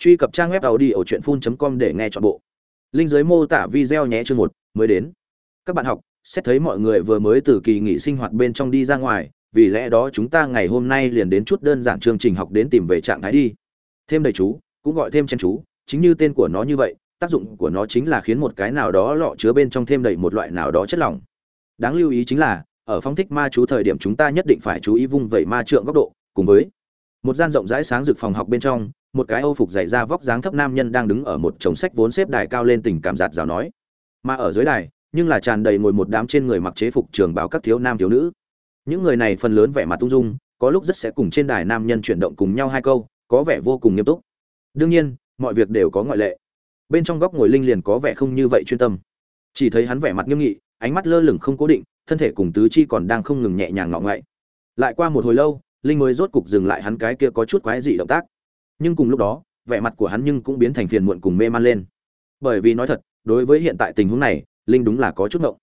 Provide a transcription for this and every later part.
truy cập trang web tàu đi ở truyện phun com để nghe chọn bộ. Linh giới mô tả video nhé, chương một, mới đến. Các bạn học, xét thấy mọi người vừa mới từ kỳ nghỉ sinh hoạt bên trong đi ra ngoài, vì lẽ đó chúng ta ngày hôm nay liền đến chút đơn giản chương trình học đến tìm về trạng thái đi. Thêm đầy chú, cũng gọi thêm chen chú, chính như tên của nó như vậy, tác dụng của nó chính là khiến một cái nào đó lọ chứa bên trong thêm đầy một loại nào đó chất lỏng. Đáng lưu ý chính là, ở phong thích ma chú thời điểm chúng ta nhất định phải chú ý vung vẩy ma trượng góc độ, cùng với một gian rộng rãi sáng rực phòng học bên trong một cái âu phục dày ra vóc dáng thấp nam nhân đang đứng ở một chồng sách vốn xếp đài cao lên tình cảm giạt rào nói. Mà ở dưới đài, nhưng là tràn đầy ngồi một đám trên người mặc chế phục trường báo các thiếu nam thiếu nữ. Những người này phần lớn vẻ mặt tung dung, có lúc rất sẽ cùng trên đài nam nhân chuyển động cùng nhau hai câu, có vẻ vô cùng nghiêm túc. Đương nhiên, mọi việc đều có ngoại lệ. Bên trong góc ngồi linh liền có vẻ không như vậy chuyên tâm. Chỉ thấy hắn vẻ mặt nghiêm nghị, ánh mắt lơ lửng không cố định, thân thể cùng tứ chi còn đang không ngừng nhẹ nhàng ngọ ngậy lại qua một hồi lâu, linh mới rốt cục dừng lại hắn cái kia có chút quái dị động tác nhưng cùng lúc đó, vẻ mặt của hắn nhưng cũng biến thành phiền muộn cùng mê man lên. Bởi vì nói thật, đối với hiện tại tình huống này, linh đúng là có chút ngộng.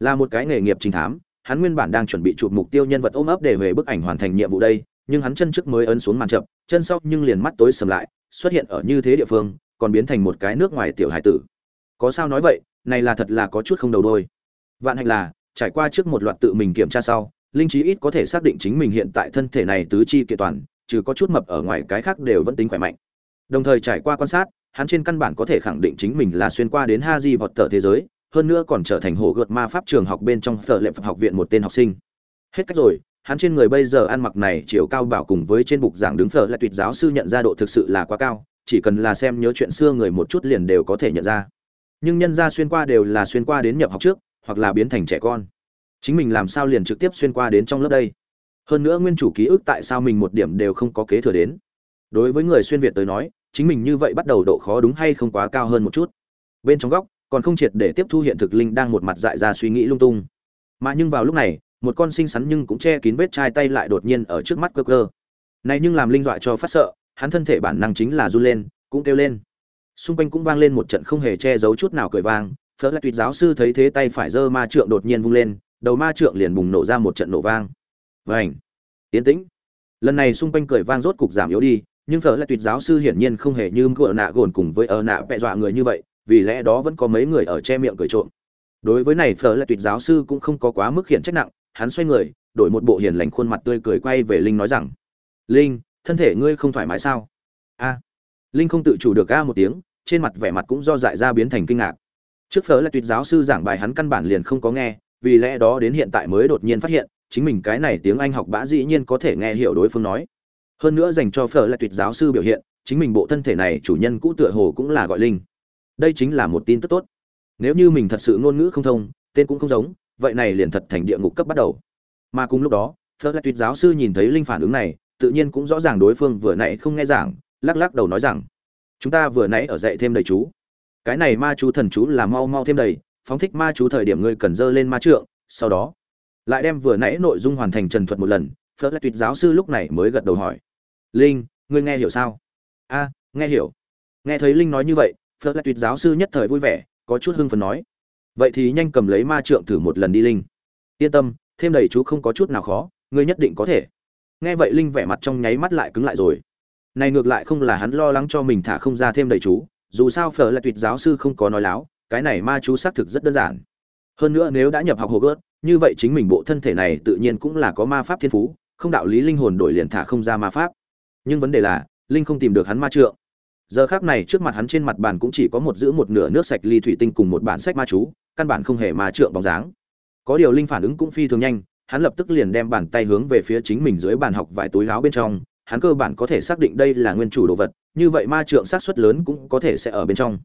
Là một cái nghề nghiệp trình thám, hắn nguyên bản đang chuẩn bị chụp mục tiêu nhân vật ôm ấp để về bức ảnh hoàn thành nhiệm vụ đây, nhưng hắn chân trước mới ấn xuống màn chậm, chân sau nhưng liền mắt tối sầm lại, xuất hiện ở như thế địa phương, còn biến thành một cái nước ngoài tiểu hải tử. Có sao nói vậy, này là thật là có chút không đầu đôi. Vạn hạnh là, trải qua trước một loạt tự mình kiểm tra sau, linh trí ít có thể xác định chính mình hiện tại thân thể này tứ chi kiện toàn trừ có chút mập ở ngoài cái khác đều vẫn tính khỏe mạnh. Đồng thời trải qua quan sát, hắn trên căn bản có thể khẳng định chính mình là xuyên qua đến ha di vọt tờ thế giới, hơn nữa còn trở thành hồ gợt ma pháp trường học bên trong phở lệ phật học viện một tên học sinh. Hết cách rồi, hắn trên người bây giờ ăn mặc này chiều cao bảo cùng với trên bục giảng đứng phở là tuyệt giáo sư nhận ra độ thực sự là quá cao, chỉ cần là xem nhớ chuyện xưa người một chút liền đều có thể nhận ra. Nhưng nhân ra xuyên qua đều là xuyên qua đến nhập học trước, hoặc là biến thành trẻ con. Chính mình làm sao liền trực tiếp xuyên qua đến trong lớp đây? Hơn nữa nguyên chủ ký ức tại sao mình một điểm đều không có kế thừa đến. Đối với người xuyên việt tới nói, chính mình như vậy bắt đầu độ khó đúng hay không quá cao hơn một chút. Bên trong góc, còn không triệt để tiếp thu hiện thực linh đang một mặt dại ra suy nghĩ lung tung. Mà nhưng vào lúc này, một con xinh xắn nhưng cũng che kín vết chai tay lại đột nhiên ở trước mắt cơ cơ. Này nhưng làm linh dọa cho phát sợ, hắn thân thể bản năng chính là run lên, cũng kêu lên. Xung quanh cũng vang lên một trận không hề che giấu chút nào cười vang, phớt lại tuyệt giáo sư thấy thế tay phải giơ ma trượng đột nhiên vung lên, đầu ma trượng liền bùng nổ ra một trận nổ vang vảnh yên tĩnh. Lần này xung quanh cười vang rốt cục giảm yếu đi, nhưng phở lại tuyệt giáo sư hiển nhiên không hề như ngựa nạ gồn cùng với ở nạ bẹ dọa người như vậy, vì lẽ đó vẫn có mấy người ở che miệng cười trộm. Đối với này, phở lại tuyệt giáo sư cũng không có quá mức khiển trách nặng, hắn xoay người, đổi một bộ hiền lành khuôn mặt tươi cười quay về linh nói rằng, linh, thân thể ngươi không thoải mái sao? A. Linh không tự chủ được a một tiếng, trên mặt vẻ mặt cũng do dại ra biến thành kinh ngạc. Trước phở lại tuyệt giáo sư giảng bài hắn căn bản liền không có nghe, vì lẽ đó đến hiện tại mới đột nhiên phát hiện chính mình cái này tiếng anh học bã dĩ nhiên có thể nghe hiểu đối phương nói. Hơn nữa dành cho phở lại tuyệt giáo sư biểu hiện, chính mình bộ thân thể này chủ nhân cũ tựa hồ cũng là gọi linh. Đây chính là một tin tức tốt. Nếu như mình thật sự ngôn ngữ không thông, tên cũng không giống, vậy này liền thật thành địa ngục cấp bắt đầu. Mà cùng lúc đó, phở lại tuyệt giáo sư nhìn thấy linh phản ứng này, tự nhiên cũng rõ ràng đối phương vừa nãy không nghe giảng, lắc lắc đầu nói rằng, chúng ta vừa nãy ở dạy thêm đầy chú. Cái này ma chú thần chú là mau mau thêm đầy, phóng thích ma chú thời điểm ngươi cần dơ lên ma trượng, sau đó lại đem vừa nãy nội dung hoàn thành trần thuật một lần, phớt lại tuyệt giáo sư lúc này mới gật đầu hỏi. Linh, ngươi nghe hiểu sao? A, nghe hiểu. Nghe thấy linh nói như vậy, phớt lại tuyệt giáo sư nhất thời vui vẻ, có chút hưng phấn nói. Vậy thì nhanh cầm lấy ma trượng thử một lần đi, linh. Yên tâm, thêm đầy chú không có chút nào khó, ngươi nhất định có thể. Nghe vậy linh vẻ mặt trong nháy mắt lại cứng lại rồi. Này ngược lại không là hắn lo lắng cho mình thả không ra thêm đầy chú, dù sao phở là tuyệt giáo sư không có nói láo, cái này ma chú xác thực rất đơn giản. Hơn nữa nếu đã nhập học hồ gớt như vậy chính mình bộ thân thể này tự nhiên cũng là có ma pháp thiên phú, không đạo lý linh hồn đổi liền thả không ra ma pháp. Nhưng vấn đề là, linh không tìm được hắn ma trượng. Giờ khác này trước mặt hắn trên mặt bàn cũng chỉ có một giữ một nửa nước sạch ly thủy tinh cùng một bản sách ma chú, căn bản không hề ma trượng bóng dáng. Có điều linh phản ứng cũng phi thường nhanh, hắn lập tức liền đem bàn tay hướng về phía chính mình dưới bàn học vài túi áo bên trong, hắn cơ bản có thể xác định đây là nguyên chủ đồ vật, như vậy ma trượng xác suất lớn cũng có thể sẽ ở bên trong.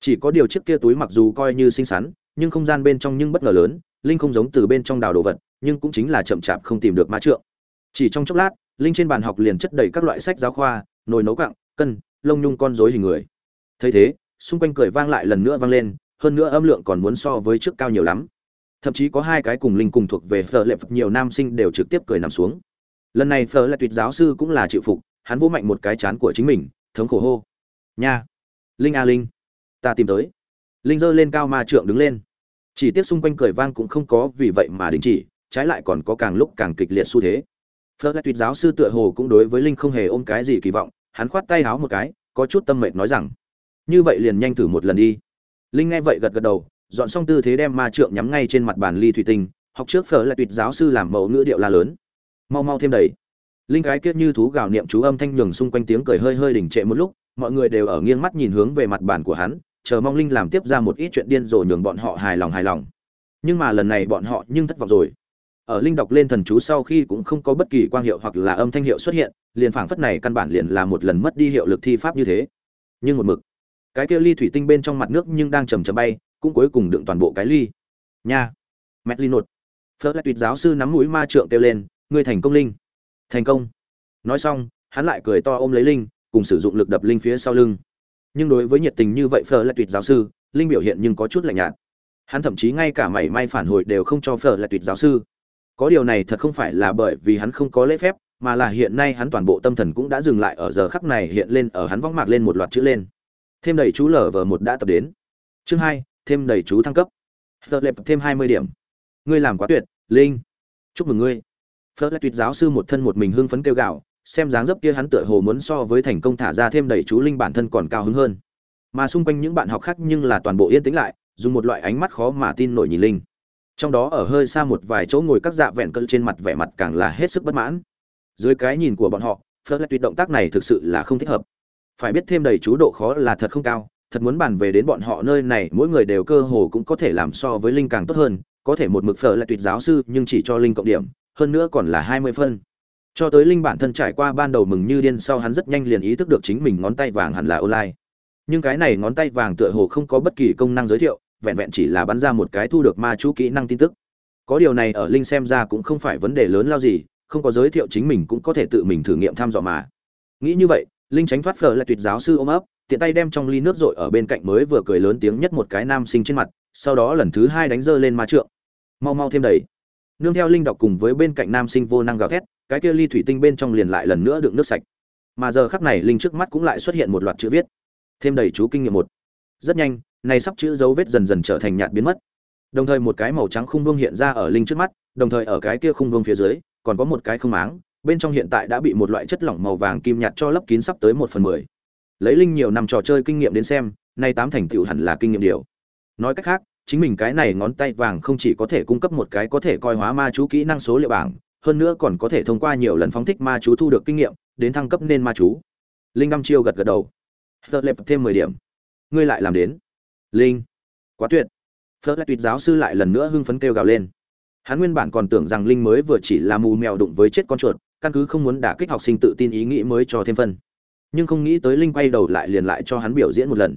Chỉ có điều chiếc kia túi mặc dù coi như xinh xắn, nhưng không gian bên trong nhưng bất ngờ lớn linh không giống từ bên trong đào đồ vật, nhưng cũng chính là chậm chạp không tìm được ma trượng. Chỉ trong chốc lát, linh trên bàn học liền chất đầy các loại sách giáo khoa, nồi nấu cặng cân, lông nhung con rối hình người. Thấy thế, xung quanh cười vang lại lần nữa vang lên, hơn nữa âm lượng còn muốn so với trước cao nhiều lắm. Thậm chí có hai cái cùng linh cùng thuộc về phở lệ phật, nhiều nam sinh đều trực tiếp cười nằm xuống. Lần này phở lệ tuyệt giáo sư cũng là chịu phục, hắn vỗ mạnh một cái chán của chính mình, thống khổ hô. Nha, linh a linh, ta tìm tới. Linh giơ lên cao ma trượng đứng lên chỉ tiếc xung quanh cười vang cũng không có vì vậy mà đình chỉ, trái lại còn có càng lúc càng kịch liệt xu thế. Phớt lại tuyệt giáo sư tựa hồ cũng đối với linh không hề ôm cái gì kỳ vọng, hắn khoát tay háo một cái, có chút tâm mệt nói rằng, như vậy liền nhanh thử một lần đi. Linh nghe vậy gật gật đầu, dọn xong tư thế đem ma trượng nhắm ngay trên mặt bàn ly thủy tinh, học trước phở là tuyệt giáo sư làm mẫu ngữ điệu la lớn. Mau mau thêm đầy. Linh cái kiết như thú gào niệm chú âm thanh nhường xung quanh tiếng cười hơi hơi đỉnh trệ một lúc, mọi người đều ở nghiêng mắt nhìn hướng về mặt bàn của hắn chờ mong linh làm tiếp ra một ít chuyện điên rồ nhường bọn họ hài lòng hài lòng. Nhưng mà lần này bọn họ nhưng thất vọng rồi. Ở linh đọc lên thần chú sau khi cũng không có bất kỳ quang hiệu hoặc là âm thanh hiệu xuất hiện, liền phảng phất này căn bản liền là một lần mất đi hiệu lực thi pháp như thế. Nhưng một mực, cái kia ly thủy tinh bên trong mặt nước nhưng đang chầm chầm bay, cũng cuối cùng đựng toàn bộ cái ly. Nha, mẹ ly nột. Phớt lại tuyệt giáo sư nắm mũi ma trượng kêu lên, ngươi thành công, linh. Thành công. Nói xong, hắn lại cười to ôm lấy linh, cùng sử dụng lực đập linh phía sau lưng nhưng đối với nhiệt tình như vậy phở lại tuyệt giáo sư, linh biểu hiện nhưng có chút lạnh nhạt. Hắn thậm chí ngay cả mảy may phản hồi đều không cho phở lại tuyệt giáo sư. Có điều này thật không phải là bởi vì hắn không có lễ phép, mà là hiện nay hắn toàn bộ tâm thần cũng đã dừng lại ở giờ khắc này hiện lên ở hắn võng mạc lên một loạt chữ lên. Thêm đầy chú lở vờ một đã tập đến. Chương hai, thêm đầy chú thăng cấp. Phở lệp thêm hai mươi điểm. Ngươi làm quá tuyệt, linh. Chúc mừng ngươi. Phở lại tuyệt giáo sư một thân một mình hưng phấn kêu gạo xem dáng dấp kia hắn tựa hồ muốn so với thành công thả ra thêm đầy chú linh bản thân còn cao hứng hơn. Mà xung quanh những bạn học khác nhưng là toàn bộ yên tĩnh lại, dùng một loại ánh mắt khó mà tin nổi nhìn linh. Trong đó ở hơi xa một vài chỗ ngồi các dạ vẹn cỡ trên mặt vẻ mặt càng là hết sức bất mãn. Dưới cái nhìn của bọn họ, phớt lại tuyệt động tác này thực sự là không thích hợp. Phải biết thêm đầy chú độ khó là thật không cao, thật muốn bàn về đến bọn họ nơi này, mỗi người đều cơ hồ cũng có thể làm so với linh càng tốt hơn, có thể một mực phở lại tuyệt giáo sư nhưng chỉ cho linh cộng điểm, hơn nữa còn là hai mươi phân cho tới linh bản thân trải qua ban đầu mừng như điên sau hắn rất nhanh liền ý thức được chính mình ngón tay vàng hẳn là online. Nhưng cái này ngón tay vàng tựa hồ không có bất kỳ công năng giới thiệu, vẹn vẹn chỉ là bắn ra một cái thu được ma chú kỹ năng tin tức. Có điều này ở linh xem ra cũng không phải vấn đề lớn lao gì, không có giới thiệu chính mình cũng có thể tự mình thử nghiệm thăm dò mà. Nghĩ như vậy, linh tránh thoát phở lại tuyệt giáo sư ôm ấp, tiện tay đem trong ly nước rội ở bên cạnh mới vừa cười lớn tiếng nhất một cái nam sinh trên mặt, sau đó lần thứ hai đánh rơi lên ma trượng. Mau mau thêm đầy nương theo linh đọc cùng với bên cạnh nam sinh vô năng gào thét, cái kia ly thủy tinh bên trong liền lại lần nữa đựng nước sạch. Mà giờ khắc này linh trước mắt cũng lại xuất hiện một loạt chữ viết. Thêm đầy chú kinh nghiệm một. Rất nhanh, này sắp chữ dấu vết dần dần trở thành nhạt biến mất. Đồng thời một cái màu trắng khung vương hiện ra ở linh trước mắt, đồng thời ở cái kia khung vương phía dưới, còn có một cái không máng, bên trong hiện tại đã bị một loại chất lỏng màu vàng kim nhạt cho lấp kín sắp tới một phần mười. Lấy linh nhiều năm trò chơi kinh nghiệm đến xem, nay tám thành tựu hẳn là kinh nghiệm điều. Nói cách khác chính mình cái này ngón tay vàng không chỉ có thể cung cấp một cái có thể coi hóa ma chú kỹ năng số liệu bảng, hơn nữa còn có thể thông qua nhiều lần phóng thích ma chú thu được kinh nghiệm, đến thăng cấp nên ma chú. Linh năm chiêu gật gật đầu. Phật lệp thêm mười điểm. Ngươi lại làm đến. Linh. Quá tuyệt. Phật lệp tuyệt giáo sư lại lần nữa hưng phấn kêu gào lên. Hắn nguyên bản còn tưởng rằng linh mới vừa chỉ là mù mèo đụng với chết con chuột, căn cứ không muốn đả kích học sinh tự tin ý nghĩ mới cho thêm phân. Nhưng không nghĩ tới linh quay đầu lại liền lại cho hắn biểu diễn một lần.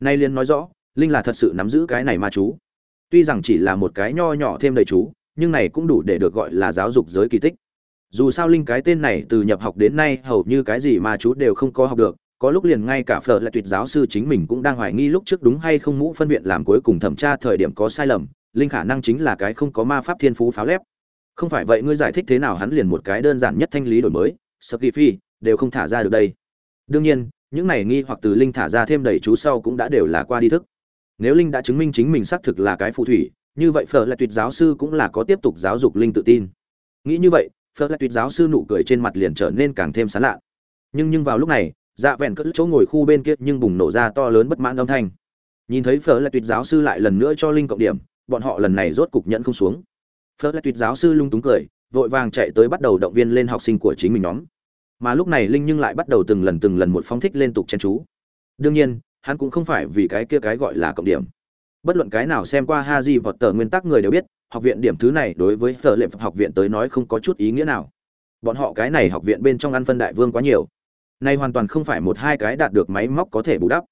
Nay liền nói rõ linh là thật sự nắm giữ cái này ma chú. Tuy rằng chỉ là một cái nho nhỏ thêm đầy chú, nhưng này cũng đủ để được gọi là giáo dục giới kỳ tích. Dù sao linh cái tên này từ nhập học đến nay, hầu như cái gì mà chú đều không có học được, có lúc liền ngay cả phở là tuyệt giáo sư chính mình cũng đang hoài nghi lúc trước đúng hay không mũ phân viện làm cuối cùng thẩm tra thời điểm có sai lầm, linh khả năng chính là cái không có ma pháp thiên phú pháo lép. Không phải vậy ngươi giải thích thế nào hắn liền một cái đơn giản nhất thanh lý đổi mới skiffy đều không thả ra được đây. Đương nhiên, những này nghi hoặc từ linh thả ra thêm đầy chú sau cũng đã đều là qua đi thức nếu linh đã chứng minh chính mình xác thực là cái phù thủy, như vậy phở là tuyệt giáo sư cũng là có tiếp tục giáo dục linh tự tin. Nghĩ như vậy, phở là tuyệt giáo sư nụ cười trên mặt liền trở nên càng thêm sán lạ nhưng nhưng vào lúc này dạ vẹn cỡ chỗ ngồi khu bên kia nhưng bùng nổ ra to lớn bất mãn âm thanh. Nhìn thấy phở là tuyệt giáo sư lại lần nữa cho linh cộng điểm, bọn họ lần này rốt cục nhẫn không xuống. Phở là tuyệt giáo sư lung túng cười, vội vàng chạy tới bắt đầu động viên lên học sinh của chính mình nhóm. Mà lúc này linh nhưng lại bắt đầu từng lần từng lần một phóng thích liên tục chen chú. Đương nhiên hắn cũng không phải vì cái kia cái gọi là cộng điểm. Bất luận cái nào xem qua Haji và vọt tờ nguyên tắc người đều biết, học viện điểm thứ này đối với sở lệ học viện tới nói không có chút ý nghĩa nào. Bọn họ cái này học viện bên trong ăn phân đại vương quá nhiều. Nay hoàn toàn không phải một hai cái đạt được máy móc có thể bù đắp.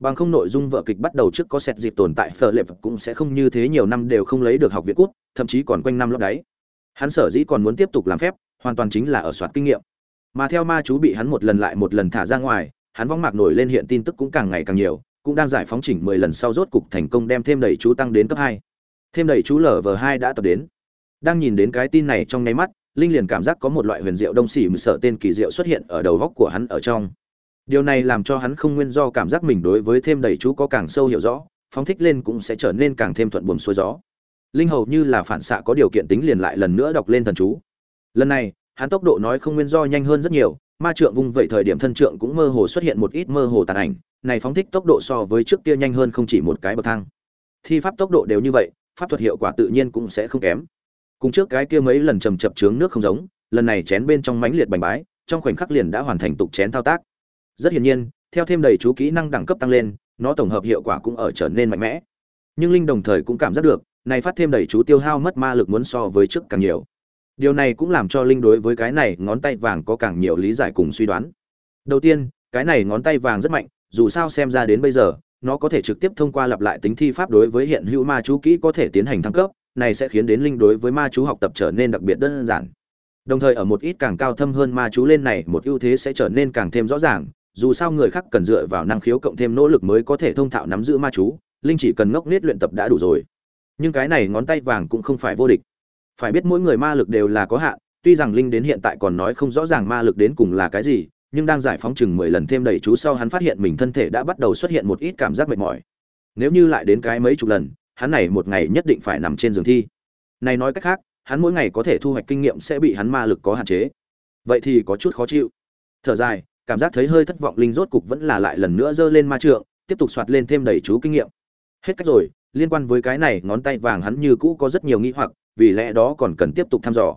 Bằng không nội dung vợ kịch bắt đầu trước có sẹt dịp tồn tại sở lệ cũng sẽ không như thế nhiều năm đều không lấy được học viện cút, thậm chí còn quanh năm lót đáy. Hắn sở dĩ còn muốn tiếp tục làm phép, hoàn toàn chính là ở soạt kinh nghiệm. Mà theo ma chú bị hắn một lần lại một lần thả ra ngoài hắn vong mạc nổi lên hiện tin tức cũng càng ngày càng nhiều cũng đang giải phóng chỉnh 10 lần sau rốt cục thành công đem thêm đầy chú tăng đến cấp 2. Thêm đầy chú LV2 đã tập đến. Đang nhìn đến cái tin này trong nháy mắt, Linh liền cảm giác có một loại huyền diệu đông xỉ sợ tên kỳ diệu xuất hiện ở đầu góc của hắn ở trong. Điều này làm cho hắn không nguyên do cảm giác mình đối với thêm đầy chú có càng sâu hiểu rõ, phóng thích lên cũng sẽ trở nên càng thêm thuận buồm xuôi gió. Linh hầu như là phản xạ có điều kiện tính liền lại lần nữa đọc lên thần chú. Lần này, hắn tốc độ nói không nguyên do nhanh hơn rất nhiều, ma trượng vung vậy thời điểm thân trượng cũng mơ hồ xuất hiện một ít mơ hồ tàn ảnh, này phóng thích tốc độ so với trước kia nhanh hơn không chỉ một cái bậc thang. Thi pháp tốc độ đều như vậy, pháp thuật hiệu quả tự nhiên cũng sẽ không kém. Cùng trước cái kia mấy lần trầm chập trướng nước không giống, lần này chén bên trong mãnh liệt bành bái, trong khoảnh khắc liền đã hoàn thành tục chén thao tác. Rất hiển nhiên, theo thêm đầy chú kỹ năng đẳng cấp tăng lên, nó tổng hợp hiệu quả cũng ở trở nên mạnh mẽ. Nhưng linh đồng thời cũng cảm giác được, này phát thêm đầy chú tiêu hao mất ma lực muốn so với trước càng nhiều điều này cũng làm cho linh đối với cái này ngón tay vàng có càng nhiều lý giải cùng suy đoán. Đầu tiên, cái này ngón tay vàng rất mạnh, dù sao xem ra đến bây giờ, nó có thể trực tiếp thông qua lặp lại tính thi pháp đối với hiện hữu ma chú kỹ có thể tiến hành thăng cấp, này sẽ khiến đến linh đối với ma chú học tập trở nên đặc biệt đơn giản. Đồng thời ở một ít càng cao thâm hơn ma chú lên này, một ưu thế sẽ trở nên càng thêm rõ ràng, dù sao người khác cần dựa vào năng khiếu cộng thêm nỗ lực mới có thể thông thạo nắm giữ ma chú, linh chỉ cần ngốc nết luyện tập đã đủ rồi. Nhưng cái này ngón tay vàng cũng không phải vô địch phải biết mỗi người ma lực đều là có hạn, tuy rằng linh đến hiện tại còn nói không rõ ràng ma lực đến cùng là cái gì, nhưng đang giải phóng chừng mười lần thêm đầy chú sau hắn phát hiện mình thân thể đã bắt đầu xuất hiện một ít cảm giác mệt mỏi. Nếu như lại đến cái mấy chục lần, hắn này một ngày nhất định phải nằm trên giường thi. Này nói cách khác, hắn mỗi ngày có thể thu hoạch kinh nghiệm sẽ bị hắn ma lực có hạn chế. Vậy thì có chút khó chịu. Thở dài, cảm giác thấy hơi thất vọng linh rốt cục vẫn là lại lần nữa giơ lên ma trượng, tiếp tục soạt lên thêm đầy chú kinh nghiệm. Hết cách rồi, liên quan với cái này, ngón tay vàng hắn như cũ có rất nhiều nghi hoặc vì lẽ đó còn cần tiếp tục thăm dò.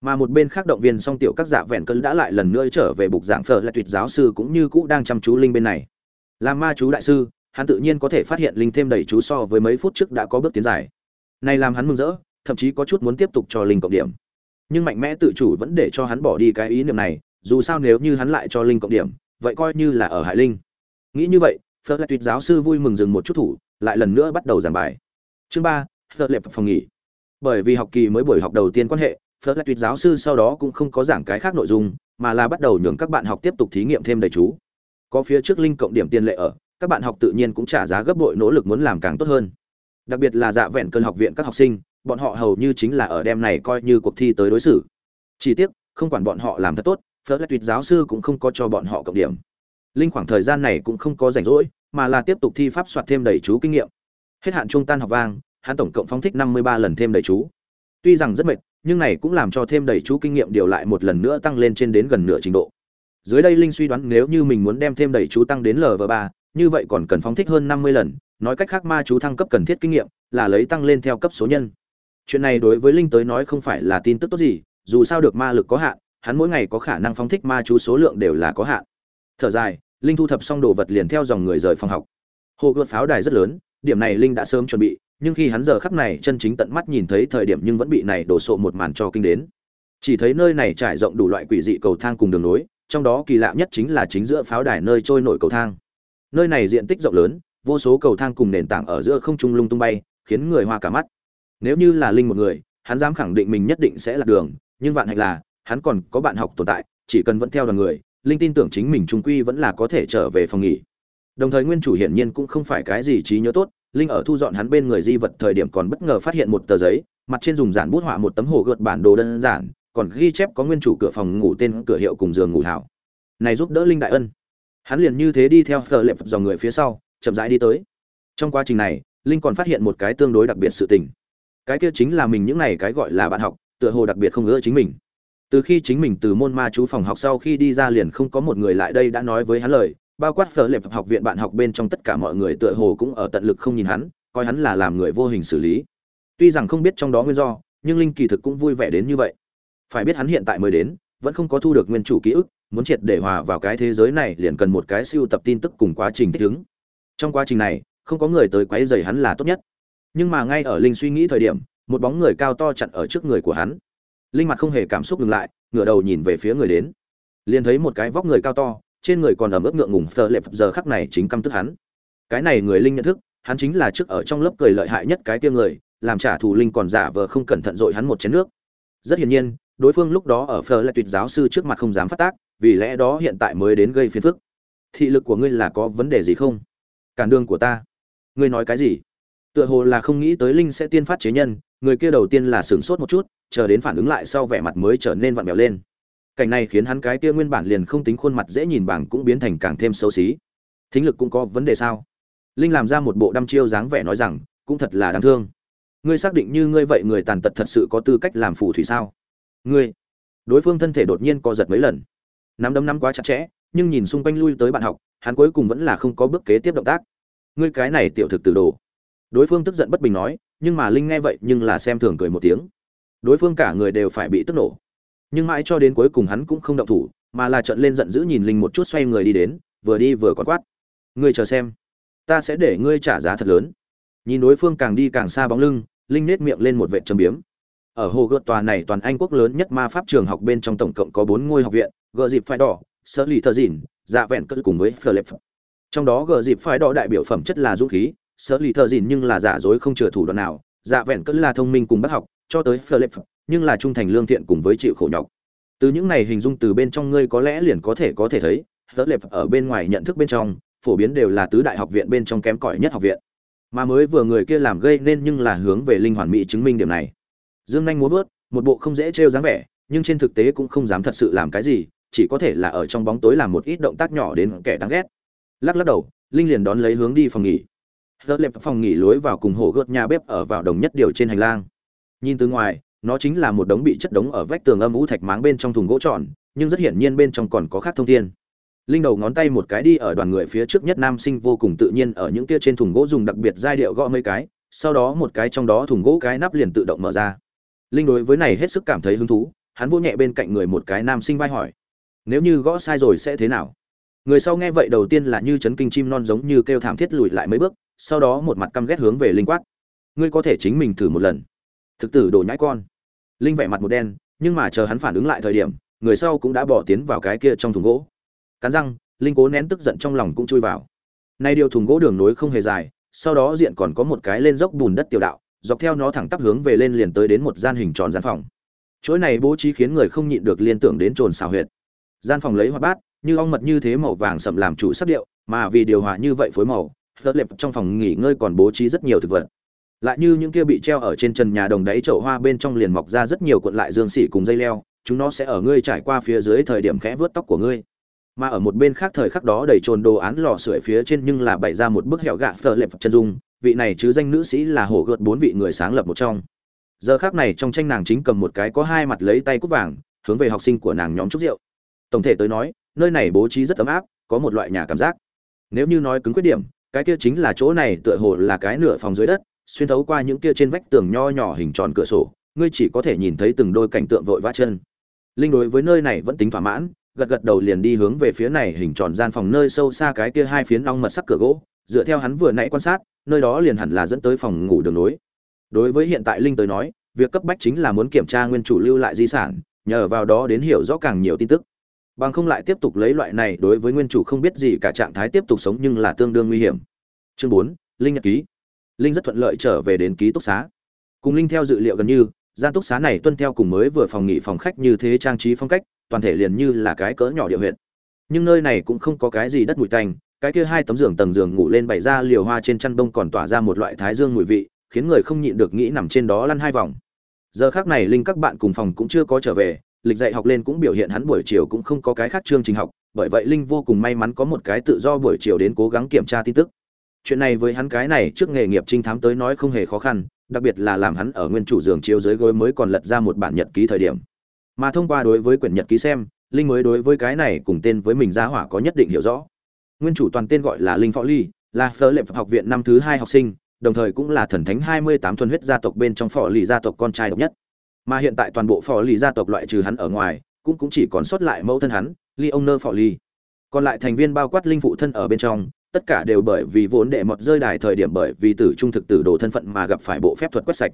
Mà một bên khác động viên song tiểu các dạ vẹn cơn đã lại lần nữa trở về bục dạng phở là tuyệt giáo sư cũng như cũ đang chăm chú linh bên này. Làm ma chú đại sư, hắn tự nhiên có thể phát hiện linh thêm đầy chú so với mấy phút trước đã có bước tiến dài. Này làm hắn mừng rỡ, thậm chí có chút muốn tiếp tục cho linh cộng điểm. Nhưng mạnh mẽ tự chủ vẫn để cho hắn bỏ đi cái ý niệm này, dù sao nếu như hắn lại cho linh cộng điểm, vậy coi như là ở hại linh. Nghĩ như vậy phật lại tuyệt giáo sư vui mừng dừng một chút thủ, lại lần nữa bắt đầu giảng bài. Chương ba phật lệ phòng nghỉ bởi vì học kỳ mới buổi học đầu tiên quan hệ, phớt lại tuyệt giáo sư sau đó cũng không có giảng cái khác nội dung, mà là bắt đầu nhường các bạn học tiếp tục thí nghiệm thêm đầy chú. Có phía trước linh cộng điểm tiền lệ ở, các bạn học tự nhiên cũng trả giá gấp bội nỗ lực muốn làm càng tốt hơn. Đặc biệt là dạ vẹn cơn học viện các học sinh, bọn họ hầu như chính là ở đêm này coi như cuộc thi tới đối xử. Chỉ tiếc, không quản bọn họ làm thật tốt, phớt lại tuyệt giáo sư cũng không có cho bọn họ cộng điểm. Linh khoảng thời gian này cũng không có rảnh rỗi, mà là tiếp tục thi pháp soạt thêm đầy chú kinh nghiệm. Hết hạn trung tan học vang hắn tổng cộng phóng thích năm mươi ba lần thêm đầy chú. Tuy rằng rất mệt, nhưng này cũng làm cho thêm đầy chú kinh nghiệm điều lại một lần nữa tăng lên trên đến gần nửa trình độ. Dưới đây linh suy đoán nếu như mình muốn đem thêm đầy chú tăng đến lv ba, như vậy còn cần phóng thích hơn năm mươi lần. Nói cách khác ma chú thăng cấp cần thiết kinh nghiệm là lấy tăng lên theo cấp số nhân. Chuyện này đối với linh tới nói không phải là tin tức tốt gì, dù sao được ma lực có hạn, hắn mỗi ngày có khả năng phóng thích ma chú số lượng đều là có hạn. Thở dài, linh thu thập xong đồ vật liền theo dòng người rời phòng học. Hồ gươm pháo đài rất lớn, điểm này linh đã sớm chuẩn bị nhưng khi hắn giờ khắc này chân chính tận mắt nhìn thấy thời điểm nhưng vẫn bị này đổ sộ một màn cho kinh đến. Chỉ thấy nơi này trải rộng đủ loại quỷ dị cầu thang cùng đường nối, trong đó kỳ lạ nhất chính là chính giữa pháo đài nơi trôi nổi cầu thang. Nơi này diện tích rộng lớn, vô số cầu thang cùng nền tảng ở giữa không trung lung tung bay, khiến người hoa cả mắt. Nếu như là linh một người, hắn dám khẳng định mình nhất định sẽ là đường, nhưng vạn hạnh là, hắn còn có bạn học tồn tại, chỉ cần vẫn theo đoàn người, linh tin tưởng chính mình trung quy vẫn là có thể trở về phòng nghỉ. Đồng thời nguyên chủ hiển nhiên cũng không phải cái gì trí nhớ tốt linh ở thu dọn hắn bên người di vật thời điểm còn bất ngờ phát hiện một tờ giấy, mặt trên dùng giản bút họa một tấm hồ gợt bản đồ đơn giản, còn ghi chép có nguyên chủ cửa phòng ngủ tên cửa hiệu cùng giường ngủ hảo này giúp đỡ linh đại ân. Hắn liền như thế đi theo phờ lệ phật dòng người phía sau, chậm rãi đi tới. Trong quá trình này, linh còn phát hiện một cái tương đối đặc biệt sự tình. Cái kia chính là mình những này cái gọi là bạn học, tựa hồ đặc biệt không ngỡ chính mình. Từ khi chính mình từ môn ma chú phòng học sau khi đi ra liền không có một người lại đây đã nói với hắn lời bao quát phở lệ học viện bạn học bên trong tất cả mọi người tựa hồ cũng ở tận lực không nhìn hắn, coi hắn là làm người vô hình xử lý. Tuy rằng không biết trong đó nguyên do, nhưng linh kỳ thực cũng vui vẻ đến như vậy. Phải biết hắn hiện tại mới đến, vẫn không có thu được nguyên chủ ký ức, muốn triệt để hòa vào cái thế giới này liền cần một cái siêu tập tin tức cùng quá trình thích ứng. Trong quá trình này, không có người tới quấy rầy hắn là tốt nhất. Nhưng mà ngay ở linh suy nghĩ thời điểm, một bóng người cao to chặn ở trước người của hắn. Linh mặt không hề cảm xúc ngừng lại, ngửa đầu nhìn về phía người đến. Liền thấy một cái vóc người cao to trên người còn ẩm ướt ngượng ngùng, phờ lệ giờ khắc này chính căm tức hắn. Cái này người linh nhận thức, hắn chính là trước ở trong lớp cười lợi hại nhất cái kia người, làm trả thù linh còn giả vờ không cẩn thận dội hắn một chén nước. Rất hiển nhiên, đối phương lúc đó ở phờ lệ tuyệt giáo sư trước mặt không dám phát tác, vì lẽ đó hiện tại mới đến gây phiền phức. Thị lực của ngươi là có vấn đề gì không? Cản đường của ta. Ngươi nói cái gì? Tựa hồ là không nghĩ tới linh sẽ tiên phát chế nhân, người kia đầu tiên là sửng sốt một chút, chờ đến phản ứng lại sau vẻ mặt mới trở nên vặn vẹo lên cảnh này khiến hắn cái kia nguyên bản liền không tính khuôn mặt dễ nhìn bảng cũng biến thành càng thêm xấu xí. Thính lực cũng có vấn đề sao? Linh làm ra một bộ đăm chiêu dáng vẻ nói rằng, cũng thật là đáng thương. Ngươi xác định như ngươi vậy người tàn tật thật sự có tư cách làm phù thủy sao? Ngươi. Đối phương thân thể đột nhiên co giật mấy lần. Nắm đấm nắm quá chặt chẽ, nhưng nhìn xung quanh lui tới bạn học, hắn cuối cùng vẫn là không có bước kế tiếp động tác. Ngươi cái này tiểu thực tử đồ. Đối phương tức giận bất bình nói, nhưng mà linh nghe vậy nhưng là xem thường cười một tiếng. Đối phương cả người đều phải bị tức nổ nhưng mãi cho đến cuối cùng hắn cũng không động thủ, mà là trợn lên giận dữ nhìn linh một chút xoay người đi đến, vừa đi vừa còn quát. Ngươi chờ xem. Ta sẽ để ngươi trả giá thật lớn. Nhìn đối phương càng đi càng xa bóng lưng, linh nết miệng lên một vệ châm biếm. Ở hồ gợt tòa này toàn anh quốc lớn nhất ma pháp trường học bên trong tổng cộng có bốn ngôi học viện gợ dịp phải đỏ, sơ lì thơ dìn dạ vẹn cỡ cùng với phờ lệp. Trong đó gợ dịp phải đỏ đại biểu phẩm chất là dũng khí, sơ lì thơ dìn nhưng là giả dối không chừa thủ đoạn nào dạ vẹn cỡ là thông minh cùng bác học, cho tới phờ lệp nhưng là trung thành lương thiện cùng với chịu khổ nhọc. Từ những này hình dung từ bên trong ngươi có lẽ liền có thể có thể thấy phờ lệp ở bên ngoài nhận thức bên trong, phổ biến đều là tứ đại học viện bên trong kém cỏi nhất học viện. Mà mới vừa người kia làm gây nên nhưng là hướng về linh hoàn mỹ chứng minh điểm này. Dương nhanh muốn vớt, một bộ không dễ trêu dáng vẻ, nhưng trên thực tế cũng không dám thật sự làm cái gì, chỉ có thể là ở trong bóng tối làm một ít động tác nhỏ đến kẻ đáng ghét. Lắc lắc đầu, linh liền đón lấy hướng đi phòng nghỉ. Giờ lệp phòng nghỉ lối vào cùng hồ gợt nhà bếp ở vào đồng nhất điều trên hành lang. Nhìn từ ngoài nó chính là một đống bị chất đống ở vách tường âm u thạch máng bên trong thùng gỗ tròn, nhưng rất hiển nhiên bên trong còn có khác thông thiên. Linh đầu ngón tay một cái đi ở đoàn người phía trước nhất nam sinh vô cùng tự nhiên ở những kia trên thùng gỗ dùng đặc biệt giai điệu gõ mấy cái, sau đó một cái trong đó thùng gỗ cái nắp liền tự động mở ra. Linh đối với này hết sức cảm thấy hứng thú, hắn vô nhẹ bên cạnh người một cái nam sinh vai hỏi, nếu như gõ sai rồi sẽ thế nào? Người sau nghe vậy đầu tiên là như chấn kinh chim non giống như kêu thảm thiết lùi lại mấy bước, sau đó một mặt căm ghét hướng về linh quát, ngươi có thể chính mình thử một lần. Thực tử đồ nhãi con linh vẻ mặt một đen, nhưng mà chờ hắn phản ứng lại thời điểm, người sau cũng đã bỏ tiến vào cái kia trong thùng gỗ. Cắn răng, linh cố nén tức giận trong lòng cũng chui vào. Nay điều thùng gỗ đường nối không hề dài, sau đó diện còn có một cái lên dốc bùn đất tiểu đạo, dọc theo nó thẳng tắp hướng về lên liền tới đến một gian hình tròn gian phòng. Chỗ này bố trí khiến người không nhịn được liên tưởng đến trồn xào huyệt. Gian phòng lấy hoa bát, như ong mật như thế màu vàng sậm làm chủ sắc điệu, mà vì điều hòa như vậy phối màu phớt lệp trong phòng nghỉ ngơi còn bố trí rất nhiều thực vật lại như những kia bị treo ở trên trần nhà đồng đáy chậu hoa bên trong liền mọc ra rất nhiều cuộn lại dương xỉ cùng dây leo, chúng nó sẽ ở ngươi trải qua phía dưới thời điểm khẽ vớt tóc của ngươi. Mà ở một bên khác thời khắc đó đầy trồn đồ án lò sưởi phía trên nhưng là bày ra một bức hẹo gạ phờ lệp chân dung, vị này chứ danh nữ sĩ là hổ gợt bốn vị người sáng lập một trong. Giờ khác này trong tranh nàng chính cầm một cái có hai mặt lấy tay cúp vàng, hướng về học sinh của nàng nhóm chúc rượu. Tổng thể tới nói, nơi này bố trí rất ấm áp, có một loại nhà cảm giác. Nếu như nói cứng khuyết điểm, cái kia chính là chỗ này tựa hồ là cái nửa phòng dưới đất xuyên thấu qua những kia trên vách tường nho nhỏ hình tròn cửa sổ, ngươi chỉ có thể nhìn thấy từng đôi cảnh tượng vội vã chân. Linh đối với nơi này vẫn tính thỏa mãn, gật gật đầu liền đi hướng về phía này hình tròn gian phòng nơi sâu xa cái kia hai phiến ong mật sắc cửa gỗ, dựa theo hắn vừa nãy quan sát, nơi đó liền hẳn là dẫn tới phòng ngủ đường nối. Đối với hiện tại linh tới nói, việc cấp bách chính là muốn kiểm tra nguyên chủ lưu lại di sản, nhờ vào đó đến hiểu rõ càng nhiều tin tức. Bằng không lại tiếp tục lấy loại này đối với nguyên chủ không biết gì cả trạng thái tiếp tục sống nhưng là tương đương nguy hiểm. Chương bốn, linh nhật ký linh rất thuận lợi trở về đến ký túc xá. Cùng linh theo dự liệu gần như, gian túc xá này tuân theo cùng mới vừa phòng nghỉ phòng khách như thế trang trí phong cách, toàn thể liền như là cái cỡ nhỏ địa huyện. Nhưng nơi này cũng không có cái gì đất mùi tanh, cái kia hai tấm giường tầng giường ngủ lên bày ra liều hoa trên chăn bông còn tỏa ra một loại thái dương mùi vị, khiến người không nhịn được nghĩ nằm trên đó lăn hai vòng. Giờ khác này linh các bạn cùng phòng cũng chưa có trở về, lịch dạy học lên cũng biểu hiện hắn buổi chiều cũng không có cái khác chương trình học, bởi vậy linh vô cùng may mắn có một cái tự do buổi chiều đến cố gắng kiểm tra tin tức chuyện này với hắn cái này trước nghề nghiệp trinh thám tới nói không hề khó khăn, đặc biệt là làm hắn ở nguyên chủ giường chiếu dưới gối mới còn lật ra một bản nhật ký thời điểm. Mà thông qua đối với quyển nhật ký xem, linh mới đối với cái này cùng tên với mình gia hỏa có nhất định hiểu rõ. Nguyên chủ toàn tên gọi là linh phó ly, là phở lệ học viện năm thứ hai học sinh, đồng thời cũng là thần thánh hai mươi tám thuần huyết gia tộc bên trong phò lì gia tộc con trai độc nhất. Mà hiện tại toàn bộ phò lì gia tộc loại trừ hắn ở ngoài, cũng cũng chỉ còn sót lại mẫu thân hắn ly ông nơ phò lì còn lại thành viên bao quát linh phụ thân ở bên trong tất cả đều bởi vì vốn đệ mọt rơi đài thời điểm bởi vì tử trung thực tử đồ thân phận mà gặp phải bộ phép thuật quét sạch.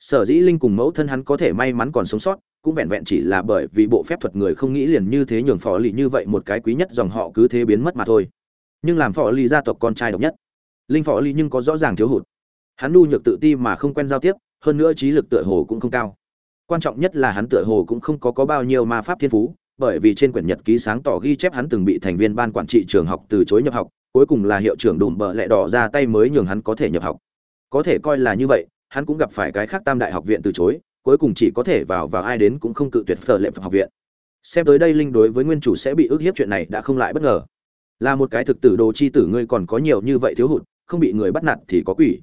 Sở dĩ linh cùng mẫu thân hắn có thể may mắn còn sống sót, cũng vẹn vẹn chỉ là bởi vì bộ phép thuật người không nghĩ liền như thế nhường phò lì như vậy một cái quý nhất dòng họ cứ thế biến mất mà thôi. Nhưng làm phò lì gia tộc con trai độc nhất. Linh phò lì nhưng có rõ ràng thiếu hụt. Hắn nu nhược tự ti mà không quen giao tiếp, hơn nữa trí lực tựa hồ cũng không cao. Quan trọng nhất là hắn tựa hồ cũng không có có bao nhiêu ma pháp thiên phú, bởi vì trên quyển nhật ký sáng tỏ ghi chép hắn từng bị thành viên ban quản trị trường học từ chối nhập học cuối cùng là hiệu trưởng đùm bợ lẹ đỏ ra tay mới nhường hắn có thể nhập học. Có thể coi là như vậy, hắn cũng gặp phải cái khác tam đại học viện từ chối, cuối cùng chỉ có thể vào và ai đến cũng không cự tuyệt phở lệ học viện. Xem tới đây linh đối với nguyên chủ sẽ bị ức hiếp chuyện này đã không lại bất ngờ. Là một cái thực tử đồ chi tử ngươi còn có nhiều như vậy thiếu hụt, không bị người bắt nạt thì có quỷ.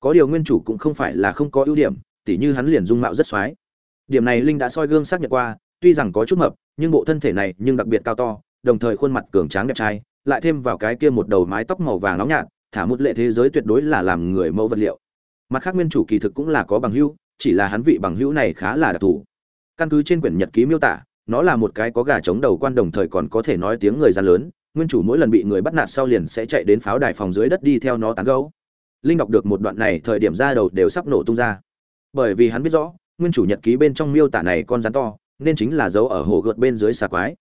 Có điều nguyên chủ cũng không phải là không có ưu điểm, tỉ như hắn liền dung mạo rất soái. điểm này linh đã soi gương xác nhận qua, tuy rằng có chút mập, nhưng bộ thân thể này nhưng đặc biệt cao to, đồng thời khuôn mặt cường tráng đẹp trai lại thêm vào cái kia một đầu mái tóc màu vàng nóng nhạt, thả một lệ thế giới tuyệt đối là làm người mẫu vật liệu. Mặt khác nguyên chủ kỳ thực cũng là có bằng hữu, chỉ là hắn vị bằng hữu này khá là đặc thù. Căn cứ trên quyển nhật ký miêu tả, nó là một cái có gà chống đầu quan đồng thời còn có thể nói tiếng người gian lớn, nguyên chủ mỗi lần bị người bắt nạt sau liền sẽ chạy đến pháo đài phòng dưới đất đi theo nó tán gấu linh đọc được một đoạn này, thời điểm ra đầu đều sắp nổ tung ra. Bởi vì hắn biết rõ, nguyên chủ nhật ký bên trong miêu tả này con rắn to, nên chính là dấu ở hồ gợt bên dưới xà quái.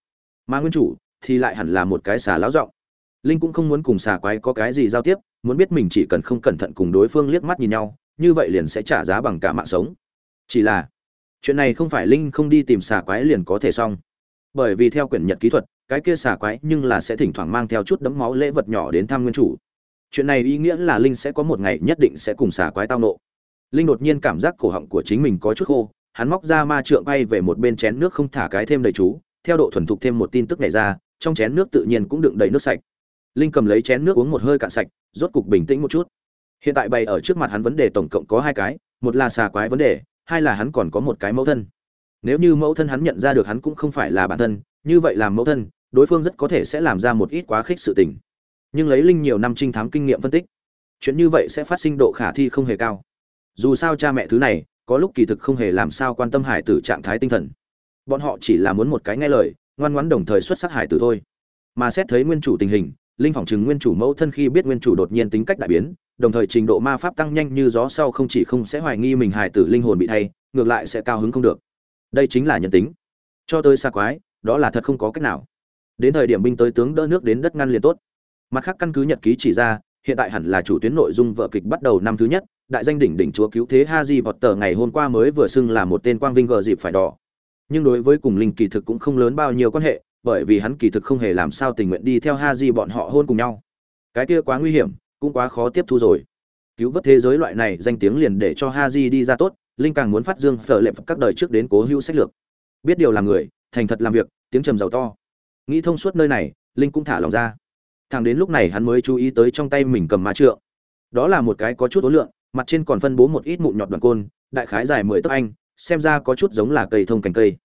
Mà nguyên chủ thì lại hẳn là một cái xà láo giọng. Linh cũng không muốn cùng xà quái có cái gì giao tiếp, muốn biết mình chỉ cần không cẩn thận cùng đối phương liếc mắt nhìn nhau, như vậy liền sẽ trả giá bằng cả mạng sống. Chỉ là, chuyện này không phải linh không đi tìm xà quái liền có thể xong. Bởi vì theo quyển nhật kỹ thuật, cái kia xà quái nhưng là sẽ thỉnh thoảng mang theo chút đấm máu lễ vật nhỏ đến thăm nguyên chủ. Chuyện này ý nghĩa là linh sẽ có một ngày nhất định sẽ cùng xà quái tao nộ linh đột nhiên cảm giác cổ họng của chính mình có chút khô, hắn móc ra ma trượng bay về một bên chén nước không thả cái thêm đầy chú, theo độ thuần thục thêm một tin tức này ra trong chén nước tự nhiên cũng đựng đầy nước sạch. Linh cầm lấy chén nước uống một hơi cạn sạch, rốt cục bình tĩnh một chút. Hiện tại bày ở trước mặt hắn vấn đề tổng cộng có hai cái, một là xà quái vấn đề, hai là hắn còn có một cái mẫu thân. Nếu như mẫu thân hắn nhận ra được hắn cũng không phải là bản thân, như vậy làm mẫu thân, đối phương rất có thể sẽ làm ra một ít quá khích sự tình. Nhưng lấy linh nhiều năm trinh thám kinh nghiệm phân tích, chuyện như vậy sẽ phát sinh độ khả thi không hề cao. Dù sao cha mẹ thứ này, có lúc kỳ thực không hề làm sao quan tâm hải tử trạng thái tinh thần. Bọn họ chỉ là muốn một cái nghe lời ngoan ngoãn đồng thời xuất sắc hải tử thôi. Mà xét thấy nguyên chủ tình hình, linh phỏng chừng nguyên chủ mẫu thân khi biết nguyên chủ đột nhiên tính cách đại biến, đồng thời trình độ ma pháp tăng nhanh như gió sau không chỉ không sẽ hoài nghi mình hải tử linh hồn bị thay, ngược lại sẽ cao hứng không được. Đây chính là nhân tính. Cho tới xa quái, đó là thật không có cách nào. Đến thời điểm binh tới tướng đỡ nước đến đất ngăn liền tốt. Mặt khác căn cứ nhật ký chỉ ra, hiện tại hẳn là chủ tuyến nội dung vợ kịch bắt đầu năm thứ nhất, đại danh đỉnh đỉnh chúa cứu thế ha di vọt tờ ngày hôm qua mới vừa xưng là một tên quang vinh gờ dịp phải đỏ nhưng đối với cùng linh kỳ thực cũng không lớn bao nhiêu quan hệ, bởi vì hắn kỳ thực không hề làm sao tình nguyện đi theo ha di bọn họ hôn cùng nhau. Cái kia quá nguy hiểm, cũng quá khó tiếp thu rồi. Cứu vớt thế giới loại này danh tiếng liền để cho ha di đi ra tốt, linh càng muốn phát dương phở lệ các đời trước đến cố hữu sách lược. Biết điều làm người, thành thật làm việc, tiếng trầm giàu to. Nghĩ thông suốt nơi này, linh cũng thả lòng ra. Thằng đến lúc này hắn mới chú ý tới trong tay mình cầm ma trượng. Đó là một cái có chút ối lượng, mặt trên còn phân bố một ít mụn nhọt đoàn côn, đại khái dài mười tấc anh xem ra có chút giống là cây thông cành cây.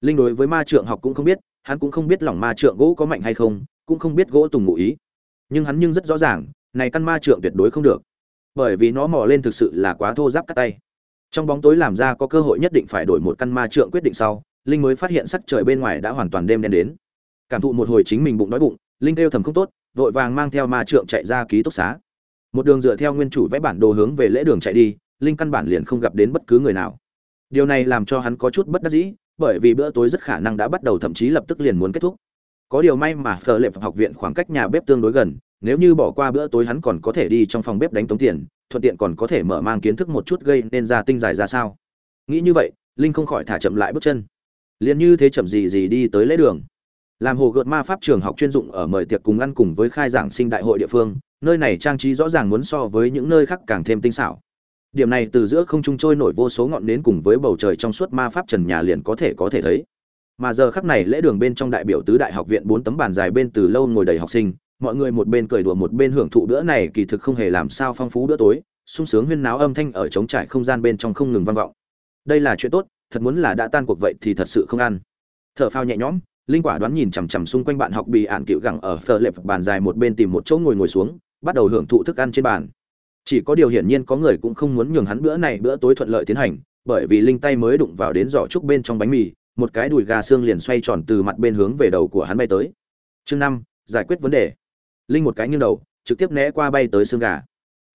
Linh đối với ma trượng học cũng không biết, hắn cũng không biết lỏng ma trượng gỗ có mạnh hay không, cũng không biết gỗ tùng ngụ ý. Nhưng hắn nhưng rất rõ ràng, này căn ma trượng tuyệt đối không được. Bởi vì nó mò lên thực sự là quá thô giáp cắt tay. Trong bóng tối làm ra có cơ hội nhất định phải đổi một căn ma trượng quyết định sau, linh mới phát hiện sắc trời bên ngoài đã hoàn toàn đêm đen đến. Cảm thụ một hồi chính mình bụng đói bụng, linh kêu thầm không tốt, vội vàng mang theo ma trượng chạy ra ký túc xá. Một đường dựa theo nguyên chủ vẽ bản đồ hướng về lễ đường chạy đi, linh căn bản liền không gặp đến bất cứ người nào điều này làm cho hắn có chút bất đắc dĩ, bởi vì bữa tối rất khả năng đã bắt đầu, thậm chí lập tức liền muốn kết thúc. Có điều may mà phở lệ học viện khoảng cách nhà bếp tương đối gần, nếu như bỏ qua bữa tối hắn còn có thể đi trong phòng bếp đánh tống tiền, thuận tiện còn có thể mở mang kiến thức một chút gây nên ra tinh dài ra sao. Nghĩ như vậy, linh không khỏi thả chậm lại bước chân. Liền như thế chậm gì gì đi tới lễ đường. Làm hồ gợt ma pháp trường học chuyên dụng ở mời tiệc cùng ăn cùng với khai giảng sinh đại hội địa phương, nơi này trang trí rõ ràng muốn so với những nơi khác càng thêm tinh xảo điểm này từ giữa không trung trôi nổi vô số ngọn nến cùng với bầu trời trong suốt ma pháp trần nhà liền có thể có thể thấy. Mà giờ khắc này lễ đường bên trong đại biểu tứ đại học viện bốn tấm bàn dài bên từ lâu ngồi đầy học sinh, mọi người một bên cười đùa một bên hưởng thụ bữa này kỳ thực không hề làm sao phong phú bữa tối, sung sướng huyên náo âm thanh ở trống trải không gian bên trong không ngừng vang vọng. Đây là chuyện tốt, thật muốn là đã tan cuộc vậy thì thật sự không ăn. Thở phao nhẹ nhõm, linh quả đoán nhìn chằm chằm xung quanh bạn học bị ạn cựu gẳng ở phở lệp bàn dài một bên tìm một chỗ ngồi ngồi xuống, bắt đầu hưởng thụ thức ăn trên bàn chỉ có điều hiển nhiên có người cũng không muốn nhường hắn bữa này bữa tối thuận lợi tiến hành, bởi vì linh tay mới đụng vào đến giỏ trúc bên trong bánh mì, một cái đùi gà xương liền xoay tròn từ mặt bên hướng về đầu của hắn bay tới. Chương năm, giải quyết vấn đề. Linh một cái nghiêng đầu, trực tiếp né qua bay tới xương gà.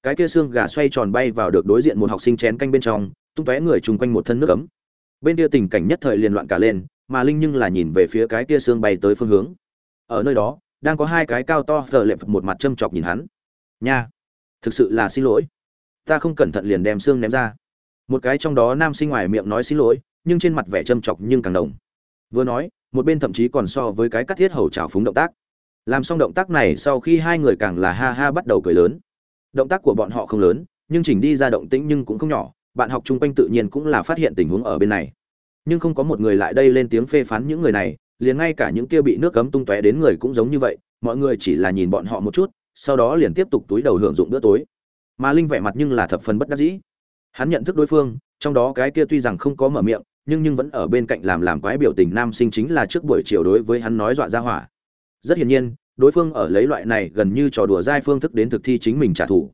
Cái kia xương gà xoay tròn bay vào được đối diện một học sinh chén canh bên trong, tung tóe người chung quanh một thân nước ấm. Bên kia tình cảnh nhất thời liền loạn cả lên, mà linh nhưng là nhìn về phía cái kia xương bay tới phương hướng. Ở nơi đó, đang có hai cái cao to phờ lệp một mặt châm chọc nhìn hắn. Nha! Thực sự là xin lỗi. Ta không cẩn thận liền đem xương ném ra. Một cái trong đó nam sinh ngoài miệng nói xin lỗi, nhưng trên mặt vẻ châm chọc nhưng càng đồng vừa nói, một bên thậm chí còn so với cái cắt thiết hầu trào phúng động tác. Làm xong động tác này sau khi hai người càng là ha ha bắt đầu cười lớn. Động tác của bọn họ không lớn, nhưng chỉnh đi ra động tĩnh nhưng cũng không nhỏ, bạn học chung quanh tự nhiên cũng là phát hiện tình huống ở bên này. Nhưng không có một người lại đây lên tiếng phê phán những người này, liền ngay cả những kia bị nước cấm tung tóe đến người cũng giống như vậy, mọi người chỉ là nhìn bọn họ một chút sau đó liền tiếp tục túi đầu hưởng dụng bữa tối. Mà linh vẻ mặt nhưng là thập phần bất đắc dĩ. Hắn nhận thức đối phương, trong đó cái kia tuy rằng không có mở miệng, nhưng nhưng vẫn ở bên cạnh làm làm quái biểu tình nam sinh chính là trước buổi chiều đối với hắn nói dọa ra hỏa. Rất hiển nhiên, đối phương ở lấy loại này gần như trò đùa dai phương thức đến thực thi chính mình trả thù.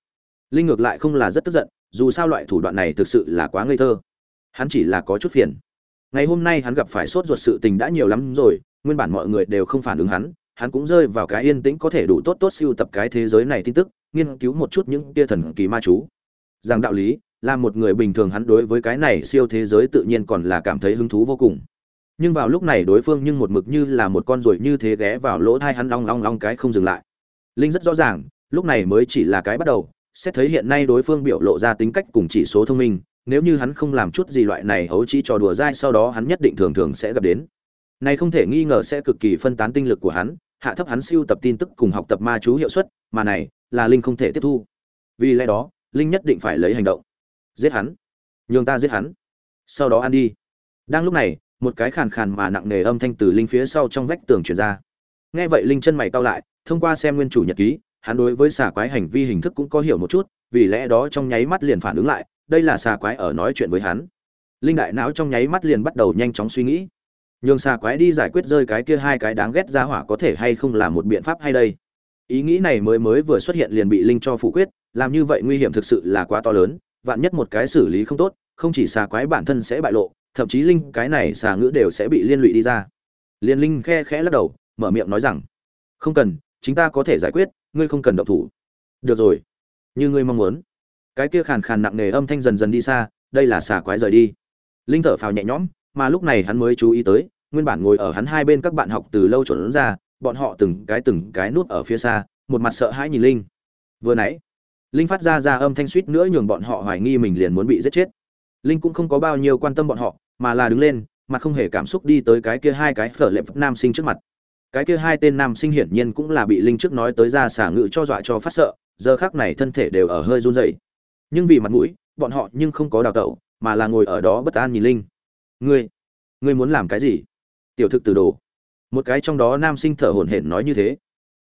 Linh ngược lại không là rất tức giận, dù sao loại thủ đoạn này thực sự là quá ngây thơ. Hắn chỉ là có chút phiền. Ngày hôm nay hắn gặp phải sốt ruột sự tình đã nhiều lắm rồi, nguyên bản mọi người đều không phản ứng hắn hắn cũng rơi vào cái yên tĩnh có thể đủ tốt tốt siêu tập cái thế giới này tin tức, nghiên cứu một chút những tia thần kỳ ma chú. Rằng đạo lý, là một người bình thường hắn đối với cái này siêu thế giới tự nhiên còn là cảm thấy hứng thú vô cùng. Nhưng vào lúc này đối phương nhưng một mực như là một con ruồi như thế ghé vào lỗ thai hắn long long long cái không dừng lại. Linh rất rõ ràng, lúc này mới chỉ là cái bắt đầu, xét thấy hiện nay đối phương biểu lộ ra tính cách cùng chỉ số thông minh, nếu như hắn không làm chút gì loại này hấu chỉ trò đùa dai sau đó hắn nhất định thường thường sẽ gặp đến. Này không thể nghi ngờ sẽ cực kỳ phân tán tinh lực của hắn hạ thấp hắn siêu tập tin tức cùng học tập ma chú hiệu suất, mà này là linh không thể tiếp thu. Vì lẽ đó, linh nhất định phải lấy hành động. Giết hắn. Nhường ta giết hắn. Sau đó ăn đi. Đang lúc này, một cái khàn khàn mà nặng nề âm thanh từ linh phía sau trong vách tường truyền ra. Nghe vậy linh chân mày cau lại, thông qua xem nguyên chủ nhật ký, hắn đối với xà quái hành vi hình thức cũng có hiểu một chút, vì lẽ đó trong nháy mắt liền phản ứng lại, đây là xà quái ở nói chuyện với hắn. Linh đại não trong nháy mắt liền bắt đầu nhanh chóng suy nghĩ nhường xà quái đi giải quyết rơi cái kia hai cái đáng ghét ra hỏa có thể hay không là một biện pháp hay đây? Ý nghĩ này mới mới vừa xuất hiện liền bị linh cho phủ quyết, làm như vậy nguy hiểm thực sự là quá to lớn, vạn nhất một cái xử lý không tốt, không chỉ xà quái bản thân sẽ bại lộ, thậm chí linh cái này xà ngữ đều sẽ bị liên lụy đi ra. Liên linh khe khẽ lắc đầu, mở miệng nói rằng, không cần chúng ta có thể giải quyết, ngươi không cần động thủ. Được rồi, như ngươi mong muốn. Cái kia khàn khàn nặng nề âm thanh dần dần đi xa, đây là xà quái rời đi. Linh thở phào nhẹ nhõm mà lúc này hắn mới chú ý tới, nguyên bản ngồi ở hắn hai bên các bạn học từ lâu trốn ra, bọn họ từng cái từng cái nút ở phía xa, một mặt sợ hãi nhìn linh. Vừa nãy, linh phát ra ra âm thanh suýt nữa nhường bọn họ hoài nghi mình liền muốn bị giết chết. Linh cũng không có bao nhiêu quan tâm bọn họ, mà là đứng lên, mặt không hề cảm xúc đi tới cái kia hai cái phở lệ nam sinh trước mặt. Cái kia hai tên nam sinh hiển nhiên cũng là bị linh trước nói tới ra xả ngự cho dọa cho phát sợ, giờ khác này thân thể đều ở hơi run rẩy. Nhưng vì mặt mũi, bọn họ nhưng không có đào tẩu, mà là ngồi ở đó bất an nhìn linh ngươi ngươi muốn làm cái gì? Tiểu thực từ đồ. Một cái trong đó nam sinh thở hổn hển nói như thế.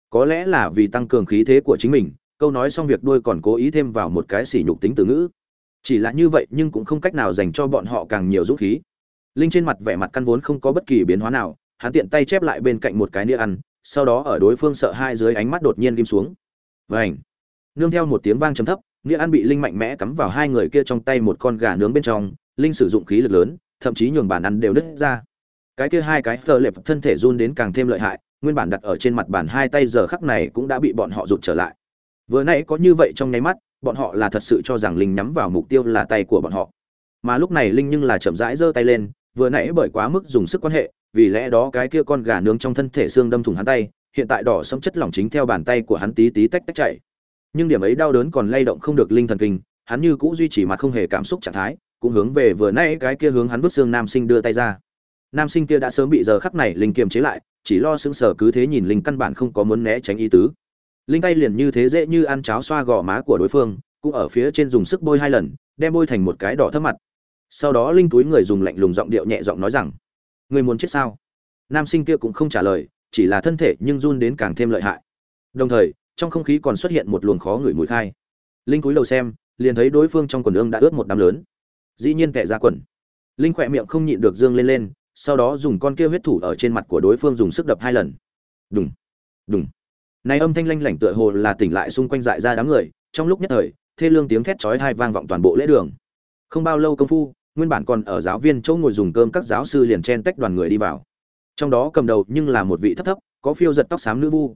Có lẽ là vì tăng cường khí thế của chính mình, câu nói xong việc đuôi còn cố ý thêm vào một cái sỉ nhục tính từ ngữ. Chỉ là như vậy nhưng cũng không cách nào dành cho bọn họ càng nhiều dũng khí. Linh trên mặt vẻ mặt căn vốn không có bất kỳ biến hóa nào, hắn tiện tay chép lại bên cạnh một cái nĩa ăn, sau đó ở đối phương sợ hai dưới ánh mắt đột nhiên ghim xuống. Vảnh nương theo một tiếng vang trầm thấp, nĩa ăn bị linh mạnh mẽ cắm vào hai người kia trong tay một con gà nướng bên trong, linh sử dụng khí lực lớn thậm chí nhường bàn ăn đều nứt ra. Cái kia hai cái phờ lệp thân thể run đến càng thêm lợi hại, nguyên bản đặt ở trên mặt bàn hai tay giờ khắc này cũng đã bị bọn họ rụt trở lại. Vừa nãy có như vậy trong nháy mắt, bọn họ là thật sự cho rằng linh nhắm vào mục tiêu là tay của bọn họ. Mà lúc này linh nhưng là chậm rãi giơ tay lên, vừa nãy bởi quá mức dùng sức quan hệ, vì lẽ đó cái kia con gà nướng trong thân thể xương đâm thủng hắn tay, hiện tại đỏ sẫm chất lỏng chính theo bàn tay của hắn tí tí tách tách chảy nhưng điểm ấy đau đớn còn lay động không được linh thần kinh, hắn như cũ duy trì mặt không hề cảm xúc trạng thái cũng hướng về vừa nãy cái kia hướng hắn vứt xương nam sinh đưa tay ra. Nam sinh kia đã sớm bị giờ khắc này linh kiềm chế lại, chỉ lo sững sờ cứ thế nhìn linh căn bản không có muốn né tránh ý tứ. Linh tay liền như thế dễ như ăn cháo xoa gò má của đối phương, cũng ở phía trên dùng sức bôi hai lần, đem bôi thành một cái đỏ thấp mặt. Sau đó linh túi người dùng lạnh lùng giọng điệu nhẹ giọng nói rằng người muốn chết sao? Nam sinh kia cũng không trả lời, chỉ là thân thể nhưng run đến càng thêm lợi hại. Đồng thời, trong không khí còn xuất hiện một luồng khó ngửi mùi khai. Linh cúi đầu xem, liền thấy đối phương trong quần ương đã ướt một đám lớn dĩ nhiên kẻ ra quần. Linh khỏe miệng không nhịn được dương lên lên, sau đó dùng con kia huyết thủ ở trên mặt của đối phương dùng sức đập hai lần. Đùng đùng. Này âm thanh lanh lảnh tựa hồ là tỉnh lại xung quanh dại ra đám người, trong lúc nhất thời, thê lương tiếng thét chói tai vang vọng toàn bộ lễ đường. Không bao lâu công phu, nguyên bản còn ở giáo viên chỗ ngồi dùng cơm các giáo sư liền chen tách đoàn người đi vào. Trong đó cầm đầu nhưng là một vị thấp thấp, có phiêu giật tóc xám nữ vu.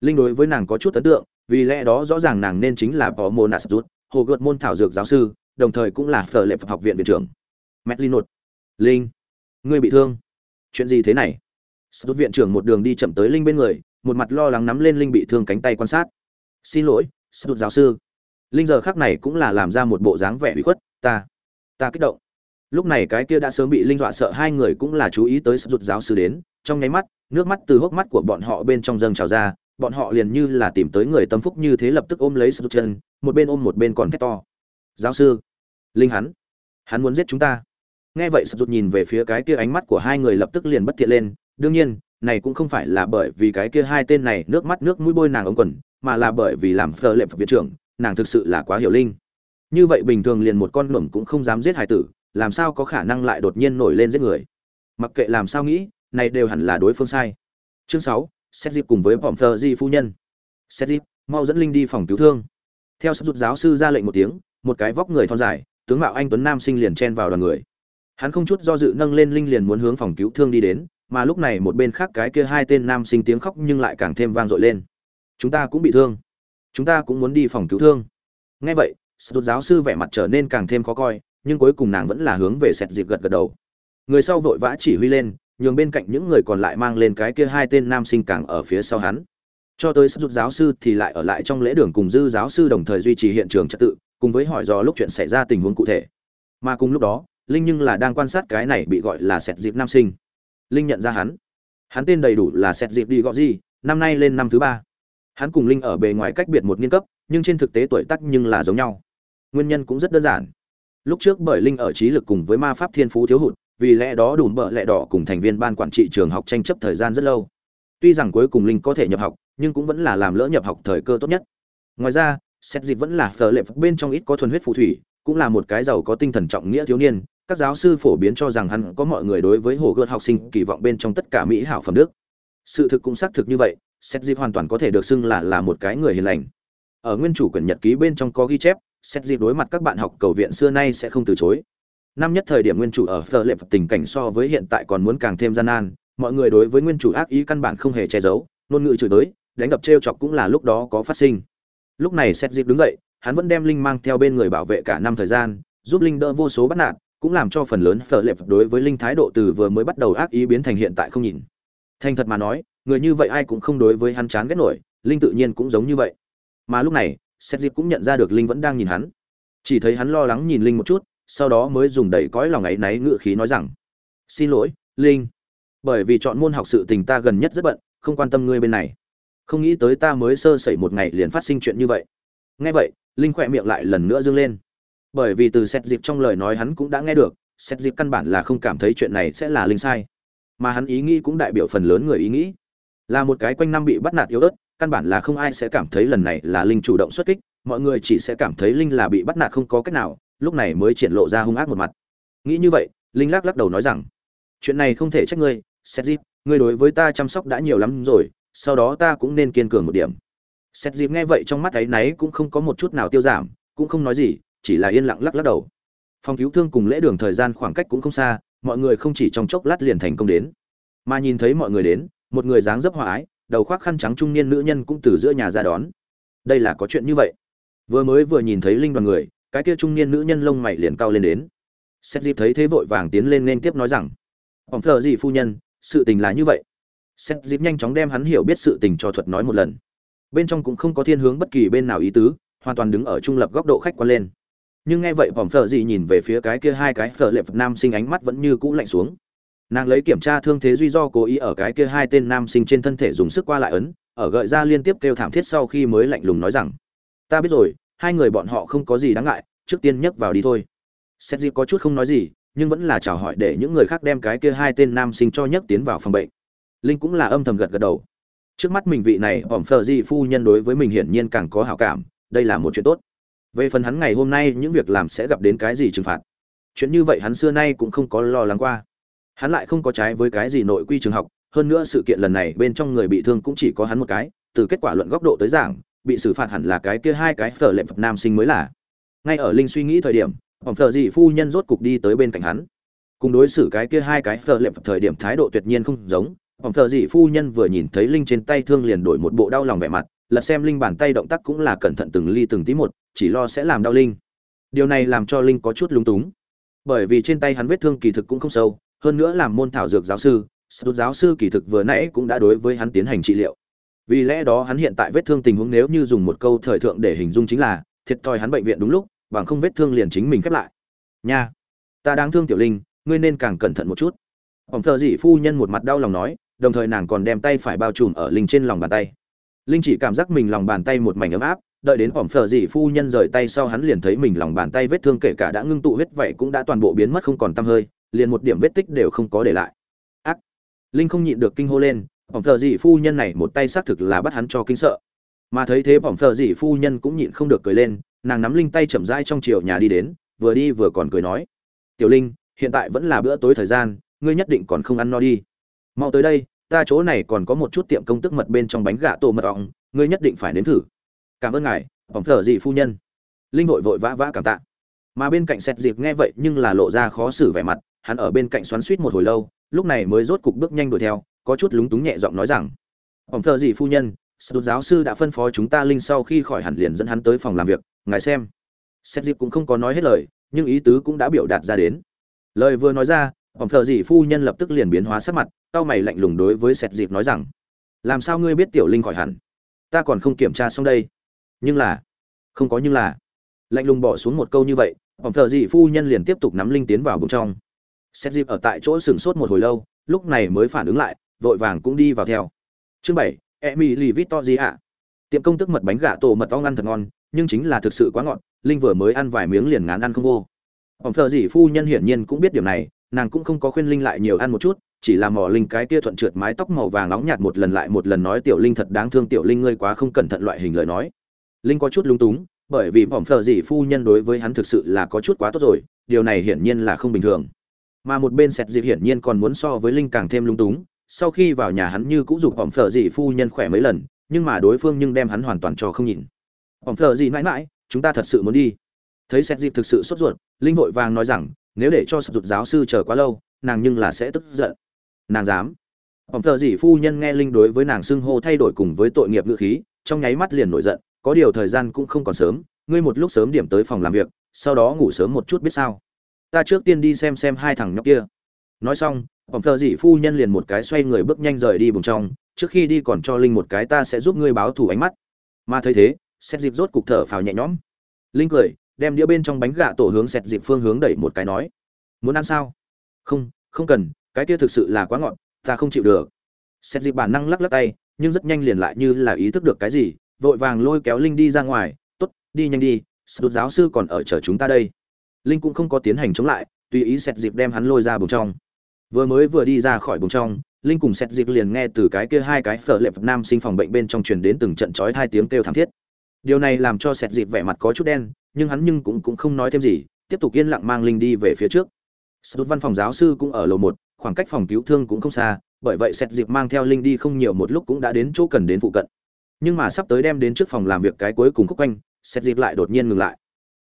Linh đối với nàng có chút ấn tượng, vì lẽ đó rõ ràng nàng nên chính là bỏ môn nạt rút hồ gợt môn thảo dược giáo sư đồng thời cũng là phở lệ học viện viện trưởng. Mẹ linh nột. Linh, ngươi bị thương. Chuyện gì thế này? Sút viện trưởng một đường đi chậm tới linh bên người, một mặt lo lắng nắm lên linh bị thương cánh tay quan sát. Xin lỗi sút giáo sư. Linh giờ khác này cũng là làm ra một bộ dáng vẻ bị khuất, ta ta kích động. Lúc này cái kia đã sớm bị linh dọa sợ hai người cũng là chú ý tới sút giáo sư đến, trong nháy mắt, nước mắt từ hốc mắt của bọn họ bên trong dâng trào ra, bọn họ liền như là tìm tới người tâm phúc như thế lập tức ôm lấy sút chân, một bên ôm một bên còn thét to giáo sư. Linh hắn. Hắn muốn giết chúng ta. Nghe vậy sập rụt nhìn về phía cái kia ánh mắt của hai người lập tức liền bất thiện lên. Đương nhiên, này cũng không phải là bởi vì cái kia hai tên này nước mắt nước mũi bôi nàng ống quần, mà là bởi vì làm phờ lệm viện trưởng, nàng thực sự là quá hiểu linh. Như vậy bình thường liền một con mẩm cũng không dám giết hải tử, làm sao có khả năng lại đột nhiên nổi lên giết người? Mặc kệ làm sao nghĩ, này đều hẳn là đối phương sai. Chương sáu xét dịp cùng với bỏm thờ di phu nhân. Xét dịp mau dẫn linh đi phòng cứu thương. Theo sắp rút giáo sư ra lệnh một tiếng một cái vóc người thon dài, tướng mạo anh tuấn nam sinh liền chen vào đoàn người. Hắn không chút do dự nâng lên linh liền muốn hướng phòng cứu thương đi đến, mà lúc này một bên khác cái kia hai tên nam sinh tiếng khóc nhưng lại càng thêm vang dội lên. Chúng ta cũng bị thương. Chúng ta cũng muốn đi phòng cứu thương. Nghe vậy sút giáo sư vẻ mặt trở nên càng thêm khó coi, nhưng cuối cùng nàng vẫn là hướng về sẹt dịp gật gật đầu. Người sau vội vã chỉ huy lên, nhường bên cạnh những người còn lại mang lên cái kia hai tên nam sinh càng ở phía sau hắn. Cho tới sắp rút giáo sư thì lại ở lại trong lễ đường cùng dư giáo sư đồng thời duy trì hiện trường trật tự cùng với hỏi do lúc chuyện xảy ra tình huống cụ thể. Mà cùng lúc đó, linh nhưng là đang quan sát cái này bị gọi là sẹt dịp nam sinh. Linh nhận ra hắn. Hắn tên đầy đủ là sẹt dịp đi gọi gì, năm nay lên năm thứ ba. Hắn cùng linh ở bề ngoài cách biệt một niên cấp, nhưng trên thực tế tuổi tác nhưng là giống nhau. Nguyên nhân cũng rất đơn giản. Lúc trước bởi linh ở trí lực cùng với ma pháp thiên phú thiếu hụt, vì lẽ đó đủ bợ lẹ đỏ cùng thành viên ban quản trị trường học tranh chấp thời gian rất lâu. Tuy rằng cuối cùng linh có thể nhập học, nhưng cũng vẫn là làm lỡ nhập học thời cơ tốt nhất. Ngoài ra xét dịp vẫn là phở lệ bên trong ít có thuần huyết phù thủy, cũng là một cái giàu có tinh thần trọng nghĩa thiếu niên, các giáo sư phổ biến cho rằng hắn có mọi người đối với hồ gươm học sinh kỳ vọng bên trong tất cả mỹ hảo phẩm đức. Sự thực cũng xác thực như vậy, xét dịp hoàn toàn có thể được xưng là là một cái người hiền lành. Ở nguyên chủ quyển nhật ký bên trong có ghi chép, xét dịp đối mặt các bạn học cầu viện xưa nay sẽ không từ chối. Năm nhất thời điểm nguyên chủ ở phở lệ tình cảnh so với hiện tại còn muốn càng thêm gian nan, mọi người đối với nguyên chủ ác ý căn bản không hề che giấu, ngôn ngữ chửi tới đánh đập trêu chọc cũng là lúc đó có phát sinh lúc này xét dịp đứng dậy, hắn vẫn đem linh mang theo bên người bảo vệ cả năm thời gian, giúp linh đỡ vô số bắt nạt, cũng làm cho phần lớn phở lệp đối với linh thái độ từ vừa mới bắt đầu ác ý biến thành hiện tại không nhìn. Thành thật mà nói, người như vậy ai cũng không đối với hắn chán ghét nổi, linh tự nhiên cũng giống như vậy. Mà lúc này xét dịp cũng nhận ra được linh vẫn đang nhìn hắn. Chỉ thấy hắn lo lắng nhìn linh một chút, sau đó mới dùng đầy cõi lòng ấy náy ngự khí nói rằng, xin lỗi, linh, bởi vì chọn môn học sự tình ta gần nhất rất bận, không quan tâm ngươi bên này không nghĩ tới ta mới sơ sẩy một ngày liền phát sinh chuyện như vậy. Nghe vậy, linh khỏe miệng lại lần nữa dâng lên. Bởi vì từ xét dịp trong lời nói hắn cũng đã nghe được xét dịp căn bản là không cảm thấy chuyện này sẽ là linh sai. Mà hắn ý nghĩ cũng đại biểu phần lớn người ý nghĩ. Là một cái quanh năm bị bắt nạt yếu ớt, căn bản là không ai sẽ cảm thấy lần này là linh chủ động xuất kích, mọi người chỉ sẽ cảm thấy linh là bị bắt nạt không có cách nào, lúc này mới triển lộ ra hung ác một mặt. Nghĩ như vậy, linh lắc lắc đầu nói rằng, chuyện này không thể trách ngươi xét dịp, ngươi đối với ta chăm sóc đã nhiều lắm rồi sau đó ta cũng nên kiên cường một điểm. Xét dịp nghe vậy trong mắt ấy náy cũng không có một chút nào tiêu giảm, cũng không nói gì, chỉ là yên lặng lắc lắc đầu. Phòng cứu thương cùng lễ đường thời gian khoảng cách cũng không xa, mọi người không chỉ trong chốc lát liền thành công đến. Mà nhìn thấy mọi người đến, một người dáng dấp hòa ái, đầu khoác khăn trắng trung niên nữ nhân cũng từ giữa nhà ra đón. Đây là có chuyện như vậy. Vừa mới vừa nhìn thấy linh đoàn người, cái kia trung niên nữ nhân lông mày liền cao lên đến. Xét dịp thấy thế vội vàng tiến lên nên tiếp nói rằng ỏng thờ gì phu nhân, sự tình là như vậy xét dịp nhanh chóng đem hắn hiểu biết sự tình cho thuật nói một lần. Bên trong cũng không có thiên hướng bất kỳ bên nào ý tứ, hoàn toàn đứng ở trung lập góc độ khách quan lên. Nhưng nghe vậy vòng phở gì nhìn về phía cái kia hai cái phở lệ phật nam sinh ánh mắt vẫn như cũ lạnh xuống. Nàng lấy kiểm tra thương thế duy do cố ý ở cái kia hai tên nam sinh trên thân thể dùng sức qua lại ấn, ở gợi ra liên tiếp kêu thảm thiết sau khi mới lạnh lùng nói rằng, ta biết rồi, hai người bọn họ không có gì đáng ngại, trước tiên nhấc vào đi thôi. Xét dịp có chút không nói gì, nhưng vẫn là chào hỏi để những người khác đem cái kia hai tên nam sinh cho nhấc tiến vào phòng bệnh linh cũng là âm thầm gật gật đầu. Trước mắt mình vị này ỏm phờ di phu nhân đối với mình hiển nhiên càng có hảo cảm, đây là một chuyện tốt. Về phần hắn ngày hôm nay, những việc làm sẽ gặp đến cái gì trừng phạt? Chuyện như vậy hắn xưa nay cũng không có lo lắng qua. Hắn lại không có trái với cái gì nội quy trường học, hơn nữa sự kiện lần này bên trong người bị thương cũng chỉ có hắn một cái, từ kết quả luận góc độ tới giảng, bị xử phạt hẳn là cái kia hai cái phở lệ phật nam sinh mới là. Ngay ở linh suy nghĩ thời điểm ỏm phờ di phu nhân rốt cục đi tới bên cạnh hắn. Cùng đối xử cái kia hai cái phở lệ phật thời điểm thái độ tuyệt nhiên không giống ỏm phở dị phu nhân vừa nhìn thấy linh trên tay thương liền đổi một bộ đau lòng vẻ mặt, lật xem linh bàn tay động tác cũng là cẩn thận từng ly từng tí một, chỉ lo sẽ làm đau linh. Điều này làm cho linh có chút lúng túng. Bởi vì trên tay hắn vết thương kỳ thực cũng không sâu, hơn nữa làm môn thảo dược giáo sư sút giáo sư kỳ thực vừa nãy cũng đã đối với hắn tiến hành trị liệu. Vì lẽ đó hắn hiện tại vết thương tình huống nếu như dùng một câu thời thượng để hình dung chính là, thiệt thòi hắn bệnh viện đúng lúc, bằng không vết thương liền chính mình khép lại. Nha, ta đang thương tiểu linh, ngươi nên càng cẩn thận một chút. Ổng thợ dị phu nhân một mặt đau lòng nói đồng thời nàng còn đem tay phải bao trùm ở linh trên lòng bàn tay. Linh chỉ cảm giác mình lòng bàn tay một mảnh ấm áp, đợi đến ổng phở dị phu nhân rời tay sau hắn liền thấy mình lòng bàn tay vết thương kể cả đã ngưng tụ huyết vậy cũng đã toàn bộ biến mất không còn tăm hơi, liền một điểm vết tích đều không có để lại. Ác! Linh không nhịn được kinh hô lên ổng phở dị phu nhân này một tay xác thực là bắt hắn cho kinh sợ. Mà thấy thế ổng phở dị phu nhân cũng nhịn không được cười lên, nàng nắm linh tay chậm rãi trong chiều nhà đi đến, vừa đi vừa còn cười nói, tiểu linh, hiện tại vẫn là bữa tối thời gian, ngươi nhất định còn không ăn no đi mau tới đây, ta chỗ này còn có một chút tiệm công tức mật bên trong bánh gà tổ mật ong, ngươi nhất định phải nếm thử. Cảm ơn ngài bỏng thở dị phu nhân. Linh vội vội vã vã cảm tạ. Mà bên cạnh xét dịp nghe vậy nhưng là lộ ra khó xử vẻ mặt, hắn ở bên cạnh xoắn suýt một hồi lâu, lúc này mới rốt cục bước nhanh đuổi theo, có chút lúng túng nhẹ giọng nói rằng bỏng thở dị phu nhân, sụt giáo sư đã phân phó chúng ta linh sau khi khỏi hẳn liền dẫn hắn tới phòng làm việc, ngài xem. Xét dịp cũng không có nói hết lời, nhưng ý tứ cũng đã biểu đạt ra đến. Lời vừa nói ra bỏng thợ dị phu nhân lập tức liền biến hóa sắc mặt tao mày lạnh lùng đối với sẹt dịp nói rằng, làm sao ngươi biết tiểu linh khỏi hẳn? Ta còn không kiểm tra xong đây. Nhưng là, không có nhưng là. Lạnh lùng bỏ xuống một câu như vậy bỏng thợ dị phu nhân liền tiếp tục nắm linh tiến vào bụng trong. Sẹt dịp ở tại chỗ sừng sốt một hồi lâu, lúc này mới phản ứng lại, vội vàng cũng đi vào theo. Chương bảy, emily victor gì ạ tiệm công tức mật bánh gà tổ mật ong ăn thật ngon, nhưng chính là thực sự quá ngọt, linh vừa mới ăn vài miếng liền ngán ăn không vô. Ổng thợ dị phu nhân hiển nhiên cũng biết điều này, nàng cũng không có khuyên linh lại nhiều ăn một chút chỉ là mỏ linh cái kia thuận trượt mái tóc màu vàng nóng nhạt một lần lại một lần nói tiểu linh thật đáng thương tiểu linh ngươi quá không cẩn thận loại hình lời nói. Linh có chút lung túng, bởi vì bỏm phở dị phu nhân đối với hắn thực sự là có chút quá tốt rồi, điều này hiển nhiên là không bình thường. Mà một bên sẹt dịp hiển nhiên còn muốn so với linh càng thêm lung túng, sau khi vào nhà hắn như cũng giục bỏm phở dị phu nhân khỏe mấy lần, nhưng mà đối phương nhưng đem hắn hoàn toàn cho không nhìn. Bỏm phở dị mãi mãi, chúng ta thật sự muốn đi. Thấy sẹt dịp thực sự sốt ruột, linh vội vàng nói rằng, nếu để cho sụt giáo sư chờ quá lâu, nàng nhưng là sẽ tức giận nàng dám. Ông thợ dị phu nhân nghe linh đối với nàng xưng hô thay đổi cùng với tội nghiệp ngữ khí, trong nháy mắt liền nổi giận, có điều thời gian cũng không còn sớm, ngươi một lúc sớm điểm tới phòng làm việc, sau đó ngủ sớm một chút biết sao. Ta trước tiên đi xem xem hai thằng nhóc kia. Nói xong, ông thợ dị phu nhân liền một cái xoay người bước nhanh rời đi bùng trong, trước khi đi còn cho linh một cái ta sẽ giúp ngươi báo thủ ánh mắt. Mà thấy thế xét dịp rốt cục thở phào nhẹ nhõm. Linh cười, đem đĩa bên trong bánh gạ tổ hướng xét dịp phương hướng đẩy một cái nói, muốn ăn sao? Không không cần cái kia thực sự là quá ngọt ta không chịu được. Xét dịp bản năng lắc lắc tay, nhưng rất nhanh liền lại như là ý thức được cái gì, vội vàng lôi kéo linh đi ra ngoài t ố t đi nhanh đi sụt giáo sư còn ở chờ chúng ta đây. Linh cũng không có tiến hành chống lại, tùy ý xét dịp đem hắn lôi ra bùng trong. Vừa mới vừa đi ra khỏi bùng trong, linh cùng xét dịp liền nghe từ cái kia hai cái phở lệ nam sinh phòng bệnh bên trong truyền đến từng trận chói hai tiếng kêu thảm thiết. Điều này làm cho xét dịp vẻ mặt có chút đen, nhưng hắn nhưng cũng cũng không nói thêm gì, tiếp tục yên lặng mang linh đi về phía trước. Sút văn phòng giáo sư cũng ở lầu một khoảng cách phòng cứu thương cũng không xa, bởi vậy xét dịp mang theo linh đi không nhiều một lúc cũng đã đến chỗ cần đến phụ cận. Nhưng mà sắp tới đem đến trước phòng làm việc cái cuối cùng khúc quanh xét dịp lại đột nhiên ngừng lại.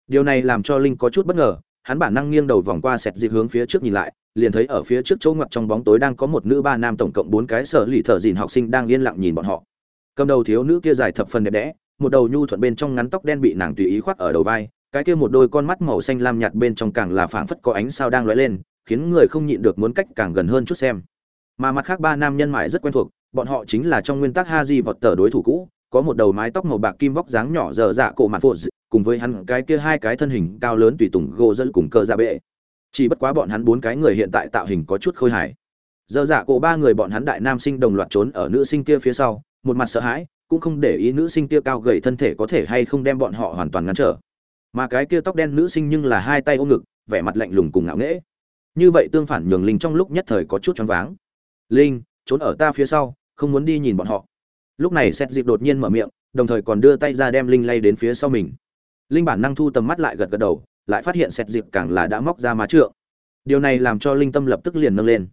Điều này làm cho linh có chút bất ngờ, hắn bản năng nghiêng đầu vòng qua xét dịp hướng phía trước nhìn lại, liền thấy ở phía trước chỗ ngoặt trong bóng tối đang có một nữ ba nam tổng cộng bốn cái sở lì thở dìn học sinh đang yên lặng nhìn bọn họ. Cầm đầu thiếu nữ kia dài thập phần đẹp đẽ, một đầu nhu thuận bên trong ngắn tóc đen bị nàng tùy ý khoác ở đầu vai, cái kia một đôi con mắt màu xanh lam nhạt bên trong càng là phảng phất có ánh sao đang lóe lên khiến người không nhịn được muốn cách càng gần hơn chút xem. Mà mặt khác ba nam nhân mại rất quen thuộc, bọn họ chính là trong nguyên tắc ha di vọt tờ đối thủ cũ, có một đầu mái tóc màu bạc kim vóc dáng nhỏ dở dạ cổ mặt phụ cùng với hắn cái kia hai cái thân hình cao lớn tùy tùng gỗ dẫn cùng cơ dạ bệ. Chỉ bất quá bọn hắn bốn cái người hiện tại tạo hình có chút khôi hài. Dở dạ cổ ba người bọn hắn đại nam sinh đồng loạt trốn ở nữ sinh kia phía sau, một mặt sợ hãi, cũng không để ý nữ sinh kia cao gầy thân thể có thể hay không đem bọn họ hoàn toàn ngăn trở. Mà cái kia tóc đen nữ sinh nhưng là hai tay ôm ngực, vẻ mặt lạnh lùng cùng ngạo nghễ như vậy tương phản nhường linh trong lúc nhất thời có chút choáng váng. Linh, trốn ở ta phía sau, không muốn đi nhìn bọn họ. Lúc này xét dịp đột nhiên mở miệng, đồng thời còn đưa tay ra đem linh lay đến phía sau mình. Linh bản năng thu tầm mắt lại gật gật đầu, lại phát hiện xét dịp càng là đã móc ra má trượng. Điều này làm cho linh tâm lập tức liền nâng lên.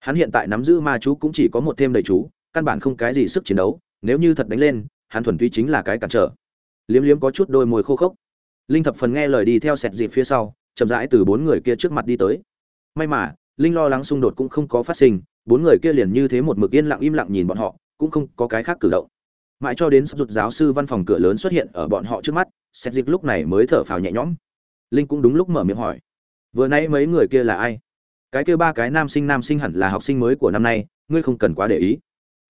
Hắn hiện tại nắm giữ ma chú cũng chỉ có một thêm đầy chú, căn bản không cái gì sức chiến đấu, nếu như thật đánh lên, hắn thuần túy chính là cái cản trở. Liếm liếm có chút đôi môi khô khốc. Linh thập phần nghe lời đi theo sẹt dịp phía sau, chậm rãi từ bốn người kia trước mặt đi tới may mà, linh lo lắng xung đột cũng không có phát sinh, bốn người kia liền như thế một mực yên lặng im lặng nhìn bọn họ, cũng không có cái khác cử động. Mãi cho đến sắp rụt giáo sư văn phòng cửa lớn xuất hiện ở bọn họ trước mắt xét dịp lúc này mới thở phào nhẹ nhõm. Linh cũng đúng lúc mở miệng hỏi, vừa nãy mấy người kia là ai? Cái kia ba cái nam sinh nam sinh hẳn là học sinh mới của năm nay, ngươi không cần quá để ý.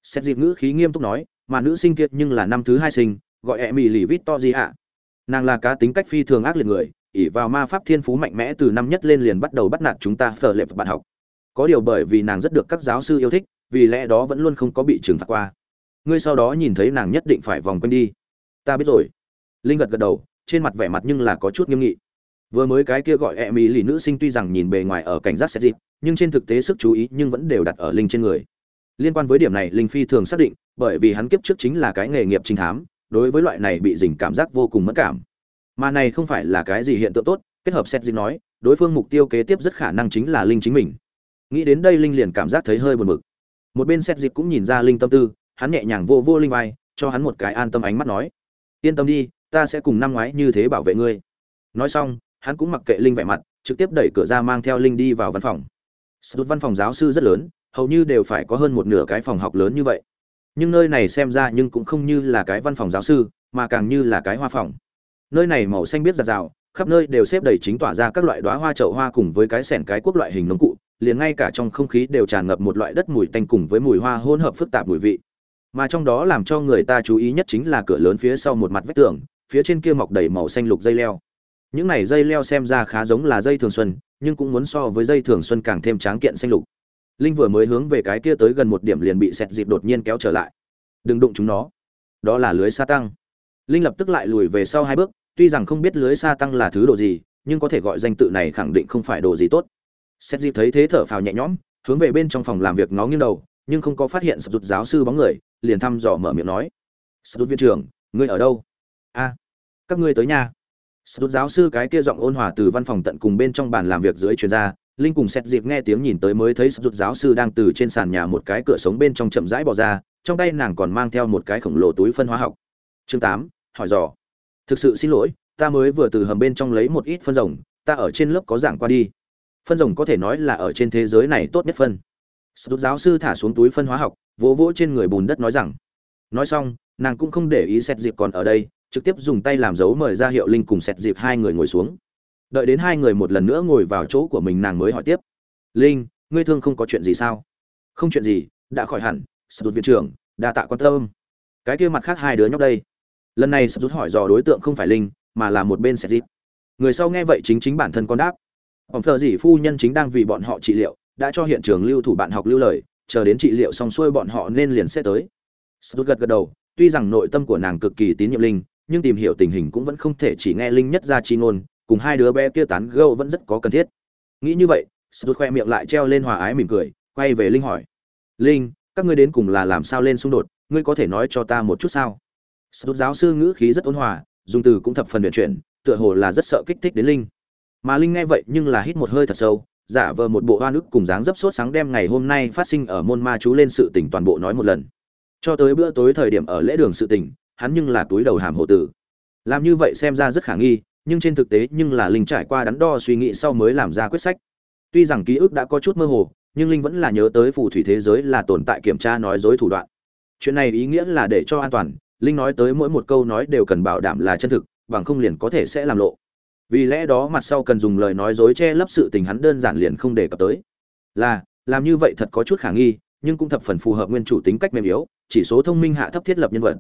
Xét dịp ngữ khí nghiêm túc nói, mà nữ sinh kia nhưng là năm thứ hai sinh, gọi e mỹ lì vít to gì ạ nàng là cá tính cách phi thường ác liệt người ỷ vào ma pháp thiên phú mạnh mẽ từ năm nhất lên liền bắt đầu bắt nạt chúng ta phở lệ bạn học. Có điều bởi vì nàng rất được các giáo sư yêu thích, vì lẽ đó vẫn luôn không có bị trừng phạt qua. Ngươi sau đó nhìn thấy nàng nhất định phải vòng quanh đi. Ta biết rồi. Linh gật gật đầu, trên mặt vẻ mặt nhưng là có chút nghiêm nghị. Vừa mới cái kia gọi e mỹ lì nữ sinh tuy rằng nhìn bề ngoài ở cảnh giác xét dịp, nhưng trên thực tế sức chú ý nhưng vẫn đều đặt ở linh trên người. Liên quan với điểm này, linh phi thường xác định, bởi vì hắn kiếp trước chính là cái nghề nghiệp trinh thám, đối với loại này bị dình cảm giác vô cùng mất cảm mà này không phải là cái gì hiện tượng tốt, kết hợp xét dinh nói, đối phương mục tiêu kế tiếp rất khả năng chính là linh chính mình. Nghĩ đến đây linh liền cảm giác thấy hơi buồn bực. Một bên xét dịp cũng nhìn ra linh tâm tư, hắn nhẹ nhàng vô vô linh vai, cho hắn một cái an tâm ánh mắt nói, yên tâm đi, ta sẽ cùng năm ngoái như thế bảo vệ ngươi. Nói xong, hắn cũng mặc kệ linh vẻ mặt, trực tiếp đẩy cửa ra mang theo linh đi vào văn phòng. Sút văn phòng giáo sư rất lớn, hầu như đều phải có hơn một nửa cái phòng học lớn như vậy. Nhưng nơi này xem ra nhưng cũng không như là cái văn phòng giáo sư, mà càng như là cái hoa phòng nơi này màu xanh biết giặt rào, khắp nơi đều xếp đầy chính tỏa ra các loại đóa hoa, chậu hoa cùng với cái sẻn cái quốc loại hình nông cụ, liền ngay cả trong không khí đều tràn ngập một loại đất mùi tanh cùng với mùi hoa hỗn hợp phức tạp mùi vị. Mà trong đó làm cho người ta chú ý nhất chính là cửa lớn phía sau một mặt vách tường, phía trên kia mọc đầy màu xanh lục dây leo. Những này dây leo xem ra khá giống là dây thường xuân, nhưng cũng muốn so với dây thường xuân càng thêm tráng kiện xanh lục. Linh vừa mới hướng về cái kia tới gần một điểm liền bị sẹt dịp đột nhiên kéo trở lại. Đừng đụng chúng nó. Đó là lưới sa tăng. Linh lập tức lại lùi về sau hai bước tuy rằng không biết lưới sa tăng là thứ đồ gì, nhưng có thể gọi danh tự này khẳng định không phải đồ gì tốt. Sẹt dịp thấy thế thở phào nhẹ nhõm, hướng về bên trong phòng làm việc ngó nghiêng đầu, nhưng không có phát hiện sập rụt giáo sư bóng người, liền thăm dò mở miệng nói, sập rụt viện trưởng, ngươi ở đâu? A, các ngươi tới nhà. Sập giáo sư cái kia giọng ôn hòa từ văn phòng tận cùng bên trong bàn làm việc dưới truyền ra, linh cùng xét dịp nghe tiếng nhìn tới mới thấy sập giáo sư đang từ trên sàn nhà một cái cửa sống bên trong chậm rãi bỏ ra, trong tay nàng còn mang theo một cái khổng lồ túi phân hóa học. Chương tám, hỏi dò thực sự xin lỗi, ta mới vừa từ hầm bên trong lấy một ít phân rồng, ta ở trên lớp có giảng qua đi. Phân rồng có thể nói là ở trên thế giới này tốt nhất phân. Sút giáo sư thả xuống túi phân hóa học, vỗ vỗ trên người bùn đất nói rằng, nói xong, nàng cũng không để ý xét dịp còn ở đây, trực tiếp dùng tay làm dấu mời ra hiệu linh cùng xét dịp hai người ngồi xuống. Đợi đến hai người một lần nữa ngồi vào chỗ của mình nàng mới hỏi tiếp, linh, ngươi thương không có chuyện gì sao? Không chuyện gì, đã khỏi hẳn Sút viện trưởng, đa tạ quan tâm. Cái kia mặt khác hai đứa nhóc đây lần này sập rút hỏi dò đối tượng không phải linh, mà là một bên sẽ dịp người sau nghe vậy chính chính bản thân con đáp. Ông thợ dỉ phu nhân chính đang vì bọn họ trị liệu, đã cho hiện trường lưu thủ bạn học lưu lời, chờ đến trị liệu xong xuôi bọn họ nên liền sẽ tới. Sút gật gật đầu, tuy rằng nội tâm của nàng cực kỳ tín nhiệm linh, nhưng tìm hiểu tình hình cũng vẫn không thể chỉ nghe linh nhất ra chi ngôn, cùng hai đứa bé kia tán gẫu vẫn rất có cần thiết. Nghĩ như vậy sút khoe miệng lại treo lên hòa ái mỉm cười, quay về linh hỏi. Linh, các ngươi đến cùng là làm sao lên xung đột? Ngươi có thể nói cho ta một chút sao? Sút giáo sư ngữ khí rất ôn hòa, dùng từ cũng thập phần luyện chuyển, tựa hồ là rất sợ kích thích đến linh. Mà linh nghe vậy nhưng là hít một hơi thật sâu, giả vờ một bộ hoa nước cùng dáng dấp sốt sáng đem ngày hôm nay phát sinh ở môn ma chú lên sự tình toàn bộ nói một lần. Cho tới bữa tối thời điểm ở lễ đường sự tình, hắn nhưng là túi đầu hàm hộ tử. Làm như vậy xem ra rất khả nghi, nhưng trên thực tế nhưng là linh trải qua đắn đo suy nghĩ sau mới làm ra quyết sách. Tuy rằng ký ức đã có chút mơ hồ, nhưng linh vẫn là nhớ tới phù thủy thế giới là tồn tại kiểm tra nói dối thủ đoạn. Chuyện này ý nghĩa là để cho an toàn linh nói tới mỗi một câu nói đều cần bảo đảm là chân thực, bằng không liền có thể sẽ làm lộ. Vì lẽ đó mặt sau cần dùng lời nói dối che lấp sự tình hắn đơn giản liền không đề cập tới. Là, làm như vậy thật có chút khả nghi, nhưng cũng thập phần phù hợp nguyên chủ tính cách mềm yếu, chỉ số thông minh hạ thấp thiết lập nhân vật.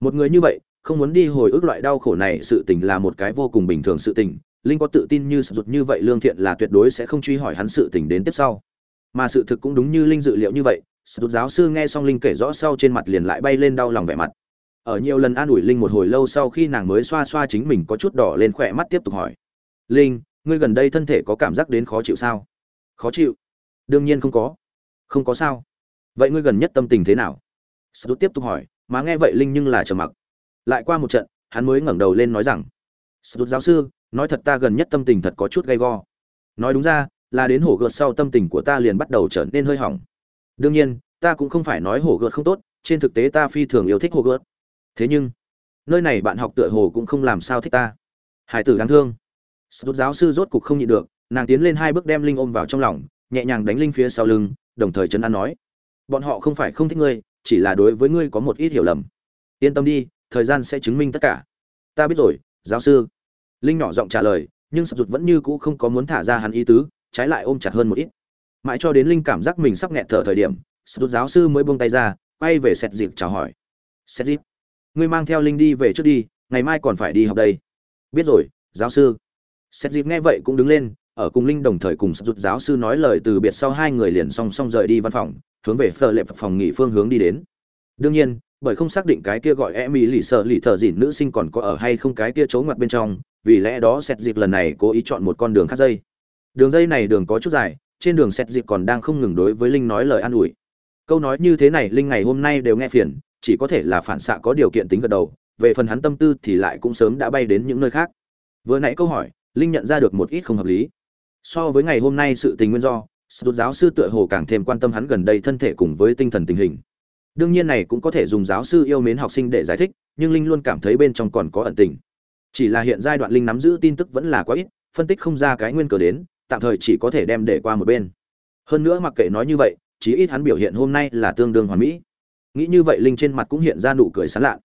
Một người như vậy, không muốn đi hồi ức loại đau khổ này, sự tình là một cái vô cùng bình thường sự tình. Linh có tự tin như sụt như vậy lương thiện là tuyệt đối sẽ không truy hỏi hắn sự tình đến tiếp sau. Mà sự thực cũng đúng như linh dự liệu như vậy, sụt giáo sư nghe xong linh kể rõ sau trên mặt liền lại bay lên đau lòng vẻ mặt ở nhiều lần an ủi linh một hồi lâu sau khi nàng mới xoa xoa chính mình có chút đỏ lên khỏe mắt tiếp tục hỏi. Linh, ngươi gần đây thân thể có cảm giác đến khó chịu sao? Khó chịu? Đương nhiên không có. Không có sao. Vậy ngươi gần nhất tâm tình thế nào? Sút tiếp tục hỏi. Mà nghe vậy linh nhưng là trầm mặc. Lại qua một trận, hắn mới ngẩng đầu lên nói rằng sút giáo sư, nói thật ta gần nhất tâm tình thật có chút gay go. Nói đúng ra, là đến hổ gợt sau tâm tình của ta liền bắt đầu trở nên hơi hỏng. Đương nhiên, ta cũng không phải nói hổ gợt không tốt, trên thực tế ta phi thường yêu thích hổ gợt thế nhưng, nơi này bạn học tựa hồ cũng không làm sao thích ta. Hải tử đáng thương. Sút giáo sư rốt cục không nhịn được, nàng tiến lên hai bước đem linh ôm vào trong lòng, nhẹ nhàng đánh linh phía sau lưng, đồng thời chấn an nói, bọn họ không phải không thích ngươi, chỉ là đối với ngươi có một ít hiểu lầm. Yên tâm đi, thời gian sẽ chứng minh tất cả. Ta biết rồi, giáo sư. Linh nhỏ giọng trả lời, nhưng sập rụt vẫn như cũ không có muốn thả ra hắn ý tứ, trái lại ôm chặt hơn một ít. Mãi cho đến linh cảm giác mình sắp nghẹt thở thời điểm sập rụt giáo sư mới buông tay ra, quay về sẹt dịp chào hỏi. Sẹt dịp ngươi mang theo linh đi về trước đi, ngày mai còn phải đi học đây. Biết rồi, giáo sư. Xét dịp nghe vậy cũng đứng lên, ở cùng linh đồng thời cùng sắp rút giáo sư nói lời từ biệt sau hai người liền song song rời đi văn phòng, hướng về phở lệ phòng nghỉ phương hướng đi đến. Đương nhiên, bởi không xác định cái kia gọi em mỹ lì sợ lì thợ dịn nữ sinh còn có ở hay không cái kia trốn ngoặt bên trong, vì lẽ đó xét dịp lần này cố ý chọn một con đường khác dây. Đường dây này đường có chút dài, trên đường xét dịp còn đang không ngừng đối với linh nói lời an ủi. Câu nói như thế này, linh ngày hôm nay đều nghe phiền chỉ có thể là phản xạ có điều kiện tính gật đầu, về phần hắn tâm tư thì lại cũng sớm đã bay đến những nơi khác. Vừa nãy câu hỏi, linh nhận ra được một ít không hợp lý. So với ngày hôm nay sự tình nguyên do sút giáo sư tựa hồ càng thêm quan tâm hắn gần đây thân thể cùng với tinh thần tình hình. Đương nhiên này cũng có thể dùng giáo sư yêu mến học sinh để giải thích, nhưng linh luôn cảm thấy bên trong còn có ẩn tình. Chỉ là hiện giai đoạn linh nắm giữ tin tức vẫn là quá ít, phân tích không ra cái nguyên cờ đến, tạm thời chỉ có thể đem để qua một bên. Hơn nữa mặc kệ nói như vậy, chí ít hắn biểu hiện hôm nay là tương đương hoàn mỹ nghĩ như vậy linh trên mặt cũng hiện ra nụ cười sán lạ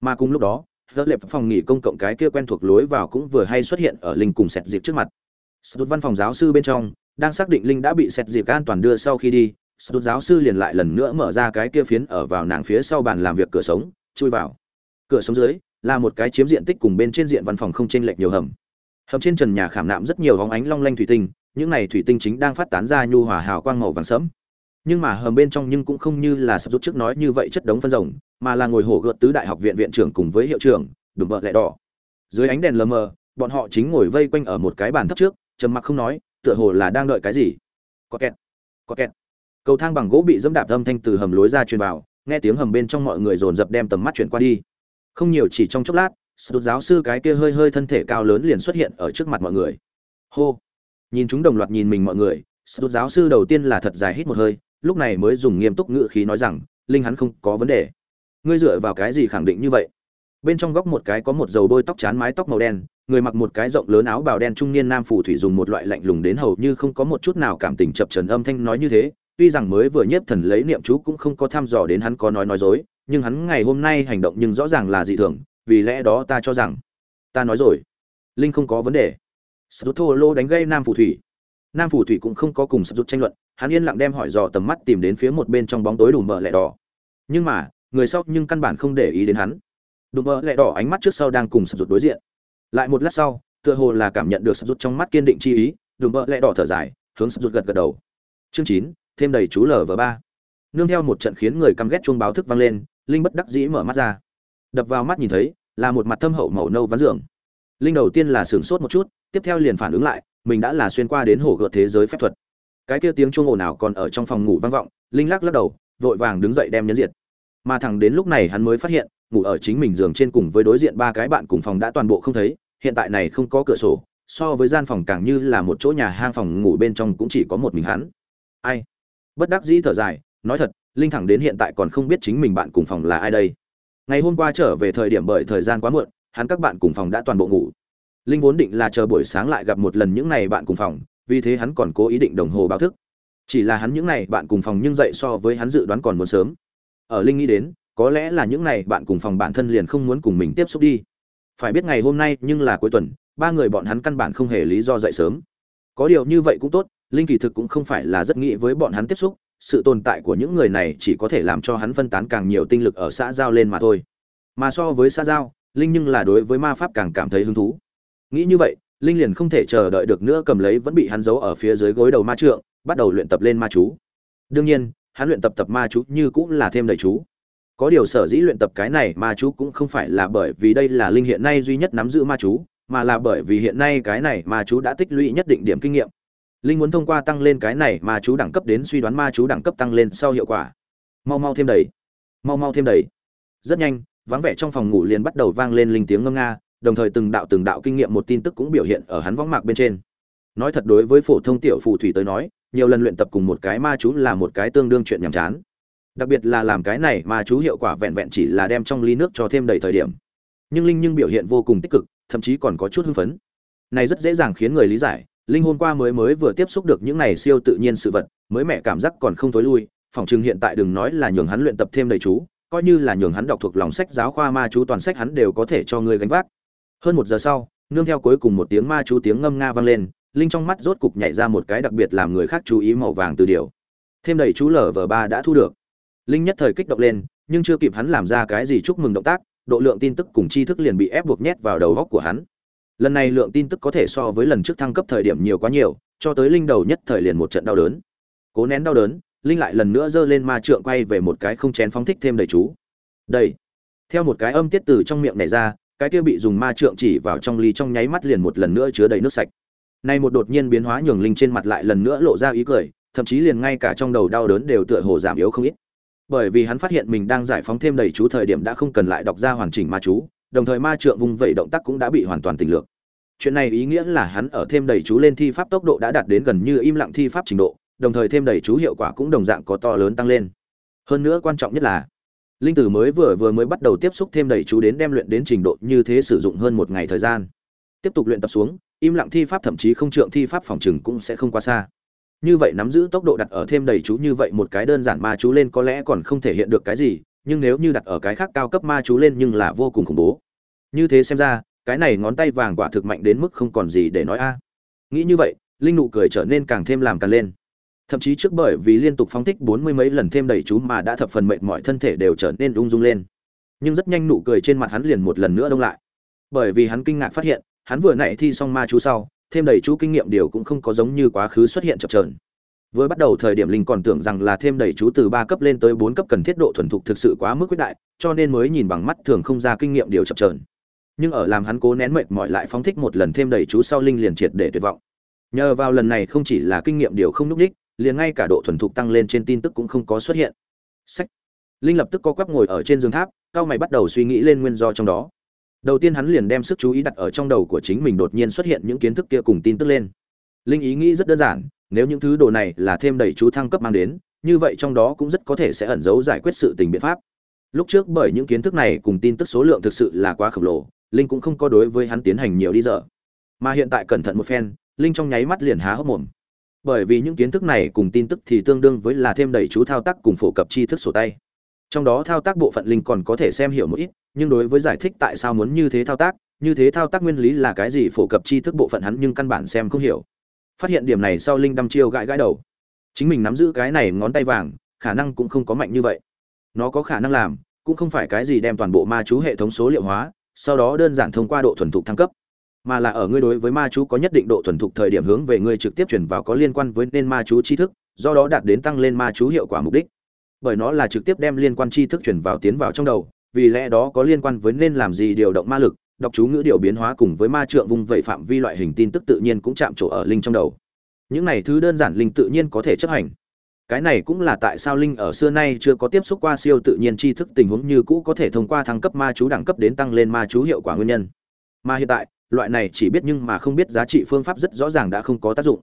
mà cùng lúc đó dơ lệp phòng nghỉ công cộng cái kia quen thuộc lối vào cũng vừa hay xuất hiện ở linh cùng sẹt dịp trước mặt. Sút văn phòng giáo sư bên trong, đang xác định linh đã bị sẹt dịp an toàn đưa sau khi đi sút giáo sư liền lại lần nữa mở ra cái kia phiến ở vào nàng phía sau bàn làm việc cửa sống, chui vào. Cửa sống dưới, là một cái chiếm diện tích cùng bên trên diện văn phòng không chênh lệch nhiều hầm. Hầm trên trần nhà khảm nạm rất nhiều hóng ánh long lanh thủy tinh, những này thủy tinh chính đang phát tán ra nhu hòa hào quang màu vàng sẫm nhưng mà hầm bên trong nhưng cũng không như là sắp rút trước nói như vậy chất đống phân rồng, mà là ngồi hổ gợt tứ đại học viện viện trưởng cùng với hiệu trưởng, đùm bợ lẹ đỏ. Dưới ánh đèn lờ mờ, bọn họ chính ngồi vây quanh ở một cái bàn thấp trước, trầm mặc không nói, tựa hồ là đang đợi cái gì. Có kẹt có kẹt. Cầu thang bằng gỗ bị dẫm đạp âm thanh từ hầm lối ra truyền vào, nghe tiếng hầm bên trong mọi người dồn dập đem tầm mắt chuyển qua đi. Không nhiều chỉ trong chốc lát sụt giáo sư cái kia hơi hơi thân thể cao lớn liền xuất hiện ở trước mặt mọi người. Hô. Nhìn chúng đồng loạt nhìn mình mọi người sụt giáo sư đầu tiên là thật dài hít một hơi lúc này mới dùng nghiêm túc ngữ khí nói rằng, linh hắn không có vấn đề. Ngươi dựa vào cái gì khẳng định như vậy? Bên trong góc một cái có một dầu bôi tóc chán mái tóc màu đen, người mặc một cái rộng lớn áo bào đen trung niên nam phù thủy dùng một loại lạnh lùng đến hầu như không có một chút nào cảm tình chập trần âm thanh nói như thế, tuy rằng mới vừa nhiếp thần lấy niệm chú cũng không có thăm dò đến hắn có nói nói dối, nhưng hắn ngày hôm nay hành động nhưng rõ ràng là dị thường, vì lẽ đó ta cho rằng, ta nói rồi. Linh không có vấn đề. Sút thô lô đánh gây nam phù thủy nam phủ thủy cũng không có cùng sút tranh luận, hắn yên lặng đem hỏi dò tầm mắt tìm đến phía một bên trong bóng tối đủ mờ lẹ đỏ. Nhưng mà, người sau nhưng căn bản không để ý đến hắn. Đủ mờ lẹ đỏ ánh mắt trước sau đang cùng sút đối diện. Lại một lát sau, tựa hồ là cảm nhận được sút trong mắt kiên định chi ý đủ mờ lẹ đỏ thở dài, hướng sút gật gật đầu. Chương chín, thêm đầy chú lờ vờ ba. Nương theo một trận khiến người căm ghét chuông báo thức vang lên, linh bất đắc dĩ mở mắt ra. Đập vào mắt nhìn thấy, là một mặt thâm hậu màu nâu ván giường. Linh đầu tiên là sửng sốt một chút, tiếp theo liền phản ứng lại mình đã là xuyên qua đến hồ gợt thế giới phép thuật. Cái kia tiếng chuông ồn ào còn ở trong phòng ngủ vang vọng, linh lắc lắc đầu, vội vàng đứng dậy đem nhấn diệt. Mà thẳng đến lúc này hắn mới phát hiện, ngủ ở chính mình giường trên cùng với đối diện ba cái bạn cùng phòng đã toàn bộ không thấy, hiện tại này không có cửa sổ, so với gian phòng càng như là một chỗ nhà hang phòng ngủ bên trong cũng chỉ có một mình hắn. Ai? Bất đắc dĩ thở dài, nói thật, linh thẳng đến hiện tại còn không biết chính mình bạn cùng phòng là ai đây. Ngày hôm qua trở về thời điểm bởi thời gian quá muộn, hắn các bạn cùng phòng đã toàn bộ ngủ linh vốn định là chờ buổi sáng lại gặp một lần những này bạn cùng phòng, vì thế hắn còn cố ý định đồng hồ báo thức. Chỉ là hắn những này bạn cùng phòng nhưng dậy so với hắn dự đoán còn muốn sớm. Ở linh nghĩ đến, có lẽ là những này bạn cùng phòng bản thân liền không muốn cùng mình tiếp xúc đi. Phải biết ngày hôm nay nhưng là cuối tuần, ba người bọn hắn căn bản không hề lý do dậy sớm. Có điều như vậy cũng tốt, linh kỳ thực cũng không phải là rất nghĩ với bọn hắn tiếp xúc, sự tồn tại của những người này chỉ có thể làm cho hắn phân tán càng nhiều tinh lực ở xã giao lên mà thôi. Mà so với xã giao, linh nhưng là đối với ma pháp càng cảm thấy hứng thú nghĩ như vậy, linh liền không thể chờ đợi được nữa cầm lấy vẫn bị hắn giấu ở phía dưới gối đầu ma trượng, bắt đầu luyện tập lên ma chú. Đương nhiên, hắn luyện tập tập ma chú như cũng là thêm đầy chú. Có điều sở dĩ luyện tập cái này ma chú cũng không phải là bởi vì đây là linh hiện nay duy nhất nắm giữ ma chú, mà là bởi vì hiện nay cái này ma chú đã tích lũy nhất định điểm kinh nghiệm. Linh muốn thông qua tăng lên cái này ma chú đẳng cấp đến suy đoán ma chú đẳng cấp tăng lên sau hiệu quả. Mau mau thêm đầy. Mau mau thêm đầy. Rất nhanh, vắng vẻ trong phòng ngủ liền bắt đầu vang lên linh tiếng ngâm nga đồng thời từng đạo từng đạo kinh nghiệm một tin tức cũng biểu hiện ở hắn võng mạc bên trên. Nói thật đối với phổ thông tiểu phù thủy tới nói, nhiều lần luyện tập cùng một cái ma chú là một cái tương đương chuyện nhàm chán. Đặc biệt là làm cái này ma chú hiệu quả vẹn vẹn chỉ là đem trong ly nước cho thêm đầy thời điểm. Nhưng linh nhưng biểu hiện vô cùng tích cực, thậm chí còn có chút hưng phấn. Này rất dễ dàng khiến người lý giải, linh hôm qua mới mới vừa tiếp xúc được những này siêu tự nhiên sự vật, mới mẹ cảm giác còn không tối lui, phòng chừng hiện tại đừng nói là nhường hắn luyện tập thêm đầy chú, coi như là nhường hắn đọc thuộc lòng sách giáo khoa ma chú toàn sách hắn đều có thể cho ngươi gánh vác hơn một giờ sau, nương theo cuối cùng một tiếng ma chú tiếng ngâm nga vang lên, linh trong mắt rốt cục nhảy ra một cái đặc biệt làm người khác chú ý màu vàng từ điều. Thêm đầy chú lở vờ ba đã thu được. Linh nhất thời kích động lên, nhưng chưa kịp hắn làm ra cái gì chúc mừng động tác, độ lượng tin tức cùng tri thức liền bị ép buộc nhét vào đầu góc của hắn. Lần này lượng tin tức có thể so với lần trước thăng cấp thời điểm nhiều quá nhiều, cho tới linh đầu nhất thời liền một trận đau đớn. Cố nén đau đớn, linh lại lần nữa giơ lên ma trượng quay về một cái không chén phóng thích thêm đầy chú. Đây theo một cái âm tiết từ trong miệng này ra cái kia bị dùng ma trượng chỉ vào trong ly trong nháy mắt liền một lần nữa chứa đầy nước sạch. Nay một đột nhiên biến hóa nhường linh trên mặt lại lần nữa lộ ra ý cười, thậm chí liền ngay cả trong đầu đau đớn đều tựa hồ giảm yếu không ít. Bởi vì hắn phát hiện mình đang giải phóng thêm đầy chú thời điểm đã không cần lại đọc ra hoàn chỉnh ma chú, đồng thời ma trượng vung vẩy động tác cũng đã bị hoàn toàn tình lược. Chuyện này ý nghĩa là hắn ở thêm đầy chú lên thi pháp tốc độ đã đạt đến gần như im lặng thi pháp trình độ, đồng thời thêm đầy chú hiệu quả cũng đồng dạng có to lớn tăng lên. Hơn nữa quan trọng nhất là linh tử mới vừa vừa mới bắt đầu tiếp xúc thêm đầy chú đến đem luyện đến trình độ như thế sử dụng hơn một ngày thời gian. Tiếp tục luyện tập xuống, im lặng thi pháp thậm chí không trượng thi pháp phòng chừng cũng sẽ không quá xa. Như vậy nắm giữ tốc độ đặt ở thêm đầy chú như vậy một cái đơn giản ma chú lên có lẽ còn không thể hiện được cái gì, nhưng nếu như đặt ở cái khác cao cấp ma chú lên nhưng là vô cùng khủng bố. Như thế xem ra, cái này ngón tay vàng quả thực mạnh đến mức không còn gì để nói a. Nghĩ như vậy, linh nụ cười trở nên càng thêm làm càng lên thậm chí trước bởi vì liên tục phóng thích bốn mươi mấy lần thêm đầy chú mà đã thập phần mệt mỏi thân thể đều trở nên ung dung lên. Nhưng rất nhanh nụ cười trên mặt hắn liền một lần nữa đông lại. Bởi vì hắn kinh ngạc phát hiện, hắn vừa nãy thi xong ma chú sau, thêm đầy chú kinh nghiệm điều cũng không có giống như quá khứ xuất hiện chập trờn vừa bắt đầu thời điểm linh còn tưởng rằng là thêm đầy chú từ ba cấp lên tới bốn cấp cần thiết độ thuần thục thực sự quá mức quyết đại, cho nên mới nhìn bằng mắt thường không ra kinh nghiệm điều chập trờn nhưng ở làm hắn cố nén mệt mỏi lại phóng thích một lần thêm đầy chú sau linh liền triệt để tuyệt vọng. Nhờ vào lần này không chỉ là kinh nghiệm điều không núp đích liền ngay cả độ thuần thục tăng lên trên tin tức cũng không có xuất hiện. Sách. Linh lập tức co quắp ngồi ở trên giường tháp, cao mày bắt đầu suy nghĩ lên nguyên do trong đó. Đầu tiên hắn liền đem sức chú ý đặt ở trong đầu của chính mình đột nhiên xuất hiện những kiến thức kia cùng tin tức lên. Linh ý nghĩ rất đơn giản, nếu những thứ đồ này là thêm đầy chú thăng cấp mang đến, như vậy trong đó cũng rất có thể sẽ ẩn giấu giải quyết sự tình biện pháp. Lúc trước bởi những kiến thức này cùng tin tức số lượng thực sự là quá khổng lồ, linh cũng không có đối với hắn tiến hành nhiều đi dở. Mà hiện tại cẩn thận một phen, linh trong nháy mắt liền há hốc mồm bởi vì những kiến thức này cùng tin tức thì tương đương với là thêm đầy chú thao tác cùng phổ cập tri thức sổ tay. Trong đó thao tác bộ phận linh còn có thể xem hiểu một ít, nhưng đối với giải thích tại sao muốn như thế thao tác, như thế thao tác nguyên lý là cái gì phổ cập tri thức bộ phận hắn nhưng căn bản xem không hiểu. Phát hiện điểm này sau linh đăm chiêu gãi gãi đầu. Chính mình nắm giữ cái này ngón tay vàng, khả năng cũng không có mạnh như vậy. Nó có khả năng làm, cũng không phải cái gì đem toàn bộ ma chú hệ thống số liệu hóa, sau đó đơn giản thông qua độ thuần thục thăng cấp mà là ở ngươi đối với ma chú có nhất định độ thuần thục thời điểm hướng về ngươi trực tiếp chuyển vào có liên quan với nên ma chú tri thức, do đó đạt đến tăng lên ma chú hiệu quả mục đích. Bởi nó là trực tiếp đem liên quan tri thức chuyển vào tiến vào trong đầu, vì lẽ đó có liên quan với nên làm gì điều động ma lực, đọc chú ngữ điều biến hóa cùng với ma trượng vùng vẩy phạm vi loại hình tin tức tự nhiên cũng chạm trổ ở linh trong đầu. Những này thứ đơn giản linh tự nhiên có thể chấp hành. Cái này cũng là tại sao linh ở xưa nay chưa có tiếp xúc qua siêu tự nhiên tri thức tình huống như cũ có thể thông qua thăng cấp ma chú đẳng cấp đến tăng lên ma chú hiệu quả nguyên nhân. Mà hiện tại loại này chỉ biết nhưng mà không biết giá trị phương pháp rất rõ ràng đã không có tác dụng.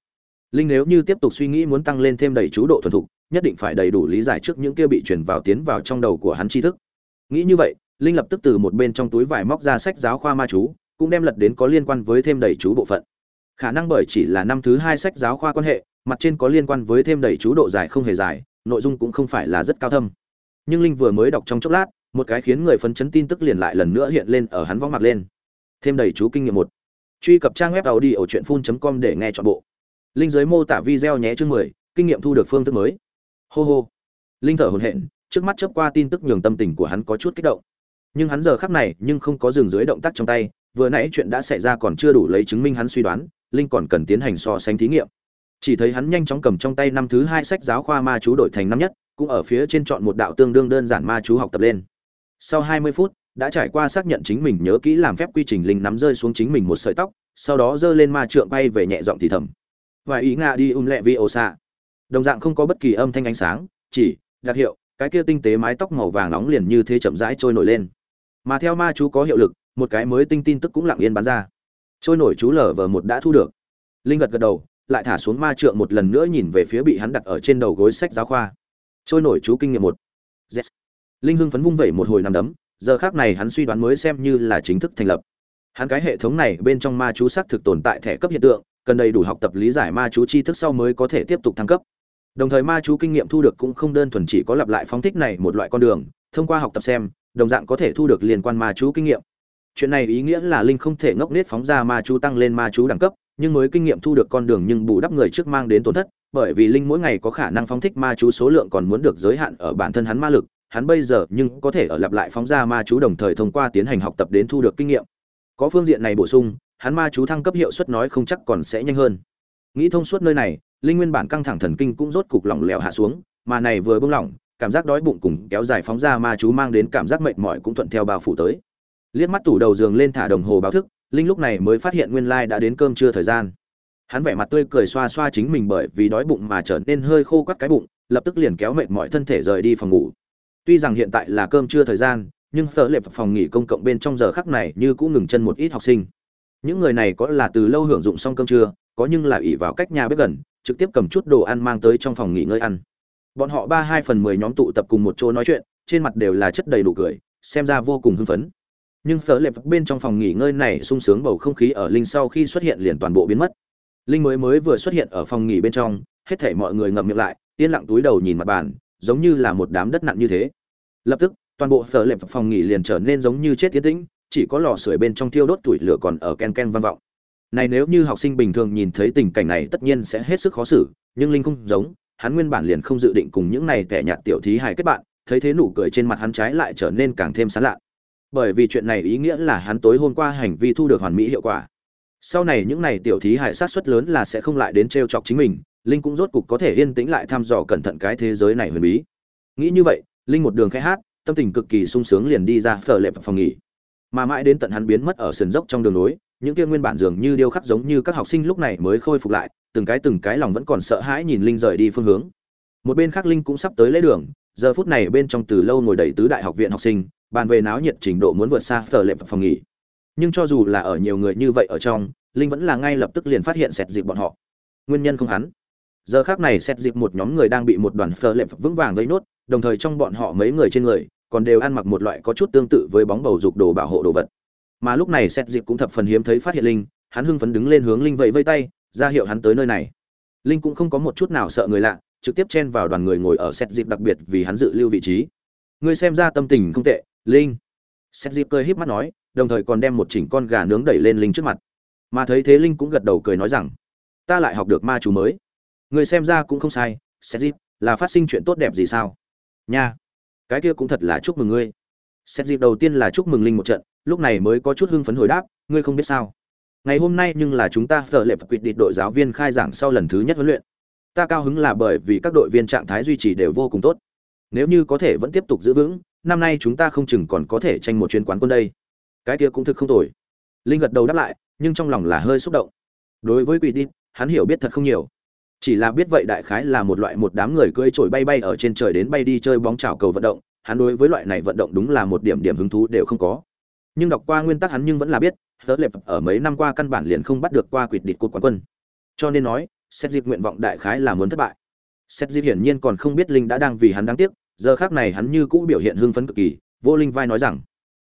Linh nếu như tiếp tục suy nghĩ muốn tăng lên thêm đầy chú độ thuần thục, nhất định phải đầy đủ lý giải trước những kia bị truyền vào tiến vào trong đầu của hắn tri thức. Nghĩ như vậy, linh lập tức từ một bên trong túi vải móc ra sách giáo khoa ma chú, cũng đem lật đến có liên quan với thêm đầy chú bộ phận. Khả năng bởi chỉ là năm thứ hai sách giáo khoa quan hệ, mặt trên có liên quan với thêm đầy chú độ dài không hề dài, nội dung cũng không phải là rất cao thâm. Nhưng linh vừa mới đọc trong chốc lát, một cái khiến người phấn chấn tin tức liền lại lần nữa hiện lên ở hắn võng mặt lên thêm đầy chú kinh nghiệm một. Truy cập trang web tàu đi ở truyện phun com để nghe chọn bộ. Linh giới mô tả video nhé chương mười, kinh nghiệm thu được phương thức mới. Hô hô. Linh thở hồn hện trước mắt chớp qua tin tức nhường tâm tình của hắn có chút kích động. Nhưng hắn giờ khắc này nhưng không có dừng dưới động tác trong tay, vừa nãy chuyện đã xảy ra còn chưa đủ lấy chứng minh hắn suy đoán linh còn cần tiến hành so sánh thí nghiệm. Chỉ thấy hắn nhanh chóng cầm trong tay năm thứ hai sách giáo khoa ma chú đổi thành năm nhất, cũng ở phía trên chọn một đạo tương đương đơn giản ma chú học tập lên. Sau hai mươi phút đã trải qua xác nhận chính mình nhớ kỹ làm phép quy trình linh nắm rơi xuống chính mình một sợi tóc, sau đó giơ lên ma trượng bay về nhẹ giọng thì thầm. Và ý ngạ đi um lẹ vi ô xạ. Đồng dạng không có bất kỳ âm thanh ánh sáng, chỉ đặc hiệu, cái kia tinh tế mái tóc màu vàng nóng liền như thế chậm rãi trôi nổi lên. Mà theo ma chú có hiệu lực, một cái mới tinh tin tức cũng lặng yên bắn ra. Trôi nổi chú lở vờ một đã thu được. Linh gật gật đầu, lại thả xuống ma trượng một lần nữa nhìn về phía bị hắn đặt ở trên đầu gối sách giáo khoa. Trôi nổi chú kinh nghiệm một. Yes. linh hưng phấn vung vẩy một hồi nằm đấm giờ khác này hắn suy đoán mới xem như là chính thức thành lập. Hắn cái hệ thống này bên trong ma chú xác thực tồn tại thẻ cấp hiện tượng, cần đầy đủ học tập lý giải ma chú tri thức sau mới có thể tiếp tục thăng cấp. Đồng thời ma chú kinh nghiệm thu được cũng không đơn thuần chỉ có lặp lại phóng thích này một loại con đường, thông qua học tập xem, đồng dạng có thể thu được liên quan ma chú kinh nghiệm. Chuyện này ý nghĩa là linh không thể ngốc nết phóng ra ma chú tăng lên ma chú đẳng cấp, nhưng mới kinh nghiệm thu được con đường nhưng bù đắp người trước mang đến tổn thất, bởi vì linh mỗi ngày có khả năng phóng thích ma chú số lượng còn muốn được giới hạn ở bản thân hắn ma lực hắn bây giờ nhưng có thể ở lặp lại phóng ra ma chú đồng thời thông qua tiến hành học tập đến thu được kinh nghiệm. Có phương diện này bổ sung, hắn ma chú thăng cấp hiệu suất nói không chắc còn sẽ nhanh hơn. Nghĩ thông suốt nơi này, linh nguyên bản căng thẳng thần kinh cũng rốt cục lỏng lẻo hạ xuống, mà này vừa bông lỏng, cảm giác đói bụng cùng kéo dài phóng ra ma chú mang đến cảm giác mệt mỏi cũng thuận theo bao phủ tới. Liếc mắt tủ đầu giường lên thả đồng hồ báo thức, linh lúc này mới phát hiện nguyên lai đã đến cơm trưa thời gian. Hắn vẻ mặt tươi cười xoa xoa chính mình bởi vì đói bụng mà trở nên hơi khô quắt cái bụng, lập tức liền kéo mệt mỏi thân thể rời đi phòng ngủ tuy rằng hiện tại là cơm trưa thời gian, nhưng phở lệ phòng nghỉ công cộng bên trong giờ khắc này như cũng ngừng chân một ít học sinh. Những người này có là từ lâu hưởng dụng xong cơm trưa, có nhưng là ỉ vào cách nhà bếp gần, trực tiếp cầm chút đồ ăn mang tới trong phòng nghỉ ngơi ăn. Bọn họ ba hai phần mười nhóm tụ tập cùng một chỗ nói chuyện, trên mặt đều là chất đầy đủ cười, xem ra vô cùng hưng phấn. Nhưng phở lệ bên trong phòng nghỉ ngơi này sung sướng bầu không khí ở linh sau khi xuất hiện liền toàn bộ biến mất. Linh mới mới vừa xuất hiện ở phòng nghỉ bên trong, hết thảy mọi người ngậm miệng lại, yên lặng túi đầu nhìn mặt bàn giống như là một đám đất nặng như thế. Lập tức, toàn bộ phở lệp phòng nghỉ liền trở nên giống như chết tiến tĩnh, chỉ có lò sưởi bên trong thiêu đốt tuổi lửa còn ở ken ken vang vọng. Này nếu như học sinh bình thường nhìn thấy tình cảnh này tất nhiên sẽ hết sức khó xử, nhưng linh không giống, hắn nguyên bản liền không dự định cùng những này tẻ nhạt tiểu thí hài kết bạn, thấy thế nụ cười trên mặt hắn trái lại trở nên càng thêm sán lạ. Bởi vì chuyện này ý nghĩa là hắn tối hôm qua hành vi thu được hoàn mỹ hiệu quả. Sau này những này tiểu thí hại sát suất lớn là sẽ không lại đến trêu chọc chính mình linh cũng rốt cục có thể yên tĩnh lại thăm dò cẩn thận cái thế giới này huyền bí. Nghĩ như vậy, linh một đường khai hát, tâm tình cực kỳ sung sướng liền đi ra phở lệ phòng nghỉ. Mà mãi đến tận hắn biến mất ở sườn dốc trong đường núi những kia nguyên bản dường như điêu khắc giống như các học sinh lúc này mới khôi phục lại, từng cái từng cái lòng vẫn còn sợ hãi nhìn linh rời đi phương hướng. Một bên khác linh cũng sắp tới lễ đường, giờ phút này bên trong từ lâu ngồi đầy tứ đại học viện học sinh, bàn về náo nhiệt trình độ muốn vượt xa phở lệ phòng nghỉ. Nhưng cho dù là ở nhiều người như vậy ở trong, linh vẫn là ngay lập tức liền phát hiện sẹt dịp bọn họ. Nguyên nhân không hắn giờ khác này xét dịp một nhóm người đang bị một đoàn phơ lệ vững vàng vây nốt, đồng thời trong bọn họ mấy người trên người, còn đều ăn mặc một loại có chút tương tự với bóng bầu dục đồ bảo hộ đồ vật. Mà lúc này xét dịp cũng thập phần hiếm thấy phát hiện linh, hắn hưng phấn đứng lên hướng linh vẫy vây tay, ra hiệu hắn tới nơi này. Linh cũng không có một chút nào sợ người lạ, trực tiếp chen vào đoàn người ngồi ở xét dịp đặc biệt vì hắn dự lưu vị trí. Ngươi xem ra tâm tình không tệ, linh. Xét dịp cười híp mắt nói, đồng thời còn đem một chỉnh con gà nướng đẩy lên linh trước mặt. Mà thấy thế linh cũng gật đầu cười nói rằng, ta lại học được ma chú mới người xem ra cũng không sai sẽ dịp là phát sinh chuyện tốt đẹp gì sao? Nha, cái kia cũng thật là chúc mừng ngươi. Xét dịp đầu tiên là chúc mừng linh một trận, lúc này mới có chút hưng phấn hồi đáp, ngươi không biết sao. Ngày hôm nay nhưng là chúng ta phở lệ quyết định đội giáo viên khai giảng sau lần thứ nhất huấn luyện. Ta cao hứng là bởi vì các đội viên trạng thái duy trì đều vô cùng tốt. Nếu như có thể vẫn tiếp tục giữ vững, năm nay chúng ta không chừng còn có thể tranh một chuyến quán quân đây. Cái kia cũng thực không tồi. Linh gật đầu đáp lại, nhưng trong lòng là hơi xúc động. Đối với quỷ đi hắn hiểu biết thật không nhiều chỉ là biết vậy đại khái là một loại một đám người cưỡi trổi bay bay ở trên trời đến bay đi chơi bóng chảo cầu vận động, hắn đối với loại này vận động đúng là một điểm điểm hứng thú đều không có. Nhưng đọc qua nguyên tắc hắn nhưng vẫn là biết tớ lệp ở mấy năm qua căn bản liền không bắt được qua quỵt địch cột quán quân. Cho nên nói xét dịp nguyện vọng đại khái là muốn thất bại. Xét dịp hiển nhiên còn không biết linh đã đang vì hắn đáng tiếc, giờ khác này hắn như cũ biểu hiện hưng phấn cực kỳ, vô linh vai nói rằng,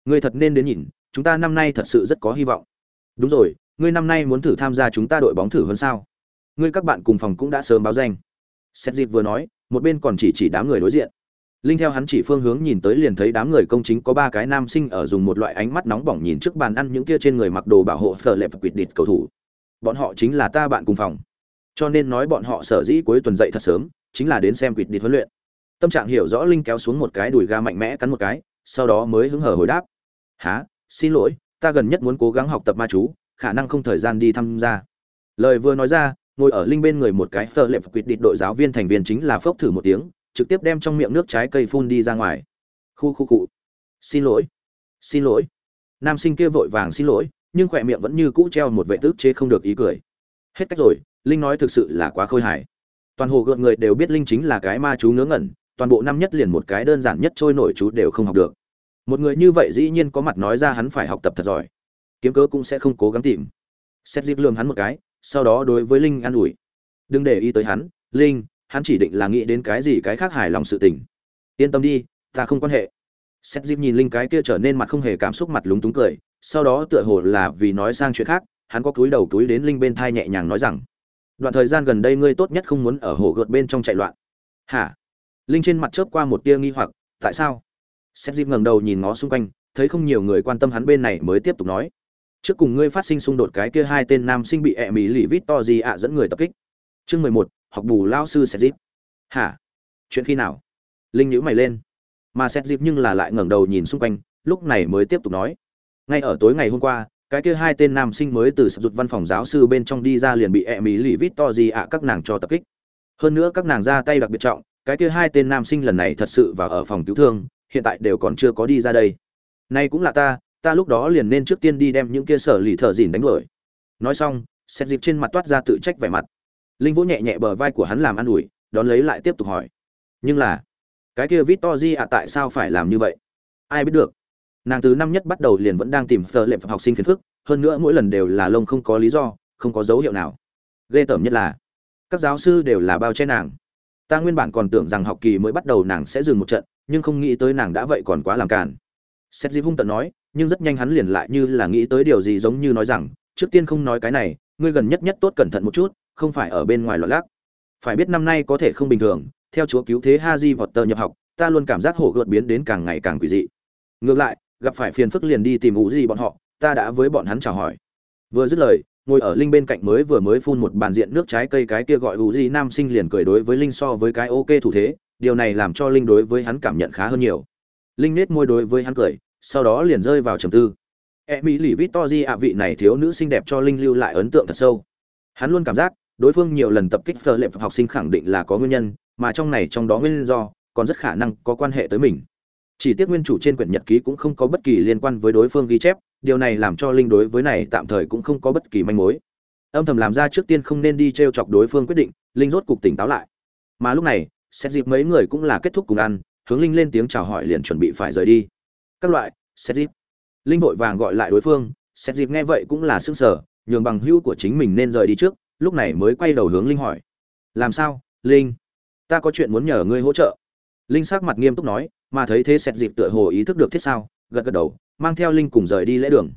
ngươi thật nên đến nhìn, chúng ta năm nay thật sự rất có hy vọng. Đúng rồi, ngươi năm nay muốn thử tham gia chúng ta đội bóng thử hơn sao? Ngươi các bạn cùng phòng cũng đã sớm báo danh. Xét dịp vừa nói, một bên còn chỉ chỉ đám người đối diện. Linh theo hắn chỉ phương hướng nhìn tới liền thấy đám người công chính có ba cái nam sinh ở dùng một loại ánh mắt nóng bỏng nhìn trước bàn ăn những kia trên người mặc đồ bảo hộ phở lệ và quỵt địt cầu thủ. Bọn họ chính là ta bạn cùng phòng. Cho nên nói bọn họ sở dĩ cuối tuần dậy thật sớm, chính là đến xem quỵt địt huấn luyện. Tâm trạng hiểu rõ linh kéo xuống một cái đùi ga mạnh mẽ cắn một cái, sau đó mới hứng hở hồi đáp. Há xin lỗi, ta gần nhất muốn cố gắng học tập ma chú, khả năng không thời gian đi tham gia. Lời vừa nói ra ngồi ở linh bên người một cái phở lệ quyết định đội giáo viên thành viên chính là phốc thử một tiếng, trực tiếp đem trong miệng nước trái cây phun đi ra ngoài. Khu khu cụ. Xin lỗi. Xin lỗi. Nam sinh kia vội vàng xin lỗi, nhưng khỏe miệng vẫn như cũ treo một vệ tức chế không được ý cười. Hết cách rồi, linh nói thực sự là quá khôi hài. Toàn hồ gợn người đều biết linh chính là cái ma chú ngớ ngẩn, toàn bộ năm nhất liền một cái đơn giản nhất trôi nổi chú đều không học được. Một người như vậy dĩ nhiên có mặt nói ra hắn phải học tập thật giỏi. Kiếm cớ cũng sẽ không cố gắng tìm. Xét dịp lường hắn một cái sau đó đối với linh an ủi. Đừng để ý tới hắn, linh, hắn chỉ định là nghĩ đến cái gì cái khác hài lòng sự tình. Yên tâm đi, ta không quan hệ. Xét dịp nhìn linh cái kia trở nên mặt không hề cảm xúc mặt lúng túng cười, sau đó tựa hồ là vì nói sang chuyện khác, hắn có cúi đầu túi đến linh bên thai nhẹ nhàng nói rằng, đoạn thời gian gần đây ngươi tốt nhất không muốn ở hồ gợt bên trong chạy loạn. Hả? Linh trên mặt chớp qua một tia nghi hoặc, tại sao? Xét dịp ngẩng đầu nhìn ngó xung quanh, thấy không nhiều người quan tâm hắn bên này mới tiếp tục nói trước cùng ngươi phát sinh xung đột cái kia hai tên nam sinh bị ẹ mỹ lì vít to gì ạ à dẫn người tập kích. Chương mười một, học bù lao sư sẽ dịp hả? Chuyện khi nào? Linh nhíu mày lên. Mà xét dịp nhưng là lại ngẩng đầu nhìn xung quanh, lúc này mới tiếp tục nói. Ngay ở tối ngày hôm qua, cái kia hai tên nam sinh mới từ sập rụt văn phòng giáo sư bên trong đi ra liền bị ẹ mỹ lì vít to gì ạ à các nàng cho tập kích. Hơn nữa các nàng ra tay đặc biệt trọng, cái kia hai tên nam sinh lần này thật sự vào ở phòng cứu thương, hiện tại đều còn chưa có đi ra đây. Nay cũng là ta ta lúc đó liền nên trước tiên đi đem những kia sở lì thợ dìn đánh đuổi. Nói xong xét dịp trên mặt toát ra tự trách vẻ mặt. Linh vỗ nhẹ nhẹ bờ vai của hắn làm an ủi, đón lấy lại tiếp tục hỏi. Nhưng là, cái kia vít to di ạ, tại sao phải làm như vậy? Ai biết được? Nàng từ năm nhất bắt đầu liền vẫn đang tìm thợ lệ học sinh phiền phức, hơn nữa mỗi lần đều là lông không có lý do, không có dấu hiệu nào. Ghê tởm nhất là, các giáo sư đều là bao che nàng. Ta nguyên bản còn tưởng rằng học kỳ mới bắt đầu nàng sẽ dừng một trận, nhưng không nghĩ tới nàng đã vậy còn quá làm cản xét dịp hung tận nói nhưng rất nhanh hắn liền lại như là nghĩ tới điều gì giống như nói rằng, trước tiên không nói cái này, ngươi gần nhất nhất tốt cẩn thận một chút, không phải ở bên ngoài loạn lác phải biết năm nay có thể không bình thường, theo chúa cứu thế ha di vọt tờ nhập học, ta luôn cảm giác hổ gợt biến đến càng ngày càng quỷ dị. Ngược lại, gặp phải phiền phức liền đi tìm ủ gì bọn họ, ta đã với bọn hắn chào hỏi. Vừa dứt lời, ngồi ở linh bên cạnh mới vừa mới phun một bàn diện nước trái cây cái kia gọi ủ gì nam sinh liền cười đối với linh so với cái ok thủ thế, điều này làm cho linh đối với hắn cảm nhận khá hơn nhiều. Linh nết môi đối với hắn cười sau đó liền rơi vào trầm tư. E mỹ lì victory ạ, vị này thiếu nữ xinh đẹp cho linh lưu lại ấn tượng thật sâu. Hắn luôn cảm giác, đối phương nhiều lần tập kích phờ lệ học sinh khẳng định là có nguyên nhân, mà trong này trong đó nguyên do, còn rất khả năng có quan hệ tới mình. Chỉ tiếc nguyên chủ trên quyển nhật ký cũng không có bất kỳ liên quan với đối phương ghi chép, điều này làm cho linh đối với này tạm thời cũng không có bất kỳ manh mối. Âm thầm làm ra trước tiên không nên đi t r e o chọc đối phương quyết định, linh rốt cục tỉnh táo lại. Mà lúc này, xét dịp mấy người cũng là kết thúc cùng ăn, hướng linh lên tiếng chào hỏi liền chuẩn bị phải rời đi các loại, xét dịp. Linh vội vàng gọi lại đối phương, xét dịp nghe vậy cũng là s ư ơ n g sở nhường bằng hữu của chính mình nên rời đi trước, lúc này mới quay đầu hướng linh hỏi. Làm sao, linh? Ta có chuyện muốn nhờ ngươi hỗ trợ. Linh sắc mặt nghiêm túc nói, mà thấy thế xét dịp tựa hồ ý thức được thiết sao, gật gật đầu, mang theo linh cùng rời đi lễ đường.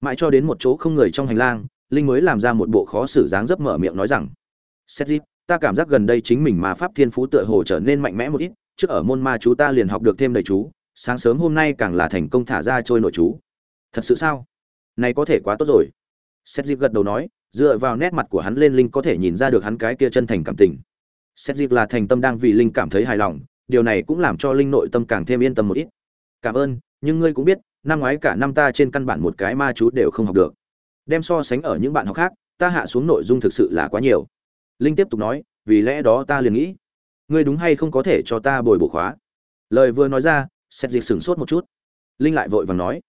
Mãi cho đến một chỗ không người trong hành lang, linh mới làm ra một bộ khó xử dáng dấp mở miệng nói rằng, xét dịp, ta cảm giác gần đây chính mình mà pháp thiên phú tựa hồ trở nên mạnh mẽ một ít, trước ở môn ma chú ta liền học được thêm đầy chú sáng sớm hôm nay càng là thành công thả ra trôi nội chú. Thật sự sao? Này có thể quá tốt rồi. Xét dịp gật đầu nói, dựa vào nét mặt của hắn lên linh có thể nhìn ra được hắn cái kia chân thành cảm tình. Xét dịp là thành tâm đang vì linh cảm thấy hài lòng, điều này cũng làm cho linh nội tâm càng thêm yên tâm một ít. Cảm ơn, nhưng ngươi cũng biết, năm ngoái cả năm ta trên căn bản một cái ma chú đều không học được. Đem so sánh ở những bạn học khác, ta hạ xuống nội dung thực sự là quá nhiều. Linh tiếp tục nói, vì lẽ đó ta liền nghĩ. Ngươi đúng hay không có thể cho ta bồi bổ khóa? Lời vừa nói ra xét dịch sửng sốt một chút. Linh lại vội vàng nói,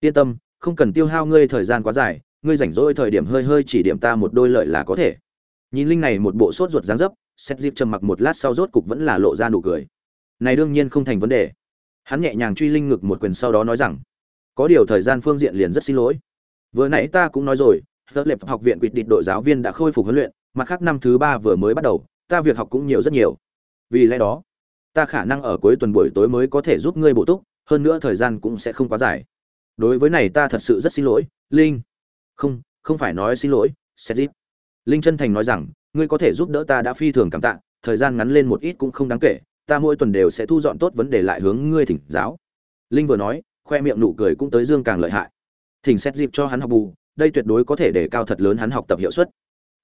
yên tâm, không cần tiêu hao ngươi thời gian quá dài, ngươi rảnh rỗi thời điểm hơi hơi chỉ điểm ta một đôi lợi là có thể. Nhìn linh này một bộ sốt ruột dáng dấp xét dịp trầm mặc một lát sau rốt cục vẫn là lộ ra nụ cười. Này đương nhiên không thành vấn đề. Hắn nhẹ nhàng truy linh ngực một quyền sau đó nói rằng, có điều thời gian phương diện liền rất xin lỗi. Vừa nãy ta cũng nói rồi tớ lệp học viện quyết định đội giáo viên đã khôi phục huấn luyện, mặt khác năm thứ ba vừa mới bắt đầu, ta việc học cũng nhiều rất nhiều. Vì lẽ đó ta khả năng ở cuối tuần buổi tối mới có thể giúp ngươi bổ túc, hơn nữa thời gian cũng sẽ không quá dài. Đối với này ta thật sự rất xin lỗi, linh. Không không phải nói xin lỗi sẽ dít linh chân thành nói rằng, ngươi có thể giúp đỡ ta đã phi thường cảm tạ, thời gian ngắn lên một ít cũng không đáng kể, ta mỗi tuần đều sẽ thu dọn tốt vấn đề lại hướng ngươi thỉnh giáo. Linh vừa nói, khoe miệng nụ cười cũng tới dương càng lợi hại. Thỉnh xét dịp cho hắn học bù, đây tuyệt đối có thể để cao thật lớn hắn học tập hiệu suất.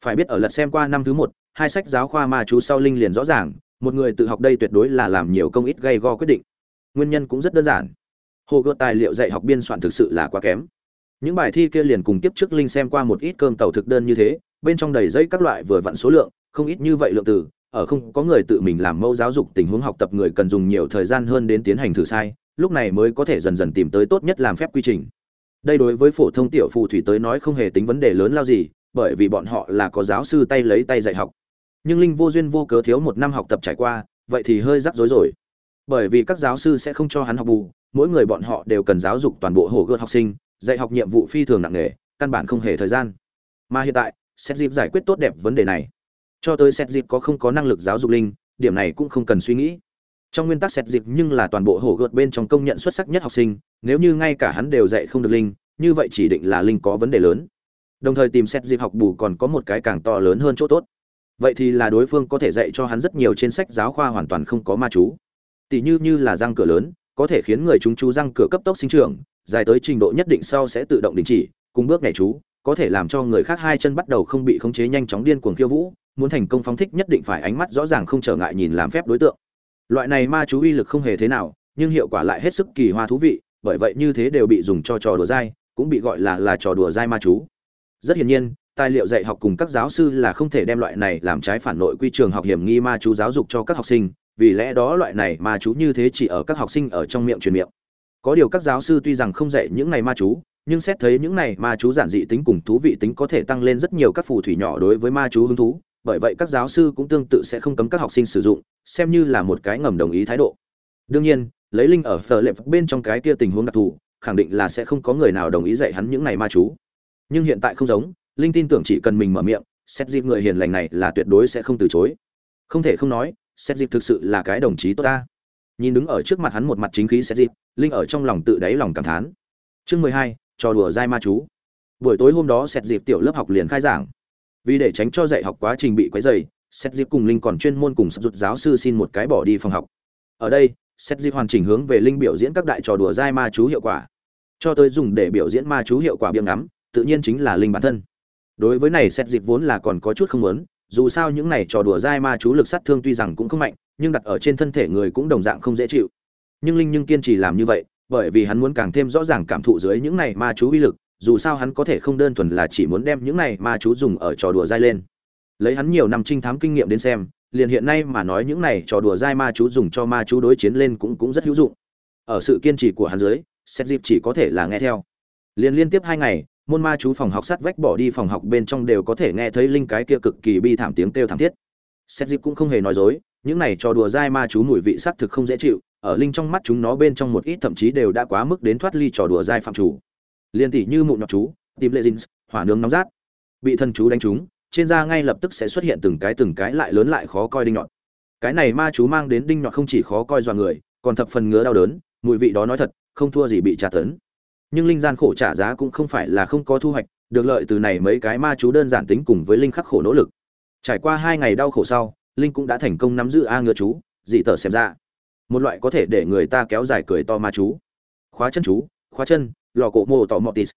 Phải biết ở lật xem qua năm thứ một, hai sách giáo khoa ma chú sau linh liền rõ ràng một người tự học đây tuyệt đối là làm nhiều công ít gây go quyết định. Nguyên nhân cũng rất đơn giản. Hồ gợt tài liệu dạy học biên soạn thực sự là quá kém. Những bài thi kia liền cùng tiếp trước linh xem qua một ít cơm tàu thực đơn như thế, bên trong đầy dây các loại vừa vặn số lượng, không ít như vậy lượng từ, ở không có người tự mình làm mẫu giáo dục tình huống học tập người cần dùng nhiều thời gian hơn đến tiến hành thử sai, lúc này mới có thể dần dần tìm tới tốt nhất làm phép quy trình. Đây đối với phổ thông tiểu phù thủy tới nói không hề tính vấn đề lớn lao gì, bởi vì bọn họ là có giáo sư tay lấy tay dạy học nhưng linh vô duyên vô cớ thiếu một năm học tập trải qua, vậy thì hơi rắc rối rồi. Bởi vì các giáo sư sẽ không cho hắn học bù, mỗi người bọn họ đều cần giáo dục toàn bộ hồ gươm học sinh, dạy học nhiệm vụ phi thường nặng nề, căn bản không hề thời gian. Mà hiện tại xét dịp giải quyết tốt đẹp vấn đề này. Cho tới xét dịp có không có năng lực giáo dục linh, điểm này cũng không cần suy nghĩ. Trong nguyên tắc xét dịp nhưng là toàn bộ hổ gợt bên trong công nhận xuất sắc nhất học sinh, nếu như ngay cả hắn đều dạy không được linh, như vậy chỉ định là linh có vấn đề lớn. Đồng thời tìm xét dịp học bù còn có một cái càng to lớn hơn chỗ tốt vậy thì là đối phương có thể dạy cho hắn rất nhiều trên sách giáo khoa hoàn toàn không có ma chú. Tỷ như như là răng cửa lớn, có thể khiến người chúng chú răng cửa cấp tốc sinh trưởng, dài tới trình độ nhất định sau sẽ tự động đình chỉ, cùng bước nhảy chú, có thể làm cho người khác hai chân bắt đầu không bị khống chế nhanh chóng điên cuồng khiêu vũ, muốn thành công phóng thích nhất định phải ánh mắt rõ ràng không trở ngại nhìn làm phép đối tượng. Loại này ma chú uy lực không hề thế nào, nhưng hiệu quả lại hết sức kỳ hoa thú vị, bởi vậy như thế đều bị dùng cho trò đùa dai, cũng bị gọi là là trò đùa dai ma chú. Rất hiển nhiên tài liệu dạy học cùng các giáo sư là không thể đem loại này làm trái phản nội quy trường học hiểm nghi ma chú giáo dục cho các học sinh, vì lẽ đó loại này ma chú như thế chỉ ở các học sinh ở trong miệng truyền miệng. Có điều các giáo sư tuy rằng không dạy những này ma chú, nhưng xét thấy những này ma chú giản dị tính cùng thú vị tính có thể tăng lên rất nhiều các phù thủy nhỏ đối với ma chú hứng thú, bởi vậy các giáo sư cũng tương tự sẽ không cấm các học sinh sử dụng, xem như là một cái ngầm đồng ý thái độ. Đương nhiên, lấy linh ở phở lệ bên trong cái kia tình huống đặc thù, khẳng định là sẽ không có người nào đồng ý dạy hắn những này ma chú. Nhưng hiện tại không giống linh tin tưởng chỉ cần mình mở miệng xét dịp người hiền lành này là tuyệt đối sẽ không từ chối. Không thể không nói xét dịp thực sự là cái đồng chí tốt ta. Nhìn đứng ở trước mặt hắn một mặt chính khí xét dịp linh ở trong lòng tự đáy lòng cảm thán. Chương mười hai, trò đùa dai ma chú. Buổi tối hôm đó xét dịp tiểu lớp học liền khai giảng. Vì để tránh cho dạy học quá trình bị quấy dày xét dịp cùng linh còn chuyên môn cùng sắp rụt giáo sư xin một cái bỏ đi phòng học. Ở đây xét dịp hoàn chỉnh hướng về linh biểu diễn các đại trò đùa dai ma chú hiệu quả. Cho tới dùng để biểu diễn ma chú hiệu quả biếng ngắm, tự nhiên chính là linh bản thân đối với này xét dịp vốn là còn có chút không muốn, dù sao những này trò đùa dai ma chú lực sát thương tuy rằng cũng không mạnh, nhưng đặt ở trên thân thể người cũng đồng dạng không dễ chịu. Nhưng linh nhưng kiên trì làm như vậy, bởi vì hắn muốn càng thêm rõ ràng cảm thụ dưới những này ma chú uy lực, dù sao hắn có thể không đơn thuần là chỉ muốn đem những này ma chú dùng ở trò đùa dai lên. Lấy hắn nhiều năm trinh thám kinh nghiệm đến xem, liền hiện nay mà nói những này trò đùa dai ma chú dùng cho ma chú đối chiến lên cũng cũng rất hữu dụng. Ở sự kiên trì của hắn dưới, xét dịp chỉ có thể là nghe theo. Liền liên tiếp hai ngày môn ma chú phòng học sát vách bỏ đi phòng học bên trong đều có thể nghe thấy linh cái kia cực kỳ bi thảm tiếng kêu thảm thiết. Xét dịp cũng không hề nói dối, những này trò đùa dai ma chú mùi vị sắc thực không dễ chịu, ở linh trong mắt chúng nó bên trong một ít thậm chí đều đã quá mức đến thoát ly trò đùa dai phạm chủ. Liên tỷ như mụn nhọt chú, tìm lệ jeans hỏa nướng nóng rát. Bị thân chú đánh trúng, trên da ngay lập tức sẽ xuất hiện từng cái từng cái lại lớn lại khó coi đinh nhọn cái này ma chú mang đến đinh nhọn không chỉ khó coi dọa người, còn thập phần ngứa đau đớn, mùi vị đó nói thật, không thua gì bị tra tấn nhưng linh gian khổ trả giá cũng không phải là không có thu hoạch, được lợi từ này mấy cái ma chú đơn giản tính cùng với linh khắc khổ nỗ lực. Trải qua hai ngày đau khổ sau, linh cũng đã thành công nắm giữ a ngựa chú, dị tờ xem ra. Một loại có thể để người ta kéo dài cười to ma chú. Khóa chân chú, khóa chân, lò cổ mô tỏ mọtis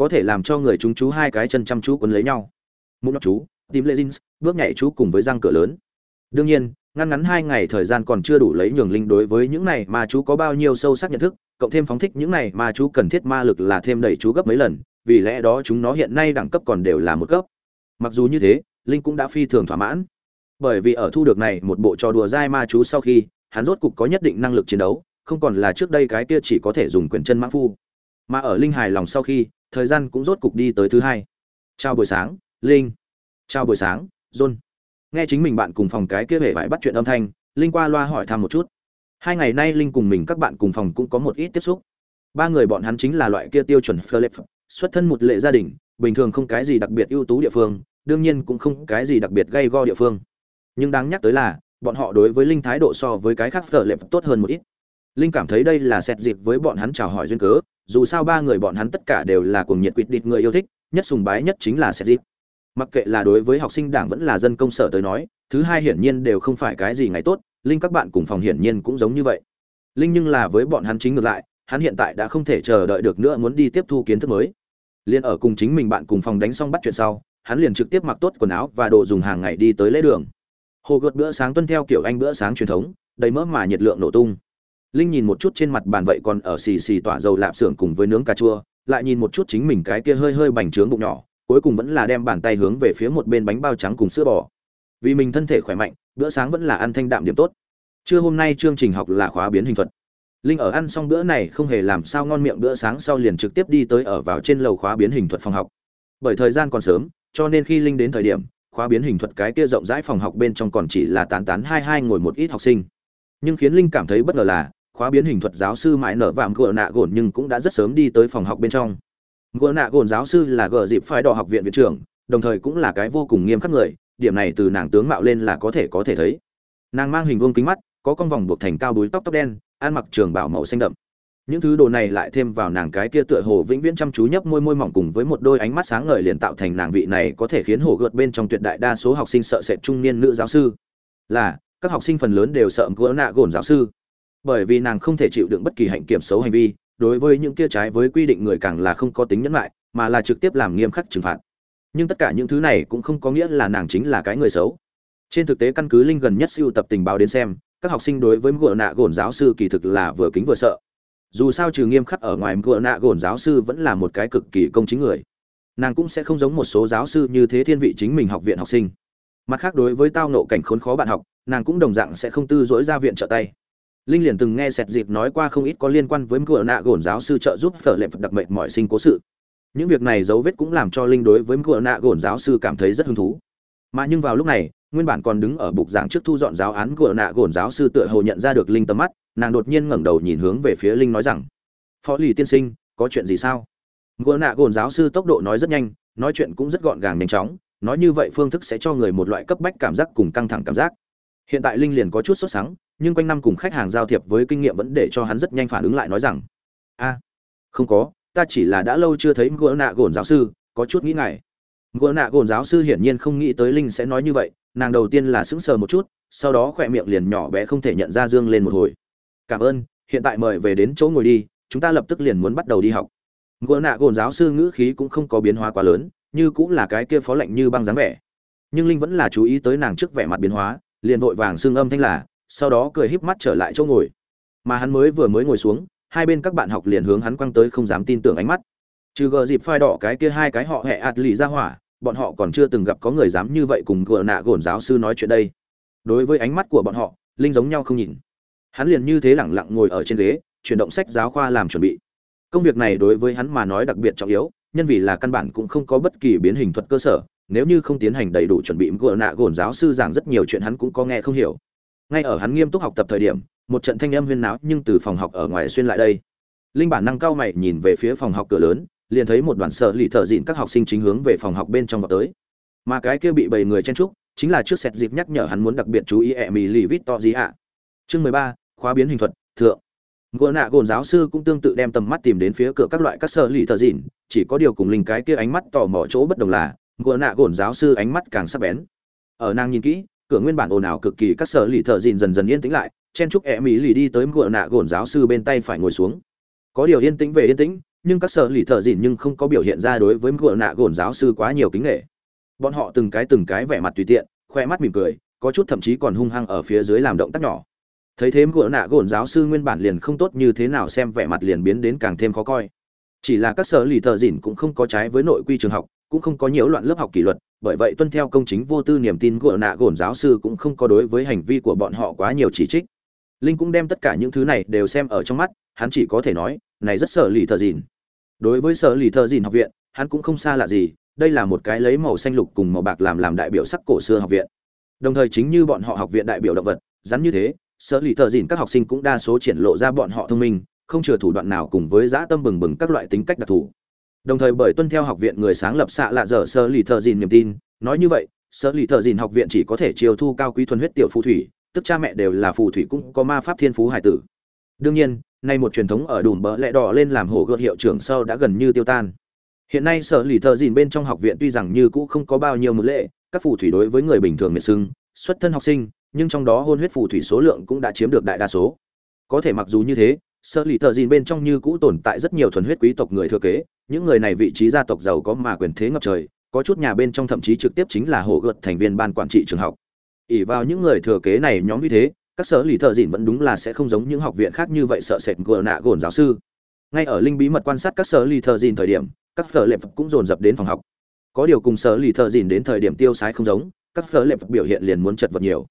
có thể làm cho người chúng chú hai cái chân chăm chú quấn lấy nhau. Mũ nóc chú tìm lê jeans, bước nhảy chú cùng với răng cửa lớn. Đương nhiên ngăn ngắn hai ngày thời gian còn chưa đủ lấy nhường linh đối với những này ma chú có bao nhiêu sâu sắc nhận thức cộng thêm phóng thích những này ma chú cần thiết ma lực là thêm đẩy chú gấp mấy lần, vì lẽ đó chúng nó hiện nay đẳng cấp còn đều là một cấp mặc dù như thế, linh cũng đã phi thường thỏa mãn. Bởi vì ở thu được này một bộ trò đùa dai ma chú sau khi, hắn rốt cục có nhất định năng lực chiến đấu, không còn là trước đây cái kia chỉ có thể dùng quyền chân mãng phu. Mà ở linh hài lòng sau khi, thời gian cũng rốt cục đi tới thứ hai. Chào buổi sáng, linh. Chào buổi sáng, john. Nghe chính mình bạn cùng phòng cái kia vẻ vải bắt chuyện âm thanh, linh qua loa hỏi thăm một chút hai ngày nay linh cùng mình các bạn cùng phòng cũng có một ít tiếp xúc. Ba người bọn hắn chính là loại kia tiêu chuẩn Philip, xuất thân một lệ gia đình bình thường không cái gì đặc biệt ưu tú địa phương đương nhiên cũng không cái gì đặc biệt gây go địa phương. Nhưng đáng nhắc tới là bọn họ đối với linh thái độ so với cái khác Philip tốt hơn một ít. Linh cảm thấy đây là xét dịp với bọn hắn chào hỏi duyên cớ dù sao ba người bọn hắn tất cả đều là cuồng nhiệt quỵt địch người yêu thích nhất sùng bái nhất chính là xét dịp. Mặc kệ là đối với học sinh đảng vẫn là dân công sở tới nói thứ hai hiển nhiên đều không phải cái gì ngày tốt linh các bạn cùng phòng hiển nhiên cũng giống như vậy. Linh nhưng là với bọn hắn chính ngược lại, hắn hiện tại đã không thể chờ đợi được nữa muốn đi tiếp thu kiến thức mới. Liên ở cùng chính mình bạn cùng phòng đánh xong bắt chuyện sau, hắn liền trực tiếp mặc tốt quần áo và đồ dùng hàng ngày đi tới lễ đường. Hồ gợt bữa sáng tuân theo kiểu anh bữa sáng truyền thống, đầy mỡ mà nhiệt lượng nổ tung. Linh nhìn một chút trên mặt bàn vậy còn ở xì xì tỏa dầu lạp xưởng cùng với nướng cà chua, lại nhìn một chút chính mình cái kia hơi hơi bành trướng bụng nhỏ, cuối cùng vẫn là đem bàn tay hướng về phía một bên bánh bao trắng cùng sữa bò vì mình thân thể khỏe mạnh, bữa sáng vẫn là ăn thanh đạm điểm tốt. Trưa hôm nay chương trình học là khóa biến hình thuật. Linh ở ăn xong bữa này không hề làm sao ngon miệng bữa sáng sau liền trực tiếp đi tới ở vào trên lầu khóa biến hình thuật phòng học. Bởi thời gian còn sớm, cho nên khi linh đến thời điểm, khóa biến hình thuật cái kia rộng rãi phòng học bên trong còn chỉ là tán tán hai hai ngồi một ít học sinh. Nhưng khiến linh cảm thấy bất ngờ là, khóa biến hình thuật giáo sư mãi nở vạm gỡ nạ gồn nhưng cũng đã rất sớm đi tới phòng học bên trong. Gỡ nạ gồn giáo sư là gỡ dịp phái đỏ học viện viện trưởng, đồng thời cũng là cái vô cùng nghiêm khắc người điểm này từ nàng tướng mạo lên là có thể có thể thấy. Nàng mang hình vuông kính mắt, có con vòng buộc thành cao đuôi tóc tóc đen, ăn mặc trường bảo màu xanh đậm. Những thứ đồ này lại thêm vào nàng cái kia tựa hồ vĩnh viễn chăm chú nhấp môi môi mỏng cùng với một đôi ánh mắt sáng ngời liền tạo thành nàng vị này có thể khiến hồ gợt bên trong tuyệt đại đa số học sinh sợ sệt trung niên nữ giáo sư. Là, các học sinh phần lớn đều sợ gỡ nạ gồn giáo sư. Bởi vì nàng không thể chịu đựng bất kỳ hạnh kiểm xấu hành vi, đối với những kia trái với quy định người càng là không có tính nhẫn lại mà là trực tiếp làm nghiêm khắc trừng phạt nhưng tất cả những thứ này cũng không có nghĩa là nàng chính là cái người xấu. Trên thực tế căn cứ linh gần nhất siêu tập tình báo đến xem, các học sinh đối với gỡ nạ gồn giáo sư kỳ thực là vừa kính vừa sợ. Dù sao trừ nghiêm khắc ở ngoài gỡ nạ gồn giáo sư vẫn là một cái cực kỳ công chính người. Nàng cũng sẽ không giống một số giáo sư như thế thiên vị chính mình học viện học sinh. Mặt khác đối với tao nộ cảnh khốn khó bạn học, nàng cũng đồng dạng sẽ không tư dỗi ra viện trợ tay. Linh liền từng nghe sẹt dịp nói qua không ít có liên quan với gỡ nạ gồn giáo sư trợ giúp phở lệ phật đặc mệnh mọi sinh cố sự những việc này dấu vết cũng làm cho linh đối với gỡ nạ gồn giáo sư cảm thấy rất hứng thú. Mà nhưng vào lúc này, nguyên bản còn đứng ở bục giảng trước thu dọn giáo án của nạ gồn giáo sư tựa hồ nhận ra được linh tầm mắt, nàng đột nhiên ngẩng đầu nhìn hướng về phía linh nói rằng, phó lì tiên sinh, có chuyện gì sao? Ngựa nạ gồn giáo sư tốc độ nói rất nhanh, nói chuyện cũng rất gọn gàng nhanh chóng, nói như vậy phương thức sẽ cho người một loại cấp bách cảm giác cùng căng thẳng cảm giác. Hiện tại linh liền có chút sốt sắng, nhưng quanh năm cùng khách hàng giao thiệp với kinh nghiệm vẫn để cho hắn rất nhanh phản ứng lại nói rằng, a, không có ta chỉ là đã lâu chưa thấy ngựa nạ gồn giáo sư, có chút nghĩ ngài ngựa nạ gồn giáo sư hiển nhiên không nghĩ tới linh sẽ nói như vậy, nàng đầu tiên là sững sờ một chút, sau đó khỏe miệng liền nhỏ bé không thể nhận ra dương lên một hồi. Cảm ơn, hiện tại mời về đến chỗ ngồi đi, chúng ta lập tức liền muốn bắt đầu đi học. Ngựa nạ gồn giáo sư ngữ khí cũng không có biến hóa quá lớn, như cũng là cái kia phó lạnh như băng dáng vẻ. Nhưng linh vẫn là chú ý tới nàng trước vẻ mặt biến hóa, liền vội vàng xương âm thanh là, sau đó cười híp mắt trở lại chỗ ngồi. Mà hắn mới vừa mới ngồi xuống hai bên các bạn học liền hướng hắn quăng tới không dám tin tưởng ánh mắt. Trừ gờ dịp phai đỏ cái kia hai cái họ hẹ ạt lì ra hỏa, bọn họ còn chưa từng gặp có người dám như vậy cùng gờ nạ gồn giáo sư nói chuyện đây. Đối với ánh mắt của bọn họ, linh giống nhau không nhìn. Hắn liền như thế lẳng lặng ngồi ở trên ghế, chuyển động sách giáo khoa làm chuẩn bị. Công việc này đối với hắn mà nói đặc biệt trọng yếu, nhân vì là căn bản cũng không có bất kỳ biến hình thuật cơ sở, nếu như không tiến hành đầy đủ chuẩn bị gờ nạ gồn giáo sư giảng rất nhiều chuyện hắn cũng có nghe không hiểu ngay ở hắn nghiêm túc học tập thời điểm, một trận thanh âm huyên náo nhưng từ phòng học ở ngoài xuyên lại đây. Linh bản năng cao mày nhìn về phía phòng học cửa lớn, liền thấy một đoàn sợ lì thợ dịn các học sinh chính hướng về phòng học bên trong vào tới. Mà cái kia bị bầy người chen trúc chính là trước sẹt dịp nhắc nhở hắn muốn đặc biệt chú ý ẹ mì lì vít to gì ạ. Chương mười ba, khóa biến hình thuật, thượng. Gỗ nạ gồn giáo sư cũng tương tự đem tầm mắt tìm đến phía cửa các loại các sợ lì thợ dịn, chỉ có điều cùng linh cái kia ánh mắt tò mò chỗ bất đồng là gỗ nạ gồn giáo sư ánh mắt càng sắc bén. Ở nàng nhìn kỹ cửa nguyên bản ồn ào cực kỳ, các sở lì thợ dìn dần dần yên tĩnh lại, chen chúc ẹ mỹ lì đi tới ngựa nạ gồn giáo sư bên tay phải ngồi xuống. Có điều yên tĩnh về yên tĩnh, nhưng các sở lì thợ dìn nhưng không có biểu hiện ra đối với ngựa nạ gồn giáo sư quá nhiều kính nghệ bọn họ từng cái từng cái vẻ mặt tùy tiện, khoe mắt mỉm cười, có chút thậm chí còn hung hăng ở phía dưới làm động tác nhỏ. Thấy thế ngựa nạ gồn giáo sư nguyên bản liền không tốt như thế nào xem vẻ mặt liền biến đến càng thêm khó coi. Chỉ là các sở lì thợ dìn cũng không có trái với nội quy trường học cũng không có nhiễu loạn lớp học kỷ luật, bởi vậy tuân theo công chính vô tư niềm tin của nạ gồn giáo sư cũng không có đối với hành vi của bọn họ quá nhiều chỉ trích. Linh cũng đem tất cả những thứ này đều xem ở trong mắt, hắn chỉ có thể nói, này rất sợ lì thợ dìn. Đối với sở lì thợ dìn học viện, hắn cũng không xa lạ gì, đây là một cái lấy màu xanh lục cùng màu bạc làm làm đại biểu sắc cổ xưa học viện. Đồng thời chính như bọn họ học viện đại biểu động vật, rắn như thế sở lì thợ dìn các học sinh cũng đa số triển lộ ra bọn họ thông minh, không chừa thủ đoạn nào cùng với dã tâm bừng bừng các loại tính cách đặc thù đồng thời bởi tuân theo học viện người sáng lập xạ lạ dở sơ lì thợ dìn niềm tin, nói như vậy, sơ lì thợ dìn học viện chỉ có thể chiêu thu cao quý thuần huyết tiểu phù thủy, tức cha mẹ đều là phù thủy cũng có ma pháp thiên phú hải tử. Đương nhiên, nay một truyền thống ở đùm bỡ lẽ đỏ lên làm hổ gợt hiệu trưởng sau đã gần như tiêu tan. Hiện nay sở lì thợ dìn bên trong học viện tuy rằng như cũ không có bao nhiêu một lệ, các phù thủy đối với người bình thường miệt sưng, xuất thân học sinh, nhưng trong đó hôn huyết phù thủy số lượng cũng đã chiếm được đại đa số. Có thể mặc dù như thế sở lì thợ dìn bên trong như cũ tồn tại rất nhiều thuần huyết quý tộc người thừa kế, những người này vị trí gia tộc giàu có mà quyền thế ngập trời, có chút nhà bên trong thậm chí trực tiếp chính là hộ gợt thành viên ban quản trị trường học. Ỉ vào những người thừa kế này nhóm như thế, các sở lì thợ dìn vẫn đúng là sẽ không giống những học viện khác như vậy sợ sệt gờ nạ gồn giáo sư. Ngay ở linh bí mật quan sát các sở lì thợ dìn thời điểm, các phở lệp cũng dồn dập đến phòng học. Có điều cùng sở lì thợ dìn đến thời điểm tiêu sái không giống, các phở lệp biểu hiện liền muốn chật vật nhiều.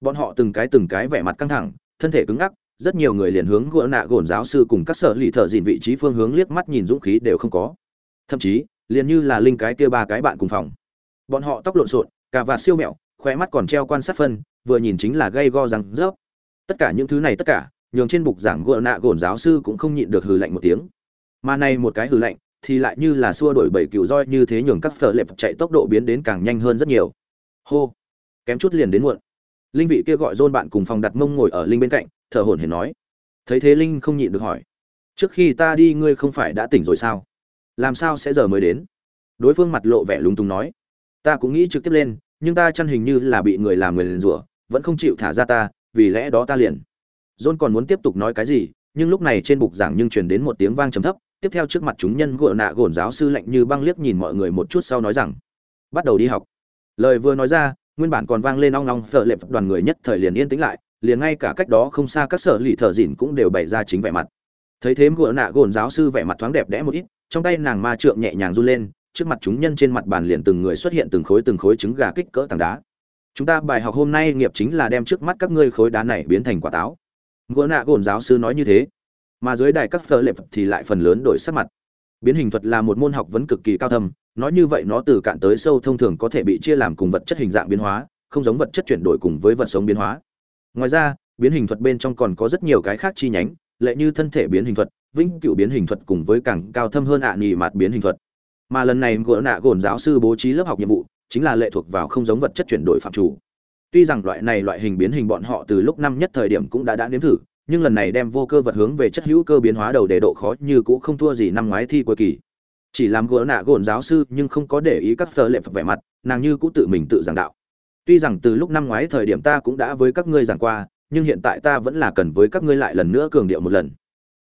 Bọn họ từng cái từng cái vẻ mặt căng thẳng, thân thể cứng ngắc rất nhiều người liền hướng gỡ nạ gồn giáo sư cùng các sở lì thợ dìn vị trí phương hướng liếc mắt nhìn dũng khí đều không có. Thậm chí, liền như là linh cái kia ba cái bạn cùng phòng. Bọn họ tóc lộn xộn, cà vạt siêu mẹo, khóe mắt còn treo quan sát phân, vừa nhìn chính là gây go răng rớp. Tất cả những thứ này tất cả, nhường trên bục giảng gỡ nạ gồn giáo sư cũng không nhịn được hừ lạnh một tiếng. Mà này một cái hừ lạnh, thì lại như là xua đổi bảy cựu roi như thế nhường các phở lệp chạy tốc độ biến đến càng nhanh hơn rất nhiều. Hô. Kém chút liền đến muộn. Linh vị kia gọi dôn bạn cùng phòng đặt mông ngồi ở linh bên cạnh thở hổn hển nói. Thấy thế linh không nhịn được hỏi. Trước khi ta đi ngươi không phải đã tỉnh rồi sao? Làm sao sẽ giờ mới đến? Đối phương mặt lộ vẻ lúng túng nói. Ta cũng nghĩ trực tiếp lên, nhưng ta chăn hình như là bị người làm người liền rủa, vẫn không chịu thả ra ta, vì lẽ đó ta liền. John còn muốn tiếp tục nói cái gì, nhưng lúc này trên bục giảng nhưng truyền đến một tiếng vang trầm thấp, tiếp theo trước mặt chúng nhân gội nạ gồn giáo sư lạnh như băng liếc nhìn mọi người một chút sau nói rằng, bắt đầu đi học. Lời vừa nói ra, nguyên bản còn vang lên ong ong phở lệ đoàn người nhất thời liền yên tĩnh lại liền ngay cả cách đó không xa các sở lì thợ dỉn cũng đều bày ra chính vẻ mặt. Thấy thế ngựa nạ gồn giáo sư vẻ mặt thoáng đẹp đẽ một ít, trong tay nàng ma trượng nhẹ nhàng run lên, trước mặt chúng nhân trên mặt bàn liền từng người xuất hiện từng khối từng khối trứng gà kích cỡ tảng đá. Chúng ta bài học hôm nay nghiệp chính là đem trước mắt các ngươi khối đá này biến thành quả táo. Ngựa nạ gồn giáo sư nói như thế, mà dưới đài các phở lệp thì lại phần lớn đổi sắc mặt. Biến hình thuật là một môn học vấn cực kỳ cao thâm, nói như vậy nó từ cạn tới sâu thông thường có thể bị chia làm cùng vật chất hình dạng biến hóa, không giống vật chất chuyển đổi cùng với vật sống biến hóa ngoài ra, biến hình thuật bên trong còn có rất nhiều cái khác chi nhánh, lệ như thân thể biến hình thuật, vĩnh cửu biến hình thuật cùng với càng cao thâm hơn ạ à nhì mạt biến hình thuật. Mà lần này gỡ nạ gồn giáo sư bố trí lớp học nhiệm vụ, chính là lệ thuộc vào không giống vật chất chuyển đổi phạm chủ. Tuy rằng loại này loại hình biến hình bọn họ từ lúc năm nhất thời điểm cũng đã đã nếm thử, nhưng lần này đem vô cơ vật hướng về chất hữu cơ biến hóa đầu để độ khó như cũng không thua gì năm ngoái thi cuối kỳ. Chỉ làm gỡ nạ gồn giáo sư nhưng không có để ý các phờ lệ phật vẻ mặt, nàng như cũng tự mình tự giảng đạo tuy rằng từ lúc năm ngoái thời điểm ta cũng đã với các ngươi giảng qua, nhưng hiện tại ta vẫn là cần với các ngươi lại lần nữa cường điệu một lần.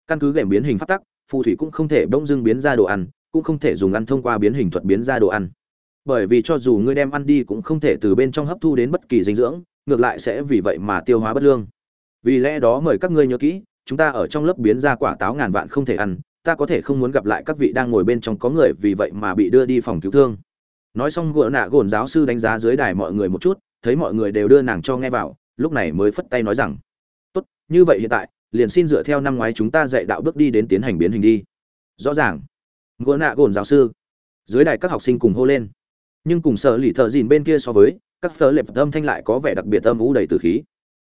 Căn cứ game biến hình phát tắc, phù thủy cũng không thể bỗng dưng biến ra đồ ăn, cũng không thể dùng ăn thông qua biến hình thuật biến ra đồ ăn. Bởi vì cho dù ngươi đem ăn đi cũng không thể từ bên trong hấp thu đến bất kỳ dinh dưỡng, ngược lại sẽ vì vậy mà tiêu hóa bất lương. Vì lẽ đó mời các ngươi nhớ kỹ, chúng ta ở trong lớp biến ra quả táo ngàn vạn không thể ăn, ta có thể không muốn gặp lại các vị đang ngồi bên trong có người vì vậy mà bị đưa đi phòng cứu thương nói xong gỡ nạ gồn giáo sư đánh giá dưới đài mọi người một chút, thấy mọi người đều đưa nàng cho nghe vào, lúc này mới phất tay nói rằng, tốt, như vậy hiện tại, liền xin dựa theo năm ngoái chúng ta dạy đạo bước đi đến tiến hành biến hình đi. Rõ ràng gỡ nạ gồn giáo sư, dưới đài các học sinh cùng hô lên. Nhưng cùng sở lì thợ dìn bên kia so với, các phở lệp âm thanh lại có vẻ đặc biệt âm ú đầy từ khí.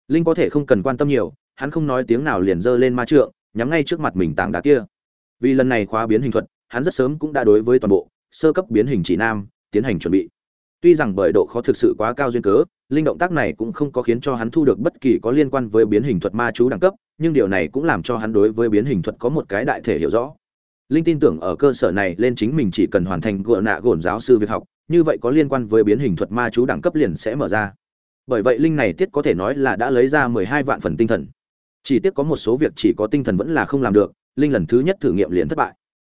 Linh có thể không cần quan tâm nhiều, hắn không nói tiếng nào liền giơ lên ma trượng, nhắm ngay trước mặt mình tảng đá kia. Vì lần này khóa biến hình thuật, hắn rất sớm cũng đã đối với toàn bộ sơ cấp biến hình chỉ nam tiến hành chuẩn bị. Tuy rằng bởi độ khó thực sự quá cao duyên cớ, linh động tác này cũng không có khiến cho hắn thu được bất kỳ có liên quan với biến hình thuật ma chú đẳng cấp, nhưng điều này cũng làm cho hắn đối với biến hình thuật có một cái đại thể hiểu rõ. Linh tin tưởng ở cơ sở này lên chính mình chỉ cần hoàn thành gỡ nạ gồn giáo sư việc học, như vậy có liên quan với biến hình thuật ma chú đẳng cấp liền sẽ mở ra. Bởi vậy linh này tiết có thể nói là đã lấy ra mười hai vạn phần tinh thần. Chỉ tiếc có một số việc chỉ có tinh thần vẫn là không làm được, linh lần thứ nhất thử nghiệm liền thất bại.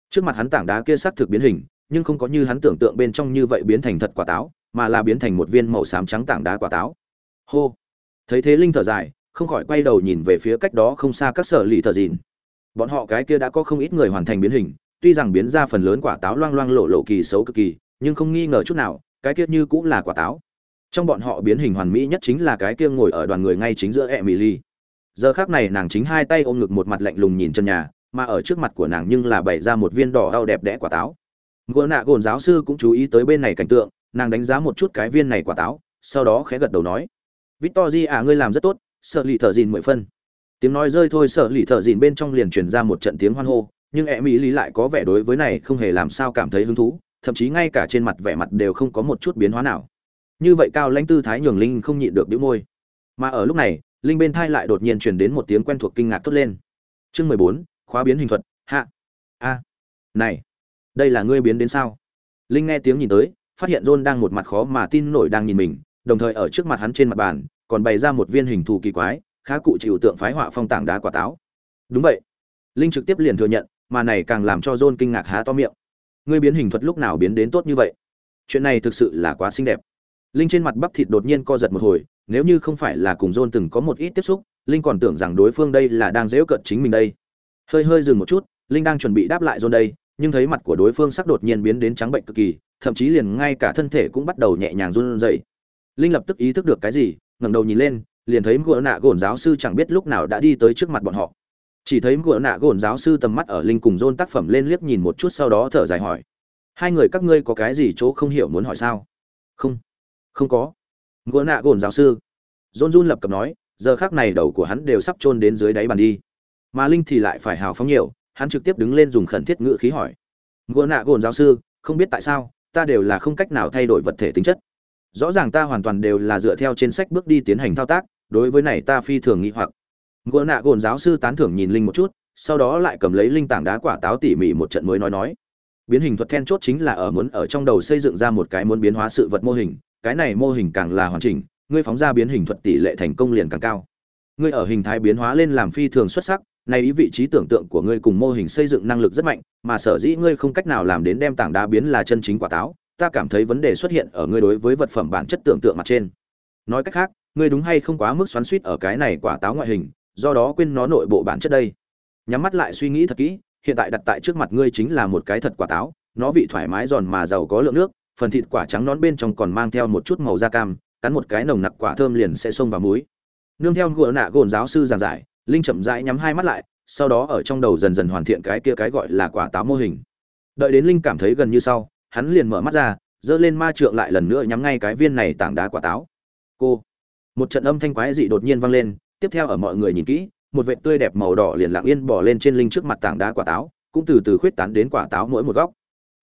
Trước mặt hắn tảng đá kia xác thực biến hình nhưng không có như hắn tưởng tượng bên trong như vậy biến thành thật quả táo, mà là biến thành một viên màu xám trắng tảng đá quả táo. Hô! Thấy thế linh thở dài, không khỏi quay đầu nhìn về phía cách đó không xa các sở lì thợ dìn. Bọn họ cái kia đã có không ít người hoàn thành biến hình, tuy rằng biến ra phần lớn quả táo loang loang lộ lộ kỳ xấu cực kỳ, nhưng không nghi ngờ chút nào, cái kia như cũng là quả táo. Trong bọn họ biến hình hoàn mỹ nhất chính là cái kia ngồi ở đoàn người ngay chính giữa e mỹ ly. giờ khác này nàng chính hai tay ôm ngực một mặt lạnh lùng nhìn chân nhà, mà ở trước mặt của nàng nhưng là bày ra một viên đỏ đau đẹp đẽ quả táo gỗ nạ gồn giáo sư cũng chú ý tới bên này cảnh tượng, nàng đánh giá một chút cái viên này quả táo, sau đó khẽ gật đầu nói, victor di à ngươi làm rất tốt, sợ lì thợ dìn mười phân. Tiếng nói rơi thôi, sợ lì thợ dìn bên trong liền truyền ra một trận tiếng hoan hô, nhưng e mỹ lý lại có vẻ đối với này không hề làm sao cảm thấy hứng thú, thậm chí ngay cả trên mặt vẻ mặt đều không có một chút biến hóa nào. Như vậy cao lãnh tư thái nhường linh không nhịn được bĩu môi. Mà ở lúc này, linh bên thai lại đột nhiên truyền đến một tiếng quen thuộc kinh ngạc thốt lên. Chương mười bốn, khóa biến hình thuật, hạ. A. Này đây là ngươi biến đến sao? Linh nghe tiếng nhìn tới, phát hiện john đang một mặt khó mà tin nổi đang nhìn mình, đồng thời ở trước mặt hắn trên mặt bàn, còn bày ra một viên hình thù kỳ quái, khá cụ chịu tượng phái họa phong tảng đá quả táo. Đúng vậy. Linh trực tiếp liền thừa nhận, mà này càng làm cho john kinh ngạc há to miệng. Ngươi biến hình thuật lúc nào biến đến tốt như vậy? Chuyện này thực sự là quá xinh đẹp. Linh trên mặt bắp thịt đột nhiên co giật một hồi, nếu như không phải là cùng john từng có một ít tiếp xúc, linh còn tưởng rằng đối phương đây là đang dễu cận chính mình đây. Hơi hơi dừng một chút, linh đang chuẩn bị đáp lại john đây nhưng thấy mặt của đối phương sắc đột nhiên biến đến trắng bệnh cực kỳ, thậm chí liền ngay cả thân thể cũng bắt đầu nhẹ nhàng run rẩy. Linh lập tức ý thức được cái gì, ngẩng đầu nhìn lên, liền thấy ngựa nạ gồn giáo sư chẳng biết lúc nào đã đi tới trước mặt bọn họ. Chỉ thấy ngựa nạ gồn giáo sư tầm mắt ở linh cùng john tác phẩm lên liếc nhìn một chút sau đó thở dài hỏi, hai người các ngươi có cái gì chỗ không hiểu muốn hỏi sao? Không không có. Ngựa nạ gồn giáo sư. John run lập cập nói, giờ khác này đầu của hắn đều sắp chôn đến dưới đáy bàn đi, mà linh thì lại phải hào phóng nhiều hắn trực tiếp đứng lên dùng khẩn thiết ngữ khí hỏi. Gỗ nạ gồn giáo sư, không biết tại sao, ta đều là không cách nào thay đổi vật thể tính chất. Rõ ràng ta hoàn toàn đều là dựa theo trên sách bước đi tiến hành thao tác, đối với này ta phi thường nghĩ hoặc. Gỗ nạ gồn giáo sư tán thưởng nhìn linh một chút, sau đó lại cầm lấy linh tảng đá quả táo tỉ mỉ một trận mới nói nói. Biến hình thuật then chốt chính là ở muốn ở trong đầu xây dựng ra một cái muốn biến hóa sự vật mô hình, cái này mô hình càng là hoàn chỉnh, ngươi phóng ra biến hình thuật tỷ lệ thành công liền càng cao. Ngươi ở hình thái biến hóa lên làm phi thường xuất sắc này ý vị trí tưởng tượng của ngươi cùng mô hình xây dựng năng lực rất mạnh, mà sở dĩ ngươi không cách nào làm đến đem tảng đá biến là chân chính quả táo, ta cảm thấy vấn đề xuất hiện ở ngươi đối với vật phẩm bản chất tưởng tượng mặt trên. Nói cách khác, ngươi đúng hay không quá mức xoắn suýt ở cái này quả táo ngoại hình, do đó quên nó nội bộ bản chất đây. Nhắm mắt lại suy nghĩ thật kỹ, hiện tại đặt tại trước mặt ngươi chính là một cái thật quả táo, nó vị thoải mái giòn mà giàu có lượng nước, phần thịt quả trắng nón bên trong còn mang theo một chút màu da cam, cắn một cái nồng nặc quả thơm liền sẽ xông vào muối nương theo gỗ nạ gồn giáo sư giảng giải linh chậm rãi nhắm hai mắt lại, sau đó ở trong đầu dần dần hoàn thiện cái kia cái gọi là quả táo mô hình. Đợi đến linh cảm thấy gần như sau, hắn liền mở mắt ra, giơ lên ma trượng lại lần nữa nhắm ngay cái viên này tảng đá quả táo. Cô, một trận âm thanh quái dị đột nhiên vang lên, tiếp theo ở mọi người nhìn kỹ, một vệt tươi đẹp màu đỏ liền lặng yên bỏ lên trên linh trước mặt tảng đá quả táo, cũng từ từ khuyết tán đến quả táo mỗi một góc.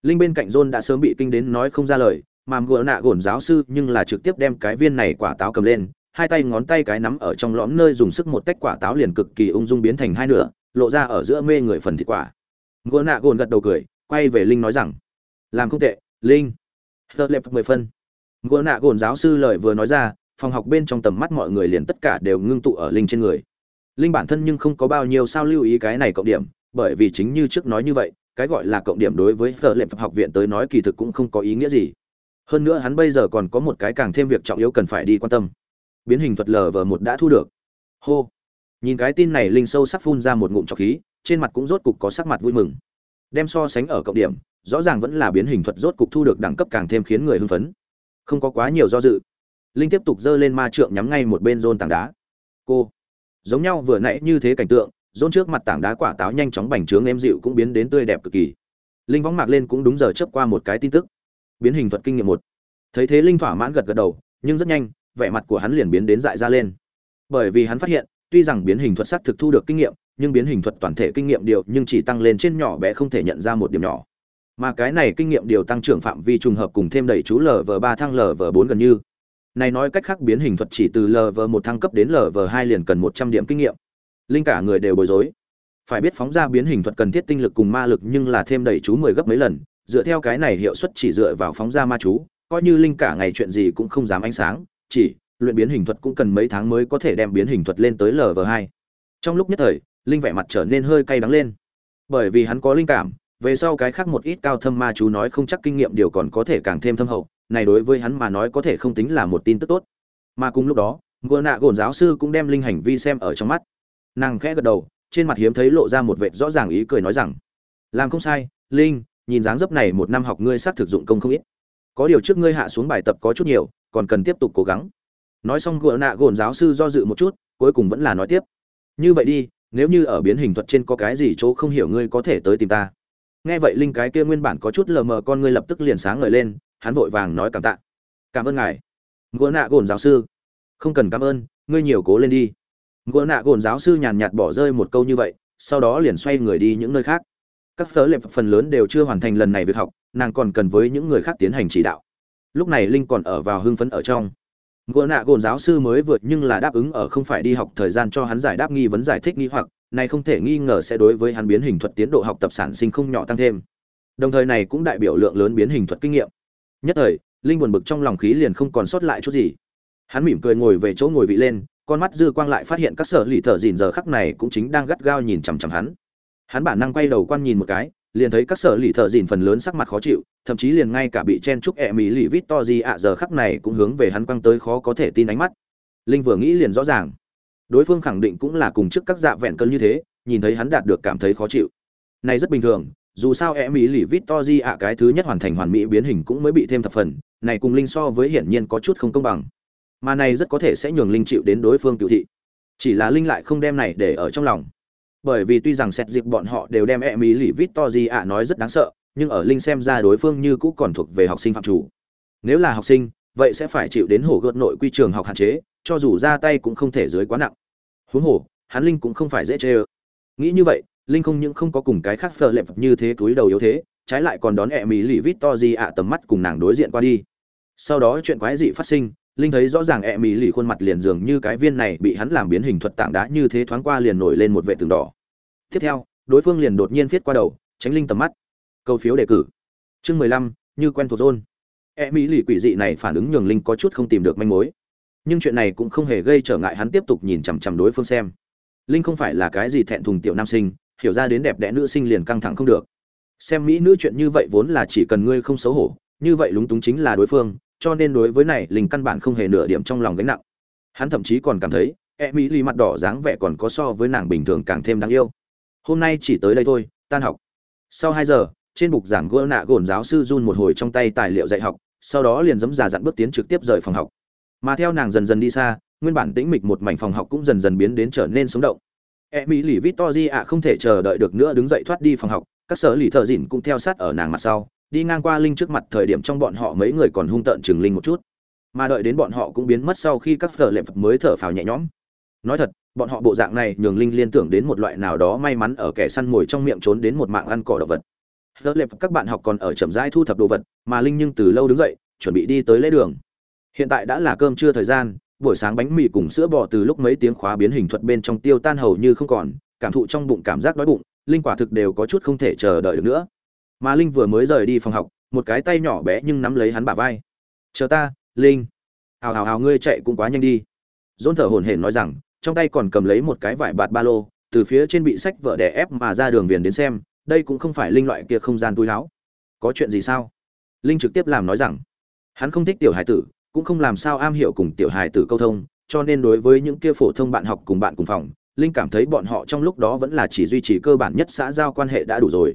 Linh bên cạnh john đã sớm bị kinh đến nói không ra lời, mà gỡ nạ gồn giáo sư nhưng là trực tiếp đem cái viên này quả táo cầm lên hai tay ngón tay cái nắm ở trong lõm nơi dùng sức một tách quả táo liền cực kỳ ung dung biến thành hai nửa, lộ ra ở giữa mê người phần thịt quả. Gỡ nạ gồn gật đầu cười, quay về linh nói rằng, làm không tệ, linh. Tờ lệp mười phân. Gỡ nạ gồn giáo sư lời vừa nói ra, phòng học bên trong tầm mắt mọi người liền tất cả đều ngưng tụ ở linh trên người. Linh bản thân nhưng không có bao nhiêu sao lưu ý cái này cộng điểm, bởi vì chính như trước nói như vậy, cái gọi là cộng điểm đối với phở lệ học viện tới nói kỳ thực cũng không có ý nghĩa gì. Hơn nữa hắn bây giờ còn có một cái càng thêm việc trọng yếu cần phải đi quan tâm biến hình thuật lờ vờ một đã thu được. Hô. Nhìn cái tin này, linh sâu sắc phun ra một ngụm trọc khí, trên mặt cũng rốt cục có sắc mặt vui mừng. Đem so sánh ở cộng điểm, rõ ràng vẫn là biến hình thuật rốt cục thu được đẳng cấp càng thêm khiến người hưng phấn. Không có quá nhiều do dự. Linh tiếp tục giơ lên ma trượng nhắm ngay một bên rôn tảng đá. Cô. Giống nhau vừa nãy như thế cảnh tượng rôn trước mặt tảng đá quả táo nhanh chóng bành trướng, êm dịu cũng biến đến tươi đẹp cực kỳ. Linh võng mạc lên cũng đúng giờ chớp qua một cái tin tức. Biến hình thuật kinh nghiệm một. Thấy thế linh thỏa mãn gật gật đầu, nhưng rất nhanh vẻ mặt của hắn liền biến đến dại ra lên. Bởi vì hắn phát hiện, tuy rằng biến hình thuật sắc thực thu được kinh nghiệm, nhưng biến hình thuật toàn thể kinh nghiệm điều nhưng chỉ tăng lên trên nhỏ bé không thể nhận ra một điểm nhỏ. Mà cái này kinh nghiệm điều tăng trưởng phạm vi trùng hợp cùng thêm đầy chú lv ba thăng lv bốn gần như. Này nói cách khác biến hình thuật chỉ từ lv một thăng cấp đến lv hai liền cần một trăm điểm kinh nghiệm. Linh cả người đều bối rối. Phải biết phóng ra biến hình thuật cần thiết tinh lực cùng ma lực nhưng là thêm đầy chú mười gấp mấy lần, dựa theo cái này hiệu suất chỉ dựa vào phóng ra ma chú, coi như linh cả ngày chuyện gì cũng không dám ánh sáng chỉ, luyện biến hình thuật cũng cần mấy tháng mới có thể đem biến hình thuật lên tới lv hai. Trong lúc nhất thời, linh vẻ mặt trở nên hơi cay đắng lên. Bởi vì hắn có linh cảm, về sau cái khác một ít cao thâm ma chú nói không chắc kinh nghiệm điều còn có thể càng thêm thâm hậu, này đối với hắn mà nói có thể không tính là một tin tức tốt. Mà cùng lúc đó ngựa nạ gồn giáo sư cũng đem linh hành vi xem ở trong mắt. Nàng khẽ gật đầu, trên mặt hiếm thấy lộ ra một vệt rõ ràng ý cười nói rằng, làm không sai, linh, nhìn dáng dấp này một năm học ngươi sát thực dụng công không ít có điều trước ngươi hạ xuống bài tập có chút nhiều, còn cần tiếp tục cố gắng. Nói xong gỡ nạ gồn giáo sư do dự một chút, cuối cùng vẫn là nói tiếp. Như vậy đi, nếu như ở biến hình thuật trên có cái gì chỗ không hiểu ngươi có thể tới tìm ta. Nghe vậy linh cái kia nguyên bản có chút lờ mờ con ngươi lập tức liền sáng ngời lên, hắn vội vàng nói cảm tạ. Cảm ơn ngài. Gỡ nạ gồn giáo sư. Không cần cảm ơn, ngươi nhiều cố lên đi. Gỡ nạ gồn giáo sư nhàn nhạt bỏ rơi một câu như vậy, sau đó liền xoay người đi những nơi khác các phớ lệ phần lớn đều chưa hoàn thành lần này việc học, nàng còn cần với những người khác tiến hành chỉ đạo. Lúc này linh còn ở vào hưng phấn ở trong. Gỡ nạ gồn giáo sư mới vượt nhưng là đáp ứng ở không phải đi học thời gian cho hắn giải đáp nghi vấn giải thích nghi hoặc, này không thể nghi ngờ sẽ đối với hắn biến hình thuật tiến độ học tập sản sinh không nhỏ tăng thêm. Đồng thời này cũng đại biểu lượng lớn biến hình thuật kinh nghiệm. Nhất thời, linh buồn bực trong lòng khí liền không còn sót lại chút gì. Hắn mỉm cười ngồi về chỗ ngồi vị lên, con mắt dư quang lại phát hiện các sở lì thợ dìn giờ khắc này cũng chính đang gắt gao nhìn chằm chằm hắn hắn bản năng quay đầu quan nhìn một cái, liền thấy các sở lì thợ dìn phần lớn sắc mặt khó chịu, thậm chí liền ngay cả bị chen trúc ẹ mỹ lì vít to gì ạ giờ khắc này cũng hướng về hắn quăng tới khó có thể tin ánh mắt. Linh vừa nghĩ liền rõ ràng. Đối phương khẳng định cũng là cùng trước các dạ vẹn cơn như thế, nhìn thấy hắn đạt được cảm thấy khó chịu. Này rất bình thường, dù sao e mỹ lì vít to gì ạ cái thứ nhất hoàn thành hoàn mỹ biến hình cũng mới bị thêm thập phần, này cùng linh so với hiển nhiên có chút không công bằng. Mà này rất có thể sẽ nhường linh chịu đến đối phương cựu thị. Chỉ là linh lại không đem này để ở trong lòng bởi vì tuy rằng xét dịp bọn họ đều đem e mỹ lì vít to gì ạ nói rất đáng sợ, nhưng ở linh xem ra đối phương như cũ còn thuộc về học sinh phạm chủ. Nếu là học sinh, vậy sẽ phải chịu đến hổ gợt nội quy trường học hạn chế, cho dù ra tay cũng không thể dưới quá nặng. Huống hồ, hắn linh cũng không phải dễ chê ơ. Nghĩ như vậy, linh không những không có cùng cái khác phờ lẹp như thế túi đầu yếu thế, trái lại còn đón e mỹ lì vít to gì ạ tầm mắt cùng nàng đối diện qua đi. Sau đó chuyện quái dị phát sinh linh thấy rõ ràng e mỹ lì khuôn mặt liền dường như cái viên này bị hắn làm biến hình thuật tảng đá như thế thoáng qua liền nổi lên một vệ tường đỏ. Tiếp theo, đối phương liền đột nhiên viết qua đầu, tránh linh tầm mắt. Câu phiếu đề cử. Chương mười lăm, như quen thuộc rôn e mỹ lì quỷ dị này phản ứng nhường linh có chút không tìm được manh mối. Nhưng chuyện này cũng không hề gây trở ngại hắn tiếp tục nhìn chằm chằm đối phương xem. Linh không phải là cái gì thẹn thùng tiểu nam sinh, hiểu ra đến đẹp đẽ nữ sinh liền căng thẳng không được. Xem mỹ nữ chuyện như vậy vốn là chỉ cần ngươi không xấu hổ, như vậy lúng túng chính là đối phương cho nên đối với này, linh căn bản không hề nửa điểm trong lòng gánh nặng. Hắn thậm chí còn cảm thấy e mỹ lì mặt đỏ dáng vẻ còn có so với nàng bình thường càng thêm đáng yêu. Hôm nay chỉ tới đây thôi, tan học. Sau hai giờ, trên bục giảng gỡ nạ gồn giáo sư run một hồi trong tay tài liệu dạy học, sau đó liền dấm già dặn bước tiến trực tiếp rời phòng học. Mà theo nàng dần dần đi xa, nguyên bản tĩnh mịch một mảnh phòng học cũng dần dần biến đến trở nên sống động. E mỹ lì victory ạ không thể chờ đợi được nữa đứng dậy thoát đi phòng học, các sở lì thợ dịn cũng theo sát ở nàng mặt sau đi ngang qua linh trước mặt thời điểm trong bọn họ mấy người còn hung tợn chừng linh một chút mà đợi đến bọn họ cũng biến mất sau khi các phở lệm mới thở phào nhẹ nhõm nói thật bọn họ bộ dạng này nhường linh liên tưởng đến một loại nào đó may mắn ở kẻ săn mồi trong miệng trốn đến một mạng ăn cỏ động vật Giờ lệp các bạn học còn ở chậm rãi thu thập đồ vật, mà Linh nhưng từ lâu đứng dậy, chuẩn bị đi tới lễ đường. Hiện tại đã là cơm trưa thời gian, buổi sáng bánh mì cùng sữa bò từ lúc mấy tiếng khóa biến hình thuật bên trong tiêu tan hầu như không còn, cảm thụ trong bụng cảm giác đói bụng, Linh quả thực đều có chút không thể chờ đợi được nữa. Mà Linh vừa mới rời đi phòng học, một cái tay nhỏ bé nhưng nắm lấy hắn bả vai. "Chờ ta, Linh." "Hào hào hào ngươi chạy cũng quá nhanh đi." Dôn thở hổn hển nói rằng, trong tay còn cầm lấy một cái vải bạt ba lô, từ phía trên bị sách vợ đè ép mà ra đường viền đến xem, đây cũng không phải linh loại kia không gian túi láo có chuyện gì sao linh trực tiếp làm nói rằng hắn không thích tiểu hải tử cũng không làm sao am hiểu cùng tiểu hải tử câu thông cho nên đối với những kia phổ thông bạn học cùng bạn cùng phòng linh cảm thấy bọn họ trong lúc đó vẫn là chỉ duy trì cơ bản nhất xã giao quan hệ đã đủ rồi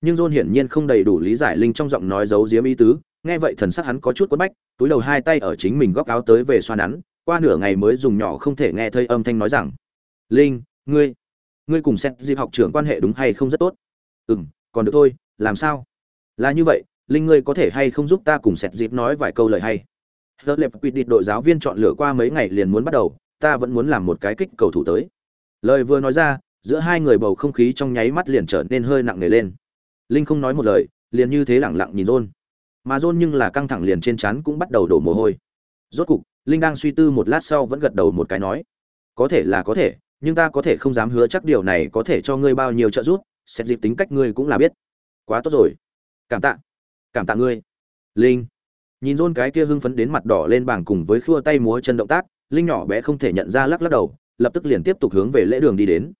nhưng john hiển nhiên không đầy đủ lý giải linh trong giọng nói giấu giếm ý tứ. Nghe vậy thần sắc hắn có chút quất bách, túi đầu hai tay ở chính mình góc áo tới về xoa nắn. Qua nửa ngày mới dùng nhỏ không thể nghe thấy âm thanh nói rằng, linh, ngươi ngươi cùng xét dịp học trưởng quan hệ đúng hay không rất tốt? Ừ m còn được thôi, làm sao? Là như vậy, linh ngươi có thể hay không giúp ta cùng xét dịp nói vài câu lời hay? Giờ lệp quy định đội giáo viên chọn lựa qua mấy ngày liền muốn bắt đầu, ta vẫn muốn làm một cái kích cầu thủ tới. Lời vừa nói ra, giữa hai người bầu không khí trong nháy mắt liền trở nên hơi nặng nề lên linh không nói một lời, liền như thế lẳng lặng nhìn rôn mà rôn nhưng là căng thẳng liền trên chắn cũng bắt đầu đổ mồ hôi. Rốt cục, linh đang suy tư một lát sau vẫn gật đầu một cái nói, có thể là có thể, nhưng ta có thể không dám hứa chắc điều này có thể cho ngươi bao nhiêu trợ giúp, xét dịp tính cách ngươi cũng là biết. Quá tốt rồi. Cảm tạ. Cảm tạ ngươi. Linh nhìn rôn cái kia hưng phấn đến mặt đỏ lên bảng cùng với khua tay múa chân động tác, linh nhỏ bé không thể nhận ra lắc lắc đầu, lập tức liền tiếp tục hướng về lễ đường đi đến.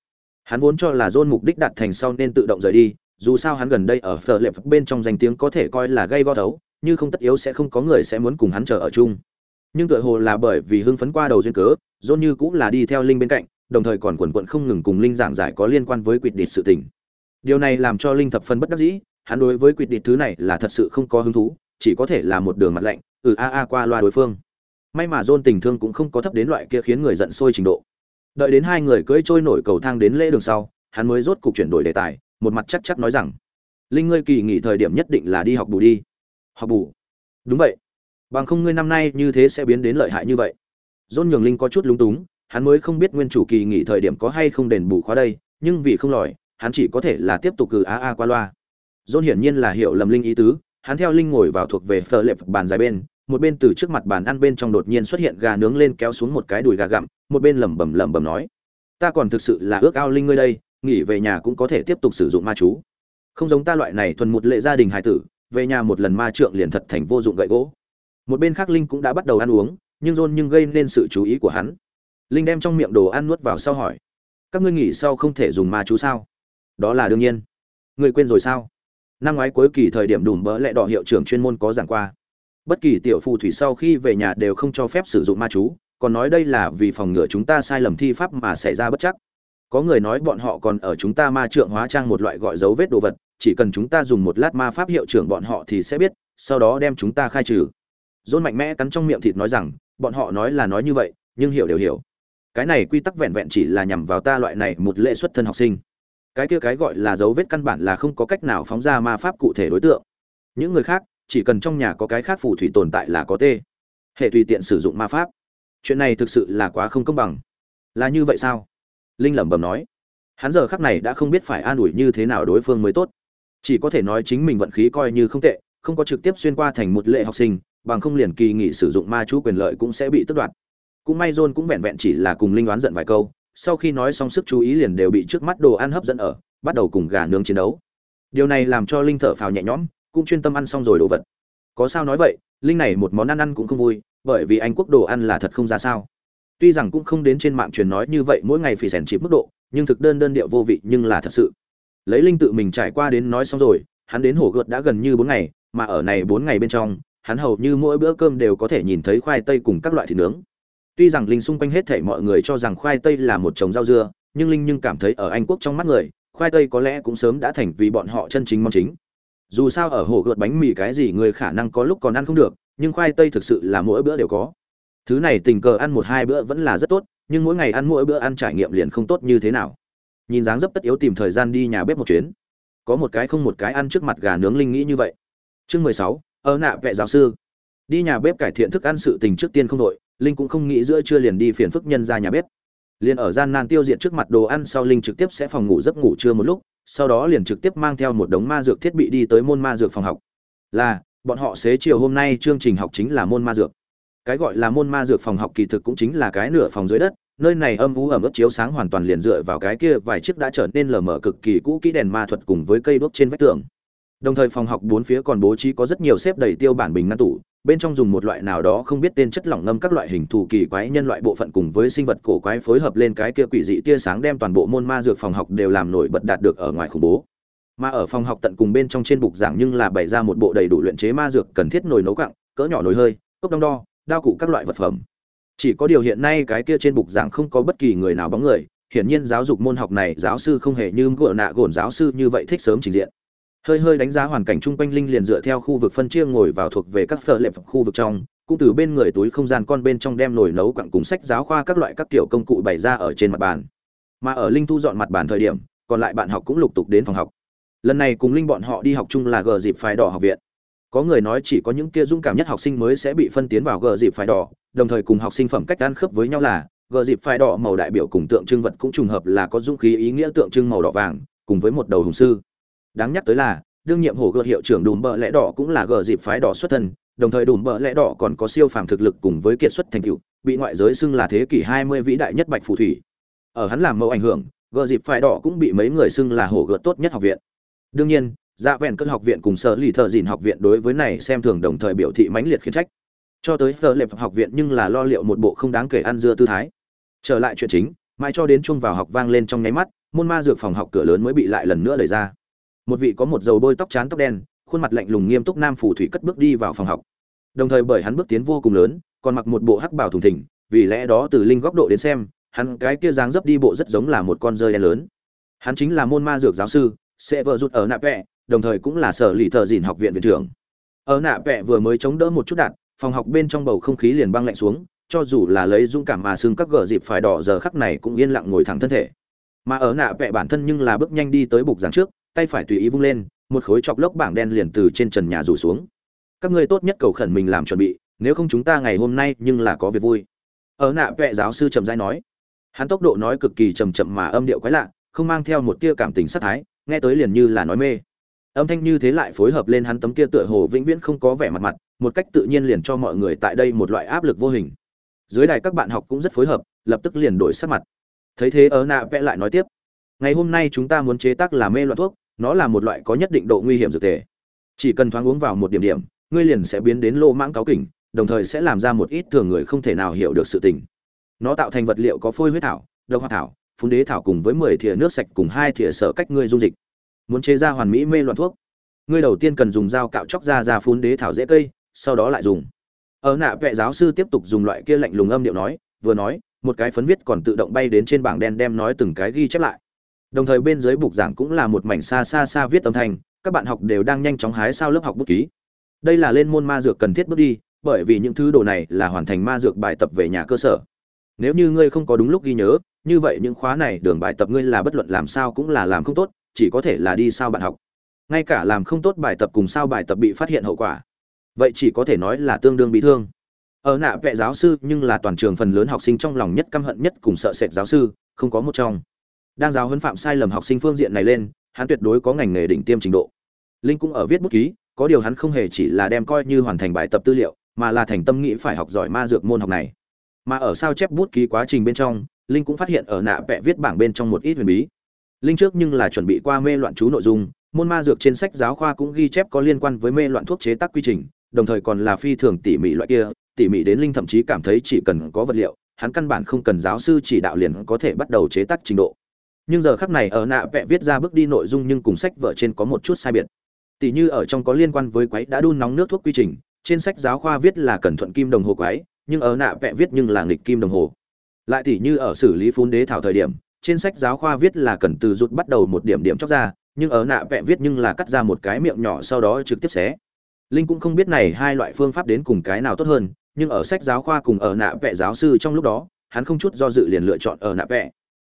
Hắn vốn cho là rôn mục đích đạt thành sau nên tự động rời đi dù sao hắn gần đây ở phở lệp bên trong danh tiếng có thể coi là gây go thấu, như không tất yếu sẽ không có người sẽ muốn cùng hắn chờ ở chung. Nhưng tựa hồ là bởi vì hưng phấn qua đầu duyên cớ dôn như cũng là đi theo linh bên cạnh đồng thời còn quần quận không ngừng cùng linh giảng giải có liên quan với quyết địch sự tình. Điều này làm cho linh thập phân bất đắc dĩ hắn đối với quyết định thứ này là thật sự không có hứng thú chỉ có thể là một đường mặt lạnh ừ a a qua loa đối phương. May mà dôn tình thương cũng không có thấp đến loại kia khiến người giận sôi trình độ. Đợi đến hai người cưỡi trôi nổi cầu thang đến lễ đường sau hắn mới rốt cục chuyển đổi đề tài một mặt chắc chắc nói rằng, linh ngươi kỳ nghỉ thời điểm nhất định là đi học bù đi. Học bù? Đúng vậy. Bằng không ngươi năm nay như thế sẽ biến đến lợi hại như vậy. Dôn nhường linh có chút lúng túng, hắn mới không biết nguyên chủ kỳ nghỉ thời điểm có hay không đền bù khóa đây, nhưng vì không lòi, hắn chỉ có thể là tiếp tục cừ a a qua loa. Dôn hiển nhiên là hiểu lầm linh ý tứ, hắn theo linh ngồi vào thuộc về phở lệp bàn dài bên, một bên từ trước mặt bàn ăn bên trong đột nhiên xuất hiện gà nướng lên kéo xuống một cái đùi gà gặm, một bên lẩm bẩm lẩm bẩm nói, ta còn thực sự là ước ao linh ngươi đây nghỉ về nhà cũng có thể tiếp tục sử dụng ma chú. Không giống ta loại này thuần một lệ gia đình hài tử, về nhà một lần ma trượng liền thật thành vô dụng gậy gỗ. Một bên khác linh cũng đã bắt đầu ăn uống, nhưng john nhưng gây nên sự chú ý của hắn. Linh đem trong miệng đồ ăn nuốt vào sau hỏi, các ngươi nghỉ sau không thể dùng ma chú sao? Đó là đương nhiên. Người quên rồi sao? Năm ngoái cuối kỳ thời điểm đùm bỡ lẽ đỏ hiệu trưởng chuyên môn có giảng qua. Bất kỳ tiểu phù thủy sau khi về nhà đều không cho phép sử dụng ma chú, còn nói đây là vì phòng ngừa chúng ta sai lầm thi pháp mà xảy ra bất chắc có người nói bọn họ còn ở chúng ta ma trượng hóa trang một loại gọi dấu vết đồ vật, chỉ cần chúng ta dùng một lát ma pháp hiệu trưởng bọn họ thì sẽ biết, sau đó đem chúng ta khai trừ. Dôn mạnh mẽ cắn trong miệng thịt nói rằng, bọn họ nói là nói như vậy, nhưng hiểu đều hiểu. Cái này quy tắc vẹn vẹn chỉ là nhằm vào ta loại này một lệ xuất thân học sinh. Cái kia cái gọi là dấu vết căn bản là không có cách nào phóng ra ma pháp cụ thể đối tượng. Những người khác, chỉ cần trong nhà có cái khác phù thủy tồn tại là có tê. Hệ tùy tiện sử dụng ma pháp. Chuyện này thực sự là quá không công bằng. Là như vậy sao? Linh lẩm bẩm nói. Hắn giờ khắc này đã không biết phải an ủi như thế nào đối phương mới tốt. Chỉ có thể nói chính mình vận khí coi như không tệ, không có trực tiếp xuyên qua thành một lệ học sinh, bằng không liền kỳ nghị sử dụng ma chú quyền lợi cũng sẽ bị tước đoạt. Cũng may john cũng vẹn vẹn chỉ là cùng linh đoán giận vài câu, sau khi nói xong sức chú ý liền đều bị trước mắt đồ ăn hấp dẫn ở, bắt đầu cùng gà nướng chiến đấu. Điều này làm cho linh thở phào nhẹ nhõm, cũng chuyên tâm ăn xong rồi đồ vật. Có sao nói vậy, linh này một món ăn ăn cũng không vui, bởi vì anh quốc đồ ăn là thật không ra sao tuy rằng cũng không đến trên mạng truyền nói như vậy mỗi ngày phỉ rèn chịp mức độ nhưng thực đơn đơn điệu vô vị nhưng là thật sự lấy linh tự mình trải qua đến nói xong rồi hắn đến hổ gợt đã gần như bốn ngày mà ở này bốn ngày bên trong hắn hầu như mỗi bữa cơm đều có thể nhìn thấy khoai tây cùng các loại thịt nướng Tuy rằng Linh xung quanh hết thảy mọi người cho rằng khoai tây là một trồng rau dưa, nhưng Linh nhưng cảm thấy ở Anh quốc trong mắt người, khoai tây có lẽ cũng sớm đã thành vì bọn họ chân chính mong chính. Dù sao ở hồ gợt bánh mì cái gì người khả năng có lúc còn ăn không được, nhưng khoai tây thực sự là mỗi bữa đều có. Thứ này tình cờ ăn một hai bữa vẫn là rất tốt, nhưng mỗi ngày ăn mỗi bữa ăn trải nghiệm liền không tốt như thế nào. Nhìn dáng dấp tất yếu tìm thời gian đi nhà bếp một chuyến. Có một cái không một cái ăn trước mặt gà nướng Linh nghĩ như vậy. Chương mười sáu, ở nạ vệ giáo sư. Đi nhà bếp cải thiện thức ăn sự tình trước tiên không đội, linh cũng không nghĩ giữa trưa liền đi phiền phức nhân ra nhà bếp liền ở gian nan tiêu diệt trước mặt đồ ăn sau linh trực tiếp sẽ phòng ngủ giấc ngủ trưa một lúc sau đó liền trực tiếp mang theo một đống ma dược thiết bị đi tới môn ma dược phòng học là bọn họ xế chiều hôm nay chương trình học chính là môn ma dược cái gọi là môn ma dược phòng học kỳ thực cũng chính là cái nửa phòng dưới đất, nơi này âm u ẩm ướt chiếu sáng hoàn toàn liền dựa vào cái kia vài chiếc đã trở nên lờ mờ cực kỳ cũ kỹ đèn ma thuật cùng với cây đuốc trên vách tường. Đồng thời phòng học bốn phía còn bố trí có rất nhiều xếp đầy tiêu bản bình ngăn tủ, bên trong dùng một loại nào đó không biết tên chất lỏng ngâm các loại hình thù kỳ quái nhân loại bộ phận cùng với sinh vật cổ quái phối hợp lên cái kia quỷ dị tia sáng đem toàn bộ môn ma dược phòng học đều làm nổi bật đạt được ở ngoài khủng bố. Mà ở phòng học tận cùng bên trong trên bục giảng nhưng là bày ra một bộ đầy đủ luyện chế ma dược cần thiết nồi nấu cặng cỡ nhỏ nồi hơi, cốc đong đo đao cụ các loại vật phẩm. Chỉ có điều hiện nay cái kia trên bục giảng không có bất kỳ người nào bóng người, hiển nhiên giáo dục môn học này giáo sư không hề như gỡ nạ gồn giáo sư như vậy thích sớm trình diện. Hơi hơi đánh giá hoàn cảnh chung quanh linh liền dựa theo khu vực phân chia ngồi vào thuộc về các phở lệ khu vực trong, cũng từ bên người túi không gian con bên trong đem nồi nấu quặng cùng sách giáo khoa các loại các kiểu công cụ bày ra ở trên mặt bàn. Mà ở linh thu dọn mặt bàn thời điểm, còn lại bạn học cũng lục tục đến phòng học. Lần này cùng linh bọn họ đi học chung là gờ dịp phái đỏ học viện có người nói chỉ có những kia dũng cảm nhất học sinh mới sẽ bị phân tiến vào gờ dịp phái đỏ, đồng thời cùng học sinh phẩm cách ăn khớp với nhau là, gờ dịp phái đỏ màu đại biểu cùng tượng trưng vật cũng trùng hợp là có dũng khí ý nghĩa tượng trưng màu đỏ vàng, cùng với một đầu hùng sư. Đáng nhắc tới là, đương nhiệm hổ gợ hiệu trưởng đùm bợ lẽ đỏ cũng là gờ dịp phái đỏ xuất thân, đồng thời đùm bợ lẽ đỏ còn có siêu phàm thực lực cùng với kiệt xuất thành tựu, bị ngoại giới xưng là thế kỷ 20 vĩ đại nhất bạch phù thủy. Ở hắn làm mẫu ảnh hưởng, gờ dịp phái đỏ cũng bị mấy người xưng là hổ gợt tốt nhất học viện. Đương nhiên dạ vẹn cơn học viện cùng sở lì thợ dìn học viện đối với này xem thường đồng thời biểu thị mãnh liệt khiển trách. Cho tới phở lệp học viện nhưng là lo liệu một bộ không đáng kể ăn dưa tư thái. Trở lại chuyện chính, mãi cho đến chung vào học vang lên trong nháy mắt, môn ma dược phòng học cửa lớn mới bị lại lần nữa đẩy ra. Một vị có một dầu bôi tóc chán tóc đen, khuôn mặt lạnh lùng nghiêm túc nam phủ thủy cất bước đi vào phòng học. Đồng thời bởi hắn bước tiến vô cùng lớn, còn mặc một bộ hắc bảo thùng thỉnh vì lẽ đó từ linh góc độ đến xem, hắn cái kia dáng dấp đi bộ rất giống là một con rơi đen lớn. Hắn chính là môn ma dược giáo sư, sẽ vợ rụt ở nạp vẹ đồng thời cũng là sở lì thợ dìn học viện viện trưởng. Ở nạ vẹ vừa mới chống đỡ một chút đạn, phòng học bên trong bầu không khí liền băng lạnh xuống, cho dù là lấy dũng cảm mà xương các gờ dịp phải đỏ giờ khắc này cũng yên lặng ngồi thẳng thân thể. Mà ở nạ vẹ bản thân nhưng là bước nhanh đi tới bục giảng trước, tay phải tùy ý vung lên, một khối chọc lốc bảng đen liền từ trên trần nhà rủ xuống. Các ngươi tốt nhất cầu khẩn mình làm chuẩn bị, nếu không chúng ta ngày hôm nay nhưng là có việc vui. Ở nạ vẹ giáo sư trầm giai nói. Hắn tốc độ nói cực kỳ chầm chậm mà âm điệu quái lạ, không mang theo một tia cảm tình sát thái, nghe tới liền như là nói mê âm thanh như thế lại phối hợp lên hắn tấm kia tựa hồ vĩnh viễn không có vẻ mặt mặt, một cách tự nhiên liền cho mọi người tại đây một loại áp lực vô hình. Dưới đài các bạn học cũng rất phối hợp, lập tức liền đổi sắc mặt. Thấy thế, ớ nạ vẽ lại nói tiếp. Ngày hôm nay chúng ta muốn chế tác là mê loạn thuốc, nó là một loại có nhất định độ nguy hiểm dược thể chỉ cần thoáng uống vào một điểm điểm, ngươi liền sẽ biến đến lô mãng cáo kỉnh, đồng thời sẽ làm ra một ít thường người không thể nào hiểu được sự tình. Nó tạo thành vật liệu có phôi huyết thảo, độc hoa thảo, phun đế thảo cùng với mười thìa nước sạch cùng hai thìa sở cách ngươi dung dịch muốn chế ra hoàn mỹ mê loạn thuốc. Ngươi đầu tiên cần dùng dao cạo chóc ra ra phun đế thảo dễ cây, sau đó lại dùng. Ở nạ vệ giáo sư tiếp tục dùng loại kia lạnh lùng âm điệu nói, vừa nói, một cái phấn viết còn tự động bay đến trên bảng đen đem nói từng cái ghi chép lại. Đồng thời bên dưới bục giảng cũng là một mảnh xa xa xa viết âm thanh, các bạn học đều đang nhanh chóng hái sao lớp học bút ký. Đây là lên môn ma dược cần thiết bước đi, bởi vì những thứ đồ này là hoàn thành ma dược bài tập về nhà cơ sở. Nếu như ngươi không có đúng lúc ghi nhớ, như vậy những khóa này đường bài tập ngươi là bất luận làm sao cũng là làm không tốt chỉ có thể là đi sao bạn học. Ngay cả làm không tốt bài tập cùng sao bài tập bị phát hiện hậu quả. Vậy chỉ có thể nói là tương đương bị thương. Ở nạ vệ giáo sư nhưng là toàn trường phần lớn học sinh trong lòng nhất căm hận nhất cùng sợ sệt giáo sư, không có một trong. Đang giáo huấn phạm sai lầm học sinh phương diện này lên, hắn tuyệt đối có ngành nghề đỉnh tiêm trình độ. Linh cũng ở viết bút ký, có điều hắn không hề chỉ là đem coi như hoàn thành bài tập tư liệu, mà là thành tâm nghĩ phải học giỏi ma dược môn học này. Mà ở sao chép bút ký quá trình bên trong, linh cũng phát hiện ở nạ vẽ viết bảng bên trong một ít huyền bí linh trước nhưng là chuẩn bị qua mê loạn chú nội dung, môn ma dược trên sách giáo khoa cũng ghi chép có liên quan với mê loạn thuốc chế tác quy trình, đồng thời còn là phi thường tỉ mỉ loại kia, tỉ mỉ đến linh thậm chí cảm thấy chỉ cần có vật liệu, hắn căn bản không cần giáo sư chỉ đạo liền có thể bắt đầu chế tác trình độ. Nhưng giờ khắc này ở nạ vẽ viết ra bước đi nội dung nhưng cùng sách vở trên có một chút sai biệt. Tỉ như ở trong có liên quan với quái đã đun nóng nước thuốc quy trình, trên sách giáo khoa viết là cần thuận kim đồng hồ quái, nhưng ở nạ vẽ viết nhưng là nghịch kim đồng hồ. Lại tỉ như ở xử lý phun đế thảo thời điểm trên sách giáo khoa viết là cần từ rụt bắt đầu một điểm điểm chóc ra, nhưng ở nạ vẽ viết nhưng là cắt ra một cái miệng nhỏ sau đó trực tiếp xé. Linh cũng không biết này hai loại phương pháp đến cùng cái nào tốt hơn, nhưng ở sách giáo khoa cùng ở nạ vẽ giáo sư trong lúc đó, hắn không chút do dự liền lựa chọn ở nạ vẽ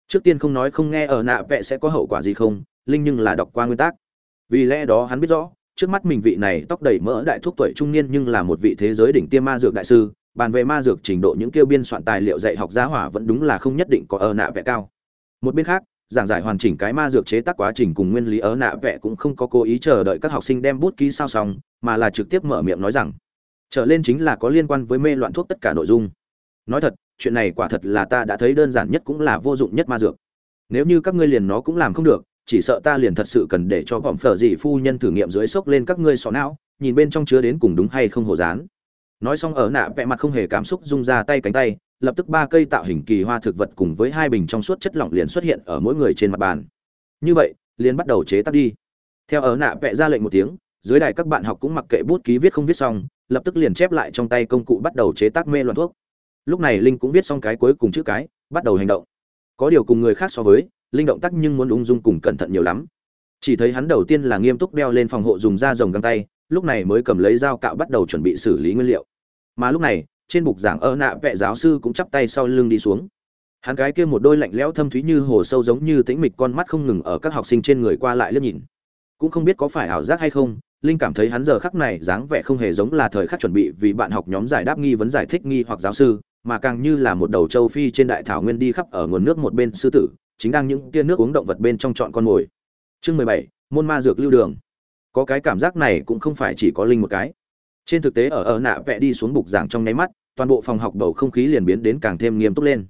trước tiên không nói không nghe ở nạ vẽ sẽ có hậu quả gì không, linh nhưng là đọc qua nguyên tắc. Vì lẽ đó hắn biết rõ, trước mắt mình vị này tóc đầy mỡ đại thuốc tuổi trung niên nhưng là một vị thế giới đỉnh tiêm ma dược đại sư, bàn về ma dược trình độ những kêu biên soạn tài liệu dạy học giá hỏa vẫn đúng là không nhất định có ở nạ vẽ cao một bên khác, giảng giải hoàn chỉnh cái ma dược chế tác quá trình cùng nguyên lý ở nạ vẽ cũng không có cố ý chờ đợi các học sinh đem bút ký sao xong, mà là trực tiếp mở miệng nói rằng, trở lên chính là có liên quan với mê loạn thuốc tất cả nội dung. Nói thật, chuyện này quả thật là ta đã thấy đơn giản nhất cũng là vô dụng nhất ma dược. Nếu như các ngươi liền nó cũng làm không được, chỉ sợ ta liền thật sự cần để cho vọng phở dị phu nhân thử nghiệm dưới sốc lên các ngươi sọ não, nhìn bên trong chứa đến cùng đúng hay không hồ dán nói xong ở nạ vẽ mặt không hề cảm xúc rung ra tay cánh tay lập tức ba cây tạo hình kỳ hoa thực vật cùng với hai bình trong suốt chất lỏng liền xuất hiện ở mỗi người trên mặt bàn. Như vậy, liền bắt đầu chế tác đi. Theo ở nạ vẽ ra lệnh một tiếng, dưới đài các bạn học cũng mặc kệ bút ký viết không viết xong, lập tức liền chép lại trong tay công cụ bắt đầu chế tác mê loạn thuốc. Lúc này linh cũng viết xong cái cuối cùng chữ cái, bắt đầu hành động. Có điều cùng người khác so với, linh động tác nhưng muốn ung dung cùng cẩn thận nhiều lắm. Chỉ thấy hắn đầu tiên là nghiêm túc đeo lên phòng hộ dùng da rồng găng tay, lúc này mới cầm lấy dao cạo bắt đầu chuẩn bị xử lý nguyên liệu. Mà lúc này trên bục giảng ơ nạ vệ giáo sư cũng chắp tay sau lưng đi xuống. Hắn cái kia một đôi lạnh lẽo thâm thúy như hồ sâu giống như tĩnh mịch con mắt không ngừng ở các học sinh trên người qua lại liếc nhìn. Cũng không biết có phải ảo giác hay không, linh cảm thấy hắn giờ khắc này dáng vẻ không hề giống là thời khắc chuẩn bị vì bạn học nhóm giải đáp nghi vấn giải thích nghi hoặc giáo sư, mà càng như là một đầu châu phi trên đại thảo nguyên đi khắp ở nguồn nước một bên sư tử, chính đang những tia nước uống động vật bên trong chọn con mồi. Chương mười bảy, môn ma dược lưu đường. Có cái cảm giác này cũng không phải chỉ có linh một cái trên thực tế ở ở nạ vẽ đi xuống bục giảng trong nháy mắt, toàn bộ phòng học bầu không khí liền biến đến càng thêm nghiêm túc lên.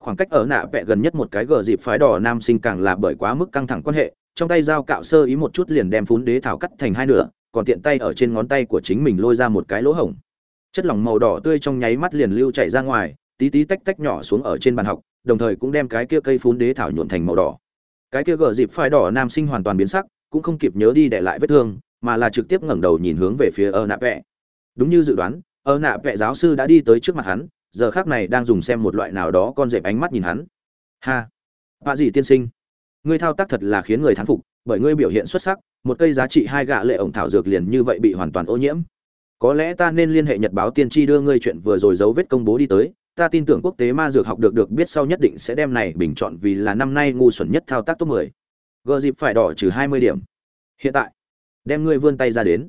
Khoảng cách ở nạ vẽ gần nhất một cái gờ dịp phái đỏ nam sinh càng là bởi quá mức căng thẳng quan hệ, trong tay dao cạo sơ ý một chút liền đem phún đế thảo cắt thành hai nửa, còn tiện tay ở trên ngón tay của chính mình lôi ra một cái lỗ hổng. Chất lỏng màu đỏ tươi trong nháy mắt liền lưu chảy ra ngoài, tí tí tách tách nhỏ xuống ở trên bàn học, đồng thời cũng đem cái kia cây phún đế thảo nhuộn thành màu đỏ. Cái kia gờ dịp phai đỏ nam sinh hoàn toàn biến sắc, cũng không kịp nhớ đi để lại vết thương, mà là trực tiếp ngẩng đầu nhìn hướng về phía ở nạ vẽ đúng như dự đoán ơ nạ vẹ giáo sư đã đi tới trước mặt hắn giờ khác này đang dùng xem một loại nào đó con dẹp ánh mắt nhìn hắn ha bà gì tiên sinh ngươi thao tác thật là khiến người thán phục bởi ngươi biểu hiện xuất sắc một cây giá trị hai gạ lệ ổng thảo dược liền như vậy bị hoàn toàn ô nhiễm có lẽ ta nên liên hệ nhật báo tiên tri đưa ngươi chuyện vừa rồi dấu vết công bố đi tới ta tin tưởng quốc tế ma dược học được được biết sau nhất định sẽ đem này bình chọn vì là năm nay ngu xuẩn nhất thao tác top 10. Gờ dịp phải đỏ trừ 20 điểm. Hiện tại, đem ngươi vươn tay ra đến.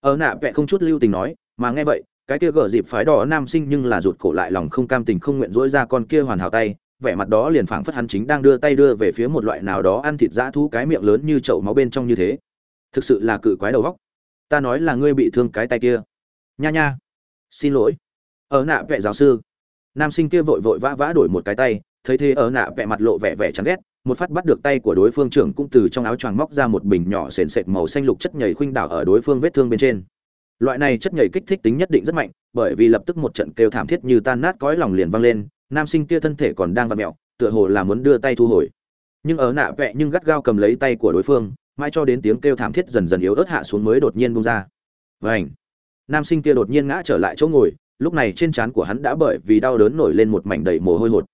Ở nạ vẽ không chút lưu tình nói, mà nghe vậy, cái kia gờ dịp phái đỏ nam sinh nhưng là rụt cổ lại lòng không cam tình không nguyện dỗi ra con kia hoàn hảo tay, vẻ mặt đó liền phảng phất hắn chính đang đưa tay đưa về phía một loại nào đó ăn thịt dã thú cái miệng lớn như chậu máu bên trong như thế. Thực sự là cự quái đầu óc. Ta nói là ngươi bị thương cái tay kia. Nha nha. Xin lỗi. Ở nạ vẽ giáo sư nam sinh kia vội vội vã vã đổi một cái tay thấy thế ở nạ vẽ mặt lộ vẻ vẻ chán ghét một phát bắt được tay của đối phương trưởng cũng từ trong áo choàng móc ra một bình nhỏ sền sệt màu xanh lục chất nhầy khuynh đảo ở đối phương vết thương bên trên loại này chất nhảy kích thích tính nhất định rất mạnh, bởi vì lập tức một trận kêu thảm thiết như tan nát cõi lòng liền vang lên, nam sinh kia thân thể còn đang vặn mẹo tựa hồ là muốn đưa tay thu hồi. Nhưng ở nạ vẹ nhưng gắt gao cầm lấy tay của đối phương, mãi cho đến tiếng kêu thảm thiết dần dần yếu ớt hạ xuống mới đột nhiên bung ra. Vảnh nam sinh kia đột nhiên ngã trở lại chỗ ngồi, lúc này trên trán của hắn đã bởi vì đau đớn nổi lên một mảnh đầy mồ hôi hột.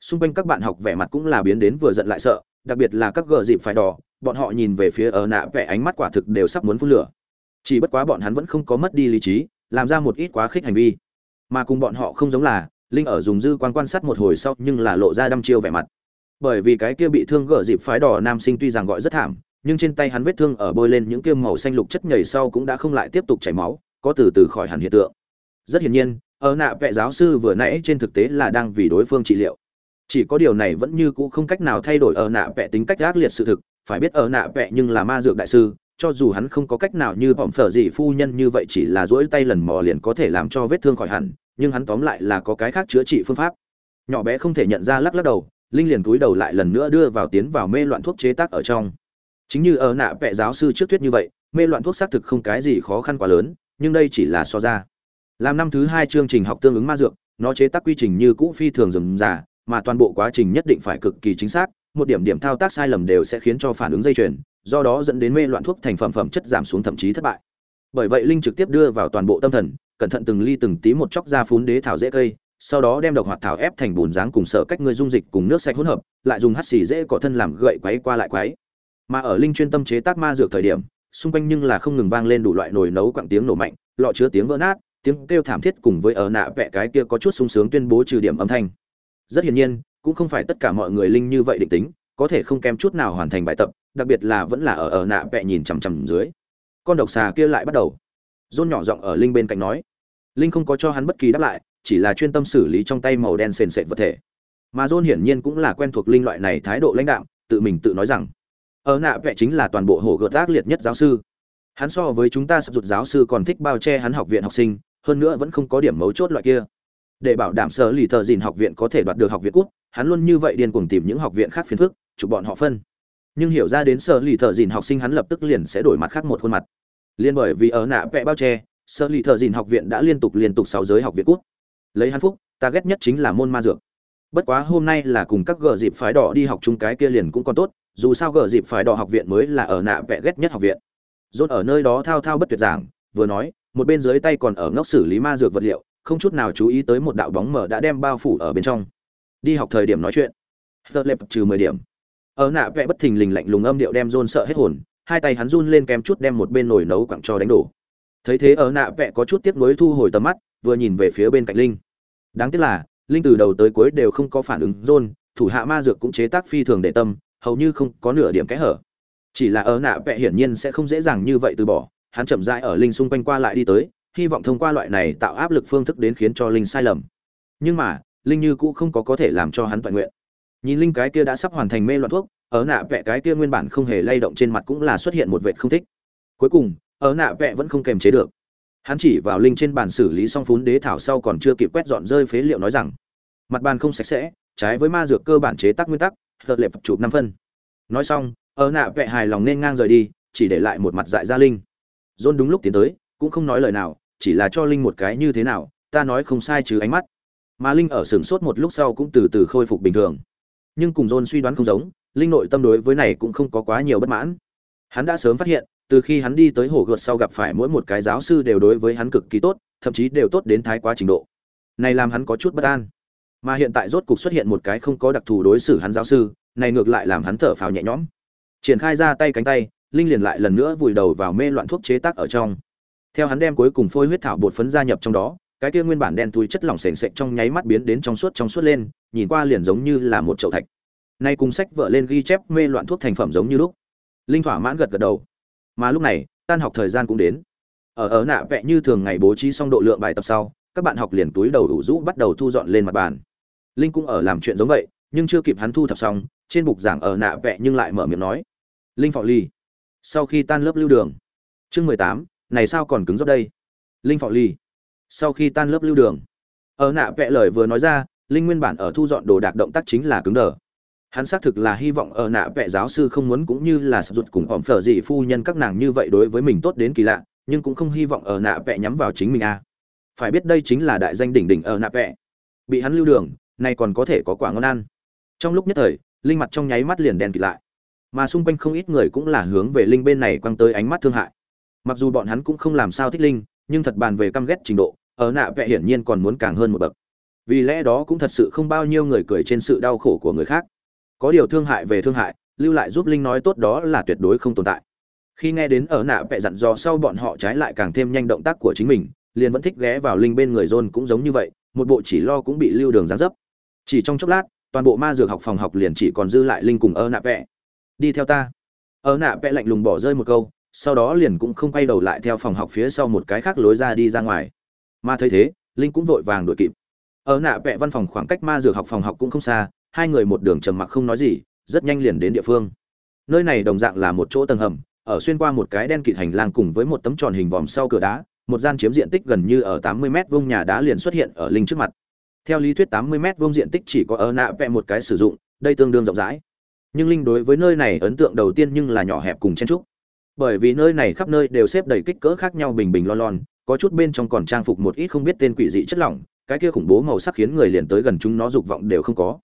Xung quanh các bạn học vẻ mặt cũng là biến đến vừa giận lại sợ, đặc biệt là các gờ dịp phải đỏ, bọn họ nhìn về phía ở nạ vẻ ánh mắt quả thực đều sắp muốn phun lửa chỉ bất quá bọn hắn vẫn không có mất đi lý trí, làm ra một ít quá khích hành vi. Mà cùng bọn họ không giống là, linh ở dùng dư quan quan sát một hồi sau nhưng là lộ ra đăm chiêu vẻ mặt. Bởi vì cái kia bị thương gỡ dịp phái đỏ nam sinh tuy rằng gọi rất thảm, nhưng trên tay hắn vết thương ở bôi lên những kia màu xanh lục chất nhảy sau cũng đã không lại tiếp tục chảy máu, có từ từ khỏi hẳn hiện tượng. Rất hiển nhiên, ở nạ vệ giáo sư vừa nãy trên thực tế là đang vì đối phương trị liệu. Chỉ có điều này vẫn như cũ không cách nào thay đổi ở nạ vệ tính cách ác liệt sự thực, phải biết ở nạ vệ nhưng là ma dược đại sư cho dù hắn không có cách nào như bỏng phở gì phu nhân như vậy chỉ là duỗi tay lần mò liền có thể làm cho vết thương khỏi hẳn, nhưng hắn tóm lại là có cái khác chữa trị phương pháp. Nhỏ bé không thể nhận ra lắc lắc đầu, linh liền túi đầu lại lần nữa đưa vào tiến vào mê loạn thuốc chế tác ở trong. Chính như ở nạ vẽ giáo sư trước thuyết như vậy, mê loạn thuốc xác thực không cái gì khó khăn quá lớn, nhưng đây chỉ là so ra. Làm năm thứ hai chương trình học tương ứng ma dược, nó chế tác quy trình như cũ phi thường rườm giả mà toàn bộ quá trình nhất định phải cực kỳ chính xác, một điểm điểm thao tác sai lầm đều sẽ khiến cho phản ứng dây chuyền do đó dẫn đến mê loạn thuốc thành phẩm phẩm chất giảm xuống thậm chí thất bại. Bởi vậy linh trực tiếp đưa vào toàn bộ tâm thần, cẩn thận từng ly từng tí một chóc ra phún đế thảo dễ cây, sau đó đem độc hoạt thảo ép thành bùn dáng cùng sở cách ngươi dung dịch cùng nước sạch hỗn hợp, lại dùng hắt xì dễ cỏ thân làm gậy quấy qua lại quấy. Mà ở linh chuyên tâm chế tác ma dược thời điểm, xung quanh nhưng là không ngừng vang lên đủ loại nồi nấu quặng tiếng nổ mạnh, lọ chứa tiếng vỡ nát, tiếng kêu thảm thiết cùng với ở nạ vẽ cái kia có chút sung sướng tuyên bố trừ điểm âm thanh. Rất hiển nhiên, cũng không phải tất cả mọi người linh như vậy định tính, có thể không kém chút nào hoàn thành bài tập đặc biệt là vẫn là ở ở nạ vẽ nhìn chằm chằm dưới. Con độc xà kia lại bắt đầu. Rôn nhỏ giọng ở linh bên cạnh nói. Linh không có cho hắn bất kỳ đáp lại, chỉ là chuyên tâm xử lý trong tay màu đen sền sệt vật thể. Mà john hiển nhiên cũng là quen thuộc linh loại này thái độ lãnh đạo tự mình tự nói rằng, ở nạ vẽ chính là toàn bộ hổ gợt ác liệt nhất giáo sư. Hắn so với chúng ta sắp rụt giáo sư còn thích bao che hắn học viện học sinh, hơn nữa vẫn không có điểm mấu chốt loại kia. Để bảo đảm sở lì thợ dìn học viện có thể đoạt được học viện cút, hắn luôn như vậy điên cuồng tìm những học viện khác phiền phức, chụp bọn họ phân nhưng hiểu ra đến sở lì thợ dìn học sinh hắn lập tức liền sẽ đổi mặt khác một khuôn mặt. Liên bởi vì ở nạ vẽ bao che, sở lì thợ dìn học viện đã liên tục liên tục sáu giới học viện cút. Lấy hắn phúc, ta ghét nhất chính là môn ma dược. Bất quá hôm nay là cùng các gờ dịp phái đỏ đi học chung cái kia liền cũng còn tốt, dù sao gờ dịp phái đỏ học viện mới là ở nạ vẽ ghét nhất học viện. Dốt ở nơi đó thao thao bất tuyệt giảng, vừa nói, một bên dưới tay còn ở ngốc xử lý ma dược vật liệu, không chút nào chú ý tới một đạo bóng mờ đã đem bao phủ ở bên trong. Đi học thời điểm nói chuyện. Tờ lệp trừ mười điểm ở nạ vẽ bất thình lình lạnh lùng âm điệu đem rôn sợ hết hồn, hai tay hắn run lên kém chút đem một bên nồi nấu quặng cho đánh đổ. Thấy thế ở nạ vẽ có chút tiếc nuối thu hồi tầm mắt, vừa nhìn về phía bên cạnh linh. Đáng tiếc là, linh từ đầu tới cuối đều không có phản ứng rôn thủ hạ ma dược cũng chế tác phi thường để tâm, hầu như không có nửa điểm kẽ hở. Chỉ là ở nạ vẽ hiển nhiên sẽ không dễ dàng như vậy từ bỏ, hắn chậm rãi ở linh xung quanh qua lại đi tới, hy vọng thông qua loại này tạo áp lực phương thức đến khiến cho linh sai lầm. Nhưng mà, linh như cũ không có có thể làm cho hắn toàn nguyện nhìn linh cái kia đã sắp hoàn thành mê loạn thuốc, ở nạ vẽ cái kia nguyên bản không hề lay động trên mặt cũng là xuất hiện một vệt không thích. Cuối cùng, ở nạ vẽ vẫn không kềm chế được. Hắn chỉ vào linh trên bàn xử lý xong phún đế thảo sau còn chưa kịp quét dọn rơi phế liệu nói rằng, mặt bàn không sạch sẽ, trái với ma dược cơ bản chế tác nguyên tắc thật lệ chụp năm phân. Nói xong, ở nạ vẽ hài lòng nên ngang rời đi, chỉ để lại một mặt dại ra linh. John đúng lúc tiến tới, cũng không nói lời nào, chỉ là cho linh một cái như thế nào, ta nói không sai chứ ánh mắt. Mà linh ở sừng sốt một lúc sau cũng từ từ khôi phục bình thường nhưng cùng dôn suy đoán không giống, linh nội tâm đối với này cũng không có quá nhiều bất mãn. Hắn đã sớm phát hiện, từ khi hắn đi tới hồ gợt sau gặp phải mỗi một cái giáo sư đều đối với hắn cực kỳ tốt, thậm chí đều tốt đến thái quá trình độ. Này làm hắn có chút bất an. Mà hiện tại rốt cục xuất hiện một cái không có đặc thù đối xử hắn giáo sư, này ngược lại làm hắn thở phào nhẹ nhõm. Triển khai ra tay cánh tay, linh liền lại lần nữa vùi đầu vào mê loạn thuốc chế tác ở trong. Theo hắn đem cuối cùng phôi huyết thảo bột phấn gia nhập trong đó cái kia nguyên bản đen túi chất lỏng sền sệt trong nháy mắt biến đến trong suốt trong suốt lên, nhìn qua liền giống như là một chậu thạch. Nay cùng sách vợ lên ghi chép mê loạn thuốc thành phẩm giống như lúc. Linh thỏa mãn gật gật đầu. Mà lúc này, tan học thời gian cũng đến. Ở ở nạ vẽ như thường ngày bố trí xong độ lượng bài tập sau, các bạn học liền túi đầu đủ rũ bắt đầu thu dọn lên mặt bàn. Linh cũng ở làm chuyện giống vậy, nhưng chưa kịp hắn thu thập xong, trên bục giảng ở nạ vẽ nhưng lại mở miệng nói. Linh phọ ly sau khi tan lớp lưu đường. Chương mười tám, này sao còn cứng dốc đây? Linh phọ ly sau khi tan lớp lưu đường, ở nạ vẽ lời vừa nói ra, linh nguyên bản ở thu dọn đồ đạc động tác chính là cứng đờ. Hắn xác thực là hy vọng ở nạ vẽ giáo sư không muốn cũng như là sập rụt cùng ỏm phở dị phu nhân các nàng như vậy đối với mình tốt đến kỳ lạ, nhưng cũng không hy vọng ở nạ vẽ nhắm vào chính mình a à. phải biết đây chính là đại danh đỉnh đỉnh ở nạ vẽ bị hắn lưu đường, nay còn có thể có quả ngon ăn. Trong lúc nhất thời, linh mặt trong nháy mắt liền đen kịt lại. Mà xung quanh không ít người cũng là hướng về linh bên này quăng tới ánh mắt thương hại. Mặc dù bọn hắn cũng không làm sao thích linh nhưng thật bàn về căm ghét trình độ, ở nạ vẽ hiển nhiên còn muốn càng hơn một bậc. Vì lẽ đó cũng thật sự không bao nhiêu người cười trên sự đau khổ của người khác. Có điều thương hại về thương hại, lưu lại giúp linh nói tốt đó là tuyệt đối không tồn tại. Khi nghe đến ở nạ vẽ dặn dò sau bọn họ trái lại càng thêm nhanh động tác của chính mình, liền vẫn thích ghé vào linh bên người john cũng giống như vậy, một bộ chỉ lo cũng bị lưu đường gián dấp. Chỉ trong chốc lát, toàn bộ ma dược học phòng học liền chỉ còn dư lại linh cùng ở nạ vẽ đi theo ta. Ở nạ vẽ lạnh lùng bỏ rơi một câu sau đó liền cũng không quay đầu lại theo phòng học phía sau một cái khác lối ra đi ra ngoài. Mà thấy thế, linh cũng vội vàng đuổi kịp. Ở nạ vẽ văn phòng khoảng cách ma dược học phòng học cũng không xa, hai người một đường trầm mặc không nói gì, rất nhanh liền đến địa phương. Nơi này đồng dạng là một chỗ tầng hầm, ở xuyên qua một cái đen kịt hành lang cùng với một tấm tròn hình vòm sau cửa đá, một gian chiếm diện tích gần như ở 80 mét vuông nhà đá liền xuất hiện ở linh trước mặt. Theo lý thuyết 80 mét vuông diện tích chỉ có ở nạ vẽ một cái sử dụng, đây tương đương rộng rãi. Nhưng linh đối với nơi này ấn tượng đầu tiên nhưng là nhỏ hẹp cùng chen trúc bởi vì nơi này khắp nơi đều xếp đầy kích cỡ khác nhau bình bình lon lon, có chút bên trong còn trang phục một ít không biết tên quỷ dị chất lỏng, cái kia khủng bố màu sắc khiến người liền tới gần chúng nó dục vọng đều không có.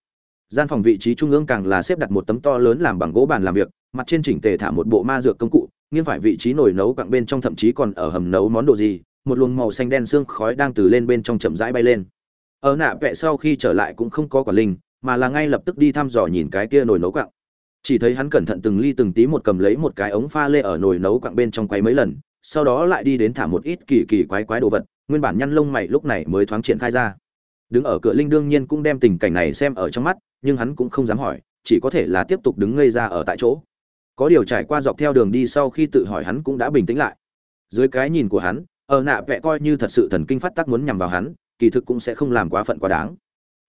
Gian phòng vị trí trung ương càng là xếp đặt một tấm to lớn làm bằng gỗ bàn làm việc, mặt trên chỉnh tề thả một bộ ma dược công cụ, nghiêng phải vị trí nồi nấu cặng bên trong thậm chí còn ở hầm nấu món đồ gì, một luồng màu xanh đen xương khói đang từ lên bên trong chậm rãi bay lên. Ở nạ vẽ sau khi trở lại cũng không có quả linh, mà là ngay lập tức đi thăm dò nhìn cái kia nồi nấu cặng chỉ thấy hắn cẩn thận từng ly từng tí một cầm lấy một cái ống pha lê ở nồi nấu quặng bên trong quay mấy lần, sau đó lại đi đến thả một ít kỳ kỳ quái quái đồ vật, nguyên bản nhăn lông mày lúc này mới thoáng triển khai ra. Đứng ở cửa linh đương nhiên cũng đem tình cảnh này xem ở trong mắt, nhưng hắn cũng không dám hỏi, chỉ có thể là tiếp tục đứng ngây ra ở tại chỗ. Có điều trải qua dọc theo đường đi sau khi tự hỏi hắn cũng đã bình tĩnh lại. Dưới cái nhìn của hắn, ở nạ vẽ coi như thật sự thần kinh phát tác muốn nhằm vào hắn, kỳ thực cũng sẽ không làm quá phận quá đáng.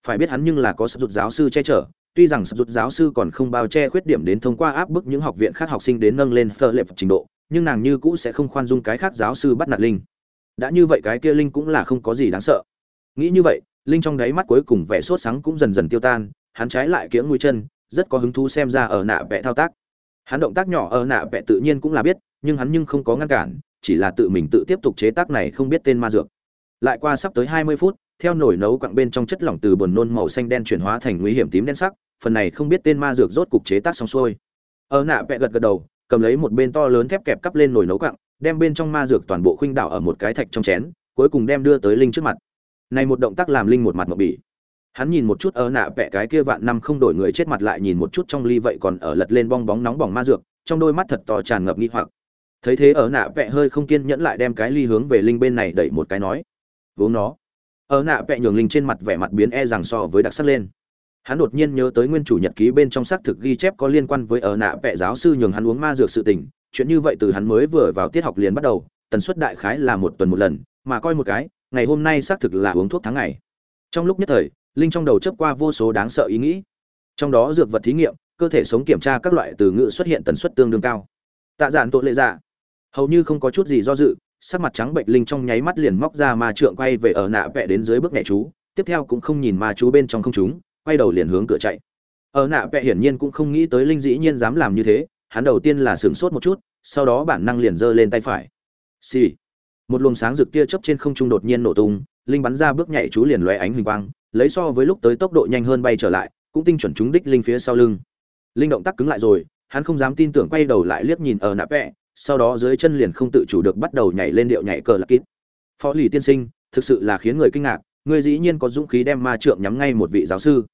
Phải biết hắn nhưng là có sắp rụt giáo sư che chở tuy rằng sập rụt giáo sư còn không bao che khuyết điểm đến thông qua áp bức những học viện khác học sinh đến nâng lên phở lệ trình độ, nhưng nàng như cũ sẽ không khoan dung cái khác giáo sư bắt nạt linh. Đã như vậy cái kia linh cũng là không có gì đáng sợ. Nghĩ như vậy, linh trong đáy mắt cuối cùng vẻ sốt sáng cũng dần dần tiêu tan, hắn trái lại kiếng mũi chân, rất có hứng thú xem ra ở nạ vẽ thao tác. Hắn động tác nhỏ ở nạ vẽ tự nhiên cũng là biết, nhưng hắn nhưng không có ngăn cản, chỉ là tự mình tự tiếp tục chế tác này không biết tên ma dược. Lại qua sắp tới hai mươi phút, theo nổi nấu quặng bên trong chất lỏng từ buồn nôn màu xanh đen chuyển hóa thành nguy hiểm tím đen sắc phần này không biết tên ma dược rốt cục chế tác xong xuôi. Ở nạ vẽ gật gật đầu, cầm lấy một bên to lớn thép kẹp cắp lên nồi nấu quặng đem bên trong ma dược toàn bộ khuynh đảo ở một cái thạch trong chén, cuối cùng đem đưa tới linh trước mặt. Này một động tác làm linh một mặt ngộp bỉ. Hắn nhìn một chút ở nạ vẽ cái kia vạn năm không đổi người chết mặt lại nhìn một chút trong ly vậy còn ở lật lên bong bóng nóng bỏng ma dược, trong đôi mắt thật to tràn ngập nghi hoặc. Thấy thế ở nạ vẽ hơi không kiên nhẫn lại đem cái ly hướng về linh bên này đẩy một cái nói vốn nó. Ở nạ vẽ nhường linh trên mặt vẻ mặt biến e rằng so với đặc sắc lên hắn đột nhiên nhớ tới nguyên chủ nhật ký bên trong xác thực ghi chép có liên quan với ở nạ vẽ giáo sư nhường hắn uống ma dược sự tình. Chuyện như vậy từ hắn mới vừa vào tiết học liền bắt đầu, tần suất đại khái là một tuần một lần, mà coi một cái, ngày hôm nay xác thực là uống thuốc tháng ngày. Trong lúc nhất thời, linh trong đầu chấp qua vô số đáng sợ ý nghĩ. Trong đó dược vật thí nghiệm, cơ thể sống kiểm tra các loại từ ngữ xuất hiện tần suất tương đương cao. Tạ dạn tội lệ dạ. Hầu như không có chút gì do dự, sắc mặt trắng bệnh linh trong nháy mắt liền móc ra ma trượng quay về ở nạ vẽ đến dưới bước nhẹ chú, tiếp theo cũng không nhìn ma chú bên trong không chúng quay đầu liền hướng cửa chạy. Ở nạ vẽ hiển nhiên cũng không nghĩ tới linh dĩ nhiên dám làm như thế, hắn đầu tiên là sửng sốt một chút, sau đó bản năng liền giơ lên tay phải. Xì、sì. một luồng sáng rực tia chớp trên không trung đột nhiên nổ tung, linh bắn ra bước nhảy chú liền loe ánh huỳnh quang, lấy so với lúc tới tốc độ nhanh hơn bay trở lại, cũng tinh chuẩn trúng đích linh phía sau lưng. Linh động tác cứng lại rồi, hắn không dám tin tưởng quay đầu lại liếc nhìn ở nạ vẽ sau đó dưới chân liền không tự chủ được bắt đầu nhảy lên điệu nhảy cờ lạc kít. Phó lì tiên sinh, thực sự là khiến người kinh ngạc người dĩ nhiên có dũng khí đem ma trượng nhắm ngay một vị giáo sư.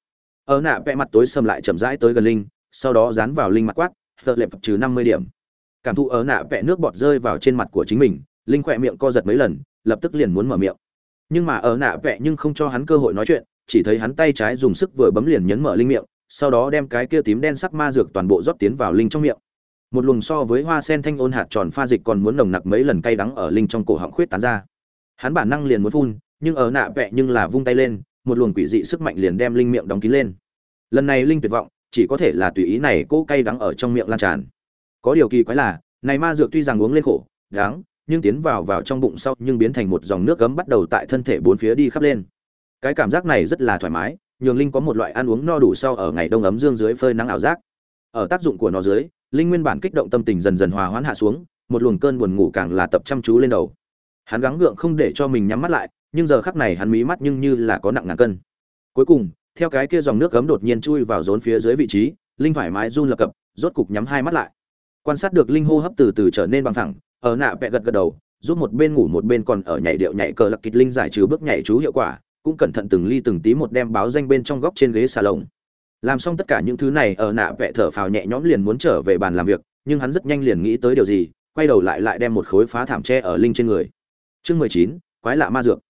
Ở nạ vẽ mặt tối sầm lại chậm rãi tới gần linh, sau đó dán vào linh mặt quát thợ lệp trừ năm mươi điểm. Cảm thụ ở nạ vẽ nước bọt rơi vào trên mặt của chính mình, linh khỏe miệng co giật mấy lần, lập tức liền muốn mở miệng. Nhưng mà ở nạ vẽ nhưng không cho hắn cơ hội nói chuyện, chỉ thấy hắn tay trái dùng sức vừa bấm liền nhấn mở linh miệng, sau đó đem cái kia tím đen sắc ma dược toàn bộ rót tiến vào linh trong miệng. Một luồng so với hoa sen thanh ôn hạt tròn pha dịch còn muốn nồng nặc mấy lần cay đắng ở linh trong cổ họng khuyết tán ra. Hắn bản năng liền muốn phun nhưng ở nạ vẽ nhưng là vung tay lên, một luồng quỷ dị sức mạnh liền đem linh miệng đóng kín lên. Lần này linh tuyệt vọng, chỉ có thể là tùy ý này cỗ cay đắng ở trong miệng lan tràn. Có điều kỳ quái là, này ma dược tuy rằng uống lên khổ, đắng, nhưng tiến vào vào trong bụng sau nhưng biến thành một dòng nước gấm bắt đầu tại thân thể bốn phía đi khắp lên. Cái cảm giác này rất là thoải mái, nhường linh có một loại ăn uống no đủ sau ở ngày đông ấm dương dưới phơi nắng ảo giác. Ở tác dụng của nó dưới, linh nguyên bản kích động tâm tình dần dần hòa hoãn hạ xuống, một luồng cơn buồn ngủ càng là tập chăm chú lên đầu. Hắn gắng gượng không để cho mình nhắm mắt lại nhưng giờ khắc này hắn mí mắt nhưng như là có nặng ngàn cân. Cuối cùng, theo cái kia dòng nước gấm đột nhiên chui vào rốn phía dưới vị trí, linh thoải mái run lập cập, rốt cục nhắm hai mắt lại. Quan sát được linh hô hấp từ từ trở nên bằng thẳng ở nạ vẹ gật gật đầu, giúp một bên ngủ một bên còn ở nhảy điệu nhảy cờ lạc kịch linh giải trừ bước nhảy chú hiệu quả, cũng cẩn thận từng ly từng tí một đem báo danh bên trong góc trên ghế xà lồng làm xong tất cả những thứ này, ở nạ vẹ thở phào nhẹ nhõm liền muốn trở về bàn làm việc, nhưng hắn rất nhanh liền nghĩ tới điều gì, quay đầu lại lại đem một khối phá thảm tre ở linh trên người. Chương mười chín, quái lạ ma dược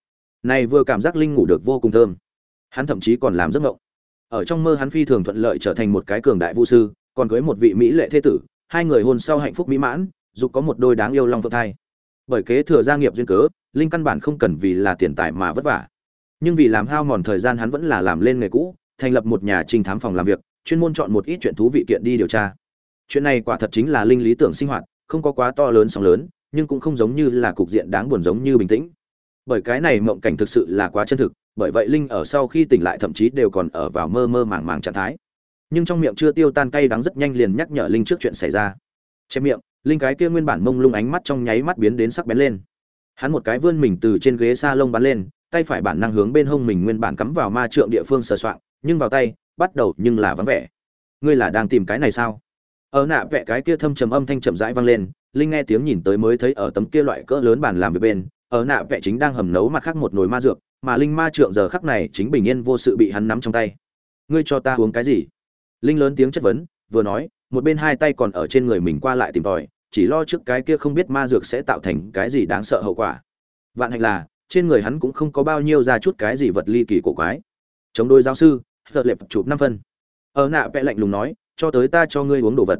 này vừa cảm giác linh ngủ được vô cùng thơm. Hắn thậm chí còn làm giấc mộng. Ở trong mơ hắn phi thường thuận lợi trở thành một cái cường đại vũ sư, còn cưới một vị mỹ lệ thế tử, hai người hôn sau hạnh phúc mỹ mãn dù có một đôi đáng yêu long phượng thai. Bởi kế thừa gia nghiệp duyên cớ, linh căn bản không cần vì là tiền tài mà vất vả. Nhưng vì làm hao mòn thời gian hắn vẫn là làm lên nghề cũ, thành lập một nhà trinh thám phòng làm việc, chuyên môn chọn một ít chuyện thú vị kiện đi điều tra. Chuyện này quả thật chính là linh lý tưởng sinh hoạt, không có quá to lớn sóng lớn, nhưng cũng không giống như là cục diện đáng buồn giống như bình tĩnh bởi cái này mộng cảnh thực sự là quá chân thực, bởi vậy linh ở sau khi tỉnh lại thậm chí đều còn ở vào mơ mơ màng màng trạng thái. Nhưng trong miệng chưa tiêu tan cay đắng rất nhanh liền nhắc nhở linh trước chuyện xảy ra. Chém miệng, linh cái kia nguyên bản mông lung ánh mắt trong nháy mắt biến đến sắc bén lên. Hắn một cái vươn mình từ trên ghế sa lông bắn lên, tay phải bản năng hướng bên hông mình nguyên bản cắm vào ma trượng địa phương sờ soạn nhưng vào tay, bắt đầu nhưng là vắng vẻ. Ngươi là đang tìm cái này sao? Ở nạ vẽ cái kia thâm trầm âm thanh chậm rãi vang lên, linh nghe tiếng nhìn tới mới thấy ở tấm kia loại cỡ lớn bàn làm việc bên ở nạ vẽ chính đang hầm nấu mặt khác một nồi ma dược, mà linh ma trượng giờ khắc này chính bình yên vô sự bị hắn nắm trong tay. Ngươi cho ta uống cái gì? Linh lớn tiếng chất vấn, vừa nói, một bên hai tay còn ở trên người mình qua lại tìm tòi, chỉ lo trước cái kia không biết ma dược sẽ tạo thành cái gì đáng sợ hậu quả. Vạn hạnh là, trên người hắn cũng không có bao nhiêu ra chút cái gì vật ly kỳ cổ quái. Chống đôi giáo sư thợ lệp chụp năm phân. Ở nạ vẽ lạnh lùng nói, cho tới ta cho ngươi uống đồ vật.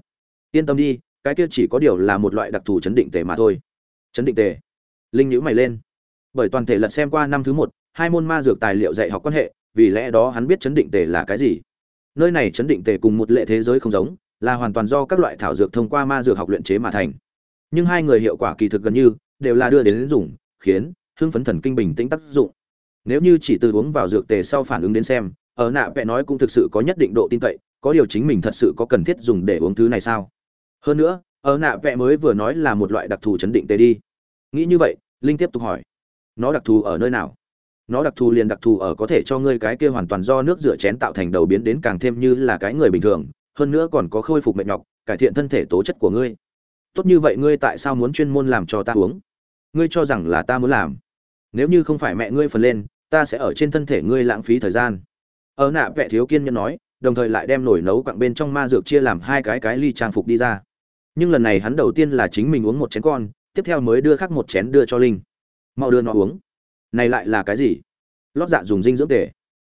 Yên tâm đi, cái kia chỉ có điều là một loại đặc thù chấn định tề mà thôi. Chấn định tề? Linh nhữ mày lên. Bởi toàn thể lật xem qua năm thứ một, hai môn ma dược tài liệu dạy học quan hệ, vì lẽ đó hắn biết chấn định tề là cái gì. Nơi này chấn định tề cùng một lệ thế giới không giống, là hoàn toàn do các loại thảo dược thông qua ma dược học luyện chế mà thành. Nhưng hai người hiệu quả kỳ thực gần như, đều là đưa đến dùng khiến, hưng phấn thần kinh bình tĩnh tác dụng. Nếu như chỉ từ uống vào dược tề sau phản ứng đến xem, ở nạ vẽ nói cũng thực sự có nhất định độ tin cậy, có điều chính mình thật sự có cần thiết dùng để uống thứ này sao? Hơn nữa, ở nạ vẽ mới vừa nói là một loại đặc thù chấn định tề đi nghĩ như vậy, linh tiếp tục hỏi. Nó đặc thù ở nơi nào? Nó đặc thù liền đặc thù ở có thể cho ngươi cái kia hoàn toàn do nước rửa chén tạo thành đầu biến đến càng thêm như là cái người bình thường, hơn nữa còn có khôi phục mệt nhọc, cải thiện thân thể tố chất của ngươi. Tốt như vậy ngươi tại sao muốn chuyên môn làm cho ta uống? Ngươi cho rằng là ta muốn làm. Nếu như không phải mẹ ngươi phần lên, ta sẽ ở trên thân thể ngươi lãng phí thời gian. Ở nạ vẹ thiếu kiên nhẫn nói, đồng thời lại đem nổi nấu quặng bên trong ma dược chia làm hai cái cái ly trang phục đi ra. Nhưng lần này hắn đầu tiên là chính mình uống một chén con tiếp theo mới đưa khác một chén đưa cho linh. Mau đưa nó uống. Này lại là cái gì? Lót dạ dùng dinh dưỡng tề.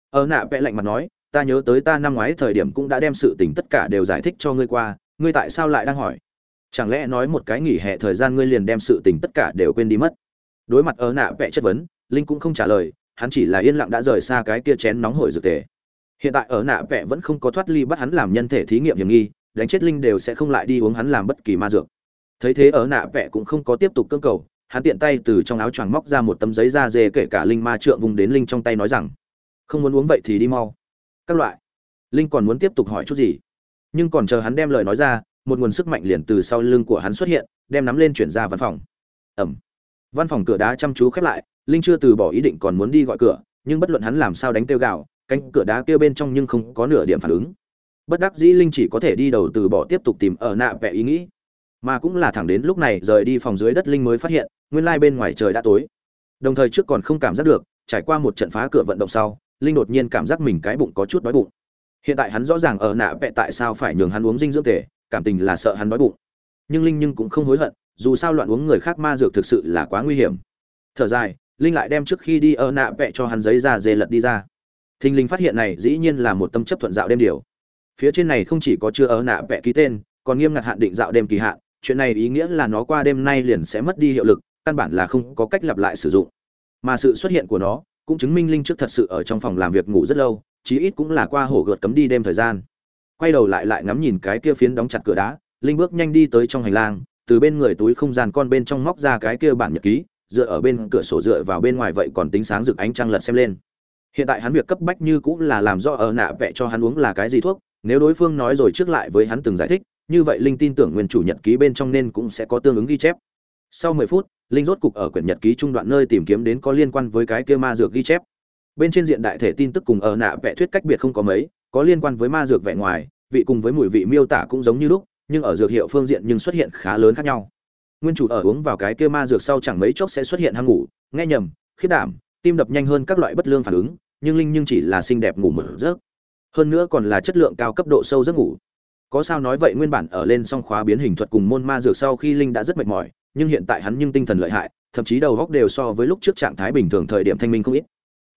Ở nạ vẽ lạnh mặt nói, ta nhớ tới ta năm ngoái thời điểm cũng đã đem sự tình tất cả đều giải thích cho ngươi qua, ngươi tại sao lại đang hỏi? Chẳng lẽ nói một cái nghỉ hè thời gian ngươi liền đem sự tình tất cả đều quên đi mất? Đối mặt ở nạ vẽ chất vấn, linh cũng không trả lời, hắn chỉ là yên lặng đã rời xa cái kia chén nóng hổi dược tề. Hiện tại ở nạ vẽ vẫn không có thoát ly bắt hắn làm nhân thể thí nghiệm hiểm nghi, đánh chết linh đều sẽ không lại đi uống hắn làm bất kỳ ma dược thấy thế ở nạ vẽ cũng không có tiếp tục cương cầu, hắn tiện tay từ trong áo choàng móc ra một tấm giấy da dê kể cả linh ma trượng vùng đến linh trong tay nói rằng, không muốn uống vậy thì đi mau. Các loại. Linh còn muốn tiếp tục hỏi chút gì? Nhưng còn chờ hắn đem lời nói ra, một nguồn sức mạnh liền từ sau lưng của hắn xuất hiện, đem nắm lên chuyển ra văn phòng. Ẩm. Văn phòng cửa đá chăm chú khép lại, linh chưa từ bỏ ý định còn muốn đi gọi cửa, nhưng bất luận hắn làm sao đánh tiêu gạo cánh cửa đá kêu bên trong nhưng không có nửa điểm phản ứng. Bất đắc dĩ linh chỉ có thể đi đầu từ bỏ tiếp tục tìm ở nạ vẽ ý nghĩ mà cũng là thẳng đến lúc này rời đi phòng dưới đất linh mới phát hiện, nguyên lai bên ngoài trời đã tối. Đồng thời trước còn không cảm giác được, trải qua một trận phá cửa vận động sau, linh đột nhiên cảm giác mình cái bụng có chút đói bụng. Hiện tại hắn rõ ràng ở nạ vẹ tại sao phải nhường hắn uống dinh dưỡng tề, cảm tình là sợ hắn đói bụng. Nhưng linh nhưng cũng không hối hận, dù sao loạn uống người khác ma dược thực sự là quá nguy hiểm. Thở dài, linh lại đem trước khi đi ở nạ vẹ cho hắn giấy ra dê lật đi ra. Thình linh phát hiện này dĩ nhiên là một tâm chấp thuận dạo đêm điều. Phía trên này không chỉ có chưa ở nạ vẹ ký tên, còn nghiêm ngặt hạn định dạo đêm kỳ hạn chuyện này ý nghĩa là nó qua đêm nay liền sẽ mất đi hiệu lực, căn bản là không có cách lặp lại sử dụng. Mà sự xuất hiện của nó cũng chứng minh linh trước thật sự ở trong phòng làm việc ngủ rất lâu, chí ít cũng là qua hổ gợt cấm đi đêm thời gian. Quay đầu lại lại ngắm nhìn cái kia phiến đóng chặt cửa đá, linh bước nhanh đi tới trong hành lang, từ bên người túi không gian con bên trong móc ra cái kia bản nhật ký, dựa ở bên cửa sổ dựa vào bên ngoài vậy còn tính sáng rực ánh trăng lật xem lên. Hiện tại hắn việc cấp bách như cũng là làm do ở nạ vẽ cho hắn uống là cái gì thuốc, nếu đối phương nói rồi trước lại với hắn từng giải thích như vậy linh tin tưởng nguyên chủ nhật ký bên trong nên cũng sẽ có tương ứng ghi chép. Sau mười phút, linh rốt cục ở quyển nhật ký trung đoạn nơi tìm kiếm đến có liên quan với cái kia ma dược ghi chép. Bên trên diện đại thể tin tức cùng ở nạ vẽ thuyết cách biệt không có mấy, có liên quan với ma dược vẻ ngoài, vị cùng với mùi vị miêu tả cũng giống như lúc, nhưng ở dược hiệu phương diện nhưng xuất hiện khá lớn khác nhau. Nguyên chủ ở uống vào cái kia ma dược sau chẳng mấy chốc sẽ xuất hiện hang ngủ, nghe nhầm khiết đảm, tim đập nhanh hơn các loại bất lương phản ứng, nhưng linh nhưng chỉ là xinh đẹp ngủ mở giấc. Hơn nữa còn là chất lượng cao cấp độ sâu giấc ngủ có sao nói vậy nguyên bản ở lên song khóa biến hình thuật cùng môn ma dược sau khi linh đã rất mệt mỏi, nhưng hiện tại hắn nhưng tinh thần lợi hại, thậm chí đầu góc đều so với lúc trước trạng thái bình thường thời điểm thanh minh không ít.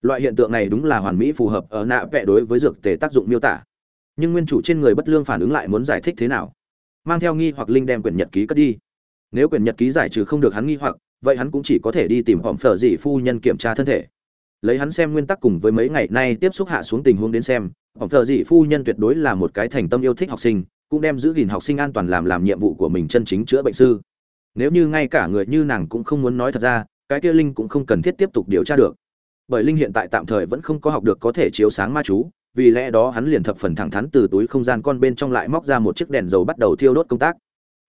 Loại hiện tượng này đúng là hoàn mỹ phù hợp ở nạ vẽ đối với dược tề tác dụng miêu tả. Nhưng nguyên chủ trên người bất lương phản ứng lại muốn giải thích thế nào? Mang theo nghi hoặc linh đem quyển nhật ký cất đi. Nếu quyển nhật ký giải trừ không được hắn nghi hoặc, vậy hắn cũng chỉ có thể đi tìm hòm phở dị phu nhân kiểm tra thân thể lấy hắn xem nguyên tắc cùng với mấy ngày nay tiếp xúc hạ xuống tình huống đến xem hòm thợ dị phu nhân tuyệt đối là một cái thành tâm yêu thích học sinh, cũng đem giữ gìn học sinh an toàn làm làm nhiệm vụ của mình chân chính chữa bệnh sư. Nếu như ngay cả người như nàng cũng không muốn nói thật ra, cái kia linh cũng không cần thiết tiếp tục điều tra được. Bởi linh hiện tại tạm thời vẫn không có học được có thể chiếu sáng ma chú, vì lẽ đó hắn liền thập phần thẳng thắn từ túi không gian con bên trong lại móc ra một chiếc đèn dầu bắt đầu thiêu đốt công tác.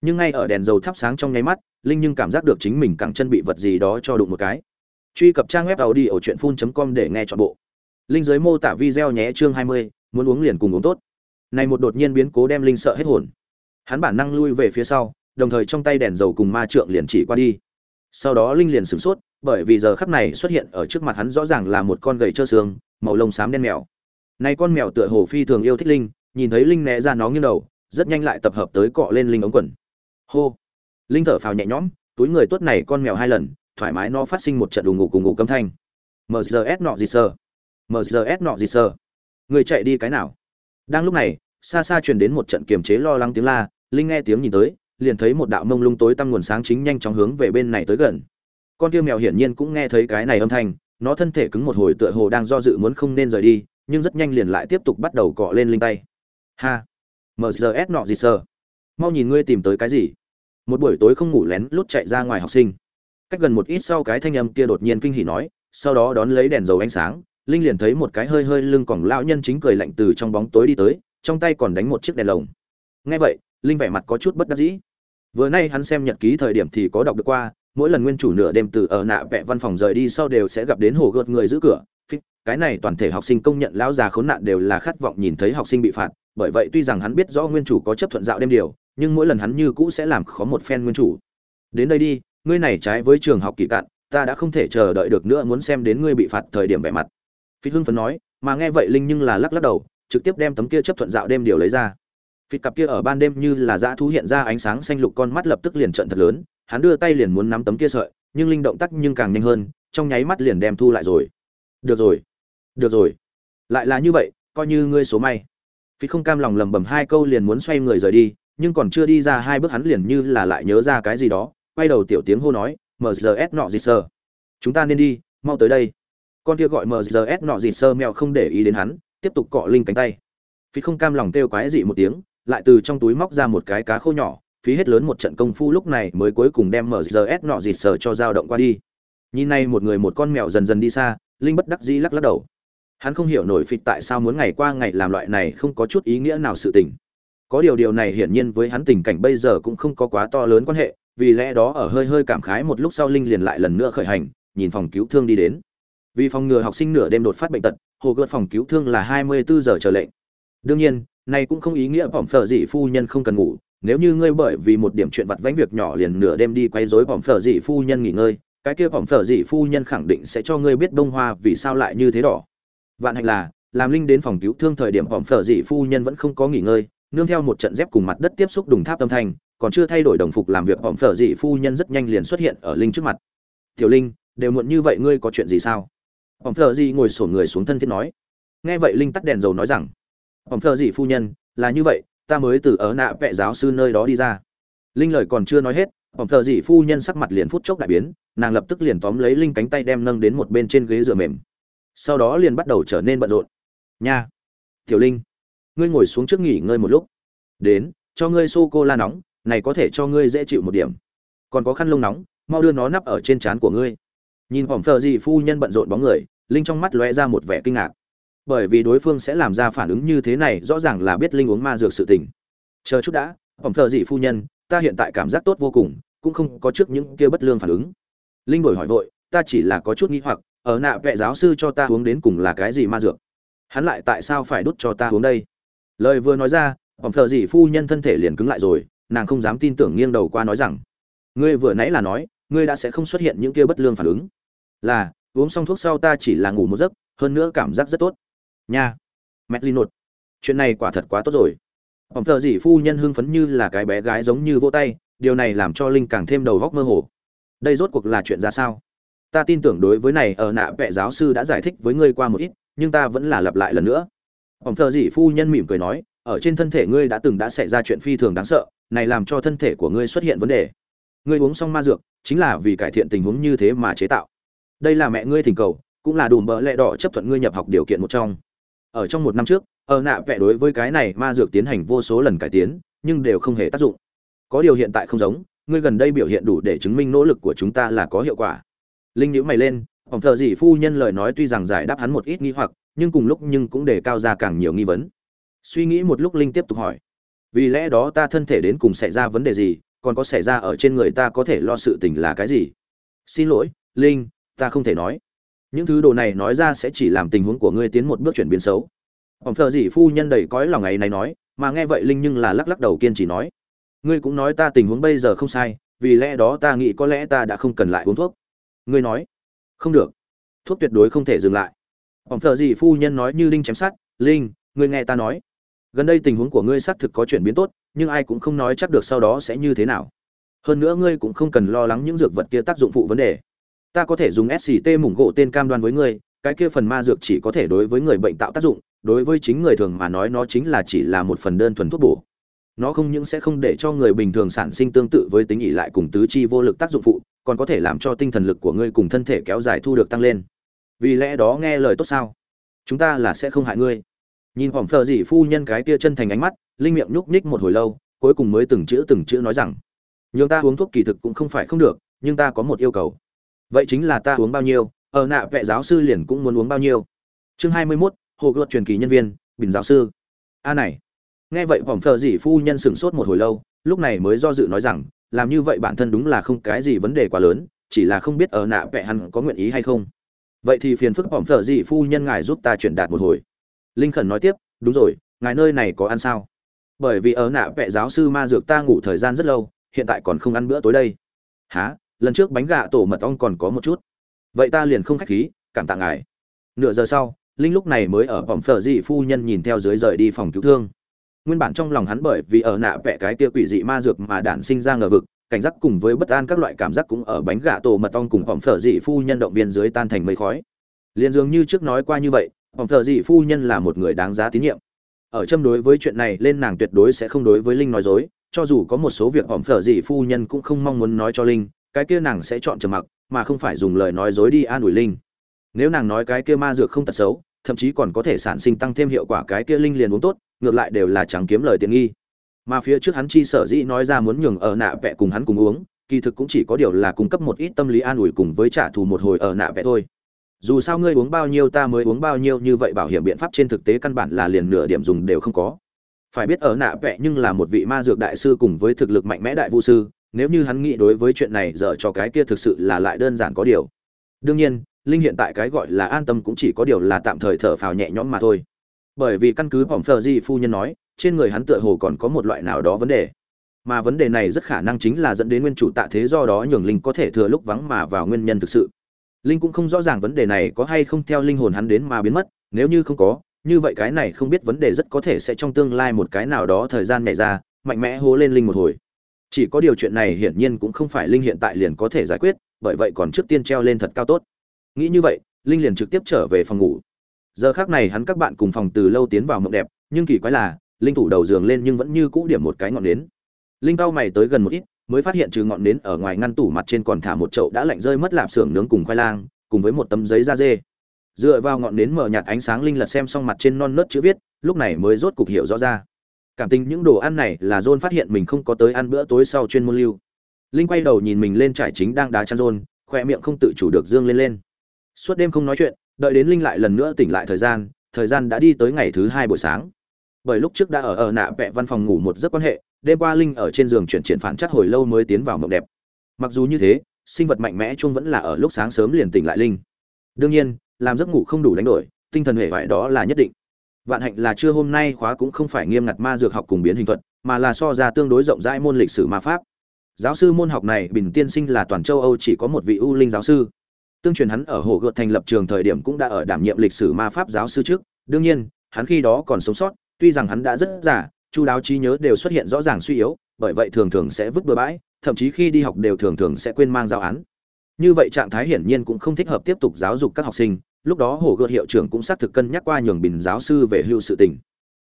Nhưng ngay ở đèn dầu thắp sáng trong nháy mắt, linh nhưng cảm giác được chính mình cẳng chân bị vật gì đó cho đụng một cái truy cập trang web tàu đi ở truyện phun com để nghe chọn bộ. Linh giới mô tả video nhé chương 20, muốn uống liền cùng uống tốt. Này một đột nhiên biến cố đem linh sợ hết hồn. Hắn bản năng lui về phía sau đồng thời trong tay đèn dầu cùng ma trượng liền chỉ qua đi. Sau đó linh liền sửng sốt bởi vì giờ khắc này xuất hiện ở trước mặt hắn rõ ràng là một con gầy trơ xương màu lông xám đen mèo. Này con mèo tựa hồ phi thường yêu thích linh nhìn thấy linh né ra nó nghiêng đầu rất nhanh lại tập hợp tới cọ lên linh ống quần. Hô! Linh thở phào nhẹ nhõm túi người tuốt này con mèo hai lần thoải mái nó phát sinh một trận đùng ngủ cùng ngủ câm thanh. Mrs nọ gì sơ mrs nọ gì sơ người chạy đi cái nào? Đang lúc này, xa xa truyền đến một trận kiềm chế lo lắng tiếng la, linh nghe tiếng nhìn tới, liền thấy một đạo mông lung tối tăm nguồn sáng chính nhanh chóng hướng về bên này tới gần. Con kia mèo hiển nhiên cũng nghe thấy cái này âm thanh, nó thân thể cứng một hồi tựa hồ đang do dự muốn không nên rời đi, nhưng rất nhanh liền lại tiếp tục bắt đầu cọ lên linh tay. Ha! Mrs nọ gì sơ mau nhìn ngươi tìm tới cái gì? Một buổi tối không ngủ lén lút chạy ra ngoài học sinh cách gần một ít sau cái thanh âm kia đột nhiên kinh hỉ nói, sau đó đón lấy đèn dầu ánh sáng, linh liền thấy một cái hơi hơi lưng còng lão nhân chính cười lạnh từ trong bóng tối đi tới, trong tay còn đánh một chiếc đèn lồng. Nghe vậy, linh vẻ mặt có chút bất đắc dĩ. Vừa nay hắn xem nhật ký thời điểm thì có đọc được qua, mỗi lần nguyên chủ nửa đêm từ ở nạ vẽ văn phòng rời đi sau đều sẽ gặp đến hồ gợt người giữ cửa. Cái này toàn thể học sinh công nhận lão già khốn nạn đều là khát vọng nhìn thấy học sinh bị phạt, bởi vậy tuy rằng hắn biết rõ nguyên chủ có chấp thuận dạo đêm điều, nhưng mỗi lần hắn như cũ sẽ làm khó một phen nguyên chủ. Đến đây đi ngươi này trái với trường học kỳ cạn, ta đã không thể chờ đợi được nữa muốn xem đến ngươi bị phạt thời điểm vẻ mặt. Phi hưng phấn nói, mà nghe vậy linh nhưng là lắc lắc đầu, trực tiếp đem tấm kia chấp thuận dạo đêm điều lấy ra. Phi cặp kia ở ban đêm như là dã thú hiện ra ánh sáng xanh lục con mắt lập tức liền trận thật lớn, hắn đưa tay liền muốn nắm tấm kia sợi, nhưng linh động tác nhưng càng nhanh hơn, trong nháy mắt liền đem thu lại rồi. Được rồi được rồi. Lại là như vậy, coi như ngươi số may. Phi không cam lòng lầm bầm hai câu liền muốn xoay người rời đi, nhưng còn chưa đi ra hai bước hắn liền như là lại nhớ ra cái gì đó quay đầu tiểu tiếng hô nói mrs nọ dịt sơ chúng ta nên đi, mau tới đây. Con kia gọi mrs nọ dịt sơ mèo không để ý đến hắn, tiếp tục cọ linh cánh tay. Phi không cam lòng kêu quái dị một tiếng, lại từ trong túi móc ra một cái cá khô nhỏ, phí hết lớn một trận công phu lúc này mới cuối cùng đem mrs nọ dịt Sơ cho dao động qua đi. Nhìn nay một người một con mèo dần dần đi xa, linh bất đắc dĩ lắc lắc đầu. Hắn không hiểu nổi phịch tại sao muốn ngày qua ngày làm loại này không có chút ý nghĩa nào sự tình. Có điều điều này hiển nhiên với hắn tình cảnh bây giờ cũng không có quá to lớn quan hệ vì lẽ đó ở hơi hơi cảm khái một lúc sau linh liền lại lần nữa khởi hành, nhìn phòng cứu thương đi đến. Vì phòng ngừa học sinh nửa đêm đột phát bệnh tật, hồ gợt phòng cứu thương là hai mươi bốn giờ chờ lệnh. Đương nhiên, này cũng không ý nghĩa bỏm phở dị phu nhân không cần ngủ, nếu như ngươi bởi vì một điểm chuyện vặt vãnh việc nhỏ liền nửa đêm đi quay rối bỏm phở dị phu nhân nghỉ ngơi, cái kia bỏm phở dị phu nhân khẳng định sẽ cho ngươi biết bông hoa vì sao lại như thế đỏ. Vạn hạnh là, làm linh đến phòng cứu thương thời điểm bỏm phở dị phu nhân vẫn không có nghỉ ngơi, nương theo một trận dép cùng mặt đất tiếp xúc đùng tháp âm thanh còn chưa thay đổi đồng phục làm việc hỏng phở dị phu nhân rất nhanh liền xuất hiện ở linh trước mặt. Tiểu linh, đều muộn như vậy ngươi có chuyện gì sao? Hỏng phở dị ngồi sổn người xuống thân thiết nói. Nghe vậy linh tắt đèn dầu nói rằng hỏng phở dị phu nhân, là như vậy, ta mới từ ở nạ vẽ giáo sư nơi đó đi ra. Linh lời còn chưa nói hết hỏng phở dị phu nhân sắc mặt liền phút chốc đại biến, nàng lập tức liền tóm lấy linh cánh tay đem nâng đến một bên trên ghế dựa mềm. Sau đó liền bắt đầu trở nên bận rộn. Nha, tiểu linh, ngươi ngồi xuống trước nghỉ ngơi một lúc. Đến, cho ngươi sô cô la nóng này có thể cho ngươi dễ chịu một điểm. Còn có khăn lông nóng, mau đưa nó nắp ở trên trán của ngươi. Nhìn hỏng thợ gì phu nhân bận rộn bóng người, linh trong mắt lóe ra một vẻ kinh ngạc. Bởi vì đối phương sẽ làm ra phản ứng như thế này, rõ ràng là biết linh uống ma dược sự tình. Chờ chút đã hỏng thợ gì phu nhân, ta hiện tại cảm giác tốt vô cùng, cũng không có trước những kia bất lương phản ứng. Linh đổi hỏi vội, ta chỉ là có chút nghi hoặc, ở nạ vệ giáo sư cho ta uống đến cùng là cái gì ma dược? Hắn lại tại sao phải đút cho ta uống đây? Lời vừa nói ra hỏng thợ gì phu nhân thân thể liền cứng lại rồi nàng không dám tin tưởng nghiêng đầu qua nói rằng, ngươi vừa nãy là nói, ngươi đã sẽ không xuất hiện những kia bất lương phản ứng. Là, uống xong thuốc sau ta chỉ là ngủ một giấc, hơn nữa cảm giác rất tốt. Nha. Mét linh nột. Chuyện này quả thật quá tốt rồi. Ổng thợ dị phu nhân hưng phấn như là cái bé gái giống như vỗ tay, điều này làm cho linh càng thêm đầu góc mơ hồ. Đây rốt cuộc là chuyện ra sao? Ta tin tưởng đối với này ở nạ vệ giáo sư đã giải thích với ngươi qua một ít, nhưng ta vẫn là lặp lại lần nữa. Ổng thợ dị phu nhân mỉm cười nói ở trên thân thể ngươi đã từng đã xảy ra chuyện phi thường đáng sợ, này làm cho thân thể của ngươi xuất hiện vấn đề. Ngươi uống xong ma dược, chính là vì cải thiện tình huống như thế mà chế tạo. Đây là mẹ ngươi thỉnh cầu, cũng là đủ bỡ lẽ đỏ chấp thuận ngươi nhập học điều kiện một trong. Ở trong một năm trước, ở nạ vẽ đối với cái này ma dược tiến hành vô số lần cải tiến, nhưng đều không hề tác dụng. Có điều hiện tại không giống, ngươi gần đây biểu hiện đủ để chứng minh nỗ lực của chúng ta là có hiệu quả. Linh nhíu mày lên, phòng thờ dị phu nhân lời nói tuy rằng giải đáp hắn một ít nghi hoặc, nhưng cùng lúc nhưng cũng đề cao ra càng nhiều nghi vấn suy nghĩ một lúc linh tiếp tục hỏi. Vì lẽ đó ta thân thể đến cùng xảy ra vấn đề gì, còn có xảy ra ở trên người ta có thể lo sự tình là cái gì? Xin lỗi, linh, ta không thể nói. Những thứ đồ này nói ra sẽ chỉ làm tình huống của ngươi tiến một bước chuyển biến xấu. Ông thợ dị phu nhân đầy cõi lòng ngày này nói, mà nghe vậy linh nhưng là lắc lắc đầu kiên trì nói. Ngươi cũng nói ta tình huống bây giờ không sai, vì lẽ đó ta nghĩ có lẽ ta đã không cần lại uống thuốc. Ngươi nói, không được. Thuốc tuyệt đối không thể dừng lại. Ông thợ dị phu nhân nói như linh chém sát linh, ngươi nghe ta nói gần đây tình huống của ngươi xác thực có chuyển biến tốt, nhưng ai cũng không nói chắc được sau đó sẽ như thế nào. Hơn nữa ngươi cũng không cần lo lắng những dược vật kia tác dụng phụ vấn đề. Ta có thể dùng sct mủng gỗ tên cam đoan với ngươi, cái kia phần ma dược chỉ có thể đối với người bệnh tạo tác dụng, đối với chính người thường mà nói nó chính là chỉ là một phần đơn thuần thuốc bổ. Nó không những sẽ không để cho người bình thường sản sinh tương tự với tính ỉ lại cùng tứ chi vô lực tác dụng phụ, còn có thể làm cho tinh thần lực của ngươi cùng thân thể kéo dài thu được tăng lên. Vì lẽ đó nghe lời tốt sao? Chúng ta là sẽ không hại ngươi nhìn phỏng phờ dị phu nhân cái kia chân thành ánh mắt linh miệng nhúc nhích một hồi lâu cuối cùng mới từng chữ từng chữ nói rằng nhường ta uống thuốc kỳ thực cũng không phải không được nhưng ta có một yêu cầu. Vậy chính là ta uống bao nhiêu ở nạ vệ giáo sư liền cũng muốn uống bao nhiêu. Chương hai mươi 21, hồ gợt truyền kỳ nhân viên bình giáo sư. A à này. Nghe vậy phỏng phờ dị phu nhân sửng sốt một hồi lâu lúc này mới do dự nói rằng làm như vậy bản thân đúng là không cái gì vấn đề quá lớn chỉ là không biết ở nạ vệ hắn có nguyện ý hay không. Vậy thì phiền phức phỏng phờ dị phu nhân ngài giúp ta chuyển đạt một hồi linh khẩn nói tiếp, đúng rồi, ngài nơi này có ăn sao? Bởi vì ở nạ vệ giáo sư ma dược ta ngủ thời gian rất lâu, hiện tại còn không ăn bữa tối đây. Há lần trước bánh gà tổ mật ong còn có một chút. Vậy ta liền không khách khí, cảm tạ ngài. Nửa giờ sau, linh lúc này mới ở vòng phở dị phu nhân nhìn theo dưới rời đi phòng cứu thương. Nguyên bản trong lòng hắn bởi vì ở nạ vẽ cái kia quỷ dị ma dược mà đản sinh ra ngờ vực, cảnh giác cùng với bất an các loại cảm giác cũng ở bánh gà tổ mật ong cùng vòng phở dị phu nhân động viên dưới tan thành mây khói. Liền dường như trước nói qua như vậy vòng thợ dị phu nhân là một người đáng giá tín nhiệm. Ở châm đối với chuyện này lên nàng tuyệt đối sẽ không đối với linh nói dối, cho dù có một số việc vòng phở dị phu nhân cũng không mong muốn nói cho linh, cái kia nàng sẽ chọn trầm mặc, mà không phải dùng lời nói dối đi an ủi linh. Nếu nàng nói cái kia ma dược không tật xấu, thậm chí còn có thể sản sinh tăng thêm hiệu quả cái kia linh liền uống tốt, ngược lại đều là chẳng kiếm lời tiện nghi. Mà phía trước hắn chi sở dĩ nói ra muốn nhường ở nạ vẽ cùng hắn cùng uống, kỳ thực cũng chỉ có điều là cung cấp một ít tâm lý an ủi cùng với trả thù một hồi ở nạ vẽ thôi dù sao ngươi uống bao nhiêu ta mới uống bao nhiêu, như vậy bảo hiểm biện pháp trên thực tế căn bản là liền nửa điểm dùng đều không có. Phải biết ở nạ vẽ nhưng là một vị ma dược đại sư cùng với thực lực mạnh mẽ đại vũ sư, nếu như hắn nghĩ đối với chuyện này dở cho cái kia thực sự là lại đơn giản có điều. Đương nhiên, linh hiện tại cái gọi là an tâm cũng chỉ có điều là tạm thời thở phào nhẹ nhõm mà thôi. Bởi vì căn cứ vòng phờ di phu nhân nói, trên người hắn tựa hồ còn có một loại nào đó vấn đề. Mà vấn đề này rất khả năng chính là dẫn đến nguyên chủ tạ thế do đó nhường linh có thể thừa lúc vắng mà vào nguyên nhân thực sự linh cũng không rõ ràng vấn đề này có hay không theo linh hồn hắn đến mà biến mất, nếu như không có, như vậy cái này không biết vấn đề rất có thể sẽ trong tương lai một cái nào đó thời gian nhảy ra, mạnh mẽ hố lên linh một hồi. Chỉ có điều chuyện này hiển nhiên cũng không phải linh hiện tại liền có thể giải quyết, bởi vậy còn trước tiên treo lên thật cao tốt. Nghĩ như vậy, linh liền trực tiếp trở về phòng ngủ. Giờ khác này hắn các bạn cùng phòng từ lâu tiến vào mộng đẹp, nhưng kỳ quái là, linh thủ đầu giường lên nhưng vẫn như cũ điểm một cái ngọn nến. Linh cao mày tới gần một ít mới phát hiện trừ ngọn nến ở ngoài ngăn tủ mặt trên còn thả một chậu đã lạnh rơi mất lạp xưởng nướng cùng khoai lang, cùng với một tấm giấy da dê. Dựa vào ngọn nến mở nhạt ánh sáng linh lật xem xong mặt trên non nớt chữ viết, lúc này mới rốt cục hiểu rõ ra. Cảm tình những đồ ăn này là john phát hiện mình không có tới ăn bữa tối sau chuyên môn lưu. Linh quay đầu nhìn mình lên trải chính đang đá chăn john, khoe miệng không tự chủ được dương lên lên. Suốt đêm không nói chuyện, đợi đến linh lại lần nữa tỉnh lại thời gian thời gian đã đi tới ngày thứ hai buổi sáng. Bởi lúc trước đã ở ở nạ vẹ văn phòng ngủ một giấc quan hệ đêm qua linh ở trên giường chuyển triển phản chắc hồi lâu mới tiến vào mộng đẹp. Mặc dù như thế, sinh vật mạnh mẽ chung vẫn là ở lúc sáng sớm liền tỉnh lại linh. Đương nhiên, làm giấc ngủ không đủ đánh đổi, tinh thần hệ vải đó là nhất định. Vạn hạnh là trưa hôm nay khóa cũng không phải nghiêm ngặt ma dược học cùng biến hình thuật, mà là so ra tương đối rộng rãi môn lịch sử ma pháp. Giáo sư môn học này, bình tiên sinh là toàn châu âu chỉ có một vị ưu linh giáo sư. Tương truyền hắn ở hồ gợt thành lập trường thời điểm cũng đã ở đảm nhiệm lịch sử ma pháp giáo sư trước. Đương nhiên, hắn khi đó còn sống sót, tuy rằng hắn đã rất già chu đáo trí nhớ đều xuất hiện rõ ràng suy yếu, bởi vậy thường thường sẽ vứt bừa bãi, thậm chí khi đi học đều thường thường sẽ quên mang giáo án. Như vậy trạng thái hiển nhiên cũng không thích hợp tiếp tục giáo dục các học sinh, lúc đó hồ gợt hiệu trưởng cũng xác thực cân nhắc qua nhường bình giáo sư về hưu sự tình.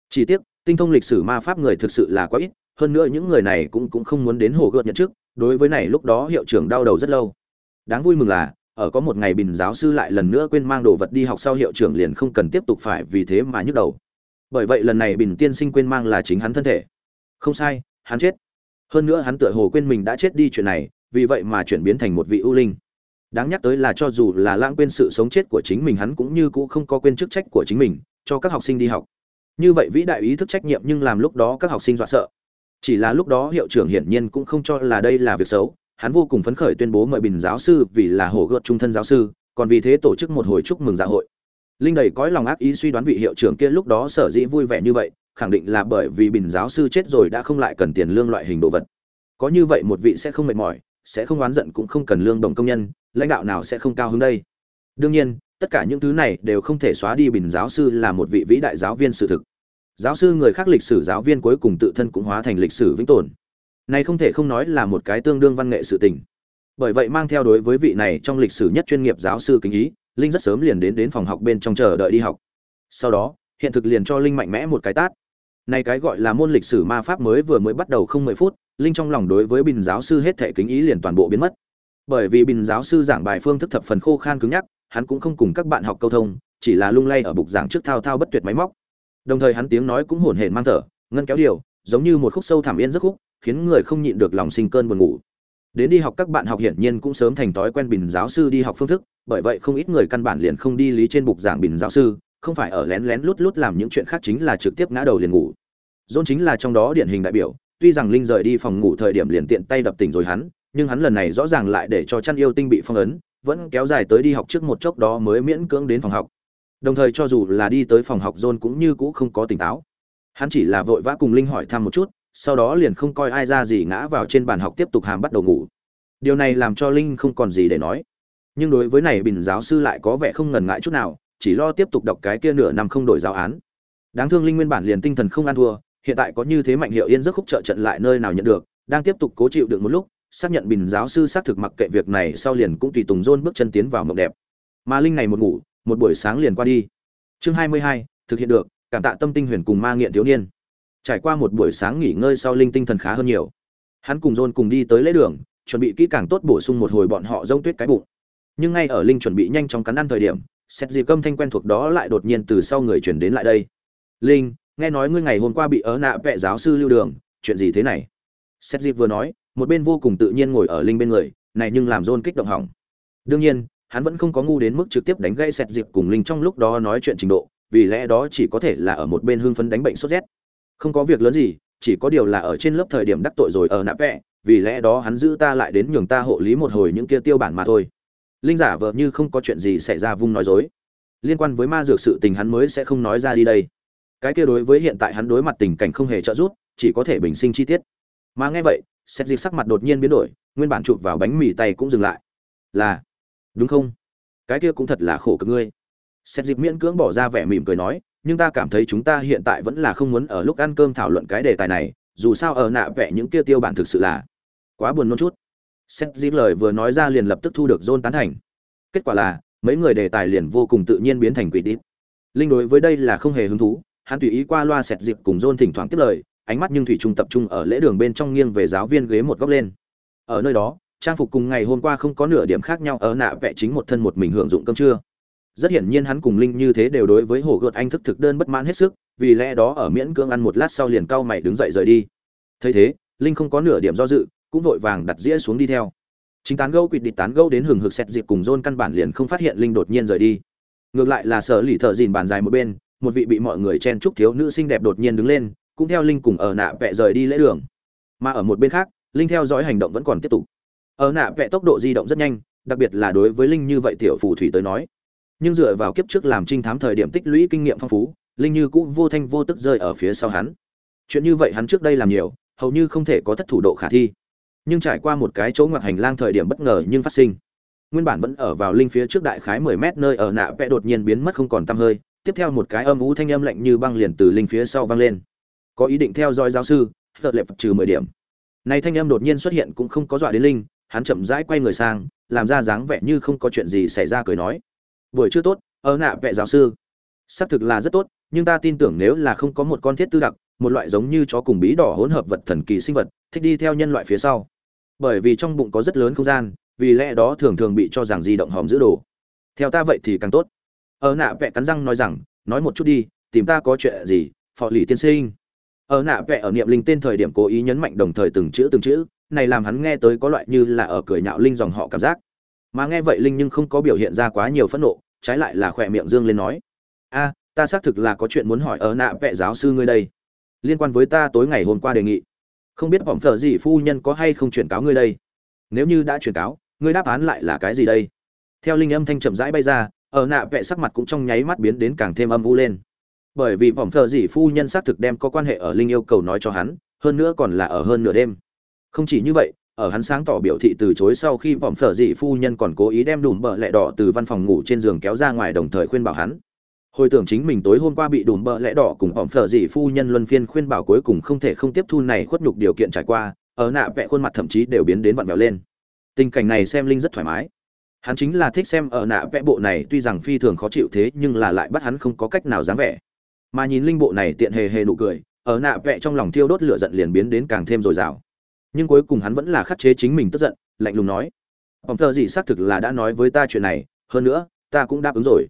Chỉ tiếc, tinh thông lịch sử ma pháp người thực sự là quá ít, hơn nữa những người này cũng cũng không muốn đến hồ gợt nhận chức, đối với này lúc đó hiệu trưởng đau đầu rất lâu. Đáng vui mừng là, ở có một ngày bình giáo sư lại lần nữa quên mang đồ vật đi học sau hiệu trưởng liền không cần tiếp tục phải vì thế mà nhức đầu bởi vậy lần này bình tiên sinh quên mang là chính hắn thân thể. Không sai, hắn chết. Hơn nữa hắn tựa hồ quên mình đã chết đi chuyện này, vì vậy mà chuyển biến thành một vị ưu linh. Đáng nhắc tới là cho dù là lãng quên sự sống chết của chính mình, hắn cũng như cũ không có quên chức trách của chính mình, cho các học sinh đi học. Như vậy vĩ đại ý thức trách nhiệm nhưng làm lúc đó các học sinh dọa sợ. Chỉ là lúc đó hiệu trưởng hiển nhiên cũng không cho là đây là việc xấu, hắn vô cùng phấn khởi tuyên bố mời bình giáo sư vì là hồ gợt trung thân giáo sư, còn vì thế tổ chức một hồi chúc mừng dạ hội linh đầy cõi lòng ác ý suy đoán vị hiệu trưởng kia lúc đó sở dĩ vui vẻ như vậy, khẳng định là bởi vì bình giáo sư chết rồi đã không lại cần tiền lương loại hình đồ vật. Có như vậy một vị sẽ không mệt mỏi, sẽ không oán giận cũng không cần lương đồng công nhân, lãnh đạo nào sẽ không cao hứng đây? Đương nhiên, tất cả những thứ này đều không thể xóa đi bình giáo sư là một vị vĩ đại giáo viên sự thực. Giáo sư người khác lịch sử giáo viên cuối cùng tự thân cũng hóa thành lịch sử vĩnh tồn. Này không thể không nói là một cái tương đương văn nghệ sự tình. Bởi vậy mang theo đối với vị này trong lịch sử nhất chuyên nghiệp giáo sư kính ý linh rất sớm liền đến đến phòng học bên trong chờ đợi đi học. Sau đó, hiện thực liền cho linh mạnh mẽ một cái tát. Này cái gọi là môn lịch sử ma pháp mới vừa mới bắt đầu không mười phút, linh trong lòng đối với bình giáo sư hết thể kính ý liền toàn bộ biến mất. Bởi vì bình giáo sư giảng bài phương thức thập phần khô khan cứng nhắc, hắn cũng không cùng các bạn học câu thông, chỉ là lung lay ở bục giảng trước thao thao bất tuyệt máy móc. Đồng thời hắn tiếng nói cũng hổn hển mang thở, ngân kéo điều, giống như một khúc sâu thảm yên rất khúc, khiến người không nhịn được lòng sinh cơn buồn ngủ đến đi học các bạn học hiển nhiên cũng sớm thành thói quen bình giáo sư đi học phương thức, bởi vậy không ít người căn bản liền không đi lý trên bục giảng bình giáo sư, không phải ở lén lén lút lút làm những chuyện khác chính là trực tiếp ngã đầu liền ngủ. John chính là trong đó điển hình đại biểu, tuy rằng linh rời đi phòng ngủ thời điểm liền tiện tay đập tỉnh rồi hắn, nhưng hắn lần này rõ ràng lại để cho chăn yêu tinh bị phong ấn, vẫn kéo dài tới đi học trước một chốc đó mới miễn cưỡng đến phòng học. Đồng thời cho dù là đi tới phòng học John cũng như cũ không có tỉnh táo. Hắn chỉ là vội vã cùng linh hỏi thăm một chút sau đó liền không coi ai ra gì ngã vào trên bàn học tiếp tục hàm bắt đầu ngủ. Điều này làm cho linh không còn gì để nói. Nhưng đối với này bình giáo sư lại có vẻ không ngần ngại chút nào, chỉ lo tiếp tục đọc cái kia nửa năm không đổi giáo án. Đáng thương linh nguyên bản liền tinh thần không ăn thua, hiện tại có như thế mạnh hiệu yên rất khúc trợ trận lại nơi nào nhận được, đang tiếp tục cố chịu được một lúc, xác nhận bình giáo sư xác thực mặc kệ việc này sau liền cũng tùy tùng dôn bước chân tiến vào mộng đẹp. Mà linh này một ngủ, một buổi sáng liền qua đi. Chương hai mươi hai, thực hiện được, cảm tạ tâm tinh huyền cùng ma nghiện thiếu niên trải qua một buổi sáng nghỉ ngơi sau linh tinh thần khá hơn nhiều. Hắn cùng john cùng đi tới lễ đường, chuẩn bị kỹ càng tốt bổ sung một hồi bọn họ rông tuyết cái bụng. Nhưng ngay ở linh chuẩn bị nhanh chóng cắn ăn thời điểm xét dịp cơm thanh quen thuộc đó lại đột nhiên từ sau người chuyển đến lại đây. Linh, nghe nói ngươi ngày hôm qua bị ớ nạ vệ giáo sư lưu đường, chuyện gì thế này? Xét dịp vừa nói, một bên vô cùng tự nhiên ngồi ở linh bên người, này nhưng làm john kích động hỏng. Đương nhiên, hắn vẫn không có ngu đến mức trực tiếp đánh gây xét dịp cùng linh trong lúc đó nói chuyện trình độ, vì lẽ đó chỉ có thể là ở một bên hưng phấn đánh bệnh sốt rét không có việc lớn gì, chỉ có điều là ở trên lớp thời điểm đắc tội rồi ở nạp vẹ, vì lẽ đó hắn giữ ta lại đến nhường ta hộ lý một hồi những kia tiêu bản mà thôi. Linh giả vợ như không có chuyện gì xảy ra vung nói dối. Liên quan với ma dược sự tình hắn mới sẽ không nói ra đi đây. Cái kia đối với hiện tại hắn đối mặt tình cảnh không hề trợ giúp, chỉ có thể bình sinh chi tiết. Mà nghe vậy xét dịch sắc mặt đột nhiên biến đổi, nguyên bản chụp vào bánh mì tay cũng dừng lại. Là, đúng không? Cái kia cũng thật là khổ cực ngươi. Xét dịch miễn cưỡng bỏ ra vẻ mỉm cười nói nhưng ta cảm thấy chúng ta hiện tại vẫn là không muốn ở lúc ăn cơm thảo luận cái đề tài này, dù sao ở nạ vẽ những kia tiêu bản thực sự là quá buồn nôn chút. Xét dĩ lời vừa nói ra liền lập tức thu được dôn tán thành. Kết quả là, mấy người đề tài liền vô cùng tự nhiên biến thành quỷ đít. Linh đối với đây là không hề hứng thú, hắn tùy ý qua loa xẹt dịp cùng dôn thỉnh thoảng tiếp lời, ánh mắt nhưng thủy trung tập trung ở lễ đường bên trong nghiêng về giáo viên ghế một góc lên. Ở nơi đó, trang phục cùng ngày hôm qua không có nửa điểm khác nhau, ở nạ vẽ chính một thân một mình hưởng dụng cơm trưa rất hiển nhiên hắn cùng linh như thế đều đối với hồ gợt anh thức thực đơn bất mãn hết sức, vì lẽ đó ở miễn cưỡng ăn một lát sau liền cau mày đứng dậy rời đi. Thấy thế, linh không có nửa điểm do dự, cũng vội vàng đặt dĩa xuống đi theo. Chính tán gâu quỵt địch tán gâu đến hừng hực xẹt dịp cùng dôn căn bản liền không phát hiện linh đột nhiên rời đi. Ngược lại là sở lì thợ dìn bàn dài một bên, một vị bị mọi người chen chúc thiếu nữ xinh đẹp đột nhiên đứng lên, cũng theo linh cùng ở nạ vẹ rời đi lễ đường. Mà ở một bên khác, linh theo dõi hành động vẫn còn tiếp tục. Ở nạ vẹ tốc độ di động rất nhanh, đặc biệt là đối với linh như vậy tiểu phù thủy tới nói nhưng dựa vào kiếp trước làm trinh thám thời điểm tích lũy kinh nghiệm phong phú, linh như cũng vô thanh vô tức rơi ở phía sau hắn. Chuyện như vậy hắn trước đây làm nhiều, hầu như không thể có thất thủ độ khả thi. Nhưng trải qua một cái chỗ ngoặt hành lang thời điểm bất ngờ nhưng phát sinh. Nguyên bản vẫn ở vào linh phía trước đại khái mười mét nơi ở nạ vẽ đột nhiên biến mất không còn tăm hơi, tiếp theo một cái âm ú thanh âm lạnh như băng liền từ linh phía sau vang lên. Có ý định theo dõi giáo sư thợ lệ trừ mười điểm. Này thanh âm đột nhiên xuất hiện cũng không có dọa đến linh, hắn chậm rãi quay người sang, làm ra dáng vẻ như không có chuyện gì xảy ra cười nói buổi chưa tốt, ở nạ vẽ giáo sư. Xác thực là rất tốt, nhưng ta tin tưởng nếu là không có một con thiết tư đặc, một loại giống như chó cùng bí đỏ hỗn hợp vật thần kỳ sinh vật, thích đi theo nhân loại phía sau. Bởi vì trong bụng có rất lớn không gian, vì lẽ đó thường thường bị cho rằng di động hòm giữ đồ. Theo ta vậy thì càng tốt. Ở nạ vẽ cắn răng nói rằng, nói một chút đi, tìm ta có chuyện gì, phò lì tiên sinh. Ở nạ vẽ ở niệm linh tên thời điểm cố ý nhấn mạnh đồng thời từng chữ từng chữ, này làm hắn nghe tới có loại như là ở cười nhạo linh dòng họ cảm giác. Mà nghe vậy linh nhưng không có biểu hiện ra quá nhiều phẫn nộ trái lại là khỏe miệng dương lên nói. A, ta xác thực là có chuyện muốn hỏi ở nạ vẽ giáo sư ngươi đây. Liên quan với ta tối ngày hôm qua đề nghị. Không biết vọng phở gì phu nhân có hay không chuyển cáo ngươi đây? Nếu như đã chuyển cáo, ngươi đáp án lại là cái gì đây? Theo linh âm thanh chậm rãi bay ra, ở nạ vẽ sắc mặt cũng trong nháy mắt biến đến càng thêm âm u lên. Bởi vì vọng phở gì phu nhân xác thực đem có quan hệ ở linh yêu cầu nói cho hắn, hơn nữa còn là ở hơn nửa đêm. Không chỉ như vậy ở hắn sáng tỏ biểu thị từ chối sau khi vọng phở dị phu nhân còn cố ý đem đùm bợ lẹ đỏ từ văn phòng ngủ trên giường kéo ra ngoài đồng thời khuyên bảo hắn. Hồi tưởng chính mình tối hôm qua bị đùm bợ lẽ đỏ cùng hỏng phở dị phu nhân luân phiên khuyên bảo cuối cùng không thể không tiếp thu này khuất nhục điều kiện trải qua, ở nạ vẽ khuôn mặt thậm chí đều biến đến vặn vẹo lên. Tình cảnh này xem linh rất thoải mái. Hắn chính là thích xem ở nạ vẽ bộ này, tuy rằng phi thường khó chịu thế nhưng là lại bắt hắn không có cách nào dáng vẻ. Mà nhìn linh bộ này tiện hề hề nụ cười, ở nạ vẽ trong lòng thiêu đốt lửa giận liền biến đến càng thêm dồi dào nhưng cuối cùng hắn vẫn là khắc chế chính mình tức giận, lạnh lùng nói, ông thợ gì xác thực là đã nói với ta chuyện này, hơn nữa, ta cũng đáp ứng rồi.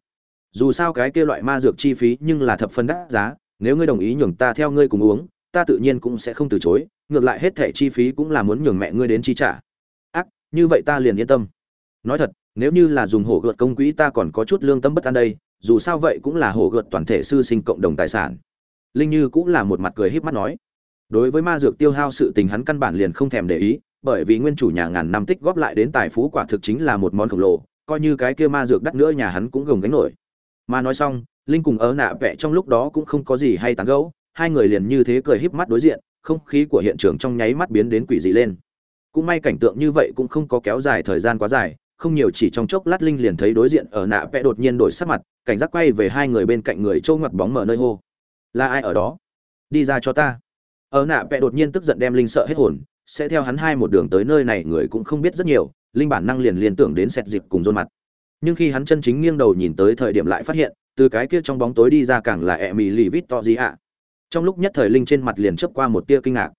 Dù sao cái kia loại ma dược chi phí nhưng là thập phân đắt giá, nếu ngươi đồng ý nhường ta theo ngươi cùng uống, ta tự nhiên cũng sẽ không từ chối, ngược lại hết thẻ chi phí cũng là muốn nhường mẹ ngươi đến chi trả. Ác, như vậy ta liền yên tâm. Nói thật, nếu như là dùng hổ gợt công quỹ ta còn có chút lương tâm bất an đây, dù sao vậy cũng là hổ gợt toàn thể sư sinh cộng đồng tài sản. Linh như cũng là một mặt cười híp mắt nói đối với ma dược tiêu hao sự tình hắn căn bản liền không thèm để ý, bởi vì nguyên chủ nhà ngàn năm tích góp lại đến tài phú quả thực chính là một món khổng lồ, coi như cái kia ma dược đắt nữa nhà hắn cũng gồng gánh nổi. Mà nói xong, linh cùng ớ nạ vẽ trong lúc đó cũng không có gì hay tán gẫu, hai người liền như thế cười híp mắt đối diện, không khí của hiện trường trong nháy mắt biến đến quỷ dị lên. Cũng may cảnh tượng như vậy cũng không có kéo dài thời gian quá dài, không nhiều chỉ trong chốc lát linh liền thấy đối diện ở nạ vẽ đột nhiên đổi sắc mặt, cảnh giác quay về hai người bên cạnh người trâu ngoặt bóng mở nơi hô. Là ai ở đó? Đi ra cho ta ở nạ vẽ đột nhiên tức giận đem linh sợ hết hồn, sẽ theo hắn hai một đường tới nơi này người cũng không biết rất nhiều, linh bản năng liền liên tưởng đến sẹt dịp cùng rôn mặt. Nhưng khi hắn chân chính nghiêng đầu nhìn tới thời điểm lại phát hiện, từ cái kia trong bóng tối đi ra càng là e mỹ lì vít to gì ạ trong lúc nhất thời linh trên mặt liền chớp qua một tia kinh ngạc.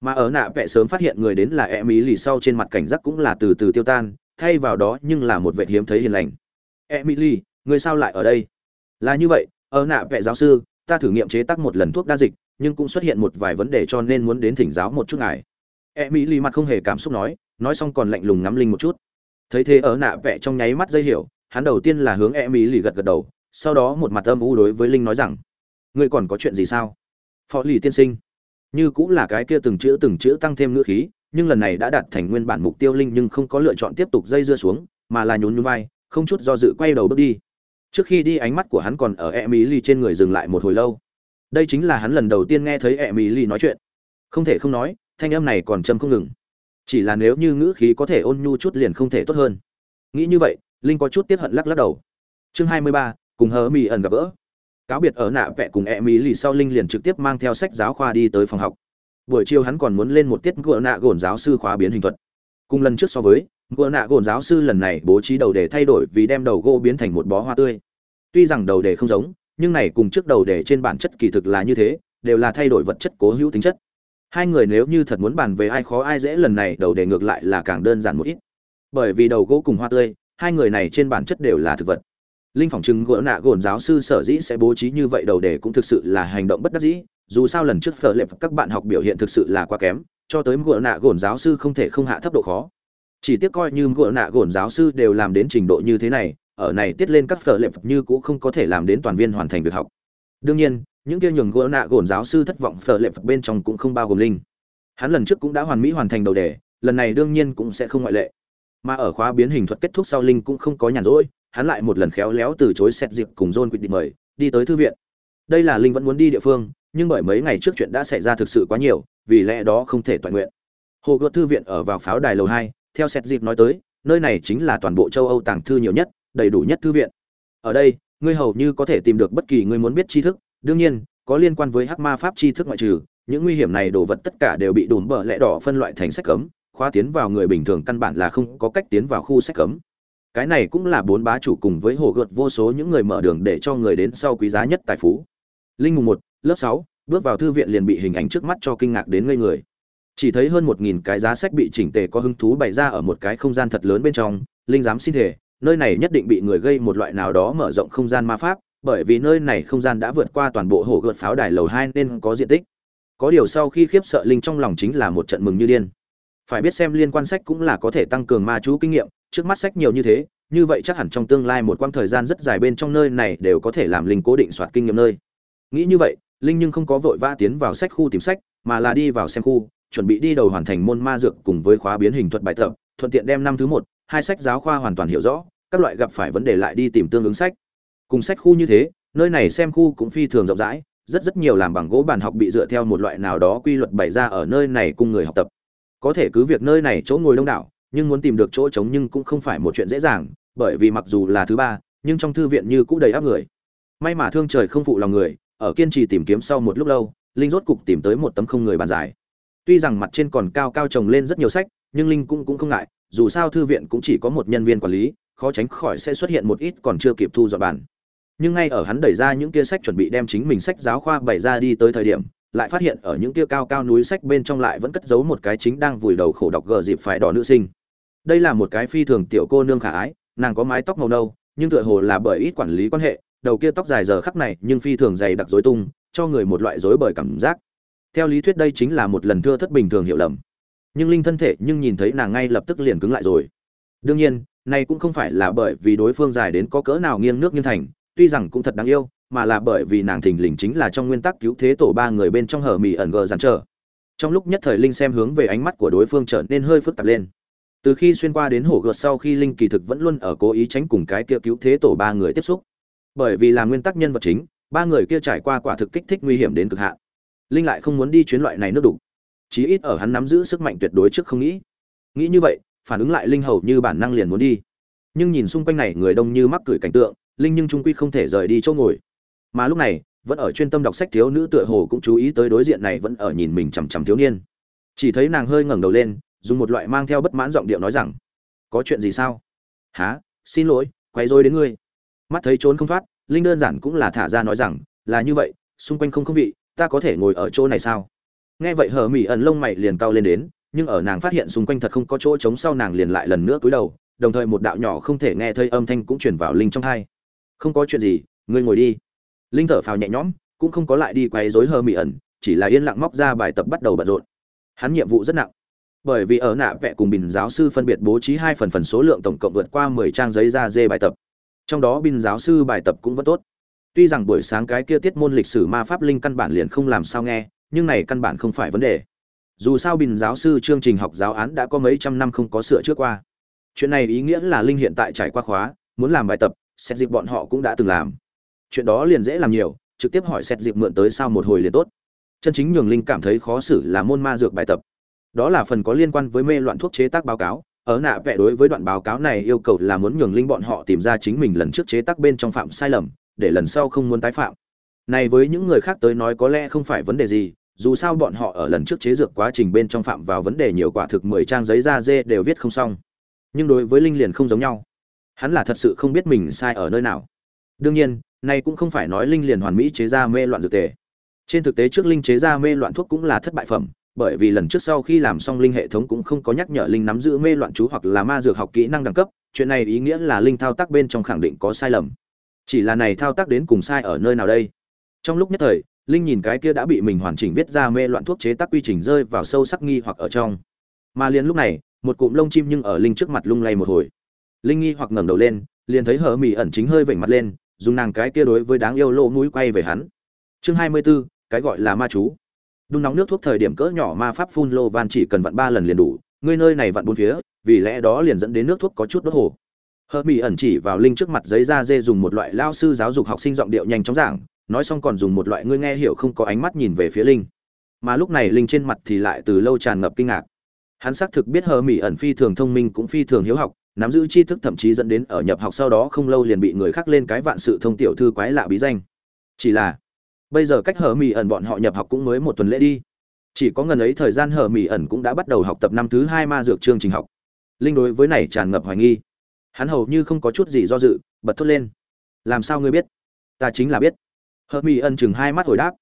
Mà ở nạ vẽ sớm phát hiện người đến là e mỹ lì sau trên mặt cảnh giác cũng là từ từ tiêu tan, thay vào đó nhưng là một vệ hiếm thấy hiền lành. E mỹ lì người sao lại ở đây? Là như vậy, ở nạ vẽ giáo sư, ta thử nghiệm chế tác một lần thuốc đa dịch nhưng cũng xuất hiện một vài vấn đề cho nên muốn đến thỉnh giáo một chút ngài. E mỹ lì mặt không hề cảm xúc nói nói xong còn lạnh lùng ngắm linh một chút. Thấy thế ở nạ vẽ trong nháy mắt dây hiểu, hắn đầu tiên là hướng e mỹ lì gật gật đầu, sau đó một mặt âm u đối với linh nói rằng, ngươi còn có chuyện gì sao? Phó lì tiên sinh, như cũng là cái kia từng chữ từng chữ tăng thêm ngữ khí, nhưng lần này đã đạt thành nguyên bản mục tiêu linh nhưng không có lựa chọn tiếp tục dây dưa xuống, mà là nhún nhún vai, không chút do dự quay đầu bước đi. Trước khi đi, ánh mắt của hắn còn ở e mỹ lì trên người dừng lại một hồi lâu đây chính là hắn lần đầu tiên nghe thấy ẹ mì lì nói chuyện. Không thể không nói, thanh âm này còn châm không ngừng. Chỉ là nếu như ngữ khí có thể ôn nhu chút liền không thể tốt hơn. Nghĩ như vậy, linh có chút tiếp hận lắc lắc đầu. Chương hai mươi ba, cùng hờ mì ẩn gặp gỡ. Cáo biệt ở nạ vẽ cùng ẹ mì lì sau linh liền trực tiếp mang theo sách giáo khoa đi tới phòng học. Buổi chiều hắn còn muốn lên một tiết gỡ nạ gồn giáo sư khóa biến hình thuật. Cùng lần trước so với gỡ nạ gồn giáo sư lần này bố trí đầu để thay đổi vì đem đầu gỗ biến thành một bó hoa tươi. Tuy rằng đầu đề không giống nhưng này cùng trước đầu đề trên bản chất kỳ thực là như thế, đều là thay đổi vật chất cố hữu tính chất. Hai người nếu như thật muốn bàn về ai khó ai dễ lần này, đầu đề ngược lại là càng đơn giản một ít. Bởi vì đầu gỗ cùng hoa tươi, hai người này trên bản chất đều là thực vật. Linh phỏng chứng gỗ nạ gồn giáo sư sở dĩ sẽ bố trí như vậy đầu đề cũng thực sự là hành động bất đắc dĩ, dù sao lần trước phở lệ các bạn học biểu hiện thực sự là quá kém, cho tới gỗ nạ gồn giáo sư không thể không hạ thấp độ khó. Chỉ tiếc coi như gỗ nạ gồn giáo sư đều làm đến trình độ như thế này ở này tiết lên các phở lệp như cũng không có thể làm đến toàn viên hoàn thành việc học đương nhiên những kia nhường gỗ nạ gồn giáo sư thất vọng phở lệp bên trong cũng không bao gồm linh hắn lần trước cũng đã hoàn mỹ hoàn thành đầu đề lần này đương nhiên cũng sẽ không ngoại lệ mà ở khóa biến hình thuật kết thúc sau linh cũng không có nhàn rỗi hắn lại một lần khéo léo từ chối xét dịp cùng John quyết định mời, đi tới thư viện. Đây là Linh vẫn muốn đi địa phương, nhưng bởi mấy ngày trước chuyện đã xảy ra thực sự quá nhiều, vì lẽ đó không thể toàn nguyện. Hồ Gươm thư viện ở vào pháo đài lầu 2, theo xét dịp nói tới, nơi này chính là toàn bộ châu Âu tàng thư nhiều nhất, đầy đủ nhất thư viện. Ở đây, ngươi hầu như có thể tìm được bất kỳ ngươi muốn biết tri thức, đương nhiên, có liên quan với hắc ma pháp tri thức ngoại trừ, những nguy hiểm này đồ vật tất cả đều bị đùm bờ lẽ đỏ phân loại thành sách cấm, khóa tiến vào người bình thường căn bản là không có cách tiến vào khu sách cấm. Cái này cũng là bốn bá chủ cùng với hồ gợt vô số những người mở đường để cho người đến sau quý giá nhất tài phú. Linh mùng một lớp sáu bước vào thư viện liền bị hình ảnh trước mắt cho kinh ngạc đến ngây người. Chỉ thấy hơn một nghìn cái giá sách bị chỉnh tề có hứng thú bày ra ở một cái không gian thật lớn bên trong linh dám xin thể nơi này nhất định bị người gây một loại nào đó mở rộng không gian ma pháp, bởi vì nơi này không gian đã vượt qua toàn bộ hồ gợt pháo đài lầu hai nên có diện tích. Có điều sau khi khiếp sợ linh trong lòng chính là một trận mừng như điên. Phải biết xem liên quan sách cũng là có thể tăng cường ma chú kinh nghiệm, trước mắt sách nhiều như thế, như vậy chắc hẳn trong tương lai một quãng thời gian rất dài bên trong nơi này đều có thể làm linh cố định soạt kinh nghiệm nơi. Nghĩ như vậy, linh nhưng không có vội vã tiến vào sách khu tìm sách, mà là đi vào xem khu, chuẩn bị đi đầu hoàn thành môn ma dược cùng với khóa biến hình thuật bài tập, thuận tiện đem năm thứ một, hai sách giáo khoa hoàn toàn hiểu rõ các loại gặp phải vấn đề lại đi tìm tương ứng sách. Cùng sách khu như thế, nơi này xem khu cũng phi thường rộng rãi, rất rất nhiều làm bằng gỗ bàn học bị dựa theo một loại nào đó quy luật bày ra ở nơi này cùng người học tập. Có thể cứ việc nơi này chỗ ngồi đông đảo, nhưng muốn tìm được chỗ trống nhưng cũng không phải một chuyện dễ dàng, bởi vì mặc dù là thứ ba, nhưng trong thư viện như cũng đầy áp người. May mà thương trời không phụ lòng người, ở kiên trì tìm kiếm sau một lúc lâu, linh rốt cục tìm tới một tấm không người bàn giải. Tuy rằng mặt trên còn cao cao trồng lên rất nhiều sách, nhưng linh cũng cũng không ngại, dù sao thư viện cũng chỉ có một nhân viên quản lý khó tránh khỏi sẽ xuất hiện một ít còn chưa kịp thu dọn bàn. Nhưng ngay ở hắn đẩy ra những kia sách chuẩn bị đem chính mình sách giáo khoa bày ra đi tới thời điểm, lại phát hiện ở những kia cao cao núi sách bên trong lại vẫn cất giấu một cái chính đang vùi đầu khổ đọc gờ dịp phải đỏ nữ sinh. Đây là một cái phi thường tiểu cô nương khả ái, nàng có mái tóc màu nâu, nhưng tựa hồ là bởi ít quản lý quan hệ, đầu kia tóc dài giờ khắc này nhưng phi thường dày đặc rối tung, cho người một loại rối bời cảm giác. Theo lý thuyết đây chính là một lần thưa thất bình thường hiểu lầm. Nhưng linh thân thể nhưng nhìn thấy nàng ngay lập tức liền cứng lại rồi. Đương nhiên này cũng không phải là bởi vì đối phương dài đến có cỡ nào nghiêng nước nghiêng thành, tuy rằng cũng thật đáng yêu, mà là bởi vì nàng thình lình chính là trong nguyên tắc cứu thế tổ ba người bên trong hở mì ẩn gờ giàn trở. Trong lúc nhất thời linh xem hướng về ánh mắt của đối phương trở nên hơi phức tạp lên. Từ khi xuyên qua đến hổ gợt sau khi linh kỳ thực vẫn luôn ở cố ý tránh cùng cái kia cứu thế tổ ba người tiếp xúc. Bởi vì là nguyên tắc nhân vật chính, ba người kia trải qua quả thực kích thích nguy hiểm đến cực hạn. Linh lại không muốn đi chuyến loại này nước đủ. chí ít ở hắn nắm giữ sức mạnh tuyệt đối trước không nghĩ. Nghĩ như vậy phản ứng lại linh hầu như bản năng liền muốn đi. Nhưng nhìn xung quanh này, người đông như mắc cười cảnh tượng, linh nhưng trung quy không thể rời đi chỗ ngồi. Mà lúc này, vẫn ở chuyên tâm đọc sách thiếu nữ tựa hồ cũng chú ý tới đối diện này vẫn ở nhìn mình chằm chằm thiếu niên. Chỉ thấy nàng hơi ngẩng đầu lên, dùng một loại mang theo bất mãn giọng điệu nói rằng, có chuyện gì sao? Há xin lỗi quay rối đến ngươi. Mắt thấy trốn không thoát, linh đơn giản cũng là thả ra nói rằng, là như vậy, xung quanh không không vị, ta có thể ngồi ở chỗ này sao? Nghe vậy hờ mỹ ẩn lông mày liền cao lên đến nhưng ở nàng phát hiện xung quanh thật không có chỗ trống sau nàng liền lại lần nữa cúi đầu, đồng thời một đạo nhỏ không thể nghe thấy âm thanh cũng truyền vào linh trong hai. Không có chuyện gì, ngươi ngồi đi. Linh thở phào nhẹ nhõm, cũng không có lại đi quấy rối hờ mị ẩn, chỉ là yên lặng móc ra bài tập bắt đầu bận rộn. Hắn nhiệm vụ rất nặng. Bởi vì ở nạ vẽ cùng bình giáo sư phân biệt bố trí hai phần phần số lượng tổng cộng vượt qua mười trang giấy ra dê bài tập. Trong đó bình giáo sư bài tập cũng vẫn tốt. Tuy rằng buổi sáng cái kia tiết môn lịch sử ma pháp linh căn bản liền không làm sao nghe, nhưng này căn bản không phải vấn đề dù sao bình giáo sư chương trình học giáo án đã có mấy trăm năm không có sửa trước qua. Chuyện này ý nghĩa là linh hiện tại trải qua khóa, muốn làm bài tập, xét dịp bọn họ cũng đã từng làm. Chuyện đó liền dễ làm nhiều, trực tiếp hỏi xét dịp mượn tới sau một hồi liền tốt. Chân chính nhường linh cảm thấy khó xử là môn ma dược bài tập. Đó là phần có liên quan với mê loạn thuốc chế tác báo cáo, ở nạ vẽ đối với đoạn báo cáo này yêu cầu là muốn nhường linh bọn họ tìm ra chính mình lần trước chế tác bên trong phạm sai lầm, để lần sau không muốn tái phạm. Này với những người khác tới nói có lẽ không phải vấn đề gì dù sao bọn họ ở lần trước chế dược quá trình bên trong phạm vào vấn đề nhiều quả thực mười trang giấy da dê đều viết không xong. Nhưng đối với linh liền không giống nhau. Hắn là thật sự không biết mình sai ở nơi nào. Đương nhiên, nay cũng không phải nói linh liền hoàn mỹ chế ra mê loạn dược tề. Trên thực tế trước linh chế ra mê loạn thuốc cũng là thất bại phẩm, bởi vì lần trước sau khi làm xong linh hệ thống cũng không có nhắc nhở linh nắm giữ mê loạn chú hoặc là ma dược học kỹ năng đẳng cấp, chuyện này ý nghĩa là linh thao tác bên trong khẳng định có sai lầm. Chỉ là này thao tác đến cùng sai ở nơi nào đây? Trong lúc nhất thời linh nhìn cái kia đã bị mình hoàn chỉnh viết ra mê loạn thuốc chế tác quy trình rơi vào sâu sắc nghi hoặc ở trong. Mà liền lúc này một cụm lông chim nhưng ở linh trước mặt lung lay một hồi. Linh nghi hoặc ngẩng đầu lên liền thấy hở mỉ ẩn chính hơi vểnh mặt lên dùng nàng cái kia đối với đáng yêu lỗ mũi quay về hắn. Chương hai mươi 24, cái gọi là ma chú. Đun nóng nước thuốc thời điểm cỡ nhỏ ma pháp phun lô van chỉ cần vặn ba lần liền đủ ngươi nơi này vặn bốn phía vì lẽ đó liền dẫn đến nước thuốc có chút đốt hồ. Hờ mỹ ẩn chỉ vào linh trước mặt giấy da dê dùng một loại lao sư giáo dục học sinh giọng điệu nhanh chóng giảng nói xong còn dùng một loại ngươi nghe hiểu không có ánh mắt nhìn về phía linh. Mà lúc này linh trên mặt thì lại từ lâu tràn ngập kinh ngạc. Hắn xác thực biết hờ mỹ ẩn phi thường thông minh cũng phi thường hiếu học, nắm giữ tri thức thậm chí dẫn đến ở nhập học sau đó không lâu liền bị người khác lên cái vạn sự thông tiểu thư quái lạ bí danh. Chỉ là, bây giờ cách hờ mỹ ẩn bọn họ nhập học cũng mới một tuần lễ đi. Chỉ có ngần ấy thời gian hờ mỹ ẩn cũng đã bắt đầu học tập năm thứ hai ma dược chương trình học. Linh đối với này tràn ngập hoài nghi. Hắn hầu như không có chút gì do dự, bật thốt lên. Làm sao ngươi biết? Ta chính là biết hờ mỹ ẩn chừng hai mắt hồi đáp.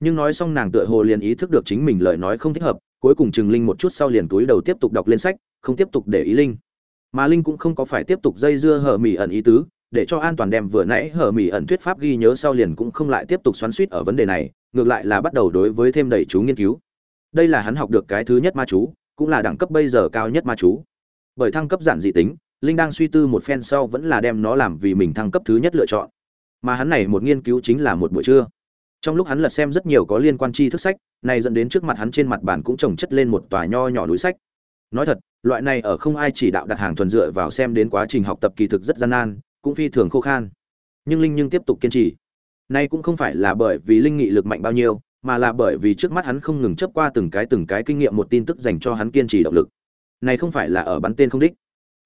Nhưng nói xong nàng tựa hồ liền ý thức được chính mình lời nói không thích hợp, cuối cùng chừng linh một chút sau liền túi đầu tiếp tục đọc lên sách, không tiếp tục để ý linh. Mà linh cũng không có phải tiếp tục dây dưa hờ mỹ ẩn ý tứ, để cho an toàn đem vừa nãy hờ mỹ ẩn thuyết pháp ghi nhớ sau liền cũng không lại tiếp tục xoắn suýt ở vấn đề này, ngược lại là bắt đầu đối với thêm đầy chú nghiên cứu. Đây là hắn học được cái thứ nhất ma chú, cũng là đẳng cấp bây giờ cao nhất ma chú. Bởi thăng cấp giản dị tính, linh đang suy tư một phen sau vẫn là đem nó làm vì mình thăng cấp thứ nhất lựa chọn mà hắn này một nghiên cứu chính là một buổi trưa. Trong lúc hắn lật xem rất nhiều có liên quan tri thức sách này dẫn đến trước mặt hắn trên mặt bàn cũng trồng chất lên một tòa nho nhỏ núi sách. Nói thật, loại này ở không ai chỉ đạo đặt hàng thuần dựa vào xem đến quá trình học tập kỳ thực rất gian nan, cũng phi thường khô khan. Nhưng linh nhưng tiếp tục kiên trì. Nay cũng không phải là bởi vì linh nghị lực mạnh bao nhiêu, mà là bởi vì trước mắt hắn không ngừng chấp qua từng cái từng cái kinh nghiệm một tin tức dành cho hắn kiên trì động lực. Này không phải là ở bắn tên không đích.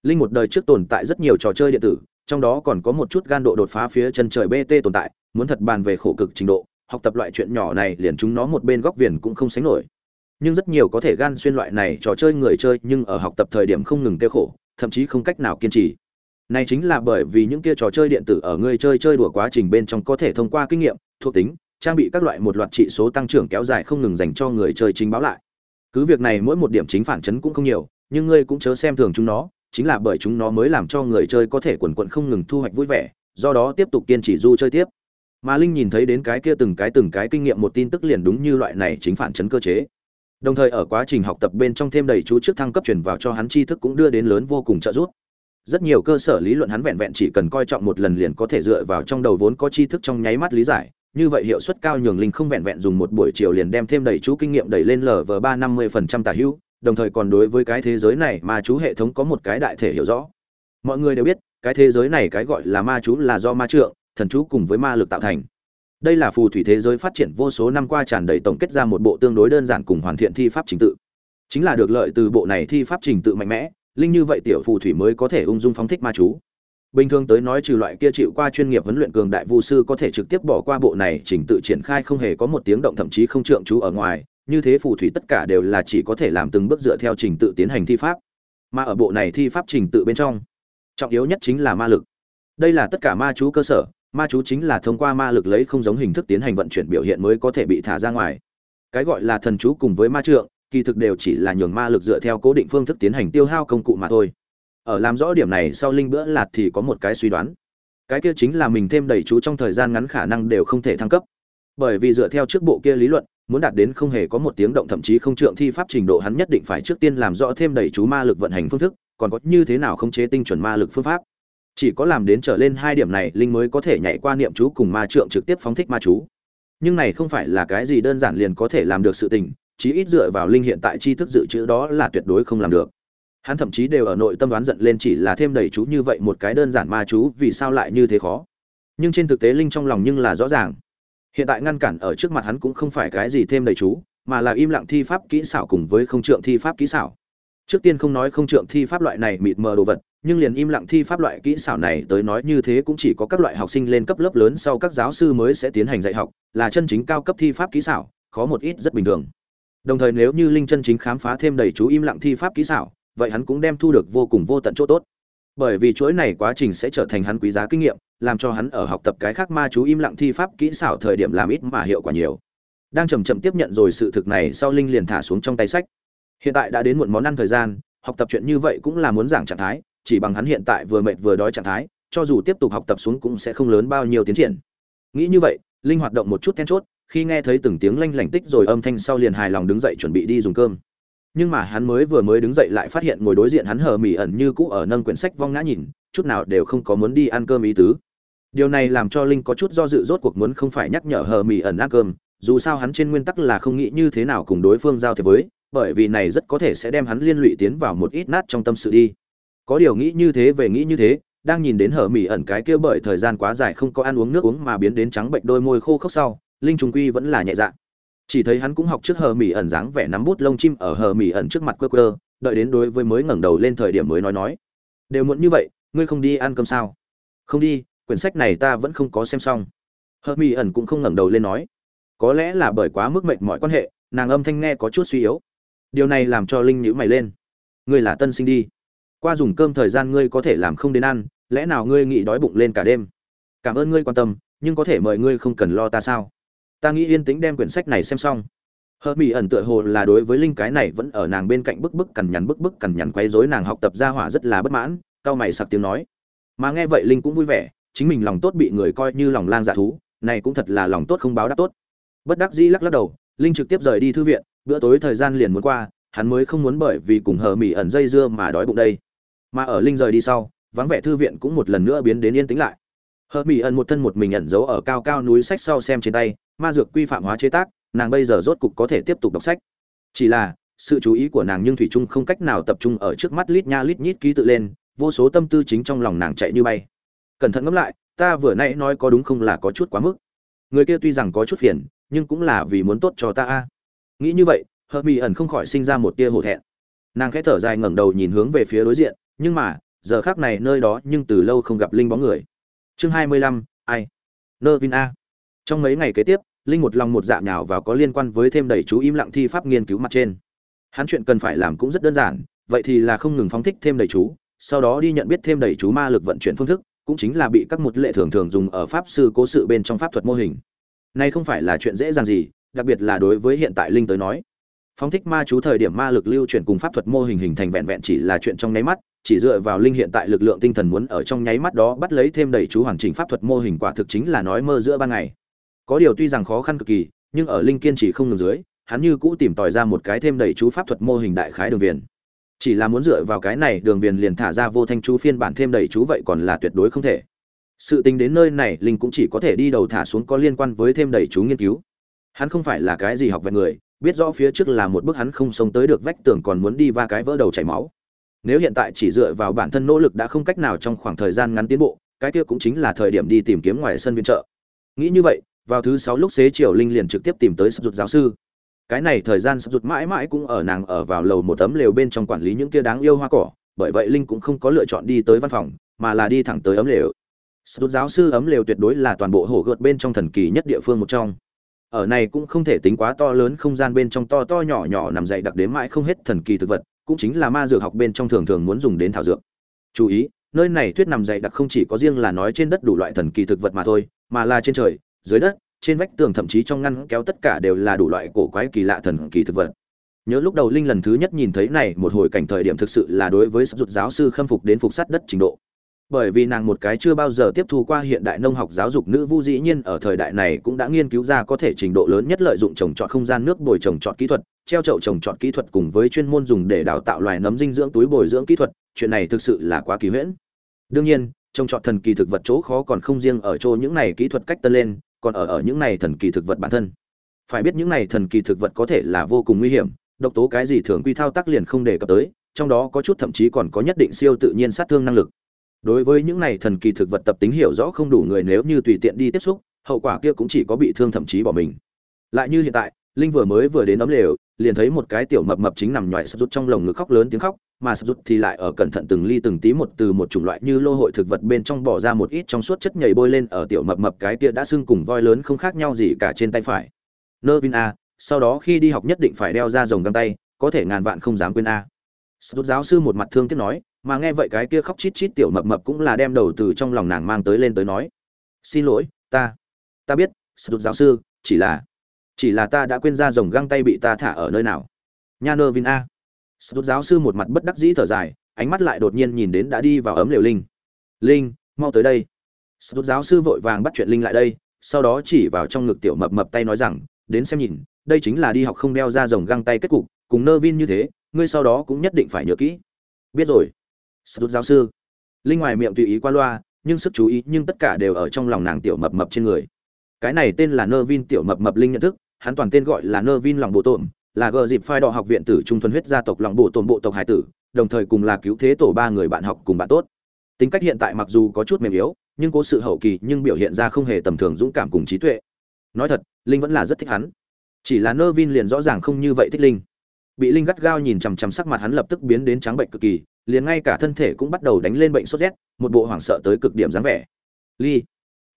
Linh một đời trước tồn tại rất nhiều trò chơi điện tử trong đó còn có một chút gan độ đột phá phía chân trời bt tồn tại, muốn thật bàn về khổ cực trình độ, học tập loại chuyện nhỏ này liền chúng nó một bên góc viền cũng không sánh nổi. Nhưng rất nhiều có thể gan xuyên loại này trò chơi người chơi nhưng ở học tập thời điểm không ngừng kêu khổ, thậm chí không cách nào kiên trì. Này chính là bởi vì những kia trò chơi điện tử ở người chơi chơi đùa quá trình bên trong có thể thông qua kinh nghiệm, thuộc tính, trang bị các loại một loạt trị số tăng trưởng kéo dài không ngừng dành cho người chơi chính báo lại. Cứ việc này mỗi một điểm chính phản chấn cũng không nhiều, nhưng ngươi cũng chớ xem thường chúng nó chính là bởi chúng nó mới làm cho người chơi có thể quần quận không ngừng thu hoạch vui vẻ, do đó tiếp tục kiên trì du chơi tiếp. Mà linh nhìn thấy đến cái kia từng cái từng cái kinh nghiệm một tin tức liền đúng như loại này chính phản chấn cơ chế. Đồng thời ở quá trình học tập bên trong thêm đầy chú trước thăng cấp truyền vào cho hắn tri thức cũng đưa đến lớn vô cùng trợ giúp. Rất nhiều cơ sở lý luận hắn vẹn vẹn chỉ cần coi trọng một lần liền có thể dựa vào trong đầu vốn có tri thức trong nháy mắt lý giải. Như vậy hiệu suất cao nhường linh không vẹn vẹn dùng một buổi chiều liền đem thêm đầy chú kinh nghiệm đẩy lên lv ba năm mươi phần trăm tả hữu đồng thời còn đối với cái thế giới này mà chú hệ thống có một cái đại thể hiểu rõ. Mọi người đều biết, cái thế giới này cái gọi là ma chú là do ma trượng, thần chú cùng với ma lực tạo thành. Đây là phù thủy thế giới phát triển vô số năm qua tràn đầy tổng kết ra một bộ tương đối đơn giản cùng hoàn thiện thi pháp trình tự. Chính là được lợi từ bộ này thi pháp trình tự mạnh mẽ, linh như vậy tiểu phù thủy mới có thể ung dung phóng thích ma chú. Bình thường tới nói trừ loại kia chịu qua chuyên nghiệp huấn luyện cường đại vu sư có thể trực tiếp bỏ qua bộ này trình tự triển khai không hề có một tiếng động thậm chí không trượng chú ở ngoài như thế phù thủy tất cả đều là chỉ có thể làm từng bước dựa theo trình tự tiến hành thi pháp. Mà ở bộ này thi pháp trình tự bên trong, trọng yếu nhất chính là ma lực. Đây là tất cả ma chú cơ sở, ma chú chính là thông qua ma lực lấy không giống hình thức tiến hành vận chuyển biểu hiện mới có thể bị thả ra ngoài. Cái gọi là thần chú cùng với ma trượng, kỳ thực đều chỉ là nhường ma lực dựa theo cố định phương thức tiến hành tiêu hao công cụ mà thôi. Ở làm rõ điểm này sau linh bữa lạt thì có một cái suy đoán. Cái kia chính là mình thêm đầy chú trong thời gian ngắn khả năng đều không thể thăng cấp. Bởi vì dựa theo trước bộ kia lý luận muốn đạt đến không hề có một tiếng động thậm chí không trượng thi pháp trình độ, hắn nhất định phải trước tiên làm rõ thêm đầy chú ma lực vận hành phương thức, còn có như thế nào không chế tinh chuẩn ma lực phương pháp. Chỉ có làm đến trở lên hai điểm này, linh mới có thể nhảy qua niệm chú cùng ma trượng trực tiếp phóng thích ma chú. Nhưng này không phải là cái gì đơn giản liền có thể làm được sự tình, chí ít dựa vào linh hiện tại tri thức dự trữ đó là tuyệt đối không làm được. Hắn thậm chí đều ở nội tâm đoán giận lên chỉ là thêm đầy chú như vậy một cái đơn giản ma chú, vì sao lại như thế khó? Nhưng trên thực tế linh trong lòng nhưng là rõ ràng hiện tại ngăn cản ở trước mặt hắn cũng không phải cái gì thêm đầy chú, mà là im lặng thi pháp kỹ xảo cùng với không trượng thi pháp kỹ xảo. Trước tiên không nói không trượng thi pháp loại này mịt mờ đồ vật, nhưng liền im lặng thi pháp loại kỹ xảo này tới nói như thế cũng chỉ có các loại học sinh lên cấp lớp lớn sau các giáo sư mới sẽ tiến hành dạy học, là chân chính cao cấp thi pháp kỹ xảo, khó một ít rất bình thường. Đồng thời nếu như linh chân chính khám phá thêm đầy chú im lặng thi pháp kỹ xảo, vậy hắn cũng đem thu được vô cùng vô tận chỗ tốt bởi vì chuỗi này quá trình sẽ trở thành hắn quý giá kinh nghiệm, làm cho hắn ở học tập cái khác ma chú im lặng thi pháp kỹ xảo thời điểm làm ít mà hiệu quả nhiều. Đang chầm chậm tiếp nhận rồi sự thực này sau linh liền thả xuống trong tay sách. Hiện tại đã đến muộn món ăn thời gian, học tập chuyện như vậy cũng là muốn giảng trạng thái, chỉ bằng hắn hiện tại vừa mệt vừa đói trạng thái, cho dù tiếp tục học tập xuống cũng sẽ không lớn bao nhiêu tiến triển. Nghĩ như vậy, linh hoạt động một chút then chốt, khi nghe thấy từng tiếng lanh lảnh tích rồi âm thanh sau liền hài lòng đứng dậy chuẩn bị đi dùng cơm nhưng mà hắn mới vừa mới đứng dậy lại phát hiện ngồi đối diện hắn hờ mỉ ẩn như cũ ở nâng quyển sách vong ngã nhìn, chút nào đều không có muốn đi ăn cơm ý tứ. Điều này làm cho linh có chút do dự rốt cuộc muốn không phải nhắc nhở hờ mỉ ẩn ăn cơm, dù sao hắn trên nguyên tắc là không nghĩ như thế nào cùng đối phương giao thiệp với, bởi vì này rất có thể sẽ đem hắn liên lụy tiến vào một ít nát trong tâm sự đi. Có điều nghĩ như thế về nghĩ như thế, đang nhìn đến hở mỉ ẩn cái kia bởi thời gian quá dài không có ăn uống nước uống mà biến đến trắng bệnh đôi môi khô khốc sau, linh trùng quy vẫn là nhẹ dạ chỉ thấy hắn cũng học trước hờ mỉ ẩn dáng vẻ nắm bút lông chim ở hờ mỉ ẩn trước mặt quơ quơ, đợi đến đối với mới ngẩng đầu lên thời điểm mới nói nói. Đều muộn như vậy, ngươi không đi ăn cơm sao? Không đi, quyển sách này ta vẫn không có xem xong. Hờ mỉ ẩn cũng không ngẩng đầu lên nói. Có lẽ là bởi quá mức mệnh mọi quan hệ, nàng âm thanh nghe có chút suy yếu. Điều này làm cho linh nhữ mày lên. Ngươi là tân sinh đi. Qua dùng cơm thời gian ngươi có thể làm không đến ăn, lẽ nào ngươi nghĩ đói bụng lên cả đêm? Cảm ơn ngươi quan tâm, nhưng có thể mời ngươi không cần lo ta sao? Ta nghĩ yên tĩnh đem quyển sách này xem xong. Hờ mỹ ẩn tựa hồ là đối với linh cái này vẫn ở nàng bên cạnh bức bức cằn nhằn bức bức cằn nhằn quấy rối nàng học tập ra hỏa rất là bất mãn cao mày sặc tiếng nói. Mà nghe vậy linh cũng vui vẻ, chính mình lòng tốt bị người coi như lòng lang dạ thú, này cũng thật là lòng tốt không báo đáp tốt. Bất đắc dĩ lắc lắc đầu, linh trực tiếp rời đi thư viện, bữa tối thời gian liền muốn qua, hắn mới không muốn bởi vì cùng hờ mỹ ẩn dây dưa mà đói bụng đây. Mà ở linh rời đi sau, vắng vẻ thư viện cũng một lần nữa biến đến yên tĩnh lại. Hờ mỹ ẩn một thân một mình ẩn giấu ở cao cao núi sách sau xem trên tay ma dược quy phạm hóa chế tác, nàng bây giờ rốt cục có thể tiếp tục đọc sách. Chỉ là, sự chú ý của nàng nhưng thủy trung không cách nào tập trung ở trước mắt lít nha lít nhít ký tự lên, vô số tâm tư chính trong lòng nàng chạy như bay. Cẩn thận ngẫm lại, ta vừa nãy nói có đúng không là có chút quá mức. Người kia tuy rằng có chút phiền, nhưng cũng là vì muốn tốt cho ta a. Nghĩ như vậy, hợp mỹ ẩn không khỏi sinh ra một tia hổ thẹn. Nàng khẽ thở dài ngẩng đầu nhìn hướng về phía đối diện, nhưng mà, giờ khác này nơi đó nhưng từ lâu không gặp linh bóng người. Chương hai mươi lăm, ai? Nơ vin a. Trong mấy ngày kế tiếp linh một lòng một dạ nhào vào có liên quan với thêm đầy chú im lặng thi pháp nghiên cứu mặt trên. Hắn chuyện cần phải làm cũng rất đơn giản, vậy thì là không ngừng phóng thích thêm đầy chú, sau đó đi nhận biết thêm đầy chú ma lực vận chuyển phương thức, cũng chính là bị các một lệ thường thường dùng ở pháp sư cố sự bên trong pháp thuật mô hình. Này không phải là chuyện dễ dàng gì, đặc biệt là đối với hiện tại linh tới nói. Phóng thích ma chú thời điểm ma lực lưu chuyển cùng pháp thuật mô hình hình thành vẹn vẹn chỉ là chuyện trong nháy mắt, chỉ dựa vào linh hiện tại lực lượng tinh thần muốn ở trong nháy mắt đó bắt lấy thêm đầy chú hoàn chỉnh pháp thuật mô hình quả thực chính là nói mơ giữa ban ngày có điều tuy rằng khó khăn cực kỳ, nhưng ở linh kiên trì không ngừng dưới, hắn như cũ tìm tòi ra một cái thêm đầy chú pháp thuật mô hình đại khái đường viền. Chỉ là muốn dựa vào cái này đường viền liền thả ra vô thanh chú phiên bản thêm đầy chú vậy còn là tuyệt đối không thể. Sự tính đến nơi này, linh cũng chỉ có thể đi đầu thả xuống có liên quan với thêm đầy chú nghiên cứu. Hắn không phải là cái gì học về người, biết rõ phía trước là một bước hắn không sống tới được vách tường còn muốn đi va cái vỡ đầu chảy máu. Nếu hiện tại chỉ dựa vào bản thân nỗ lực đã không cách nào trong khoảng thời gian ngắn tiến bộ, cái kia cũng chính là thời điểm đi tìm kiếm ngoài sân viện trợ. Nghĩ như vậy vào thứ sáu lúc xế chiều linh liền trực tiếp tìm tới sắp rụt giáo sư. Cái này thời gian sắp rụt mãi mãi cũng ở nàng ở vào lầu một tấm lều bên trong quản lý những kia đáng yêu hoa cỏ, bởi vậy linh cũng không có lựa chọn đi tới văn phòng, mà là đi thẳng tới ấm lều. Sắp rụt giáo sư ấm lều tuyệt đối là toàn bộ hổ gợt bên trong thần kỳ nhất địa phương một trong. Ở này cũng không thể tính quá to lớn không gian bên trong to to nhỏ nhỏ nằm dậy đặc đến mãi không hết thần kỳ thực vật, cũng chính là ma dược học bên trong thường thường muốn dùng đến thảo dược. Chú ý, nơi này thuyết nằm dậy đặc không chỉ có riêng là nói trên đất đủ loại thần kỳ thực vật mà thôi, mà là trên trời dưới đất, trên vách tường thậm chí trong ngăn kéo tất cả đều là đủ loại cổ quái kỳ lạ thần kỳ thực vật. Nhớ lúc đầu linh lần thứ nhất nhìn thấy này, một hồi cảnh thời điểm thực sự là đối với sắp rụt giáo sư khâm phục đến phục sát đất trình độ. Bởi vì nàng một cái chưa bao giờ tiếp thu qua hiện đại nông học giáo dục nữ vu dĩ nhiên ở thời đại này cũng đã nghiên cứu ra có thể trình độ lớn nhất lợi dụng trồng trọt không gian nước bồi trồng trọt kỹ thuật, treo chậu trồng trọt kỹ thuật cùng với chuyên môn dùng để đào tạo loài nấm dinh dưỡng túi bồi dưỡng kỹ thuật, chuyện này thực sự là quá kỳ huyễn. Đương nhiên, trồng trọt thần kỳ thực vật chỗ khó còn không riêng ở chỗ những này kỹ thuật cách tân lên còn ở ở những này thần kỳ thực vật bản thân. Phải biết những này thần kỳ thực vật có thể là vô cùng nguy hiểm, độc tố cái gì thường quy thao tác liền không đề cập tới, trong đó có chút thậm chí còn có nhất định siêu tự nhiên sát thương năng lực. Đối với những này thần kỳ thực vật tập tính hiểu rõ không đủ người nếu như tùy tiện đi tiếp xúc, hậu quả kia cũng chỉ có bị thương thậm chí bỏ mình. Lại như hiện tại linh vừa mới vừa đến ấm lều, liền thấy một cái tiểu mập mập chính nằm nhoài sập rút trong lồng ngực khóc lớn tiếng khóc, mà sập rút thì lại ở cẩn thận từng ly từng tí một từ một chủng loại như lô hội thực vật bên trong bỏ ra một ít trong suốt chất nhảy bôi lên ở tiểu mập mập cái kia đã sưng cùng voi lớn không khác nhau gì cả trên tay phải. Nơ vin a, sau đó khi đi học nhất định phải đeo ra dòng găng tay, có thể ngàn vạn không dám quên a. Sập rút giáo sư một mặt thương tiếc nói, mà nghe vậy cái kia khóc chít chít tiểu mập mập cũng là đem đầu từ trong lòng nàng mang tới lên tới nói. Xin lỗi, ta ta biết, sập giáo sư, chỉ là chỉ là ta đã quên ra dòng găng tay bị ta thả ở nơi nào. Nha nơ vin a. Sút giáo sư một mặt bất đắc dĩ thở dài, ánh mắt lại đột nhiên nhìn đến đã đi vào ấm liều linh. Linh, mau tới đây. Sút giáo sư vội vàng bắt chuyện linh lại đây, sau đó chỉ vào trong ngực tiểu mập mập tay nói rằng, đến xem nhìn, đây chính là đi học không đeo ra dòng găng tay kết cục, cùng nơ vin như thế, ngươi sau đó cũng nhất định phải nhớ kỹ. Biết rồi. Sút giáo sư. Linh ngoài miệng tùy ý qua loa, nhưng sức chú ý nhưng tất cả đều ở trong lòng nàng tiểu mập mập trên người. Cái này tên là nơ vin tiểu mập mập linh nhận thức hắn toàn tên gọi là nơ vin lòng bộ tổm là gờ dịp phai đỏ học viện tử trung thuần huyết gia tộc lòng bộ tổm bộ tộc hải tử, đồng thời cùng là cứu thế tổ ba người bạn học cùng bạn tốt. Tính cách hiện tại mặc dù có chút mềm yếu, nhưng có sự hậu kỳ nhưng biểu hiện ra không hề tầm thường dũng cảm cùng trí tuệ. Nói thật, linh vẫn là rất thích hắn. Chỉ là nơ vin liền rõ ràng không như vậy thích linh. Bị linh gắt gao nhìn chằm chằm sắc mặt hắn lập tức biến đến trắng bệnh cực kỳ, liền ngay cả thân thể cũng bắt đầu đánh lên bệnh sốt rét, một bộ hoảng sợ tới cực điểm dáng vẻ. Ly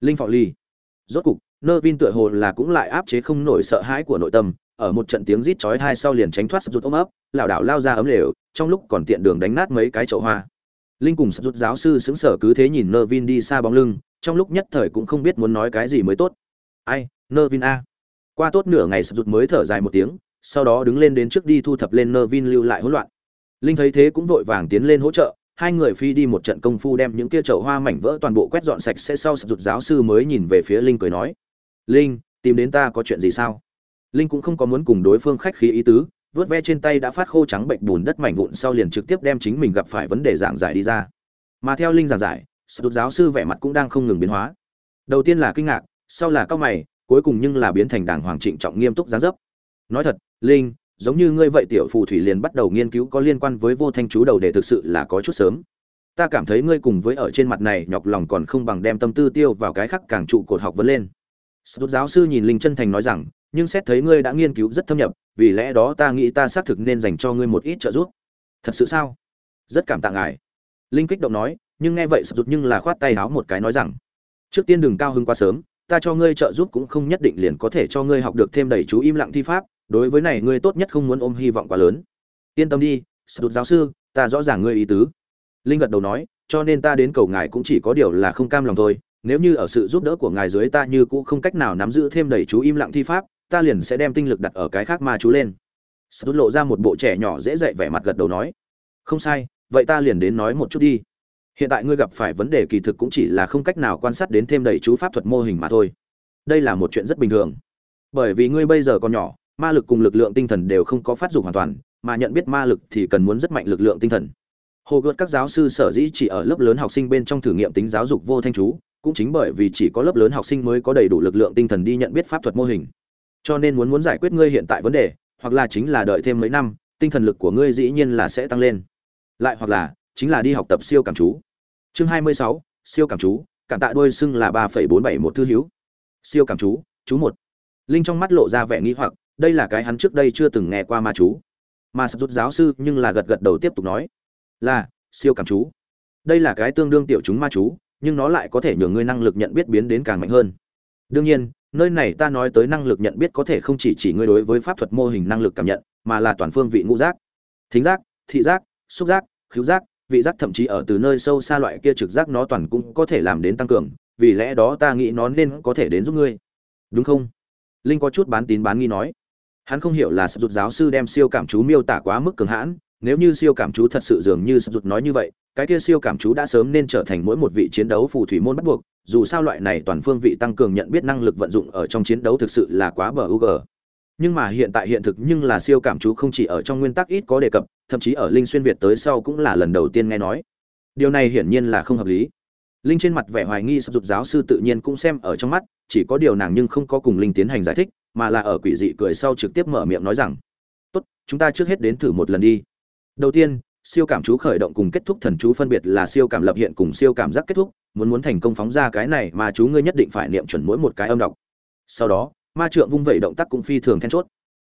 linh phò ly rốt cục nơ vin tựa hồ là cũng lại áp chế không nổi sợ hãi của nội tâm, ở một trận tiếng rít chói hai sau liền tránh thoát sập rụt ôm ấp, lảo đảo lao ra ấm lều, trong lúc còn tiện đường đánh nát mấy cái chậu hoa. Linh cùng sập rụt giáo sư xứng sở cứ thế nhìn nơ vin đi xa bóng lưng, trong lúc nhất thời cũng không biết muốn nói cái gì mới tốt. Ai nơ vin a? Qua tốt nửa ngày sập rụt mới thở dài một tiếng, sau đó đứng lên đến trước đi thu thập lên nơ vin lưu lại hỗn loạn. Linh thấy thế cũng vội vàng tiến lên hỗ trợ, hai người phi đi một trận công phu đem những kia chậu hoa mảnh vỡ toàn bộ quét dọn sạch sẽ sau sập rụt giáo sư mới nhìn về phía linh cười nói linh, tìm đến ta có chuyện gì sao? Linh cũng không có muốn cùng đối phương khách khí ý tứ, vớt ve trên tay đã phát khô trắng bệnh bùn đất mảnh vụn sau liền trực tiếp đem chính mình gặp phải vấn đề giảng giải đi ra. Mà theo linh giảng giải, sụt giáo sư vẻ mặt cũng đang không ngừng biến hóa. Đầu tiên là kinh ngạc, sau là cao mày, cuối cùng nhưng là biến thành đảng hoàng trịnh trọng nghiêm túc giáng dấp. Nói thật, linh, giống như ngươi vậy tiểu phù thủy liền bắt đầu nghiên cứu có liên quan với vô thanh chú đầu để thực sự là có chút sớm. Ta cảm thấy ngươi cùng với ở trên mặt này nhọc lòng còn không bằng đem tâm tư tiêu vào cái khác càng trụ cột học vấn lên. Sút giáo sư nhìn Linh chân thành nói rằng, nhưng xét thấy ngươi đã nghiên cứu rất thâm nhập, vì lẽ đó ta nghĩ ta xác thực nên dành cho ngươi một ít trợ giúp. Thật sự sao? Rất cảm tạ ngài. Linh kích động nói, nhưng nghe vậy sụt nhưng là khoát tay áo một cái nói rằng, trước tiên đừng cao hứng quá sớm, ta cho ngươi trợ giúp cũng không nhất định liền có thể cho ngươi học được thêm đầy chú im lặng thi pháp, đối với này ngươi tốt nhất không muốn ôm hy vọng quá lớn. Yên tâm đi, sụt giáo sư, ta rõ ràng ngươi ý tứ. Linh gật đầu nói, cho nên ta đến cầu ngài cũng chỉ có điều là không cam lòng thôi, nếu như ở sự giúp đỡ của ngài dưới ta như cũ không cách nào nắm giữ thêm đầy chú im lặng thi pháp, ta liền sẽ đem tinh lực đặt ở cái khác ma chú lên. Sút lộ ra một bộ trẻ nhỏ dễ dạy vẻ mặt gật đầu nói, không sai, vậy ta liền đến nói một chút đi. Hiện tại ngươi gặp phải vấn đề kỳ thực cũng chỉ là không cách nào quan sát đến thêm đầy chú pháp thuật mô hình mà thôi. Đây là một chuyện rất bình thường. Bởi vì ngươi bây giờ còn nhỏ, ma lực cùng lực lượng tinh thần đều không có phát dục hoàn toàn, mà nhận biết ma lực thì cần muốn rất mạnh lực lượng tinh thần. Hồ gợt các giáo sư sở dĩ chỉ ở lớp lớn học sinh bên trong thử nghiệm tính giáo dục vô thanh chú cũng chính bởi vì chỉ có lớp lớn học sinh mới có đầy đủ lực lượng tinh thần đi nhận biết pháp thuật mô hình. Cho nên muốn muốn giải quyết ngươi hiện tại vấn đề hoặc là chính là đợi thêm mấy năm tinh thần lực của ngươi dĩ nhiên là sẽ tăng lên. Lại hoặc là chính là đi học tập siêu cảm chú. Chương 26, siêu cảm chú cảm tạ đôi xưng là ba phẩy bốn bảy một thư hiếu siêu cảm chú chú một. Linh trong mắt lộ ra vẻ nghi hoặc đây là cái hắn trước đây chưa từng nghe qua ma chú. Mà sắp rút giáo sư nhưng là gật gật đầu tiếp tục nói là siêu cảm chú. Đây là cái tương đương tiểu chúng ma chú nhưng nó lại có thể nhường ngươi năng lực nhận biết biến đến càng mạnh hơn. Đương nhiên, nơi này ta nói tới năng lực nhận biết có thể không chỉ chỉ ngươi đối với pháp thuật mô hình năng lực cảm nhận, mà là toàn phương vị ngũ giác, thính giác, thị giác, xúc giác, khứu giác, vị giác thậm chí ở từ nơi sâu xa loại kia trực giác nó toàn cũng có thể làm đến tăng cường, vì lẽ đó ta nghĩ nó nên có thể đến giúp ngươi. Đúng không? Linh có chút bán tín bán nghi nói. Hắn không hiểu là sập rụt giáo sư đem siêu cảm chú miêu tả quá mức cường hãn nếu như siêu cảm chú thật sự dường như sập rụt nói như vậy cái kia siêu cảm chú đã sớm nên trở thành mỗi một vị chiến đấu phù thủy môn bắt buộc dù sao loại này toàn phương vị tăng cường nhận biết năng lực vận dụng ở trong chiến đấu thực sự là quá bờ UG. Nhưng mà hiện tại hiện thực nhưng là siêu cảm chú không chỉ ở trong nguyên tắc ít có đề cập, thậm chí ở linh xuyên việt tới sau cũng là lần đầu tiên nghe nói. Điều này hiển nhiên là không hợp lý. Linh trên mặt vẻ hoài nghi sắp dục giáo sư tự nhiên cũng xem ở trong mắt, chỉ có điều nàng nhưng không có cùng Linh tiến hành giải thích, mà là ở quỷ dị cười sau trực tiếp mở miệng nói rằng: "Tốt, chúng ta trước hết đến thử một lần đi. Đầu tiên, siêu cảm chú khởi động cùng kết thúc thần chú phân biệt là siêu cảm lập hiện cùng siêu cảm giác kết thúc, muốn muốn thành công phóng ra cái này mà chú ngươi nhất định phải niệm chuẩn mỗi một cái âm đọc. Sau đó, ma trượng vung vẩy động tác cũng phi thường then chốt.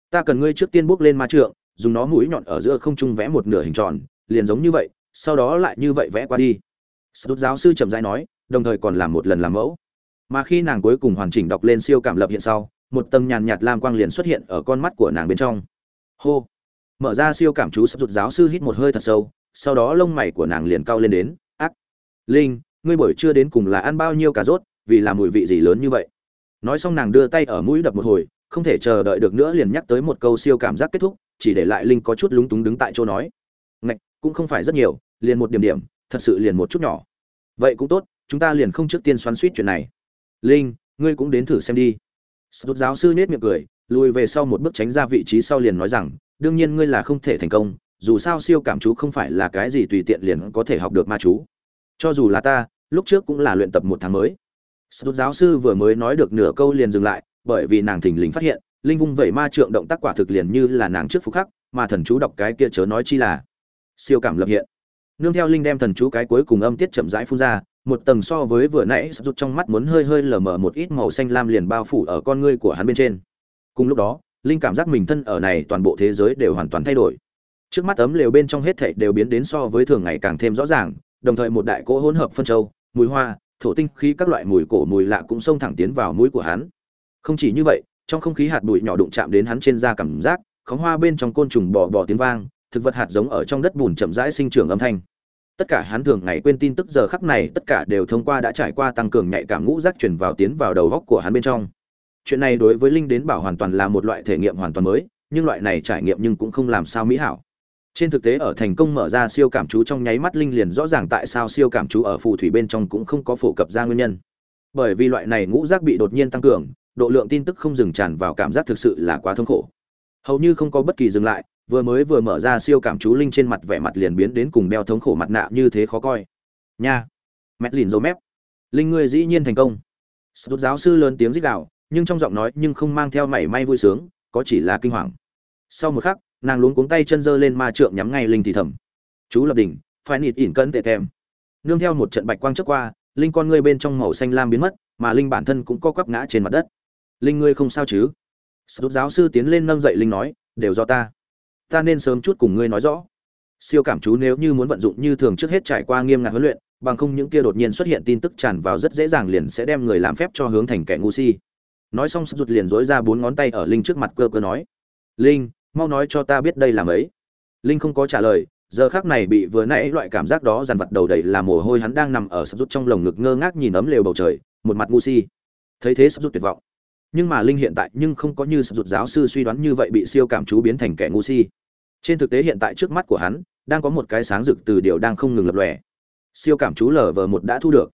Ta cần ngươi trước tiên bước lên ma trượng, dùng nó mũi nhọn ở giữa không trung vẽ một nửa hình tròn, liền giống như vậy, sau đó lại như vậy vẽ qua đi. Sút giáo sư chậm rãi nói, đồng thời còn làm một lần làm mẫu. Mà khi nàng cuối cùng hoàn chỉnh đọc lên siêu cảm lập hiện sau, một tầng nhàn nhạt lam quang liền xuất hiện ở con mắt của nàng bên trong. Hô. Mở ra siêu cảm chú sắp rụt giáo sư hít một hơi thật sâu, sau đó lông mày của nàng liền cau lên đến, ác. Linh, ngươi buổi trưa đến cùng là ăn bao nhiêu cà rốt, vì làm mùi vị gì lớn như vậy? Nói xong nàng đưa tay ở mũi đập một hồi, không thể chờ đợi được nữa liền nhắc tới một câu siêu cảm giác kết thúc, chỉ để lại Linh có chút lúng túng đứng tại chỗ nói. Ngạch, cũng không phải rất nhiều, liền một điểm điểm, thật sự liền một chút nhỏ. Vậy cũng tốt, chúng ta liền không trước tiên xoắn suýt chuyện này. Linh, ngươi cũng đến thử xem đi. Sút giáo sư nết miệng cười, lùi về sau một bước tránh ra vị trí sau liền nói rằng, đương nhiên ngươi là không thể thành công, dù sao siêu cảm chú không phải là cái gì tùy tiện liền có thể học được ma chú. Cho dù là ta, lúc trước cũng là luyện tập một tháng mới. Sút giáo sư vừa mới nói được nửa câu liền dừng lại, bởi vì nàng thình lình phát hiện, linh vung vẩy ma trượng động tác quả thực liền như là nàng trước phục khắc, mà thần chú đọc cái kia chớ nói chi là siêu cảm lập hiện. Nương theo linh đem thần chú cái cuối cùng âm tiết chậm rãi phun ra, một tầng so với vừa nãy sụt trong mắt muốn hơi hơi lờ mờ một ít màu xanh lam liền bao phủ ở con ngươi của hắn bên trên. Cùng lúc đó, linh cảm giác mình thân ở này toàn bộ thế giới đều hoàn toàn thay đổi. Trước mắt ấm lều bên trong hết thảy đều biến đến so với thường ngày càng thêm rõ ràng, đồng thời một đại cỗ hỗn hợp phân châu, mùi hoa, thổ tinh khí các loại mùi cổ mùi lạ cũng xông thẳng tiến vào mũi của hắn. Không chỉ như vậy, trong không khí hạt bụi nhỏ đụng chạm đến hắn trên da cảm giác, khóm hoa bên trong côn trùng bò bò tiếng vang, thực vật hạt giống ở trong đất bùn chậm rãi sinh trưởng âm thanh. Tất cả hắn thường ngày quên tin tức giờ khắc này, tất cả đều thông qua đã trải qua tăng cường nhạy cảm ngũ giác truyền vào tiến vào đầu góc của hắn bên trong. Chuyện này đối với Linh đến bảo hoàn toàn là một loại thể nghiệm hoàn toàn mới, nhưng loại này trải nghiệm nhưng cũng không làm sao mỹ hảo. Trên thực tế ở thành công mở ra siêu cảm chú trong nháy mắt Linh liền rõ ràng tại sao siêu cảm chú ở phù thủy bên trong cũng không có phổ cập ra nguyên nhân. Bởi vì loại này ngũ giác bị đột nhiên tăng cường, độ lượng tin tức không dừng tràn vào cảm giác thực sự là quá thống khổ. Hầu như không có bất kỳ dừng lại, vừa mới vừa mở ra siêu cảm chú linh trên mặt vẻ mặt liền biến đến cùng đeo thống khổ mặt nạ như thế khó coi. Nha. Mét lìn dấu mép. Linh ngươi dĩ nhiên thành công. Sút giáo sư lớn tiếng rít gào, nhưng trong giọng nói nhưng không mang theo mảy may vui sướng, có chỉ là kinh hoàng. Sau một khắc, nàng luống cuống tay chân giơ lên ma trượng nhắm ngay linh thì thầm. Chú lập đỉnh, phải nịt ỉn cân tệ kèm. Nương theo một trận bạch quang trước qua, linh con ngươi bên trong màu xanh lam biến mất, mà linh bản thân cũng co quắp ngã trên mặt đất. Linh ngươi không sao chứ? Sút giáo sư tiến lên nâng dậy linh nói, đều do ta. Ta nên sớm chút cùng ngươi nói rõ. Siêu cảm chú nếu như muốn vận dụng như thường trước hết trải qua nghiêm ngặt huấn luyện, bằng không những kia đột nhiên xuất hiện tin tức tràn vào rất dễ dàng liền sẽ đem người làm phép cho hướng thành kẻ ngu si nói xong sắp rụt liền dối ra bốn ngón tay ở linh trước mặt cơ cơ nói, linh, mau nói cho ta biết đây là mấy? Linh không có trả lời, giờ khác này bị vừa nãy loại cảm giác đó dằn vặt đầu đầy là mồ hôi hắn đang nằm ở sắp rút trong lồng ngực ngơ ngác nhìn ấm lều bầu trời, một mặt ngu si. Thấy thế sắp rút tuyệt vọng. Nhưng mà linh hiện tại nhưng không có như sắp rút giáo sư suy đoán như vậy bị siêu cảm chú biến thành kẻ ngu si. Trên thực tế hiện tại trước mắt của hắn, đang có một cái sáng rực từ điều đang không ngừng lập lòe. Siêu cảm chú lở vờ một đã thu được.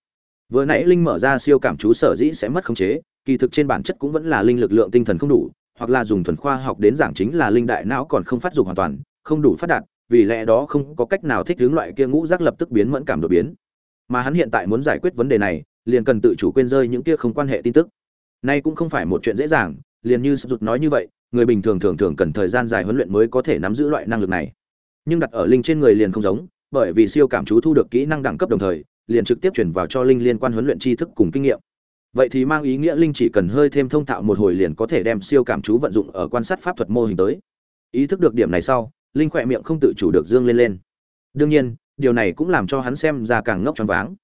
Vừa nãy linh mở ra siêu cảm chú sở dĩ sẽ mất khống chế kỳ thực trên bản chất cũng vẫn là linh lực lượng tinh thần không đủ, hoặc là dùng thuần khoa học đến giảng chính là linh đại não còn không phát dục hoàn toàn, không đủ phát đạt, vì lẽ đó không có cách nào thích hướng loại kia ngũ giác lập tức biến mẫn cảm đột biến. Mà hắn hiện tại muốn giải quyết vấn đề này, liền cần tự chủ quên rơi những kia không quan hệ tin tức. Nay cũng không phải một chuyện dễ dàng, liền như sụt nói như vậy, người bình thường thường thường cần thời gian dài huấn luyện mới có thể nắm giữ loại năng lực này. Nhưng đặt ở linh trên người liền không giống, bởi vì siêu cảm chú thu được kỹ năng đẳng cấp đồng thời, liền trực tiếp chuyển vào cho linh liên quan huấn luyện tri thức cùng kinh nghiệm vậy thì mang ý nghĩa linh chỉ cần hơi thêm thông thạo một hồi liền có thể đem siêu cảm chú vận dụng ở quan sát pháp thuật mô hình tới. Ý thức được điểm này sau, linh khỏe miệng không tự chủ được dương lên lên. Đương nhiên, điều này cũng làm cho hắn xem ra càng ngốc choáng váng.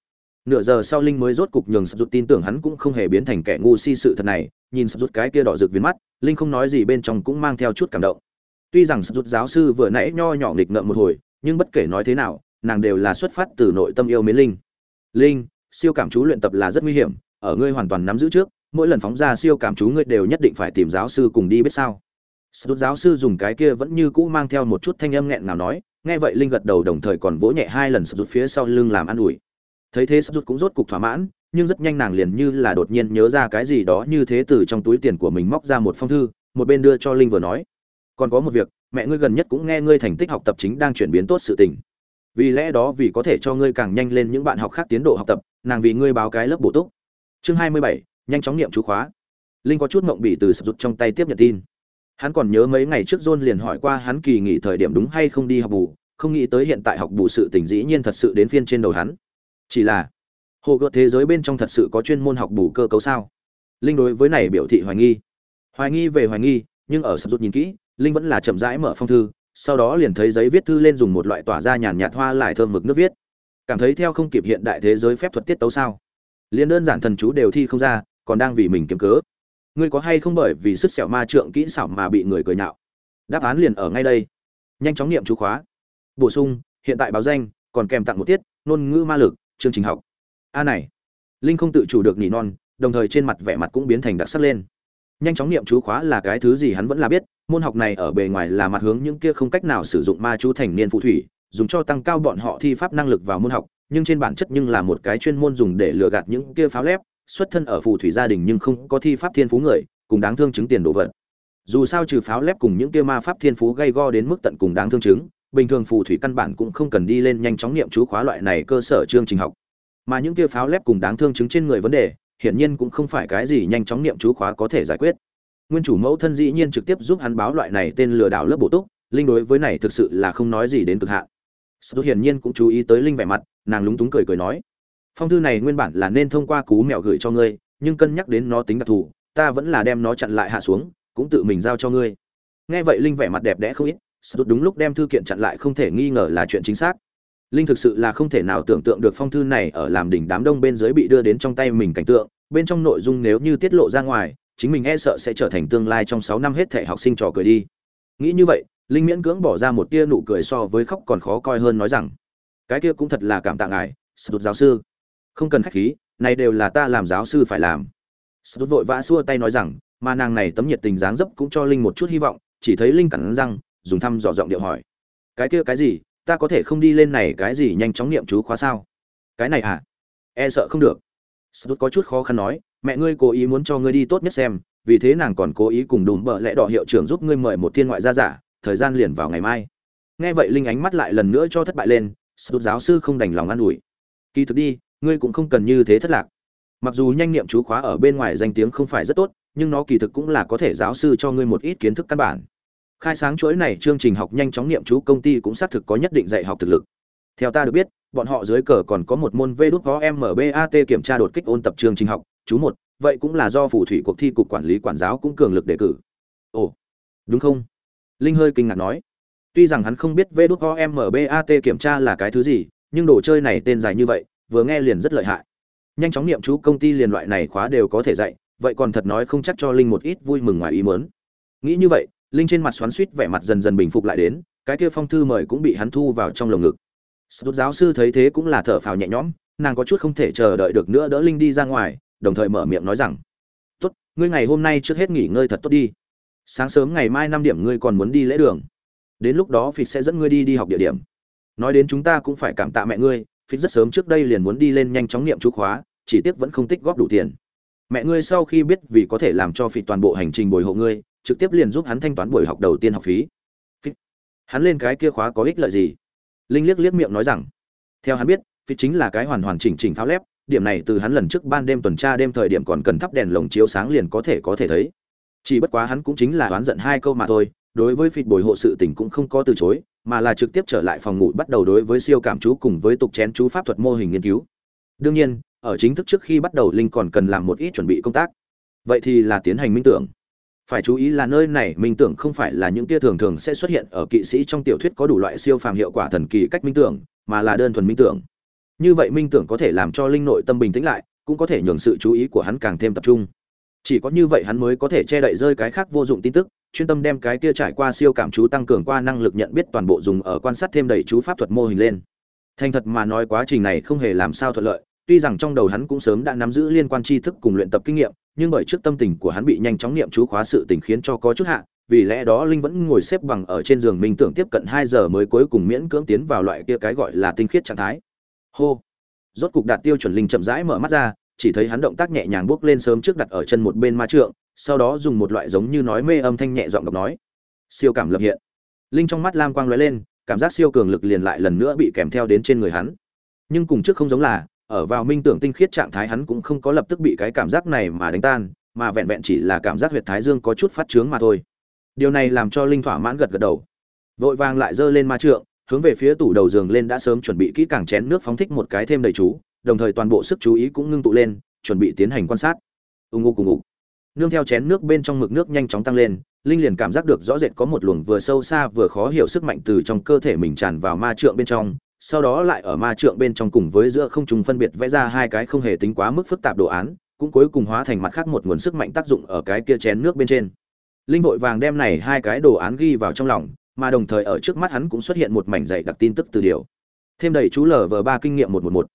Nửa giờ sau linh mới rốt cục nhường sập rụt tin tưởng hắn cũng không hề biến thành kẻ ngu si sự thật này, nhìn sập rụt cái kia đỏ rực viên mắt, linh không nói gì bên trong cũng mang theo chút cảm động. Tuy rằng sập rụt giáo sư vừa nãy nho nhỏ nghịch ngợm một hồi, nhưng bất kể nói thế nào, nàng đều là xuất phát từ nội tâm yêu mến linh. Linh, siêu cảm chú luyện tập là rất nguy hiểm ở ngươi hoàn toàn nắm giữ trước mỗi lần phóng ra siêu cảm chú ngươi đều nhất định phải tìm giáo sư cùng đi biết sao Sút giáo sư dùng cái kia vẫn như cũ mang theo một chút thanh âm nghẹn nào nói, nghe vậy Linh gật đầu đồng thời còn vỗ nhẹ hai lần rút phía sau lưng làm an ủi. Thấy thế rút cũng rốt cục thỏa mãn, nhưng rất nhanh nàng liền như là đột nhiên nhớ ra cái gì đó như thế từ trong túi tiền của mình móc ra một phong thư, một bên đưa cho Linh vừa nói, còn có một việc, mẹ ngươi gần nhất cũng nghe ngươi thành tích học tập chính đang chuyển biến tốt sự tình. Vì lẽ đó vì có thể cho ngươi càng nhanh lên những bạn học khác tiến độ học tập, nàng vì ngươi báo cái lớp bổ túc. Chương 27, nhanh chóng niệm chú khóa. Linh có chút mộng bỉ từ sập rụt trong tay tiếp nhận tin Hắn còn nhớ mấy ngày trước John liền hỏi qua hắn kỳ nghỉ thời điểm đúng hay không đi học bù, không nghĩ tới hiện tại học bù sự tình dĩ nhiên thật sự đến phiên trên đầu hắn. Chỉ là, hồ gợt thế giới bên trong thật sự có chuyên môn học bù cơ cấu sao? Linh đối với này biểu thị hoài nghi. Hoài nghi về hoài nghi, nhưng ở sập rụt nhìn kỹ, Linh vẫn là chậm rãi mở phong thư, sau đó liền thấy giấy viết thư lên dùng một loại tỏa ra nhàn nhạt hoa lại thơm mực nước viết. Cảm thấy theo không kịp hiện đại thế giới phép thuật tiết tấu sao? Liên đơn giản thần chú đều thi không ra, còn đang vì mình kiếm cớ. Ngươi có hay không bởi vì sức sẹo ma trượng kỹ xảo mà bị người cười nhạo? Đáp án liền ở ngay đây. Nhanh chóng niệm chú khóa. Bổ sung hiện tại báo danh còn kèm tặng một tiết ngôn ngữ ma lực chương trình học. A này. Linh không tự chủ được nỉ non đồng thời trên mặt vẻ mặt cũng biến thành đặc sắc lên. Nhanh chóng niệm chú khóa là cái thứ gì hắn vẫn là biết môn học này ở bề ngoài là mặt hướng những kia không cách nào sử dụng ma chú thành niên phù thủy dùng cho tăng cao bọn họ thi pháp năng lực vào môn học nhưng trên bản chất nhưng là một cái chuyên môn dùng để lừa gạt những kia pháo lép, xuất thân ở phù thủy gia đình nhưng không có thi pháp thiên phú người, cùng đáng thương chứng tiền đồ vật. Dù sao trừ pháo lép cùng những kia ma pháp thiên phú gây go đến mức tận cùng đáng thương chứng, bình thường phù thủy căn bản cũng không cần đi lên nhanh chóng niệm chú khóa loại này cơ sở chương trình học. Mà những kia pháo lép cùng đáng thương chứng trên người vấn đề, hiển nhiên cũng không phải cái gì nhanh chóng niệm chú khóa có thể giải quyết. Nguyên chủ mẫu thân dĩ nhiên trực tiếp giúp hắn báo loại này tên lừa đảo lớp bổ túc, linh đối với này thực sự là không nói gì đến cực hạn. Sở hiển nhiên cũng chú ý tới linh vẻ mặt, nàng lúng túng cười cười nói, phong thư này nguyên bản là nên thông qua cú mèo gửi cho ngươi, nhưng cân nhắc đến nó tính đặc thù, ta vẫn là đem nó chặn lại hạ xuống, cũng tự mình giao cho ngươi. Nghe vậy linh vẻ mặt đẹp đẽ không ít, Sở đúng lúc đem thư kiện chặn lại không thể nghi ngờ là chuyện chính xác. Linh thực sự là không thể nào tưởng tượng được phong thư này ở làm đỉnh đám đông bên dưới bị đưa đến trong tay mình cảnh tượng, bên trong nội dung nếu như tiết lộ ra ngoài, chính mình e sợ sẽ trở thành tương lai trong sáu năm hết thể học sinh trò cười đi. Nghĩ như vậy linh miễn cưỡng bỏ ra một tia nụ cười so với khóc còn khó coi hơn nói rằng, cái kia cũng thật là cảm tạ ngài, sụt giáo sư. Không cần khách khí, này đều là ta làm giáo sư phải làm. Sụt vội vã xua tay nói rằng, mà nàng này tấm nhiệt tình dáng dấp cũng cho linh một chút hy vọng, chỉ thấy linh cắn răng, dùng thăm dò giọng điệu hỏi, cái kia cái gì? Ta có thể không đi lên này cái gì nhanh chóng niệm chú khóa sao? Cái này à? E sợ không được. Sút có chút khó khăn nói, mẹ ngươi cố ý muốn cho ngươi đi tốt nhất xem, vì thế nàng còn cố ý cùng đùm bợ lẽ đỏ hiệu trưởng giúp ngươi mời một thiên ngoại gia giả thời gian liền vào ngày mai. Nghe vậy linh ánh mắt lại lần nữa cho thất bại lên sút giáo sư không đành lòng an ủi. Kỳ thực đi, ngươi cũng không cần như thế thất lạc. Mặc dù nhanh niệm chú khóa ở bên ngoài danh tiếng không phải rất tốt, nhưng nó kỳ thực cũng là có thể giáo sư cho ngươi một ít kiến thức căn bản. Khai sáng chuỗi này chương trình học nhanh chóng niệm chú công ty cũng xác thực có nhất định dạy học thực lực. Theo ta được biết, bọn họ dưới cờ còn có một môn vê đút có mbat kiểm tra đột kích ôn tập chương trình học, chú một, vậy cũng là do phù thủy cuộc thi cục quản lý quản giáo cũng cường lực đề cử. Ồ, đúng không? Linh hơi kinh ngạc nói, tuy rằng hắn không biết vê đút có mbat kiểm tra là cái thứ gì, nhưng đồ chơi này tên dài như vậy, vừa nghe liền rất lợi hại. Nhanh chóng niệm chú công ty liền loại này khóa đều có thể dạy, vậy còn thật nói không chắc cho linh một ít vui mừng ngoài ý mớn nghĩ như vậy, linh trên mặt xoắn suýt vẻ mặt dần dần bình phục lại đến, cái kia phong thư mời cũng bị hắn thu vào trong lồng ngực. Sút giáo sư thấy thế cũng là thở phào nhẹ nhõm, nàng có chút không thể chờ đợi được nữa đỡ linh đi ra ngoài, đồng thời mở miệng nói rằng, tốt, ngươi ngày hôm nay trước hết nghỉ ngơi thật tốt đi sáng sớm ngày mai năm điểm ngươi còn muốn đi lễ đường. Đến lúc đó phịt sẽ dẫn ngươi đi đi học địa điểm. Nói đến chúng ta cũng phải cảm tạ mẹ ngươi, phịt rất sớm trước đây liền muốn đi lên nhanh chóng niệm chú khóa, chỉ tiếc vẫn không tích góp đủ tiền. Mẹ ngươi sau khi biết vì có thể làm cho phịt toàn bộ hành trình bồi hộ ngươi, trực tiếp liền giúp hắn thanh toán buổi học đầu tiên học phí. Phịt, hắn lên cái kia khóa có ích lợi gì? Linh liếc liếc miệng nói rằng, theo hắn biết, phịt chính là cái hoàn hoàn chỉnh chỉnh pháo lép, điểm này từ hắn lần trước ban đêm tuần tra đêm thời điểm còn cần thắp đèn lồng chiếu sáng liền có thể có thể thấy chỉ bất quá hắn cũng chính là oán giận hai câu mà thôi, đối với phịt bồi hộ sự tình cũng không có từ chối, mà là trực tiếp trở lại phòng ngủ bắt đầu đối với siêu cảm chú cùng với tục chén chú pháp thuật mô hình nghiên cứu. Đương nhiên, ở chính thức trước khi bắt đầu linh còn cần làm một ít chuẩn bị công tác. Vậy thì là tiến hành minh tưởng. Phải chú ý là nơi này minh tưởng không phải là những tia thường thường sẽ xuất hiện ở kỵ sĩ trong tiểu thuyết có đủ loại siêu phàm hiệu quả thần kỳ cách minh tưởng, mà là đơn thuần minh tưởng. Như vậy minh tưởng có thể làm cho linh nội tâm bình tĩnh lại, cũng có thể nhường sự chú ý của hắn càng thêm tập trung chỉ có như vậy hắn mới có thể che đậy rơi cái khác vô dụng tin tức, chuyên tâm đem cái kia trải qua siêu cảm chú tăng cường qua năng lực nhận biết toàn bộ dùng ở quan sát thêm đầy chú pháp thuật mô hình lên. Thành thật mà nói quá trình này không hề làm sao thuận lợi, tuy rằng trong đầu hắn cũng sớm đã nắm giữ liên quan tri thức cùng luyện tập kinh nghiệm, nhưng bởi trước tâm tình của hắn bị nhanh chóng niệm chú khóa sự tình khiến cho có chút hạ, vì lẽ đó linh vẫn ngồi xếp bằng ở trên giường minh tưởng tiếp cận hai giờ mới cuối cùng miễn cưỡng tiến vào loại kia cái gọi là tinh khiết trạng thái. Hô. Rốt cục đạt tiêu chuẩn linh chậm rãi mở mắt ra chỉ thấy hắn động tác nhẹ nhàng bước lên sớm trước đặt ở chân một bên ma trượng, sau đó dùng một loại giống như nói mê âm thanh nhẹ giọng đọc nói. Siêu cảm lập hiện. Linh trong mắt lam quang lóe lên, cảm giác siêu cường lực liền lại lần nữa bị kèm theo đến trên người hắn. Nhưng cùng trước không giống là, ở vào minh tưởng tinh khiết trạng thái hắn cũng không có lập tức bị cái cảm giác này mà đánh tan, mà vẹn vẹn chỉ là cảm giác huyệt thái dương có chút phát trướng mà thôi. Điều này làm cho linh thỏa mãn gật gật đầu. Vội vàng lại giơ lên ma trượng, hướng về phía tủ đầu giường lên đã sớm chuẩn bị kỹ càng chén nước phóng thích một cái thêm đầy chú đồng thời toàn bộ sức chú ý cũng ngưng tụ lên, chuẩn bị tiến hành quan sát. Ưng ngô cùng ngụ nương theo chén nước bên trong mực nước nhanh chóng tăng lên, linh liền cảm giác được rõ rệt có một luồng vừa sâu xa vừa khó hiểu sức mạnh từ trong cơ thể mình tràn vào ma trượng bên trong, sau đó lại ở ma trượng bên trong cùng với giữa không trùng phân biệt vẽ ra hai cái không hề tính quá mức phức tạp đồ án, cũng cuối cùng hóa thành mặt khác một nguồn sức mạnh tác dụng ở cái kia chén nước bên trên. Linh vội vàng đem này hai cái đồ án ghi vào trong lòng, mà đồng thời ở trước mắt hắn cũng xuất hiện một mảnh dày đặc tin tức từ điều. Thêm đầy chú lở vờ ba kinh nghiệm một một một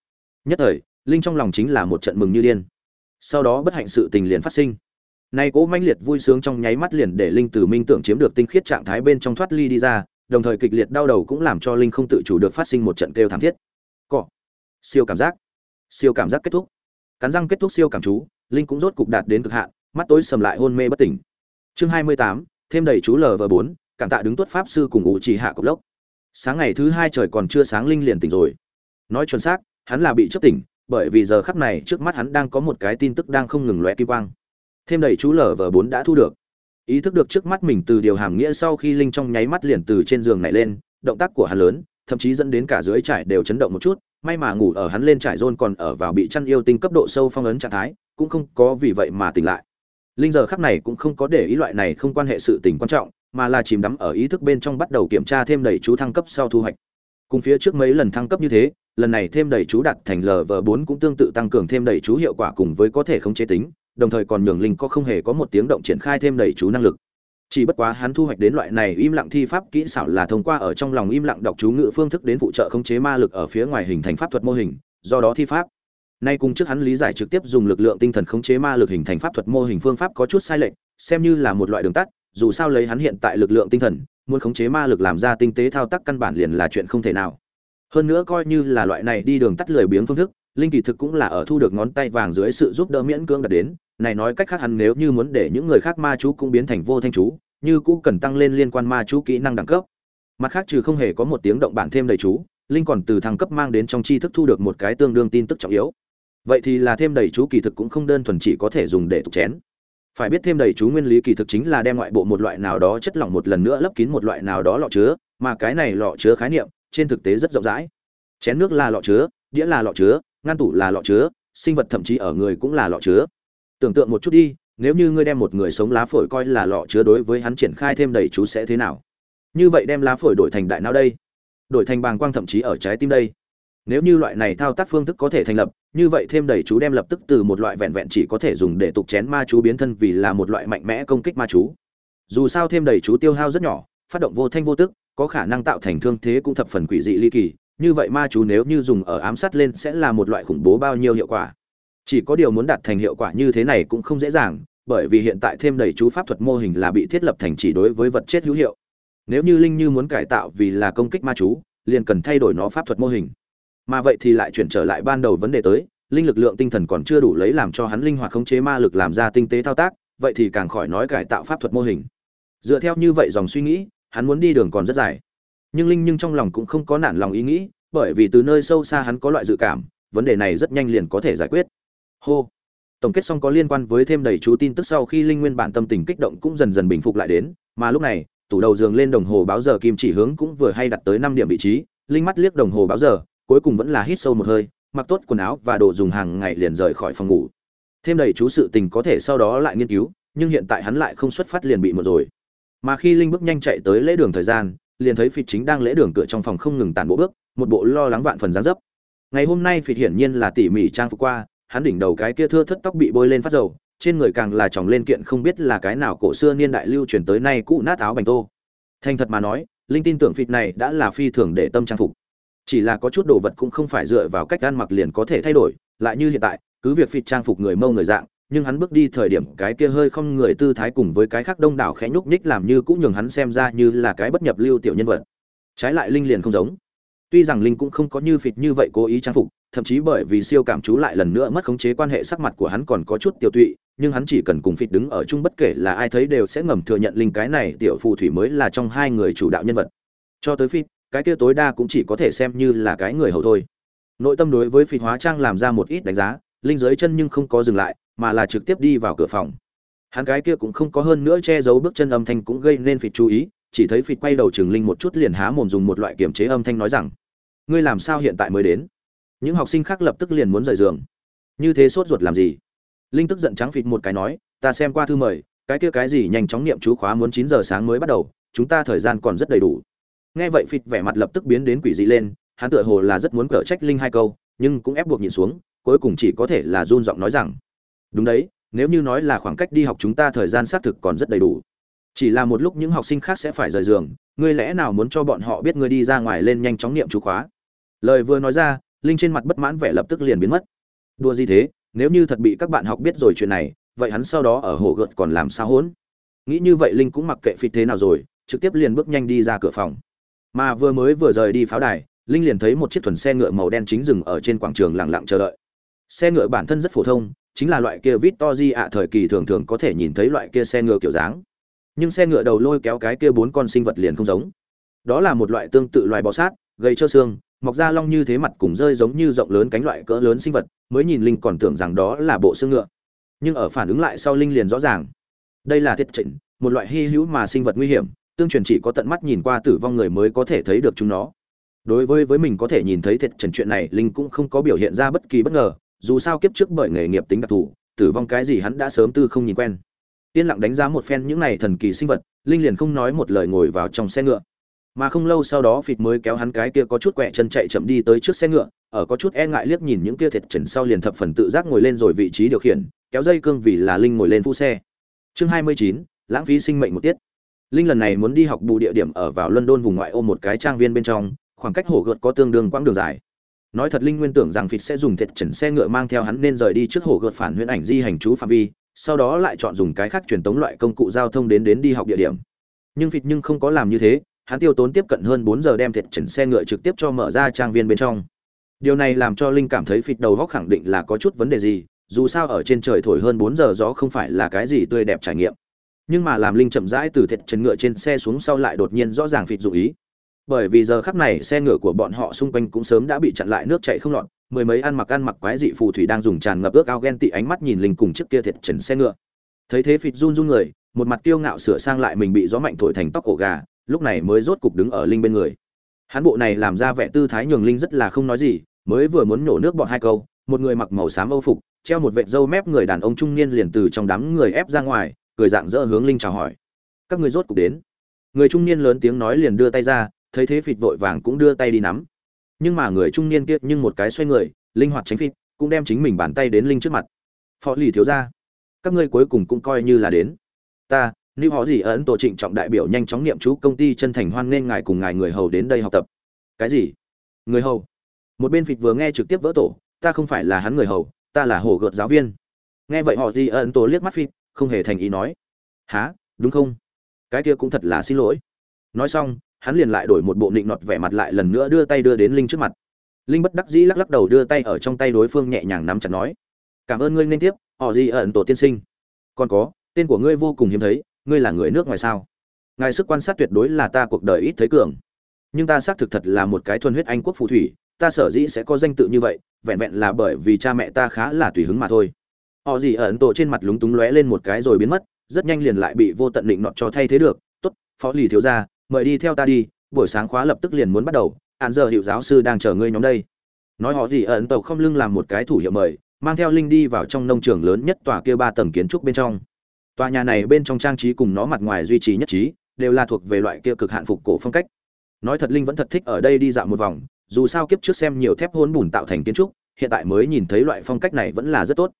nhất thời, linh trong lòng chính là một trận mừng như điên. Sau đó bất hạnh sự tình liền phát sinh. Nay cố manh liệt vui sướng trong nháy mắt liền để linh từ minh tưởng chiếm được tinh khiết trạng thái bên trong thoát ly đi ra, đồng thời kịch liệt đau đầu cũng làm cho linh không tự chủ được phát sinh một trận kêu thảm thiết. Cọ. Siêu cảm giác. Siêu cảm giác kết thúc. Cắn răng kết thúc siêu cảm chú, linh cũng rốt cục đạt đến cực hạn, mắt tối sầm lại hôn mê bất tỉnh. Chương hai mươi tám, thêm đầy chú lv bốn, cảm tạ đứng tuất pháp sư cùng ngụ chỉ hạ cốc lốc. Sáng ngày thứ hai trời còn chưa sáng linh liền tỉnh rồi. Nói chuẩn xác hắn là bị chấp tỉnh, bởi vì giờ khắc này trước mắt hắn đang có một cái tin tức đang không ngừng lóe kim quang. Thêm đầy chú lở vờ bốn đã thu được. Ý thức được trước mắt mình từ điều hàm nghĩa sau khi linh trong nháy mắt liền từ trên giường này lên, động tác của hắn lớn, thậm chí dẫn đến cả dưới trải đều chấn động một chút, may mà ngủ ở hắn lên trải rôn còn ở vào bị chăn yêu tinh cấp độ sâu phong ấn trạng thái, cũng không có vì vậy mà tỉnh lại. Linh giờ khắc này cũng không có để ý loại này không quan hệ sự tình quan trọng, mà là chìm đắm ở ý thức bên trong bắt đầu kiểm tra thêm đầy chú thăng cấp sau thu hoạch. Cùng phía trước mấy lần thăng cấp như thế lần này thêm đầy chú đặt thành lv bốn cũng tương tự tăng cường thêm đầy chú hiệu quả cùng với có thể khống chế tính, đồng thời còn nhường linh có không hề có một tiếng động triển khai thêm đầy chú năng lực. Chỉ bất quá hắn thu hoạch đến loại này im lặng thi pháp kỹ xảo là thông qua ở trong lòng im lặng đọc chú ngữ phương thức đến phụ trợ khống chế ma lực ở phía ngoài hình thành pháp thuật mô hình, do đó thi pháp. Nay cùng trước hắn lý giải trực tiếp dùng lực lượng tinh thần khống chế ma lực hình thành pháp thuật mô hình phương pháp có chút sai lệch, xem như là một loại đường tắt, dù sao lấy hắn hiện tại lực lượng tinh thần, muốn khống chế ma lực làm ra tinh tế thao tác căn bản liền là chuyện không thể nào hơn nữa coi như là loại này đi đường tắt lười biếng phương thức, linh kỳ thực cũng là ở thu được ngón tay vàng dưới sự giúp đỡ miễn cưỡng đạt đến. Này nói cách khác hắn nếu như muốn để những người khác ma chú cũng biến thành vô thanh chú, như cũ cần tăng lên liên quan ma chú kỹ năng đẳng cấp. Mặt khác trừ không hề có một tiếng động bản thêm đầy chú, linh còn từ thăng cấp mang đến trong tri thức thu được một cái tương đương tin tức trọng yếu. Vậy thì là thêm đầy chú kỳ thực cũng không đơn thuần chỉ có thể dùng để tục chén. Phải biết thêm đầy chú nguyên lý kỳ thực chính là đem ngoại bộ một loại nào đó chất lỏng một lần nữa lấp kín một loại nào đó lọ chứa, mà cái này lọ chứa khái niệm trên thực tế rất rộng rãi. Chén nước là lọ chứa, đĩa là lọ chứa, ngăn tủ là lọ chứa, sinh vật thậm chí ở người cũng là lọ chứa. Tưởng tượng một chút đi, nếu như ngươi đem một người sống lá phổi coi là lọ chứa đối với hắn triển khai thêm đầy chú sẽ thế nào? Như vậy đem lá phổi đổi thành đại não đây. Đổi thành bàng quang thậm chí ở trái tim đây. Nếu như loại này thao tác phương thức có thể thành lập, như vậy thêm đầy chú đem lập tức từ một loại vẹn vẹn chỉ có thể dùng để tục chén ma chú biến thân vì là một loại mạnh mẽ công kích ma chú. Dù sao thêm đầy chú tiêu hao rất nhỏ, phát động vô thanh vô tức có khả năng tạo thành thương thế cũng thập phần quỷ dị ly kỳ, như vậy ma chú nếu như dùng ở ám sát lên sẽ là một loại khủng bố bao nhiêu hiệu quả. Chỉ có điều muốn đạt thành hiệu quả như thế này cũng không dễ dàng, bởi vì hiện tại thêm đầy chú pháp thuật mô hình là bị thiết lập thành chỉ đối với vật chết hữu hiệu. Nếu như linh như muốn cải tạo vì là công kích ma chú, liền cần thay đổi nó pháp thuật mô hình. Mà vậy thì lại chuyển trở lại ban đầu vấn đề tới, linh lực lượng tinh thần còn chưa đủ lấy làm cho hắn linh hoạt khống chế ma lực làm ra tinh tế thao tác, vậy thì càng khỏi nói cải tạo pháp thuật mô hình. Dựa theo như vậy dòng suy nghĩ hắn muốn đi đường còn rất dài. Nhưng linh nhưng trong lòng cũng không có nản lòng ý nghĩ, bởi vì từ nơi sâu xa hắn có loại dự cảm, vấn đề này rất nhanh liền có thể giải quyết. Hô. Tổng kết xong có liên quan với thêm đầy chú tin tức sau khi linh nguyên bản tâm tình kích động cũng dần dần bình phục lại đến, mà lúc này, tủ đầu giường lên đồng hồ báo giờ kim chỉ hướng cũng vừa hay đặt tới năm điểm vị trí, linh mắt liếc đồng hồ báo giờ, cuối cùng vẫn là hít sâu một hơi, mặc tốt quần áo và đồ dùng hàng ngày liền rời khỏi phòng ngủ. Thêm đầy chú sự tình có thể sau đó lại nghiên cứu, nhưng hiện tại hắn lại không xuất phát liền bị một rồi mà khi linh bước nhanh chạy tới lễ đường thời gian, liền thấy phịt chính đang lễ đường cửa trong phòng không ngừng tàn bộ bước, một bộ lo lắng vạn phần gián dấp. Ngày hôm nay phịt hiển nhiên là tỉ mỉ trang phục qua, hắn đỉnh đầu cái kia thưa thất tóc bị bôi lên phát dầu, trên người càng là tròng lên kiện không biết là cái nào cổ xưa niên đại lưu truyền tới nay cũ nát áo bành tô. Thành thật mà nói, linh tin tưởng phịt này đã là phi thường để tâm trang phục. Chỉ là có chút đồ vật cũng không phải dựa vào cách ăn mặc liền có thể thay đổi, lại như hiện tại, cứ việc phịt trang phục người mâu người dạng nhưng hắn bước đi thời điểm cái kia hơi không người tư thái cùng với cái khác đông đảo khẽ nhúc nhích làm như cũng nhường hắn xem ra như là cái bất nhập lưu tiểu nhân vật. Trái lại linh liền không giống. Tuy rằng linh cũng không có như phịt như vậy cố ý trang phục, thậm chí bởi vì siêu cảm chú lại lần nữa mất khống chế quan hệ sắc mặt của hắn còn có chút tiêu tụy, nhưng hắn chỉ cần cùng phịt đứng ở chung bất kể là ai thấy đều sẽ ngầm thừa nhận linh cái này tiểu phù thủy mới là trong hai người chủ đạo nhân vật. Cho tới phịt, cái kia tối đa cũng chỉ có thể xem như là cái người hầu thôi. Nội tâm đối với phịt hóa trang làm ra một ít đánh giá, linh dưới chân nhưng không có dừng lại mà là trực tiếp đi vào cửa phòng. Hắn cái kia cũng không có hơn nữa che giấu bước chân âm thanh cũng gây nên phịt chú ý, chỉ thấy phịt quay đầu trường linh một chút liền há mồm dùng một loại kiểm chế âm thanh nói rằng, ngươi làm sao hiện tại mới đến? Những học sinh khác lập tức liền muốn rời giường. Như thế sốt ruột làm gì? Linh tức giận trắng phịt một cái nói, ta xem qua thư mời, cái kia cái gì nhanh chóng niệm chú khóa muốn chín giờ sáng mới bắt đầu, chúng ta thời gian còn rất đầy đủ. Nghe vậy phịt vẻ mặt lập tức biến đến quỷ dị lên, hắn tựa hồ là rất muốn cở trách linh hai câu, nhưng cũng ép buộc nhìn xuống, cuối cùng chỉ có thể là run giọng nói rằng đúng đấy, nếu như nói là khoảng cách đi học chúng ta thời gian xác thực còn rất đầy đủ. Chỉ là một lúc những học sinh khác sẽ phải rời giường, ngươi lẽ nào muốn cho bọn họ biết ngươi đi ra ngoài lên nhanh chóng niệm chú khóa? Lời vừa nói ra, linh trên mặt bất mãn vẻ lập tức liền biến mất. Đua gì thế, nếu như thật bị các bạn học biết rồi chuyện này, vậy hắn sau đó ở hồ gợt còn làm sao hỗn? Nghĩ như vậy linh cũng mặc kệ phịt thế nào rồi, trực tiếp liền bước nhanh đi ra cửa phòng. Mà vừa mới vừa rời đi pháo đài, linh liền thấy một chiếc thuần xe ngựa màu đen chính dừng ở trên quảng trường lặng lặng chờ đợi. Xe ngựa bản thân rất phổ thông chính là loại kia Victory ạ thời kỳ thường thường có thể nhìn thấy loại kia xe ngựa kiểu dáng. Nhưng xe ngựa đầu lôi kéo cái kia bốn con sinh vật liền không giống. Đó là một loại tương tự loài bò sát, gây cho xương, mọc ra long như thế mặt cùng rơi giống như rộng lớn cánh loại cỡ lớn sinh vật, mới nhìn linh còn tưởng rằng đó là bộ xương ngựa. Nhưng ở phản ứng lại sau linh liền rõ ràng. Đây là thiết trịnh, một loại hy hữu mà sinh vật nguy hiểm, tương truyền chỉ có tận mắt nhìn qua tử vong người mới có thể thấy được chúng nó. Đối với với mình có thể nhìn thấy thiệt trần chuyện này, linh cũng không có biểu hiện ra bất kỳ bất ngờ, dù sao kiếp trước bởi nghề nghiệp tính đặc thù, tử vong cái gì hắn đã sớm tư không nhìn quen. Yên lặng đánh giá một phen những này thần kỳ sinh vật, linh liền không nói một lời ngồi vào trong xe ngựa. Mà không lâu sau đó phịt mới kéo hắn cái kia có chút quẹ chân chạy chậm đi tới trước xe ngựa, ở có chút e ngại liếc nhìn những kia thiệt trần sau liền thập phần tự giác ngồi lên rồi vị trí điều khiển, kéo dây cương vì là linh ngồi lên phu xe. Chương hai mươi chín, lãng phí sinh mệnh một tiết. Linh lần này muốn đi học bù địa điểm ở vào london vùng ngoại ô một cái trang viên bên trong, khoảng cách hồ gợt có tương đương quãng đường dài nói thật linh nguyên tưởng rằng phịt sẽ dùng thiệt trần xe ngựa mang theo hắn nên rời đi trước hồ gợt phản huyễn ảnh di hành chú phạm vi, sau đó lại chọn dùng cái khác truyền tống loại công cụ giao thông đến đến đi học địa điểm. Nhưng phịt nhưng không có làm như thế, hắn tiêu tốn tiếp cận hơn bốn giờ đem thiệt trần xe ngựa trực tiếp cho mở ra trang viên bên trong. Điều này làm cho linh cảm thấy phịt đầu góc khẳng định là có chút vấn đề gì, dù sao ở trên trời thổi hơn bốn giờ gió không phải là cái gì tươi đẹp trải nghiệm. Nhưng mà làm linh chậm rãi từ thiệt trần ngựa trên xe xuống sau lại đột nhiên rõ ràng phịt dụ ý bởi vì giờ khắc này xe ngựa của bọn họ xung quanh cũng sớm đã bị chặn lại, nước chảy không lọt. Mười mấy ăn mặc ăn mặc quái dị phù thủy đang dùng tràn ngập ước ao ghen tị ánh mắt nhìn linh cùng chiếc kia thiệt trần xe ngựa. Thấy thế phịt run run người, một mặt kiêu ngạo sửa sang lại mình bị gió mạnh thổi thành tóc ổ gà, lúc này mới rốt cục đứng ở linh bên người. Hắn bộ này làm ra vẻ tư thái nhường linh rất là không nói gì, mới vừa muốn nhổ nước bọn hai câu, một người mặc màu xám âu phục, treo một vệt râu mép người đàn ông trung niên liền từ trong đám người ép ra ngoài, cười dạng dỡ hướng linh chào hỏi. Các người rốt cục đến. Người trung niên lớn tiếng nói liền đưa tay ra thấy thế phịt vội vàng cũng đưa tay đi nắm. Nhưng mà người trung niên kia nhưng một cái xoay người, linh hoạt tránh phịt, cũng đem chính mình bàn tay đến linh trước mặt. Phó lì thiếu ra các ngươi cuối cùng cũng coi như là đến. Ta, lưu họ gì ấn tổ trịnh trọng đại biểu nhanh chóng niệm chú công ty chân thành hoan nghênh ngài cùng ngài người hầu đến đây học tập. Cái gì? Người hầu? Một bên phịt vừa nghe trực tiếp vỡ tổ, ta không phải là hắn người hầu, ta là hồ gợt giáo viên. Nghe vậy họ gì ấn tổ liếc mắt phịt, không hề thành ý nói. Há đúng không? Cái kia cũng thật là xin lỗi. Nói xong hắn liền lại đổi một bộ nịnh nọt vẻ mặt lại lần nữa đưa tay đưa đến linh trước mặt. Linh bất đắc dĩ lắc lắc đầu đưa tay ở trong tay đối phương nhẹ nhàng nắm chặt nói, cảm ơn ngươi nên tiếp, họ gì ẩn tổ tiên sinh. Còn có, tên của ngươi vô cùng hiếm thấy, ngươi là người nước ngoài sao? Ngài sức quan sát tuyệt đối là ta cuộc đời ít thấy cường. Nhưng ta xác thực thật là một cái thuần huyết anh quốc phù thủy, ta sở dĩ sẽ có danh tự như vậy, vẹn vẹn là bởi vì cha mẹ ta khá là tùy hứng mà thôi. Họ gì ẩn tổ trên mặt lúng túng lóe lên một cái rồi biến mất, rất nhanh liền lại bị vô tận định nọt cho thay thế được. Tốt, phó lì thiếu gia mời đi theo ta đi, buổi sáng khóa lập tức liền muốn bắt đầu hạn giờ hiệu giáo sư đang chờ ngươi nhóm đây. Nói họ gì ẩn tàu không lưng làm một cái thủ hiệu mời, mang theo linh đi vào trong nông trường lớn nhất tòa kia ba tầng kiến trúc bên trong. Tòa nhà này bên trong trang trí cùng nó mặt ngoài duy trì nhất trí, đều là thuộc về loại kia cực hạn phục cổ phong cách. Nói thật linh vẫn thật thích ở đây đi dạo một vòng, dù sao kiếp trước xem nhiều thép hôn bùn tạo thành kiến trúc, hiện tại mới nhìn thấy loại phong cách này vẫn là rất tốt.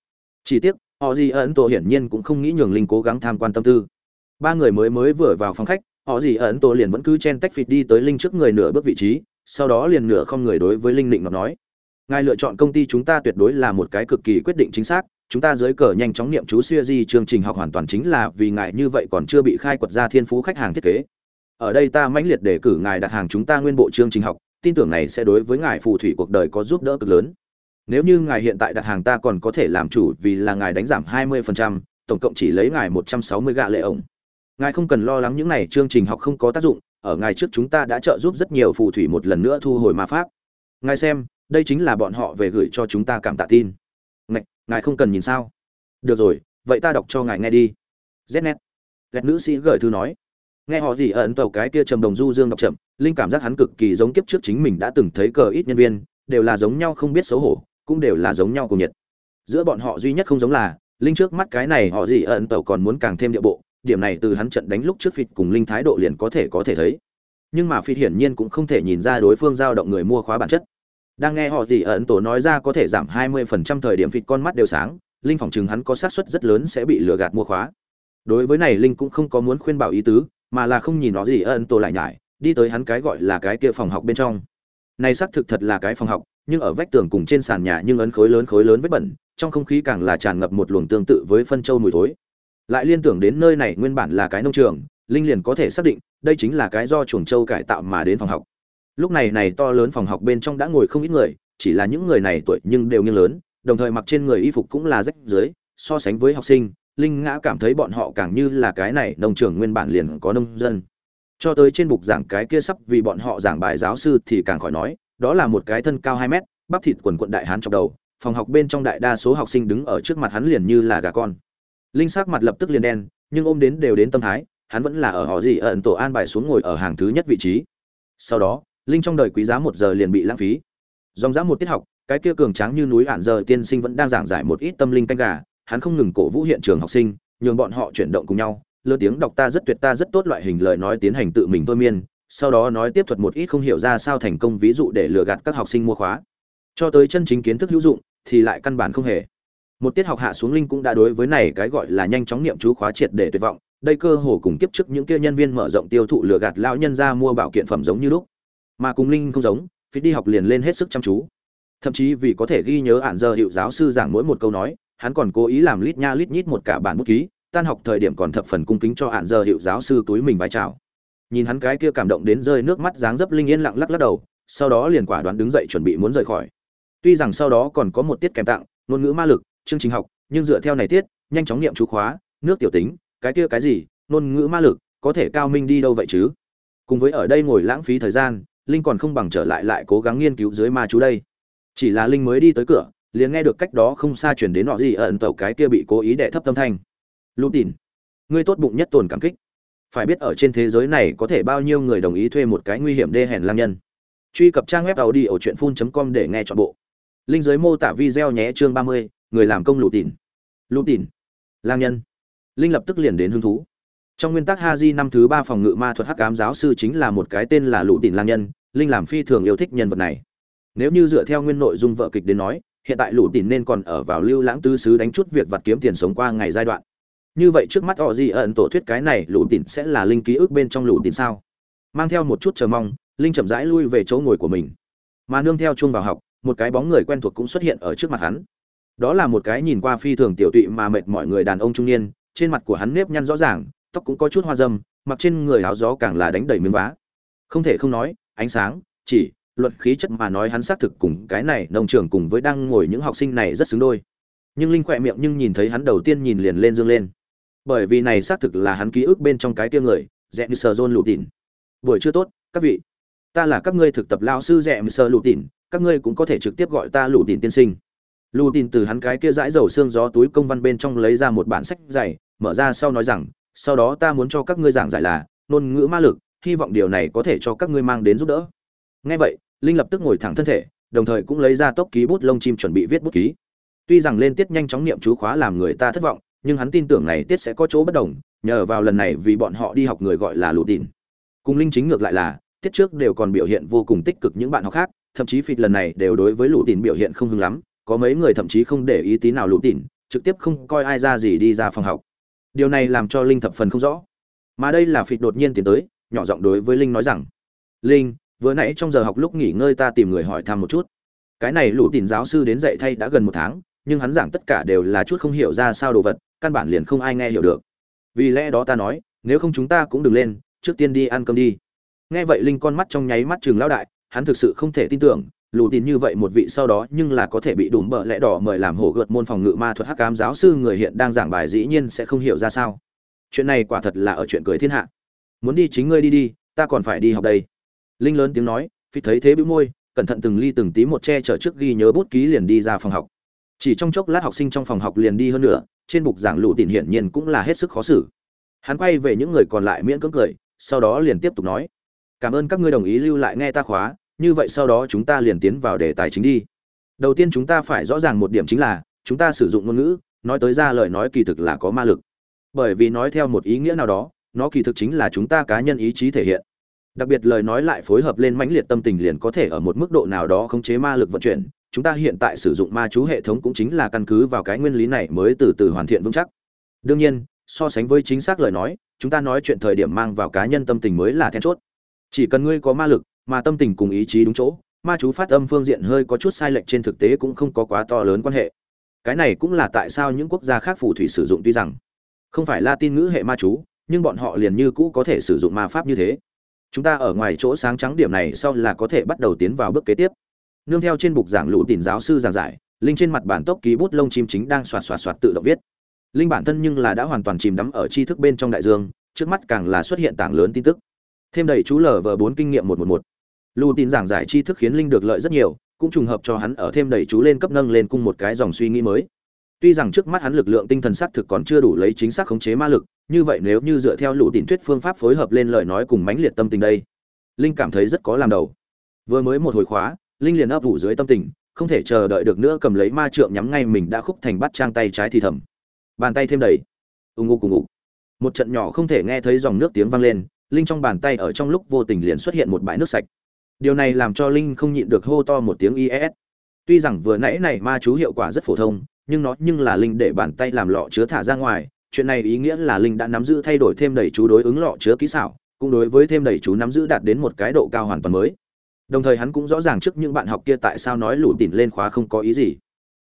Chỉ tiếc, họ gì ấn tổ hiển nhiên cũng không nghĩ nhường linh cố gắng tham quan tâm tư. Ba người mới mới vừa vào phòng khách họ gì ấn tổ liền vẫn cứ chen tách phịt đi tới linh trước người nửa bước vị trí sau đó liền nửa không người đối với linh định ngọc nói ngài lựa chọn công ty chúng ta tuyệt đối là một cái cực kỳ quyết định chính xác chúng ta dưới cờ nhanh chóng niệm chú xuya di chương trình học hoàn toàn chính là vì ngài như vậy còn chưa bị khai quật ra thiên phú khách hàng thiết kế. Ở đây ta mãnh liệt đề cử ngài đặt hàng chúng ta nguyên bộ chương trình học tin tưởng này sẽ đối với ngài phù thủy cuộc đời có giúp đỡ cực lớn. Nếu như ngài hiện tại đặt hàng ta còn có thể làm chủ vì là ngài đánh giảm 20%, tổng cộng chỉ lấy ngài 160 gạ lệ ổng ngài không cần lo lắng những này chương trình học không có tác dụng ở ngài trước chúng ta đã trợ giúp rất nhiều phù thủy một lần nữa thu hồi ma pháp. Ngài xem đây chính là bọn họ về gửi cho chúng ta cảm tạ tin. Ngài, ngài không cần nhìn sao? Được rồi vậy ta đọc cho ngài nghe đi. Znet. Lẹt nữ sĩ gửi thư nói. Nghe họ gì ẩn tàu cái kia trầm đồng du dương đọc chậm linh cảm giác hắn cực kỳ giống kiếp trước chính mình đã từng thấy cờ ít nhân viên đều là giống nhau không biết xấu hổ cũng đều là giống nhau cùng nhiệt. Giữa bọn họ duy nhất không giống là linh trước mắt cái này họ gì ẩn tàu còn muốn càng thêm địa bộ điểm này từ hắn trận đánh lúc trước phịt cùng linh thái độ liền có thể có thể thấy. Nhưng mà phịt hiển nhiên cũng không thể nhìn ra đối phương giao động người mua khóa bản chất. Đang nghe họ gì ẩn tổ nói ra có thể giảm 20% thời điểm phịt con mắt đều sáng, linh phỏng chừng hắn có xác suất rất lớn sẽ bị lừa gạt mua khóa. Đối với này, linh cũng không có muốn khuyên bảo ý tứ, mà là không nhìn nó gì ẩn tổ lại nhải, đi tới hắn cái gọi là cái kia phòng học bên trong. Này xác thực thật là cái phòng học, nhưng ở vách tường cùng trên sàn nhà nhưng ấn khối lớn khối lớn vết bẩn, trong không khí càng là tràn ngập một luồng tương tự với phân châu mùi thối lại liên tưởng đến nơi này nguyên bản là cái nông trường, linh liền có thể xác định, đây chính là cái do chuồng châu cải tạo mà đến phòng học. Lúc này này to lớn phòng học bên trong đã ngồi không ít người, chỉ là những người này tuổi nhưng đều nghiêng lớn, đồng thời mặc trên người y phục cũng là rách dưới, so sánh với học sinh, linh ngã cảm thấy bọn họ càng như là cái này nông trường nguyên bản liền có nông dân. Cho tới trên bục giảng cái kia sắp vì bọn họ giảng bài giáo sư thì càng khỏi nói, đó là một cái thân cao hai mét, bắp thịt quần quận đại hán trong đầu, phòng học bên trong đại đa số học sinh đứng ở trước mặt hắn liền như là gà con linh sắc mặt lập tức liền đen, nhưng ôm đến đều đến tâm thái, hắn vẫn là ở họ gì ẩn tổ an bài xuống ngồi ở hàng thứ nhất vị trí. Sau đó, linh trong đời quý giá một giờ liền bị lãng phí. Dòng dã một tiết học, cái kia cường tráng như núi ản giờ tiên sinh vẫn đang giảng giải một ít tâm linh canh gà, hắn không ngừng cổ vũ hiện trường học sinh, nhường bọn họ chuyển động cùng nhau, lơ tiếng đọc ta rất tuyệt ta rất tốt loại hình lời nói tiến hành tự mình thôi miên, sau đó nói tiếp thuật một ít không hiểu ra sao thành công ví dụ để lừa gạt các học sinh mua khóa. Cho tới chân chính kiến thức hữu dụng, thì lại căn bản không hề một tiết học hạ xuống linh cũng đã đối với này cái gọi là nhanh chóng niệm chú khóa triệt để tuyệt vọng, đây cơ hồ cùng kiếp trước những kia nhân viên mở rộng tiêu thụ lừa gạt lão nhân ra mua bảo kiện phẩm giống như lúc. Mà cùng linh không giống, phí đi học liền lên hết sức chăm chú. Thậm chí vì có thể ghi nhớ ản giờ hiệu giáo sư giảng mỗi một câu nói, hắn còn cố ý làm lít nha lít nhít một cả bản bút ký, tan học thời điểm còn thập phần cung kính cho ản giờ hiệu giáo sư túi mình vai chào. Nhìn hắn cái kia cảm động đến rơi nước mắt dáng dấp linh yên lặng lắc lắc đầu, sau đó liền quả đoán đứng dậy chuẩn bị muốn rời khỏi. Tuy rằng sau đó còn có một tiết kèm tặng, ngôn ngữ ma lực chương trình học, nhưng dựa theo này tiết, nhanh chóng niệm chú khóa, nước tiểu tính, cái kia cái gì, ngôn ngữ ma lực, có thể cao minh đi đâu vậy chứ? Cùng với ở đây ngồi lãng phí thời gian, linh còn không bằng trở lại lại cố gắng nghiên cứu dưới ma chú đây. Chỉ là linh mới đi tới cửa, liền nghe được cách đó không xa chuyển đến nọ gì ẩn tẩu cái kia bị cố ý đệ thấp tâm thanh. Lút tìn ngươi tốt bụng nhất tồn cảm kích. Phải biết ở trên thế giới này có thể bao nhiêu người đồng ý thuê một cái nguy hiểm đê hèn lang nhân. Truy cập trang web tàu đi ở truyện phun com để nghe chọn bộ. Linh giới mô tả video nhé chương ba mươi người làm công lũ tìn. Lũ tìn. Lang nhân. Linh lập tức liền đến hứng thú. Trong nguyên tắc ha di năm thứ ba phòng ngự ma thuật hắc ám giáo sư chính là một cái tên là lũ tìn lang nhân, linh làm phi thường yêu thích nhân vật này. Nếu như dựa theo nguyên nội dung vợ kịch đến nói, hiện tại lũ tìn nên còn ở vào lưu lãng tư sứ đánh chút việc vặt kiếm tiền sống qua ngày giai đoạn. Như vậy trước mắt họ di ẩn tổ thuyết cái này lũ tìn sẽ là linh ký ức bên trong lũ tìn sao? Mang theo một chút chờ mong, linh chậm rãi lui về chỗ ngồi của mình. Mà nương theo chuông vào học, một cái bóng người quen thuộc cũng xuất hiện ở trước mặt hắn đó là một cái nhìn qua phi thường tiểu tụy mà mệt mọi người đàn ông trung niên, trên mặt của hắn nếp nhăn rõ ràng, tóc cũng có chút hoa dâm, mặc trên người áo gió càng là đánh đầy miếng vá. Không thể không nói, ánh sáng, chỉ, luận khí chất mà nói hắn xác thực cùng cái này nông trường cùng với đang ngồi những học sinh này rất xứng đôi. Nhưng linh khỏe miệng nhưng nhìn thấy hắn đầu tiên nhìn liền lên dương lên. Bởi vì này xác thực là hắn ký ức bên trong cái tia người, rẽ như sờ rôn lụt tỉn buổi chưa tốt, các vị. Ta là các ngươi thực tập lao sư rẽ như sờ lụt tỉn các ngươi cũng có thể trực tiếp gọi ta lụt tỉn tiên sinh lù tin từ hắn cái kia dãi dầu xương gió túi công văn bên trong lấy ra một bản sách dày, mở ra sau nói rằng, sau đó ta muốn cho các ngươi giảng giải là, ngôn ngữ ma lực, hy vọng điều này có thể cho các ngươi mang đến giúp đỡ. Ngay vậy, linh lập tức ngồi thẳng thân thể, đồng thời cũng lấy ra tốc ký bút lông chim chuẩn bị viết bút ký. Tuy rằng lên tiết nhanh chóng niệm chú khóa làm người ta thất vọng, nhưng hắn tin tưởng này tiết sẽ có chỗ bất đồng, nhờ vào lần này vì bọn họ đi học người gọi là lù tin. Cùng linh chính ngược lại là, tiết trước đều còn biểu hiện vô cùng tích cực những bạn học khác, thậm chí phịt lần này đều đối với lụ Tín biểu hiện không hưng lắm có mấy người thậm chí không để ý tí nào lụ tỉn trực tiếp không coi ai ra gì đi ra phòng học. Điều này làm cho linh thập phần không rõ. Mà đây là phịt đột nhiên tiến tới, nhỏ giọng đối với linh nói rằng, linh, vừa nãy trong giờ học lúc nghỉ ngơi ta tìm người hỏi thăm một chút. Cái này lũ tìm giáo sư đến dạy thay đã gần một tháng, nhưng hắn giảng tất cả đều là chút không hiểu ra sao đồ vật, căn bản liền không ai nghe hiểu được. Vì lẽ đó ta nói, nếu không chúng ta cũng đừng lên, trước tiên đi ăn cơm đi. Nghe vậy linh con mắt trong nháy mắt trường lão đại, hắn thực sự không thể tin tưởng lù tin như vậy một vị sau đó nhưng là có thể bị đùm bợ lẽ đỏ mời làm hổ gợt môn phòng ngự ma thuật hắc cám giáo sư người hiện đang giảng bài dĩ nhiên sẽ không hiểu ra sao. Chuyện này quả thật là ở chuyện cười thiên hạ. Muốn đi chính ngươi đi đi, ta còn phải đi học đây. Linh lớn tiếng nói, phi thấy thế bĩu môi, cẩn thận từng ly từng tí một che chở trước ghi nhớ bút ký liền đi ra phòng học. Chỉ trong chốc lát học sinh trong phòng học liền đi hơn nữa trên bục giảng lù tin hiển nhiên cũng là hết sức khó xử. Hắn quay về những người còn lại miễn cưỡng cười, sau đó liền tiếp tục nói, cảm ơn các ngươi đồng ý lưu lại nghe ta khóa như vậy sau đó chúng ta liền tiến vào đề tài chính đi. Đầu tiên chúng ta phải rõ ràng một điểm chính là, chúng ta sử dụng ngôn ngữ, nói tới ra lời nói kỳ thực là có ma lực. Bởi vì nói theo một ý nghĩa nào đó, nó kỳ thực chính là chúng ta cá nhân ý chí thể hiện. Đặc biệt lời nói lại phối hợp lên mãnh liệt tâm tình liền có thể ở một mức độ nào đó khống chế ma lực vận chuyển. Chúng ta hiện tại sử dụng ma chú hệ thống cũng chính là căn cứ vào cái nguyên lý này mới từ từ hoàn thiện vững chắc. Đương nhiên, so sánh với chính xác lời nói, chúng ta nói chuyện thời điểm mang vào cá nhân tâm tình mới là then chốt. Chỉ cần ngươi có ma lực mà tâm tình cùng ý chí đúng chỗ, ma chú phát âm phương diện hơi có chút sai lệch trên thực tế cũng không có quá to lớn quan hệ. Cái này cũng là tại sao những quốc gia khác phù thủy sử dụng tuy rằng không phải latin ngữ hệ ma chú, nhưng bọn họ liền như cũ có thể sử dụng ma pháp như thế. Chúng ta ở ngoài chỗ sáng trắng điểm này sau là có thể bắt đầu tiến vào bước kế tiếp. Nương theo trên bục giảng lũ tìm giáo sư giảng giải, linh trên mặt bản tốc ký bút lông chim chính đang xoạt xoạt xoạt tự động viết. Linh bản thân nhưng là đã hoàn toàn chìm đắm ở tri thức bên trong đại dương, trước mắt càng là xuất hiện tảng lớn tin tức. Thêm đầy chú lờ vờ bốn kinh nghiệm một một một lù tin giảng giải tri thức khiến linh được lợi rất nhiều, cũng trùng hợp cho hắn ở thêm đầy chú lên cấp nâng lên cung một cái dòng suy nghĩ mới. Tuy rằng trước mắt hắn lực lượng tinh thần xác thực còn chưa đủ lấy chính xác khống chế ma lực, như vậy nếu như dựa theo lũ tin thuyết phương pháp phối hợp lên lời nói cùng mãnh liệt tâm tình đây, linh cảm thấy rất có làm đầu. Vừa mới một hồi khóa, linh liền ấp ủ dưới tâm tình, không thể chờ đợi được nữa cầm lấy ma trượng nhắm ngay mình đã khúc thành bắt trang tay trái thì thầm. Bàn tay thêm đầy ù ngụ cùng ngụ một trận nhỏ không thể nghe thấy dòng nước tiếng vang lên, linh trong bàn tay ở trong lúc vô tình liền xuất hiện một bãi nước sạch điều này làm cho linh không nhịn được hô to một tiếng is tuy rằng vừa nãy này ma chú hiệu quả rất phổ thông, nhưng nó nhưng là linh để bàn tay làm lọ chứa thả ra ngoài. Chuyện này ý nghĩa là linh đã nắm giữ thay đổi thêm đầy chú đối ứng lọ chứa kỹ xảo, cũng đối với thêm đầy chú nắm giữ đạt đến một cái độ cao hoàn toàn mới. Đồng thời hắn cũng rõ ràng trước những bạn học kia tại sao nói lũ tỉn lên khóa không có ý gì.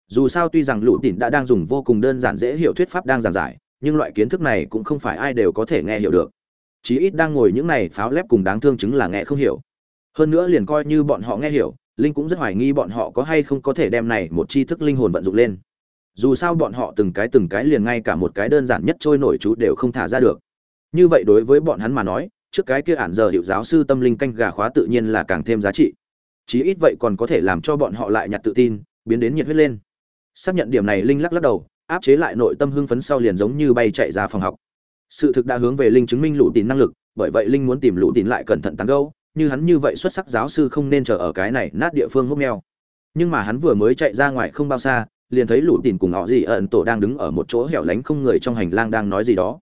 Dù sao tuy rằng lũ tỉn đã đang dùng vô cùng đơn giản dễ hiểu thuyết pháp đang giảng giải, nhưng loại kiến thức này cũng không phải ai đều có thể nghe hiểu được. Chí ít đang ngồi những này pháo lép cùng đáng thương chứng là nghe không hiểu hơn nữa liền coi như bọn họ nghe hiểu, linh cũng rất hoài nghi bọn họ có hay không có thể đem này một tri thức linh hồn vận dụng lên. Dù sao bọn họ từng cái từng cái liền ngay cả một cái đơn giản nhất trôi nổi chú đều không thả ra được. Như vậy đối với bọn hắn mà nói, trước cái kia ản giờ hiệu giáo sư tâm linh canh gà khóa tự nhiên là càng thêm giá trị. Chí ít vậy còn có thể làm cho bọn họ lại nhặt tự tin, biến đến nhiệt huyết lên. Xác nhận điểm này, linh lắc lắc đầu, áp chế lại nội tâm hưng phấn sau liền giống như bay chạy ra phòng học. Sự thực đã hướng về linh chứng minh lũ tín năng lực, bởi vậy linh muốn tìm lũ tín lại cẩn thận tán gâu như hắn như vậy xuất sắc giáo sư không nên chờ ở cái này nát địa phương ngốc meo. Nhưng mà hắn vừa mới chạy ra ngoài không bao xa, liền thấy lũ tín cùng họ gì ẩn tổ đang đứng ở một chỗ hẻo lánh không người trong hành lang đang nói gì đó.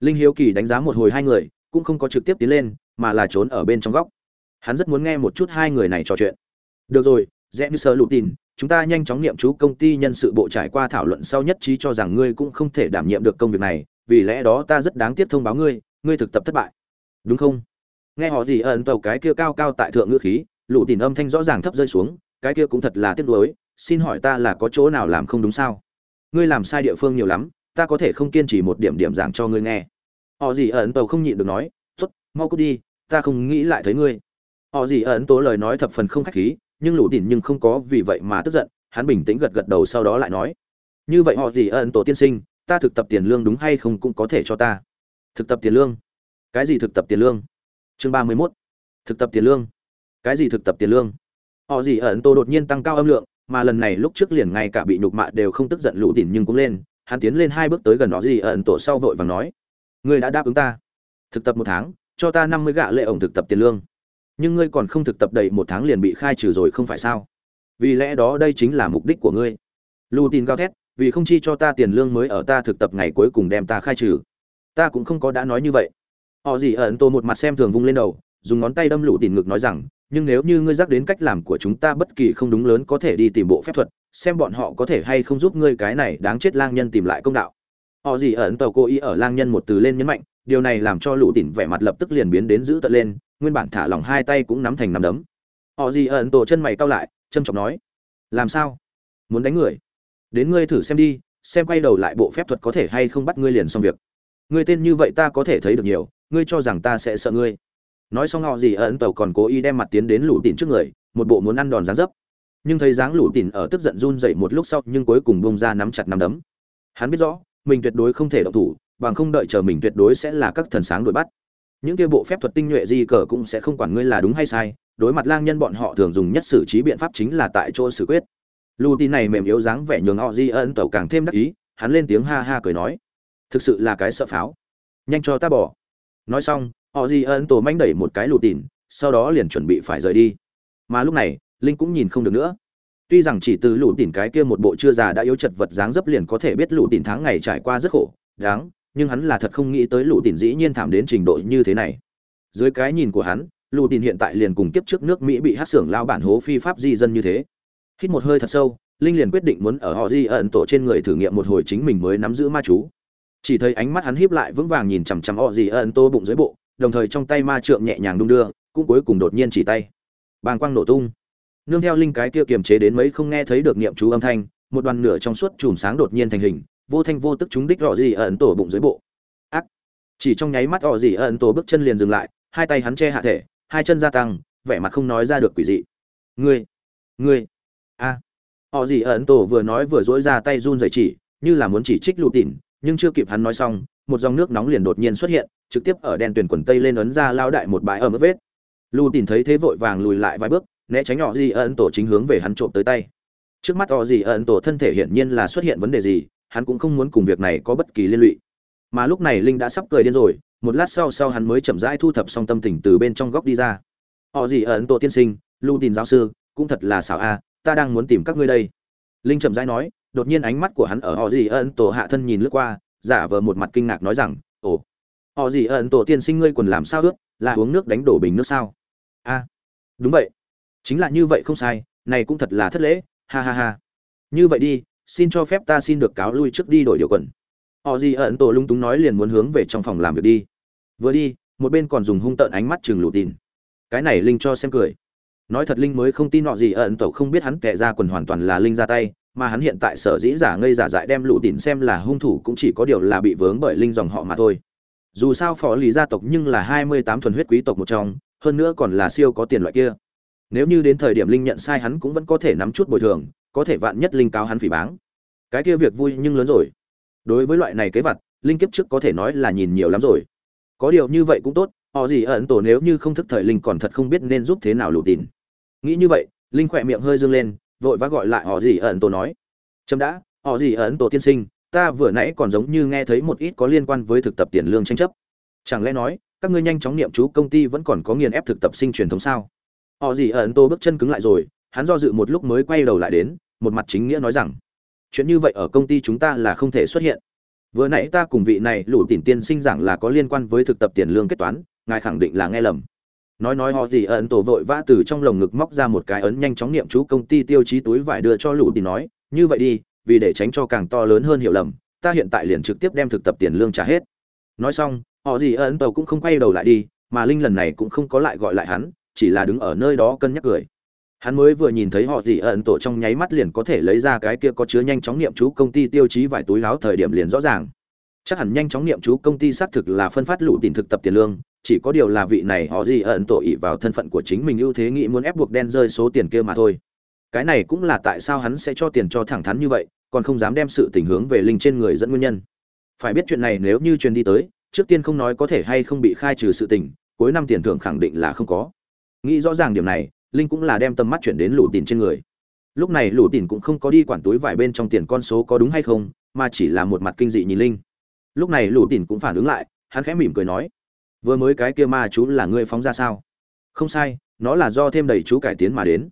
Linh hiếu kỳ đánh giá một hồi hai người, cũng không có trực tiếp tiến lên, mà là trốn ở bên trong góc. Hắn rất muốn nghe một chút hai người này trò chuyện. Được rồi, rẽ như sơ lụ tin chúng ta nhanh chóng niệm chú công ty nhân sự bộ trải qua thảo luận sau nhất trí cho rằng ngươi cũng không thể đảm nhiệm được công việc này, vì lẽ đó ta rất đáng tiếc thông báo ngươi ngươi thực tập thất bại. Đúng không? Nghe họ gì ẩn tàu cái kia cao cao tại thượng ngữ khí, lũ tìm âm thanh rõ ràng thấp rơi xuống, cái kia cũng thật là tiếc nuối, xin hỏi ta là có chỗ nào làm không đúng sao? Ngươi làm sai địa phương nhiều lắm, ta có thể không kiên trì một điểm điểm giảng cho ngươi nghe. Họ gì ẩn tàu không nhịn được nói, tốt, mau cút đi, ta không nghĩ lại thấy ngươi. Họ gì ẩn tố lời nói thập phần không khách khí, nhưng lũ tìm nhưng không có vì vậy mà tức giận, hắn bình tĩnh gật gật đầu sau đó lại nói, như vậy họ gì ẩn tổ tiên sinh, ta thực tập tiền lương đúng hay không cũng có thể cho ta. Thực tập tiền lương? Cái gì thực tập tiền lương? Chương ba mươi mốt. Thực tập tiền lương. Cái gì thực tập tiền lương? Họ gì ẩn tổ đột nhiên tăng cao âm lượng, mà lần này lúc trước liền ngay cả bị nhục mạ đều không tức giận lũ tỉn nhưng cũng lên, hắn tiến lên hai bước tới gần họ gì ẩn tổ sau vội và nói, ngươi đã đáp ứng ta. Thực tập một tháng, cho ta năm mươi gạ lệ ổng thực tập tiền lương. Nhưng ngươi còn không thực tập đầy một tháng liền bị khai trừ rồi không phải sao? Vì lẽ đó đây chính là mục đích của ngươi. Lù tin cao thét, vì không chi cho ta tiền lương mới ở ta thực tập ngày cuối cùng đem ta khai trừ. Ta cũng không có đã nói như vậy họ gì ẩn tô một mặt xem thường vung lên đầu, dùng ngón tay đâm lụ tìm ngực nói rằng, nhưng nếu như ngươi dắt đến cách làm của chúng ta bất kỳ không đúng lớn có thể đi tìm bộ phép thuật, xem bọn họ có thể hay không giúp ngươi cái này đáng chết lang nhân tìm lại công đạo. Họ gì ẩn tàu cô ý ở lang nhân một từ lên nhấn mạnh, điều này làm cho lũ tỉn vẻ mặt lập tức liền biến đến giữ tận lên, nguyên bản thả lỏng hai tay cũng nắm thành nắm đấm. Họ gì ẩn tổ chân mày cau lại trâm trọng nói, làm sao? Muốn đánh người? Đến ngươi thử xem đi, xem quay đầu lại bộ phép thuật có thể hay không bắt ngươi liền xong việc. Ngươi tên như vậy ta có thể thấy được nhiều ngươi cho rằng ta sẽ sợ ngươi. Nói xong, họ gì ẩn tàu còn cố ý đem mặt tiến đến lũ tỉn trước người, một bộ muốn ăn đòn dáng dấp. Nhưng thấy dáng lũ tỉn ở tức giận run dậy một lúc sau, nhưng cuối cùng bông ra nắm chặt nắm đấm. Hắn biết rõ, mình tuyệt đối không thể động thủ, bằng không đợi chờ mình tuyệt đối sẽ là các thần sáng đuổi bắt. Những kia bộ phép thuật tinh nhuệ di cờ cũng sẽ không quản ngươi là đúng hay sai, đối mặt lang nhân bọn họ thường dùng nhất xử trí biện pháp chính là tại chỗ xử quyết. Lũ tin này mềm yếu dáng vẻ nhường họ di ân tẩu càng thêm đắc ý, hắn lên tiếng ha ha cười nói, thực sự là cái sợ pháo. Nhanh cho ta bỏ nói xong, họ di ân tổ manh đẩy một cái lụt tìn, sau đó liền chuẩn bị phải rời đi. Mà lúc này, linh cũng nhìn không được nữa. Tuy rằng chỉ từ lụt tìn cái kia một bộ chưa già đã yếu chật vật dáng dấp liền có thể biết lụt tìn tháng ngày trải qua rất khổ, đáng, nhưng hắn là thật không nghĩ tới lụt tìn dĩ nhiên thảm đến trình độ như thế này. Dưới cái nhìn của hắn lụt tìn hiện tại liền cùng kiếp trước nước mỹ bị hát xưởng lao bản hố phi pháp di dân như thế. Hít một hơi thật sâu, linh liền quyết định muốn ở họ di ẩn tổ trên người thử nghiệm một hồi chính mình mới nắm giữ ma chú chỉ thấy ánh mắt hắn híp lại vững vàng nhìn chằm chằm họ gì ẩn tô bụng dưới bộ, đồng thời trong tay ma trượng nhẹ nhàng đung đưa, cũng cuối cùng đột nhiên chỉ tay. Bàng quang nổ tung. Nương theo linh cái kia kiềm chế đến mấy không nghe thấy được niệm chú âm thanh, một đoàn nửa trong suốt chùm sáng đột nhiên thành hình, vô thanh vô tức chúng đích rõ gì ẩn tổ bụng dưới bộ. Ác. Chỉ trong nháy mắt rõ gì ẩn tổ bước chân liền dừng lại, hai tay hắn che hạ thể, hai chân gia tăng, vẻ mặt không nói ra được quỷ dị. Ngươi ngươi. A. Họ gì ẩn tổ vừa nói vừa dỗi ra tay run rẩy chỉ, như là muốn chỉ trích lụt đỉnh nhưng chưa kịp hắn nói xong, một dòng nước nóng liền đột nhiên xuất hiện, trực tiếp ở đèn tuyển quần tây lên ấn ra lao đại một bãi ở mức vết. Lù tìm thấy thế vội vàng lùi lại vài bước, né tránh họ gì ẩn tổ chính hướng về hắn trộm tới tay. Trước mắt họ gì ẩn tổ thân thể hiển nhiên là xuất hiện vấn đề gì, hắn cũng không muốn cùng việc này có bất kỳ liên lụy. Mà lúc này linh đã sắp cười điên rồi, một lát sau sau hắn mới chậm rãi thu thập xong tâm tình từ bên trong góc đi ra. Họ gì ẩn tổ tiên sinh lưu tìm giáo sư, cũng thật là xảo a, ta đang muốn tìm các ngươi đây. Linh chậm rãi nói đột nhiên ánh mắt của hắn ở họ gì ẩn tổ hạ thân nhìn lướt qua, giả vờ một mặt kinh ngạc nói rằng, ồ, họ gì ẩn tổ tiên sinh ngươi quần làm sao ướt là uống nước đánh đổ bình nước sao? A, đúng vậy. Chính là như vậy không sai, này cũng thật là thất lễ, ha ha ha. Như vậy đi, xin cho phép ta xin được cáo lui trước đi đổi điều quần. Họ gì ẩn tổ lung túng nói liền muốn hướng về trong phòng làm việc đi. Vừa đi, một bên còn dùng hung tợn ánh mắt chừng lụt tin. Cái này linh cho xem cười. Nói thật linh mới không tin họ gì ẩn tổ không biết hắn kệ ra quần hoàn toàn là linh ra tay mà hắn hiện tại sở dĩ giả ngây giả dại đem lũ tỉn xem là hung thủ cũng chỉ có điều là bị vướng bởi linh dòng họ mà thôi. Dù sao phó lý gia tộc nhưng là hai mươi tám thuần huyết quý tộc một trong, hơn nữa còn là siêu có tiền loại kia. Nếu như đến thời điểm linh nhận sai hắn cũng vẫn có thể nắm chút bồi thường, có thể vạn nhất linh cáo hắn phỉ báng. Cái kia việc vui nhưng lớn rồi. Đối với loại này kế vật, linh kiếp trước có thể nói là nhìn nhiều lắm rồi. Có điều như vậy cũng tốt, họ gì ẩn tổ nếu như không thức thời linh còn thật không biết nên giúp thế nào lụt tìn nghĩ như vậy, linh khỏe miệng hơi dương lên vội vã gọi lại họ gì ẩn tổ nói. Chấm đã, họ gì ẩn tổ tiên sinh, ta vừa nãy còn giống như nghe thấy một ít có liên quan với thực tập tiền lương tranh chấp. Chẳng lẽ nói, các ngươi nhanh chóng niệm chú công ty vẫn còn có nghiền ép thực tập sinh truyền thống sao? Họ gì ẩn tổ bước chân cứng lại rồi, hắn do dự một lúc mới quay đầu lại đến, một mặt chính nghĩa nói rằng, chuyện như vậy ở công ty chúng ta là không thể xuất hiện. Vừa nãy ta cùng vị này lũ tỉn tiên sinh giảng là có liên quan với thực tập tiền lương kết toán, ngài khẳng định là nghe lầm nói nói họ gì ẩn tổ vội vã từ trong lồng ngực móc ra một cái ấn nhanh chóng niệm chú công ty tiêu chí túi vải đưa cho lũ thì nói, như vậy đi, vì để tránh cho càng to lớn hơn hiểu lầm, ta hiện tại liền trực tiếp đem thực tập tiền lương trả hết. Nói xong, họ gì ẩn tổ cũng không quay đầu lại đi, mà linh lần này cũng không có lại gọi lại hắn, chỉ là đứng ở nơi đó cân nhắc cười. Hắn mới vừa nhìn thấy họ gì ẩn tổ trong nháy mắt liền có thể lấy ra cái kia có chứa nhanh chóng niệm chú công ty tiêu chí vải túi láo thời điểm liền rõ ràng chắc hẳn nhanh chóng niệm chú công ty xác thực là phân phát lũ tiền thực tập tiền lương, chỉ có điều là vị này họ gì ẩn tội ỉ vào thân phận của chính mình ưu thế nghĩ muốn ép buộc đen rơi số tiền kia mà thôi. Cái này cũng là tại sao hắn sẽ cho tiền cho thẳng thắn như vậy, còn không dám đem sự tình hướng về linh trên người dẫn nguyên nhân. Phải biết chuyện này nếu như truyền đi tới, trước tiên không nói có thể hay không bị khai trừ sự tình, cuối năm tiền thưởng khẳng định là không có. Nghĩ rõ ràng điểm này, linh cũng là đem tầm mắt chuyển đến lũ tiền trên người. Lúc này lũ tiền cũng không có đi quản túi vải bên trong tiền con số có đúng hay không, mà chỉ là một mặt kinh dị nhìn linh lúc này lũ tỉn cũng phản ứng lại, hắn khẽ mỉm cười nói, vừa mới cái kia ma chú là ngươi phóng ra sao? Không sai, nó là do thêm đầy chú cải tiến mà đến.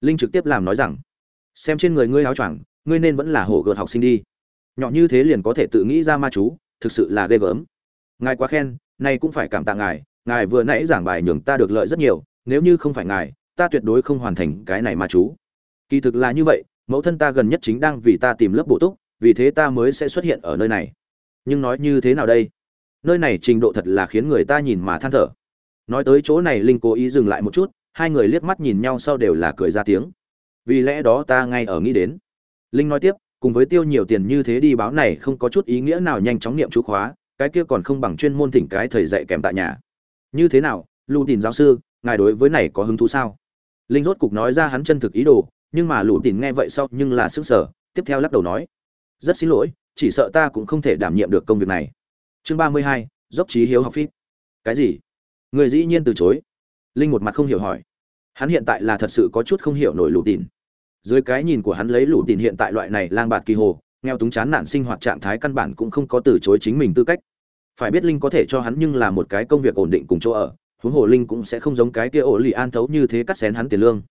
Linh trực tiếp làm nói rằng, xem trên người ngươi áo choàng, ngươi nên vẫn là hổ gợt học sinh đi. Nhỏ như thế liền có thể tự nghĩ ra ma chú, thực sự là ghê gớm. Ngài quá khen, nay cũng phải cảm tạ ngài ngài vừa nãy giảng bài nhường ta được lợi rất nhiều, nếu như không phải ngài, ta tuyệt đối không hoàn thành cái này ma chú. Kỳ thực là như vậy, mẫu thân ta gần nhất chính đang vì ta tìm lớp bổ túc, vì thế ta mới sẽ xuất hiện ở nơi này nhưng nói như thế nào đây? Nơi này trình độ thật là khiến người ta nhìn mà than thở. Nói tới chỗ này, linh cố ý dừng lại một chút, hai người liếc mắt nhìn nhau sau đều là cười ra tiếng. Vì lẽ đó ta ngay ở nghĩ đến. Linh nói tiếp, cùng với tiêu nhiều tiền như thế đi báo này không có chút ý nghĩa nào nhanh chóng niệm chú khóa, cái kia còn không bằng chuyên môn thỉnh cái thầy dạy kèm tại nhà. Như thế nào, lù tìm giáo sư, ngài đối với này có hứng thú sao? Linh rốt cục nói ra hắn chân thực ý đồ, nhưng mà lù tìm nghe vậy sau nhưng là sức sở tiếp theo lắc đầu nói. Rất xin lỗi chỉ sợ ta cũng không thể đảm nhiệm được công việc này. Chương ba mươi hai, dốc trí hiếu học phí. Cái gì? Người dĩ nhiên từ chối. Linh một mặt không hiểu hỏi. Hắn hiện tại là thật sự có chút không hiểu nổi lũ tìn. Dưới cái nhìn của hắn lấy lũ tìn hiện tại loại này lang bạt kỳ hồ, nghèo túng chán nản sinh hoạt trạng thái căn bản cũng không có từ chối chính mình tư cách. Phải biết linh có thể cho hắn nhưng là một cái công việc ổn định cùng chỗ ở, huống hồ linh cũng sẽ không giống cái kia ổ lì an thấu như thế cắt xén hắn tiền lương.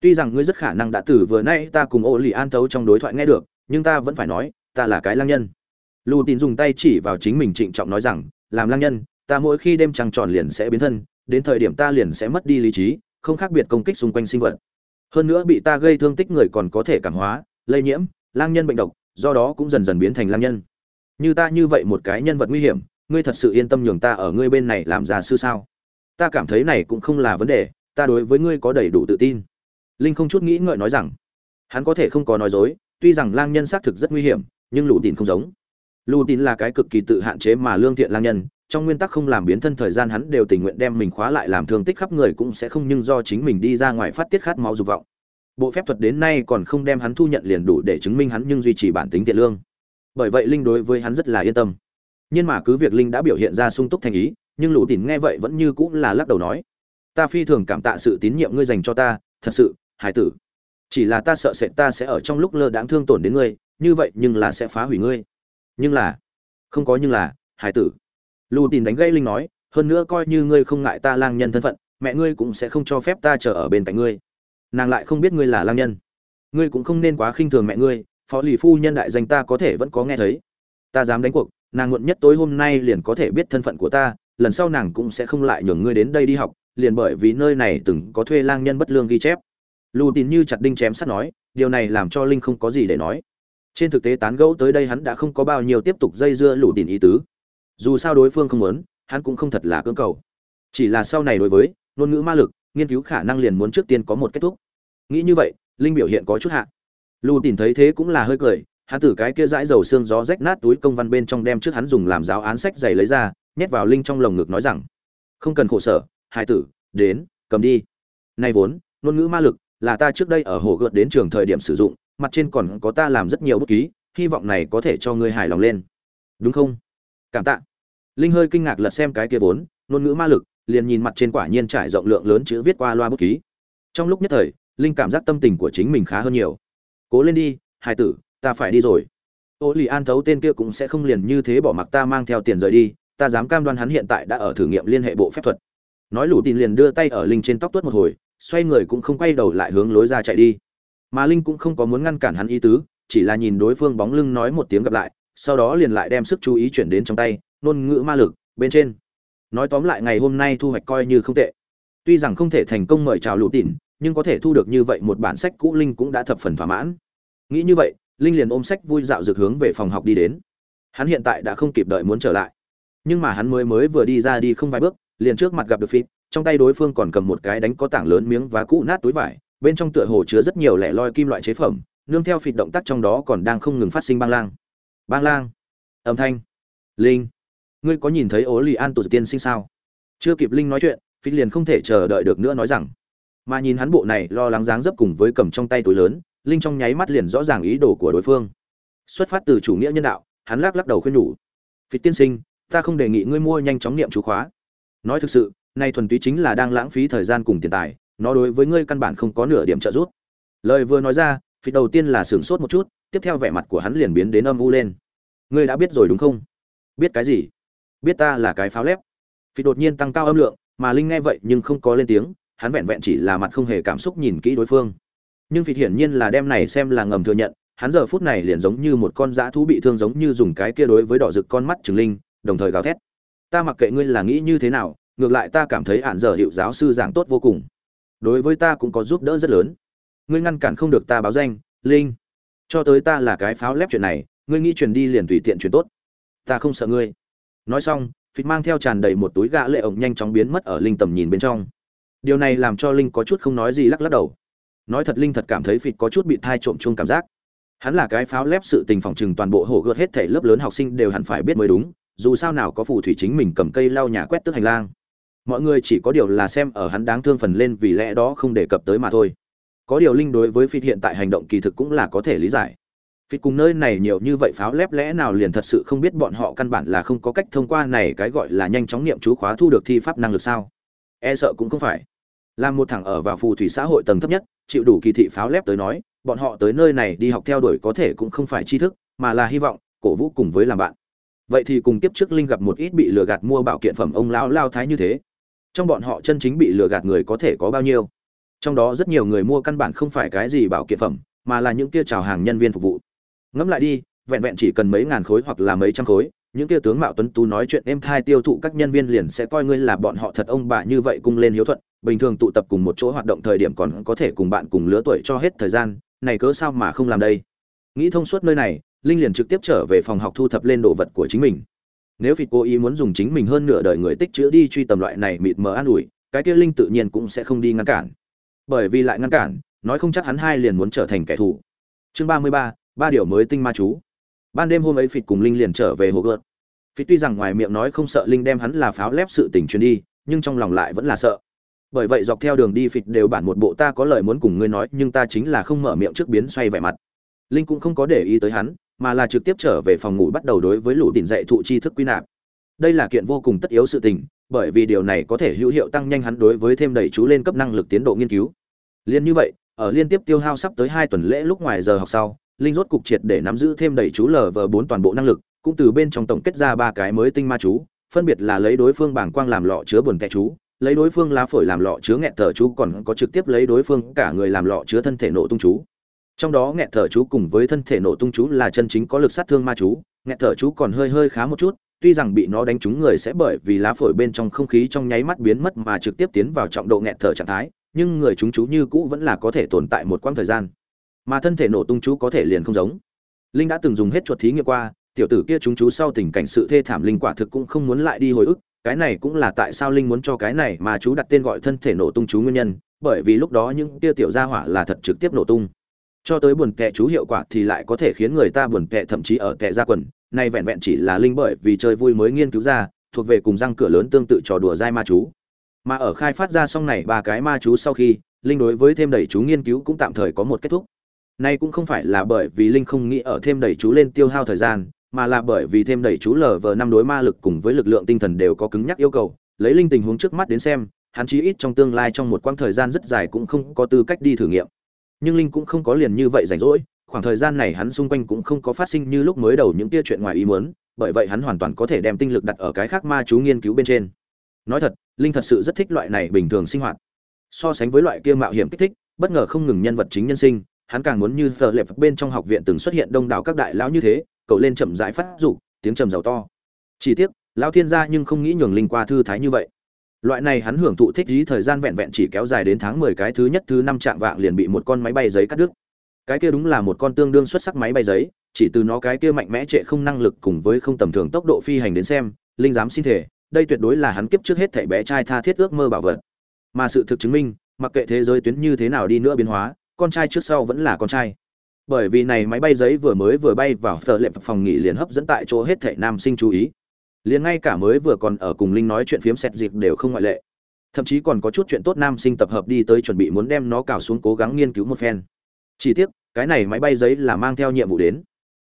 Tuy rằng ngươi rất khả năng đã từ vừa nay ta cùng ổ lì an thấu trong đối thoại nghe được, nhưng ta vẫn phải nói ta là cái lang nhân. Lù tín dùng tay chỉ vào chính mình trịnh trọng nói rằng, làm lang nhân, ta mỗi khi đêm trăng tròn liền sẽ biến thân, đến thời điểm ta liền sẽ mất đi lý trí, không khác biệt công kích xung quanh sinh vật. Hơn nữa bị ta gây thương tích người còn có thể cảm hóa, lây nhiễm, lang nhân bệnh độc, do đó cũng dần dần biến thành lang nhân. Như ta như vậy một cái nhân vật nguy hiểm, ngươi thật sự yên tâm nhường ta ở ngươi bên này làm gia sư sao? Ta cảm thấy này cũng không là vấn đề, ta đối với ngươi có đầy đủ tự tin. Linh không chút nghĩ ngợi nói rằng, hắn có thể không có nói dối, tuy rằng lang nhân xác thực rất nguy hiểm nhưng lù tin không giống. Lù tin là cái cực kỳ tự hạn chế mà lương thiện lang nhân, trong nguyên tắc không làm biến thân thời gian hắn đều tình nguyện đem mình khóa lại làm thương tích khắp người cũng sẽ không nhưng do chính mình đi ra ngoài phát tiết khát máu dục vọng. Bộ phép thuật đến nay còn không đem hắn thu nhận liền đủ để chứng minh hắn nhưng duy trì bản tính thiện lương. Bởi vậy linh đối với hắn rất là yên tâm. Nhưng mà cứ việc linh đã biểu hiện ra sung túc thành ý, nhưng lũ tín nghe vậy vẫn như cũng là lắc đầu nói, ta phi thường cảm tạ sự tín nhiệm ngươi dành cho ta, thật sự, hải tử. Chỉ là ta sợ sệt ta sẽ ở trong lúc lơ đãng thương tổn đến ngươi như vậy nhưng là sẽ phá hủy ngươi. Nhưng là, không có nhưng là, hải tử. Lù tìm đánh gây linh nói, hơn nữa coi như ngươi không ngại ta lang nhân thân phận, mẹ ngươi cũng sẽ không cho phép ta chờ ở bên cạnh ngươi. Nàng lại không biết ngươi là lang nhân. Ngươi cũng không nên quá khinh thường mẹ ngươi, phó lì phu nhân đại danh ta có thể vẫn có nghe thấy. Ta dám đánh cuộc, nàng muộn nhất tối hôm nay liền có thể biết thân phận của ta, lần sau nàng cũng sẽ không lại nhường ngươi đến đây đi học, liền bởi vì nơi này từng có thuê lang nhân bất lương ghi chép. Lù tín như chặt đinh chém sắt nói, điều này làm cho linh không có gì để nói trên thực tế tán gẫu tới đây hắn đã không có bao nhiêu tiếp tục dây dưa lù tín ý tứ. Dù sao đối phương không muốn, hắn cũng không thật là cưỡng cầu. Chỉ là sau này đối với, ngôn ngữ ma lực, nghiên cứu khả năng liền muốn trước tiên có một kết thúc. Nghĩ như vậy, linh biểu hiện có chút hạ. Lù tìm thấy thế cũng là hơi cười, hắn từ cái kia dãi dầu xương gió rách nát túi công văn bên trong đem trước hắn dùng làm giáo án sách giày lấy ra, nhét vào linh trong lồng ngực nói rằng, không cần khổ sở hai tử, đến, cầm đi. Nay vốn, ngôn ngữ ma lực là ta trước đây ở hồ gợt đến trường thời điểm sử dụng mặt trên còn có ta làm rất nhiều bút ký, hy vọng này có thể cho ngươi hài lòng lên. Đúng không? Cảm tạ. Linh hơi kinh ngạc lật xem cái kia vốn, ngôn ngữ ma lực, liền nhìn mặt trên quả nhiên trải rộng lượng lớn chữ viết qua loa bút ký. Trong lúc nhất thời, linh cảm giác tâm tình của chính mình khá hơn nhiều. Cố lên đi hai tử, ta phải đi rồi. Ô lì an thấu tên kia cũng sẽ không liền như thế bỏ mặc ta mang theo tiền rời đi, ta dám cam đoan hắn hiện tại đã ở thử nghiệm liên hệ bộ phép thuật. Nói lũ tin liền đưa tay ở linh trên tóc tuốt một hồi, xoay người cũng không quay đầu lại hướng lối ra chạy đi mà linh cũng không có muốn ngăn cản hắn ý tứ, chỉ là nhìn đối phương bóng lưng nói một tiếng gặp lại, sau đó liền lại đem sức chú ý chuyển đến trong tay, ngôn ngữ ma lực, bên trên. Nói tóm lại ngày hôm nay thu hoạch coi như không tệ. Tuy rằng không thể thành công mời chào lũ tỉn nhưng có thể thu được như vậy một bản sách cũ linh cũng đã thập phần thỏa mãn. Nghĩ như vậy, linh liền ôm sách vui dạo dược hướng về phòng học đi đến. Hắn hiện tại đã không kịp đợi muốn trở lại. Nhưng mà hắn mới mới vừa đi ra đi không vài bước, liền trước mặt gặp được phít trong tay đối phương còn cầm một cái đánh có tảng lớn miếng và cũ nát túi vải bên trong tựa hồ chứa rất nhiều lẻ loi kim loại chế phẩm, nương theo phịt động tác trong đó còn đang không ngừng phát sinh băng lang. Băng lang. Âm thanh. Linh. Ngươi có nhìn thấy ố lì an tụt tiên sinh sao? Chưa kịp linh nói chuyện phi liền không thể chờ đợi được nữa nói rằng. Mà nhìn hắn bộ này lo lắng dáng dấp cùng với cầm trong tay túi lớn, linh trong nháy mắt liền rõ ràng ý đồ của đối phương. Xuất phát từ chủ nghĩa nhân đạo, hắn lắc lắc đầu khuyên nhủ. Phi tiên sinh, ta không đề nghị ngươi mua nhanh chóng niệm chú khóa. Nói thực sự, nay thuần túy chính là đang lãng phí thời gian cùng tiền tài nó đối với ngươi căn bản không có nửa điểm trợ giúp. Lời vừa nói ra phi đầu tiên là sửng sốt một chút, tiếp theo vẻ mặt của hắn liền biến đến âm u lên. Ngươi đã biết rồi đúng không? Biết cái gì? Biết ta là cái pháo lép. Phi đột nhiên tăng cao âm lượng, mà linh nghe vậy nhưng không có lên tiếng, hắn vẹn vẹn chỉ là mặt không hề cảm xúc nhìn kỹ đối phương. Nhưng phi hiển nhiên là đem này xem là ngầm thừa nhận, hắn giờ phút này liền giống như một con dã thú bị thương giống như dùng cái kia đối với đỏ rực con mắt trừng linh, đồng thời gào thét. Ta mặc kệ ngươi là nghĩ như thế nào, ngược lại ta cảm thấy ạn giờ hiệu giáo sư giảng tốt vô cùng đối với ta cũng có giúp đỡ rất lớn. Ngươi ngăn cản không được ta báo danh, linh. Cho tới ta là cái pháo lép chuyện này, ngươi nghĩ truyền đi liền tùy tiện truyền tốt. Ta không sợ ngươi. Nói xong phịt mang theo tràn đầy một túi gạ lệ ổng nhanh chóng biến mất ở linh tầm nhìn bên trong. Điều này làm cho linh có chút không nói gì lắc lắc đầu. Nói thật linh thật cảm thấy phịt có chút bị thai trộm chung cảm giác. Hắn là cái pháo lép sự tình phòng trừng toàn bộ hổ gợt hết thể lớp lớn học sinh đều hẳn phải biết mới đúng, dù sao nào có phù thủy chính mình cầm cây lau nhà quét tức hành lang mọi người chỉ có điều là xem ở hắn đáng thương phần lên vì lẽ đó không đề cập tới mà thôi. Có điều linh đối với phi hiện tại hành động kỳ thực cũng là có thể lý giải. Phi cùng nơi này nhiều như vậy pháo lép lẽ nào liền thật sự không biết bọn họ căn bản là không có cách thông qua này cái gọi là nhanh chóng niệm chú khóa thu được thi pháp năng lực sao? E sợ cũng không phải. Làm một thằng ở vào phù thủy xã hội tầng thấp nhất, chịu đủ kỳ thị pháo lép tới nói, bọn họ tới nơi này đi học theo đuổi có thể cũng không phải tri thức, mà là hy vọng, cổ vũ cùng với làm bạn. Vậy thì cùng tiếp trước linh gặp một ít bị lừa gạt mua bảo kiện phẩm ông lão lao thái như thế trong bọn họ chân chính bị lừa gạt người có thể có bao nhiêu. Trong đó rất nhiều người mua căn bản không phải cái gì bảo kiện phẩm, mà là những kia chào hàng nhân viên phục vụ. Ngẫm lại đi, vẹn vẹn chỉ cần mấy ngàn khối hoặc là mấy trăm khối, những kia tướng mạo tuấn tú nói chuyện êm thai tiêu thụ các nhân viên liền sẽ coi ngươi là bọn họ thật ông bà như vậy cung lên hiếu thuận, bình thường tụ tập cùng một chỗ hoạt động thời điểm còn có thể cùng bạn cùng lứa tuổi cho hết thời gian, này cớ sao mà không làm đây? Nghĩ thông suốt nơi này, linh liền trực tiếp trở về phòng học thu thập lên đồ vật của chính mình nếu vì cố ý muốn dùng chính mình hơn nửa đời người tích chữ đi truy tầm loại này mịt mờ an ủi, cái kia linh tự nhiên cũng sẽ không đi ngăn cản. Bởi vì lại ngăn cản, nói không chắc hắn hai liền muốn trở thành kẻ thù. Chương ba mươi ba ba điều mới tinh ma chú. Ban đêm hôm ấy phịt cùng linh liền trở về hồ gợt. Phịt tuy rằng ngoài miệng nói không sợ linh đem hắn là pháo lép sự tình truyền đi, nhưng trong lòng lại vẫn là sợ. Bởi vậy dọc theo đường đi phịt đều bản một bộ ta có lời muốn cùng ngươi nói, nhưng ta chính là không mở miệng trước biến xoay vẻ mặt. Linh cũng không có để ý tới hắn mà là trực tiếp trở về phòng ngủ bắt đầu đối với lũ đỉnh dạy thụ tri thức quy nạp. Đây là kiện vô cùng tất yếu sự tình, bởi vì điều này có thể hữu hiệu tăng nhanh hắn đối với thêm đẩy chú lên cấp năng lực tiến độ nghiên cứu. Liên như vậy, ở liên tiếp tiêu hao sắp tới hai tuần lễ lúc ngoài giờ học sau, linh rốt cục triệt để nắm giữ thêm đẩy chú lv bốn toàn bộ năng lực, cũng từ bên trong tổng kết ra ba cái mới tinh ma chú, phân biệt là lấy đối phương bảng quang làm lọ chứa buồn kẹ chú, lấy đối phương lá phổi làm lọ chứa nghẹt thở chú, còn có trực tiếp lấy đối phương cả người làm lọ chứa thân thể nổ tung chú trong đó nghẹt thở chú cùng với thân thể nổ tung chú là chân chính có lực sát thương ma chú. Nghẹt thở chú còn hơi hơi khá một chút, tuy rằng bị nó đánh trúng người sẽ bởi vì lá phổi bên trong không khí trong nháy mắt biến mất mà trực tiếp tiến vào trọng độ nghẹt thở trạng thái, nhưng người chúng chú như cũ vẫn là có thể tồn tại một quãng thời gian. Mà thân thể nổ tung chú có thể liền không giống. Linh đã từng dùng hết chuột thí nghiệm qua, tiểu tử kia chúng chú sau tình cảnh sự thê thảm linh quả thực cũng không muốn lại đi hồi ức, cái này cũng là tại sao linh muốn cho cái này mà chú đặt tên gọi thân thể nổ tung chú nguyên nhân, bởi vì lúc đó những kia tiểu gia hỏa là thật trực tiếp nổ tung cho tới buồn kẹ chú hiệu quả thì lại có thể khiến người ta buồn kẹ thậm chí ở kẹ ra quần. Nay vẹn vẹn chỉ là linh bởi vì chơi vui mới nghiên cứu ra, thuộc về cùng răng cửa lớn tương tự trò đùa dai ma chú. Mà ở khai phát ra xong này ba cái ma chú sau khi, linh đối với thêm đầy chú nghiên cứu cũng tạm thời có một kết thúc. Nay cũng không phải là bởi vì linh không nghĩ ở thêm đầy chú lên tiêu hao thời gian, mà là bởi vì thêm đầy chú lờ vờ năm đối ma lực cùng với lực lượng tinh thần đều có cứng nhắc yêu cầu. Lấy linh tình huống trước mắt đến xem, hắn chí ít trong tương lai trong một quãng thời gian rất dài cũng không có tư cách đi thử nghiệm nhưng linh cũng không có liền như vậy rảnh rỗi, khoảng thời gian này hắn xung quanh cũng không có phát sinh như lúc mới đầu những tia chuyện ngoài ý muốn, bởi vậy hắn hoàn toàn có thể đem tinh lực đặt ở cái khác ma chú nghiên cứu bên trên. Nói thật, linh thật sự rất thích loại này bình thường sinh hoạt. So sánh với loại kia mạo hiểm kích thích, bất ngờ không ngừng nhân vật chính nhân sinh, hắn càng muốn như phờ lệp bên trong học viện từng xuất hiện đông đảo các đại lão như thế, cậu lên chậm rãi phát dục, tiếng trầm giàu to. Chỉ tiếc, lão thiên gia nhưng không nghĩ nhường linh qua thư thái như vậy loại này hắn hưởng thụ thích lý thời gian vẹn vẹn chỉ kéo dài đến tháng mười cái thứ nhất, thứ năm chạm vạng liền bị một con máy bay giấy cắt đứt. Cái kia đúng là một con tương đương xuất sắc máy bay giấy, chỉ từ nó cái kia mạnh mẽ trệ không năng lực cùng với không tầm thường tốc độ phi hành đến xem, linh dám xin thể, đây tuyệt đối là hắn kiếp trước hết thảy bé trai tha thiết ước mơ bảo vật. Mà sự thực chứng minh, mặc kệ thế giới tuyến như thế nào đi nữa biến hóa, con trai trước sau vẫn là con trai. Bởi vì này máy bay giấy vừa mới vừa bay vào phở lệ phòng nghỉ liền hấp dẫn tại chỗ hết thảy nam sinh chú ý liền ngay cả mới vừa còn ở cùng linh nói chuyện phiếm xét dịp đều không ngoại lệ. Thậm chí còn có chút chuyện tốt nam sinh tập hợp đi tới chuẩn bị muốn đem nó cào xuống cố gắng nghiên cứu một phen. Chỉ tiếc, cái này máy bay giấy là mang theo nhiệm vụ đến.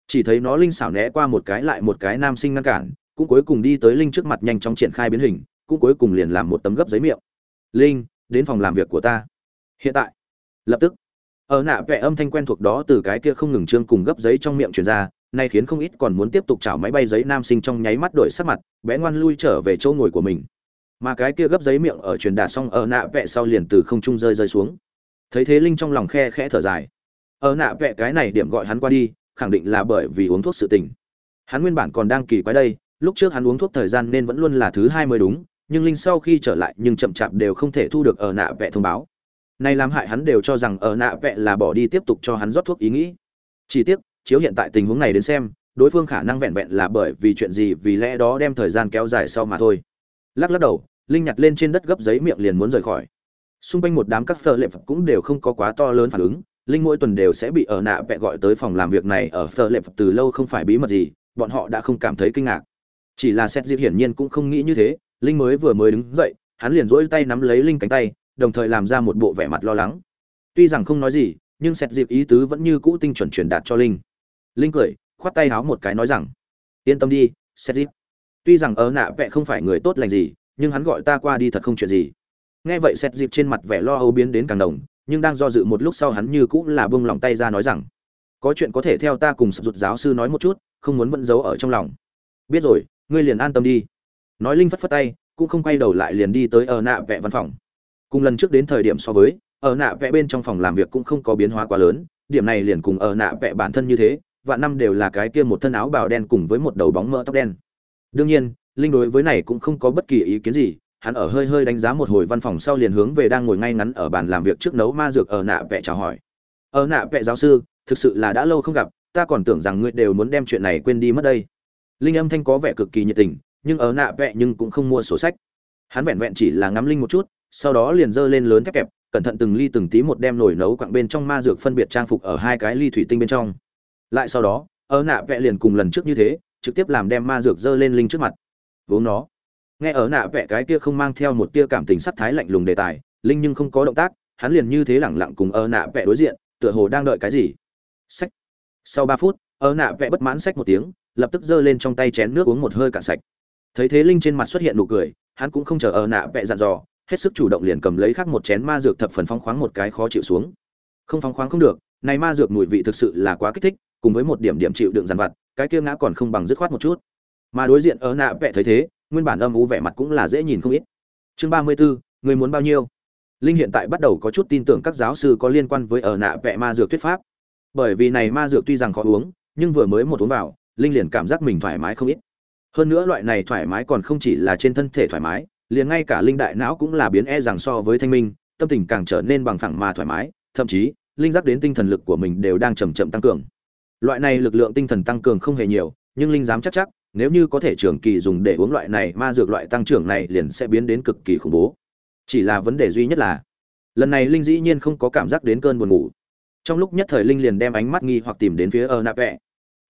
Chỉ thấy nó linh xảo né qua một cái lại một cái nam sinh ngăn cản, cũng cuối cùng đi tới linh trước mặt nhanh chóng triển khai biến hình, cũng cuối cùng liền làm một tấm gấp giấy miệng. Linh, đến phòng làm việc của ta. Hiện tại. Lập tức, ở nạ vẽ âm thanh quen thuộc đó từ cái kia không ngừng trương cùng gấp giấy trong miệng truyền ra nay khiến không ít còn muốn tiếp tục chảo máy bay giấy nam sinh trong nháy mắt đổi sắc mặt, bé ngoan lui trở về chỗ ngồi của mình. Mà cái kia gấp giấy miệng ở truyền đạt xong ở nạ vẽ sau liền từ không trung rơi rơi xuống. Thấy thế linh trong lòng khe khẽ thở dài. Ở nạ vẽ cái này điểm gọi hắn qua đi, khẳng định là bởi vì uống thuốc sự tình. Hắn nguyên bản còn đang kỳ quái đây, lúc trước hắn uống thuốc thời gian nên vẫn luôn là thứ hai mới đúng, nhưng linh sau khi trở lại nhưng chậm chạp đều không thể thu được ở nạ vẽ thông báo. Này làm hại hắn đều cho rằng ở nạ vẽ là bỏ đi tiếp tục cho hắn rót thuốc ý nghĩ. Chỉ tiếc chiếu hiện tại tình huống này đến xem, đối phương khả năng vẹn vẹn là bởi vì chuyện gì, vì lẽ đó đem thời gian kéo dài sau mà thôi. Lắc lắc đầu, linh nhặt lên trên đất gấp giấy miệng liền muốn rời khỏi. Xung quanh một đám các phơ lệ phật cũng đều không có quá to lớn phản ứng, linh mỗi tuần đều sẽ bị ở nạ vẹ gọi tới phòng làm việc này ở phơ lệ phật từ lâu không phải bí mật gì, bọn họ đã không cảm thấy kinh ngạc. Chỉ là xét dịp hiển nhiên cũng không nghĩ như thế, linh mới vừa mới đứng dậy, hắn liền rỗi tay nắm lấy linh cánh tay, đồng thời làm ra một bộ vẻ mặt lo lắng. Tuy rằng không nói gì, nhưng xét dịp ý tứ vẫn như cũ tinh chuẩn truyền đạt cho linh linh cười, khoát tay háo một cái nói rằng, yên tâm đi xét dịp tuy rằng ở nạ vẽ không phải người tốt lành gì, nhưng hắn gọi ta qua đi thật không chuyện gì. Nghe vậy xét dịp trên mặt vẻ lo âu biến đến càng đồng nhưng đang do dự một lúc sau hắn như cũng là buông lòng tay ra nói rằng, có chuyện có thể theo ta cùng sụt giáo sư nói một chút, không muốn vẫn giấu ở trong lòng. Biết rồi, ngươi liền an tâm đi. Nói linh phất phất tay, cũng không quay đầu lại liền đi tới ở nạ vẽ văn phòng. Cùng lần trước đến thời điểm so với, ở nạ vẽ bên trong phòng làm việc cũng không có biến hóa quá lớn, điểm này liền cùng ở nạ vẽ bản thân như thế vạn năm đều là cái kia một thân áo bào đen cùng với một đầu bóng mỡ tóc đen. Đương nhiên, linh đối với này cũng không có bất kỳ ý kiến gì, hắn ở hơi hơi đánh giá một hồi văn phòng sau liền hướng về đang ngồi ngay ngắn ở bàn làm việc trước nấu ma dược ở nạ vẽ chào hỏi. Ở nạ vẽ giáo sư, thực sự là đã lâu không gặp, ta còn tưởng rằng ngươi đều muốn đem chuyện này quên đi mất đây. Linh âm thanh có vẻ cực kỳ nhiệt tình, nhưng ở nạ vẽ nhưng cũng không mua sổ sách. Hắn vẹn vẹn chỉ là ngắm linh một chút, sau đó liền giơ lên lớn thép kẹp, cẩn thận từng ly từng tí một đem nồi nấu quặng bên trong ma dược phân biệt trang phục ở hai cái ly thủy tinh bên trong lại sau đó ở nạ vẽ liền cùng lần trước như thế, trực tiếp làm đem ma dược dơ lên linh trước mặt. Vốn nó. Nghe ở nạ vẽ cái kia không mang theo một tia cảm tình sắc thái lạnh lùng đề tài, linh nhưng không có động tác, hắn liền như thế lẳng lặng cùng ở nạ vẽ đối diện, tựa hồ đang đợi cái gì. Sách sau ba phút ở nạ vẽ bất mãn sách một tiếng, lập tức giơ lên trong tay chén nước uống một hơi cạn sạch. Thấy thế linh trên mặt xuất hiện nụ cười, hắn cũng không chờ ở nạ vẽ dặn dò, hết sức chủ động liền cầm lấy khác một chén ma dược thập phần phong khoáng một cái khó chịu xuống. Không phong khoáng không được, này ma dược mùi vị thực sự là quá kích thích cùng với một điểm điểm chịu đựng dằn vặt cái kia ngã còn không bằng dứt khoát một chút. Mà đối diện ở nạ vẽ thấy thế nguyên bản âm u vẻ mặt cũng là dễ nhìn không ít. Chương ba mươi 34, người muốn bao nhiêu? Linh hiện tại bắt đầu có chút tin tưởng các giáo sư có liên quan với ở nạ vẽ ma dược thuyết pháp. Bởi vì này ma dược tuy rằng khó uống nhưng vừa mới một uống vào linh liền cảm giác mình thoải mái không ít. Hơn nữa loại này thoải mái còn không chỉ là trên thân thể thoải mái liền ngay cả linh đại não cũng là biến e rằng so với thanh minh tâm tình càng trở nên bằng phẳng mà thoải mái thậm chí linh giác đến tinh thần lực của mình đều đang chầm chậm tăng cường loại này lực lượng tinh thần tăng cường không hề nhiều, nhưng linh dám chắc chắc, nếu như có thể trường kỳ dùng để uống loại này ma dược loại tăng trưởng này liền sẽ biến đến cực kỳ khủng bố. Chỉ là vấn đề duy nhất là, lần này linh dĩ nhiên không có cảm giác đến cơn buồn ngủ. Trong lúc nhất thời linh liền đem ánh mắt nghi hoặc tìm đến phía ở nạ vẹ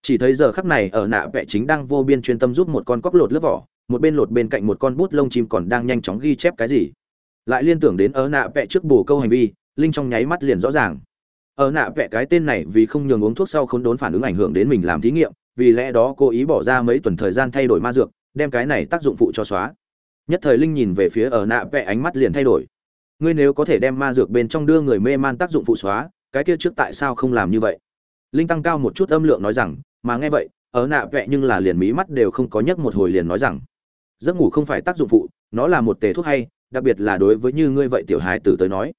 chỉ thấy giờ khắc này ở nạ vẹ chính đang vô biên chuyên tâm giúp một con cóc lột lớp vỏ, một bên lột bên cạnh một con bút lông chim còn đang nhanh chóng ghi chép cái gì. Lại liên tưởng đến ở nạ vẹ trước bù câu hành vi, linh trong nháy mắt liền rõ ràng ở nạ vẽ cái tên này vì không nhường uống thuốc sau không đốn phản ứng ảnh hưởng đến mình làm thí nghiệm, vì lẽ đó cô ý bỏ ra mấy tuần thời gian thay đổi ma dược, đem cái này tác dụng phụ cho xóa. Nhất thời linh nhìn về phía ở nạ vẽ ánh mắt liền thay đổi. Ngươi nếu có thể đem ma dược bên trong đưa người mê man tác dụng phụ xóa, cái kia trước tại sao không làm như vậy? Linh tăng cao một chút âm lượng nói rằng, mà nghe vậy, ở nạ vẽ nhưng là liền mí mắt đều không có nhấc một hồi liền nói rằng, giấc ngủ không phải tác dụng phụ, nó là một tề thuốc hay, đặc biệt là đối với như ngươi vậy tiểu hài tử tới nói.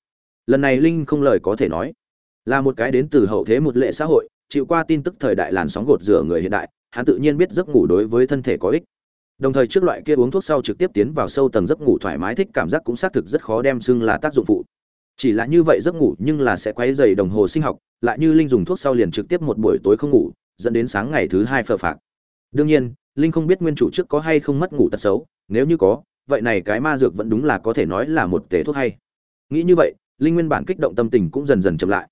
Lần này linh không lời có thể nói là một cái đến từ hậu thế một lệ xã hội, chịu qua tin tức thời đại làn sóng gột rửa người hiện đại, hắn tự nhiên biết giấc ngủ đối với thân thể có ích. Đồng thời trước loại kia uống thuốc sau trực tiếp tiến vào sâu tầng giấc ngủ thoải mái thích cảm giác cũng xác thực rất khó đem xưng là tác dụng phụ. Chỉ là như vậy giấc ngủ nhưng là sẽ quấy dày đồng hồ sinh học, lại như linh dùng thuốc sau liền trực tiếp một buổi tối không ngủ, dẫn đến sáng ngày thứ hai phờ phạc. Đương nhiên, linh không biết nguyên chủ trước có hay không mất ngủ tật xấu, nếu như có, vậy này cái ma dược vẫn đúng là có thể nói là một tể thuốc hay. Nghĩ như vậy, linh nguyên bản kích động tâm tình cũng dần dần chậm lại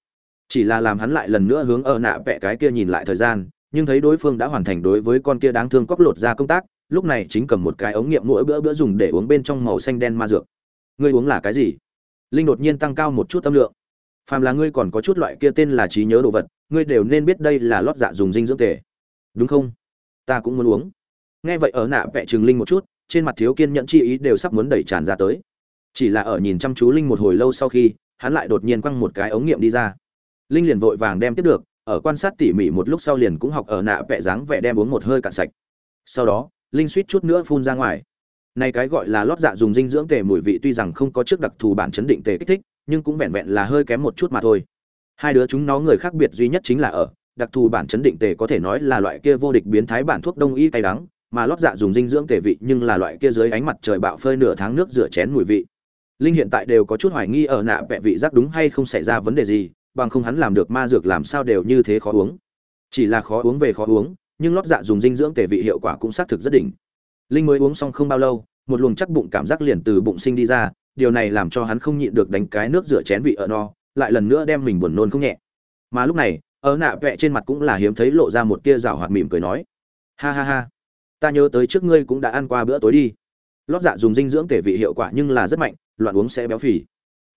chỉ là làm hắn lại lần nữa hướng ở nạ vẽ cái kia nhìn lại thời gian, nhưng thấy đối phương đã hoàn thành đối với con kia đáng thương cóc lột ra công tác, lúc này chính cầm một cái ống nghiệm mỗi bữa bữa dùng để uống bên trong màu xanh đen ma dược. Ngươi uống là cái gì? Linh đột nhiên tăng cao một chút tâm lượng. Phàm là ngươi còn có chút loại kia tên là trí nhớ đồ vật, ngươi đều nên biết đây là lót dạ dùng dinh dưỡng tề. Đúng không? Ta cũng muốn uống. Nghe vậy ở nạ vẽ chừng linh một chút, trên mặt thiếu kiên nhẫn chi ý đều sắp muốn đẩy tràn ra tới. Chỉ là ở nhìn chăm chú linh một hồi lâu sau khi, hắn lại đột nhiên quăng một cái ống nghiệm đi ra linh liền vội vàng đem tiếp được, ở quan sát tỉ mỉ một lúc sau liền cũng học ở nạ vẽ dáng vẻ đem uống một hơi cạn sạch. Sau đó, linh suýt chút nữa phun ra ngoài. Này cái gọi là lót dạ dùng dinh dưỡng tề mùi vị tuy rằng không có trước đặc thù bản chấn định tề kích thích, nhưng cũng vẹn vẹn là hơi kém một chút mà thôi. Hai đứa chúng nó người khác biệt duy nhất chính là ở, đặc thù bản chấn định tề có thể nói là loại kia vô địch biến thái bản thuốc đông y cay đắng, mà lót dạ dùng dinh dưỡng tề vị nhưng là loại kia dưới ánh mặt trời bạo phơi nửa tháng nước rửa chén mùi vị. Linh hiện tại đều có chút hoài nghi ở nạ vẹ vị giác đúng hay không xảy ra vấn đề gì bằng không hắn làm được ma dược làm sao đều như thế khó uống. Chỉ là khó uống về khó uống, nhưng lót dạ dùng dinh dưỡng tề vị hiệu quả cũng xác thực rất đỉnh. Linh mới uống xong không bao lâu, một luồng chắc bụng cảm giác liền từ bụng sinh đi ra, điều này làm cho hắn không nhịn được đánh cái nước rửa chén vị ở no, lại lần nữa đem mình buồn nôn không nhẹ. Mà lúc này, ở nạ vẽ trên mặt cũng là hiếm thấy lộ ra một tia rào hoạt mỉm cười nói, ha ha ha, ta nhớ tới trước ngươi cũng đã ăn qua bữa tối đi. Lót dạ dùng dinh dưỡng tể vị hiệu quả nhưng là rất mạnh, loạn uống sẽ béo phì.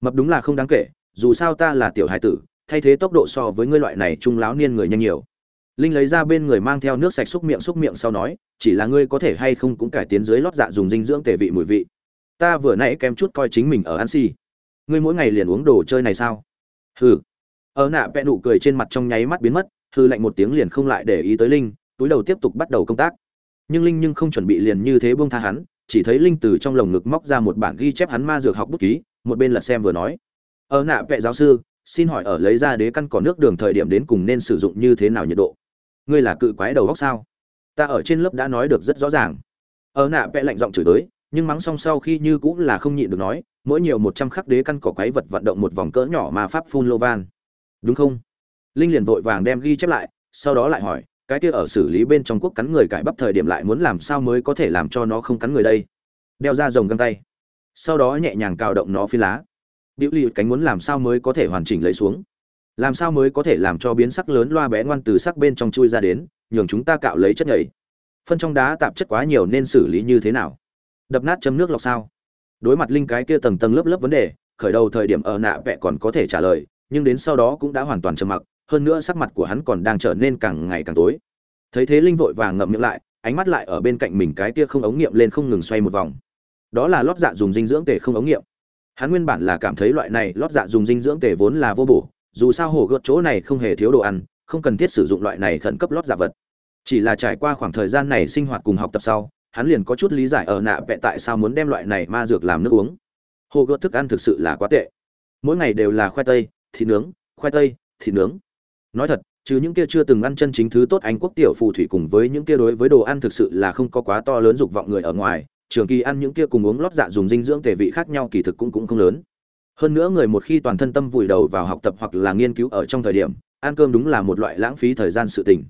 Mập đúng là không đáng kể, dù sao ta là tiểu hài tử thay thế tốc độ so với ngươi loại này trung lão niên người nhanh nhiều. Linh lấy ra bên người mang theo nước sạch xúc miệng xúc miệng sau nói, chỉ là ngươi có thể hay không cũng cải tiến dưới lót dạ dùng dinh dưỡng tể vị mùi vị. Ta vừa nãy kém chút coi chính mình ở ăn xì. Ngươi mỗi ngày liền uống đồ chơi này sao? Hừ. Ở nạ vẽ nụ cười trên mặt trong nháy mắt biến mất hư lạnh một tiếng liền không lại để ý tới linh, túi đầu tiếp tục bắt đầu công tác. Nhưng linh nhưng không chuẩn bị liền như thế buông tha hắn, chỉ thấy linh từ trong lồng ngực móc ra một bản ghi chép hắn ma dược học bút ký, một bên lật xem vừa nói. Ở nạ vẽ giáo sư xin hỏi ở lấy ra đế căn cỏ nước đường thời điểm đến cùng nên sử dụng như thế nào nhiệt độ? Ngươi là cự quái đầu góc sao? Ta ở trên lớp đã nói được rất rõ ràng. Ở nạ vẽ lạnh giọng chửi tới nhưng mắng xong sau khi như cũng là không nhịn được nói, mỗi nhiều một trăm khắc đế căn cỏ quái vật vận động một vòng cỡ nhỏ mà pháp phun lô van. Đúng không? Linh liền vội vàng đem ghi chép lại, sau đó lại hỏi, cái kia ở xử lý bên trong quốc cắn người cải bắp thời điểm lại muốn làm sao mới có thể làm cho nó không cắn người đây? Đeo ra rồng găng tay. Sau đó nhẹ nhàng cào động nó phi lá biểu lì cánh muốn làm sao mới có thể hoàn chỉnh lấy xuống? Làm sao mới có thể làm cho biến sắc lớn loa bé ngoan từ sắc bên trong chui ra đến nhường chúng ta cạo lấy chất nhầy, phân trong đá tạp chất quá nhiều nên xử lý như thế nào? Đập nát chấm nước lọc sao? Đối mặt linh cái kia tầng tầng lớp lớp vấn đề khởi đầu thời điểm ở nạ vẽ còn có thể trả lời nhưng đến sau đó cũng đã hoàn toàn trầm mặc hơn nữa sắc mặt của hắn còn đang trở nên càng ngày càng tối. Thấy thế linh vội vàng ngậm miệng lại ánh mắt lại ở bên cạnh mình cái kia không ống nghiệm lên không ngừng xoay một vòng. Đó là lót dạ dùng dinh dưỡng tề không ống nghiệm hắn nguyên bản là cảm thấy loại này lót dạ dùng dinh dưỡng tề vốn là vô bổ, dù sao hồ gợt chỗ này không hề thiếu đồ ăn, không cần thiết sử dụng loại này khẩn cấp lót dạ vật. Chỉ là trải qua khoảng thời gian này sinh hoạt cùng học tập sau, hắn liền có chút lý giải ở nạ vẽ tại sao muốn đem loại này ma dược làm nước uống. Hồ gợt thức ăn thực sự là quá tệ. Mỗi ngày đều là khoai tây, thịt nướng, khoai tây, thịt nướng. Nói thật chứ những kia chưa từng ăn chân chính thứ tốt anh quốc tiểu phù thủy cùng với những kia đối với đồ ăn thực sự là không có quá to lớn dục vọng người ở ngoài trường kỳ ăn những kia cùng uống lót dạ dùng dinh dưỡng tề vị khác nhau kỳ thực cũng cũng không lớn. Hơn nữa người một khi toàn thân tâm vùi đầu vào học tập hoặc là nghiên cứu ở trong thời điểm, ăn cơm đúng là một loại lãng phí thời gian sự tình.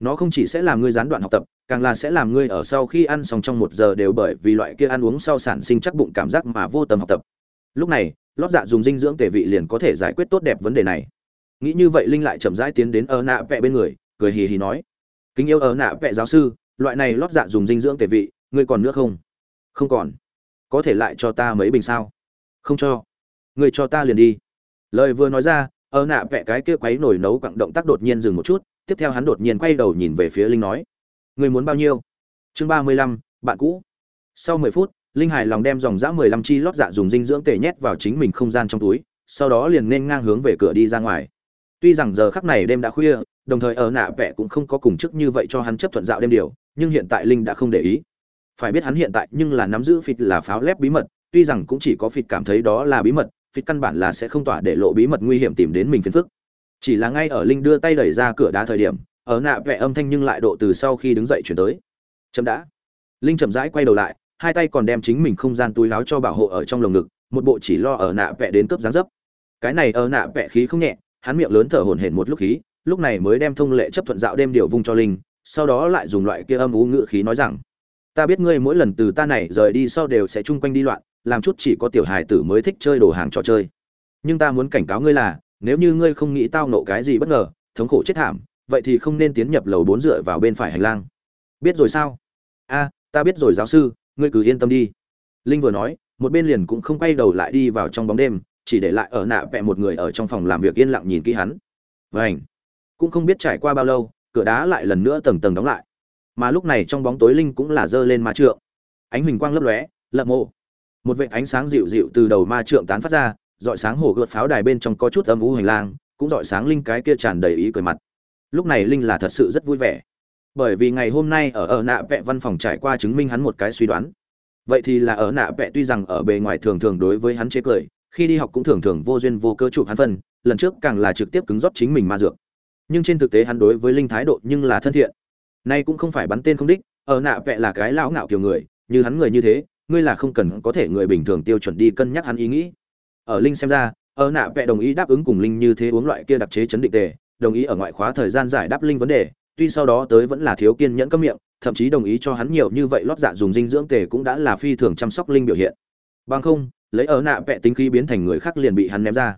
Nó không chỉ sẽ làm ngươi gián đoạn học tập, càng là sẽ làm ngươi ở sau khi ăn xong trong một giờ đều bởi vì loại kia ăn uống sau sản sinh chắc bụng cảm giác mà vô tâm học tập. Lúc này, lót dạ dùng dinh dưỡng tề vị liền có thể giải quyết tốt đẹp vấn đề này. Nghĩ như vậy linh lại chậm rãi tiến đến ở nạ vẽ bên người, cười hì hì nói. Kính yêu ở nạ vẽ giáo sư, loại này lót dạ dùng dinh dưỡng tề vị, ngươi còn nữa không? Không còn. Có thể lại cho ta mấy bình sao? Không cho. Người cho ta liền đi. Lời vừa nói ra ở nạ vẽ cái kia quấy nổi nấu quặng động tác đột nhiên dừng một chút, tiếp theo hắn đột nhiên quay đầu nhìn về phía linh nói, ngươi muốn bao nhiêu? Chương ba mươi lăm, bạn cũ. Sau mười phút, linh hài lòng đem dòng dã mười lăm chi lót dạ dùng dinh dưỡng tể nhét vào chính mình không gian trong túi, sau đó liền nên ngang hướng về cửa đi ra ngoài. Tuy rằng giờ khắc này đêm đã khuya, đồng thời ở nạ vẽ cũng không có cùng chức như vậy cho hắn chấp thuận dạo đêm điều, nhưng hiện tại linh đã không để ý phải biết hắn hiện tại nhưng là nắm giữ phịt là pháo lép bí mật tuy rằng cũng chỉ có phịt cảm thấy đó là bí mật phịt căn bản là sẽ không tỏa để lộ bí mật nguy hiểm tìm đến mình phiền phức. Chỉ là ngay ở linh đưa tay đẩy ra cửa đá thời điểm ở nạ vẽ âm thanh nhưng lại độ từ sau khi đứng dậy chuyển tới. Chậm đã. Linh chậm rãi quay đầu lại hai tay còn đem chính mình không gian túi láo cho bảo hộ ở trong lồng ngực một bộ chỉ lo ở nạ vẽ đến cướp dáng dấp. Cái này ở nạ vẽ khí không nhẹ hắn miệng lớn thở hổn hển một lúc khí, lúc này mới đem thông lệ chấp thuận dạo đêm điều vung cho linh, sau đó lại dùng loại kia âm u ngữ khí nói rằng: "Ta biết ngươi mỗi lần từ ta này rời đi sau đều sẽ chung quanh đi loạn, làm chút chỉ có tiểu hài tử mới thích chơi đồ hàng trò chơi. Nhưng ta muốn cảnh cáo ngươi là, nếu như ngươi không nghĩ tao nộ cái gì bất ngờ, thống khổ chết thảm, vậy thì không nên tiến nhập lầu bốn dựa vào bên phải hành lang. Biết rồi sao?" "A, ta biết rồi giáo sư ngươi cứ yên tâm đi linh vừa nói một bên liền cũng không quay đầu lại đi vào trong bóng đêm chỉ để lại ở nạ vẹ một người ở trong phòng làm việc yên lặng nhìn kỹ hắn vảnh cũng không biết trải qua bao lâu cửa đá lại lần nữa tầng tầng đóng lại mà lúc này trong bóng tối linh cũng là dơ lên ma trượng. Ánh huỳnh quang lấp lóe lợm mộ. Một vệt ánh sáng dịu dịu từ đầu ma trượng tán phát ra, dọi sáng hồ gợt pháo đài bên trong có chút âm u hành lang, cũng dọi sáng linh cái kia tràn đầy ý cười mặt. Lúc này linh là thật sự rất vui vẻ. Bởi vì ngày hôm nay ở ở nạ vẹ văn phòng trải qua chứng minh hắn một cái suy đoán. Vậy thì là ở nạ vẹ tuy rằng ở bề ngoài thường thường đối với hắn chế cười, khi đi học cũng thường thường vô duyên vô cơ chụp hắn phân, lần trước càng là trực tiếp cứng rót chính mình ma dược. Nhưng trên thực tế hắn đối với linh thái độ nhưng là thân thiện nay cũng không phải bắn tên không đích, ở nạ vẽ là cái lão ngạo kiểu người, như hắn người như thế, ngươi là không cần có thể người bình thường tiêu chuẩn đi cân nhắc hắn ý nghĩ. Ở linh xem ra, ở nạ vẽ đồng ý đáp ứng cùng linh như thế uống loại kia đặc chế chấn định tề, đồng ý ở ngoại khóa thời gian giải đáp linh vấn đề, tuy sau đó tới vẫn là thiếu kiên nhẫn cấm miệng, thậm chí đồng ý cho hắn nhiều như vậy lót dạ dùng dinh dưỡng tề cũng đã là phi thường chăm sóc linh biểu hiện. Bằng không, lấy ở nạ vẽ tính khí biến thành người khác liền bị hắn ném ra.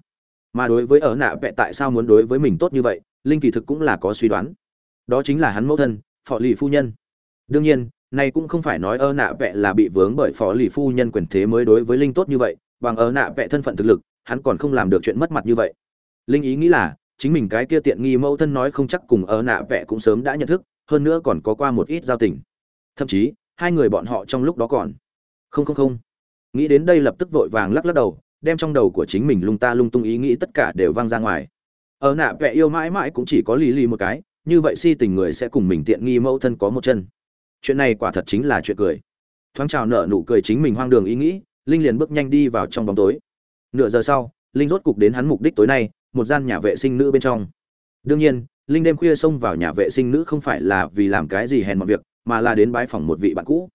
Mà đối với ở nạ vẽ tại sao muốn đối với mình tốt như vậy, linh kỳ thực cũng là có suy đoán. Đó chính là hắn mẫu thân phò lì phu nhân. Đương nhiên này cũng không phải nói ơ nạ vẹ là bị vướng bởi phó lì phu nhân quyền thế mới đối với linh tốt như vậy, bằng ơ nạ vẹ thân phận thực lực, hắn còn không làm được chuyện mất mặt như vậy. Linh ý nghĩ là, chính mình cái kia tiện nghi mẫu thân nói không chắc cùng ơ nạ vẹ cũng sớm đã nhận thức, hơn nữa còn có qua một ít giao tình. Thậm chí, hai người bọn họ trong lúc đó còn. Không không không. Nghĩ đến đây lập tức vội vàng lắc lắc đầu, đem trong đầu của chính mình lung ta lung tung ý nghĩ tất cả đều vang ra ngoài. Ở nạ vẽ yêu mãi mãi cũng chỉ có lì lì một cái như vậy si tình người sẽ cùng mình tiện nghi mẫu thân có một chân. Chuyện này quả thật chính là chuyện cười. Thoáng chào nở nụ cười chính mình hoang đường ý nghĩ, linh liền bước nhanh đi vào trong bóng tối. Nửa giờ sau, linh rốt cục đến hắn mục đích tối nay, một gian nhà vệ sinh nữ bên trong. Đương nhiên, linh đêm khuya xông vào nhà vệ sinh nữ không phải là vì làm cái gì hèn mọi việc, mà là đến bái phỏng một vị bạn cũ.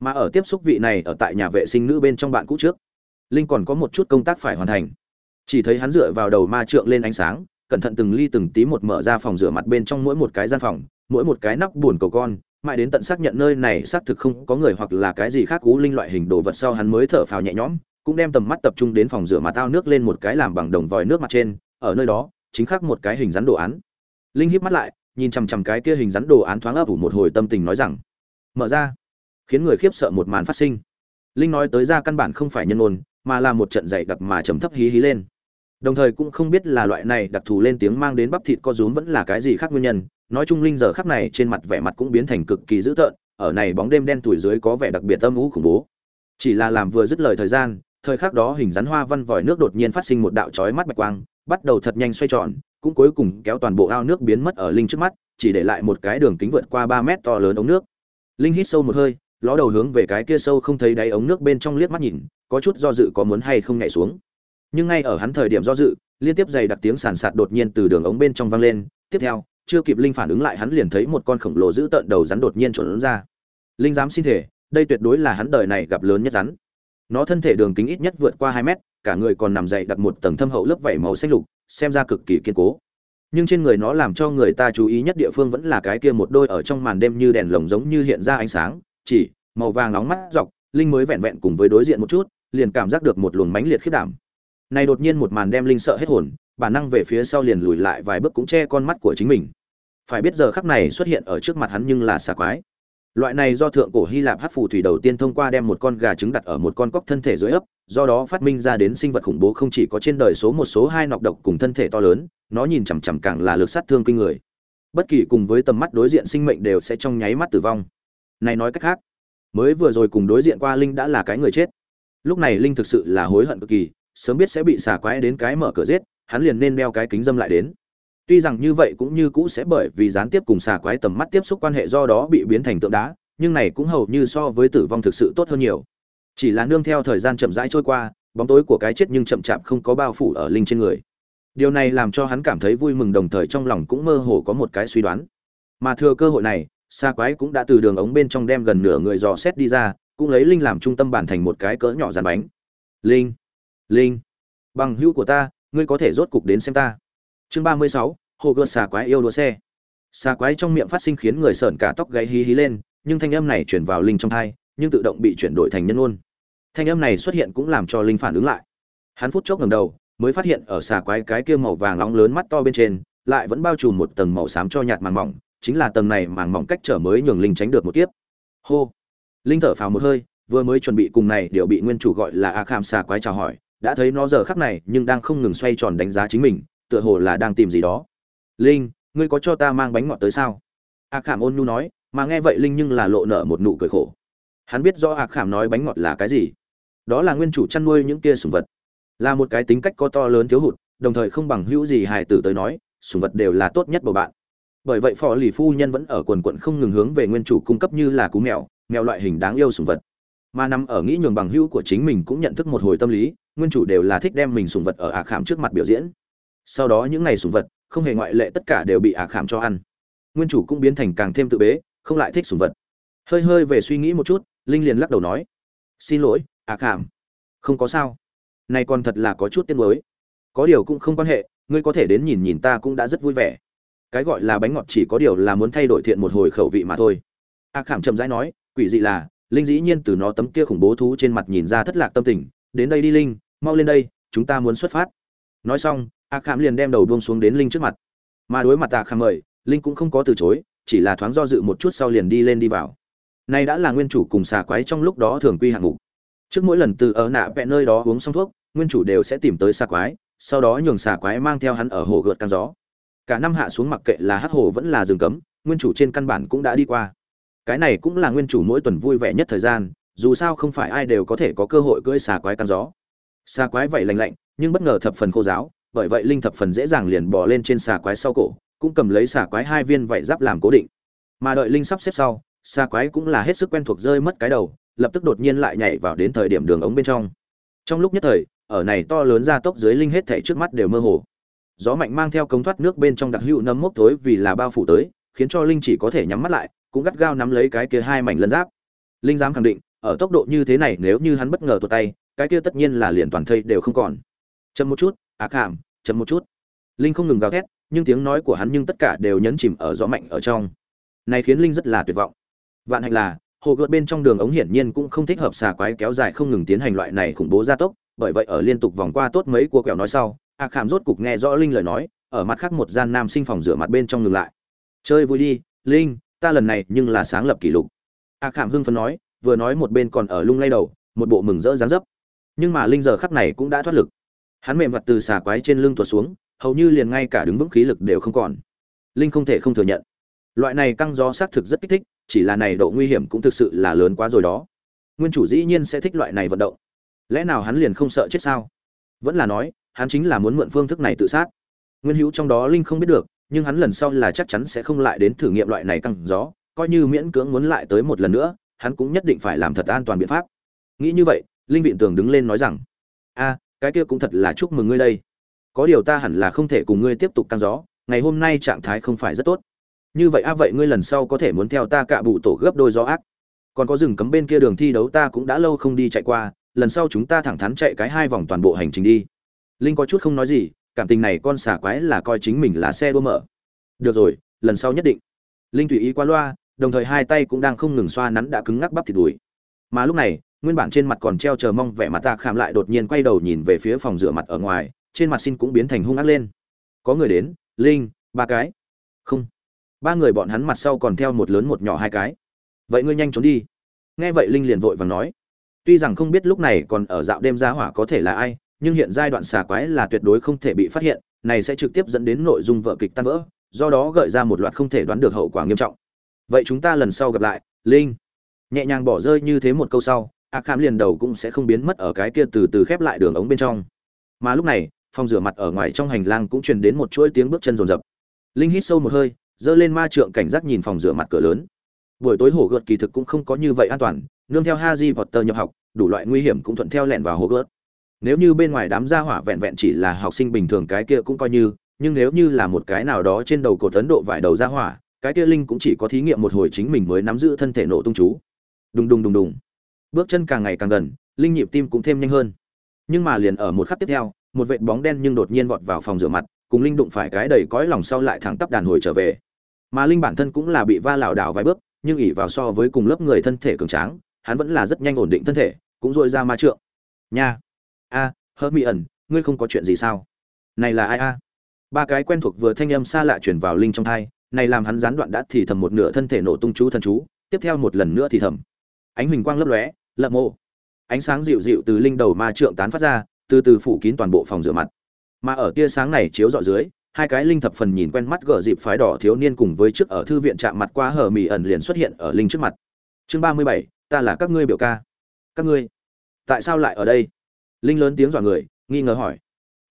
Mà ở tiếp xúc vị này ở tại nhà vệ sinh nữ bên trong bạn cũ trước, linh còn có một chút công tác phải hoàn thành. Chỉ thấy hắn dựa vào đầu ma trượng lên ánh sáng cẩn thận từng ly từng tí một mở ra phòng rửa mặt bên trong mỗi một cái gian phòng, mỗi một cái nắp buồn cầu con, mãi đến tận xác nhận nơi này xác thực không có người hoặc là cái gì khác cú linh loại hình đồ vật sau hắn mới thở phào nhẹ nhõm, cũng đem tầm mắt tập trung đến phòng rửa mặt tao nước lên một cái làm bằng đồng vòi nước mặt trên, ở nơi đó, chính khắc một cái hình rắn đồ án. Linh híp mắt lại, nhìn chằm chằm cái kia hình rắn đồ án thoáng ấp ủ một hồi tâm tình nói rằng, mở ra. Khiến người khiếp sợ một màn phát sinh. Linh nói tới ra căn bản không phải nhân ôn, mà là một trận dậy đặc mà trầm thấp hí hí lên đồng thời cũng không biết là loại này đặc thù lên tiếng mang đến bắp thịt co rúm vẫn là cái gì khác nguyên nhân. Nói chung linh giờ khắc này trên mặt vẻ mặt cũng biến thành cực kỳ dữ tợn, ở này bóng đêm đen tuổi dưới có vẻ đặc biệt âm u khủng bố. Chỉ là làm vừa dứt lời thời gian, thời khắc đó hình rắn hoa văn vòi nước đột nhiên phát sinh một đạo chói mắt bạch quang, bắt đầu thật nhanh xoay tròn, cũng cuối cùng kéo toàn bộ ao nước biến mất ở linh trước mắt, chỉ để lại một cái đường kính vượt qua ba mét to lớn ống nước. Linh hít sâu một hơi, ló đầu hướng về cái kia sâu không thấy đáy ống nước bên trong liếc mắt nhìn, có chút do dự có muốn hay không nhảy xuống nhưng ngay ở hắn thời điểm do dự, liên tiếp dày đặc tiếng sàn sạt đột nhiên từ đường ống bên trong vang lên. Tiếp theo, chưa kịp linh phản ứng lại hắn liền thấy một con khổng lồ dữ tợn đầu rắn đột nhiên trộn ra. Linh dám xin thể, đây tuyệt đối là hắn đời này gặp lớn nhất rắn. Nó thân thể đường kính ít nhất vượt qua hai mét, cả người còn nằm dậy đặt một tầng thâm hậu lớp vảy màu xanh lục, xem ra cực kỳ kiên cố. Nhưng trên người nó làm cho người ta chú ý nhất địa phương vẫn là cái kia một đôi ở trong màn đêm như đèn lồng giống như hiện ra ánh sáng, chỉ, màu vàng nóng mắt dọc, linh mới vẹn vẹn cùng với đối diện một chút, liền cảm giác được một luồng mãnh liệt khiết đảm này đột nhiên một màn đem linh sợ hết hồn, bản năng về phía sau liền lùi lại vài bước cũng che con mắt của chính mình. Phải biết giờ khắc này xuất hiện ở trước mặt hắn nhưng là xà quái. Loại này do thượng cổ hy lạp hát phù thủy đầu tiên thông qua đem một con gà trứng đặt ở một con cóc thân thể dưới ấp, do đó phát minh ra đến sinh vật khủng bố không chỉ có trên đời số một số hai nọc độc cùng thân thể to lớn, nó nhìn chằm chằm càng là lực sát thương kinh người. Bất kỳ cùng với tầm mắt đối diện sinh mệnh đều sẽ trong nháy mắt tử vong. Này nói cách khác, mới vừa rồi cùng đối diện qua linh đã là cái người chết. Lúc này linh thực sự là hối hận cực kỳ sớm biết sẽ bị xà quái đến cái mở cửa giết, hắn liền nên đeo cái kính dâm lại đến. Tuy rằng như vậy cũng như cũ sẽ bởi vì gián tiếp cùng xà quái tầm mắt tiếp xúc quan hệ do đó bị biến thành tượng đá, nhưng này cũng hầu như so với tử vong thực sự tốt hơn nhiều. Chỉ là nương theo thời gian chậm rãi trôi qua, bóng tối của cái chết nhưng chậm chạp không có bao phủ ở linh trên người. Điều này làm cho hắn cảm thấy vui mừng đồng thời trong lòng cũng mơ hồ có một cái suy đoán. Mà thừa cơ hội này xa quái cũng đã từ đường ống bên trong đem gần nửa người dò xét đi ra, cũng lấy linh làm trung tâm bản thành một cái cỡ nhỏ dàn bánh. Linh! Linh, bằng hữu của ta, ngươi có thể rốt cục đến xem ta. Chương ba mươi sáu, hồ gợt xà quái yêu đua xe. Xà quái trong miệng phát sinh khiến người sợn cả tóc gáy hí hí lên, nhưng thanh âm này chuyển vào linh trong thai, nhưng tự động bị chuyển đổi thành nhân ôn thanh âm này xuất hiện cũng làm cho linh phản ứng lại. Hắn phút chốc ngầm đầu, mới phát hiện ở xà quái cái kia màu vàng nóng lớn mắt to bên trên, lại vẫn bao trùm một tầng màu xám cho nhạt màng mỏng, chính là tầng này màng mỏng cách trở mới nhường linh tránh được một kiếp. Hô! Linh thở phào một hơi, vừa mới chuẩn bị cùng này đều bị nguyên chủ gọi là a kham xà quái chào hỏi đã thấy nó giờ khắc này nhưng đang không ngừng xoay tròn đánh giá chính mình, tựa hồ là đang tìm gì đó. Linh, ngươi có cho ta mang bánh ngọt tới sao? A khảm ôn nhu nói, mà nghe vậy linh nhưng là lộ nở một nụ cười khổ. Hắn biết rõ a khảm nói bánh ngọt là cái gì. Đó là nguyên chủ chăn nuôi những kia sùng vật. Là một cái tính cách có to lớn thiếu hụt, đồng thời không bằng hữu gì hài tử tới nói, sùng vật đều là tốt nhất bầu bạn. Bởi vậy phò lì phu nhân vẫn ở quần quận không ngừng hướng về nguyên chủ cung cấp như là cú mèo mèo loại hình đáng yêu sùng vật. Mà nằm ở nghĩ nhường bằng hữu của chính mình cũng nhận thức một hồi tâm lý nguyên chủ đều là thích đem mình sùng vật ở ả khảm trước mặt biểu diễn. Sau đó những ngày sùng vật, không hề ngoại lệ tất cả đều bị ả khảm cho ăn. Nguyên chủ cũng biến thành càng thêm tự bế, không lại thích sùng vật. Hơi hơi về suy nghĩ một chút, linh liền lắc đầu nói, xin lỗi, ả khảm. Không có sao. Này còn thật là có chút tiếc mới có điều cũng không quan hệ, ngươi có thể đến nhìn nhìn ta cũng đã rất vui vẻ. Cái gọi là bánh ngọt chỉ có điều là muốn thay đổi thiện một hồi khẩu vị mà thôi. A khảm chậm rãi nói, quỷ dị là, linh dĩ nhiên từ nó tấm kia khủng bố thú trên mặt nhìn ra thất lạc tâm tình, đến đây đi linh mau lên đây, chúng ta muốn xuất phát. Nói xong, a khảm liền đem đầu buông xuống đến linh trước mặt. Mà đối mặt a khảm mời, linh cũng không có từ chối, chỉ là thoáng do dự một chút sau liền đi lên đi vào. Nay đã là nguyên chủ cùng xà quái trong lúc đó thường quy hạng mục. Trước mỗi lần từ ở nạ vẹ nơi đó uống xong thuốc, nguyên chủ đều sẽ tìm tới xà quái, sau đó nhường xà quái mang theo hắn ở hồ gợt căng gió. Cả năm hạ xuống mặc kệ là hát hồ vẫn là rừng cấm, nguyên chủ trên căn bản cũng đã đi qua. Cái này cũng là nguyên chủ mỗi tuần vui vẻ nhất thời gian, dù sao không phải ai đều có thể có cơ hội cưỡi xà quái căng gió xà quái vậy lành lạnh, nhưng bất ngờ thập phần khô giáo, bởi vậy linh thập phần dễ dàng liền bỏ lên trên xà quái sau cổ, cũng cầm lấy xà quái hai viên vảy giáp làm cố định. Mà đợi linh sắp xếp sau, xà quái cũng là hết sức quen thuộc rơi mất cái đầu, lập tức đột nhiên lại nhảy vào đến thời điểm đường ống bên trong. Trong lúc nhất thời, ở này to lớn ra tốc dưới linh hết thảy trước mắt đều mơ hồ. Gió mạnh mang theo cống thoát nước bên trong đặc hữu nấm mốc thối vì là bao phủ tới, khiến cho linh chỉ có thể nhắm mắt lại, cũng gắt gao nắm lấy cái kia hai mảnh lân giáp. Linh dám khẳng định, ở tốc độ như thế này nếu như hắn bất ngờ tuột tay cái kia tất nhiên là liền toàn thây đều không còn. Chậm một chút, ác hàm, chậm một chút. Linh không ngừng gào thét, nhưng tiếng nói của hắn nhưng tất cả đều nhấn chìm ở gió mạnh ở trong. Này khiến linh rất là tuyệt vọng. Vạn hạnh là, hồ gợt bên trong đường ống hiển nhiên cũng không thích hợp xà quái kéo dài không ngừng tiến hành loại này khủng bố gia tốc, bởi vậy ở liên tục vòng qua tốt mấy cua quẹo nói sau a khảm rốt cục nghe rõ linh lời nói, ở mặt khác một gian nam sinh phòng rửa mặt bên trong ngừng lại. Chơi vui đi, linh, ta lần này nhưng là sáng lập kỷ lục. A khảm hưng phấn nói, vừa nói một bên còn ở lung lay đầu, một bộ mừng rỡ dáng dấp nhưng mà linh giờ khắc này cũng đã thoát lực. Hắn mềm mặt từ xà quái trên lưng tuột xuống, hầu như liền ngay cả đứng vững khí lực đều không còn. Linh không thể không thừa nhận. Loại này căng gió xác thực rất kích thích, chỉ là này độ nguy hiểm cũng thực sự là lớn quá rồi đó. Nguyên chủ dĩ nhiên sẽ thích loại này vận động. Lẽ nào hắn liền không sợ chết sao? Vẫn là nói, hắn chính là muốn mượn phương thức này tự sát. Nguyên hữu trong đó linh không biết được, nhưng hắn lần sau là chắc chắn sẽ không lại đến thử nghiệm loại này căng gió, coi như miễn cưỡng muốn lại tới một lần nữa, hắn cũng nhất định phải làm thật an toàn biện pháp. Nghĩ như vậy linh viện tường đứng lên nói rằng, a, cái kia cũng thật là chúc mừng ngươi đây. Có điều ta hẳn là không thể cùng ngươi tiếp tục căng gió, ngày hôm nay trạng thái không phải rất tốt. Như vậy a vậy ngươi lần sau có thể muốn theo ta cạ bụ tổ gấp đôi gió ác. Còn có rừng cấm bên kia đường thi đấu ta cũng đã lâu không đi chạy qua, lần sau chúng ta thẳng thắn chạy cái hai vòng toàn bộ hành trình đi. Linh có chút không nói gì, cảm tình này con xà quái là coi chính mình là xe đua mở. Được rồi, lần sau nhất định. Linh tùy ý qua loa, đồng thời hai tay cũng đang không ngừng xoa nắn đã cứng ngắc bắp thịt đùi. Mà lúc này nguyên bản trên mặt còn treo chờ mong vẻ mặt ta khảm lại đột nhiên quay đầu nhìn về phía phòng rửa mặt ở ngoài, trên mặt xin cũng biến thành hung ác lên. Có người đến, linh, ba cái. Không. Ba người bọn hắn mặt sau còn theo một lớn một nhỏ hai cái. Vậy ngươi nhanh trốn đi. Nghe vậy linh liền vội vàng nói. Tuy rằng không biết lúc này còn ở dạo đêm ra hỏa có thể là ai, nhưng hiện giai đoạn xà quái là tuyệt đối không thể bị phát hiện, này sẽ trực tiếp dẫn đến nội dung vợ kịch tan vỡ, do đó gợi ra một loạt không thể đoán được hậu quả nghiêm trọng. Vậy chúng ta lần sau gặp lại, linh. Nhẹ nhàng bỏ rơi như thế một câu sau ác khảm liền đầu cũng sẽ không biến mất ở cái kia từ từ khép lại đường ống bên trong mà lúc này phòng rửa mặt ở ngoài trong hành lang cũng truyền đến một chuỗi tiếng bước chân rồn rập linh hít sâu một hơi dơ lên ma trượng cảnh giác nhìn phòng rửa mặt cửa lớn buổi tối hồ gợt kỳ thực cũng không có như vậy an toàn nương theo Haji Potter nhập học, đủ loại nguy hiểm cũng thuận theo lẹn vào hồ gợt Nếu như bên ngoài đám gia hỏa vẹn vẹn chỉ là học sinh bình thường cái kia cũng coi như, nhưng nếu như là một cái nào đó trên đầu cổ tấn độ vải đầu gia hỏa, cái kia linh cũng chỉ có thí nghiệm một hồi chính mình mới nắm giữ thân thể nổ tung chú. Đùng đùng đùng đùng. Bước chân càng ngày càng gần, linh nhịp tim cũng thêm nhanh hơn. Nhưng mà liền ở một khắc tiếp theo, một vệt bóng đen nhưng đột nhiên vọt vào phòng rửa mặt, cùng linh đụng phải cái đầy cõi lòng sau lại thẳng tắp đàn hồi trở về. Mà linh bản thân cũng là bị va lảo đảo vài bước, nhưng ỉ vào so với cùng lớp người thân thể cường tráng, hắn vẫn là rất nhanh ổn định thân thể cũng dội ra ma trượng. Nha. A hớt mi ẩn ngươi không có chuyện gì sao? Này là ai a? Ba cái quen thuộc vừa thanh âm xa lạ chuyển vào linh trong thai này làm hắn gián đoạn đã thì thầm một nửa thân thể nổ tung chú thần chú tiếp theo một lần nữa thì thầm. Ánh huỳnh quang lấp lóe lợm mộ. Ánh sáng dịu dịu từ linh đầu ma trượng tán phát ra, từ từ phủ kín toàn bộ phòng rửa mặt. Mà ở tia sáng này chiếu dọi dưới, hai cái linh thập phần nhìn quen mắt gở dịp phái đỏ thiếu niên cùng với trước ở thư viện chạm mặt qua hở mỉ ẩn liền xuất hiện ở linh trước mặt. Chương ba mươi bảy, ta là các ngươi biểu ca. Các ngươi, tại sao lại ở đây? Linh lớn tiếng dọa người, nghi ngờ hỏi.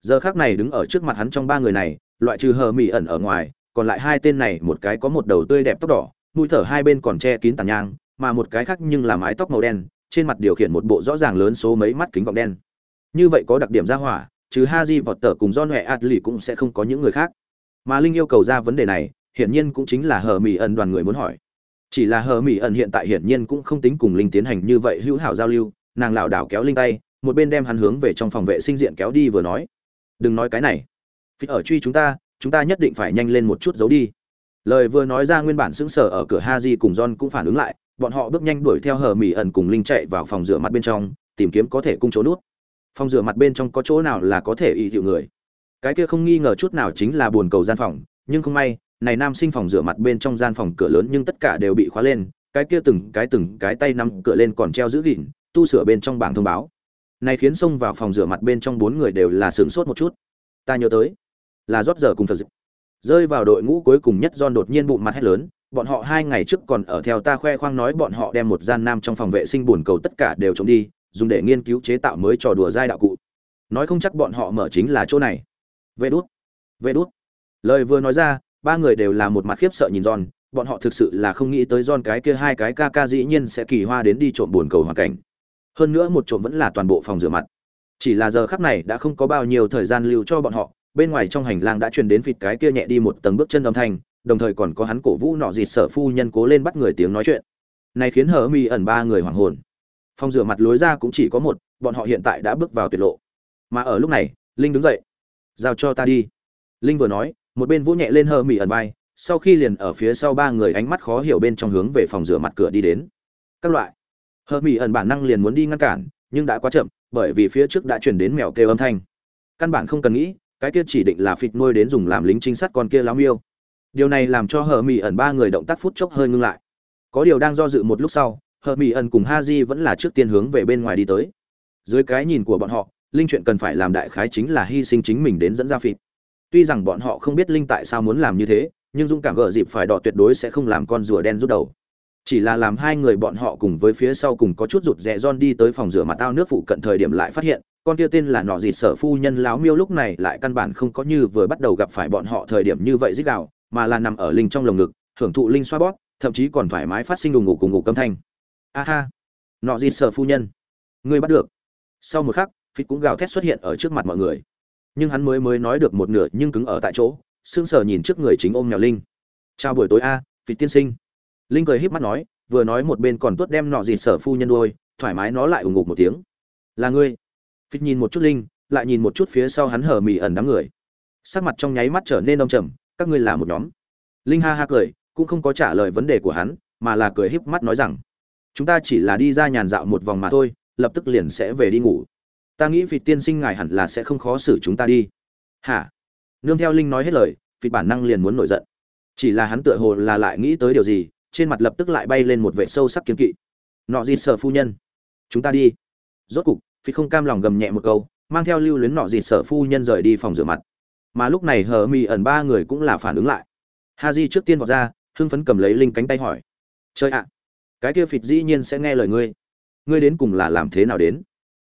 Giờ khác này đứng ở trước mặt hắn trong ba người này, loại trừ hờ mỉ ẩn ở ngoài, còn lại hai tên này một cái có một đầu tươi đẹp tóc đỏ, mũi thở hai bên còn che kín tàn nhang, mà một cái khác nhưng là mái tóc màu đen trên mặt điều khiển một bộ rõ ràng lớn số mấy mắt kính gọng đen như vậy có đặc điểm ra hỏa trừ Haji tờ cùng John Huệ Adley cũng sẽ không có những người khác. Mà Linh yêu cầu ra vấn đề này, hiển nhiên cũng chính là Hở Mị ẩn đoàn người muốn hỏi. Chỉ là Hở Mị ẩn hiện tại hiển nhiên cũng không tính cùng Linh tiến hành như vậy hữu hảo giao lưu, nàng lảo đảo kéo Linh tay, một bên đem hắn hướng về trong phòng vệ sinh diện kéo đi vừa nói: "Đừng nói cái này, phí ở truy chúng ta, chúng ta nhất định phải nhanh lên một chút giấu đi." Lời vừa nói ra nguyên bản sững sờ ở cửa Haji cùng John cũng phản ứng lại, bọn họ bước nhanh đuổi theo hờ mỹ ẩn cùng Linh chạy vào phòng rửa mặt bên trong, tìm kiếm có thể cung chỗ nút. Phòng rửa mặt bên trong có chỗ nào là có thể y hiệu người? Cái kia không nghi ngờ chút nào chính là buồn cầu gian phòng nhưng không may này nam sinh phòng rửa mặt bên trong gian phòng cửa lớn nhưng tất cả đều bị khóa lên cái kia từng cái từng cái tay nắm cửa lên còn treo giữ gìn tu sửa bên trong bảng thông báo. Này khiến xông vào phòng rửa mặt bên trong bốn người đều là sửng sốt một chút. Ta nhớ tới là rót giờ cùng phật dịch. Rơi vào đội ngũ cuối cùng nhất don đột nhiên bụng mặt hét lớn bọn họ hai ngày trước còn ở theo ta khoe khoang nói bọn họ đem một gian nam trong phòng vệ sinh buồn cầu tất cả đều trộm đi dùng để nghiên cứu chế tạo mới trò đùa giai đạo cụ nói không chắc bọn họ mở chính là chỗ này vê đút vê đút lời vừa nói ra ba người đều là một mặt khiếp sợ nhìn John, bọn họ thực sự là không nghĩ tới John cái kia hai cái ca ca dĩ nhiên sẽ kỳ hoa đến đi trộm buồn cầu hoàn cảnh. Hơn nữa một trộm vẫn là toàn bộ phòng rửa mặt. Chỉ là giờ khắc này đã không có bao nhiêu thời gian lưu cho bọn họ, bên ngoài trong hành lang đã truyền đến vịt cái kia nhẹ đi một tầng bước chân âm thanh, đồng thời còn có hắn cổ vũ nọ dịt sở phu nhân cố lên bắt người tiếng nói chuyện. Này khiến hờ Mi ẩn ba người hoảng hồn. Phòng rửa mặt lối ra cũng chỉ có một, bọn họ hiện tại đã bước vào tuyệt lộ. Mà ở lúc này, linh đứng dậy. Giao cho ta đi. Linh vừa nói, một bên vỗ nhẹ lên hờ mị ẩn vai, sau khi liền ở phía sau ba người ánh mắt khó hiểu bên trong hướng về phòng rửa mặt cửa đi đến. Các loại. Hờ mị ẩn bản năng liền muốn đi ngăn cản, nhưng đã quá chậm, bởi vì phía trước đã chuyển đến mèo kêu âm thanh. Căn bản không cần nghĩ, cái kia chỉ định là phịt nuôi đến dùng làm lính trinh sát con kia láo miêu điều này làm cho hờ mị ẩn ba người động tác phút chốc hơi ngưng lại. Có điều đang do dự một lúc sau, hờ mỹ ẩn cùng ha di vẫn là trước tiên hướng về bên ngoài đi tới. Dưới cái nhìn của bọn họ, linh chuyện cần phải làm đại khái chính là hy sinh chính mình đến dẫn ra phịt. Tuy rằng bọn họ không biết linh tại sao muốn làm như thế, nhưng dũng cảm gỡ dịp phải đỏ tuyệt đối sẽ không làm con rùa đen rút đầu. Chỉ là làm hai người bọn họ cùng với phía sau cùng có chút rụt rè John đi tới phòng rửa mặt tao nước phụ cận thời điểm lại phát hiện, con kia tên là nọ dịt sở phu nhân láo miêu lúc này lại căn bản không có như vừa bắt đầu gặp phải bọn họ thời điểm như vậy dích đạo mà là nằm ở linh trong lồng ngực, hưởng thụ linh xoa bóp, thậm chí còn thoải mái phát sinh đùng ngủ cùng ngủ câm thanh. A ha. Nọ gì sợ phu nhân. Ngươi bắt được. Sau một khắc phít cũng gào thét xuất hiện ở trước mặt mọi người. Nhưng hắn mới mới nói được một nửa nhưng cứng ở tại chỗ, sững sờ nhìn trước người chính ôm mèo linh. Chào buổi tối a phít tiên sinh. Linh cười híp mắt nói, vừa nói một bên còn tuốt đem nọ gì sở phu nhân đôi thoải mái nó lại ủng ngục một tiếng. Là ngươi. Phít nhìn một chút linh, lại nhìn một chút phía sau hắn hở mỉ ẩn đám người. Sắc mặt trong nháy mắt trở nên đông trầm các ngươi là một nhóm. Linh ha ha cười, cũng không có trả lời vấn đề của hắn, mà là cười híp mắt nói rằng, chúng ta chỉ là đi ra nhàn dạo một vòng mà thôi, lập tức liền sẽ về đi ngủ. Ta nghĩ vị tiên sinh ngài hẳn là sẽ không khó xử chúng ta đi. Hả? Nương theo linh nói hết lời vị bản năng liền muốn nổi giận. Chỉ là hắn tựa hồ là lại nghĩ tới điều gì, trên mặt lập tức lại bay lên một vệ sâu sắc kiến kỵ. Nọ gì sợ phu nhân, chúng ta đi. Rốt cục phi không cam lòng gầm nhẹ một câu, mang theo lưu luyến nọ gì sợ phu nhân rời đi phòng rửa mặt mà lúc này hờ mi ẩn ba người cũng là phản ứng lại. Ha di trước tiên vọt ra, hưng phấn cầm lấy linh cánh tay hỏi. Chơi ạ, cái kia phịt dĩ nhiên sẽ nghe lời ngươi. Ngươi đến cùng là làm thế nào đến?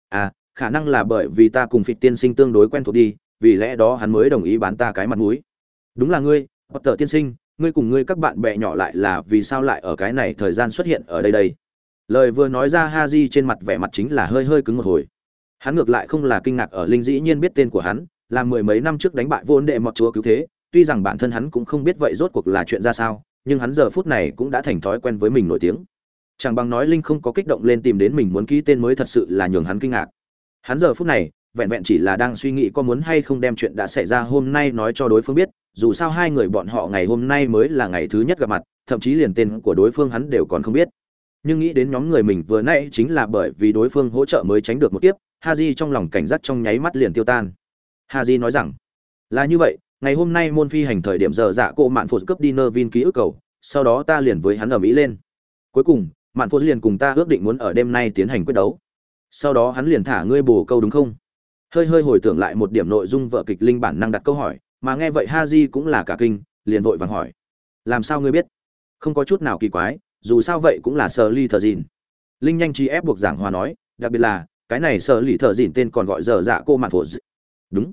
À khả năng là bởi vì ta cùng phịt tiên sinh tương đối quen thuộc đi, vì lẽ đó hắn mới đồng ý bán ta cái mặt mũi. Đúng là ngươi hoặc tiên sinh, ngươi cùng ngươi các bạn bè nhỏ lại là vì sao lại ở cái này thời gian xuất hiện ở đây đây? Lời vừa nói ra ha di trên mặt vẻ mặt chính là hơi hơi cứng một hồi. Hắn ngược lại không là kinh ngạc ở linh dĩ nhiên biết tên của hắn là mười mấy năm trước đánh bại vô ấn đệ mọt chúa cứu thế, tuy rằng bản thân hắn cũng không biết vậy rốt cuộc là chuyện ra sao, nhưng hắn giờ phút này cũng đã thành thói quen với mình nổi tiếng. Chẳng bằng nói linh không có kích động lên tìm đến mình muốn ký tên mới thật sự là nhường hắn kinh ngạc. Hắn giờ phút này, vẹn vẹn chỉ là đang suy nghĩ có muốn hay không đem chuyện đã xảy ra hôm nay nói cho đối phương biết, dù sao hai người bọn họ ngày hôm nay mới là ngày thứ nhất gặp mặt, thậm chí liền tên của đối phương hắn đều còn không biết. Nhưng nghĩ đến nhóm người mình vừa nãy chính là bởi vì đối phương hỗ trợ mới tránh được một kiếp, haji trong lòng cảnh giác trong nháy mắt liền tiêu tan haji nói rằng, là như vậy, ngày hôm nay môn phi hành thời điểm giờ dạ cô mạn phụt cấp đi nơ vin ký ức cầu, sau đó ta liền với hắn ở mỹ lên. Cuối cùng, mạn phô liền cùng ta ước định muốn ở đêm nay tiến hành quyết đấu. Sau đó hắn liền thả ngươi bổ câu đúng không? Hơi hơi hồi tưởng lại một điểm nội dung vợ kịch linh bản năng đặt câu hỏi, mà nghe vậy ha di cũng là cả kinh, liền vội vàng hỏi, làm sao ngươi biết? Không có chút nào kỳ quái, dù sao vậy cũng là sơ ly thờ dìn. Linh nhanh trí ép buộc giảng hòa nói, đặc biệt là, cái này sơ ly thờ dìn tên còn gọi giờ dạ cô mạn phổ đúng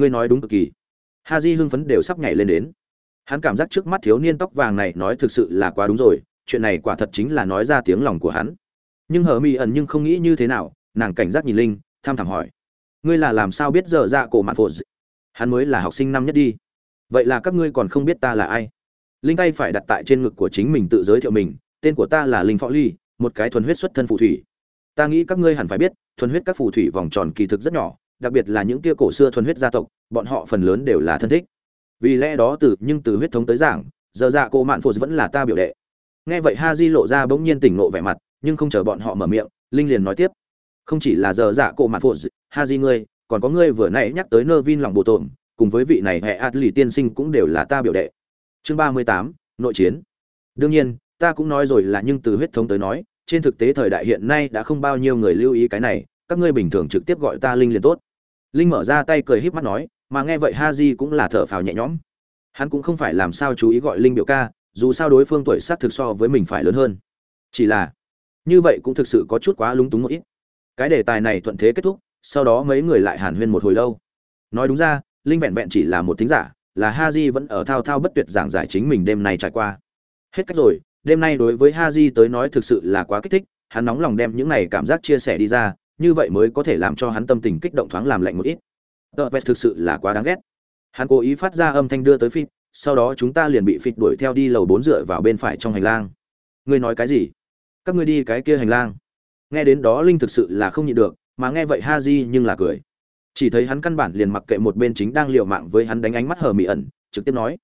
ngươi nói đúng cực kỳ. Ha di hưng phấn đều sắp nhảy lên đến. Hắn cảm giác trước mắt thiếu niên tóc vàng này nói thực sự là quá đúng rồi, chuyện này quả thật chính là nói ra tiếng lòng của hắn. Nhưng hờ mi ẩn nhưng không nghĩ như thế nào, nàng cảnh giác nhìn linh, tham thảm hỏi. Ngươi là làm sao biết giờ dạ cổ mạn phổ hắn mới là học sinh năm nhất đi. Vậy là các ngươi còn không biết ta là ai? Linh tay phải đặt tại trên ngực của chính mình tự giới thiệu mình, tên của ta là linh phó ly, một cái thuần huyết xuất thân phù thủy. Ta nghĩ các ngươi hẳn phải biết, thuần huyết các phù thủy vòng tròn kỳ thực rất nhỏ đặc biệt là những kia cổ xưa thuần huyết gia tộc bọn họ phần lớn đều là thân thích. Vì lẽ đó từ nhưng từ huyết thống tới giảng giờ dạ cô mạn phụ vẫn là ta biểu đệ. Nghe vậy ha di lộ ra bỗng nhiên tỉnh nộ vẻ mặt nhưng không chờ bọn họ mở miệng linh liền nói tiếp. Không chỉ là giờ dạ cô mạn phụ, ha di ngươi còn có ngươi vừa nãy nhắc tới nơ vin lòng bộ tổn cùng với vị này hệ Atli tiên sinh cũng đều là ta biểu đệ. Chương ba mươi tám nội chiến. Đương nhiên ta cũng nói rồi là nhưng từ huyết thống tới nói trên thực tế thời đại hiện nay đã không bao nhiêu người lưu ý cái này các ngươi bình thường trực tiếp gọi ta linh liền tốt linh mở ra tay cười híp mắt nói, mà nghe vậy ha di cũng là thở phào nhẹ nhõm. Hắn cũng không phải làm sao chú ý gọi linh biểu ca, dù sao đối phương tuổi tác thực so với mình phải lớn hơn. Chỉ là, như vậy cũng thực sự có chút quá lúng túng một ít. Cái đề tài này thuận thế kết thúc, sau đó mấy người lại hàn huyên một hồi lâu. Nói đúng ra, linh vẹn vẹn chỉ là một thính giả, là ha di vẫn ở thao thao bất tuyệt giảng giải chính mình đêm nay trải qua. Hết cách rồi, đêm nay đối với ha di tới nói thực sự là quá kích thích, hắn nóng lòng đem những này cảm giác chia sẻ đi ra như vậy mới có thể làm cho hắn tâm tình kích động thoáng làm lạnh một ít. Tờ vest thực sự là quá đáng ghét. Hắn cố ý phát ra âm thanh đưa tới phít sau đó chúng ta liền bị phít đuổi theo đi lầu bốn dựa vào bên phải trong hành lang. Ngươi nói cái gì? Các ngươi đi cái kia hành lang. Nghe đến đó linh thực sự là không nhịn được, mà nghe vậy ha di nhưng là cười. Chỉ thấy hắn căn bản liền mặc kệ một bên chính đang liều mạng với hắn đánh ánh mắt hờ mị ẩn, trực tiếp nói,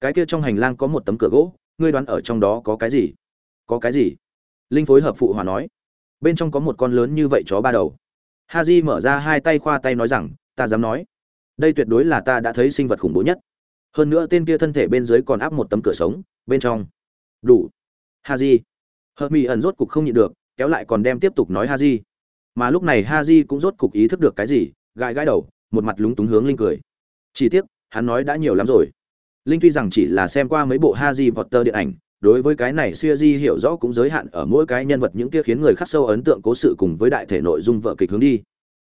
cái kia trong hành lang có một tấm cửa gỗ, ngươi đoán ở trong đó có cái gì? Có cái gì? Linh phối hợp phụ hòa nói bên trong có một con lớn như vậy chó ba đầu. Ha di mở ra hai tay khoa tay nói rằng, ta dám nói, đây tuyệt đối là ta đã thấy sinh vật khủng bố nhất. Hơn nữa tên kia thân thể bên dưới còn áp một tấm cửa sống, bên trong. Đủ. Ha di Hợp mỹ ẩn rốt cục không nhịn được, kéo lại còn đem tiếp tục nói ha di mà lúc này ha di cũng rốt cục ý thức được cái gì, gãi gãi đầu, một mặt lúng túng hướng linh cười. Chỉ tiếc, hắn nói đã nhiều lắm rồi. Linh tuy rằng chỉ là xem qua mấy bộ ha di potter điện ảnh đối với cái này siêu di hiểu rõ cũng giới hạn ở mỗi cái nhân vật những kia khiến người khắc sâu ấn tượng cố sự cùng với đại thể nội dung vợ kịch hướng đi.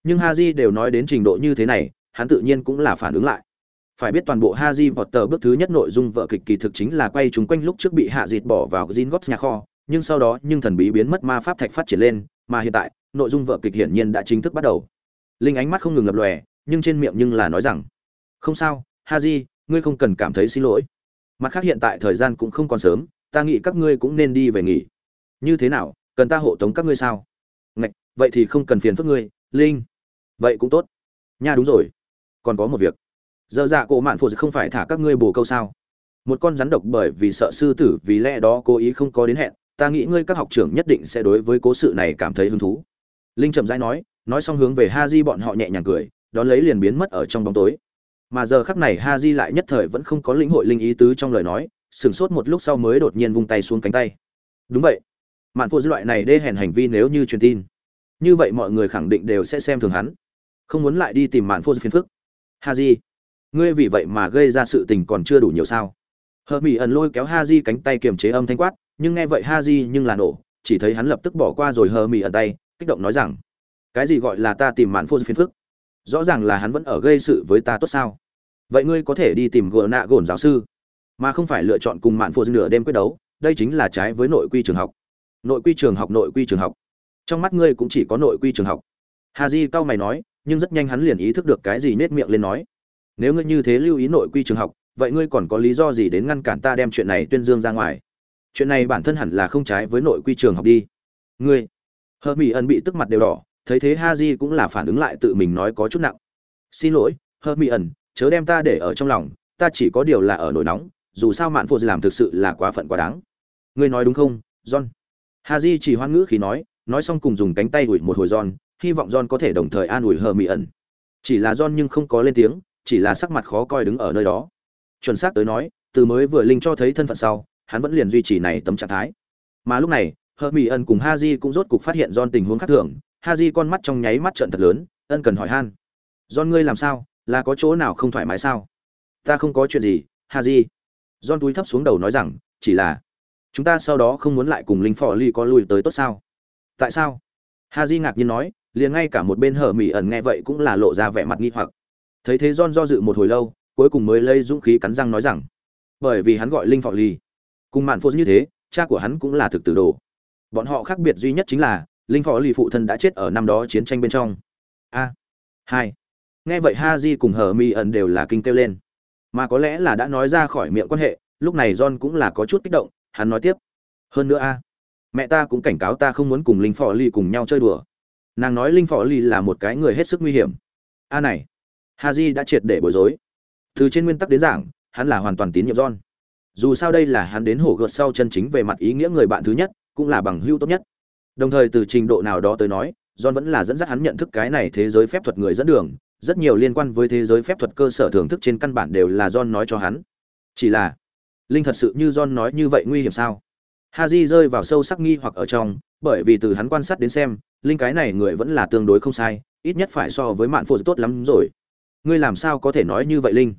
Nhưng ha di đều nói đến trình độ như thế này, hắn tự nhiên cũng là phản ứng lại. Phải biết toàn bộ ha di tờ bước thứ nhất nội dung vợ kịch kỳ thực chính là quay chúng quanh lúc trước bị hạ dịt bỏ vào gin góp nhà kho, nhưng sau đó nhưng thần bí biến mất ma pháp thạch phát triển lên, mà hiện tại, nội dung vợ kịch hiển nhiên đã chính thức bắt đầu. Linh ánh mắt không ngừng lập lòe, nhưng trên miệng nhưng là nói rằng, không sao, ha di ngươi không cần cảm thấy xin lỗi. Mặt khác hiện tại thời gian cũng không còn sớm ta nghĩ các ngươi cũng nên đi về nghỉ. Như thế nào, cần ta hộ tống các ngươi sao? Ngạch, vậy thì không cần phiền phức ngươi, linh. Vậy cũng tốt. Nha đúng rồi. Còn có một việc. Giờ dạ cổ mạn phụ không phải thả các ngươi bồ câu sao? Một con rắn độc bởi vì sợ sư tử, vì lẽ đó cố ý không có đến hẹn. Ta nghĩ ngươi các học trưởng nhất định sẽ đối với cố sự này cảm thấy hứng thú. Linh chậm rãi nói nói xong hướng về ha di bọn họ nhẹ nhàng cười, đón lấy liền biến mất ở trong bóng tối. Mà giờ khắc này ha di lại nhất thời vẫn không có lĩnh hội linh ý tứ trong lời nói sửng sốt một lúc sau mới đột nhiên vung tay xuống cánh tay. Đúng vậy. Mạn phụ loại này đê hèn hành vi nếu như truyền tin, như vậy mọi người khẳng định đều sẽ xem thường hắn. Không muốn lại đi tìm mạn phụ phiền phức. Ha di ngươi vì vậy mà gây ra sự tình còn chưa đủ nhiều sao? Hờ mỹ ẩn lôi kéo ha di cánh tay kiềm chế âm thanh quát, nhưng nghe vậy ha di nhưng là nổ, chỉ thấy hắn lập tức bỏ qua rồi hờ mỹ ẩn tay, kích động nói rằng, cái gì gọi là ta tìm mạn phô phiền phức? Rõ ràng là hắn vẫn ở gây sự với ta tốt sao? Vậy ngươi có thể đi tìm gỡ nạ gồn giáo sư mà không phải lựa chọn cùng mạn phô nửa đêm quyết đấu, đây chính là trái với nội quy trường học. Nội quy trường học, nội quy trường học. Trong mắt ngươi cũng chỉ có nội quy trường học. Hà di cau mày nói, nhưng rất nhanh hắn liền ý thức được cái gì nết miệng lên nói. Nếu ngươi như thế lưu ý nội quy trường học, vậy ngươi còn có lý do gì đến ngăn cản ta đem chuyện này tuyên dương ra ngoài? Chuyện này bản thân hẳn là không trái với nội quy trường học đi. Ngươi, hờ mỹ ẩn bị tức mặt đều đỏ, thấy thế ha di cũng là phản ứng lại tự mình nói có chút nặng. Xin lỗi, hờ mỹ ẩn chớ đem ta để ở trong lòng, ta chỉ có điều là ở nổi nóng dù sao mạn phụ làm thực sự là quá phận quá đáng. Ngươi nói đúng không, john? Ha di chỉ hoan ngữ khi nói nói xong cùng dùng cánh tay ủi một hồi john, hy vọng john có thể đồng thời an ủi hờ mỹ ẩn. Chỉ là john nhưng không có lên tiếng, chỉ là sắc mặt khó coi đứng ở nơi đó. Chuẩn xác tới nói, từ mới vừa linh cho thấy thân phận sau, hắn vẫn liền duy trì này tấm trạng thái. Mà lúc này hờ mỹ ẩn cùng ha di cũng rốt cục phát hiện don tình huống khác thường. Ha di con mắt trong nháy mắt trận thật lớn, ân cần hỏi han. Don ngươi làm sao? Là có chỗ nào không thoải mái sao? Ta không có chuyện gì ha di John túi thấp xuống đầu nói rằng, chỉ là, chúng ta sau đó không muốn lại cùng linh phò ly có lui tới tốt sao? Tại sao? Ha ngạc nhiên nói, liền ngay cả một bên hở mỉ ẩn nghe vậy cũng là lộ ra vẻ mặt nghi hoặc. Thấy thế John do dự một hồi lâu, cuối cùng mới lấy dũng khí cắn răng nói rằng, bởi vì hắn gọi linh phò ly, cùng mạn phô như thế, cha của hắn cũng là thực tử đồ. Bọn họ khác biệt duy nhất chính là, linh phò ly phụ thân đã chết ở năm đó chiến tranh bên trong. A, hai. Nghe vậy ha cùng hở mỉ ẩn đều là kinh kêu lên mà có lẽ là đã nói ra khỏi miệng quan hệ, lúc này john cũng là có chút kích động, hắn nói tiếp. Hơn nữa a, mẹ ta cũng cảnh cáo ta không muốn cùng linh phò ly cùng nhau chơi đùa. Nàng nói linh phò ly là một cái người hết sức nguy hiểm. A này ha j đã triệt để bối rối. Từ trên nguyên tắc đến giảng, hắn là hoàn toàn tín nhiệm john. Dù sao đây là hắn đến hổ gợt sau chân chính về mặt ý nghĩa người bạn thứ nhất, cũng là bằng hữu tốt nhất. Đồng thời từ trình độ nào đó tới nói, john vẫn là dẫn dắt hắn nhận thức cái này thế giới phép thuật người dẫn đường rất nhiều liên quan với thế giới phép thuật cơ sở thưởng thức trên căn bản đều là john nói cho hắn chỉ là linh thật sự như john nói như vậy nguy hiểm sao Haji rơi vào sâu sắc nghi hoặc ở trong, bởi vì từ hắn quan sát đến xem, linh cái này người vẫn là tương đối không sai, ít nhất phải so với Mạn phụ tốt lắm rồi. Ngươi làm sao có thể nói như vậy linh?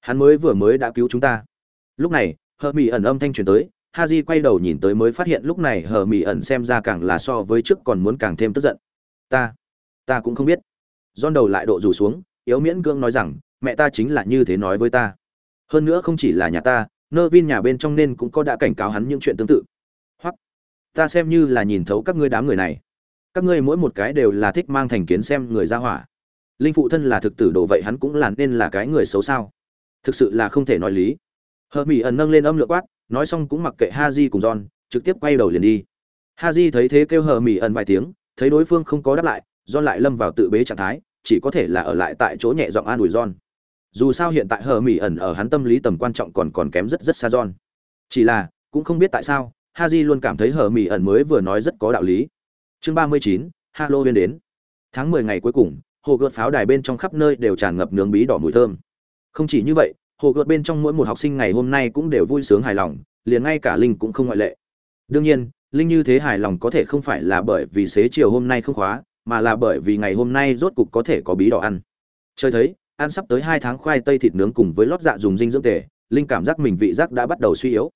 Hắn mới vừa mới đã cứu chúng ta. Lúc này, Hờ Mị ẩn âm thanh truyền tới, Haji quay đầu nhìn tới mới phát hiện lúc này Hờ Mị ẩn xem ra càng là so với trước còn muốn càng thêm tức giận. Ta, ta cũng không biết. Giòn đầu lại độ rủ xuống, yếu miễn cương nói rằng, mẹ ta chính là như thế nói với ta. Hơn nữa không chỉ là nhà ta, nơ vin nhà bên trong nên cũng có đã cảnh cáo hắn những chuyện tương tự. Hoặc ta xem như là nhìn thấu các ngươi đám người này. Các ngươi mỗi một cái đều là thích mang thành kiến xem người ra hỏa. Linh phụ thân là thực tử đồ vậy hắn cũng là nên là cái người xấu sao? Thực sự là không thể nói lý. Hờ mỹ ẩn nâng lên âm lượng quát nói xong cũng mặc kệ ha di cùng john trực tiếp quay đầu liền đi. Ha di thấy thế kêu hờ mỹ ẩn vài tiếng thấy đối phương không có đáp lại john lại lâm vào tự bế trạng thái, chỉ có thể là ở lại tại chỗ nhẹ giọng an ủi john. Dù sao hiện tại hờ mỉ ẩn ở hắn tâm lý tầm quan trọng còn còn kém rất rất xa John. chỉ là, cũng không biết tại sao, haji luôn cảm thấy hờ mỉ ẩn mới vừa nói rất có đạo lý. Chương ba mươi chín halloween đến. Tháng mười ngày cuối cùng hồ gợt pháo đài bên trong khắp nơi đều tràn ngập nướng bí đỏ mùi thơm. Không chỉ như vậy hồ gợt bên trong mỗi một học sinh ngày hôm nay cũng đều vui sướng hài lòng, liền ngay cả linh cũng không ngoại lệ. Đương nhiên, linh như thế hài lòng có thể không phải là bởi vì xế chiều hôm nay không khóa mà là bởi vì ngày hôm nay rốt cục có thể có bí đỏ ăn. Chơi thấy, ăn sắp tới hai tháng khoai tây thịt nướng cùng với lót dạ dùng dinh dưỡng tề, linh cảm giác mình vị giác đã bắt đầu suy yếu.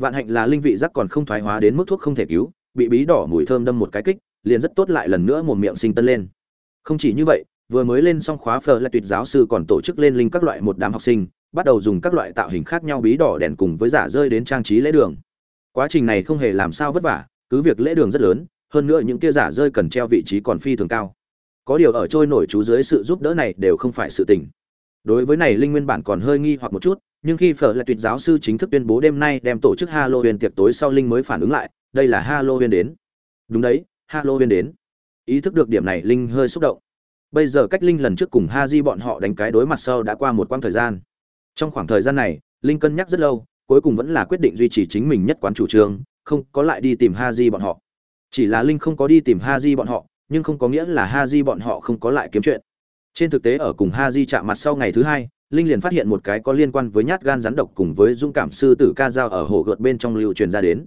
Vạn hạnh là linh vị giác còn không thoái hóa đến mức thuốc không thể cứu, bị bí đỏ mùi thơm đâm một cái kích, liền rất tốt lại lần nữa một miệng sinh tân lên. Không chỉ như vậy, vừa mới lên xong khóa phở là tuyệt giáo sư còn tổ chức lên linh các loại một đám học sinh, bắt đầu dùng các loại tạo hình khác nhau bí đỏ đèn cùng với giả rơi đến trang trí lễ đường. Quá trình này không hề làm sao vất vả, cứ việc lễ đường rất lớn hơn nữa những kia giả rơi cần treo vị trí còn phi thường cao. Có điều ở trôi nổi chú dưới sự giúp đỡ này đều không phải sự tình. Đối với này, linh nguyên bản còn hơi nghi hoặc một chút, nhưng khi phở lại tuyệt giáo sư chính thức tuyên bố đêm nay đem tổ chức halloween tiệc tối sau linh mới phản ứng lại, đây là halloween đến. Đúng đấy, halloween đến. Ý thức được điểm này, linh hơi xúc động. Bây giờ cách linh lần trước cùng ha di bọn họ đánh cái đối mặt sau đã qua một quãng thời gian. Trong khoảng thời gian này, linh cân nhắc rất lâu, cuối cùng vẫn là quyết định duy trì chính mình nhất quán chủ trương, không có lại đi tìm ha di bọn họ chỉ là linh không có đi tìm ha di bọn họ, nhưng không có nghĩa là ha di bọn họ không có lại kiếm chuyện. Trên thực tế ở cùng ha di chạm mặt sau ngày thứ hai, linh liền phát hiện một cái có liên quan với nhát gan rắn độc cùng với dung cảm sư tử ca dao ở hồ gợt bên trong lưu truyền ra đến.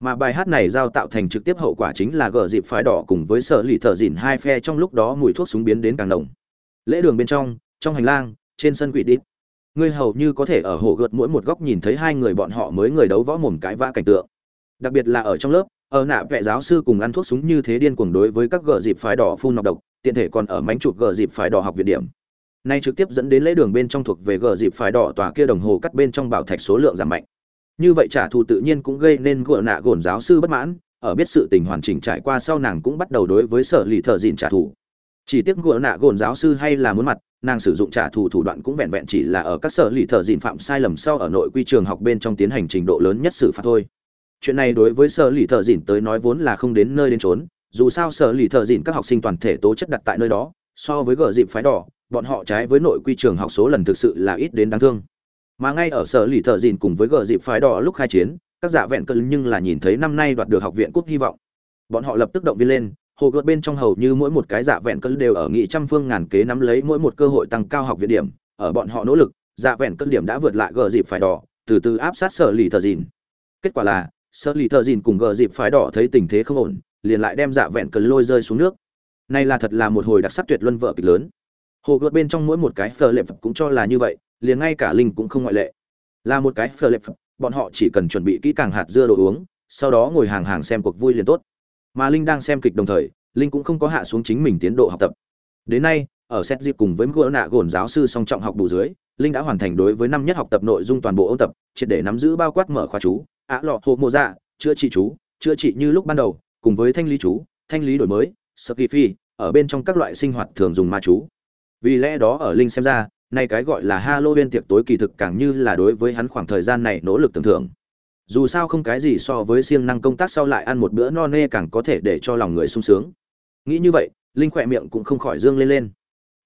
Mà bài hát này giao tạo thành trực tiếp hậu quả chính là gờ dịp phái đỏ cùng với sở lì thợ dỉn hai phe trong lúc đó mùi thuốc súng biến đến càng nồng. Lễ đường bên trong trong hành lang, trên sân quỷ đít. Ngươi hầu như có thể ở hồ gợt mỗi một góc nhìn thấy hai người bọn họ mới người đấu võ mồm cãi vã cảnh tượng. Đặc biệt là ở trong lớp ở nạ vệ giáo sư cùng ăn thuốc súng như thế điên cuồng đối với các gờ dịp phái đỏ phun nọc độc, tiện thể còn ở mánh chụp gờ dịp phái đỏ học viện điểm. Nay trực tiếp dẫn đến lễ đường bên trong thuộc về gờ dịp phái đỏ tòa kia đồng hồ cắt bên trong bảo thạch số lượng giảm mạnh. Như vậy trả thù tự nhiên cũng gây nên gỡ nạ gồn giáo sư bất mãn, ở biết sự tình hoàn chỉnh trải qua sau nàng cũng bắt đầu đối với sở lì thợ dìn trả thù. Chỉ tiếc gỡ nạ gồn giáo sư hay là muốn mặt, nàng sử dụng trả thù thủ đoạn cũng vẹn vẹn chỉ là ở các sở lì thợ dìn phạm sai lầm sau ở nội quy trường học bên trong tiến hành trình độ lớn nhất xử phạt thôi chuyện này đối với sở lì thợ dìn tới nói vốn là không đến nơi đến trốn dù sao sở lì thợ dìn các học sinh toàn thể tố chất đặt tại nơi đó, so với gờ dịp phái đỏ, bọn họ trái với nội quy trường học số lần thực sự là ít đến đáng thương. Mà ngay ở sở lì thợ dìn cùng với gờ dịp phái đỏ lúc khai chiến, các dạ vẹn cơn nhưng là nhìn thấy năm nay đoạt được học viện cúp hy vọng. Bọn họ lập tức động viên lên, hồ gợt bên trong hầu như mỗi một cái dạ vẹn cơn đều ở nghị trăm phương ngàn kế nắm lấy mỗi một cơ hội tăng cao học viện điểm, ở bọn họ nỗ lực dạ vẹn cơn điểm đã vượt lại gờ dịp phải đỏ, từ từ áp sát sở lì thợ dìn. Kết quả là sợ lì thợ dìn cùng gờ dịp phái đỏ thấy tình thế không ổn, liền lại đem dạ vẹn cần lôi rơi xuống nước. Này là thật là một hồi đặc sắc tuyệt luân vợ kịch lớn. Hồ gợt bên trong mỗi một cái phờ lệ phật cũng cho là như vậy, liền ngay cả linh cũng không ngoại lệ. Là một cái phờ lệ phật bọn họ chỉ cần chuẩn bị kỹ càng hạt dưa đồ uống, sau đó ngồi hàng hàng xem cuộc vui liền tốt. Mà linh đang xem kịch đồng thời, linh cũng không có hạ xuống chính mình tiến độ học tập. Đến nay, ở xét dịp cùng với gỡ nạ gồn giáo sư song trọng học bù dưới, linh đã hoàn thành đối với năm nhất học tập nội dung toàn bộ ôn tập, triệt để nắm giữ bao quát mở khóa chú ạ lọ hộ mộ dạ chữa trị chú, chữa trị như lúc ban đầu, cùng với thanh lý chú, thanh lý đổi mới sơ kỳ phi, ở bên trong các loại sinh hoạt thường dùng ma chú. Vì lẽ đó ở linh xem ra, nay cái gọi là halloween tiệc tối kỳ thực càng như là đối với hắn khoảng thời gian này nỗ lực tưởng thưởng dù sao không cái gì so với siêng năng công tác sau lại ăn một bữa no nê càng có thể để cho lòng người sung sướng. Nghĩ như vậy, linh khỏe miệng cũng không khỏi dương lên lên.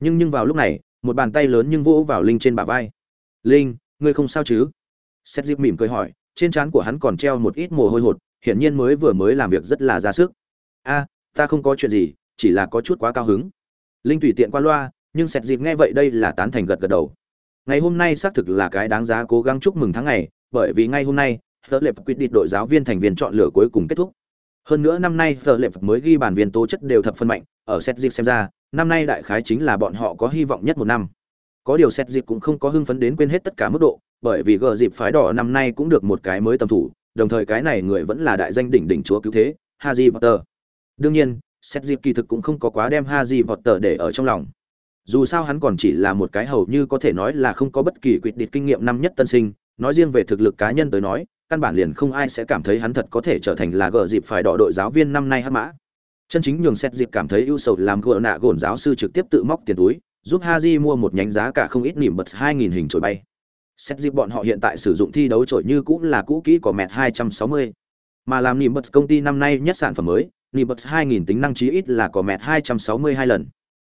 Nhưng nhưng vào lúc này, một bàn tay lớn nhưng vỗ vào linh trên bả vai. Linh, ngươi không sao chứ? Xét dịp mỉm cười hỏi trên trán của hắn còn treo một ít mồ hôi hột hiển nhiên mới vừa mới làm việc rất là ra sức a ta không có chuyện gì chỉ là có chút quá cao hứng linh tùy tiện qua loa nhưng Sẹt dịp nghe vậy đây là tán thành gật gật đầu ngày hôm nay xác thực là cái đáng giá cố gắng chúc mừng tháng ngày bởi vì ngay hôm nay thợ lệp quyết định đội giáo viên thành viên chọn lựa cuối cùng kết thúc. Hơn nữa năm nay thợ lệp mới ghi bản viên tố chất đều thập phân mạnh, ở set dịp xem ra, năm nay đại khái chính là bọn họ có hy vọng nhất một năm. Có điều set dịp cũng không có hưng phấn đến quên hết tất cả mức độ, bởi vì gờ dịp phái đỏ năm nay cũng được một cái mới tầm thủ, đồng thời cái này người vẫn là đại danh đỉnh đỉnh chúa cứu thế, Haji Potter. Đương nhiên, set dịp kỳ thực cũng không có quá đem Haji Potter để ở trong lòng. Dù sao hắn còn chỉ là một cái hầu như có thể nói là không có bất kỳ quyết định kinh nghiệm năm nhất tân sinh, nói riêng về thực lực cá nhân tới nói, căn bản liền không ai sẽ cảm thấy hắn thật có thể trở thành là gờ dịp phải đỏ đội giáo viên năm nay hát mã chân chính nhường xét dịp cảm thấy ưu sầu làm gỡ nạ gồn giáo sư trực tiếp tự móc tiền túi giúp haji mua một nhánh giá cả không ít nỉm bật hai nghìn hình trồi bay xét dịp bọn họ hiện tại sử dụng thi đấu trội như cũ là cũ kỹ của mẹt hai trăm sáu mươi. Mà làm nỉm bật công ty năm nay nhất sản phẩm mới nỉm bật hai nghìn tính năng chí ít là có mẹt hai trăm sáu mươi hai lần.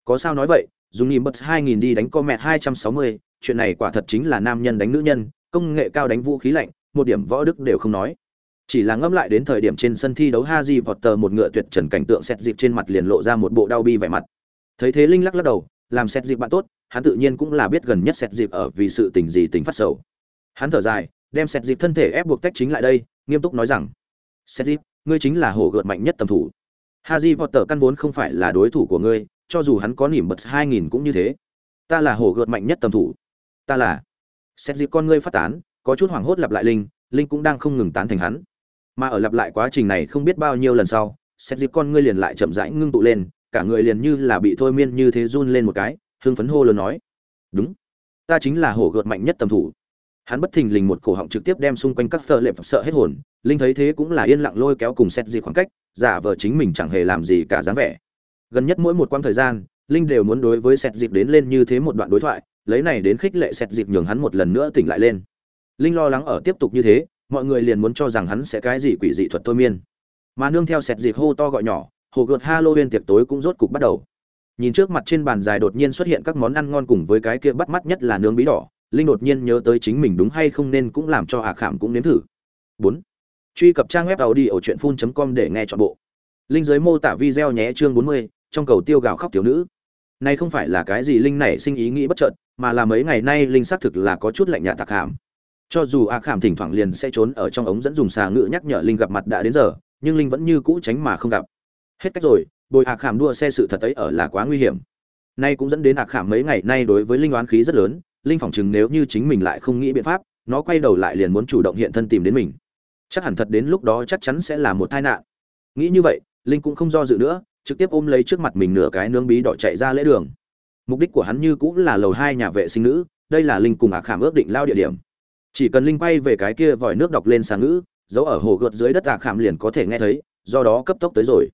Có sao nói vậy dùng nỉm bật hai nghìn đi đánh của mẹt hai trăm sáu mươi chuyện này quả thật chính là nam nhân đánh nữ nhân công nghệ cao đánh vũ khí lạnh một điểm võ đức đều không nói. Chỉ là ngâm lại đến thời điểm trên sân thi đấu Haji Potter một ngựa tuyệt trần cảnh tượng xét dịp trên mặt liền lộ ra một bộ đau bi vẻ mặt. Thấy thế Linh lắc lắc đầu, làm xét dịp bạn tốt, hắn tự nhiên cũng là biết gần nhất xét dịp ở vì sự tình gì tình phát sầu. Hắn thở dài, đem xét dịp thân thể ép buộc tách chính lại đây, nghiêm túc nói rằng: "Xét dịp, ngươi chính là hổ gợt mạnh nhất tầm thủ. Haji Potter căn vốn không phải là đối thủ của ngươi, cho dù hắn có nỉm bật 2000 cũng như thế. Ta là hổ gợt mạnh nhất tầm thủ. Ta là." Xét dịp con ngươi phát tán, có chút hoảng hốt lặp lại linh linh cũng đang không ngừng tán thành hắn mà ở lặp lại quá trình này không biết bao nhiêu lần sau xét dịp con ngươi liền lại chậm rãi ngưng tụ lên cả người liền như là bị thôi miên như thế run lên một cái hưng phấn hô lớn nói, đúng, ta chính là hổ gợt mạnh nhất tầm thủ. Hắn bất thình lình một cổ họng trực tiếp đem xung quanh các phơ lệ sợ hết hồn, linh thấy thế cũng là yên lặng lôi kéo cùng xét dịp khoảng cách, giả vờ chính mình chẳng hề làm gì cả dáng vẻ. Gần nhất mỗi một quãng thời gian, linh đều muốn đối với xét dịp đến lên như thế một đoạn đối thoại, lấy này đến khích lệ xét dịp nhường hắn một lần nữa tỉnh lại lên. Linh lo lắng ở tiếp tục như thế, mọi người liền muốn cho rằng hắn sẽ cái gì quỷ dị thuật thôi miên. Mà nương theo sẹt dịp hô to gọi nhỏ hồ gợt halloween tiệc tối cũng rốt cục bắt đầu nhìn trước mặt trên bàn dài đột nhiên xuất hiện các món ăn ngon cùng với cái kia bắt mắt nhất là nướng bí đỏ, linh đột nhiên nhớ tới chính mình đúng hay không nên cũng làm cho hạ khảm cũng nếm thử. Bốn. Truy cập trang web tàu đi ở truyện phun com để nghe chọn bộ. Linh giới mô tả video nhé chương bốn mươi, trong cầu tiêu gạo khóc thiếu nữ. Này không phải là cái gì linh này sinh ý nghĩ bất chợt, mà là mấy ngày nay linh xác thực là có chút lạnh nhạt tạc hàm cho dù a khảm thỉnh thoảng liền sẽ trốn ở trong ống dẫn dùng xà ngự nhắc nhở linh gặp mặt đã đến giờ, nhưng linh vẫn như cũ tránh mà không gặp. Hết cách rồi bồi a khảm đua xe sự thật ấy ở là quá nguy hiểm. Nay cũng dẫn đến a khảm mấy ngày nay đối với linh oán khí rất lớn, linh phỏng chừng nếu như chính mình lại không nghĩ biện pháp, nó quay đầu lại liền muốn chủ động hiện thân tìm đến mình. Chắc hẳn thật đến lúc đó chắc chắn sẽ là một tai nạn. Nghĩ như vậy, linh cũng không do dự nữa, trực tiếp ôm lấy trước mặt mình nửa cái nướng bí đỏ chạy ra lễ đường. Mục đích của hắn như cũng là lầu hai nhà vệ sinh nữ, đây là linh cùng a khảm ước định lao địa điểm. Chỉ cần linh quay về cái kia vòi nước đọc lên sáng ngữ giấu ở hồ gợt dưới đất tạ khảm liền có thể nghe thấy, do đó cấp tốc tới rồi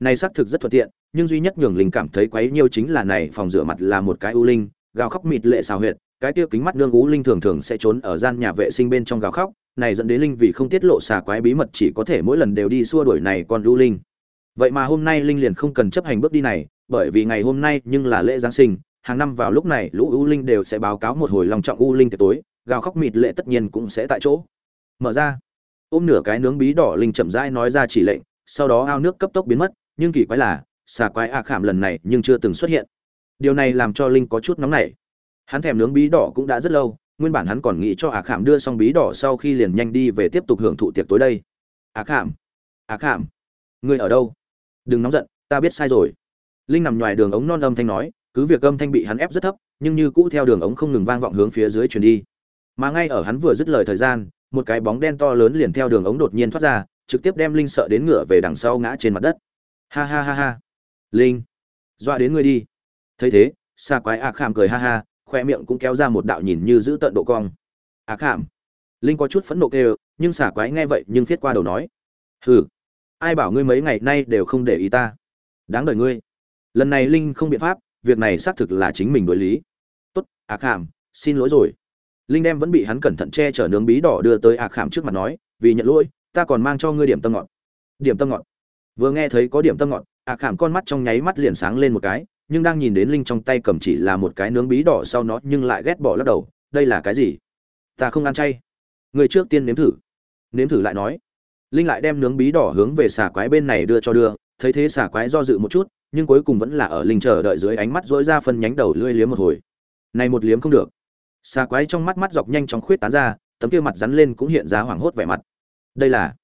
này xác thực rất thuận tiện, nhưng duy nhất nhường linh cảm thấy quấy nhiêu chính là này phòng rửa mặt là một cái u linh, gào khóc mịt lệ xào huyệt, cái kia kính mắt nương ú linh thường thường sẽ trốn ở gian nhà vệ sinh bên trong gào khóc, này dẫn đến linh vì không tiết lộ xà quái bí mật chỉ có thể mỗi lần đều đi xua đuổi này con u linh. Vậy mà hôm nay linh liền không cần chấp hành bước đi này, bởi vì ngày hôm nay nhưng là lễ giáng sinh, hàng năm vào lúc này lũ u linh đều sẽ báo cáo một hồi lòng trọng u linh tiệc tối, gào khóc mịt lệ tất nhiên cũng sẽ tại chỗ. Mở ra. Ôm nửa cái nướng bí đỏ linh chậm rãi nói ra chỉ lệnh, sau đó ao nước cấp tốc biến mất nhưng kỳ quái là, xà quái a khảm lần này nhưng chưa từng xuất hiện. Điều này làm cho linh có chút nóng nảy. Hắn thèm nướng bí đỏ cũng đã rất lâu, nguyên bản hắn còn nghĩ cho a khảm đưa xong bí đỏ sau khi liền nhanh đi về tiếp tục hưởng thụ tiệc tối đây. Ác khảm ác khảm, ngươi ở đâu? Đừng nóng giận, ta biết sai rồi. Linh nằm ngoài đường ống non âm thanh nói, cứ việc âm thanh bị hắn ép rất thấp, nhưng như cũ theo đường ống không ngừng vang vọng hướng phía dưới truyền đi. Mà ngay ở hắn vừa dứt lời thời gian, một cái bóng đen to lớn liền theo đường ống đột nhiên thoát ra, trực tiếp đem linh sợ đến ngựa về đằng sau ngã trên mặt đất ha ha ha ha. Linh. Dọa đến ngươi đi. Thấy thế xa quái ạc khảm cười ha ha khoe miệng cũng kéo ra một đạo nhìn như giữ tận độ cong. Ạc khảm. Linh có chút phẫn nộ kêu, nhưng xả quái nghe vậy nhưng thiết qua đầu nói. Hừ. Ai bảo ngươi mấy ngày nay đều không để ý ta? Đáng đời ngươi. Lần này linh không biện pháp, việc này xác thực là chính mình đối lý. Tốt ạc khảm, xin lỗi rồi. Linh đem vẫn bị hắn cẩn thận che chở nướng bí đỏ đưa tới ạc khảm trước mặt nói, vì nhận lỗi, ta còn mang cho ngươi điểm tâm ngọt. Điểm tâm ngọt vừa nghe thấy có điểm tâm ngọt à khảm con mắt trong nháy mắt liền sáng lên một cái, nhưng đang nhìn đến linh trong tay cầm chỉ là một cái nướng bí đỏ sau nó nhưng lại ghét bỏ lắc đầu, đây là cái gì? Ta không ăn chay. Người trước tiên nếm thử. Nếm thử lại nói. Linh lại đem nướng bí đỏ hướng về xà quái bên này đưa cho đưa, thấy thế xà quái do dự một chút, nhưng cuối cùng vẫn là ở linh chờ đợi dưới ánh mắt dỗi ra phân nhánh đầu lưỡi liếm một hồi. Này một liếm không được. Xà quái trong mắt mắt dọc nhanh chóng khuyết tán ra, tấm kia mặt rắn lên cũng hiện ra hoảng hốt vẻ mặt. Đây là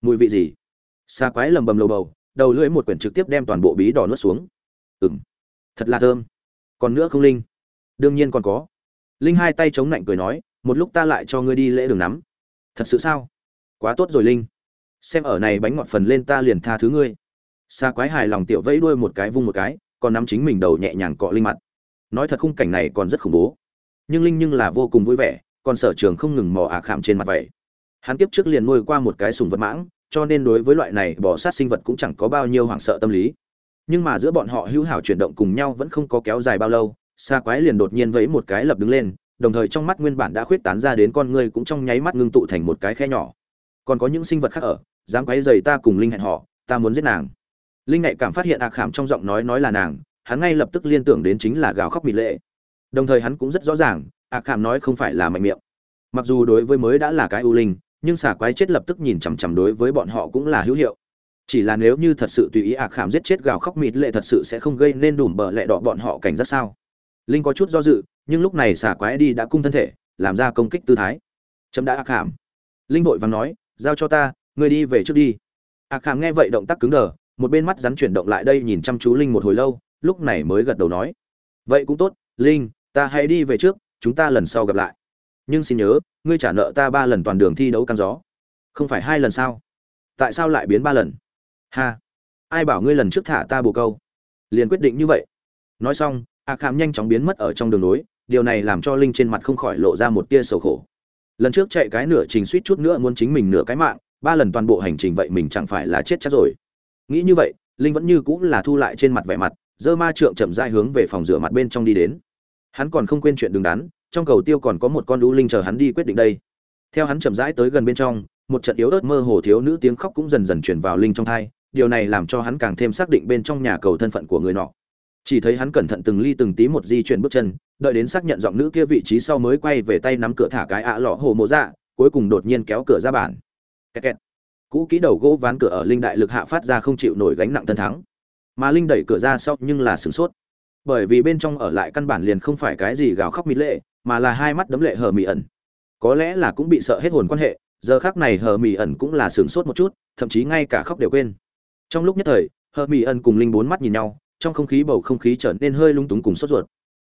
mùi vị gì? Xa quái lầm bầm lầu bầu, đầu lưỡi một quyển trực tiếp đem toàn bộ bí đỏ nuốt xuống. Ừng thật là thơm. Còn nữa không linh? Đương nhiên còn có. Linh hai tay chống lạnh cười nói, một lúc ta lại cho ngươi đi lễ đường nắm. Thật sự sao? Quá tốt rồi linh. Xem ở này bánh ngọt phần lên ta liền tha thứ ngươi. Xa quái hài lòng tiểu vẫy đuôi một cái vung một cái, còn nắm chính mình đầu nhẹ nhàng cọ linh mặt. Nói thật khung cảnh này còn rất khủng bố. Nhưng linh nhưng là vô cùng vui vẻ, còn sở trường không ngừng mò ả à khảm trên mặt vậy. Hắn kiếp trước liền nuôi qua một cái sùng vật mãng cho nên đối với loại này bỏ sát sinh vật cũng chẳng có bao nhiêu hoảng sợ tâm lý. Nhưng mà giữa bọn họ hữu hảo chuyển động cùng nhau vẫn không có kéo dài bao lâu xa quái liền đột nhiên vẫy một cái lập đứng lên, đồng thời trong mắt nguyên bản đã khuyết tán ra đến con người cũng trong nháy mắt ngưng tụ thành một cái khe nhỏ. Còn có những sinh vật khác ở, dám quấy dày ta cùng linh hẹn họ, ta muốn giết nàng. Linh nhạy cảm phát hiện ạc khảm trong giọng nói nói là nàng, hắn ngay lập tức liên tưởng đến chính là gào khóc mịt lệ. Đồng thời hắn cũng rất rõ ràng, ạc khảm nói không phải là mạnh miệng. Mặc dù đối với mới đã là cái ưu linh nhưng xà quái chết lập tức nhìn chằm chằm đối với bọn họ cũng là hữu hiệu. Chỉ là nếu như thật sự tùy ý ạc khảm giết chết gào khóc mịt lệ thật sự sẽ không gây nên đùm bờ lẹ đỏ bọn họ cảnh giác sao? Linh có chút do dự, nhưng lúc này xà quái đi đã cung thân thể, làm ra công kích tư thái. Chấm đã ạc khảm. Linh vội vàng nói, giao cho ta, ngươi đi về trước đi. Ạc khảm nghe vậy động tác cứng đờ, một bên mắt rắn chuyển động lại đây nhìn chăm chú linh một hồi lâu, lúc này mới gật đầu nói, vậy cũng tốt, linh, ta hãy đi về trước, chúng ta lần sau gặp lại nhưng xin nhớ, ngươi trả nợ ta ba lần toàn đường thi đấu căng gió. Không phải hai lần sao? Tại sao lại biến ba lần? Ha! Ai bảo ngươi lần trước thả ta bồ câu? Liền quyết định như vậy. Nói xong, a khảm nhanh chóng biến mất ở trong đường nối điều này làm cho linh trên mặt không khỏi lộ ra một tia sầu khổ. Lần trước chạy cái nửa trình suýt chút nữa muốn chính mình nửa cái mạng, ba lần toàn bộ hành trình vậy mình chẳng phải là chết chắc rồi. Nghĩ như vậy, linh vẫn như cũng là thu lại trên mặt vẻ mặt dơ ma trượng chậm dai hướng về phòng rửa mặt bên trong đi đến. Hắn còn không quên chuyện đứng đắn trong cầu tiêu còn có một con lũ linh chờ hắn đi quyết định đây. Theo hắn chậm rãi tới gần bên trong, một trận yếu ớt mơ hồ thiếu nữ tiếng khóc cũng dần dần chuyển vào linh trong thai, điều này làm cho hắn càng thêm xác định bên trong nhà cầu thân phận của người nọ. Chỉ thấy hắn cẩn thận từng ly từng tí một di chuyển bước chân, đợi đến xác nhận giọng nữ kia vị trí sau mới quay về tay nắm cửa thả cái ạ lọ hồ mộ dạ cuối cùng đột nhiên kéo cửa ra bản kẹt kẹt. cũ kỹ đầu gỗ ván cửa ở linh đại lực hạ phát ra không chịu nổi gánh nặng thân thắng. Mà linh đẩy cửa ra sau nhưng là sửng sốt. Bởi vì bên trong ở lại căn bản liền không phải cái gì gào khóc mịt lệ mà là hai mắt đấm lệ hờ mị ẩn. Có lẽ là cũng bị sợ hết hồn quan hệ, giờ khác này hờ mị ẩn cũng là sửng sốt một chút, thậm chí ngay cả khóc đều quên. Trong lúc nhất thời, hờ mị ẩn cùng linh bốn mắt nhìn nhau, trong không khí bầu không khí trở nên hơi lung túng cùng sốt ruột.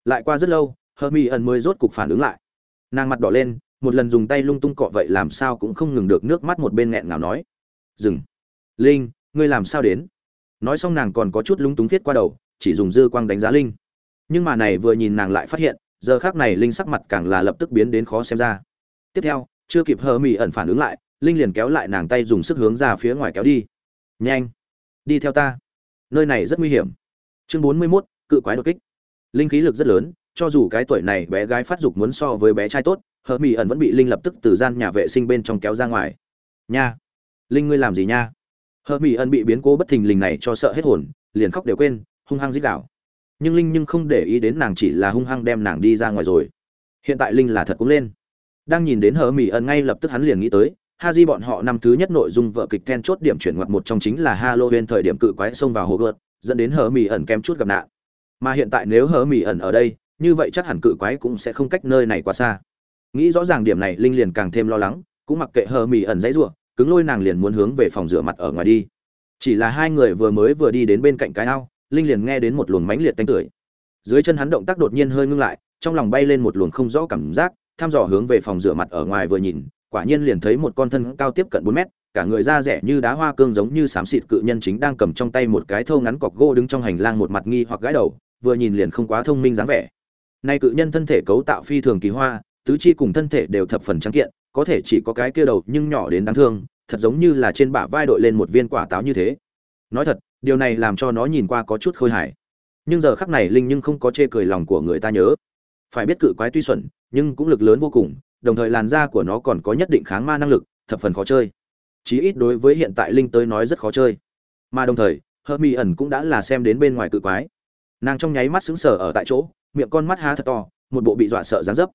Lại qua rất lâu, hờ mị ẩn mới rốt cục phản ứng lại. Nàng mặt đỏ lên, một lần dùng tay lung tung cọ vậy làm sao cũng không ngừng được nước mắt một bên nghẹn ngào nói. Dừng. Linh, ngươi làm sao đến? Nói xong nàng còn có chút lung túng viết qua đầu, chỉ dùng dư quang đánh giá linh. Nhưng mà này vừa nhìn nàng lại phát hiện giờ khác này linh sắc mặt càng là lập tức biến đến khó xem ra. Tiếp theo, chưa kịp hờ mỹ ẩn phản ứng lại, linh liền kéo lại nàng tay dùng sức hướng ra phía ngoài kéo đi. Nhanh, đi theo ta. Nơi này rất nguy hiểm. Chương bốn mươi mốt, cự quái đột kích. Linh khí lực rất lớn, cho dù cái tuổi này bé gái phát dục muốn so với bé trai tốt, hờ mỹ ẩn vẫn bị linh lập tức từ gian nhà vệ sinh bên trong kéo ra ngoài. Nha, linh ngươi làm gì nha? Hờ mỹ ẩn bị biến cố bất thình lình này cho sợ hết hồn, liền khóc đều quên, hung hăng dích đảo nhưng linh nhưng không để ý đến nàng chỉ là hung hăng đem nàng đi ra ngoài rồi. Hiện tại linh là thật cũng lên. Đang nhìn đến hờ mỹ ẩn ngay lập tức hắn liền nghĩ tới, ha di bọn họ năm thứ nhất nội dung vợ kịch then chốt điểm chuyển ngoặt một trong chính là halloween thời điểm cự quái xông vào hồ gợt dẫn đến hờ mỹ ẩn kém chút gặp nạn. Mà hiện tại nếu hờ mỹ ẩn ở đây, như vậy chắc hẳn cự quái cũng sẽ không cách nơi này quá xa. Nghĩ rõ ràng điểm này, linh liền càng thêm lo lắng, cũng mặc kệ hờ mỹ ẩn dãy rủa, cứng lôi nàng liền muốn hướng về phòng rửa mặt ở ngoài đi. Chỉ là hai người vừa mới vừa đi đến bên cạnh cái ao linh liền nghe đến một luồng mãnh liệt tanh tưởi. Dưới chân hắn động tác đột nhiên hơi ngưng lại, trong lòng bay lên một luồng không rõ cảm giác thăm dò hướng về phòng rửa mặt ở ngoài vừa nhìn, quả nhiên liền thấy một con thân cao tiếp cận bốn mét, cả người da rẻ như đá hoa cương giống như xám xịt cự nhân chính đang cầm trong tay một cái thâu ngắn cọc gỗ đứng trong hành lang một mặt nghi hoặc gãi đầu, vừa nhìn liền không quá thông minh dáng vẻ. Nay cự nhân thân thể cấu tạo phi thường kỳ hoa, tứ chi cùng thân thể đều thập phần trắng kiện, có thể chỉ có cái kia đầu nhưng nhỏ đến đáng thương, thật giống như là trên bả vai đội lên một viên quả táo như thế. Nói thật điều này làm cho nó nhìn qua có chút khôi hài. Nhưng giờ khắc này linh nhưng không có chê cười lòng của người ta nhớ. Phải biết cự quái tuy xuẩn, nhưng cũng lực lớn vô cùng, đồng thời làn da của nó còn có nhất định kháng ma năng lực, thập phần khó chơi. Chí ít đối với hiện tại linh tới nói rất khó chơi. Mà đồng thời hơ mi ẩn cũng đã là xem đến bên ngoài cự quái. Nàng trong nháy mắt sững sờ ở tại chỗ, miệng con mắt há thật to, một bộ bị dọa sợ dán dấp.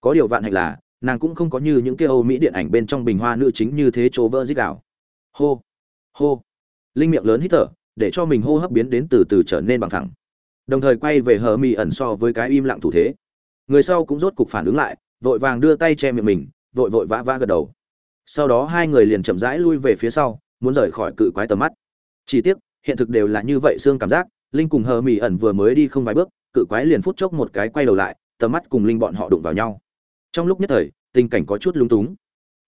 Có điều vạn hạnh là, nàng cũng không có như những kia âu mỹ điện ảnh bên trong bình hoa nữ chính như thế chỗ vỡ dít đảo hô hô. Linh miệng lớn hít thở để cho mình hô hấp biến đến từ từ trở nên bằng thẳng. Đồng thời quay về hờ mi ẩn so với cái im lặng thủ thế. Người sau cũng rốt cục phản ứng lại, vội vàng đưa tay che miệng mình, vội vội vã vã gật đầu. Sau đó hai người liền chậm rãi lui về phía sau, muốn rời khỏi cự quái tầm mắt. Chỉ tiếc, hiện thực đều là như vậy xương cảm giác, linh cùng hờ mỹ ẩn vừa mới đi không vài bước, cự quái liền phút chốc một cái quay đầu lại, tầm mắt cùng linh bọn họ đụng vào nhau. Trong lúc nhất thời, tình cảnh có chút lung túng.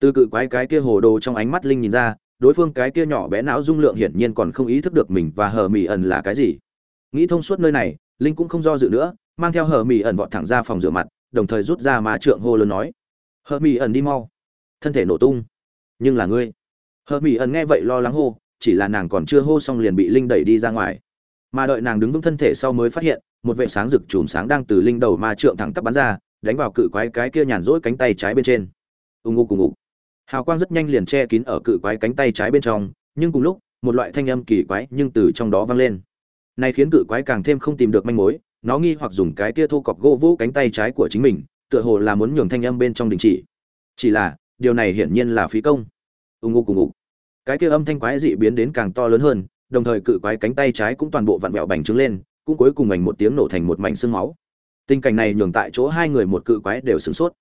Từ cự quái cái kia hồ đồ trong ánh mắt linh nhìn ra đối phương cái kia nhỏ bé não dung lượng hiển nhiên còn không ý thức được mình và hờ mỹ ẩn là cái gì. Nghĩ thông suốt nơi này, linh cũng không do dự nữa, mang theo hờ mỹ ẩn vọt thẳng ra phòng rửa mặt, đồng thời rút ra mà trượng hô lớn nói, hờ mỹ ẩn đi mau. Thân thể nổ tung. Nhưng là ngươi. Hờ mỹ ẩn nghe vậy lo lắng hô, chỉ là nàng còn chưa hô xong liền bị linh đẩy đi ra ngoài. Mà đợi nàng đứng vững thân thể sau mới phát hiện, một vệ sáng rực chùm sáng đang từ linh đầu ma trượng thẳng tắp bắn ra, đánh vào cự quái cái kia nhàn rỗi cánh tay trái bên trên. Ù ngụ cùng ngụ hào quang rất nhanh liền che kín ở cự quái cánh tay trái bên trong, nhưng cùng lúc, một loại thanh âm kỳ quái nhưng từ trong đó vang lên. Này khiến cự quái càng thêm không tìm được manh mối, nó nghi hoặc dùng cái kia thô cọc gỗ vũ cánh tay trái của chính mình, tựa hồ là muốn nhường thanh âm bên trong đình chỉ. Chỉ là, điều này hiển nhiên là phí công. Ù ngụ cùng ngụ cái kia âm thanh quái dị biến đến càng to lớn hơn, đồng thời cự quái cánh tay trái cũng toàn bộ vặn vẹo bành trướng lên, cũng cuối cùng ảnh một tiếng nổ thành một mảnh xương máu. Tình cảnh này nhường tại chỗ hai người một cự quái đều sửng sốt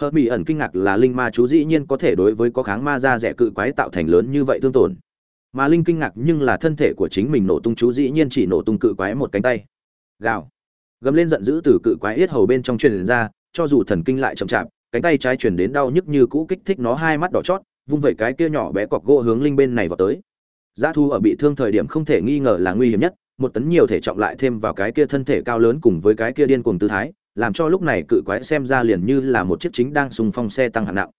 hờ mỹ ẩn kinh ngạc là linh ma chú dĩ nhiên có thể đối với có kháng ma ra rẻ cự quái tạo thành lớn như vậy thương tổn. Mà linh kinh ngạc nhưng là thân thể của chính mình nổ tung chú dĩ nhiên chỉ nổ tung cự quái một cánh tay. Gào. Gầm lên giận dữ từ cự quái yết hầu bên trong truyền ra cho dù thần kinh lại chậm chạp cánh tay trái truyền đến đau nhức như cũ kích thích nó hai mắt đỏ chót vung vẩy cái kia nhỏ bé cọc gỗ hướng linh bên này vào tới. Giá thu ở bị thương thời điểm không thể nghi ngờ là nguy hiểm nhất, một tấn nhiều thể trọng lại thêm vào cái kia thân thể cao lớn cùng với cái kia điên cuồng tư thái, làm cho lúc này cự quái xem ra liền như là một chiếc chính đang xung phong xe tăng hạng nặng.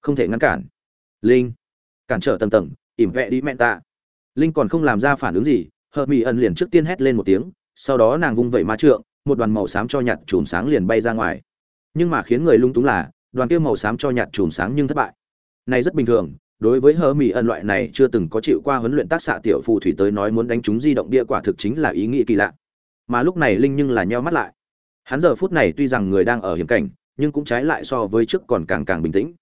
Không thể ngăn cản. Linh, cản trở tầm tầng, ỉm vẹ đi mẹ ta. Linh còn không làm ra phản ứng gì, Hợp Mỹ ẩn liền trước tiên hét lên một tiếng, sau đó nàng vung vẩy ma trượng, một đoàn màu xám cho nhạt chùm sáng liền bay ra ngoài. Nhưng mà khiến người lung túng là, đoàn kia màu xám cho nhạt chùm sáng nhưng thất bại. Này rất bình thường, đối với hờ mỹ ẩn loại này chưa từng có chịu qua huấn luyện tác xạ tiểu phù thủy tới nói muốn đánh chúng di động địa quả thực chính là ý nghĩ kỳ lạ mà lúc này linh nhưng là nheo mắt lại hắn giờ phút này tuy rằng người đang ở hiểm cảnh, nhưng cũng trái lại so với trước còn càng càng bình tĩnh.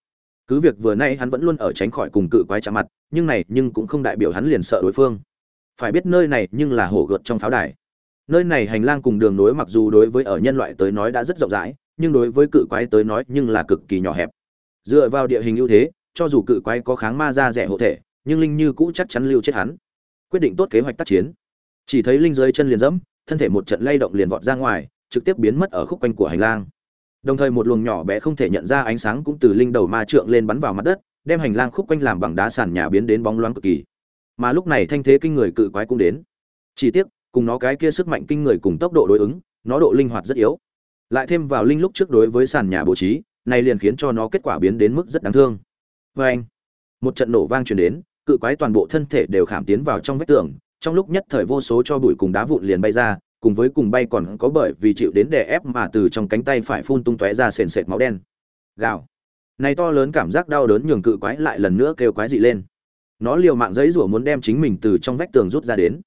Cứ việc vừa nay hắn vẫn luôn ở tránh khỏi cùng cự quái chạm mặt, nhưng này nhưng cũng không đại biểu hắn liền sợ đối phương. Phải biết nơi này nhưng là hổ gợt trong pháo đài. Nơi này hành lang cùng đường nối mặc dù đối với ở nhân loại tới nói đã rất rộng rãi, nhưng đối với cự quái tới nói nhưng là cực kỳ nhỏ hẹp. Dựa vào địa hình ưu thế, cho dù cự quái có kháng ma ra rẻ hộ thể, nhưng linh như cũ chắc chắn lưu chết hắn. Quyết định tốt kế hoạch tác chiến. Chỉ thấy linh dưới chân liền dẫm, thân thể một trận lay động liền vọt ra ngoài trực tiếp biến mất ở khúc quanh của hành lang. Đồng thời một luồng nhỏ bé không thể nhận ra ánh sáng cũng từ linh đầu ma trượng lên bắn vào mặt đất, đem hành lang khúc quanh làm bằng đá sàn nhà biến đến bóng loáng cực kỳ. Mà lúc này thanh thế kinh người cự quái cũng đến. Chỉ tiếc, cùng nó cái kia sức mạnh kinh người cùng tốc độ đối ứng, nó độ linh hoạt rất yếu. Lại thêm vào linh lúc trước đối với sàn nhà bố trí, này liền khiến cho nó kết quả biến đến mức rất đáng thương. Vê anh, một trận nổ vang truyền đến, cự quái toàn bộ thân thể đều khảm tiến vào trong vách tường, trong lúc nhất thời vô số cho bụi cùng đá vụn liền bay ra cùng với cùng bay còn có bởi vì chịu đến đè ép mà từ trong cánh tay phải phun tung tóe ra sền sệt máu đen. Gào. Này to lớn cảm giác đau đớn nhường cự quái lại lần nữa kêu quái dị lên. Nó liều mạng giấy rủa muốn đem chính mình từ trong vách tường rút ra đến.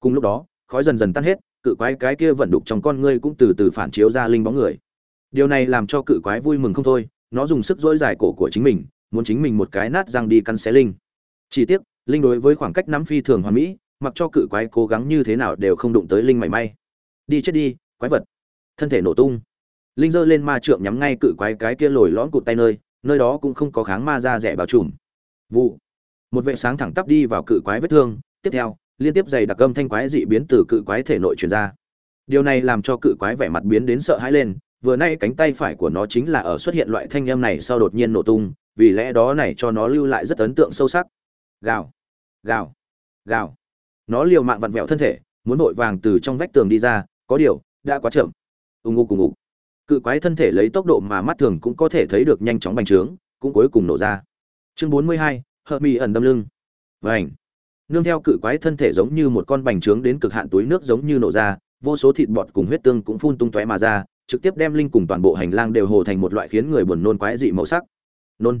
Cùng lúc đó, khói dần dần tan hết, cự quái cái kia vận đục trong con ngươi cũng từ từ phản chiếu ra linh bóng người. Điều này làm cho cự quái vui mừng không thôi, nó dùng sức dỗi dài cổ của chính mình, muốn chính mình một cái nát răng đi căn xé linh. Chỉ tiếc, linh đối với khoảng cách nắm phi thường hoàn mỹ mặc cho cự quái cố gắng như thế nào đều không đụng tới linh mảy may. Đi chết đi, quái vật. Thân thể nổ tung. Linh giơ lên ma trượng nhắm ngay cự quái cái kia lồi lõn cụt tay nơi nơi đó cũng không có kháng ma ra rẻ bao trùm. Vụ. Một vệ sáng thẳng tắp đi vào cự quái vết thương, tiếp theo, liên tiếp dày đặc âm thanh quái dị biến từ cự quái thể nội truyền ra. Điều này làm cho cự quái vẻ mặt biến đến sợ hãi lên, vừa nay cánh tay phải của nó chính là ở xuất hiện loại thanh âm này sau đột nhiên nổ tung, vì lẽ đó này cho nó lưu lại rất ấn tượng sâu sắc. Gào. Gào. Gào nó liều mạng vặn vẹo thân thể muốn vội vàng từ trong vách tường đi ra có điều đã quá chậm. Ù ngụ cùng ngụ, cự quái thân thể lấy tốc độ mà mắt thường cũng có thể thấy được nhanh chóng bành trướng cũng cuối cùng nổ ra. Chương bốn mươi hai hợp mỹ ẩn đâm lưng. Vảnh nương theo cự quái thân thể giống như một con bành trướng đến cực hạn túi nước giống như nổ ra vô số thịt bọt cùng huyết tương cũng phun tung tóe mà ra trực tiếp đem linh cùng toàn bộ hành lang đều hồ thành một loại khiến người buồn nôn quái dị màu sắc. Nôn.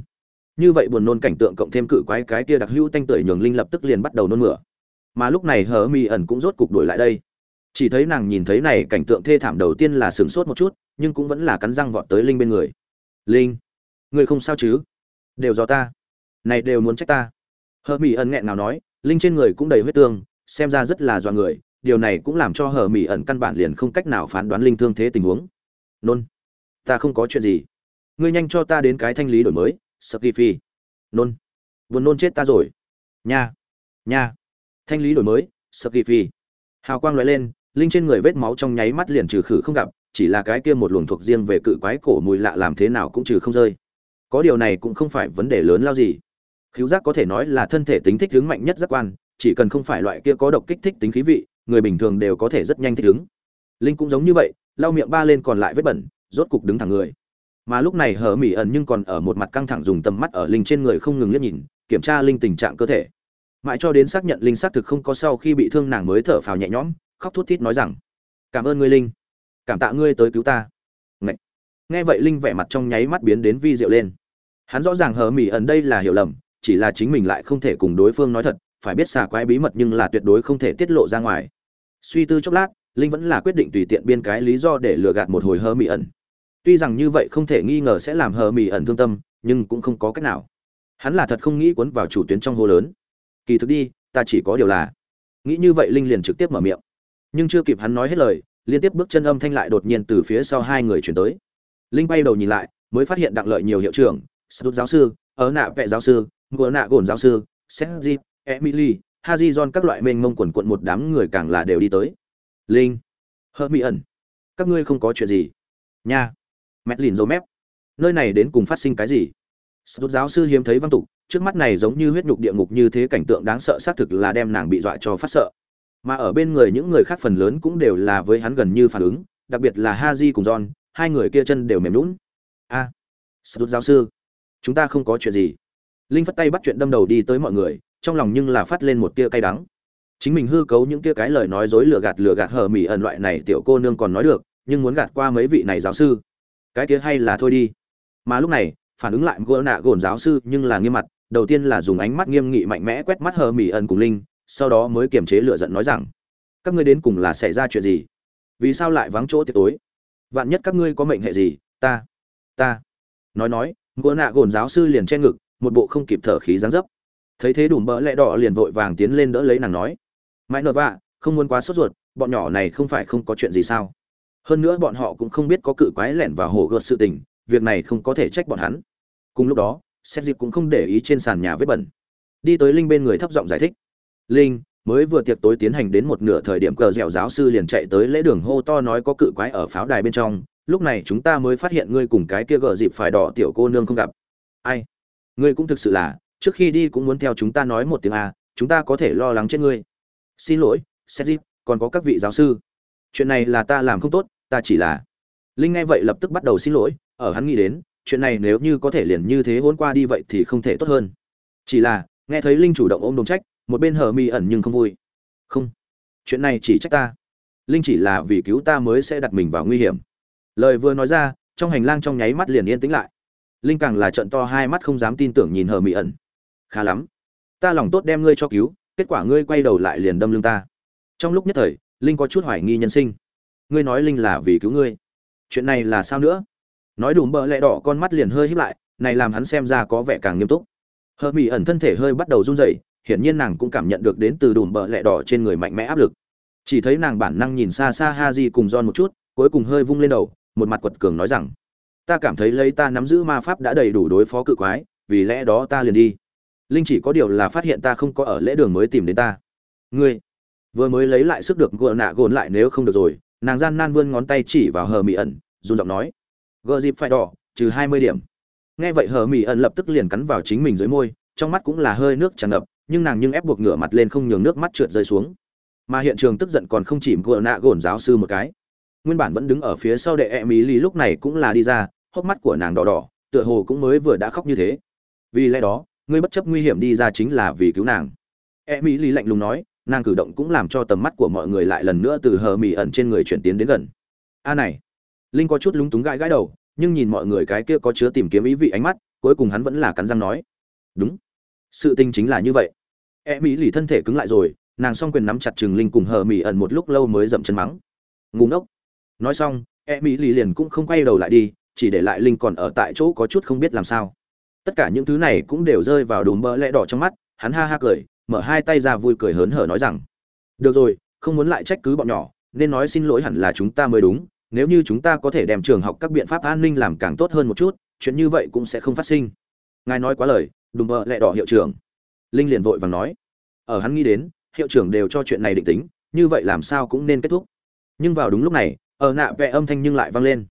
Như vậy buồn nôn cảnh tượng cộng thêm cự quái cái kia đặc hữu tanh tưởi nhường linh lập tức liền bắt đầu nôn mửa mà lúc này hờ mi ẩn cũng rốt cục đuổi lại đây. Chỉ thấy nàng nhìn thấy này cảnh tượng thê thảm đầu tiên là sửng sốt một chút, nhưng cũng vẫn là cắn răng vọt tới linh bên người. Linh người không sao chứ? Đều do ta. Này đều muốn trách ta. Hờ mỹ ẩn nghẹn nào nói, linh trên người cũng đầy huyết tương, xem ra rất là do người, điều này cũng làm cho hờ mỹ ẩn căn bản liền không cách nào phán đoán linh thương thế tình huống. Nôn, ta không có chuyện gì. Ngươi nhanh cho ta đến cái thanh lý đổi mới sợ kỳ phi. Nôn, buồn nôn chết ta rồi. Nha nha thanh lý đổi mới sợ kỳ phi. Hào quang loại lên, linh trên người vết máu trong nháy mắt liền trừ khử không gặp, chỉ là cái kia một luồng thuộc riêng về cự quái cổ mùi lạ làm thế nào cũng trừ không rơi. Có điều này cũng không phải vấn đề lớn lao gì. Khiếu giác có thể nói là thân thể tính thích ứng mạnh nhất giác quan, chỉ cần không phải loại kia có độc kích thích tính khí vị, người bình thường đều có thể rất nhanh thích ứng. Linh cũng giống như vậy, lau miệng ba lên còn lại vết bẩn, rốt cục đứng thẳng người. Mà lúc này hở mỹ ẩn nhưng còn ở một mặt căng thẳng dùng tầm mắt ở linh trên người không ngừng liếc nhìn, kiểm tra linh tình trạng cơ thể mãi cho đến xác nhận linh xác thực không có sau khi bị thương nàng mới thở phào nhẹ nhõm, khóc thút thít nói rằng, cảm ơn ngươi, linh. Cảm tạ ngươi tới cứu ta. Ngậy. nghe vậy linh vẻ mặt trong nháy mắt biến đến vi diệu lên. Hắn rõ ràng hờ mỹ ẩn đây là hiểu lầm, chỉ là chính mình lại không thể cùng đối phương nói thật, phải biết xà quái bí mật nhưng là tuyệt đối không thể tiết lộ ra ngoài. Suy tư chốc lát, linh vẫn là quyết định tùy tiện biên cái lý do để lừa gạt một hồi hờ mỹ ẩn. Tuy rằng như vậy không thể nghi ngờ sẽ làm hờ mỹ ẩn thương tâm, nhưng cũng không có cách nào. Hắn là thật không nghĩ cuốn vào chủ tuyến trong hô lớn kỳ thực đi, ta chỉ có điều là nghĩ như vậy linh liền trực tiếp mở miệng. Nhưng chưa kịp hắn nói hết lời, liên tiếp bước chân âm thanh lại đột nhiên từ phía sau hai người chuyển tới. Linh bay đầu nhìn lại, mới phát hiện đặng lợi nhiều hiệu trưởng sút giáo sư ở nạ vệ giáo sư ngựa nạ gồn giáo sư senji emily hazizon các loại mênh mông quần quận một đám người càng là đều đi tới. Linh, hơ mỹ ẩn, các ngươi không có chuyện gì? Nha mét lìn dấu mép. Nơi này đến cùng phát sinh cái gì? Sút giáo sư hiếm thấy văn tục trước mắt này giống như huyết nhục địa ngục như thế cảnh tượng đáng sợ xác thực là đem nàng bị dọa cho phát sợ. Mà ở bên người những người khác phần lớn cũng đều là với hắn gần như phản ứng đặc biệt là ha di cùng john hai người kia chân đều mềm lún a à, sút giáo sư chúng ta không có chuyện gì. Linh phất tay bắt chuyện đâm đầu đi tới mọi người trong lòng nhưng là phát lên một tia cay đắng. Chính mình hư cấu những tia cái lời nói dối lừa gạt lừa gạt hờ mỉ ẩn loại này tiểu cô nương còn nói được nhưng muốn gạt qua mấy vị này giáo sư. Cái kia hay là thôi đi. Mà lúc này phản ứng lại gỡ nạ gồn giáo sư nhưng là nghiêm mặt đầu tiên là dùng ánh mắt nghiêm nghị mạnh mẽ quét mắt hờ mỉ ẩn cùng linh, sau đó mới kiềm chế lửa giận nói rằng, các ngươi đến cùng là xảy ra chuyện gì? Vì sao lại vắng chỗ tiệc tối? Vạn nhất các ngươi có mệnh hệ gì? Ta ta. Nói nói ngựa nạ gồn giáo sư liền che ngực, một bộ không kịp thở khí dáng dấp. Thấy thế đủ bỡ lẽ đỏ liền vội vàng tiến lên đỡ lấy nàng nói, mãi nợ vạ, không muốn quá sốt ruột, bọn nhỏ này không phải không có chuyện gì sao? Hơn nữa bọn họ cũng không biết có cự quái lẻn và hổ gợt sự tình, việc này không có thể trách bọn hắn. Cùng lúc đó xét dịp cũng không để ý trên sàn nhà vết bẩn. Đi tới linh bên người thấp giọng giải thích. Linh, mới vừa tiệc tối tiến hành đến một nửa thời điểm, cờ dẻo giáo sư liền chạy tới lễ đường hô to nói có cự quái ở pháo đài bên trong. Lúc này chúng ta mới phát hiện ngươi cùng cái kia gờ dịp phải đỏ tiểu cô nương không gặp. Ai? Ngươi cũng thực sự là, trước khi đi cũng muốn theo chúng ta nói một tiếng a chúng ta có thể lo lắng chết ngươi. Xin lỗi seth còn có các vị giáo sư. Chuyện này là ta làm không tốt, ta chỉ là linh nghe vậy lập tức bắt đầu xin lỗi, ở hắn nghĩ đến chuyện này nếu như có thể liền như thế hôn qua đi vậy thì không thể tốt hơn. Chỉ là, nghe thấy linh chủ động ôm đồn trách, một bên hờ mi ẩn nhưng không vui. Không, chuyện này chỉ trách ta. Linh chỉ là vì cứu ta mới sẽ đặt mình vào nguy hiểm. Lời vừa nói ra, trong hành lang trong nháy mắt liền yên tĩnh lại. Linh càng là trận to hai mắt không dám tin tưởng nhìn hờ mỹ ẩn. Khá lắm. Ta lòng tốt đem ngươi cho cứu, kết quả ngươi quay đầu lại liền đâm lưng ta. Trong lúc nhất thời, linh có chút hoài nghi nhân sinh. Ngươi nói linh là vì cứu ngươi. Chuyện này là sao nữa? Nói đùm bợ lẹ đỏ con mắt liền hơi híp lại, này làm hắn xem ra có vẻ càng nghiêm túc. Hờ mỹ ẩn thân thể hơi bắt đầu run rẩy, hiển nhiên nàng cũng cảm nhận được đến từ đùm bợ lẹ đỏ trên người mạnh mẽ áp lực. Chỉ thấy nàng bản năng nhìn xa xa ha di cùng John một chút, cuối cùng hơi vung lên đầu, một mặt quật cường nói rằng, ta cảm thấy lấy ta nắm giữ ma pháp đã đầy đủ đối phó cự quái, vì lẽ đó ta liền đi. Linh chỉ có điều là phát hiện ta không có ở lễ đường mới tìm đến ta. Ngươi vừa mới lấy lại sức được gợ nạ gồn lại nếu không được rồi. Nàng gian nan vươn ngón tay chỉ vào hờ mỹ ẩn, run giọng nói gờ dịp phải đỏ, trừ hai mươi điểm. Nghe vậy hờ mỹ ẩn lập tức liền cắn vào chính mình dưới môi, trong mắt cũng là hơi nước tràn ngập, nhưng nàng nhưng ép buộc ngửa mặt lên không nhường nước mắt trượt rơi xuống. Mà hiện trường tức giận còn không chỉ gợ nạ gồn giáo sư một cái. Nguyên bản vẫn đứng ở phía sau đệ e mỹ lý lúc này cũng là đi ra, hốc mắt của nàng đỏ đỏ, tựa hồ cũng mới vừa đã khóc như thế. Vì lẽ đó ngươi bất chấp nguy hiểm đi ra chính là vì cứu nàng. E mỹ lý lạnh lùng nói, nàng cử động cũng làm cho tầm mắt của mọi người lại lần nữa từ hờ mỹ ẩn trên người chuyển tiến đến gần. A này linh có chút lúng túng gãi gãi đầu, nhưng nhìn mọi người cái kia có chứa tìm kiếm ý vị ánh mắt, cuối cùng hắn vẫn là cắn răng nói. Đúng. Sự tình chính là như vậy. E mỹ lì thân thể cứng lại rồi, nàng s o n g quyền nắm chặt chừng linh cùng hờ mỹ ẩn một lúc lâu mới dậm chân mắng. Ngủ ngốc. Nói xong e mỹ lì liền cũng không quay đầu lại đi, chỉ để lại linh còn ở tại chỗ có chút không biết làm sao. Tất cả những thứ này cũng đều rơi vào đùm bỡ lẽ đỏ trong mắt, hắn ha ha cười, mở hai tay ra vui cười hớn hở nói rằng, được rồi, không muốn lại trách cứ bọn nhỏ, nên nói xin lỗi hẳn là chúng ta mới đúng nếu như chúng ta có thể đem trường học các biện pháp an ninh làm càng tốt hơn một chút, chuyện như vậy cũng sẽ không phát sinh. Ngài nói quá lời, đùm bợ lẹ đỏ hiệu trưởng. Linh liền vội vàng nói. Ở hắn nghĩ đến, hiệu trưởng đều cho chuyện này định tính, như vậy làm sao cũng nên kết thúc. Nhưng vào đúng lúc này, ở nạ vẽ âm thanh nhưng lại vang lên.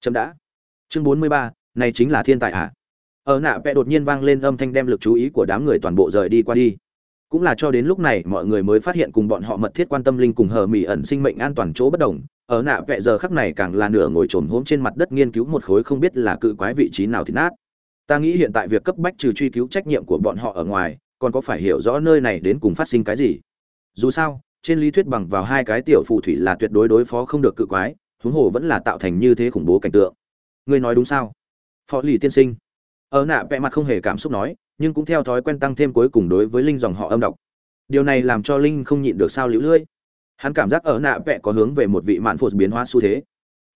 Chậm đã. Chương bốn mươi ba, này chính là thiên tài ạ à? ở nạ vẽ đột nhiên vang lên âm thanh đem lực chú ý của đám người toàn bộ rời đi qua đi. Cũng là cho đến lúc này mọi người mới phát hiện cùng bọn họ mật thiết quan tâm linh cùng hờ mỹ ẩn sinh mệnh an toàn chỗ bất đồng ở nạ vẽ giờ khắc này càng là nửa ngồi trồm hôm trên mặt đất nghiên cứu một khối không biết là cự quái vị trí nào thì nát. Ta nghĩ hiện tại việc cấp bách trừ truy cứu trách nhiệm của bọn họ ở ngoài, còn có phải hiểu rõ nơi này đến cùng phát sinh cái gì. Dù sao, trên lý thuyết bằng vào hai cái tiểu phù thủy là tuyệt đối đối phó không được cự quái, huống hồ vẫn là tạo thành như thế khủng bố cảnh tượng. Ngươi nói đúng sao? Phó lì tiên sinh. Ở nạ vẽ mặt không hề cảm xúc nói, nhưng cũng theo thói quen tăng thêm cuối cùng đối với linh dòng họ âm đọc. Điều này làm cho linh không nhịn được sao liễu lưỡi hắn cảm giác ở nạ vẽ có hướng về một vị mạn phụt biến hóa xu thế.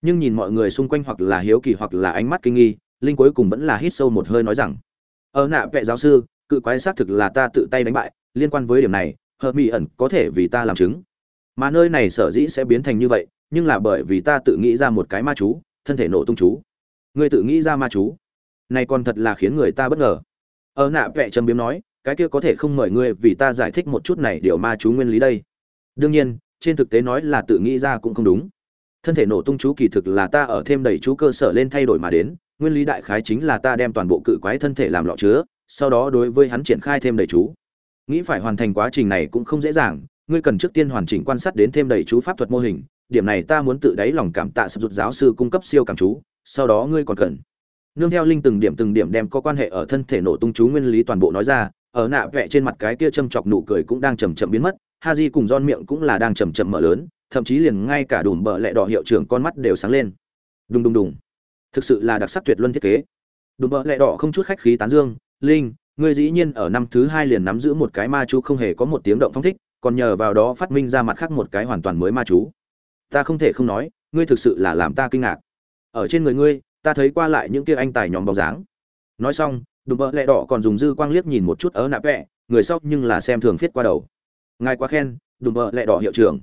Nhưng nhìn mọi người xung quanh hoặc là hiếu kỳ hoặc là ánh mắt kinh nghi, linh cuối cùng vẫn là hít sâu một hơi nói rằng ở nạ vẽ giáo sư, cự quái xác thực là ta tự tay đánh bại, liên quan với điểm này hợp mỹ ẩn có thể vì ta làm chứng. Mà nơi này sở dĩ sẽ biến thành như vậy, nhưng là bởi vì ta tự nghĩ ra một cái ma chú, thân thể nổ tung chú. Ngươi tự nghĩ ra ma chú? Này còn thật là khiến người ta bất ngờ. Ở nạ vẽ trầm biếm nói, cái kia có thể không mời ngươi vì ta giải thích một chút này điều ma chú nguyên lý đây. Đương nhiên trên thực tế nói là tự nghĩ ra cũng không đúng. Thân thể nổ tung chú kỳ thực là ta ở thêm đầy chú cơ sở lên thay đổi mà đến, nguyên lý đại khái chính là ta đem toàn bộ cự quái thân thể làm lọ chứa, sau đó đối với hắn triển khai thêm đầy chú. Nghĩ phải hoàn thành quá trình này cũng không dễ dàng, ngươi cần trước tiên hoàn chỉnh quan sát đến thêm đầy chú pháp thuật mô hình, điểm này ta muốn tự đáy lòng cảm tạ sập rụt giáo sư cung cấp siêu cảm chú, sau đó ngươi còn cần. Nương theo linh từng điểm từng điểm đem có quan hệ ở thân thể nổ tung chú nguyên lý toàn bộ nói ra, ở nạ vẽ trên mặt cái kia châm chọc nụ cười cũng đang chầm chậm biến mất ha di cùng don miệng cũng là đang chầm chậm mở lớn, thậm chí liền ngay cả đùm bờ lẹ đỏ hiệu trưởng con mắt đều sáng lên. Đùng đùng đùng. Thực sự là đặc sắc tuyệt luân thiết kế. Đùm bờ lẹ đỏ không chút khách khí tán dương, linh, ngươi dĩ nhiên ở năm thứ hai liền nắm giữ một cái ma chú không hề có một tiếng động phong thích, còn nhờ vào đó phát minh ra mặt khác một cái hoàn toàn mới ma chú. Ta không thể không nói, ngươi thực sự là làm ta kinh ngạc. Ở trên người ngươi, ta thấy qua lại những kia anh tài nhóm bóng dáng. Nói xong, đùm bợ lẹ đỏ còn dùng dư quang liếc nhìn một chút ở nạp vẹ, người sau nhưng là xem thường phiết qua đầu ngài quá khen, đùm bợ lẹ đỏ hiệu trưởng.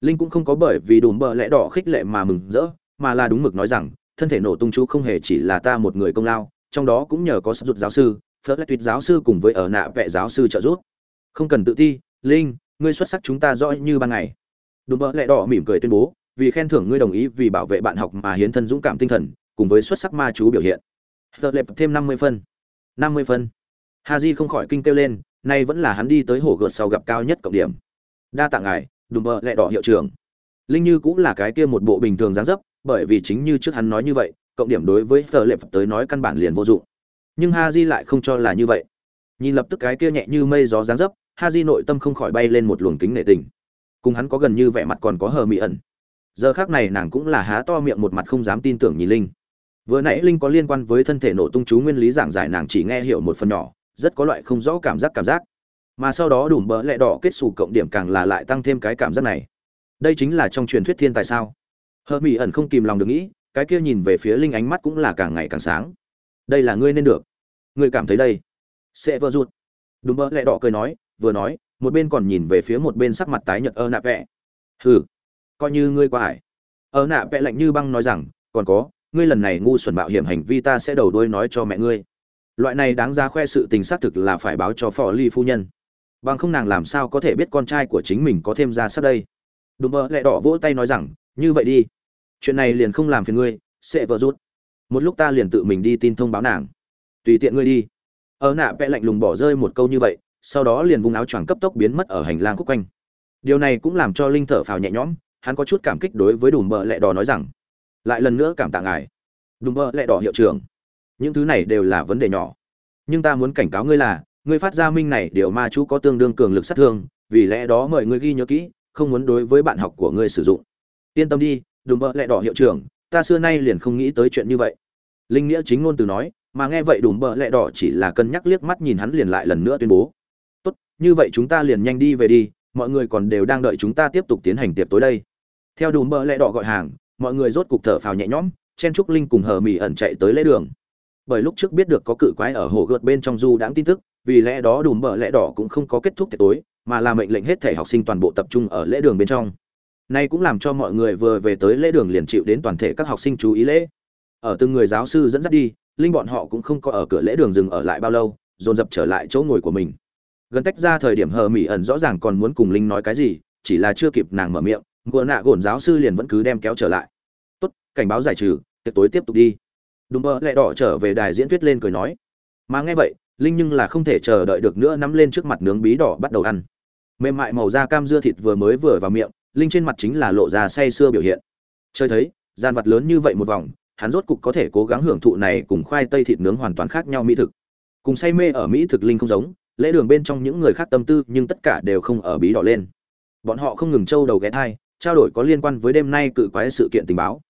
Linh cũng không có bởi vì đùm bợ lẹ đỏ khích lệ mà mừng rỡ, mà là đúng mực nói rằng, thân thể nổ tung chú không hề chỉ là ta một người công lao, trong đó cũng nhờ có sắp rụt giáo sư, phớt lại tuyệt giáo sư cùng với ở nạ vệ giáo sư trợ giúp. Không cần tự ti, linh, ngươi xuất sắc chúng ta rõ như ban ngày. Đùm bợ lẹ đỏ mỉm cười tuyên bố, vì khen thưởng ngươi đồng ý vì bảo vệ bạn học mà hiến thân dũng cảm tinh thần, cùng với xuất sắc ma chú biểu hiện. Tờ lệp thêm năm mươi phân. năm mươi phân. Haji không khỏi kinh kêu lên nay vẫn là hắn đi tới hồ gợt sau gặp cao nhất cộng điểm. Đa tạ ngài, đùm bợ lẹ đỏ hiệu trưởng. Linh như cũng là cái kia một bộ bình thường dáng dấp, bởi vì chính như trước hắn nói như vậy, cộng điểm đối với tờ phật tới nói căn bản liền vô dụng. Nhưng ha di lại không cho là như vậy. Nhìn lập tức cái kia nhẹ như mây gió dáng dấp ha di nội tâm không khỏi bay lên một luồng kính nể tình. Cùng hắn có gần như vẻ mặt còn có hờ mị ẩn. Giờ khác này nàng cũng là há to miệng một mặt không dám tin tưởng nhìn linh. Vừa nãy linh có liên quan với thân thể nổ tung chú nguyên lý giảng giải nàng chỉ nghe hiểu một phần nhỏ rất có loại không rõ cảm giác cảm giác. Mà sau đó đủ bỡ lẹ đỏ kết xù cộng điểm càng là lại tăng thêm cái cảm giác này. Đây chính là trong truyền thuyết thiên tài sao? Hờ mỹ ẩn không kìm lòng được nghĩ, cái kia nhìn về phía linh ánh mắt cũng là càng ngày càng sáng. Đây là ngươi nên được. Ngươi cảm thấy đây. Sẽ vỡ rụt đúng bỡ lẹ đỏ cười nói, vừa nói, một bên còn nhìn về phía một bên sắc mặt tái nhợt ơ nạ vẹ. Hừ, coi như ngươi qua hải ơ nạ vẹ lạnh như băng nói rằng, còn có, ngươi lần này ngu xuẩn mạo hiểm hành vi ta sẽ đầu đuôi nói cho mẹ ngươi loại này đáng ra khoe sự tình xác thực là phải báo cho phò ly phu nhân. Bằng không nàng làm sao có thể biết con trai của chính mình có thêm ra sắp đây. Đùm bơ lẹ đỏ vỗ tay nói rằng, như vậy đi. Chuyện này liền không làm phiền ngươi, sẽ vợ rút. Một lúc ta liền tự mình đi tin thông báo nàng. Tùy tiện ngươi đi. Ở nạ vẽ lạnh lùng bỏ rơi một câu như vậy, sau đó liền vùng áo choàng cấp tốc biến mất ở hành lang khúc quanh. Điều này cũng làm cho linh thở phào nhẹ nhõm, hắn có chút cảm kích đối với đùm bợ lẹ đỏ nói rằng, lại lần nữa cảm tạ ngài. Đùm bợ lẹ đỏ hiệu trưởng những thứ này đều là vấn đề nhỏ. Nhưng ta muốn cảnh cáo ngươi là, ngươi phát ra minh này, điều ma chú có tương đương cường lực sát thương, vì lẽ đó mời ngươi ghi nhớ kỹ, không muốn đối với bạn học của ngươi sử dụng. Yên tâm đi đùm bợ lẹ đỏ hiệu trưởng, ta xưa nay liền không nghĩ tới chuyện như vậy. Linh nghĩa chính ngôn từ nói, mà nghe vậy đùm bợ lẹ đỏ chỉ là cân nhắc liếc mắt nhìn hắn liền lại lần nữa tuyên bố. Tốt, như vậy chúng ta liền nhanh đi về đi, mọi người còn đều đang đợi chúng ta tiếp tục tiến hành tiệc tối đây. Theo đùm bợ lẹ đỏ gọi hàng, mọi người rốt cục thở phào nhẹ nhõm, chen trúc linh cùng hờ mỹ ẩn chạy tới lễ đường bởi lúc trước biết được có cự quái ở hồ gợt bên trong du đãng tin tức vì lẽ đó đùm bờ lẽ đỏ cũng không có kết thúc tiệc tối mà là mệnh lệnh hết thể học sinh toàn bộ tập trung ở lễ đường bên trong Nay cũng làm cho mọi người vừa về tới lễ đường liền chịu đến toàn thể các học sinh chú ý lễ. Ở từng người giáo sư dẫn dắt đi, linh bọn họ cũng không có ở cửa lễ đường dừng ở lại bao lâu, dồn dập trở lại chỗ ngồi của mình. Gần tách ra thời điểm hờ mỹ ẩn rõ ràng còn muốn cùng linh nói cái gì, chỉ là chưa kịp nàng mở miệng, ngựa nạ gồn giáo sư liền vẫn cứ đem kéo trở lại. "Tốt, cảnh báo giải trừ, tiệc tối tiếp tục đi." Đúng bơ lẹ đỏ trở về đài diễn thuyết lên cười nói. Mà nghe vậy, linh nhưng là không thể chờ đợi được nữa nắm lên trước mặt nướng bí đỏ bắt đầu ăn. Mềm mại màu da cam dưa thịt vừa mới vừa vào miệng, linh trên mặt chính là lộ ra say sưa biểu hiện chơi thấy gian vật lớn như vậy một vòng hắn rốt cục có thể cố gắng hưởng thụ này cùng khoai tây thịt nướng hoàn toàn khác nhau mỹ thực cùng say mê ở mỹ thực linh không giống lễ đường bên trong những người khác tâm tư nhưng tất cả đều không ở bí đỏ lên bọn họ không ngừng trâu đầu ghé thai trao đổi có liên quan với đêm nay cự quái sự kiện tình báo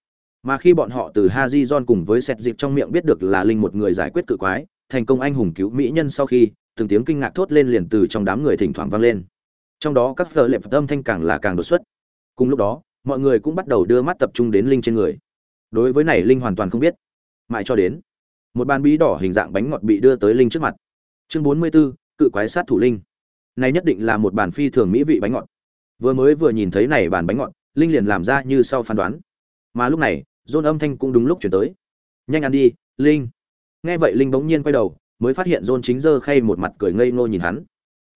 mà khi bọn họ từ Haji John cùng với Sẹt dịp trong miệng biết được là linh một người giải quyết cự quái, thành công anh hùng cứu mỹ nhân sau khi, từng tiếng kinh ngạc thốt lên liền từ trong đám người thỉnh thoảng vang lên. Trong đó các phở lệ âm thanh càng là càng đột xuất. Cùng lúc đó mọi người cũng bắt đầu đưa mắt tập trung đến linh trên người. Đối với này linh hoàn toàn không biết. Mãi cho đến một bàn bí đỏ hình dạng bánh ngọt bị đưa tới linh trước mặt. Chương bốn mươi 44, cự quái sát thủ linh. Này nhất định là một bàn phi thường mỹ vị bánh ngọt. Vừa mới vừa nhìn thấy này bàn bánh ngọt linh liền làm ra như sau phán đoán. Mà lúc này dôn âm thanh cũng đúng lúc chuyển tới. Nhanh ăn đi, linh. Nghe vậy linh bỗng nhiên quay đầu, mới phát hiện dôn chính dơ khay một mặt cười ngây ngô nhìn hắn.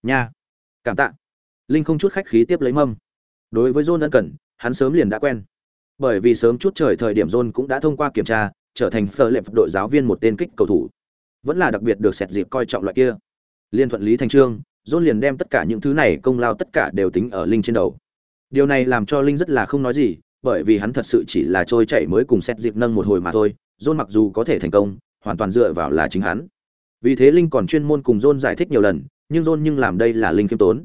Nha. Cảm tạ. Linh không chút khách khí tiếp lấy mâm. Đối với dôn ân cần, hắn sớm liền đã quen. Bởi vì sớm chút trời thời điểm dôn cũng đã thông qua kiểm tra, trở thành phở lệ đội giáo viên một tên kích cầu thủ. Vẫn là đặc biệt được sẹt dịp coi trọng loại kia. Liên thuận lý thành trương dôn liền đem tất cả những thứ này công lao tất cả đều tính ở linh trên đầu. Điều này làm cho linh rất là không nói gì bởi vì hắn thật sự chỉ là trôi chảy mới cùng xét dịp nâng một hồi mà thôi, john mặc dù có thể thành công, hoàn toàn dựa vào là chính hắn. Vì thế linh còn chuyên môn cùng john giải thích nhiều lần, nhưng john nhưng làm đây là linh khiêm tốn.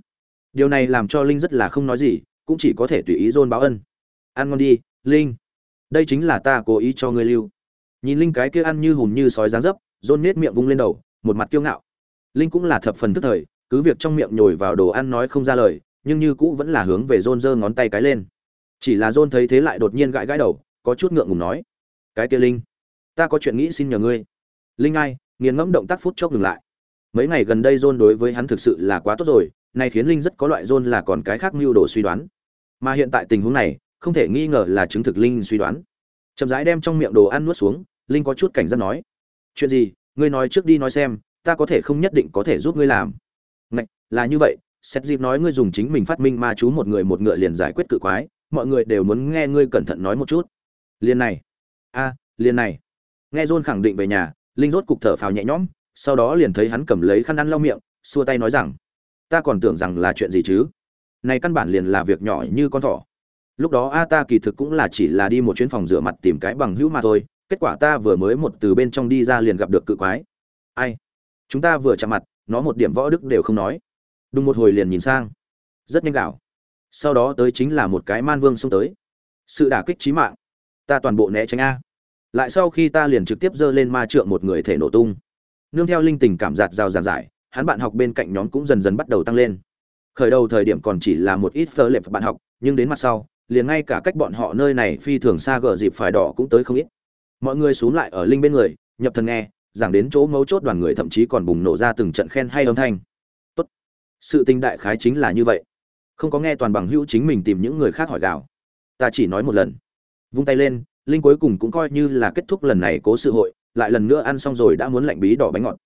Điều này làm cho linh rất là không nói gì, cũng chỉ có thể tùy ý John báo ân. Ăn ngon đi, linh. Đây chính là ta cố ý cho ngươi lưu. Nhìn linh cái kia ăn như hùm như sói dáng dấp, John nết miệng vung lên đầu, một mặt kiêu ngạo. Linh cũng là thập phần tức thời, cứ việc trong miệng nhồi vào đồ ăn nói không ra lời, nhưng như cũ vẫn là hướng về John giơ ngón tay cái lên chỉ là john thấy thế lại đột nhiên gãi gãi đầu, có chút ngượng ngùng nói, cái kia linh, ta có chuyện nghĩ xin nhờ ngươi. Linh ai, nghiền ngẫm động tác phút chốc ngừng lại. Mấy ngày gần đây john đối với hắn thực sự là quá tốt rồi này khiến linh rất có loại john là còn cái khác mưu đồ suy đoán. Mà hiện tại tình huống này, không thể nghi ngờ là chứng thực linh suy đoán. Chậm rãi đem trong miệng đồ ăn nuốt xuống, linh có chút cảnh giác nói, chuyện gì, ngươi nói trước đi nói xem, ta có thể không nhất định có thể giúp ngươi làm. Ngạch, là như vậy xét dịp nói ngươi dùng chính mình phát minh ma chú một người một ngựa liền giải quyết cự quái mọi người đều muốn nghe ngươi cẩn thận nói một chút. Liền này. A à, liền này. Nghe john khẳng định về nhà linh rốt cục thở phào nhẹ nhõm sau đó liền thấy hắn cầm lấy khăn ăn lau miệng xua tay nói rằng ta còn tưởng rằng là chuyện gì chứ? Này căn bản liền là việc nhỏ như con thỏ. Lúc đó a ta kỳ thực cũng là chỉ là đi một chuyến phòng rửa mặt tìm cái bằng hữu mà thôi kết quả ta vừa mới một từ bên trong đi ra liền gặp được cự quái. Ai? Chúng ta vừa chạm mặt nó một điểm võ đức đều không nói. Đúng một hồi liền nhìn sang. Rất nhanh gạo sau đó tới chính là một cái man vương xông tới. Sự đả kích trí mạng. Ta toàn bộ né tránh a. Lại sau khi ta liền trực tiếp giơ lên ma trượng một người thể nổ tung. Nương theo linh tình cảm giạt rào giàn giải, hắn bạn học bên cạnh nhóm cũng dần dần bắt đầu tăng lên. Khởi đầu thời điểm còn chỉ là một ít phơ lệp bạn học, nhưng đến mặt sau, liền ngay cả cách bọn họ nơi này phi thường xa gờ dịp phải đỏ cũng tới không ít. Mọi người xuống lại ở linh bên người, nhập thần nghe, giảng đến chỗ mấu chốt đoàn người thậm chí còn bùng nổ ra từng trận khen hay âm thanh. Tốt. Sự tình đại khái chính là như vậy không có nghe toàn bằng hữu chính mình tìm những người khác hỏi gạo ta chỉ nói một lần. Vung tay lên, linh cuối cùng cũng coi như là kết thúc lần này cố sự hội, lại lần nữa ăn xong rồi đã muốn lạnh bí đỏ bánh ngọt.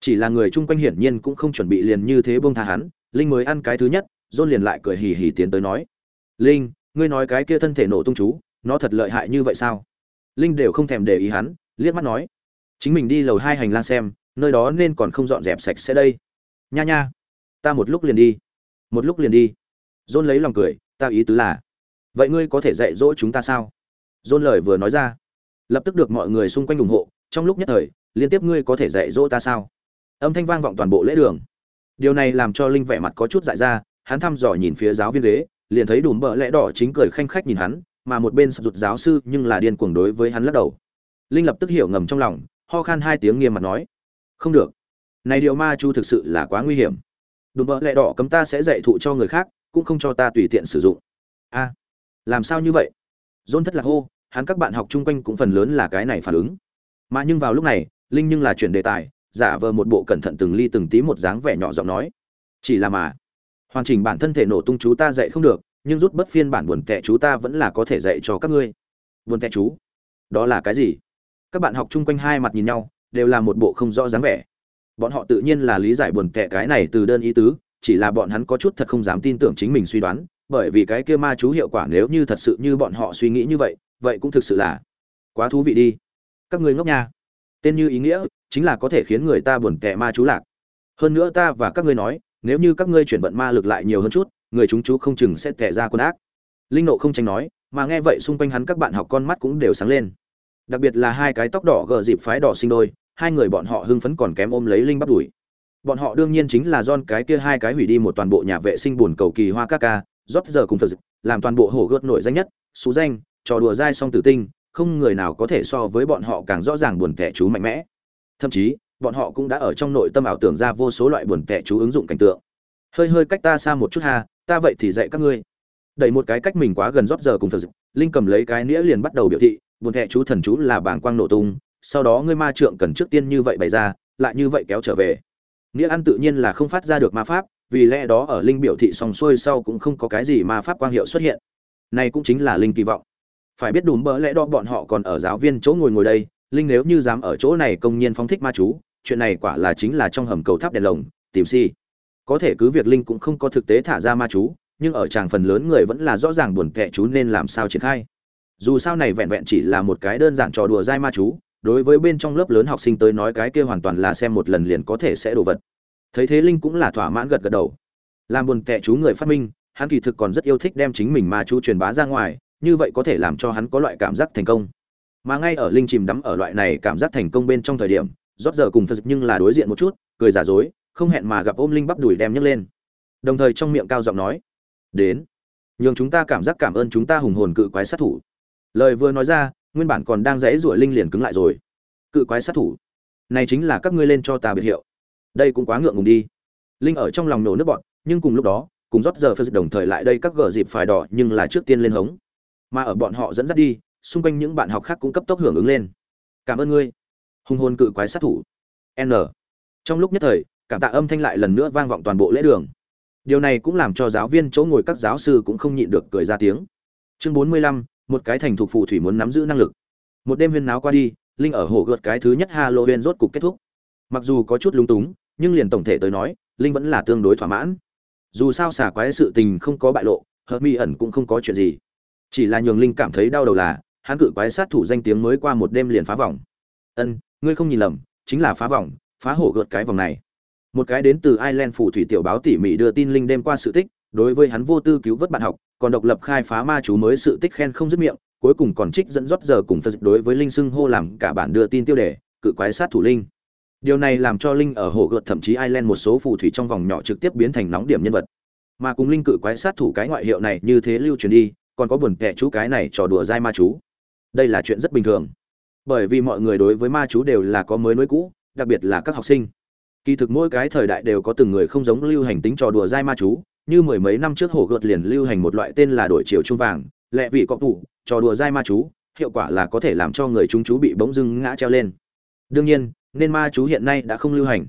Chỉ là người chung quanh hiển nhiên cũng không chuẩn bị liền như thế buông tha hắn, linh mới ăn cái thứ nhất, john liền lại cười hì hì tiến tới nói. Linh, ngươi nói cái kia thân thể nổ tung chú, nó thật lợi hại như vậy sao? Linh đều không thèm để ý hắn, liếc mắt nói. Chính mình đi lầu hai hành lang xem, nơi đó nên còn không dọn dẹp sạch sẽ đây. Nha nha, ta một lúc liền đi, một lúc liền đi john lấy lòng cười, ta ý tứ là, vậy ngươi có thể dạy dỗ chúng ta sao? John lời vừa nói ra, lập tức được mọi người xung quanh ủng hộ, trong lúc nhất thời, liên tiếp ngươi có thể dạy dỗ ta sao? Âm thanh vang vọng toàn bộ lễ đường. Điều này làm cho linh vẻ mặt có chút dại ra, hắn thăm dò nhìn phía giáo viên ghế, liền thấy đùm bờ lẽ đỏ chính cười khanh khách nhìn hắn, mà một bên sập rụt giáo sư nhưng là điên cuồng đối với hắn lắc đầu. Linh lập tức hiểu ngầm trong lòng, ho khan hai tiếng nghiêm mặt nói, không được. Này điều ma chu thực sự là quá nguy hiểm. Đùm bờ lẽ đỏ cấm ta sẽ dạy thụ cho người khác cũng không cho ta tùy tiện sử dụng. A, làm sao như vậy? Dôn thất lạc hô, hắn các bạn học chung quanh cũng phần lớn là cái này phản ứng. Mà nhưng vào lúc này, linh nhưng là chuyển đề tài, giả vờ một bộ cẩn thận từng ly từng tí một dáng vẻ nhỏ giọng nói. Chỉ là mà, hoàn chỉnh bản thân thể nổ tung chú ta dạy không được, nhưng rút bất phiên bản buồn tệ chú ta vẫn là có thể dạy cho các ngươi. Buồn tệ chú, đó là cái gì? Các bạn học chung quanh hai mặt nhìn nhau, đều là một bộ không rõ dáng vẻ. Bọn họ tự nhiên là lý giải buồn tệ cái này từ đơn ý tứ chỉ là bọn hắn có chút thật không dám tin tưởng chính mình suy đoán, bởi vì cái kia ma chú hiệu quả nếu như thật sự như bọn họ suy nghĩ như vậy vậy cũng thực sự là quá thú vị đi. Các ngươi ngốc nha. Tên như ý nghĩa chính là có thể khiến người ta buồn tẻ ma chú lạc. Hơn nữa ta và các ngươi nói, nếu như các ngươi chuyển vận ma lực lại nhiều hơn chút, người chúng chú không chừng sẽ tẻ ra quân ác. Linh nộ không tranh nói, mà nghe vậy xung quanh hắn các bạn học con mắt cũng đều sáng lên. Đặc biệt là hai cái tóc đỏ gờ dịp phái đỏ sinh đôi, hai người bọn họ hưng phấn còn kém ôm lấy linh bắt đuổi bọn họ đương nhiên chính là don cái kia hai cái hủy đi một toàn bộ nhà vệ sinh buồn cầu kỳ hoa các ca rót giờ cùng phật làm toàn bộ hổ gợt nổi danh nhất, xú danh, trò đùa dai song tử tinh, không người nào có thể so với bọn họ càng rõ ràng buồn tẻ chú mạnh mẽ. Thậm chí, bọn họ cũng đã ở trong nội tâm ảo tưởng ra vô số loại buồn tẻ chú ứng dụng cảnh tượng. Hơi hơi cách ta xa một chút ha, ta vậy thì dạy các ngươi. Đẩy một cái cách mình quá gần rót giờ cùng phật linh cầm lấy cái nĩa liền bắt đầu biểu thị, buồn tẻ chú thần chú là bảng quang nổ tung, sau đó ngươi ma trượng cần trước tiên như vậy bày ra, lại như vậy kéo trở về nghĩa ăn tự nhiên là không phát ra được ma pháp, vì lẽ đó ở linh biểu thị sòng xuôi sau cũng không có cái gì ma pháp quang hiệu xuất hiện. Này cũng chính là linh kỳ vọng. Phải biết đùm bỡ lẽ đó bọn họ còn ở giáo viên chỗ ngồi ngồi đây, linh nếu như dám ở chỗ này công nhiên phóng thích ma chú, chuyện này quả là chính là trong hầm cầu tháp đèn lồng, tìm si. Có thể cứ việc linh cũng không có thực tế thả ra ma chú, nhưng ở tràng phần lớn người vẫn là rõ ràng buồn kệ chú nên làm sao triển khai. Dù sao này vẹn vẹn chỉ là một cái đơn giản trò đùa dai ma chú đối với bên trong lớp lớn học sinh tới nói cái kia hoàn toàn là xem một lần liền có thể sẽ đồ vật. Thấy thế linh cũng là thỏa mãn gật gật đầu. Làm buồn kệ chú người phát minh, hắn kỳ thực còn rất yêu thích đem chính mình ma chú truyền bá ra ngoài, như vậy có thể làm cho hắn có loại cảm giác thành công. Mà ngay ở linh chìm đắm ở loại này cảm giác thành công bên trong thời điểm, rót giờ cùng phật nhưng là đối diện một chút, cười giả dối, không hẹn mà gặp ôm linh bắp đùi đem nhấc lên. Đồng thời trong miệng cao giọng nói, đến, nhường chúng ta cảm giác cảm ơn chúng ta hùng hồn cự quái sát thủ. Lời vừa nói ra nguyên bản còn đang dãy ruổi linh liền cứng lại rồi. Cự quái sát thủ. Này chính là các ngươi lên cho ta biệt hiệu. Đây cũng quá ngượng ngùng đi. Linh ở trong lòng nổ nước bọn nhưng cùng lúc đó, cùng rót giờ phật đồng thời lại đây các gờ dịp phải đỏ nhưng là trước tiên lên hống. Mà ở bọn họ dẫn dắt đi, xung quanh những bạn học khác cũng cấp tốc hưởng ứng lên. Cảm ơn ngươi. Hùng hồn cự quái sát thủ. N. Trong lúc nhất thời, cảm tạ âm thanh lại lần nữa vang vọng toàn bộ lễ đường. Điều này cũng làm cho giáo viên chỗ ngồi các giáo sư cũng không nhịn được cười ra tiếng. Chương bốn mươi lăm một cái thành thuộc phù thủy muốn nắm giữ năng lực. Một đêm huyên náo qua đi, linh ở hồ gợt cái thứ nhất halloween rốt cục kết thúc. Mặc dù có chút lung túng, nhưng liền tổng thể tới nói, linh vẫn là tương đối thỏa mãn. Dù sao xả quái sự tình không có bại lộ, hợp mi ẩn cũng không có chuyện gì. Chỉ là nhường linh cảm thấy đau đầu là, hắn cự quái sát thủ danh tiếng mới qua một đêm liền phá vòng. Ân, ngươi không nhìn lầm, chính là phá vòng, phá hổ gợt cái vòng này. Một cái đến từ ireland phù thủy tiểu báo tỉ mỉ đưa tin linh đêm qua sự tích đối với hắn vô tư cứu vớt bạn học, còn độc lập khai phá ma chú mới sự tích khen không dứt miệng, cuối cùng còn trích dẫn rót giờ cùng phân đối với linh xưng hô làm cả bản đưa tin tiêu đề, cự quái sát thủ linh. Điều này làm cho linh ở hồ gợt thậm chí ireland một số phù thủy trong vòng nhỏ trực tiếp biến thành nóng điểm nhân vật. Mà cùng linh cự quái sát thủ cái ngoại hiệu này như thế lưu truyền đi, còn có buồn kẻ chú cái này trò đùa dai ma chú. Đây là chuyện rất bình thường. Bởi vì mọi người đối với ma chú đều là có mới nối cũ, đặc biệt là các học sinh. Kỳ thực mỗi cái thời đại đều có từng người không giống lưu hành tính trò đùa dai ma chú như mười mấy năm trước hổ gợt liền lưu hành một loại tên là đổi chiều trung vàng lẹ vị có tủ trò đùa dai ma chú hiệu quả là có thể làm cho người chúng chú bị bỗng dưng ngã treo lên. Đương nhiên nên ma chú hiện nay đã không lưu hành.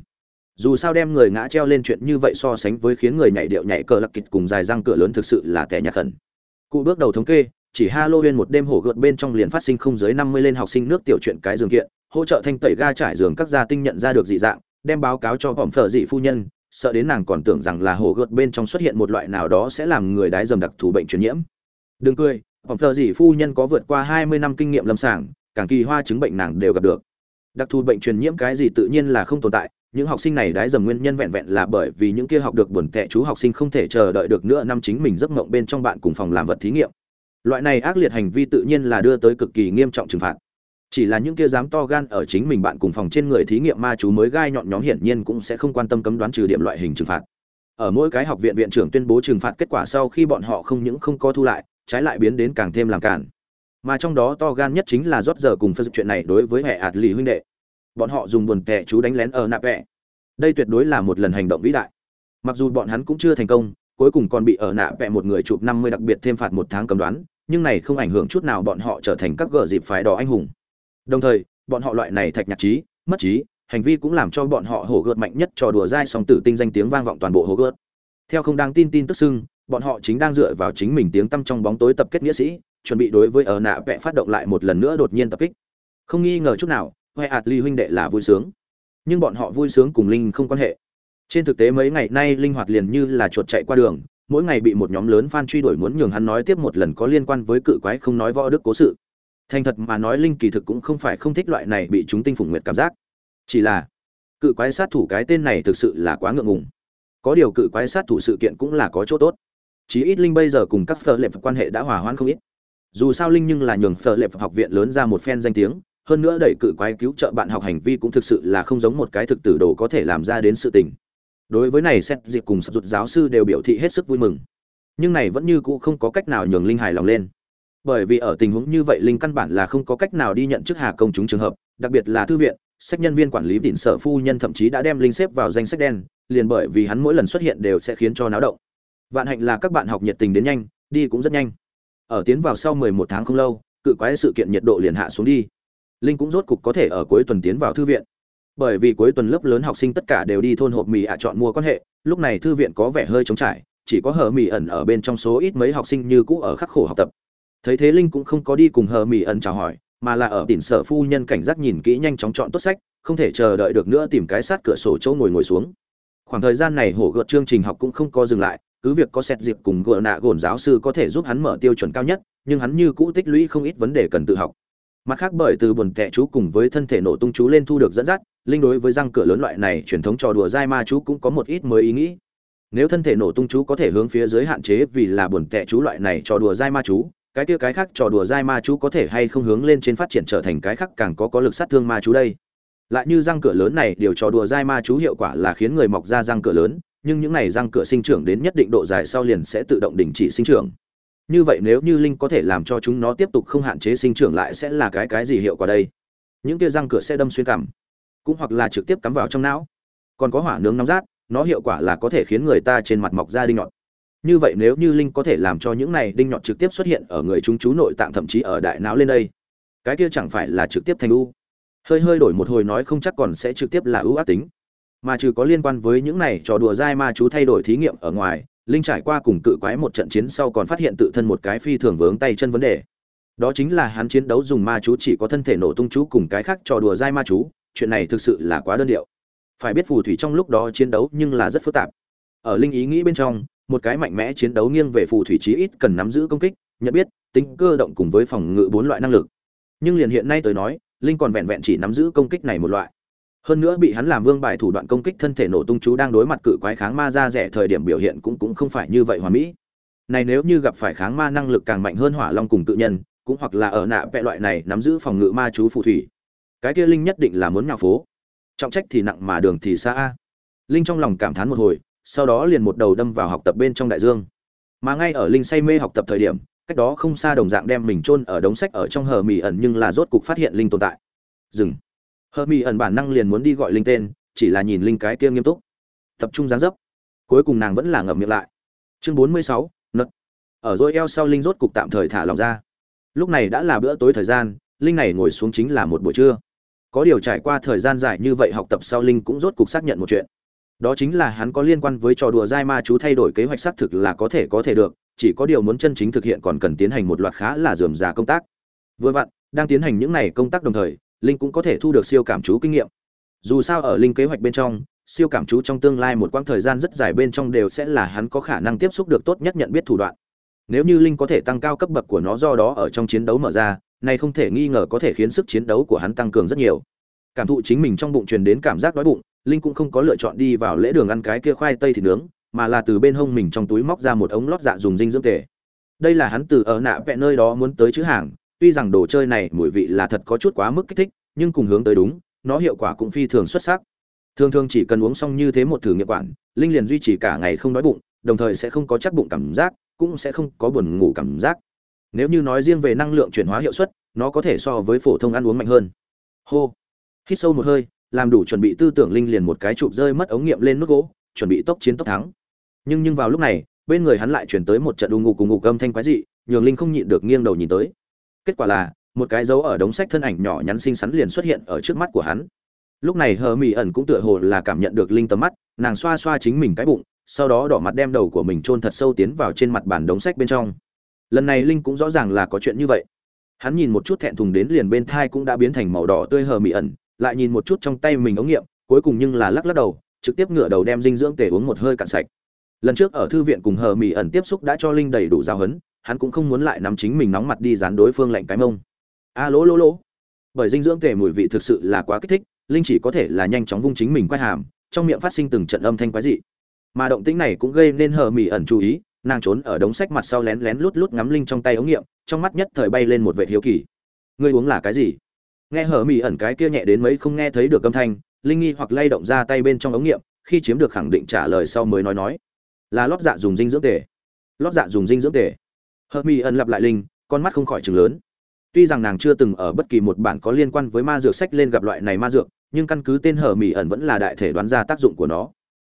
Dù sao đem người ngã treo lên chuyện như vậy so sánh với khiến người nhảy điệu nhảy cờ lạc kịch cùng dài răng cửa lớn thực sự là kẻ nhạt khẩn. Cụ bước đầu thống kê chỉ Halloween một đêm hổ gợt bên trong liền phát sinh không dưới 50 lên học sinh nước tiểu chuyện cái giường kiện, hỗ trợ thanh tẩy ga trải giường các gia tinh nhận ra được dị dạng, đem báo cáo cho bỏng phở dị phu nhân sợ đến nàng còn tưởng rằng là hổ gợt bên trong xuất hiện một loại nào đó sẽ làm người đái dầm đặc thù bệnh truyền nhiễm. Đừng cười bỏng thờ gì phu nhân có vượt qua hai mươi năm kinh nghiệm lâm sàng, càng kỳ hoa chứng bệnh nàng đều gặp được. Đặc thù bệnh truyền nhiễm cái gì tự nhiên là không tồn tại, những học sinh này đái dầm nguyên nhân vẹn vẹn là bởi vì những kia học được buồn tệ chú học sinh không thể chờ đợi được nữa năm chính mình giấc mộng bên trong bạn cùng phòng làm vật thí nghiệm. Loại này ác liệt hành vi tự nhiên là đưa tới cực kỳ nghiêm trọng trừng phạt chỉ là những kia dám to gan ở chính mình bạn cùng phòng trên người thí nghiệm ma chú mới gai nhọn nhóm hiển nhiên cũng sẽ không quan tâm cấm đoán trừ điểm loại hình trừng phạt. Ở mỗi cái học viện viện trưởng tuyên bố trừng phạt kết quả sau khi bọn họ không những không có thu lại, trái lại biến đến càng thêm làm cản mà trong đó to gan nhất chính là rót giờ cùng phân chuyện này đối với hệ ạt lì huynh đệ. Bọn họ dùng buồn tệ chú đánh lén ở nạp vẽ đây tuyệt đối là một lần hành động vĩ đại. Mặc dù bọn hắn cũng chưa thành công, cuối cùng còn bị ở nạ vẽ một người chụp năm mươi đặc biệt thêm phạt một tháng cấm đoán, nhưng này không ảnh hưởng chút nào bọn họ trở thành các gờ dịp phái đỏ anh hùng đồng thời, bọn họ loại này thạch nhạc trí, mất trí, hành vi cũng làm cho bọn họ hổ gợt mạnh nhất trò đùa dai song tử tinh danh tiếng vang vọng toàn bộ hổ gợt. Theo không đáng tin tin tức xưng, bọn họ chính đang dựa vào chính mình tiếng tăm trong bóng tối tập kết nghĩa sĩ, chuẩn bị đối với ở nạ vẽ phát động lại một lần nữa đột nhiên tập kích. Không nghi ngờ chút nào huệ ạt ly huynh đệ là vui sướng. Nhưng bọn họ vui sướng cùng linh không quan hệ. Trên thực tế mấy ngày nay linh hoạt liền như là chuột chạy qua đường, mỗi ngày bị một nhóm lớn fan truy đuổi muốn nhường hắn nói tiếp một lần có liên quan với cự quái không nói võ đức cố sự thành thật mà nói linh kỳ thực cũng không phải không thích loại này bị chúng tinh phủng nguyệt cảm giác. Chỉ là, cự quái sát thủ cái tên này thực sự là quá ngượng ngùng. Có điều cự quái sát thủ sự kiện cũng là có chỗ tốt. Chí ít linh bây giờ cùng các phở lệ quan hệ đã hòa hoãn không ít. Dù sao linh nhưng là nhường phở lệ học viện lớn ra một phen danh tiếng, hơn nữa đẩy cự quái cứu trợ bạn học hành vi cũng thực sự là không giống một cái thực tử đồ có thể làm ra đến sự tình. Đối với này xét dịp cùng sập rụt giáo sư đều biểu thị hết sức vui mừng. Nhưng này vẫn như cũ không có cách nào nhường linh hài lòng lên bởi vì ở tình huống như vậy linh căn bản là không có cách nào đi nhận chức hà công chúng trường hợp, đặc biệt là thư viện, sách nhân viên quản lý đỉnh sở phu nhân thậm chí đã đem linh xếp vào danh sách đen, liền bởi vì hắn mỗi lần xuất hiện đều sẽ khiến cho náo động. Vạn hạnh là các bạn học nhiệt tình đến nhanh, đi cũng rất nhanh. Ở tiến vào sau 11 tháng không lâu, cự quái sự kiện nhiệt độ liền hạ xuống đi. Linh cũng rốt cục có thể ở cuối tuần tiến vào thư viện. Bởi vì cuối tuần lớp lớn học sinh tất cả đều đi thôn hộp mì ạ chọn mua quan hệ, lúc này thư viện có vẻ hơi trống trải, chỉ có hờ mì ẩn ở bên trong số ít mấy học sinh như cũ ở khắc khổ học tập thấy thế linh cũng không có đi cùng hờ mỹ ẩn chào hỏi, mà là ở tỉnh sở phu nhân cảnh giác nhìn kỹ nhanh chóng chọn tốt sách, không thể chờ đợi được nữa tìm cái sát cửa sổ chỗ ngồi ngồi xuống. Khoảng thời gian này hổ gợt chương trình học cũng không có dừng lại, cứ việc có xét dịp cùng gợ nạ gồn giáo sư có thể giúp hắn mở tiêu chuẩn cao nhất, nhưng hắn như cũ tích lũy không ít vấn đề cần tự học. Mặt khác bởi từ buồn tệ chú cùng với thân thể nổ tung chú lên thu được dẫn dắt, linh đối với răng cửa lớn loại này truyền thống trò đùa dai ma chú cũng có một ít mới ý nghĩ. Nếu thân thể nổ tung chú có thể hướng phía dưới hạn chế vì là buồn tệ chú loại này trò đùa dai ma chú cái kia cái khác trò đùa dai ma chú có thể hay không hướng lên trên phát triển trở thành cái khác càng có có lực sát thương ma chú đây? Lại như răng cửa lớn này điều trò đùa dai ma chú hiệu quả là khiến người mọc ra răng cửa lớn nhưng những này răng cửa sinh trưởng đến nhất định độ dài sau liền sẽ tự động đình chỉ sinh trưởng. Như vậy nếu như linh có thể làm cho chúng nó tiếp tục không hạn chế sinh trưởng lại sẽ là cái cái gì hiệu quả đây? Những kia răng cửa sẽ đâm xuyên cằm, cũng hoặc là trực tiếp cắm vào trong não. Còn có hỏa nướng nóng rát nó hiệu quả là có thể khiến người ta trên mặt mọc ra đinh nhọn như vậy nếu như linh có thể làm cho những này đinh nhọn trực tiếp xuất hiện ở người chúng chú nội tạng thậm chí ở đại não lên đây, cái kia chẳng phải là trực tiếp thành u. Hơi hơi đổi một hồi nói không chắc còn sẽ trực tiếp là ưu ác tính. Mà trừ có liên quan với những này trò đùa dai ma chú thay đổi thí nghiệm ở ngoài, linh trải qua cùng cự quái một trận chiến sau còn phát hiện tự thân một cái phi thường vướng tay chân vấn đề. Đó chính là hắn chiến đấu dùng ma chú chỉ có thân thể nổ tung chú cùng cái khác trò đùa dai ma chú, chuyện này thực sự là quá đơn điệu. Phải biết phù thủy trong lúc đó chiến đấu nhưng là rất phức tạp. Ở linh ý nghĩ bên trong một cái mạnh mẽ chiến đấu nghiêng về phù thủy chí ít cần nắm giữ công kích, nhận biết, tính cơ động cùng với phòng ngự bốn loại năng lực. Nhưng liền hiện nay tới nói, linh còn vẹn vẹn chỉ nắm giữ công kích này một loại. Hơn nữa bị hắn làm vương bài thủ đoạn công kích thân thể nổ tung chú đang đối mặt cự quái kháng ma ra rẻ thời điểm biểu hiện cũng cũng không phải như vậy hoàn mỹ. Này nếu như gặp phải kháng ma năng lực càng mạnh hơn hỏa long cùng tự nhân, cũng hoặc là ở nạ vẽ loại này nắm giữ phòng ngự ma chú phù thủy. Cái kia linh nhất định là muốn nhào phố. Trọng trách thì nặng mà đường thì xa a. Linh trong lòng cảm thán một hồi sau đó liền một đầu đâm vào học tập bên trong đại dương. Mà ngay ở linh say mê học tập thời điểm, cách đó không xa đồng dạng đem mình chôn ở đống sách ở trong hờ mì ẩn nhưng là rốt cục phát hiện linh tồn tại. Dừng. Hờ mì ẩn bản năng liền muốn đi gọi linh tên, chỉ là nhìn linh cái kia nghiêm túc. Tập trung dáng dấp. Cuối cùng nàng vẫn là ngậm miệng lại. Chương bốn mươi sáu nật ở dôi eo sau linh rốt cục tạm thời thả lòng ra. Lúc này đã là bữa tối thời gian, linh này ngồi xuống chính là một buổi trưa. Có điều trải qua thời gian dài như vậy học tập sau linh cũng rốt cục xác nhận một chuyện đó chính là hắn có liên quan với trò đùa dai ma chú thay đổi kế hoạch xác thực là có thể có thể được, chỉ có điều muốn chân chính thực hiện còn cần tiến hành một loạt khá là dườm già công tác. Vừa vặn, đang tiến hành những này công tác đồng thời, linh cũng có thể thu được siêu cảm chú kinh nghiệm. Dù sao ở linh kế hoạch bên trong, siêu cảm chú trong tương lai một quãng thời gian rất dài bên trong đều sẽ là hắn có khả năng tiếp xúc được tốt nhất nhận biết thủ đoạn. Nếu như linh có thể tăng cao cấp bậc của nó do đó ở trong chiến đấu mở ra, này không thể nghi ngờ có thể khiến sức chiến đấu của hắn tăng cường rất nhiều. Cảm thụ chính mình trong bụng truyền đến cảm giác đói bụng linh cũng không có lựa chọn đi vào lễ đường ăn cái kia khoai tây thịt nướng, mà là từ bên hông mình trong túi móc ra một ống lót dạ dùng dinh dưỡng tề. Đây là hắn từ ở nạ vẹ nơi đó muốn tới chữ hàng, tuy rằng đồ chơi này mùi vị là thật có chút quá mức kích thích, nhưng cùng hướng tới đúng, nó hiệu quả cũng phi thường xuất sắc. Thường thường chỉ cần uống xong như thế một thử nghiệm quản, linh liền duy trì cả ngày không đói bụng, đồng thời sẽ không có chắc bụng cảm giác, cũng sẽ không có buồn ngủ cảm giác. Nếu như nói riêng về năng lượng chuyển hóa hiệu suất, nó có thể so với phổ thông ăn uống mạnh hơn. Hô. Hít sâu một hơi làm đủ chuẩn bị tư tưởng linh liền một cái chụp rơi mất ống nghiệm lên nút gỗ, chuẩn bị tốc chiến tốc thắng. Nhưng nhưng vào lúc này, bên người hắn lại chuyển tới một trận đu ngục cùng ngục âm thanh quái dị, nhường linh không nhịn được nghiêng đầu nhìn tới. Kết quả là, một cái dấu ở đống sách thân ảnh nhỏ nhắn xinh xắn liền xuất hiện ở trước mắt của hắn. Lúc này hờ mỹ ẩn cũng tựa hồ là cảm nhận được linh tầm mắt, nàng xoa xoa chính mình cái bụng, sau đó đỏ mặt đem đầu của mình chôn thật sâu tiến vào trên mặt bản đống sách bên trong. Lần này linh cũng rõ ràng là có chuyện như vậy. Hắn nhìn một chút thẹn thùng đến liền bên thai cũng đã biến thành màu đỏ tươi hờ mỹ ẩn lại nhìn một chút trong tay mình ống nghiệm, cuối cùng nhưng là lắc lắc đầu, trực tiếp ngửa đầu đem dinh dưỡng tể uống một hơi cạn sạch. Lần trước ở thư viện cùng hờ mỹ ẩn tiếp xúc đã cho linh đầy đủ giáo huấn, hắn cũng không muốn lại nắm chính mình nóng mặt đi dán đối phương lạnh cái mông. A, lỗ lỗ lỗ. Bởi dinh dưỡng tể mùi vị thực sự là quá kích thích, linh chỉ có thể là nhanh chóng vung chính mình quay hàm, trong miệng phát sinh từng trận âm thanh quái dị. Mà động tĩnh này cũng gây nên hờ mỹ ẩn chú ý, nàng trốn ở đống sách mặt sau lén lén lút lút ngắm linh trong tay ống nghiệm, trong mắt nhất thời bay lên một vệ hiếu kỳ. Ngươi uống là cái gì? Nghe hở mỹ ẩn cái kia nhẹ đến mấy không nghe thấy được âm thanh, linh nghi hoặc lay động ra tay bên trong ống nghiệm, khi chiếm được khẳng định trả lời sau mới nói nói. Là lót dạ dùng dinh dưỡng tề. Lót dạ dùng dinh dưỡng tề. Hở mỹ ẩn lặp lại linh, con mắt không khỏi chừng lớn. Tuy rằng nàng chưa từng ở bất kỳ một bản có liên quan với ma dược sách lên gặp loại này ma dược, nhưng căn cứ tên hở mỹ ẩn vẫn là đại thể đoán ra tác dụng của nó.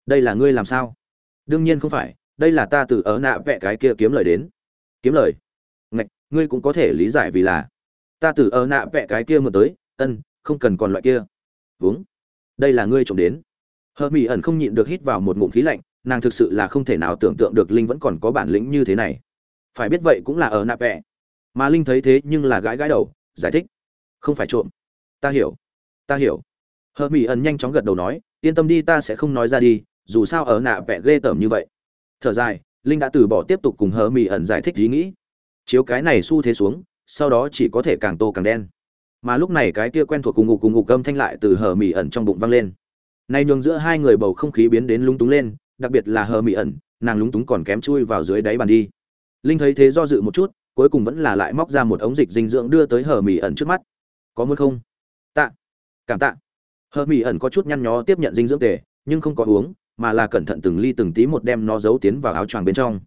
Đây là ngươi làm sao? Đương nhiên không phải, đây là ta từ ở nạ vẽ cái kia kiếm lời đến. Kiếm lời? Ngạch, ngươi cũng có thể lý giải vì là ta từ ở nạ vẽ cái kia mượn tới, ân, không cần còn loại kia. Uống đây là ngươi trộm đến. Hờ mỹ ẩn không nhịn được hít vào một ngụm khí lạnh, nàng thực sự là không thể nào tưởng tượng được linh vẫn còn có bản lĩnh như thế này. Phải biết vậy cũng là ở nạ vẽ mà linh thấy thế nhưng là gãi gãi đầu, giải thích. Không phải trộm. Ta hiểu. Ta hiểu. Hờ mỹ ẩn nhanh chóng gật đầu nói, yên tâm đi ta sẽ không nói ra đi, dù sao ở nạ vẽ ghê tởm như vậy. Thở dài, linh đã từ bỏ tiếp tục cùng hờ mỹ ẩn giải thích ý nghĩ. Chiếu cái này xu thế xuống sau đó chỉ có thể càng tô càng đen. Mà lúc này cái kia quen thuộc cùng ngục cùng ngục cơm thanh lại từ hờ mỹ ẩn trong bụng vang lên. Nay nhường giữa hai người bầu không khí biến đến lúng túng lên, đặc biệt là hờ mỹ ẩn, nàng lúng túng còn kém chui vào dưới đáy bàn đi. Linh thấy thế do dự một chút, cuối cùng vẫn là lại móc ra một ống dịch dinh dưỡng đưa tới hờ mỹ ẩn trước mắt. Có muốn không? Tạ. Cảm tạ. Hờ mỹ ẩn có chút nhăn nhó tiếp nhận dinh dưỡng tề, nhưng không có uống, mà là cẩn thận từng ly từng tí một đem nó giấu tiến vào áo choàng bên trong.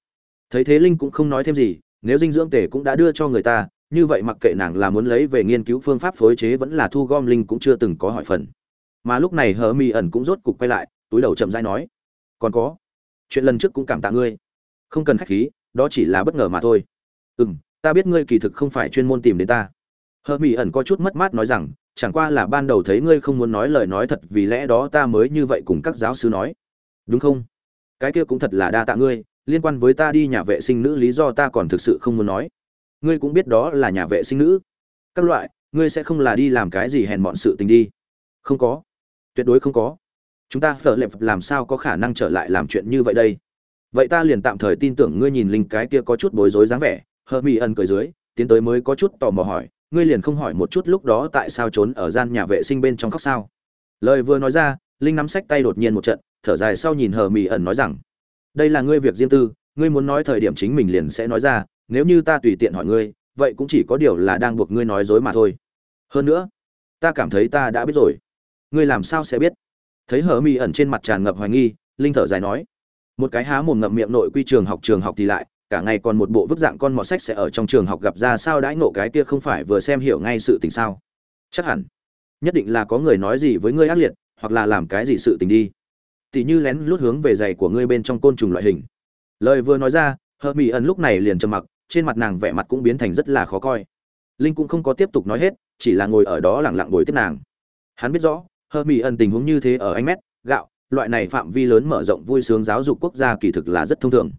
Thấy thế linh cũng không nói thêm gì, nếu dinh dưỡng tề cũng đã đưa cho người ta như vậy mặc kệ nàng là muốn lấy về nghiên cứu phương pháp phối chế vẫn là thu gom linh cũng chưa từng có hỏi phần. Mà lúc này hờ mi ẩn cũng rốt cục quay lại, túi đầu chậm rãi nói, còn có, chuyện lần trước cũng cảm tạ ngươi. Không cần khách khí, đó chỉ là bất ngờ mà thôi. Ừ m ta biết ngươi kỳ thực không phải chuyên môn tìm đến ta. Hờ mi ẩn có chút mất mát nói rằng, chẳng qua là ban đầu thấy ngươi không muốn nói lời nói thật, vì lẽ đó ta mới như vậy cùng các giáo sư nói. Đúng không? Cái kia cũng thật là đa tạ ngươi, liên quan với ta đi nhà vệ sinh nữ lý do ta còn thực sự không muốn nói ngươi cũng biết đó là nhà vệ sinh nữ. Các loại, ngươi sẽ không là đi làm cái gì hèn mọn sự tình đi. Không có. Tuyệt đối không có. Chúng ta phở lệp làm sao có khả năng trở lại làm chuyện như vậy đây? Vậy ta liền tạm thời tin tưởng ngươi nhìn linh cái kia có chút bối rối dáng vẻ. Hờ mỹ ẩn cười dưới, tiến tới mới có chút tò mò hỏi, ngươi liền không hỏi một chút lúc đó tại sao trốn ở gian nhà vệ sinh bên trong khóc sao? Lời vừa nói ra, linh nắm sách tay đột nhiên một trận, thở dài sau nhìn hờ mỹ ẩn nói rằng, đây là ngươi việc riêng tư, ngươi muốn nói thời điểm chính mình liền sẽ nói ra nếu như ta tùy tiện hỏi ngươi, vậy cũng chỉ có điều là đang buộc ngươi nói dối mà thôi. Hơn nữa, ta cảm thấy ta đã biết rồi. Ngươi làm sao sẽ biết? Thấy hờ mi ẩn trên mặt tràn ngập hoài nghi, linh thở dài nói. Một cái há mồm ngậm miệng nội quy trường học trường học thì lại, cả ngày còn một bộ vứt dạng con mọt sách sẽ ở trong trường học gặp ra sao đãi nộ cái kia không phải vừa xem hiểu ngay sự tình sao. Chắc hẳn, nhất định là có người nói gì với ngươi ác liệt, hoặc là làm cái gì sự tình đi. Tỉ như lén lút hướng về giày của ngươi bên trong côn trùng loại hình. Lời vừa nói ra hờ mỹ ẩn lúc này liền trầm mặc trên mặt nàng vẻ mặt cũng biến thành rất là khó coi. Linh cũng không có tiếp tục nói hết, chỉ là ngồi ở đó lẳng lặng ngồi tiếp nàng. Hắn biết rõ hờ mỹ ẩn tình huống như thế ở anh mét gạo, loại này phạm vi lớn mở rộng vui sướng giáo dục quốc gia kỳ thực là rất thông thường.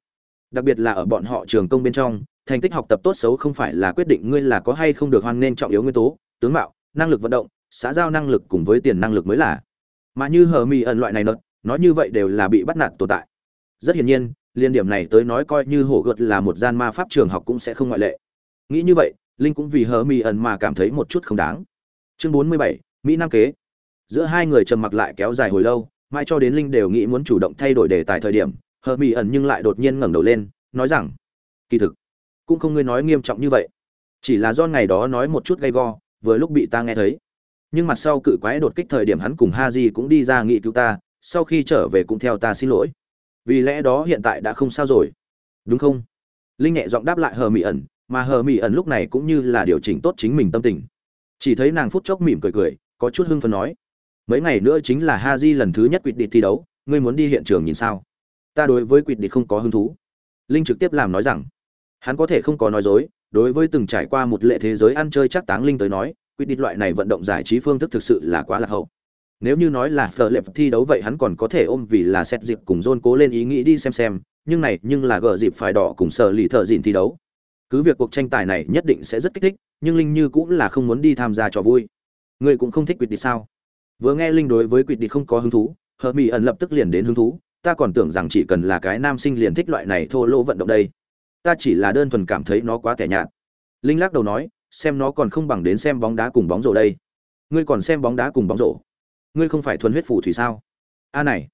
Đặc biệt là ở bọn họ trường công bên trong, thành tích học tập tốt xấu không phải là quyết định ngươi là có hay không được hoan nên trọng yếu nguyên tố, tướng mạo, năng lực vận động, xã giao năng lực cùng với tiền năng lực mới là. Mà như hờ mỹ ẩn loại này nợt, nói như vậy đều là bị bắt nạt tồn tại. Rất hiển nhiên liên điểm này tới nói coi như hổ gợt là một gian ma pháp trường học cũng sẽ không ngoại lệ. Nghĩ như vậy, linh cũng vì hờ mi ẩn mà cảm thấy một chút không đáng. Chương bốn mươi bảy, mỹ nam kế. Giữa hai người trầm mặc lại kéo dài hồi lâu, mãi cho đến linh đều nghĩ muốn chủ động thay đổi đề tài thời điểm, hờ mi ẩn nhưng lại đột nhiên ngẩng đầu lên, nói rằng, kỳ thực, cũng không ngươi nói nghiêm trọng như vậy. Chỉ là do ngày đó nói một chút gay go, vừa lúc bị ta nghe thấy. Nhưng mặt sau cự quái đột kích thời điểm hắn cùng ha di cũng đi ra nghị cứu ta, sau khi trở về cũng theo ta xin lỗi vì lẽ đó hiện tại đã không sao rồi. Đúng không? Linh nhẹ giọng đáp lại hờ mỹ ẩn, mà hờ mỹ ẩn lúc này cũng như là điều chỉnh tốt chính mình tâm tình. Chỉ thấy nàng phút chốc mỉm cười cười, có chút hưng phấn nói, mấy ngày nữa chính là ha di lần thứ nhất quyết định thi đấu, ngươi muốn đi hiện trường nhìn sao? Ta đối với quyết định không có hứng thú. Linh trực tiếp làm nói rằng, hắn có thể không có nói dối, đối với từng trải qua một lệ thế giới ăn chơi chắc táng linh tới nói, quyết định loại này vận động giải trí phương thức thực sự là quá lạc hậu nếu như nói là phở lệp thi đấu vậy hắn còn có thể ôm vì là xét dịp cùng dôn cố lên ý nghĩ đi xem xem, nhưng này, nhưng là gờ dịp phải đỏ cùng sở lì thợ dịn thi đấu. Cứ việc cuộc tranh tài này nhất định sẽ rất kích thích, nhưng linh như cũng là không muốn đi tham gia trò vui. Người cũng không thích quyết đi sao? Vừa nghe linh đối với quyết đi không có hứng thú, hờ mỹ ẩn lập tức liền đến hứng thú, ta còn tưởng rằng chỉ cần là cái nam sinh liền thích loại này thô lỗ vận động đây. Ta chỉ là đơn thuần cảm thấy nó quá tẻ nhạt. Linh lắc đầu nói, xem nó còn không bằng đến xem bóng đá cùng bóng rổ đây. Ngươi còn xem bóng đá cùng bóng rổ ngươi không phải thuần huyết phù thủy sao? A này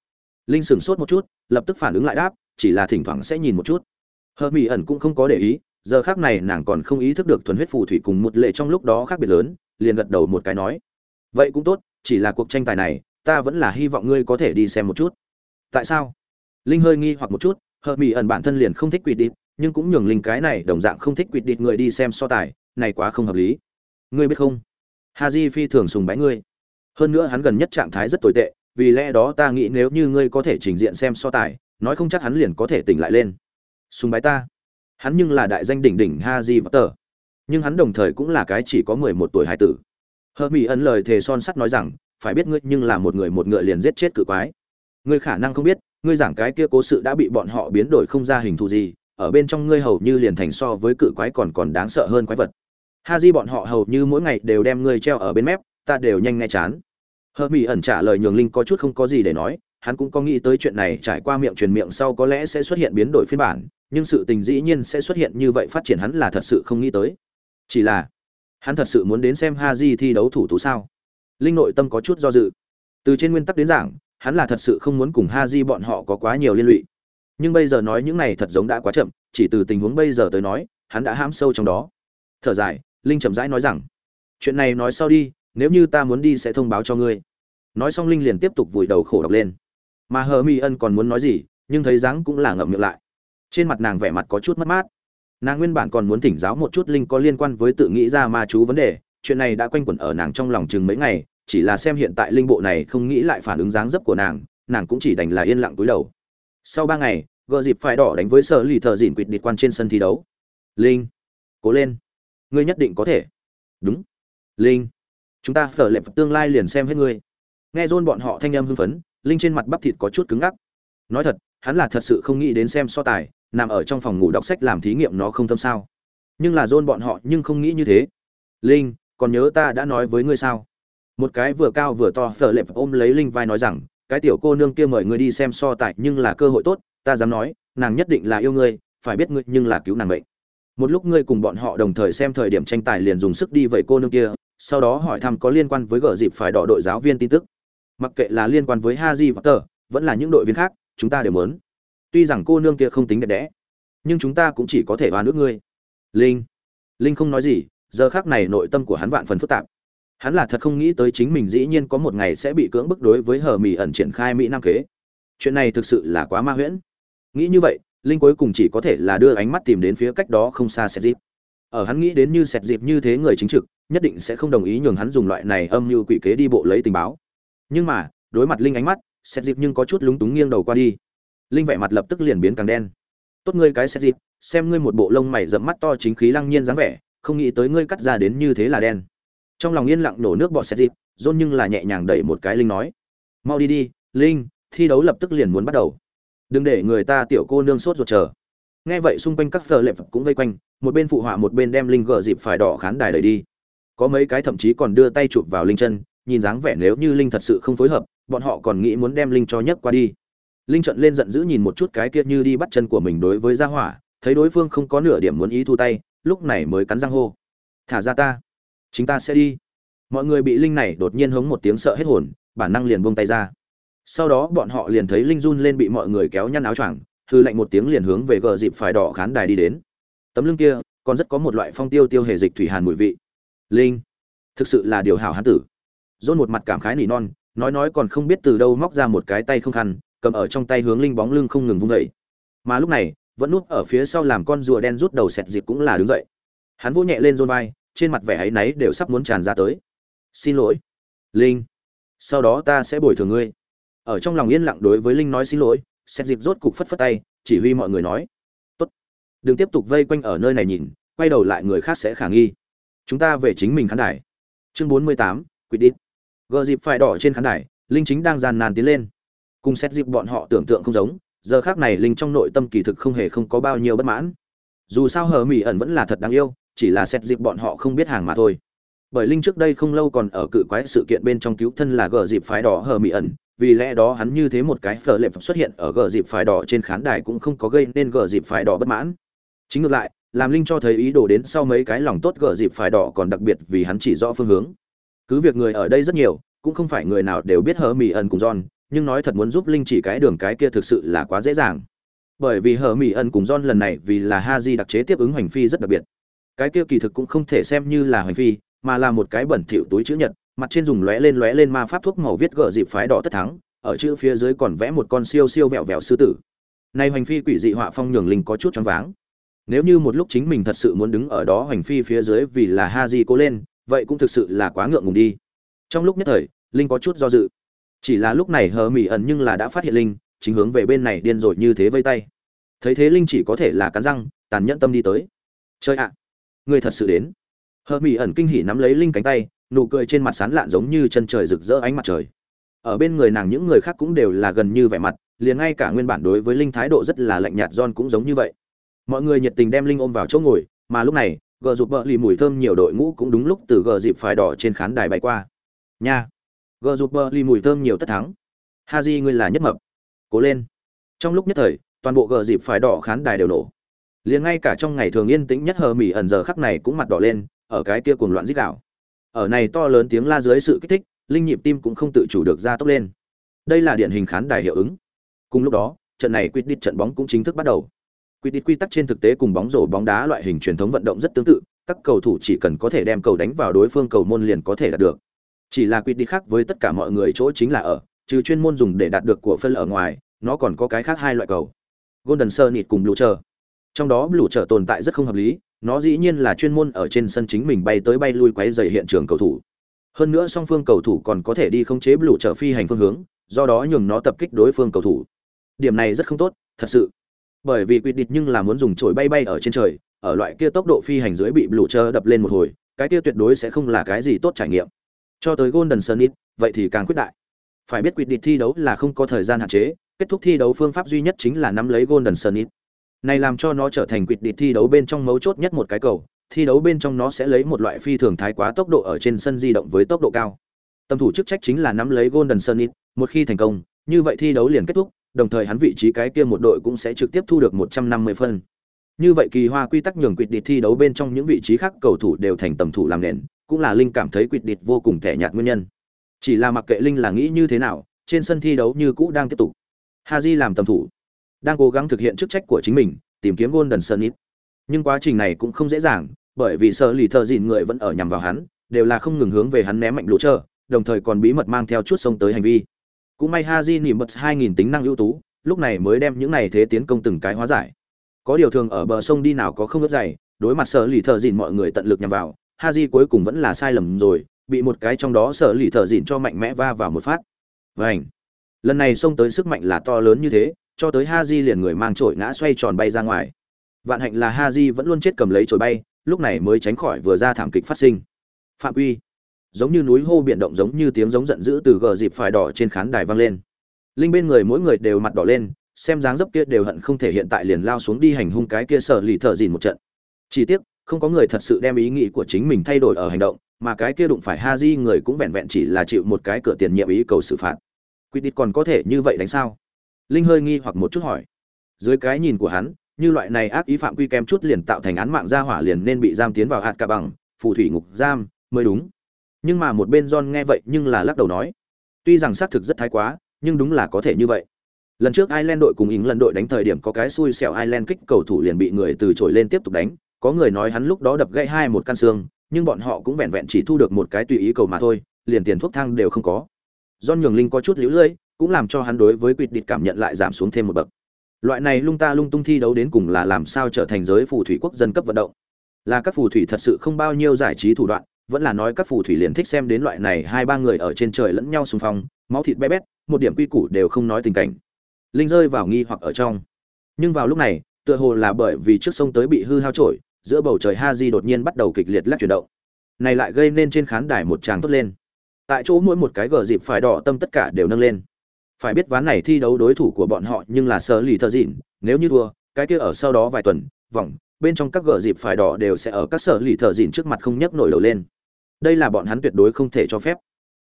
linh sửng sốt một chút lập tức phản ứng lại đáp chỉ là thỉnh thoảng sẽ nhìn một chút. Hờ mỹ ẩn cũng không có để ý giờ khác này nàng còn không ý thức được thuần huyết phù thủy cùng một lệ trong lúc đó khác biệt lớn liền gật đầu một cái nói vậy cũng tốt chỉ là cuộc tranh tài này ta vẫn là hy vọng ngươi có thể đi xem một chút. Tại sao? Linh hơi nghi hoặc một chút hờ mỹ ẩn bản thân liền không thích quỵt đít, nhưng cũng nhường linh cái này đồng dạng không thích quỵt đít người đi xem so tài này quá không hợp lý. Ngươi biết không? Ha di phi thường sùng bái ngươi hơn nữa hắn gần nhất trạng thái rất tồi tệ, vì lẽ đó ta nghĩ nếu như ngươi có thể trình diện xem so tài, nói không chắc hắn liền có thể tỉnh lại lên. Sùng bái ta. Hắn nhưng là đại danh đỉnh đỉnh ha di bất tờ nhưng hắn đồng thời cũng là cái chỉ có mười một tuổi hải tử. Hơ mỹ ân lời thề son sắt nói rằng, phải biết ngươi nhưng là một người một ngựa liền giết chết cự quái. Ngươi khả năng không biết, ngươi giảng cái kia cố sự đã bị bọn họ biến đổi không ra hình thù gì, ở bên trong ngươi hầu như liền thành so với cự quái còn còn đáng sợ hơn quái vật. Ha di bọn họ hầu như mỗi ngày đều đem ngươi treo ở bên mép, ta đều nhanh nghe chán hơ mỹ ẩn trả lời nhường linh có chút không có gì để nói, hắn cũng có nghĩ tới chuyện này trải qua miệng truyền miệng sau có lẽ sẽ xuất hiện biến đổi phiên bản, nhưng sự tình dĩ nhiên sẽ xuất hiện như vậy phát triển hắn là thật sự không nghĩ tới. Chỉ là, hắn thật sự muốn đến xem ha di thi đấu thủ tú sao? Linh nội tâm có chút do dự. Từ trên nguyên tắc đến giảng, hắn là thật sự không muốn cùng ha di bọn họ có quá nhiều liên lụy. Nhưng bây giờ nói những này thật giống đã quá chậm, chỉ từ tình huống bây giờ tới nói, hắn đã hãm sâu trong đó. Thở dài, linh chậm rãi nói rằng, chuyện này nói sau đi, nếu như ta muốn đi sẽ thông báo cho ngươi nói xong linh liền tiếp tục vùi đầu khổ đọc lên. Mà hờ mi ân còn muốn nói gì, nhưng thấy dáng cũng là ngậm miệng lại. Trên mặt nàng vẻ mặt có chút mất mát. Nàng nguyên bản còn muốn thỉnh giáo một chút linh có liên quan với tự nghĩ ra ma chú vấn đề, chuyện này đã quanh quẩn ở nàng trong lòng chừng mấy ngày, chỉ là xem hiện tại linh bộ này không nghĩ lại phản ứng dáng dấp của nàng nàng cũng chỉ đành là yên lặng cúi đầu. Sau ba ngày gợ dịp phải đỏ đánh với sở lì thợ dịn quỵt địch quan trên sân thi đấu. Linh, cố lên. Ngươi nhất định có thể. Đúng. Linh, chúng ta phở lệ tương lai liền xem hết ngươi nghe dôn bọn họ thanh âm hưng phấn, linh trên mặt bắp thịt có chút cứng ngắc. Nói thật, hắn là thật sự không nghĩ đến xem so tài, nằm ở trong phòng ngủ đọc sách làm thí nghiệm nó không thâm sao. Nhưng là dôn bọn họ nhưng không nghĩ như thế. Linh, còn nhớ ta đã nói với ngươi sao? Một cái vừa cao vừa to, phở lệp ôm lấy linh vai nói rằng, cái tiểu cô nương kia mời ngươi đi xem so tài nhưng là cơ hội tốt, ta dám nói, nàng nhất định là yêu ngươi, phải biết ngươi nhưng là cứu nàng bệnh. một lúc ngươi cùng bọn họ đồng thời xem thời điểm tranh tài liền dùng sức đi vậy cô nương kia, sau đó hỏi thăm có liên quan với gở dịp phải đỏ đội giáo viên tin tức mặc kệ là liên quan với haji tờ, vẫn là những đội viên khác chúng ta đều muốn. Tuy rằng cô nương kia không tính đẹp đẽ nhưng chúng ta cũng chỉ có thể oan ước ngươi. Linh. Linh không nói gì giờ khắc này nội tâm của hắn vạn phần phức tạp. Hắn là thật không nghĩ tới chính mình dĩ nhiên có một ngày sẽ bị cưỡng bức đối với Hở Mị ẩn triển khai mỹ nam kế. Chuyện này thực sự là quá ma huyễn. Nghĩ như vậy linh cuối cùng chỉ có thể là đưa ánh mắt tìm đến phía cách đó không xa sẹt dịp ở hắn nghĩ đến như sẹt dịp như thế người chính trực nhất định sẽ không đồng ý nhường hắn dùng loại này âm mưu quỷ kế đi bộ lấy tình báo nhưng mà, đối mặt linh ánh mắt sẹt dịp nhưng có chút lúng túng nghiêng đầu qua đi. Linh vẻ mặt lập tức liền biến càng đen. Tốt ngươi cái sẹt dịp, xem ngươi một bộ lông mày rậm mắt to chính khí lăng nhiên dáng vẻ, không nghĩ tới ngươi cắt ra đến như thế là đen. Trong lòng yên lặng nổ nước bọt sẹt dịp dôn nhưng là nhẹ nhàng đẩy một cái linh nói. Mau đi đi, linh, thi đấu lập tức liền muốn bắt đầu. Đừng để người ta tiểu cô nương sốt ruột chờ. Nghe vậy xung quanh các phờ lệp cũng vây quanh, một bên phụ họa một bên đem linh gờ dịp phải đỏ khán đài đẩy đi. Có mấy cái thậm chí còn đưa tay chụp vào linh chân nhìn dáng vẻ nếu như linh thật sự không phối hợp, bọn họ còn nghĩ muốn đem linh cho nhấc qua đi. Linh trận lên giận dữ nhìn một chút cái kia như đi bắt chân của mình đối với gia hỏa, thấy đối phương không có nửa điểm muốn ý thu tay, lúc này mới cắn răng hô. Thả ra ta, chính ta sẽ đi. Mọi người bị linh này đột nhiên hống một tiếng sợ hết hồn, bản năng liền buông tay ra. Sau đó bọn họ liền thấy linh run lên bị mọi người kéo nhăn áo choàng, hư lạnh một tiếng liền hướng về gờ dịp phải đỏ khán đài đi đến. Tấm lưng kia còn rất có một loại phong tiêu tiêu hề dịch thủy hàn mùi vị. Linh, thực sự là điều hảo hán tử dôn một mặt cảm khái nỉ non, nói nói còn không biết từ đâu móc ra một cái tay không khăn, cầm ở trong tay hướng linh bóng lưng không ngừng vung dậy. Mà lúc này, vẫn núp ở phía sau làm con rùa đen rút đầu sẹt dịp cũng là đứng dậy. Hắn vỗ nhẹ lên dôn vai, trên mặt vẻ ấy náy đều sắp muốn tràn ra tới. Xin lỗi. Linh, sau đó ta sẽ bồi thường ngươi. Ở trong lòng yên lặng đối với linh nói xin lỗi. Sẹt dịp rốt cục phất phất tay, chỉ huy mọi người nói, tốt. Đừng tiếp tục vây quanh ở nơi này nhìn, quay đầu lại người khác sẽ khả nghi. Chúng ta về chính mình khán đài. Chương bốn mươi tám, quyết định gờ dịp phải đỏ trên khán đài, linh chính đang gian nan tiến lên. Cùng xét dịp bọn họ tưởng tượng không giống, giờ khác này linh trong nội tâm kỳ thực không hề không có bao nhiêu bất mãn. Dù sao hờ mỹ ẩn vẫn là thật đáng yêu, chỉ là xét dịp bọn họ không biết hàng mà thôi. Bởi linh trước đây không lâu còn ở cự quái sự kiện bên trong cứu thân là gờ dịp phái đỏ hờ mỹ ẩn, vì lẽ đó hắn như thế một cái phở lệ xuất hiện ở gờ dịp phái đỏ trên khán đài cũng không có gây nên gờ dịp phái đỏ bất mãn. Chính ngược lại, làm linh cho thấy ý đồ đến sau mấy cái lòng tốt gờ dịp phái đỏ còn đặc biệt vì hắn chỉ rõ phương hướng cứ việc người ở đây rất nhiều, cũng không phải người nào đều biết hờ mỹ ẩn cùng john, nhưng nói thật muốn giúp linh chỉ cái đường cái kia thực sự là quá dễ dàng. Bởi vì hờ mỹ ẩn cùng john lần này vì là ha di đặc chế tiếp ứng hoành phi rất đặc biệt. Cái kia kỳ thực cũng không thể xem như là hoành phi, mà là một cái bẩn thỉu túi chữ nhật, mặt trên dùng lóe lên lóe lên ma pháp thuốc màu viết gờ dịp phái đỏ tất thắng, ở chữ phía dưới còn vẽ một con siêu siêu vẹo vẹo sư tử. Nay hoành phi quỷ dị họa phong nhường linh có chút choáng váng. Nếu như một lúc chính mình thật sự muốn đứng ở đó hoành phi phía dưới vì là ha di cố lên vậy cũng thực sự là quá ngượng ngùng đi. Trong lúc nhất thời, linh có chút do dự. Chỉ là lúc này hờ mỹ ẩn nhưng là đã phát hiện linh, chính hướng về bên này điên rồi như thế vây tay. Thấy thế linh chỉ có thể là cắn răng, tàn nhẫn tâm đi tới. Chơi ạ, người thật sự đến. Hờ mỹ ẩn kinh hỉ nắm lấy linh cánh tay, nụ cười trên mặt sán lạn giống như chân trời rực rỡ ánh mặt trời. Ở bên người nàng những người khác cũng đều là gần như vẻ mặt, liền ngay cả nguyên bản đối với linh thái độ rất là lạnh nhạt john cũng giống như vậy. Mọi người nhiệt tình đem linh ôm vào chỗ ngồi, mà lúc này gờ rụt bờ lì mùi thơm nhiều đội ngũ cũng đúng lúc từ gờ dịp phải đỏ trên khán đài bay qua. Nha. gờ rụt bờ lì mùi thơm nhiều tất thắng. Ha di, ngươi là nhất mập. Cố lên. Trong lúc nhất thời, toàn bộ gờ dịp phải đỏ khán đài đều nổ. Liền ngay cả trong ngày thường yên tĩnh nhất hờ mỉ ẩn giờ khắc này cũng mặt đỏ lên, ở cái kia cuồng loạn dích đạo ở này to lớn tiếng la dưới sự kích thích, linh nhịp tim cũng không tự chủ được ra tốc lên. Đây là điển hình khán đài hiệu ứng. Cùng lúc đó, trận này quyết định trận bóng cũng chính thức bắt đầu. Quy định quy tắc trên thực tế cùng bóng rổ bóng đá loại hình truyền thống vận động rất tương tự, các cầu thủ chỉ cần có thể đem cầu đánh vào đối phương cầu môn liền có thể đạt được. Chỉ là quy định khác với tất cả mọi người chỗ chính là ở, trừ chuyên môn dùng để đạt được của phân ở ngoài, nó còn có cái khác hai loại cầu. Golden sunnit cùng blue chờ trong đó blue chờ tồn tại rất không hợp lý, nó dĩ nhiên là chuyên môn ở trên sân chính mình bay tới bay lui quấy dày hiện trường cầu thủ. Hơn nữa song phương cầu thủ còn có thể đi khống chế blue trở phi hành phương hướng, do đó nhường nó tập kích đối phương cầu thủ. Điểm này rất không tốt, thật sự bởi vì quyết định nhưng là muốn dùng chổi bay bay ở trên trời ở loại kia tốc độ phi hành dưới bị blue chơ đập lên một hồi cái kia tuyệt đối sẽ không là cái gì tốt trải nghiệm. Cho tới golden sunnit vậy thì càng quyết đại. Phải biết quyết định thi đấu là không có thời gian hạn chế kết thúc thi đấu phương pháp duy nhất chính là nắm lấy golden sunnit này làm cho nó trở thành quyết định thi đấu bên trong mấu chốt nhất một cái cầu, thi đấu bên trong nó sẽ lấy một loại phi thường thái quá tốc độ ở trên sân di động với tốc độ cao. Tâm thủ chức trách chính là nắm lấy Golden Sunnit, một khi thành công, như vậy thi đấu liền kết thúc, đồng thời hắn vị trí cái kia một đội cũng sẽ trực tiếp thu được 150 phân. Như vậy kỳ hoa quy tắc nhường quyết địch thi đấu bên trong những vị trí khác cầu thủ đều thành tầm thủ làm nền, cũng là linh cảm thấy quyết địch vô cùng thẻ nhạt nguyên nhân. Chỉ là mặc kệ linh là nghĩ như thế nào, trên sân thi đấu như cũ đang tiếp tục. Haji làm tầm thủ, đang cố gắng thực hiện chức trách của chính mình tìm kiếm golden sunnit nhưng quá trình này cũng không dễ dàng bởi vì sợ lì thợ dịn người vẫn ở nhằm vào hắn đều là không ngừng hướng về hắn ném mạnh lũ trơ đồng thời còn bí mật mang theo chút sông tới hành vi cũng may ha di nỉ mật hai nghìn tính năng ưu tú lúc này mới đem những này thế tiến công từng cái hóa giải có điều thường ở bờ sông đi nào có không ướt dày đối mặt sở lì thợ dìn mọi người tận lực nhằm vào ha cuối cùng vẫn là sai lầm rồi bị một cái trong đó sở lì thợ dìn cho mạnh mẽ va vào một phát vảnh lần này xông tới sức mạnh là to lớn như thế cho tới Haji liền người mang trội ngã xoay tròn bay ra ngoài. Vạn hạnh là Haji vẫn luôn chết cầm lấy trội bay, lúc này mới tránh khỏi vừa ra thảm kịch phát sinh. Phạm quy. Giống như núi hô biển động giống như tiếng giống giận dữ từ gờ dịp phải đỏ trên khán đài vang lên. Linh bên người mỗi người đều mặt đỏ lên, xem dáng dấp kia đều hận không thể hiện tại liền lao xuống đi hành hung cái kia sở lì thở dìn một trận. Chỉ tiếc, không có người thật sự đem ý nghĩ của chính mình thay đổi ở hành động, mà cái kia đụng phải ha di người cũng vẹn vẹn chỉ là chịu một cái cửa tiền nhiệm ý cầu xử phạt. quy định còn có thể như vậy đánh sao? Linh hơi nghi hoặc một chút hỏi. Dưới cái nhìn của hắn, như loại này ác ý phạm quy kem chút liền tạo thành án mạng gia hỏa liền nên bị giam tiến vào hạt cả bằng, phù thủy ngục giam mới đúng. Nhưng mà một bên John nghe vậy nhưng là lắc đầu nói, tuy rằng xác thực rất thái quá, nhưng đúng là có thể như vậy. Lần trước Ireland đội cùng lần đội đánh thời điểm có cái xui xẻo Ireland kích cầu thủ liền bị người từ chối lên tiếp tục đánh, có người nói hắn lúc đó đập gãy hai một căn xương, nhưng bọn họ cũng vẹn vẹn chỉ thu được một cái tùy ý cầu mà thôi, liền tiền thuốc thang đều không có. John Nhường Linh có chút liễu lơi, cũng làm cho hắn đối với quyết Địch cảm nhận lại giảm xuống thêm một bậc. Loại này lung ta lung tung thi đấu đến cùng là làm sao trở thành giới phù thủy quốc dân cấp vận động. Là các phù thủy thật sự không bao nhiêu giải trí thủ đoạn, vẫn là nói các phù thủy liền thích xem đến loại này hai ba người ở trên trời lẫn nhau xung phong, máu thịt bé bét, một điểm quy củ đều không nói tình cảnh. Linh rơi vào nghi hoặc ở trong. Nhưng vào lúc này, tựa hồ là bởi vì trước sông tới bị hư hao trổi, giữa bầu trời Haji đột nhiên bắt đầu kịch liệt lắc chuyển động. Này lại gây nên trên khán đài một tràng tốt lên. Tại chỗ mỗi một cái gờ dịp phải đỏ tâm tất cả đều nâng lên. Phải biết ván này thi đấu đối thủ của bọn họ nhưng là Sở Lì Thợ Dịn, nếu như thua, cái kia ở sau đó vài tuần, vòng bên trong các gờ dịp phải đỏ đều sẽ ở các Sở Lì Thợ Dịn trước mặt không nhấc nổi đầu lên. Đây là bọn hắn tuyệt đối không thể cho phép.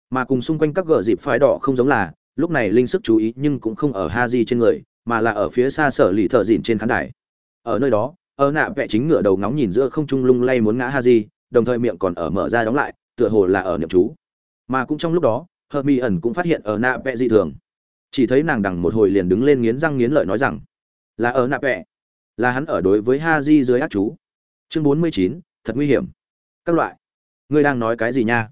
Mà cùng xung quanh các gờ dịp phái đỏ không giống là, lúc này linh sức chú ý nhưng cũng không ở ha di trên người, mà là ở phía xa Sở Lì Thợ dìn trên khán đài. Ở nơi đó, ở nạ vẽ chính ngựa đầu ngóng nhìn giữa không trung lung lay muốn ngã ha di đồng thời miệng còn ở mở ra đóng lại, tựa hồ là ở niệm chú. Mà cũng trong lúc đó, Hermione ẩn cũng phát hiện ở nạ vẽ dị thường chỉ thấy nàng đằng một hồi liền đứng lên nghiến răng nghiến lợi nói rằng là ở nạ vẽ là hắn ở đối với ha di dưới ác chú chương bốn mươi chín thật nguy hiểm các loại ngươi đang nói cái gì nha?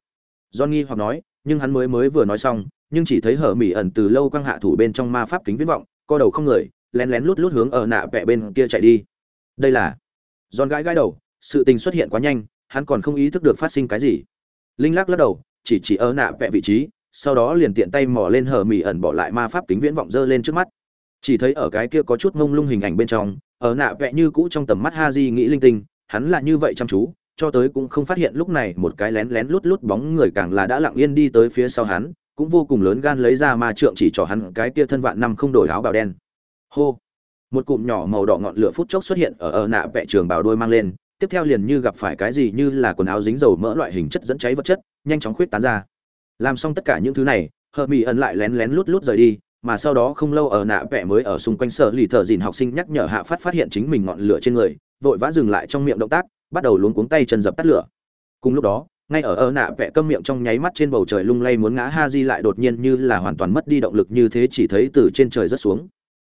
John nghi hoặc nói, nhưng hắn mới mới vừa nói xong, nhưng chỉ thấy hở mỹ ẩn từ lâu quăng hạ thủ bên trong ma pháp kính viễn vọng, co đầu không người, lén lén lút lút hướng ở nạ vẽ bên kia chạy đi. Đây là John gãi gãi đầu, sự tình xuất hiện quá nhanh, hắn còn không ý thức được phát sinh cái gì. Linh lắc lắc đầu, chỉ chỉ ở nạ vẽ vị trí, sau đó liền tiện tay mò lên hở mỹ ẩn bỏ lại ma pháp kính viễn vọng dơ lên trước mắt. Chỉ thấy ở cái kia có chút mông lung hình ảnh bên trong, ở nạ vẽ như cũ trong tầm mắt ha di nghĩ linh tinh, hắn là như vậy chăm chú cho tới cũng không phát hiện lúc này một cái lén lén lút lút bóng người càng là đã lặng yên đi tới phía sau hắn, cũng vô cùng lớn gan lấy ra ma trượng chỉ cho hắn cái kia thân vạn năm không đổi áo bào đen. Hô! Một cụm nhỏ màu đỏ ngọn lửa phút chốc xuất hiện ở ở nạ vẽ trường bào đôi mang lên, tiếp theo liền như gặp phải cái gì như là quần áo dính dầu mỡ loại hình chất dẫn cháy vật chất, nhanh chóng khuyết tán ra. Làm xong tất cả những thứ này hợp mỹ ẩn lại lén lén lút lút rời đi, mà sau đó không lâu ở nạ vẽ mới ở xung quanh sở lì thợ dìn học sinh nhắc nhở hạ phát phát hiện chính mình ngọn lửa trên người, vội vã dừng lại trong miệng động tác bắt đầu luống cuống tay chân dập tắt lửa. Cùng lúc đó, ngay ở ơ nạ vẽ câm miệng trong nháy mắt trên bầu trời lung lay muốn ngã ha di lại đột nhiên như là hoàn toàn mất đi động lực như thế chỉ thấy từ trên trời rất xuống.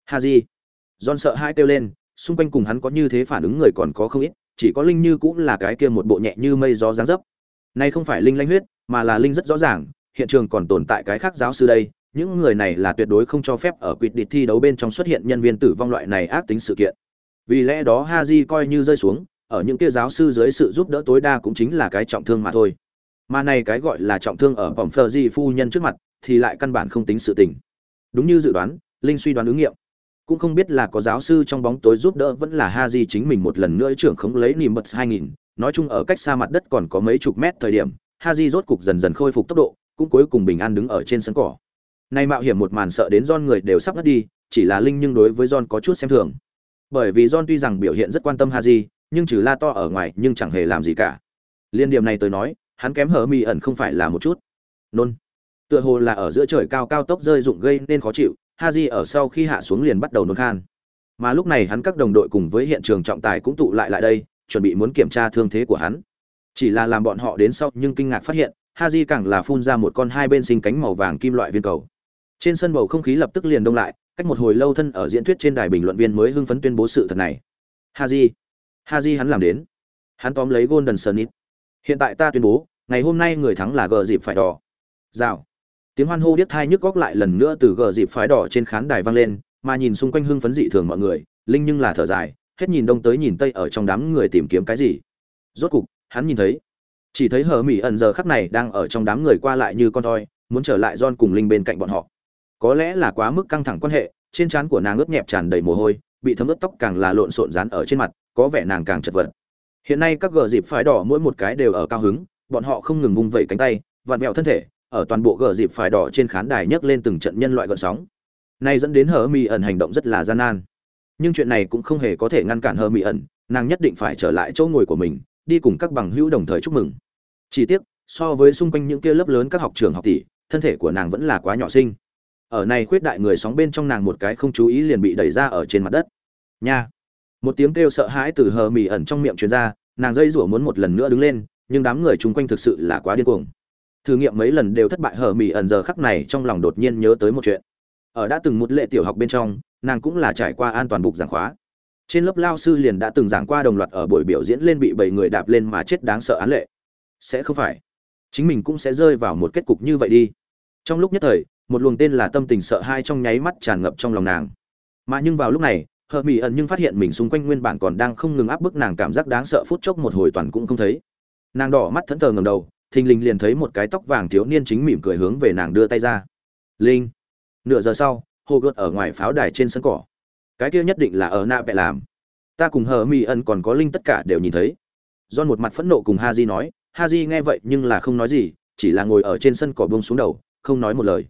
Ha di john sợ hai kêu lên, xung quanh cùng hắn có như thế phản ứng người còn có không ít, chỉ có linh như cũng là cái kia một bộ nhẹ như mây gió dáng dấp. Nay không phải linh lanh huyết, mà là linh rất rõ ràng, hiện trường còn tồn tại cái khác giáo sư đây, những người này là tuyệt đối không cho phép ở quyết định thi đấu bên trong xuất hiện nhân viên tử vong loại này ác tính sự kiện. Vì lẽ đó haji coi như rơi xuống ở những kia giáo sư dưới sự giúp đỡ tối đa cũng chính là cái trọng thương mà thôi mà này cái gọi là trọng thương ở vòng phờ di phu nhân trước mặt thì lại căn bản không tính sự tình đúng như dự đoán linh suy đoán ứng nghiệm cũng không biết là có giáo sư trong bóng tối giúp đỡ vẫn là Haji chính mình một lần nữa trưởng khống lấy niềm bật 2000, nói chung ở cách xa mặt đất còn có mấy chục mét thời điểm, Haji rốt cục dần dần khôi phục tốc độ, cũng cuối cùng bình an đứng ở trên sân cỏ. Nay mạo hiểm một màn sợ đến John người đều sắp ngất đi, chỉ là Linh nhưng đối với John có chút xem thường. Bởi vì John tuy rằng biểu hiện rất quan tâm Haji, nhưng trừ la to ở ngoài nhưng chẳng hề làm gì cả. Liên điểm này tôi nói, hắn kém hở mì ẩn không phải là một chút. Nôn. Tựa hồ là ở giữa trời cao cao tốc rơi dụng gây nên khó chịu, Haji ở sau khi hạ xuống liền bắt đầu nôn khan. Mà lúc này hắn các đồng đội cùng với hiện trường trọng tài cũng tụ lại lại đây, chuẩn bị muốn kiểm tra thương thế của hắn. Chỉ là làm bọn họ đến sau nhưng kinh ngạc phát hiện, Haji càng là phun ra một con hai bên sinh cánh màu vàng kim loại viên cầu. Trên sân bầu không khí lập tức liền đông lại, cách một hồi lâu thân ở diễn thuyết trên đài bình luận viên mới hưng phấn tuyên bố sự thật này. Haji, hắn làm đến. Hắn tóm lấy Golden Sunnit. Hiện tại ta tuyên bố, ngày hôm nay người thắng là gờ dịp phải đỏ. Rào. Tiếng hoan hô điếc tai nhức góc lại lần nữa từ gờ dịp phái đỏ trên khán đài vang lên, mà nhìn xung quanh hưng phấn dị thường mọi người, Linh nhưng là thở dài, hết nhìn đông tới nhìn tây ở trong đám người tìm kiếm cái gì. Rốt cục, hắn nhìn thấy chỉ thấy hờ mỹ ẩn giờ khắc này đang ở trong đám người qua lại như con thoi muốn trở lại don cùng linh bên cạnh bọn họ có lẽ là quá mức căng thẳng quan hệ trên trán của nàng ướt nhẹp tràn đầy mồ hôi bị thấm ướt tóc càng là lộn xộn dán ở trên mặt có vẻ nàng càng chật vật. Hiện nay các gờ dịp phái đỏ mỗi một cái đều ở cao hứng, bọn họ không ngừng vung vẩy cánh tay, vặn vẹo thân thể, ở toàn bộ gờ dịp phái đỏ trên khán đài nhấc lên từng trận nhân loại gợn sóng. Này dẫn đến hờ mỹ ẩn hành động rất là gian nan. Nhưng chuyện này cũng không hề có thể ngăn cản hờ mỹ ẩn, nàng nhất định phải trở lại chỗ ngồi của mình, đi cùng các bằng hữu đồng thời chúc mừng. Chỉ tiếc, so với xung quanh những kia lớp lớn các học trường học tỷ, thân thể của nàng vẫn là quá nhỏ sinh ở này khuyết đại người sóng bên trong nàng một cái không chú ý liền bị đẩy ra ở trên mặt đất. Nha! Một tiếng kêu sợ hãi từ hờ mỉ ẩn trong miệng truyền ra, nàng dây rủa muốn một lần nữa đứng lên, nhưng đám người chung quanh thực sự là quá điên cuồng. Thử nghiệm mấy lần đều thất bại, hờ mỉ ẩn giờ khắc này trong lòng đột nhiên nhớ tới một chuyện. Ở đã từng một lệ tiểu học bên trong, nàng cũng là trải qua an toàn bục giảng khóa. Trên lớp lao sư liền đã từng giảng qua đồng loạt ở buổi biểu diễn lên bị bảy người đạp lên mà chết đáng sợ án lệ. Sẽ không phải. Chính mình cũng sẽ rơi vào một kết cục như vậy đi. Trong lúc nhất thời, một luồng tên là tâm tình sợ hai trong nháy mắt tràn ngập trong lòng nàng. Mà nhưng vào lúc này hờ mỹ ẩn nhưng phát hiện mình xung quanh nguyên bản còn đang không ngừng áp bức nàng cảm giác đáng sợ phút chốc một hồi toàn cũng không thấy. Nàng đỏ mắt thẫn thờ ngầm đầu, thình lình liền thấy một cái tóc vàng thiếu niên chính mỉm cười hướng về nàng đưa tay ra. Linh. Nửa giờ sau, hồ gợt ở ngoài pháo đài trên sân cỏ. Cái kia nhất định là ở nạ vẹ làm. Ta cùng hờ mỹ ẩn còn có linh tất cả đều nhìn thấy. Do một mặt phẫn nộ cùng ha di nói ha di nghe vậy nhưng là không nói gì, chỉ là ngồi ở trên sân cỏ bông xuống đầu, không nói một lời.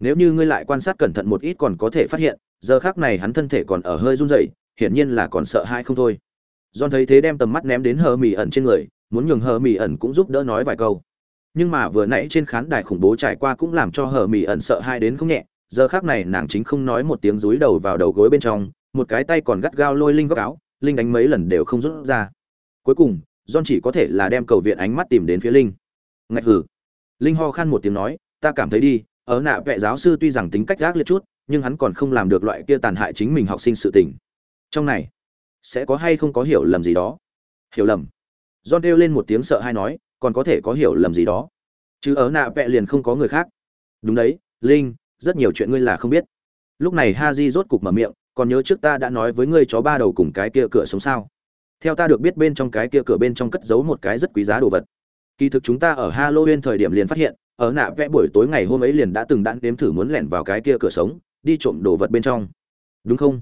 Nếu như ngươi lại quan sát cẩn thận một ít còn có thể phát hiện giờ khác này hắn thân thể còn ở hơi run rẩy, hiển nhiên là còn sợ hãi không thôi. John thấy thế đem tầm mắt ném đến hờ mỉ ẩn trên người, muốn nhường hờ mỉ ẩn cũng giúp đỡ nói vài câu. Nhưng mà vừa nãy trên khán đài khủng bố trải qua cũng làm cho hờ mỉ ẩn sợ hai đến không nhẹ, giờ khác này nàng chính không nói một tiếng rúi đầu vào đầu gối bên trong, một cái tay còn gắt gao lôi linh góc áo, linh đánh mấy lần đều không rút ra. Cuối cùng, John chỉ có thể là đem cầu viện ánh mắt tìm đến phía linh. Ngạch hử. Linh ho khan một tiếng nói, ta cảm thấy đi, ở nạ vệ giáo sư tuy rằng tính cách gác liệt chút nhưng hắn còn không làm được loại kia tàn hại chính mình học sinh sự tình. Trong này, sẽ có hay không có hiểu lầm gì đó? Hiểu lầm. John kêu lên một tiếng sợ hay nói, còn có thể có hiểu lầm gì đó? Chứ ở nạ vẹ liền không có người khác. Đúng đấy, linh, rất nhiều chuyện ngươi là không biết. Lúc này ha di rốt cục mở miệng, còn nhớ trước ta đã nói với ngươi chó ba đầu cùng cái kia cửa sống sao? Theo ta được biết bên trong cái kia cửa bên trong cất giấu một cái rất quý giá đồ vật. Kỳ thực chúng ta ở halloween thời điểm liền phát hiện, ở nạ vẽ buổi tối ngày hôm ấy liền đã từng đạn đếm thử muốn lẻn vào cái kia cửa sống đi trộm đồ vật bên trong. Đúng không?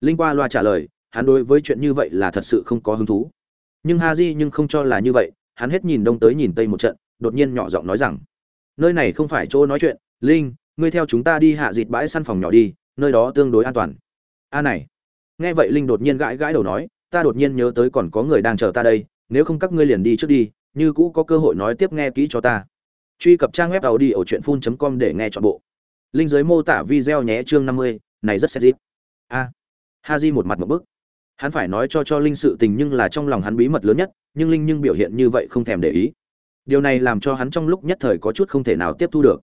Linh qua loa trả lời, hắn đối với chuyện như vậy là thật sự không có hứng thú. Nhưng ha di nhưng không cho là như vậy, hắn hết nhìn đông tới nhìn tây một trận, đột nhiên nhỏ giọng nói rằng, nơi này không phải chỗ nói chuyện, linh, ngươi theo chúng ta đi hạ dịt bãi săn phòng nhỏ đi, nơi đó tương đối an toàn. A này. Nghe vậy linh đột nhiên gãi gãi đầu nói, ta đột nhiên nhớ tới còn có người đang chờ ta đây, nếu không các ngươi liền đi trước đi, như cũ có cơ hội nói tiếp nghe kỹ cho ta. Truy cập trang web tàu đi ở truyện phun com để nghe chọn bộ linh giới mô tả video nhé chương năm mươi, này rất sexy. A. Ha di một mặt một bức. Hắn phải nói cho cho linh sự tình nhưng là trong lòng hắn bí mật lớn nhất, nhưng linh nhưng biểu hiện như vậy không thèm để ý. Điều này làm cho hắn trong lúc nhất thời có chút không thể nào tiếp thu được.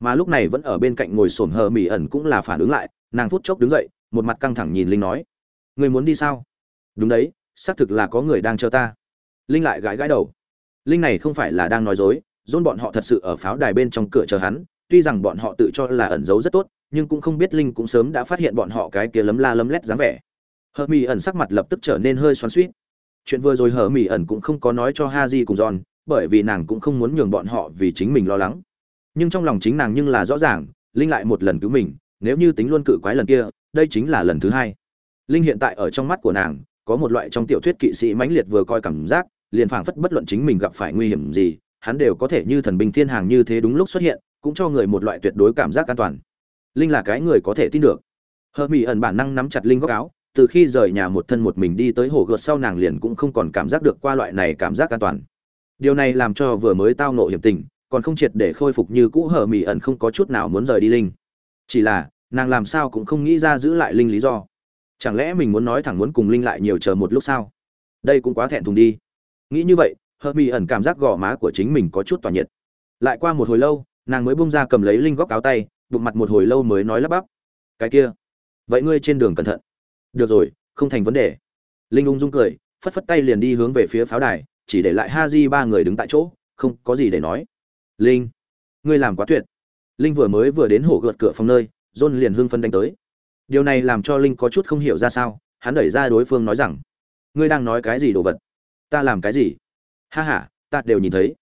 Mà lúc này vẫn ở bên cạnh ngồi sổm hờ mỹ ẩn cũng là phản ứng lại, nàng phút chốc đứng dậy, một mặt căng thẳng nhìn linh nói người muốn đi sao? Đúng đấy, xác thực là có người đang chờ ta. Linh lại gãi gãi đầu. Linh này không phải là đang nói dối, dôn bọn họ thật sự ở pháo đài bên trong cửa chờ hắn tuy rằng bọn họ tự cho là ẩn giấu rất tốt, nhưng cũng không biết linh cũng sớm đã phát hiện bọn họ cái kia lấm la lấm lét dáng vẻ. Hờ mỹ ẩn sắc mặt lập tức trở nên hơi xoắn suýt chuyện vừa rồi hờ mỹ ẩn cũng không có nói cho ha di cùng giòn bởi vì nàng cũng không muốn nhường bọn họ vì chính mình lo lắng. Nhưng trong lòng chính nàng nhưng là rõ ràng, linh lại một lần cứu mình, nếu như tính luôn cự quái lần kia, đây chính là lần thứ hai. Linh hiện tại ở trong mắt của nàng, có một loại trong tiểu thuyết kỵ sĩ mãnh liệt vừa coi cảm giác, liền phảng phất bất luận chính mình gặp phải nguy hiểm gì, hắn đều có thể như thần binh thiên hàng như thế đúng lúc xuất hiện cũng cho người một loại tuyệt đối cảm giác an toàn. Linh là cái người có thể tin được. Hờ mỹ ẩn bản năng nắm chặt linh góc áo, từ khi rời nhà một thân một mình đi tới hồ gợt sau nàng liền cũng không còn cảm giác được qua loại này cảm giác an toàn. Điều này làm cho vừa mới tao nộ hiểm tình, còn không triệt để khôi phục như cũ hờ mỹ ẩn không có chút nào muốn rời đi linh. Chỉ là, nàng làm sao cũng không nghĩ ra giữ lại linh lý do. Chẳng lẽ mình muốn nói thẳng muốn cùng linh lại nhiều chờ một lúc sao? Đây cũng quá thẹn thùng đi. Nghĩ như vậy, hờ mỹ ẩn cảm giác gò má của chính mình có chút tỏa nhiệt. Lại qua một hồi lâu nàng mới bung ra cầm lấy linh góc áo tay, bụng mặt một hồi lâu mới nói lắp bắp. Cái kia, vậy ngươi trên đường cẩn thận. Được rồi, không thành vấn đề. Linh ung dung cười, phất phất tay liền đi hướng về phía pháo đài, chỉ để lại ha di ba người đứng tại chỗ, không có gì để nói. Linh, ngươi làm quá tuyệt. Linh vừa mới vừa đến hổ gợt cửa phòng nơi, john liền hưng phân đánh tới. Điều này làm cho linh có chút không hiểu ra sao, hắn đẩy ra đối phương nói rằng, ngươi đang nói cái gì đồ vật? Ta làm cái gì? Ha h a ta đều nhìn thấy.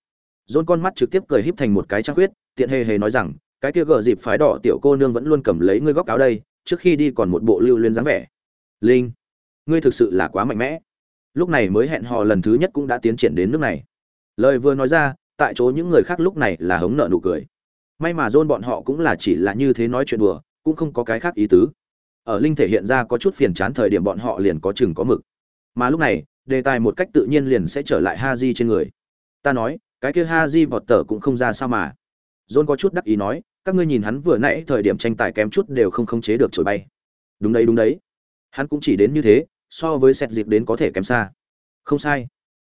John con mắt trực tiếp cười híp thành một cái trăng khuyết tiện hề hề nói rằng, cái kia gờ dịp phái đỏ tiểu cô nương vẫn luôn cầm lấy ngươi góc áo đây, trước khi đi còn một bộ lưu luyến dáng vẻ. Linh, ngươi thực sự là quá mạnh mẽ. Lúc này mới hẹn hò lần thứ nhất cũng đã tiến triển đến nước này. Lời vừa nói ra, tại chỗ những người khác lúc này là hống nợ nụ cười. May mà dôn bọn họ cũng là chỉ là như thế nói chuyện đùa, cũng không có cái khác ý tứ. Ở linh thể hiện ra có chút phiền chán thời điểm bọn họ liền có chừng có mực. Mà lúc này, đề tài một cách tự nhiên liền sẽ trở lại ha di trên người. Ta nói, cái kia ha di vọt tờ cũng không ra sao mà john có chút đắc ý nói, các ngươi nhìn hắn vừa nãy thời điểm tranh tài kém chút đều không khống chế được trồi bay. Đúng đấy đúng đấy. Hắn cũng chỉ đến như thế, so với Sẹt dịp đến có thể kém xa. Không sai.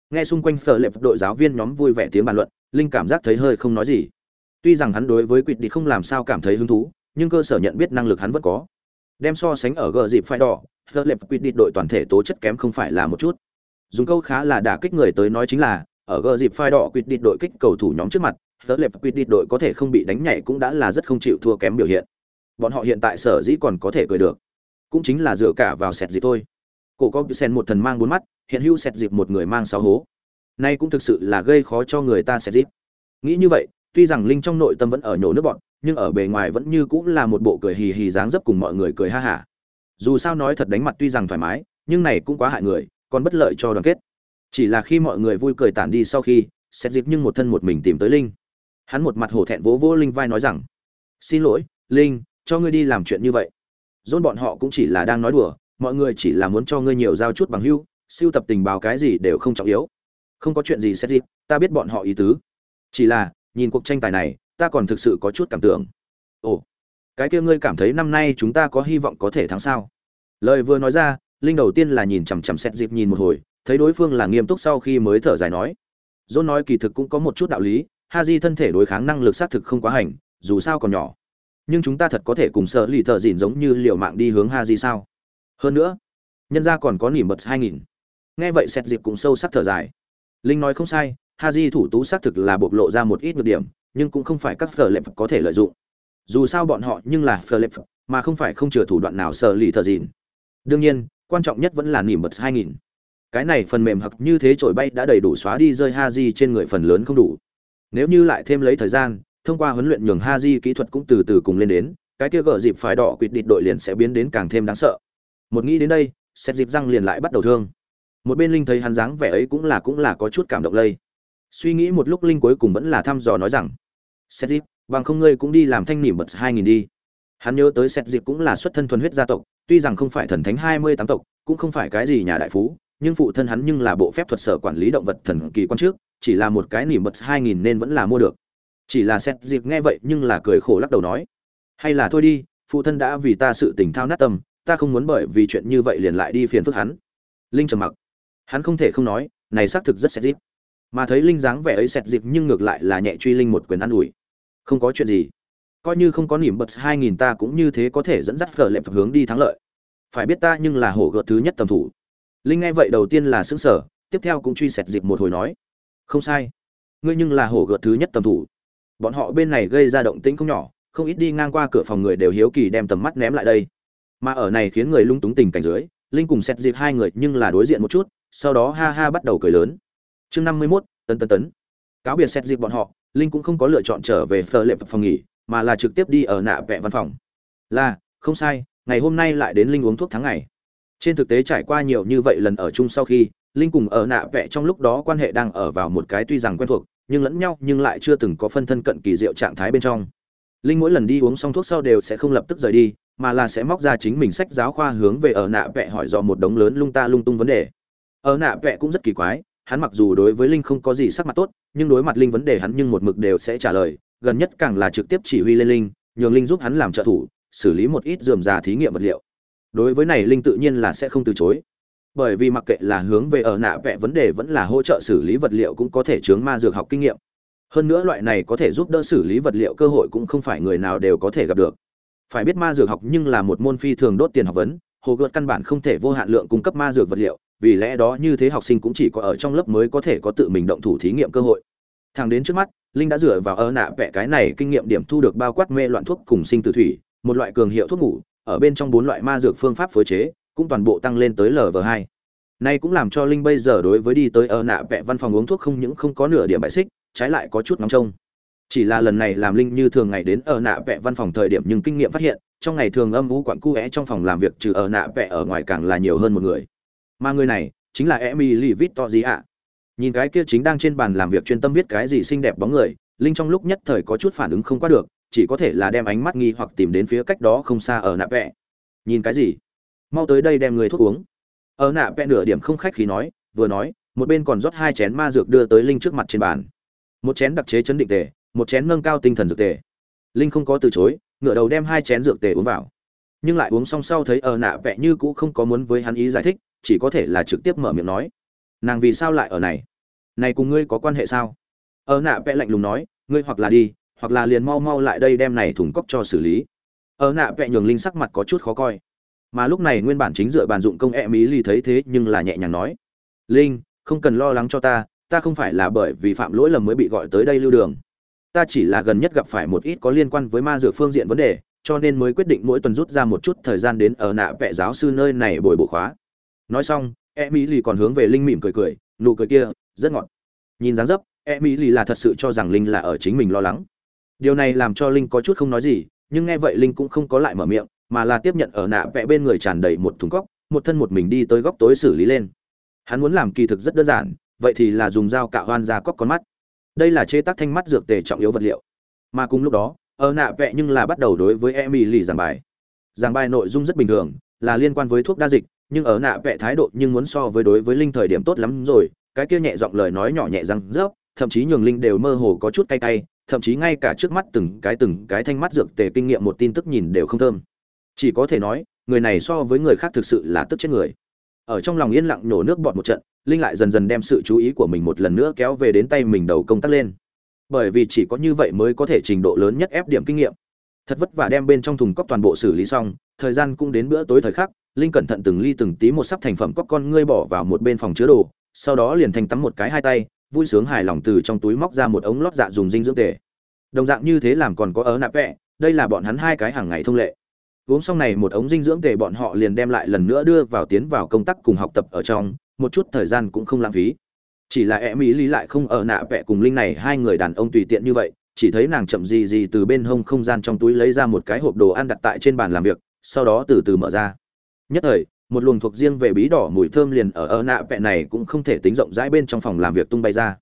Nghe xung quanh phở lệ đội giáo viên nhóm vui vẻ tiếng bàn luận, linh cảm giác thấy hơi không nói gì. Tuy rằng hắn đối với quỵt đi không làm sao cảm thấy hứng thú, nhưng cơ sở nhận biết năng lực hắn vẫn có. Đem so sánh ở gờ dịp phai đỏ, phở lệ quỵt đi đội toàn thể tố chất kém không phải là một chút. Dùng câu khá là đả kích người tới nói chính là, ở gờ dịp phai đỏ Quyết đi đội kích cầu thủ nhóm trước mặt Tớ lệp quyết đi, đội có thể không bị đánh nhảy cũng đã là rất không chịu thua kém biểu hiện. Bọn họ hiện tại sở dĩ còn có thể cười được, cũng chính là dựa cả vào sẹt dịp thôi. Cổ có sen một thần mang bốn mắt, hiện hữu sẹt dịp một người mang sáu hố. Nay cũng thực sự là gây khó cho người ta sẹt dịp. Nghĩ như vậy, tuy rằng linh trong nội tâm vẫn ở nhổ nước bọn, nhưng ở bề ngoài vẫn như cũng là một bộ cười hì hì dáng dấp cùng mọi người cười ha hả. Dù sao nói thật đánh mặt tuy rằng thoải mái, nhưng này cũng quá hại người, còn bất lợi cho đoàn kết. Chỉ là khi mọi người vui cười tản đi sau khi xét dịp nhưng một thân một mình tìm tới linh hắn một mặt hổ thẹn vỗ vỗ linh vai nói rằng, xin lỗi, linh, cho ngươi đi làm chuyện như vậy. Dôn bọn họ cũng chỉ là đang nói đùa, mọi người chỉ là muốn cho ngươi nhiều giao chút bằng hưu siêu tập tình báo cái gì đều không trọng yếu. Không có chuyện gì xét dịp ta biết bọn họ ý tứ. Chỉ là, nhìn cuộc tranh tài này, ta còn thực sự có chút cảm tưởng. Ồ, cái kia ngươi cảm thấy năm nay chúng ta có hy vọng có thể thắng sao? Lời vừa nói ra, linh đầu tiên là nhìn chằm chằm xét dịp nhìn một hồi, thấy đối phương là nghiêm túc sau khi mới thở dài nói. Dôn nói kỳ thực cũng có một chút đạo lý ha di thân thể đối kháng năng lực xác thực không quá hành, dù sao còn nhỏ. Nhưng chúng ta thật có thể cùng sợ lì thợ dìn giống như liều mạng đi hướng ha di sao? Hơn nữa, nhân ra còn có nỉ bật hai nghìn. Nghe vậy xét dịp cũng sâu sắc thở dài. Linh nói không sai, ha di thủ tú xác thực là bộc lộ ra một ít nhược điểm, nhưng cũng không phải các phở lệp có thể lợi dụng. Dù sao bọn họ nhưng là phở lệp, mà không phải không chừa thủ đoạn nào sợ lì thợ dìn đương nhiên, quan trọng nhất vẫn là nỉ bật hai nghìn. Cái này phần mềm hặc như thế trổi bay đã đầy đủ xóa đi rơi ha di trên người phần lớn không đủ nếu như lại thêm lấy thời gian, thông qua huấn luyện nhường ha di kỹ thuật cũng từ từ cùng lên đến, cái kia gỡ dịp phải đỏ quỵt định đội liền sẽ biến đến càng thêm đáng sợ. Một nghĩ đến đây xét dịp răng liền lại bắt đầu thương. Một bên linh thấy hắn dáng vẻ ấy cũng là cũng là có chút cảm động lây. Suy nghĩ một lúc linh cuối cùng vẫn là thăm dò nói rằng xét dịp, bằng không ngươi cũng đi làm thanh nỉm bật hai nghìn đi. Hắn nhớ tới xét dịp cũng là xuất thân thuần huyết gia tộc, tuy rằng không phải thần thánh hai mươi tám tộc, cũng không phải cái gì nhà đại phú, nhưng phụ thân hắn nhưng là bộ phép thuật sở quản lý động vật thần kỳ quan trước chỉ là một cái nỉm bật hai nghìn nên vẫn là mua được. Chỉ là xét dịp nghe vậy nhưng là cười khổ lắc đầu nói, hay là thôi đi, phụ thân đã vì ta sự tình thao nát tâm, ta không muốn bởi vì chuyện như vậy liền lại đi phiền phức hắn. Linh trầm mặc. Hắn không thể không nói, này xác thực rất xét dịp mà thấy linh dáng vẻ ấy xét dịp nhưng ngược lại là nhẹ truy linh một quyền ă n ủi. Không có chuyện gì. Coi như không có nỉm bật hai nghìn ta cũng như thế có thể dẫn dắt phở lệ phật hướng đi thắng lợi. Phải biết ta nhưng là hổ gợt thứ nhất tầm thủ. Linh nghe vậy đầu tiên là xứng sở tiếp theo cũng truy xét dịp một hồi nói không sai. Ngươi nhưng là hổ gợt thứ nhất tầm thủ. Bọn họ bên này gây ra động tĩnh không nhỏ, không ít đi ngang qua cửa phòng người đều hiếu kỳ đem tầm mắt ném lại đây. Mà ở này khiến người lung túng tình cảnh dưới, linh cùng xét dịp hai người nhưng là đối diện một chút, sau đó ha ha bắt đầu cười lớn. Chương năm mươi mốt, tấn tấn tấn. Cáo biệt xét dịp bọn họ, linh cũng không có lựa chọn trở về phờ lệ phòng nghỉ, mà là trực tiếp đi ở nạ vẹ văn phòng. Là, không sai, ngày hôm nay lại đến linh uống thuốc tháng ngày. Trên thực tế trải qua nhiều như vậy lần ở chung sau khi linh cùng ở nạ vẽ trong lúc đó quan hệ đang ở vào một cái tuy rằng quen thuộc, nhưng lẫn nhau nhưng lại chưa từng có phân thân cận kỳ diệu trạng thái bên trong. Linh mỗi lần đi uống xong thuốc sau đều sẽ không lập tức rời đi, mà là sẽ móc ra chính mình sách giáo khoa hướng về ở nạ vẽ hỏi dò một đống lớn lung ta lung tung vấn đề. Ở nạ vẽ cũng rất kỳ quái, hắn mặc dù đối với linh không có gì sắc mặt tốt, nhưng đối mặt linh vấn đề hắn nhưng một mực đều sẽ trả lời, gần nhất càng là trực tiếp chỉ huy lên linh, nhường linh giúp hắn làm trợ thủ, xử lý một ít dườm già thí nghiệm vật liệu. Đối với này linh tự nhiên là sẽ không từ chối bởi vì mặc kệ là hướng về ở nạ vẽ vấn đề vẫn là hỗ trợ xử lý vật liệu cũng có thể chướng ma dược học kinh nghiệm. Hơn nữa loại này có thể giúp đỡ xử lý vật liệu cơ hội cũng không phải người nào đều có thể gặp được. Phải biết ma dược học nhưng là một môn phi thường đốt tiền học vấn, hồ gợt căn bản không thể vô hạn lượng cung cấp ma dược vật liệu, vì lẽ đó như thế học sinh cũng chỉ có ở trong lớp mới có thể có tự mình động thủ thí nghiệm cơ hội. Thằng đến trước mắt, linh đã dựa vào ơ nạ vẽ cái này kinh nghiệm điểm thu được bao quát mê loạn thuốc cùng sinh tử thủy, một loại cường hiệu thuốc ngủ, ở bên trong bốn loại ma dược phương pháp phối chế cũng toàn bộ tăng lên tới lv hai Nay cũng làm cho Linh bây giờ đối với đi tới ở nạ vẽ văn phòng uống thuốc không những không có nửa điểm bại xích, trái lại có chút nóng trông. Chỉ là lần này làm Linh như thường ngày đến ở nạ vẽ văn phòng thời điểm nhưng kinh nghiệm phát hiện, trong ngày thường âm u quặn cu é trong phòng làm việc trừ ở nạ vẽ ở ngoài càng là nhiều hơn một người. Mà người này chính là Emily ạ? Nhìn cái kia chính đang trên bàn làm việc chuyên tâm viết cái gì xinh đẹp bóng người, Linh trong lúc nhất thời có chút phản ứng không qua được, chỉ có thể là đem ánh mắt nghi hoặc tìm đến phía cách đó không xa ở nạ vẽ. Nhìn cái gì? Mau tới đây đem người thuốc uống. Ở nạ vẽ nửa điểm không khách khí nói, vừa nói, một bên còn rót hai chén ma dược đưa tới linh trước mặt trên bàn. Một chén đặc chế chấn định tề, một chén nâng cao tinh thần dược tề. Linh không có từ chối, ngửa đầu đem hai chén dược tề uống vào. Nhưng lại uống xong sau thấy ở nạ vẽ như cũ không có muốn với hắn ý giải thích, chỉ có thể là trực tiếp mở miệng nói. Nàng vì sao lại ở này? Này cùng ngươi có quan hệ sao? Ở nạ vẽ lạnh lùng nói, ngươi hoặc là đi, hoặc là liền mau mau lại đây đem này thùng cốc cho xử lý. Ở nạ vẽ nhường linh sắc mặt có chút khó coi mà lúc này nguyên bản chính dựa bàn dụng công e mỹ lì thấy thế nhưng là nhẹ nhàng nói, linh, không cần lo lắng cho ta ta không phải là bởi vì phạm lỗi lầm mới bị gọi tới đây lưu đường. Ta chỉ là gần nhất gặp phải một ít có liên quan với ma dược phương diện vấn đề, cho nên mới quyết định mỗi tuần rút ra một chút thời gian đến ở nạ vẽ giáo sư nơi này bồi bổ khóa. Nói xong e mỹ lì còn hướng về linh mỉm cười cười, nụ cười kia, rất ngọt. Nhìn dáng dấp e mỹ lì là thật sự cho rằng linh là ở chính mình lo lắng. Điều này làm cho linh có chút không nói gì, nhưng nghe vậy linh cũng không có lại mở miệng mà là tiếp nhận ở nạ vẽ bên người tràn đầy một thùng cóc, một thân một mình đi tới góc tối xử lý lên. Hắn muốn làm kỳ thực rất đơn giản, vậy thì là dùng dao cạo hoan ra cóc con mắt. Đây là chế tác thanh mắt dược tề trọng yếu vật liệu. Mà cùng lúc đó, ở nạ vẽ nhưng là bắt đầu đối với emily giảng bài. Giảng bài nội dung rất bình thường, là liên quan với thuốc đa dịch, nhưng ở nạ vẽ thái độ nhưng muốn so với đối với linh thời điểm tốt lắm rồi, cái kia nhẹ giọng lời nói nhỏ nhẹ răng rớp, thậm chí nhường linh đều mơ hồ có chút cay cay, thậm chí ngay cả trước mắt từng cái từng cái thanh mắt dược tề kinh nghiệm một tin tức nhìn đều không thơm chỉ có thể nói, người này so với người khác thực sự là tức chết người. Ở trong lòng yên lặng nhổ nước bọt một trận, linh lại dần dần đem sự chú ý của mình một lần nữa kéo về đến tay mình đầu công tác lên. Bởi vì chỉ có như vậy mới có thể trình độ lớn nhất ép điểm kinh nghiệm. Thật vất vả đem bên trong thùng cốc toàn bộ xử lý xong, thời gian cũng đến bữa tối thời khắc, linh cẩn thận từng ly từng tí một sắp thành phẩm cốc con ngươi bỏ vào một bên phòng chứa đồ, sau đó liền thành tắm một cái hai tay, vui sướng hài lòng từ trong túi móc ra một ống lót dạ dùng dinh dưỡng tề. Đồng dạng như thế làm còn có ớ nạp vẹ, đây là bọn hắn hai cái hàng ngày thông lệ uống xong này một ống dinh dưỡng tề bọn họ liền đem lại lần nữa đưa vào tiến vào công tác cùng học tập ở trong, một chút thời gian cũng không lãng phí. Chỉ là em mỹ lý lại không ở nạ vẽ cùng linh này, hai người đàn ông tùy tiện như vậy, chỉ thấy nàng chậm gì gì từ bên hông không gian trong túi lấy ra một cái hộp đồ ăn đặt tại trên bàn làm việc, sau đó từ từ mở ra. Nhất thời, một luồng thuộc riêng về bí đỏ mùi thơm liền ở ở nạ vẽ này cũng không thể tính rộng rãi bên trong phòng làm việc tung bay ra.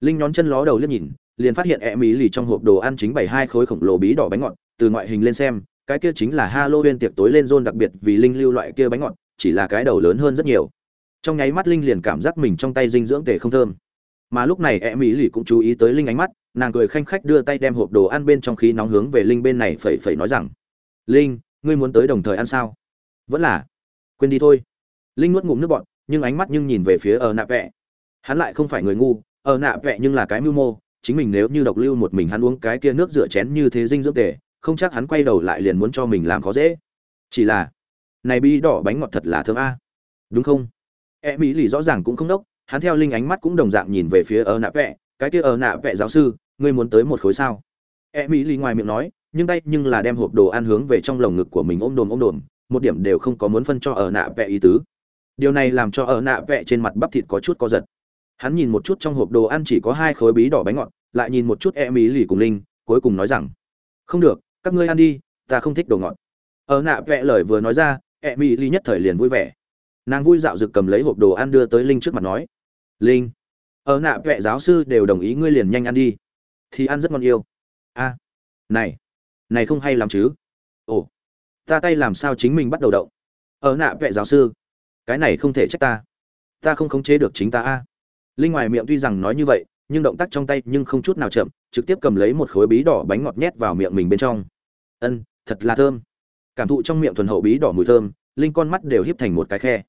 Linh nhón chân ló đầu liếc nhìn, liền phát hiện em mỹ lì trong hộp đồ ăn chính bày hai khối khổng lồ bí đỏ bánh ngọt, từ ngoại hình lên xem cái kia chính là Halloween tiệc tối lên zone đặc biệt vì linh lưu loại kia bánh ngọt, chỉ là cái đầu lớn hơn rất nhiều. Trong nháy mắt linh liền cảm giác mình trong tay dinh dưỡng tề không thơm. Mà lúc này e mỹ lì cũng chú ý tới linh ánh mắt, nàng cười khanh khách đưa tay đem hộp đồ ăn bên trong khí nóng hướng về linh bên này phẩy phẩy nói rằng: "Linh, ngươi muốn tới đồng thời ăn sao?" "Vẫn là." "Quên đi thôi." Linh nuốt ngụm nước bọt, nhưng ánh mắt nhưng nhìn về phía ở nạ vẹ. Hắn lại không phải người ngu, ở nạ vẹ nhưng là cái mưu mô, chính mình nếu như độc lưu một mình hắn uống cái kia nước rửa chén như thế dinh dưỡng tề, không chắc hắn quay đầu lại liền muốn cho mình làm khó dễ. Chỉ là, này bi đỏ bánh ngọt thật là thơm a. Đúng không? E mỹ lì rõ ràng cũng không đốc, hắn theo linh ánh mắt cũng đồng dạng nhìn về phía ở nạ vẹ. Cái kia ở nạ vẹ giáo sư, ngươi muốn tới một khối sao? E mỹ lì ngoài miệng nói, nhưng tay nhưng là đem hộp đồ ăn hướng về trong lồng ngực của mình ôm đồm ôm đồm, một điểm đều không có muốn phân cho ở nạ vẹ ý tứ. Điều này làm cho ở nạ vẹ trên mặt bắp thịt có chút co giật. Hắn nhìn một chút trong hộp đồ ăn chỉ có hai khối bí đỏ bánh ngọt, lại nhìn một chút e mỹ lì cùng linh, cuối cùng nói rằng, không được các ngươi ăn đi, ta không thích đồ ngọt. Ở nạ vẽ lời vừa nói ra e mỹ ly nhất thời liền vui vẻ. Nàng vui dạo rực cầm lấy hộp đồ ăn đưa tới linh trước mặt nói, linh, ở nạ vẽ giáo sư đều đồng ý ngươi liền nhanh ăn đi. Thì ăn rất ngon yêu. A, này này không hay làm chứ. Ồ, ta tay làm sao chính mình bắt đầu động ở nạ vẽ giáo sư, cái này không thể trách ta. Ta không khống chế được chính ta a. Linh ngoài miệng tuy rằng nói như vậy, nhưng động tác trong tay nhưng không chút nào chậm, trực tiếp cầm lấy một khối bí đỏ bánh ngọt nhét vào miệng mình bên trong ân, thật là thơm. Cảm thụ trong miệng thuần hậu bí đỏ mùi thơm, linh con mắt đều híp thành một cái khe.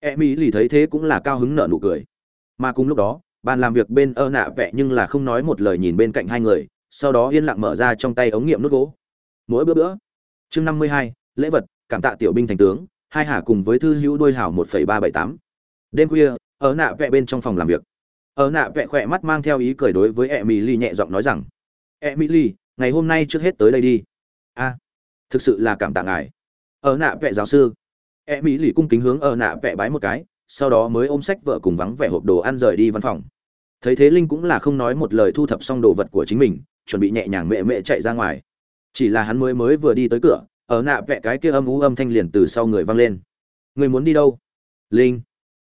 E mỹ lì thấy thế cũng là cao hứng nở nụ cười. Mà cùng lúc đó, bàn làm việc bên ơ nạ vẹ nhưng là không nói một lời nhìn bên cạnh hai người, sau đó yên lặng mở ra trong tay ống nghiệm nước gỗ. Mỗi bữa bữa. Chương năm mươi hai, lễ vật, cảm tạ tiểu binh thành tướng, hai hà cùng với thư hữu đôi hảo một phẩy ba bảy tám. Đêm khuya ở nạ vẹ bên trong phòng làm việc. Ở nạ vẹ khỏe mắt mang theo ý cười đối với e mỹ lì nhẹ giọng nói rằng e mỹ lì, ngày hôm nay trước hết tới đây đi thực sự là cảm tạ ngài. Ở nạ vẽ giáo sư. E mỹ lì cung kính hướng ở nạ vẽ bái một cái, sau đó mới ôm sách vợ cùng vắng vẻ hộp đồ ăn rời đi văn phòng. Thấy thế linh cũng là không nói một lời thu thập xong đồ vật của chính mình, chuẩn bị nhẹ nhàng mẹ mẹ chạy ra ngoài. Chỉ là hắn mới mới vừa đi tới cửa, ở nạ vẽ cái kia âm ú âm thanh liền từ sau người vang lên. Người muốn đi đâu? Linh,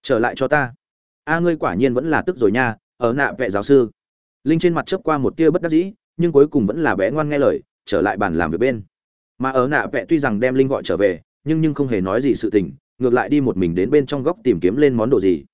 trở lại cho ta. A, ngươi quả nhiên vẫn là tức rồi nha, ở nạ vẽ giáo sư. Linh trên mặt chớp qua một tia bất đắc dĩ, nhưng cuối cùng vẫn là bé ngoan nghe lời, trở lại bàn làm việc bên mà ở nạ vẽ tuy rằng đem linh gọi trở về, nhưng nhưng không hề nói gì sự tình, ngược lại đi một mình đến bên trong góc tìm kiếm lên món đồ gì.